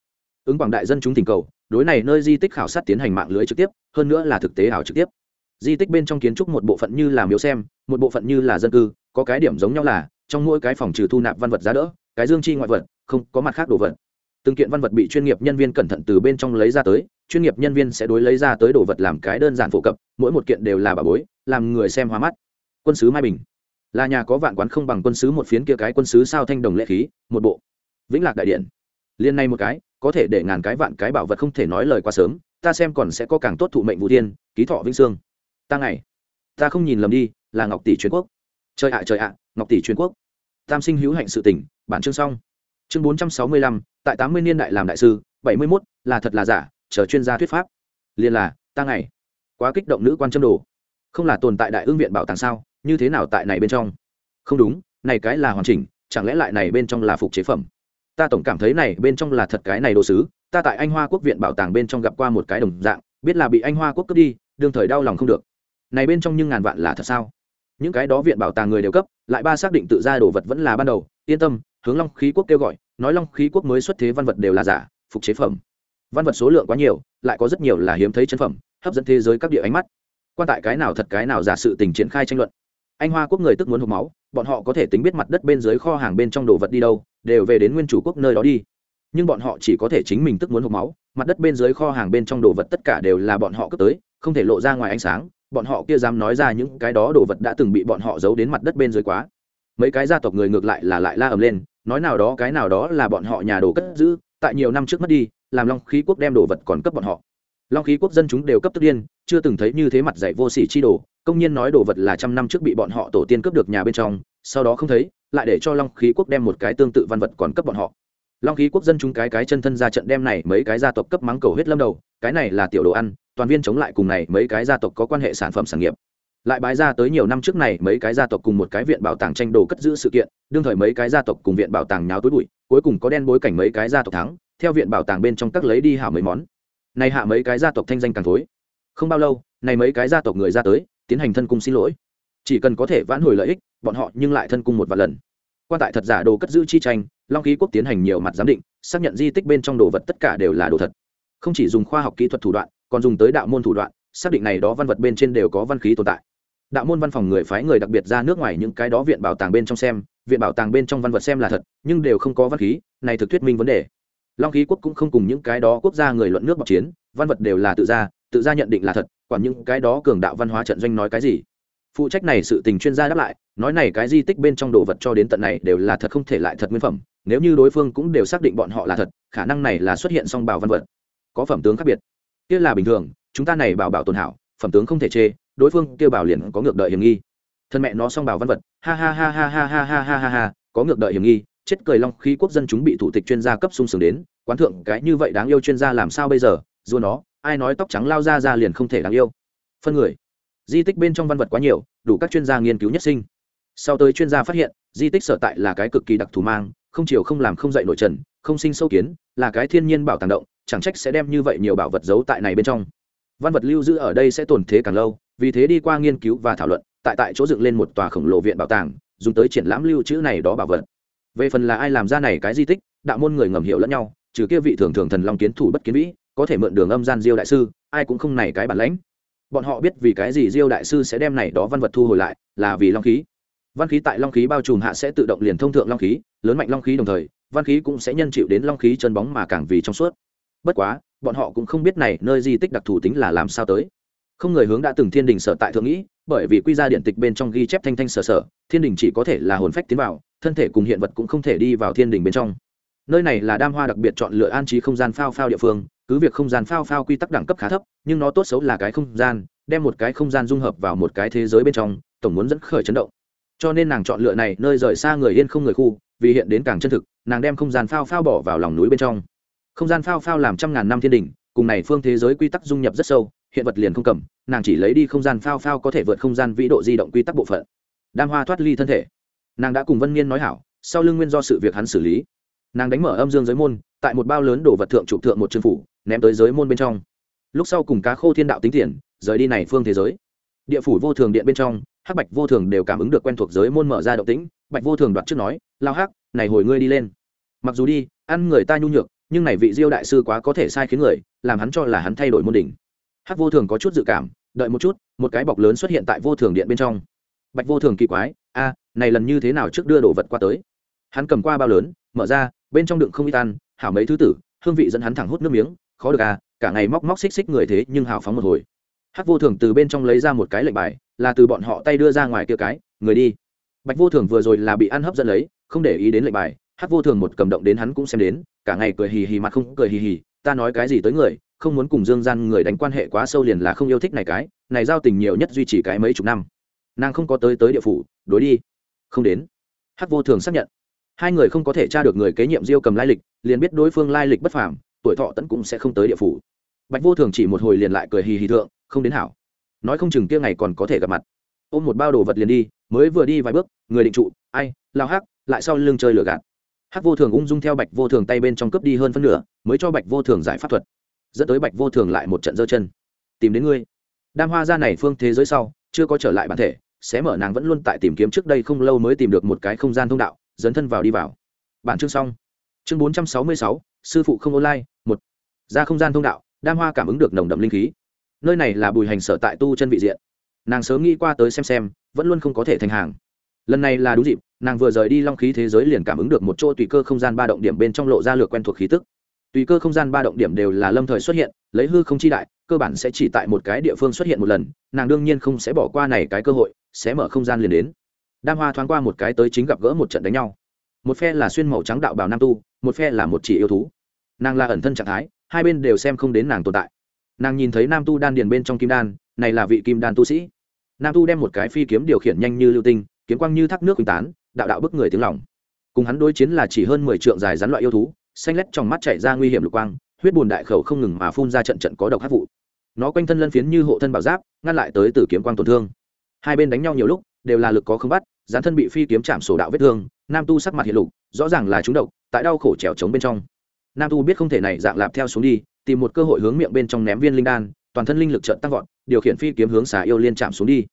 Ứng quảng đại dân chúng tình cầu, đối này nơi di tích khảo sát tiến hành mạng lưới trực tiếp, hơn nữa là thực tế ảo trực tiếp. Di tích bên trong kiến trúc một bộ phận như là miếu xem, một bộ phận như là dân cư, có cái điểm giống nhau là, trong mỗi cái phòng trừ thu nạp văn vật giá đỡ, cái dương chi ngoại vật, không có mặt khác đồ vật từng kiện văn vật bị chuyên nghiệp nhân viên cẩn thận từ bên trong lấy ra tới, chuyên nghiệp nhân viên sẽ đối lấy ra tới đồ vật làm cái đơn giản phổ cập, mỗi một kiện đều là bà bối, làm người xem hoa mắt. Quân sứ mai bình. Là nhà có vạn quán không bằng quân sứ một phiến kia cái quân sứ sao thanh đồng lệ khí, một bộ. Vĩnh lạc đại điện. Liên này một cái, có thể để ngàn cái vạn cái bảo vật không thể nói lời quá sớm, ta xem còn sẽ có càng tốt thụ mệnh vũ thiên, ký thọ vĩnh sương ta ngày, ta không nhìn lầm đi, là ngọc tỷ truyền quốc. Trời ạ trời ạ, ngọc tỷ truyền quốc. Tam sinh hữu hạnh sự tỉnh bản chương xong chương bốn trăm sáu mươi lăm, tại tám mươi niên đại làm đại sư, bảy mươi mốt, là thật là giả, chờ chuyên gia thuyết pháp. Liền là, ta ngày. Quá kích động nữ quan châm đồ. Không là tồn tại đại ương viện bảo tàng sao, như thế nào tại này bên trong? Không đúng, này cái là hoàn chỉnh, chẳng lẽ lại này bên trong là phục chế phẩm? Ta tổng cảm thấy này bên trong là thật cái này đồ sứ, ta tại anh hoa quốc viện bảo tàng bên trong gặp qua một cái đồng dạng, biết là bị anh hoa quốc cướp đi, đương thời đau lòng không được. Này bên trong nhưng ngàn vạn là thật sao? Những cái đó viện bảo tàng người đều cấp, lại ba xác định tự ra đồ vật vẫn là ban đầu, yên tâm hướng long khí quốc kêu gọi, nói long khí quốc mới xuất thế văn vật đều là giả, phục chế phẩm. Văn vật số lượng quá nhiều, lại có rất nhiều là hiếm thấy chân phẩm, hấp dẫn thế giới các địa ánh mắt. Quan tại cái nào thật cái nào giả sự tình triển khai tranh luận. Anh hoa quốc người tức muốn hộp máu, bọn họ có thể tính biết mặt đất bên dưới kho hàng bên trong đồ vật đi đâu, đều về đến nguyên chủ quốc nơi đó đi. Nhưng bọn họ chỉ có thể chính mình tức muốn hộp máu, mặt đất bên dưới kho hàng bên trong đồ vật tất cả đều là bọn họ cướp tới, không thể lộ ra ngoài ánh sáng, bọn họ kia dám nói ra những cái đó đồ vật đã từng bị bọn họ giấu đến mặt đất bên dưới quá. Mấy cái gia tộc người ngược lại là lại la ầm lên nói nào đó cái nào đó là bọn họ nhà đồ cất giữ, tại nhiều năm trước mất đi, làm long khí quốc đem đồ vật còn cấp bọn họ. Long khí quốc dân chúng đều cấp tức điên, chưa từng thấy như thế mặt dạy vô sỉ chi đồ, công nhân nói đồ vật là trăm năm trước bị bọn họ tổ tiên cướp được nhà bên trong, sau đó không thấy, lại để cho long khí quốc đem một cái tương tự văn vật còn cấp bọn họ. Long khí quốc dân chúng cái cái chân thân ra trận đem này mấy cái gia tộc cấp mắng cầu huyết lâm đầu, cái này là tiểu đồ ăn, toàn viên chống lại cùng này mấy cái gia tộc có quan hệ sản phẩm sản nghiệp lại bái ra tới nhiều năm trước này, mấy cái gia tộc cùng một cái viện bảo tàng tranh đồ cất giữ sự kiện, đương thời mấy cái gia tộc cùng viện bảo tàng nháo túi bụi, cuối cùng có đen bối cảnh mấy cái gia tộc thắng, theo viện bảo tàng bên trong các lấy đi hảo mấy món. Này hạ mấy cái gia tộc thanh danh càng thối. Không bao lâu, này mấy cái gia tộc người ra tới, tiến hành thân cung xin lỗi. Chỉ cần có thể vãn hồi lợi ích, bọn họ nhưng lại thân cung một vài lần. Quan tại thật giả đồ cất giữ chi tranh, long khí quốc tiến hành nhiều mặt giám định, xác nhận di tích bên trong đồ vật tất cả đều là đồ thật. Không chỉ dùng khoa học kỹ thuật thủ đoạn, còn dùng tới đạo môn thủ đoạn, xác định này đó văn vật bên trên đều có văn khí tồn tại đạo môn văn phòng người phái người đặc biệt ra nước ngoài những cái đó viện bảo tàng bên trong xem, viện bảo tàng bên trong văn vật xem là thật, nhưng đều không có văn khí, này thực thuyết minh vấn đề. Long khí quốc cũng không cùng những cái đó quốc gia người luận nước bọc chiến, văn vật đều là tự ra tự ra nhận định là thật, còn những cái đó cường đạo văn hóa trận doanh nói cái gì? Phụ trách này sự tình chuyên gia đáp lại, nói này cái di tích bên trong đồ vật cho đến tận này đều là thật không thể lại thật nguyên phẩm, nếu như đối phương cũng đều xác định bọn họ là thật, khả năng này là xuất hiện song bảo văn vật. Có phẩm tướng khác biệt. Kia là bình thường, chúng ta này bảo bảo tồn hảo, phẩm tướng không thể chê đối phương kêu bảo liền có ngược đợi hiểm nghi. Thân mẹ nó song bảo văn vật, ha ha ha ha ha ha ha ha ha ha, có ngược đợi hiểm nghi, chết cười long khí quốc dân chúng bị thủ tịch chuyên gia cấp sung sướng đến, quán thượng cái như vậy đáng yêu chuyên gia làm sao bây giờ dù nó, ai nói tóc trắng lao ra ra liền không thể đáng yêu. Phân người. Di tích bên trong văn vật quá nhiều, đủ các chuyên gia nghiên cứu nhất sinh. Sau tới chuyên gia phát hiện, di tích sở tại là cái cực kỳ đặc thù mang, không chiều không làm không dậy nội trần, không sinh sâu kiến, là cái thiên nhiên bảo tàng động, chẳng trách sẽ đem như vậy nhiều bảo vật giấu tại này bên trong. Văn vật lưu giữ ở đây sẽ tồn thế càng lâu vì thế đi qua nghiên cứu và thảo luận, tại tại chỗ dựng lên một tòa khổng lồ viện bảo tàng, dùng tới triển lãm lưu trữ này đó bảo vật. Về phần là ai làm ra này cái di tích, đạo môn người ngầm hiểu lẫn nhau, trừ kia vị thường thường thần long kiến thủ bất kiến vĩ, có thể mượn đường âm gian diêu đại sư, ai cũng không này cái bản lãnh. Bọn họ biết vì cái gì diêu đại sư sẽ đem này đó văn vật thu hồi lại, là vì long khí. Văn khí tại long khí bao trùm hạ sẽ tự động liền thông thượng long khí, lớn mạnh long khí đồng thời, văn khí cũng sẽ nhân chịu đến long khí chân bóng mà càng vì trong suốt. Bất quá, bọn họ cũng không biết này nơi di tích đặc thù tính là làm sao tới không người hướng đã từng thiên đình sở tại thượng nghĩ, bởi vì quy ra điện tịch bên trong ghi chép thanh thanh sở sở, thiên đình chỉ có thể là hồn phách tiến vào, thân thể cùng hiện vật cũng không thể đi vào thiên đình bên trong. Nơi này là đam hoa đặc biệt chọn lựa an trí không gian phao phao địa phương, cứ việc không gian phao phao quy tắc đẳng cấp khá thấp, nhưng nó tốt xấu là cái không gian, đem một cái không gian dung hợp vào một cái thế giới bên trong, tổng muốn dẫn khởi chấn động. Cho nên nàng chọn lựa này, nơi rời xa người yên không người khu, vì hiện đến càng chân thực, nàng đem không gian phao phao bỏ vào lòng núi bên trong. Không gian phao phao làm trăm ngàn năm thiên đình, cùng này phương thế giới quy tắc dung nhập rất sâu hiện vật liền không cầm, nàng chỉ lấy đi không gian phao phao có thể vượt không gian vĩ độ di động quy tắc bộ phận. Đam hoa thoát ly thân thể. Nàng đã cùng vân niên nói hảo, sau lưng nguyên do sự việc hắn xử lý. Nàng đánh mở âm dương giới môn, tại một bao lớn đổ vật thượng trục thượng một chân phủ, ném tới giới môn bên trong. Lúc sau cùng cá khô thiên đạo tính tiền, rời đi này phương thế giới. Địa phủ vô thường điện bên trong, hắc bạch vô thường đều cảm ứng được quen thuộc giới môn mở ra động tĩnh, bạch vô thường đoạt trước nói, lao hắc, này hồi ngươi đi lên. Mặc dù đi, ăn người ta nhu nhược, nhưng này vị diêu đại sư quá có thể sai khiến người, làm hắn cho là hắn thay đổi môn đỉnh hắc vô thường có chút dự cảm, đợi một chút, một cái bọc lớn xuất hiện tại vô thường điện bên trong. Bạch vô thường kỳ quái, a, này lần như thế nào trước đưa đồ vật qua tới? Hắn cầm qua bao lớn, mở ra, bên trong đựng không ít ăn, hảo mấy thứ tử, hương vị dẫn hắn thẳng hút nước miếng, khó được à cả ngày móc móc xích xích người thế nhưng hào phóng một hồi. Hắc vô thường từ bên trong lấy ra một cái lệnh bài, là từ bọn họ tay đưa ra ngoài kia cái, người đi. Bạch vô thường vừa rồi là bị ăn hấp dẫn lấy, không để ý đến lệnh bài, hắc vô thường một cầm động đến hắn cũng xem đến, cả ngày cười hì hì mặt không cười hì hì, ta nói cái gì tới người không muốn cùng dương gian người đánh quan hệ quá sâu liền là không yêu thích này cái, này giao tình nhiều nhất duy trì cái mấy chục năm. Nàng không có tới tới địa phủ, đối đi. Không đến. Hắc vô thường xác nhận. Hai người không có thể tra được người kế nhiệm diêu cầm lai lịch, liền biết đối phương lai lịch bất phàm, tuổi thọ tẫn cũng sẽ không tới địa phủ. Bạch vô thường chỉ một hồi liền lại cười hì hì thượng, không đến hảo. Nói không chừng kia ngày còn có thể gặp mặt. Ôm một bao đồ vật liền đi, mới vừa đi vài bước, người định trụ, ai, lao hắc, lại sau lưng chơi lửa gạt. Hắc vô thường ung dung theo bạch vô thường tay bên trong cướp đi hơn phân nửa, mới cho bạch vô thường giải pháp thuật dẫn tới bạch vô thường lại một trận giơ chân. Tìm đến ngươi. Đam hoa ra này phương thế giới sau, chưa có trở lại bản thể sẽ mở nàng vẫn luôn tại tìm kiếm trước đây không lâu mới tìm được một cái không gian thông đạo, dấn thân vào đi vào. Bản chương xong. Chương bốn trăm sáu mươi sáu, sư phụ không online, một. Ra không gian thông đạo, đam hoa cảm ứng được nồng đậm linh khí. Nơi này là bùi hành sở tại tu chân vị diện. Nàng sớm nghĩ qua tới xem xem, vẫn luôn không có thể thành hàng. Lần này là đúng dịp, nàng vừa rời đi long khí thế giới liền cảm ứng được một chỗ tùy cơ không gian ba động điểm bên trong lộ ra lược quen thuộc khí tức tùy cơ không gian ba động điểm đều là lâm thời xuất hiện, lấy hư không chi đại, cơ bản sẽ chỉ tại một cái địa phương xuất hiện một lần, nàng đương nhiên không sẽ bỏ qua này cái cơ hội, sẽ mở không gian liền đến. Đam hoa thoáng qua một cái tới chính gặp gỡ một trận đánh nhau. Một phe là xuyên màu trắng đạo bào nam tu, một phe là một chỉ yêu thú. Nàng là ẩn thân trạng thái, hai bên đều xem không đến nàng tồn tại. Nàng nhìn thấy nam tu đan điền bên trong kim đan, này là vị kim đan tu sĩ. Nam tu đem một cái phi kiếm điều khiển nhanh như lưu tinh, kiếm quang như thác nước quỳnh tán, đạo đạo bức người tiếng lòng. Cùng hắn đối chiến là chỉ hơn mười trượng dài rắn loại yêu thú xanh lét trong mắt chảy ra nguy hiểm lục quang, huyết bùn đại khẩu không ngừng mà phun ra trận trận có độc hát vụ. Nó quanh thân lân phiến như hộ thân bảo giáp, ngăn lại tới từ kiếm quang tổn thương. Hai bên đánh nhau nhiều lúc, đều là lực có không bắt gián thân bị phi kiếm chạm sổ đạo vết thương, nam tu sắc mặt hiện lục, rõ ràng là trúng độc, tại đau khổ trèo trống bên trong. Nam tu biết không thể này dạng lạp theo xuống đi, tìm một cơ hội hướng miệng bên trong ném viên linh đan, toàn thân linh lực trợn tăng vọt, điều khiển phi kiếm hướng xà yêu liên chạm xuống đi.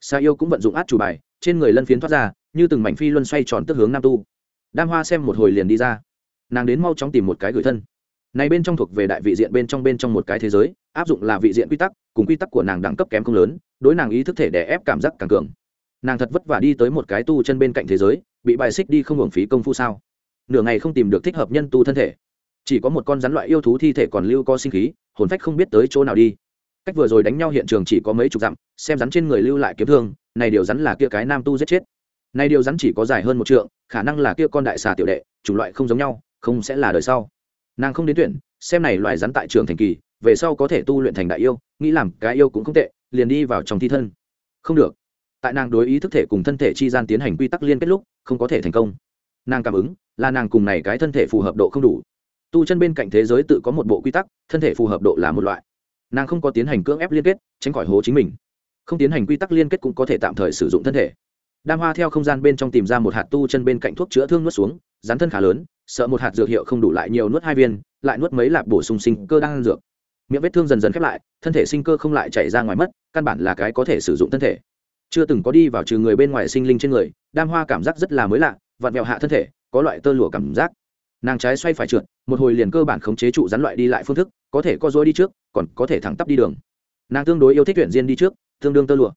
Xà yêu cũng vận dụng át chủ bài, trên người lân phiến thoát ra, như từng mảnh phi luân xoay tròn tức hướng nam tu. Đam hoa xem một hồi liền đi ra nàng đến mau chóng tìm một cái gửi thân. Này bên trong thuộc về đại vị diện bên trong bên trong một cái thế giới, áp dụng là vị diện quy tắc, cùng quy tắc của nàng đẳng cấp kém không lớn, đối nàng ý thức thể đè ép cảm giác càng cường. Nàng thật vất vả đi tới một cái tu chân bên cạnh thế giới, bị bài xích đi không hưởng phí công phu sao? Nửa ngày không tìm được thích hợp nhân tu thân thể. Chỉ có một con rắn loại yêu thú thi thể còn lưu co sinh khí, hồn phách không biết tới chỗ nào đi. Cách vừa rồi đánh nhau hiện trường chỉ có mấy chục dặm, xem rắn trên người lưu lại kiếm thương, này điều rắn là kia cái nam tu giết chết. Này điều rắn chỉ có dài hơn một trượng, khả năng là kia con đại xà tiểu đệ, chủng loại không giống nhau không sẽ là đời sau. Nàng không đến tuyển, xem này loài rắn tại trường thành kỳ, về sau có thể tu luyện thành đại yêu, nghĩ làm cái yêu cũng không tệ, liền đi vào trong thi thân. Không được. Tại nàng đối ý thức thể cùng thân thể chi gian tiến hành quy tắc liên kết lúc, không có thể thành công. Nàng cảm ứng, là nàng cùng này cái thân thể phù hợp độ không đủ. Tu chân bên cạnh thế giới tự có một bộ quy tắc, thân thể phù hợp độ là một loại. Nàng không có tiến hành cưỡng ép liên kết, tránh khỏi hố chính mình. Không tiến hành quy tắc liên kết cũng có thể tạm thời sử dụng thân thể. Đam hoa theo không gian bên trong tìm ra một hạt tu chân bên cạnh thuốc chữa thương nuốt xuống, rắn thân khá lớn sợ một hạt dược hiệu không đủ lại nhiều nuốt hai viên, lại nuốt mấy lạp bổ sung sinh cơ đang ăn dược. Miệng vết thương dần dần khép lại, thân thể sinh cơ không lại chảy ra ngoài mất, căn bản là cái có thể sử dụng thân thể. Chưa từng có đi vào trừ người bên ngoài sinh linh trên người, đam hoa cảm giác rất là mới lạ, vặn vẹo hạ thân thể, có loại tơ lụa cảm giác. Nàng trái xoay phải trượt, một hồi liền cơ bản khống chế trụ rắn loại đi lại phương thức, có thể co dối đi trước, còn có thể thẳng tắp đi đường. Nàng tương đối yêu thích tuyển diên đi trước, tương đương tơ lụa.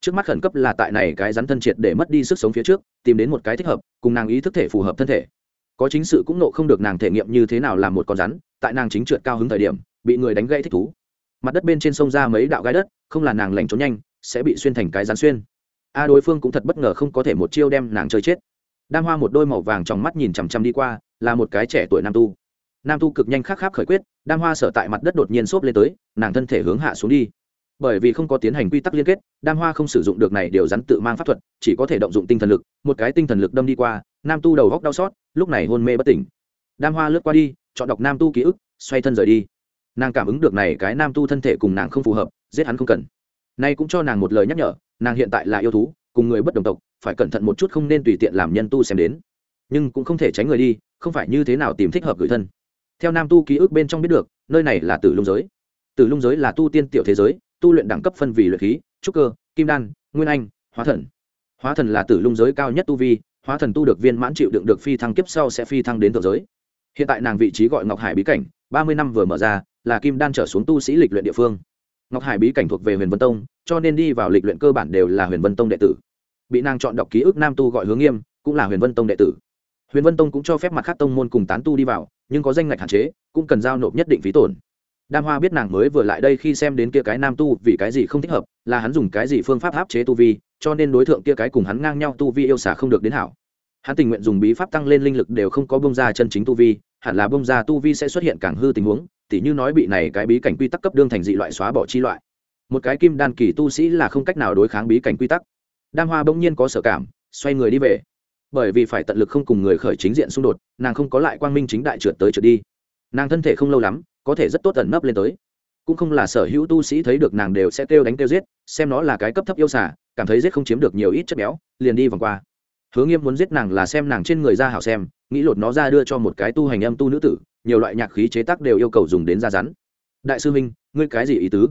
Trước mắt khẩn cấp là tại này cái rắn thân triệt để mất đi sức sống phía trước, tìm đến một cái thích hợp, cùng nàng ý thức thể phù hợp thân thể có chính sự cũng nộ không được nàng thể nghiệm như thế nào làm một con rắn, tại nàng chính trượt cao hứng thời điểm, bị người đánh gãy thích thú. Mặt đất bên trên sông ra mấy đạo gai đất, không là nàng lành trốn nhanh, sẽ bị xuyên thành cái rắn xuyên. A đối phương cũng thật bất ngờ không có thể một chiêu đem nàng chơi chết. Đam hoa một đôi màu vàng trong mắt nhìn chằm chằm đi qua, là một cái trẻ tuổi nam tu. Nam tu cực nhanh khắc khắc khởi quyết, đam hoa sở tại mặt đất đột nhiên xốp lên tới, nàng thân thể hướng hạ xuống đi bởi vì không có tiến hành quy tắc liên kết, đam hoa không sử dụng được này điều rắn tự mang pháp thuật, chỉ có thể động dụng tinh thần lực, một cái tinh thần lực đâm đi qua, nam tu đầu góc đau xót, lúc này hôn mê bất tỉnh. Đam hoa lướt qua đi, chọn đọc nam tu ký ức, xoay thân rời đi. Nàng cảm ứng được này cái nam tu thân thể cùng nàng không phù hợp, giết hắn không cần. Nay cũng cho nàng một lời nhắc nhở, nàng hiện tại là yêu thú, cùng người bất đồng tộc, phải cẩn thận một chút không nên tùy tiện làm nhân tu xem đến. Nhưng cũng không thể tránh người đi, không phải như thế nào tìm thích hợp gửi thân. Theo nam tu ký ức bên trong biết được, nơi này là tử lung giới. Tử lung giới là tu tiên tiểu thế giới tu luyện đẳng cấp phân vì luyện khí, trúc cơ, kim đan, nguyên anh, hóa thần. Hóa thần là tử lung giới cao nhất tu vi, hóa thần tu được viên mãn chịu đựng được phi thăng kiếp sau sẽ phi thăng đến thượng giới. Hiện tại nàng vị trí gọi ngọc hải bí cảnh, ba mươi năm vừa mở ra, là kim đan trở xuống tu sĩ lịch luyện địa phương. Ngọc hải bí cảnh thuộc về huyền vân tông, cho nên đi vào lịch luyện cơ bản đều là huyền vân tông đệ tử. Bị nàng chọn đọc ký ức nam tu gọi hướng nghiêm, cũng là huyền vân tông đệ tử. Huyền vân tông cũng cho phép mặt khác tông môn cùng tán tu đi vào, nhưng có danh ngạch hạn chế, cũng cần giao nộp nhất định phí tổn đam hoa biết nàng mới vừa lại đây khi xem đến kia cái nam tu vì cái gì không thích hợp, là hắn dùng cái gì phương pháp áp chế tu vi, cho nên đối tượng kia cái cùng hắn ngang nhau tu vi yêu xả không được đến hảo. Hắn tình nguyện dùng bí pháp tăng lên linh lực đều không có bông ra chân chính tu vi, hẳn là bông ra tu vi sẽ xuất hiện càng hư tình huống, tỉ như nói bị này cái bí cảnh quy tắc cấp đương thành dị loại xóa bỏ chi loại. Một cái kim đan kỳ tu sĩ là không cách nào đối kháng bí cảnh quy tắc. Đam hoa bỗng nhiên có sở cảm, xoay người đi về. Bởi vì phải tận lực không cùng người khởi chính diện xung đột, nàng không có lại quang minh chính đại trượt tới trượt đi. Nàng thân thể không lâu lắm có thể rất tốt ẩn nấp lên tới. Cũng không là sở hữu tu sĩ thấy được nàng đều sẽ kêu đánh kêu giết, xem nó là cái cấp thấp yêu xả cảm thấy giết không chiếm được nhiều ít chất béo, liền đi vòng qua. Hứa nghiêm muốn giết nàng là xem nàng trên người ra hảo xem, nghĩ lột nó ra đưa cho một cái tu hành âm tu nữ tử, nhiều loại nhạc khí chế tác đều yêu cầu dùng đến da rắn. Đại sư minh, ngươi cái gì ý tứ?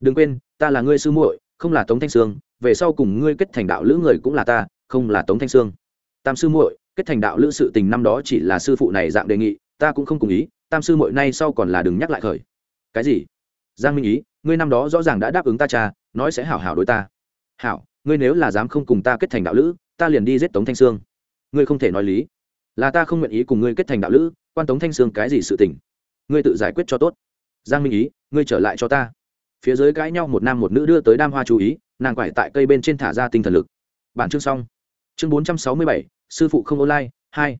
Đừng quên, ta là ngươi sư muội, không là tống thanh sương, về sau cùng ngươi kết thành đạo lữ người cũng là ta, không là tống thanh sương. Tam sư muội, kết thành đạo lữ sự tình năm đó chỉ là sư phụ này dạng đề nghị, ta cũng không cùng ý tam sư mội nay sau còn là đừng nhắc lại khởi. Cái gì? Giang minh ý, ngươi năm đó rõ ràng đã đáp ứng ta cha, nói sẽ hảo hảo đối ta. Hảo, ngươi nếu là dám không cùng ta kết thành đạo lữ, ta liền đi giết tống thanh sương. Ngươi không thể nói lý. Là ta không nguyện ý cùng ngươi kết thành đạo lữ, quan tống thanh sương cái gì sự tình? Ngươi tự giải quyết cho tốt. Giang minh ý, ngươi trở lại cho ta. Phía dưới cãi nhau một nam một nữ đưa tới đam hoa chú ý, nàng quải tại cây bên trên thả ra tinh thần lực. Bản chương xong. Chương bốn trăm sáu mươi bảy, sư phụ không online, hai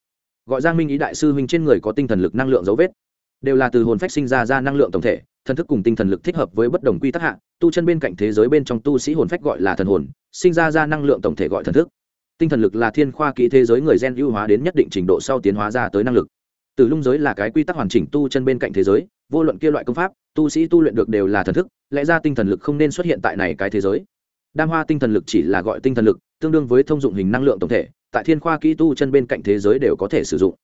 gọi giang minh ý đại sư huynh trên người có tinh thần lực năng lượng dấu vết. Đều là từ hồn phách sinh ra ra năng lượng tổng thể, thần thức cùng tinh thần lực thích hợp với bất đồng quy tắc hạ, tu chân bên cạnh thế giới bên trong tu sĩ hồn phách gọi là thần hồn, sinh ra ra năng lượng tổng thể gọi thần thức. Tinh thần lực là thiên khoa kỹ thế giới người gen ưu hóa đến nhất định trình độ sau tiến hóa ra tới năng lực. Từ lung giới là cái quy tắc hoàn chỉnh tu chân bên cạnh thế giới, vô luận kia loại công pháp, tu sĩ tu luyện được đều là thần thức, lẽ ra tinh thần lực không nên xuất hiện tại này cái thế giới. Đam hoa tinh thần lực chỉ là gọi tinh thần lực, tương đương với thông dụng hình năng lượng tổng thể tại thiên khoa kỹ tu chân bên cạnh thế giới đều có thể sử dụng.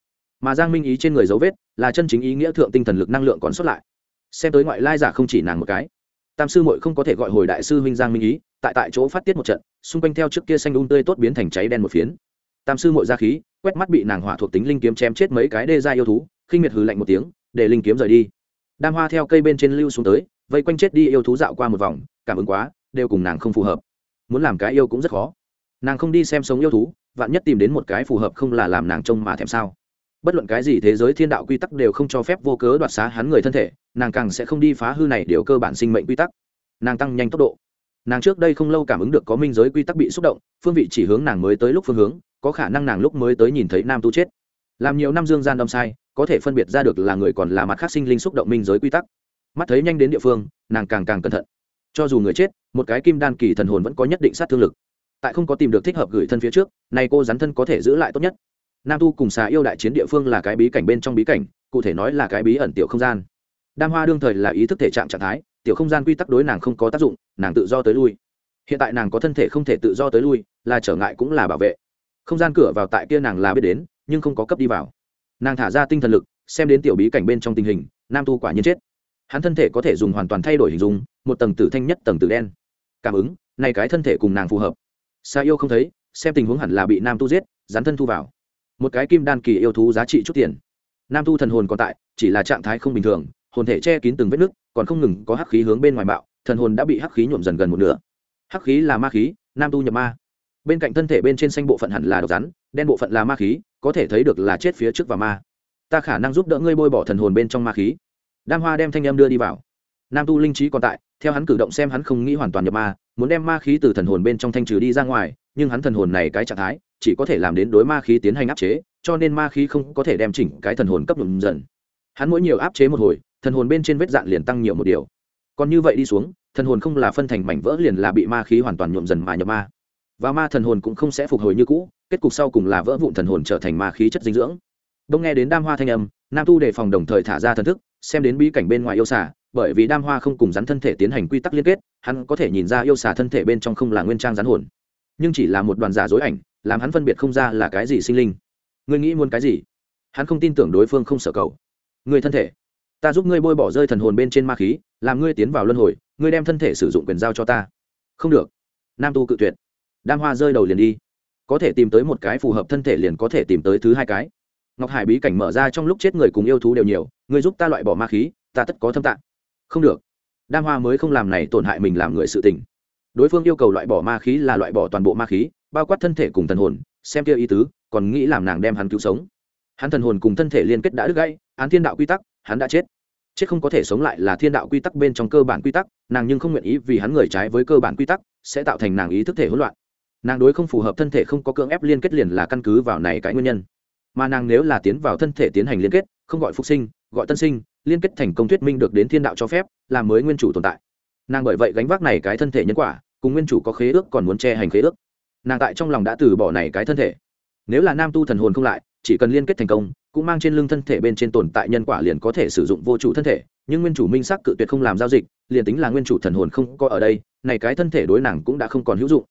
Mà giang minh ý trên người dấu vết là chân chính ý nghĩa thượng tinh thần lực năng lượng còn xuất lại. Xem tới ngoại lai giả không chỉ nàng một cái. Tam sư muội không có thể gọi hồi đại sư huynh giang minh ý, tại tại chỗ phát tiết một trận, xung quanh theo trước kia xanh đun tươi tốt biến thành cháy đen một phiến. Tam sư muội ra khí, quét mắt bị nàng hỏa thuộc tính linh kiếm chém chết mấy cái đê ra yêu thú, khinh miệt hừ lạnh một tiếng, để linh kiếm rời đi. Đam hoa theo cây bên trên lưu xuống tới, vây quanh chết đi yêu thú dạo qua một vòng, cảm ứng quá, đều cùng nàng không phù hợp. Muốn làm cái yêu cũng rất khó. Nàng không đi xem sống yêu thú vạn nhất tìm đến một cái phù hợp không là làm nàng trông mà thèm sao? Bất luận cái gì thế giới thiên đạo quy tắc đều không cho phép vô cớ đoạt xá hắn người thân thể, nàng càng sẽ không đi phá hư này điều cơ bản sinh mệnh quy tắc. Nàng tăng nhanh tốc độ. Nàng trước đây không lâu cảm ứng được có minh giới quy tắc bị xúc động, phương vị chỉ hướng nàng mới tới lúc phương hướng, có khả năng nàng lúc mới tới nhìn thấy nam tu chết. Làm nhiều năm dương gian đâm sai, có thể phân biệt ra được là người còn là mặt khác sinh linh xúc động minh giới quy tắc. Mắt thấy nhanh đến địa phương, nàng càng càng cẩn thận. Cho dù người chết, một cái kim đan kỳ thần hồn vẫn có nhất định sát thương lực tại không có tìm được thích hợp gửi thân phía trước, nay cô rắn thân có thể giữ lại tốt nhất. Nam tu cùng xà yêu đại chiến địa phương là cái bí cảnh bên trong bí cảnh, cụ thể nói là cái bí ẩn tiểu không gian. Đam hoa đương thời là ý thức thể trạng trạng thái, tiểu không gian quy tắc đối nàng không có tác dụng, nàng tự do tới lui. Hiện tại nàng có thân thể không thể tự do tới lui, là trở ngại cũng là bảo vệ. Không gian cửa vào tại kia nàng là biết đến, nhưng không có cấp đi vào. Nàng thả ra tinh thần lực, xem đến tiểu bí cảnh bên trong tình hình, nam tu quả nhiên chết. Hắn thân thể có thể dùng hoàn toàn thay đổi hình dung, một tầng tử thanh nhất tầng tử đen. Cảm ứng này cái thân thể cùng nàng phù hợp xa yêu không thấy, xem tình huống hẳn là bị nam tu giết, dán thân thu vào. Một cái kim đan kỳ yêu thú giá trị chút tiền. Nam tu thần hồn còn tại, chỉ là trạng thái không bình thường, hồn thể che kín từng vết nứt, còn không ngừng có hắc khí hướng bên ngoài bạo, thần hồn đã bị hắc khí nhuộm dần gần một nửa. Hắc khí là ma khí, nam tu nhập ma. Bên cạnh thân thể bên trên xanh bộ phận hẳn là độc rắn, đen bộ phận là ma khí, có thể thấy được là chết phía trước và ma. Ta khả năng giúp đỡ ngươi bôi bỏ thần hồn bên trong ma khí. Đam hoa đem thanh em đưa đi vào. Nam tu linh trí còn tại theo hắn cử động xem hắn không nghĩ hoàn toàn nhập ma, muốn đem ma khí từ thần hồn bên trong thanh trừ đi ra ngoài, nhưng hắn thần hồn này cái trạng thái, chỉ có thể làm đến đối ma khí tiến hành áp chế, cho nên ma khí không có thể đem chỉnh cái thần hồn cấp nhuộm dần. Hắn mỗi nhiều áp chế một hồi, thần hồn bên trên vết dạn liền tăng nhiều một điều. Còn như vậy đi xuống, thần hồn không là phân thành mảnh vỡ liền là bị ma khí hoàn toàn nhuộm dần mà nhập ma. Và ma thần hồn cũng không sẽ phục hồi như cũ, kết cục sau cùng là vỡ vụn thần hồn trở thành ma khí chất dinh dưỡng. Đông nghe đến đam hoa thanh âm, nam tu đề phòng đồng thời thả ra thần thức, xem đến bí cảnh bên ngoài yêu xà bởi vì đam hoa không cùng rắn thân thể tiến hành quy tắc liên kết, hắn có thể nhìn ra yêu xà thân thể bên trong không là nguyên trang rắn hồn. Nhưng chỉ là một đoàn giả dối ảnh, làm hắn phân biệt không ra là cái gì sinh linh. Ngươi nghĩ muốn cái gì? Hắn không tin tưởng đối phương không sở cầu. Người thân thể. Ta giúp ngươi bôi bỏ rơi thần hồn bên trên ma khí, làm ngươi tiến vào luân hồi, ngươi đem thân thể sử dụng quyền giao cho ta. Không được. Nam tu cự tuyệt. Đam hoa rơi đầu liền đi. Có thể tìm tới một cái phù hợp thân thể liền có thể tìm tới thứ hai cái. Ngọc hải bí cảnh mở ra trong lúc chết người cùng yêu thú đều nhiều người giúp ta loại bỏ ma khí, ta tất có thâm tạng không được. Đam hoa mới không làm này tổn hại mình làm người sự tình. Đối phương yêu cầu loại bỏ ma khí là loại bỏ toàn bộ ma khí, bao quát thân thể cùng thần hồn, xem kia ý tứ, còn nghĩ làm nàng đem hắn cứu sống. Hắn thần hồn cùng thân thể liên kết đã đứt gãy, án thiên đạo quy tắc, hắn đã chết. Chết không có thể sống lại là thiên đạo quy tắc bên trong cơ bản quy tắc, nàng nhưng không nguyện ý vì hắn người trái với cơ bản quy tắc, sẽ tạo thành nàng ý thức thể hỗn loạn. Nàng đối không phù hợp thân thể không có cưỡng ép liên kết liền là căn cứ vào này cái nguyên nhân. Mà nàng nếu là tiến vào thân thể tiến hành liên kết, không gọi phục sinh gọi tân sinh, liên kết thành công thuyết minh được đến thiên đạo cho phép, là mới nguyên chủ tồn tại. Nàng bởi vậy gánh vác này cái thân thể nhân quả, cùng nguyên chủ có khế ước còn muốn che hành khế ước. Nàng tại trong lòng đã từ bỏ này cái thân thể. Nếu là nam tu thần hồn không lại, chỉ cần liên kết thành công, cũng mang trên lưng thân thể bên trên tồn tại nhân quả liền có thể sử dụng vô chủ thân thể, nhưng nguyên chủ minh sắc cự tuyệt không làm giao dịch, liền tính là nguyên chủ thần hồn không có ở đây, này cái thân thể đối nàng cũng đã không còn hữu dụng.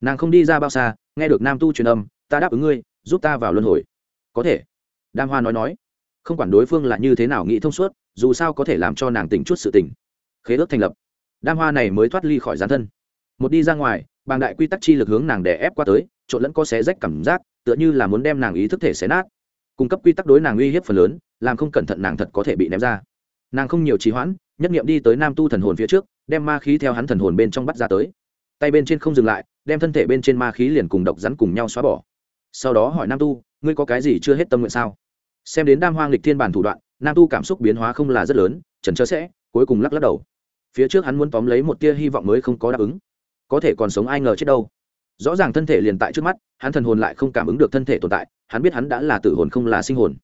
Nàng không đi ra bao xa, nghe được nam tu truyền âm, ta đáp ứng ngươi, giúp ta vào luân hồi. Có thể. Đam hoa nói nói không quản đối phương là như thế nào nghĩ thông suốt, dù sao có thể làm cho nàng tỉnh chút sự tỉnh. Khế ước thành lập. Đam hoa này mới thoát ly khỏi gián thân. Một đi ra ngoài, bàng đại quy tắc chi lực hướng nàng đè ép qua tới, trộn lẫn có xé rách cảm giác, tựa như là muốn đem nàng ý thức thể xé nát. Cung cấp quy tắc đối nàng uy hiếp phần lớn, làm không cẩn thận nàng thật có thể bị ném ra. Nàng không nhiều trì hoãn, nhất nghiệm đi tới nam tu thần hồn phía trước, đem ma khí theo hắn thần hồn bên trong bắt ra tới. Tay bên trên không dừng lại, đem thân thể bên trên ma khí liền cùng độc rắn cùng nhau xóa bỏ. Sau đó hỏi nam tu, ngươi có cái gì chưa hết tâm nguyện sao? Xem đến đam hoang lịch thiên bản thủ đoạn, nam tu cảm xúc biến hóa không là rất lớn trần chớ sẽ, cuối cùng lắc lắc đầu. Phía trước hắn muốn tóm lấy một tia hy vọng mới không có đáp ứng. Có thể còn sống ai ngờ chết đâu. Rõ ràng thân thể liền tại trước mắt, hắn thần hồn lại không cảm ứng được thân thể tồn tại, hắn biết hắn đã là tử hồn không là sinh hồn.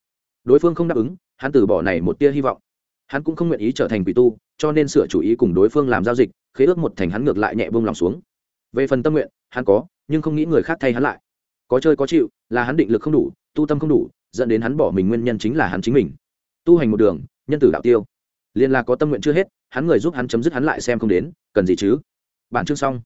Đối phương không đáp ứng, hắn từ bỏ này một tia hy vọng. Hắn cũng không nguyện ý trở thành quỷ tu, cho nên sửa chủ ý cùng đối phương làm giao dịch, khế ước một thành hắn ngược lại nhẹ bông lòng xuống. Về phần tâm nguyện, hắn có, nhưng không nghĩ người khác thay hắn lại. Có chơi có chịu, là hắn định lực không đủ, tu tâm không đủ dẫn đến hắn bỏ mình nguyên nhân chính là hắn chính mình. Tu hành một đường, nhân tử đạo tiêu. Liên là có tâm nguyện chưa hết, hắn người giúp hắn chấm dứt hắn lại xem không đến, cần gì chứ? Bản chương xong.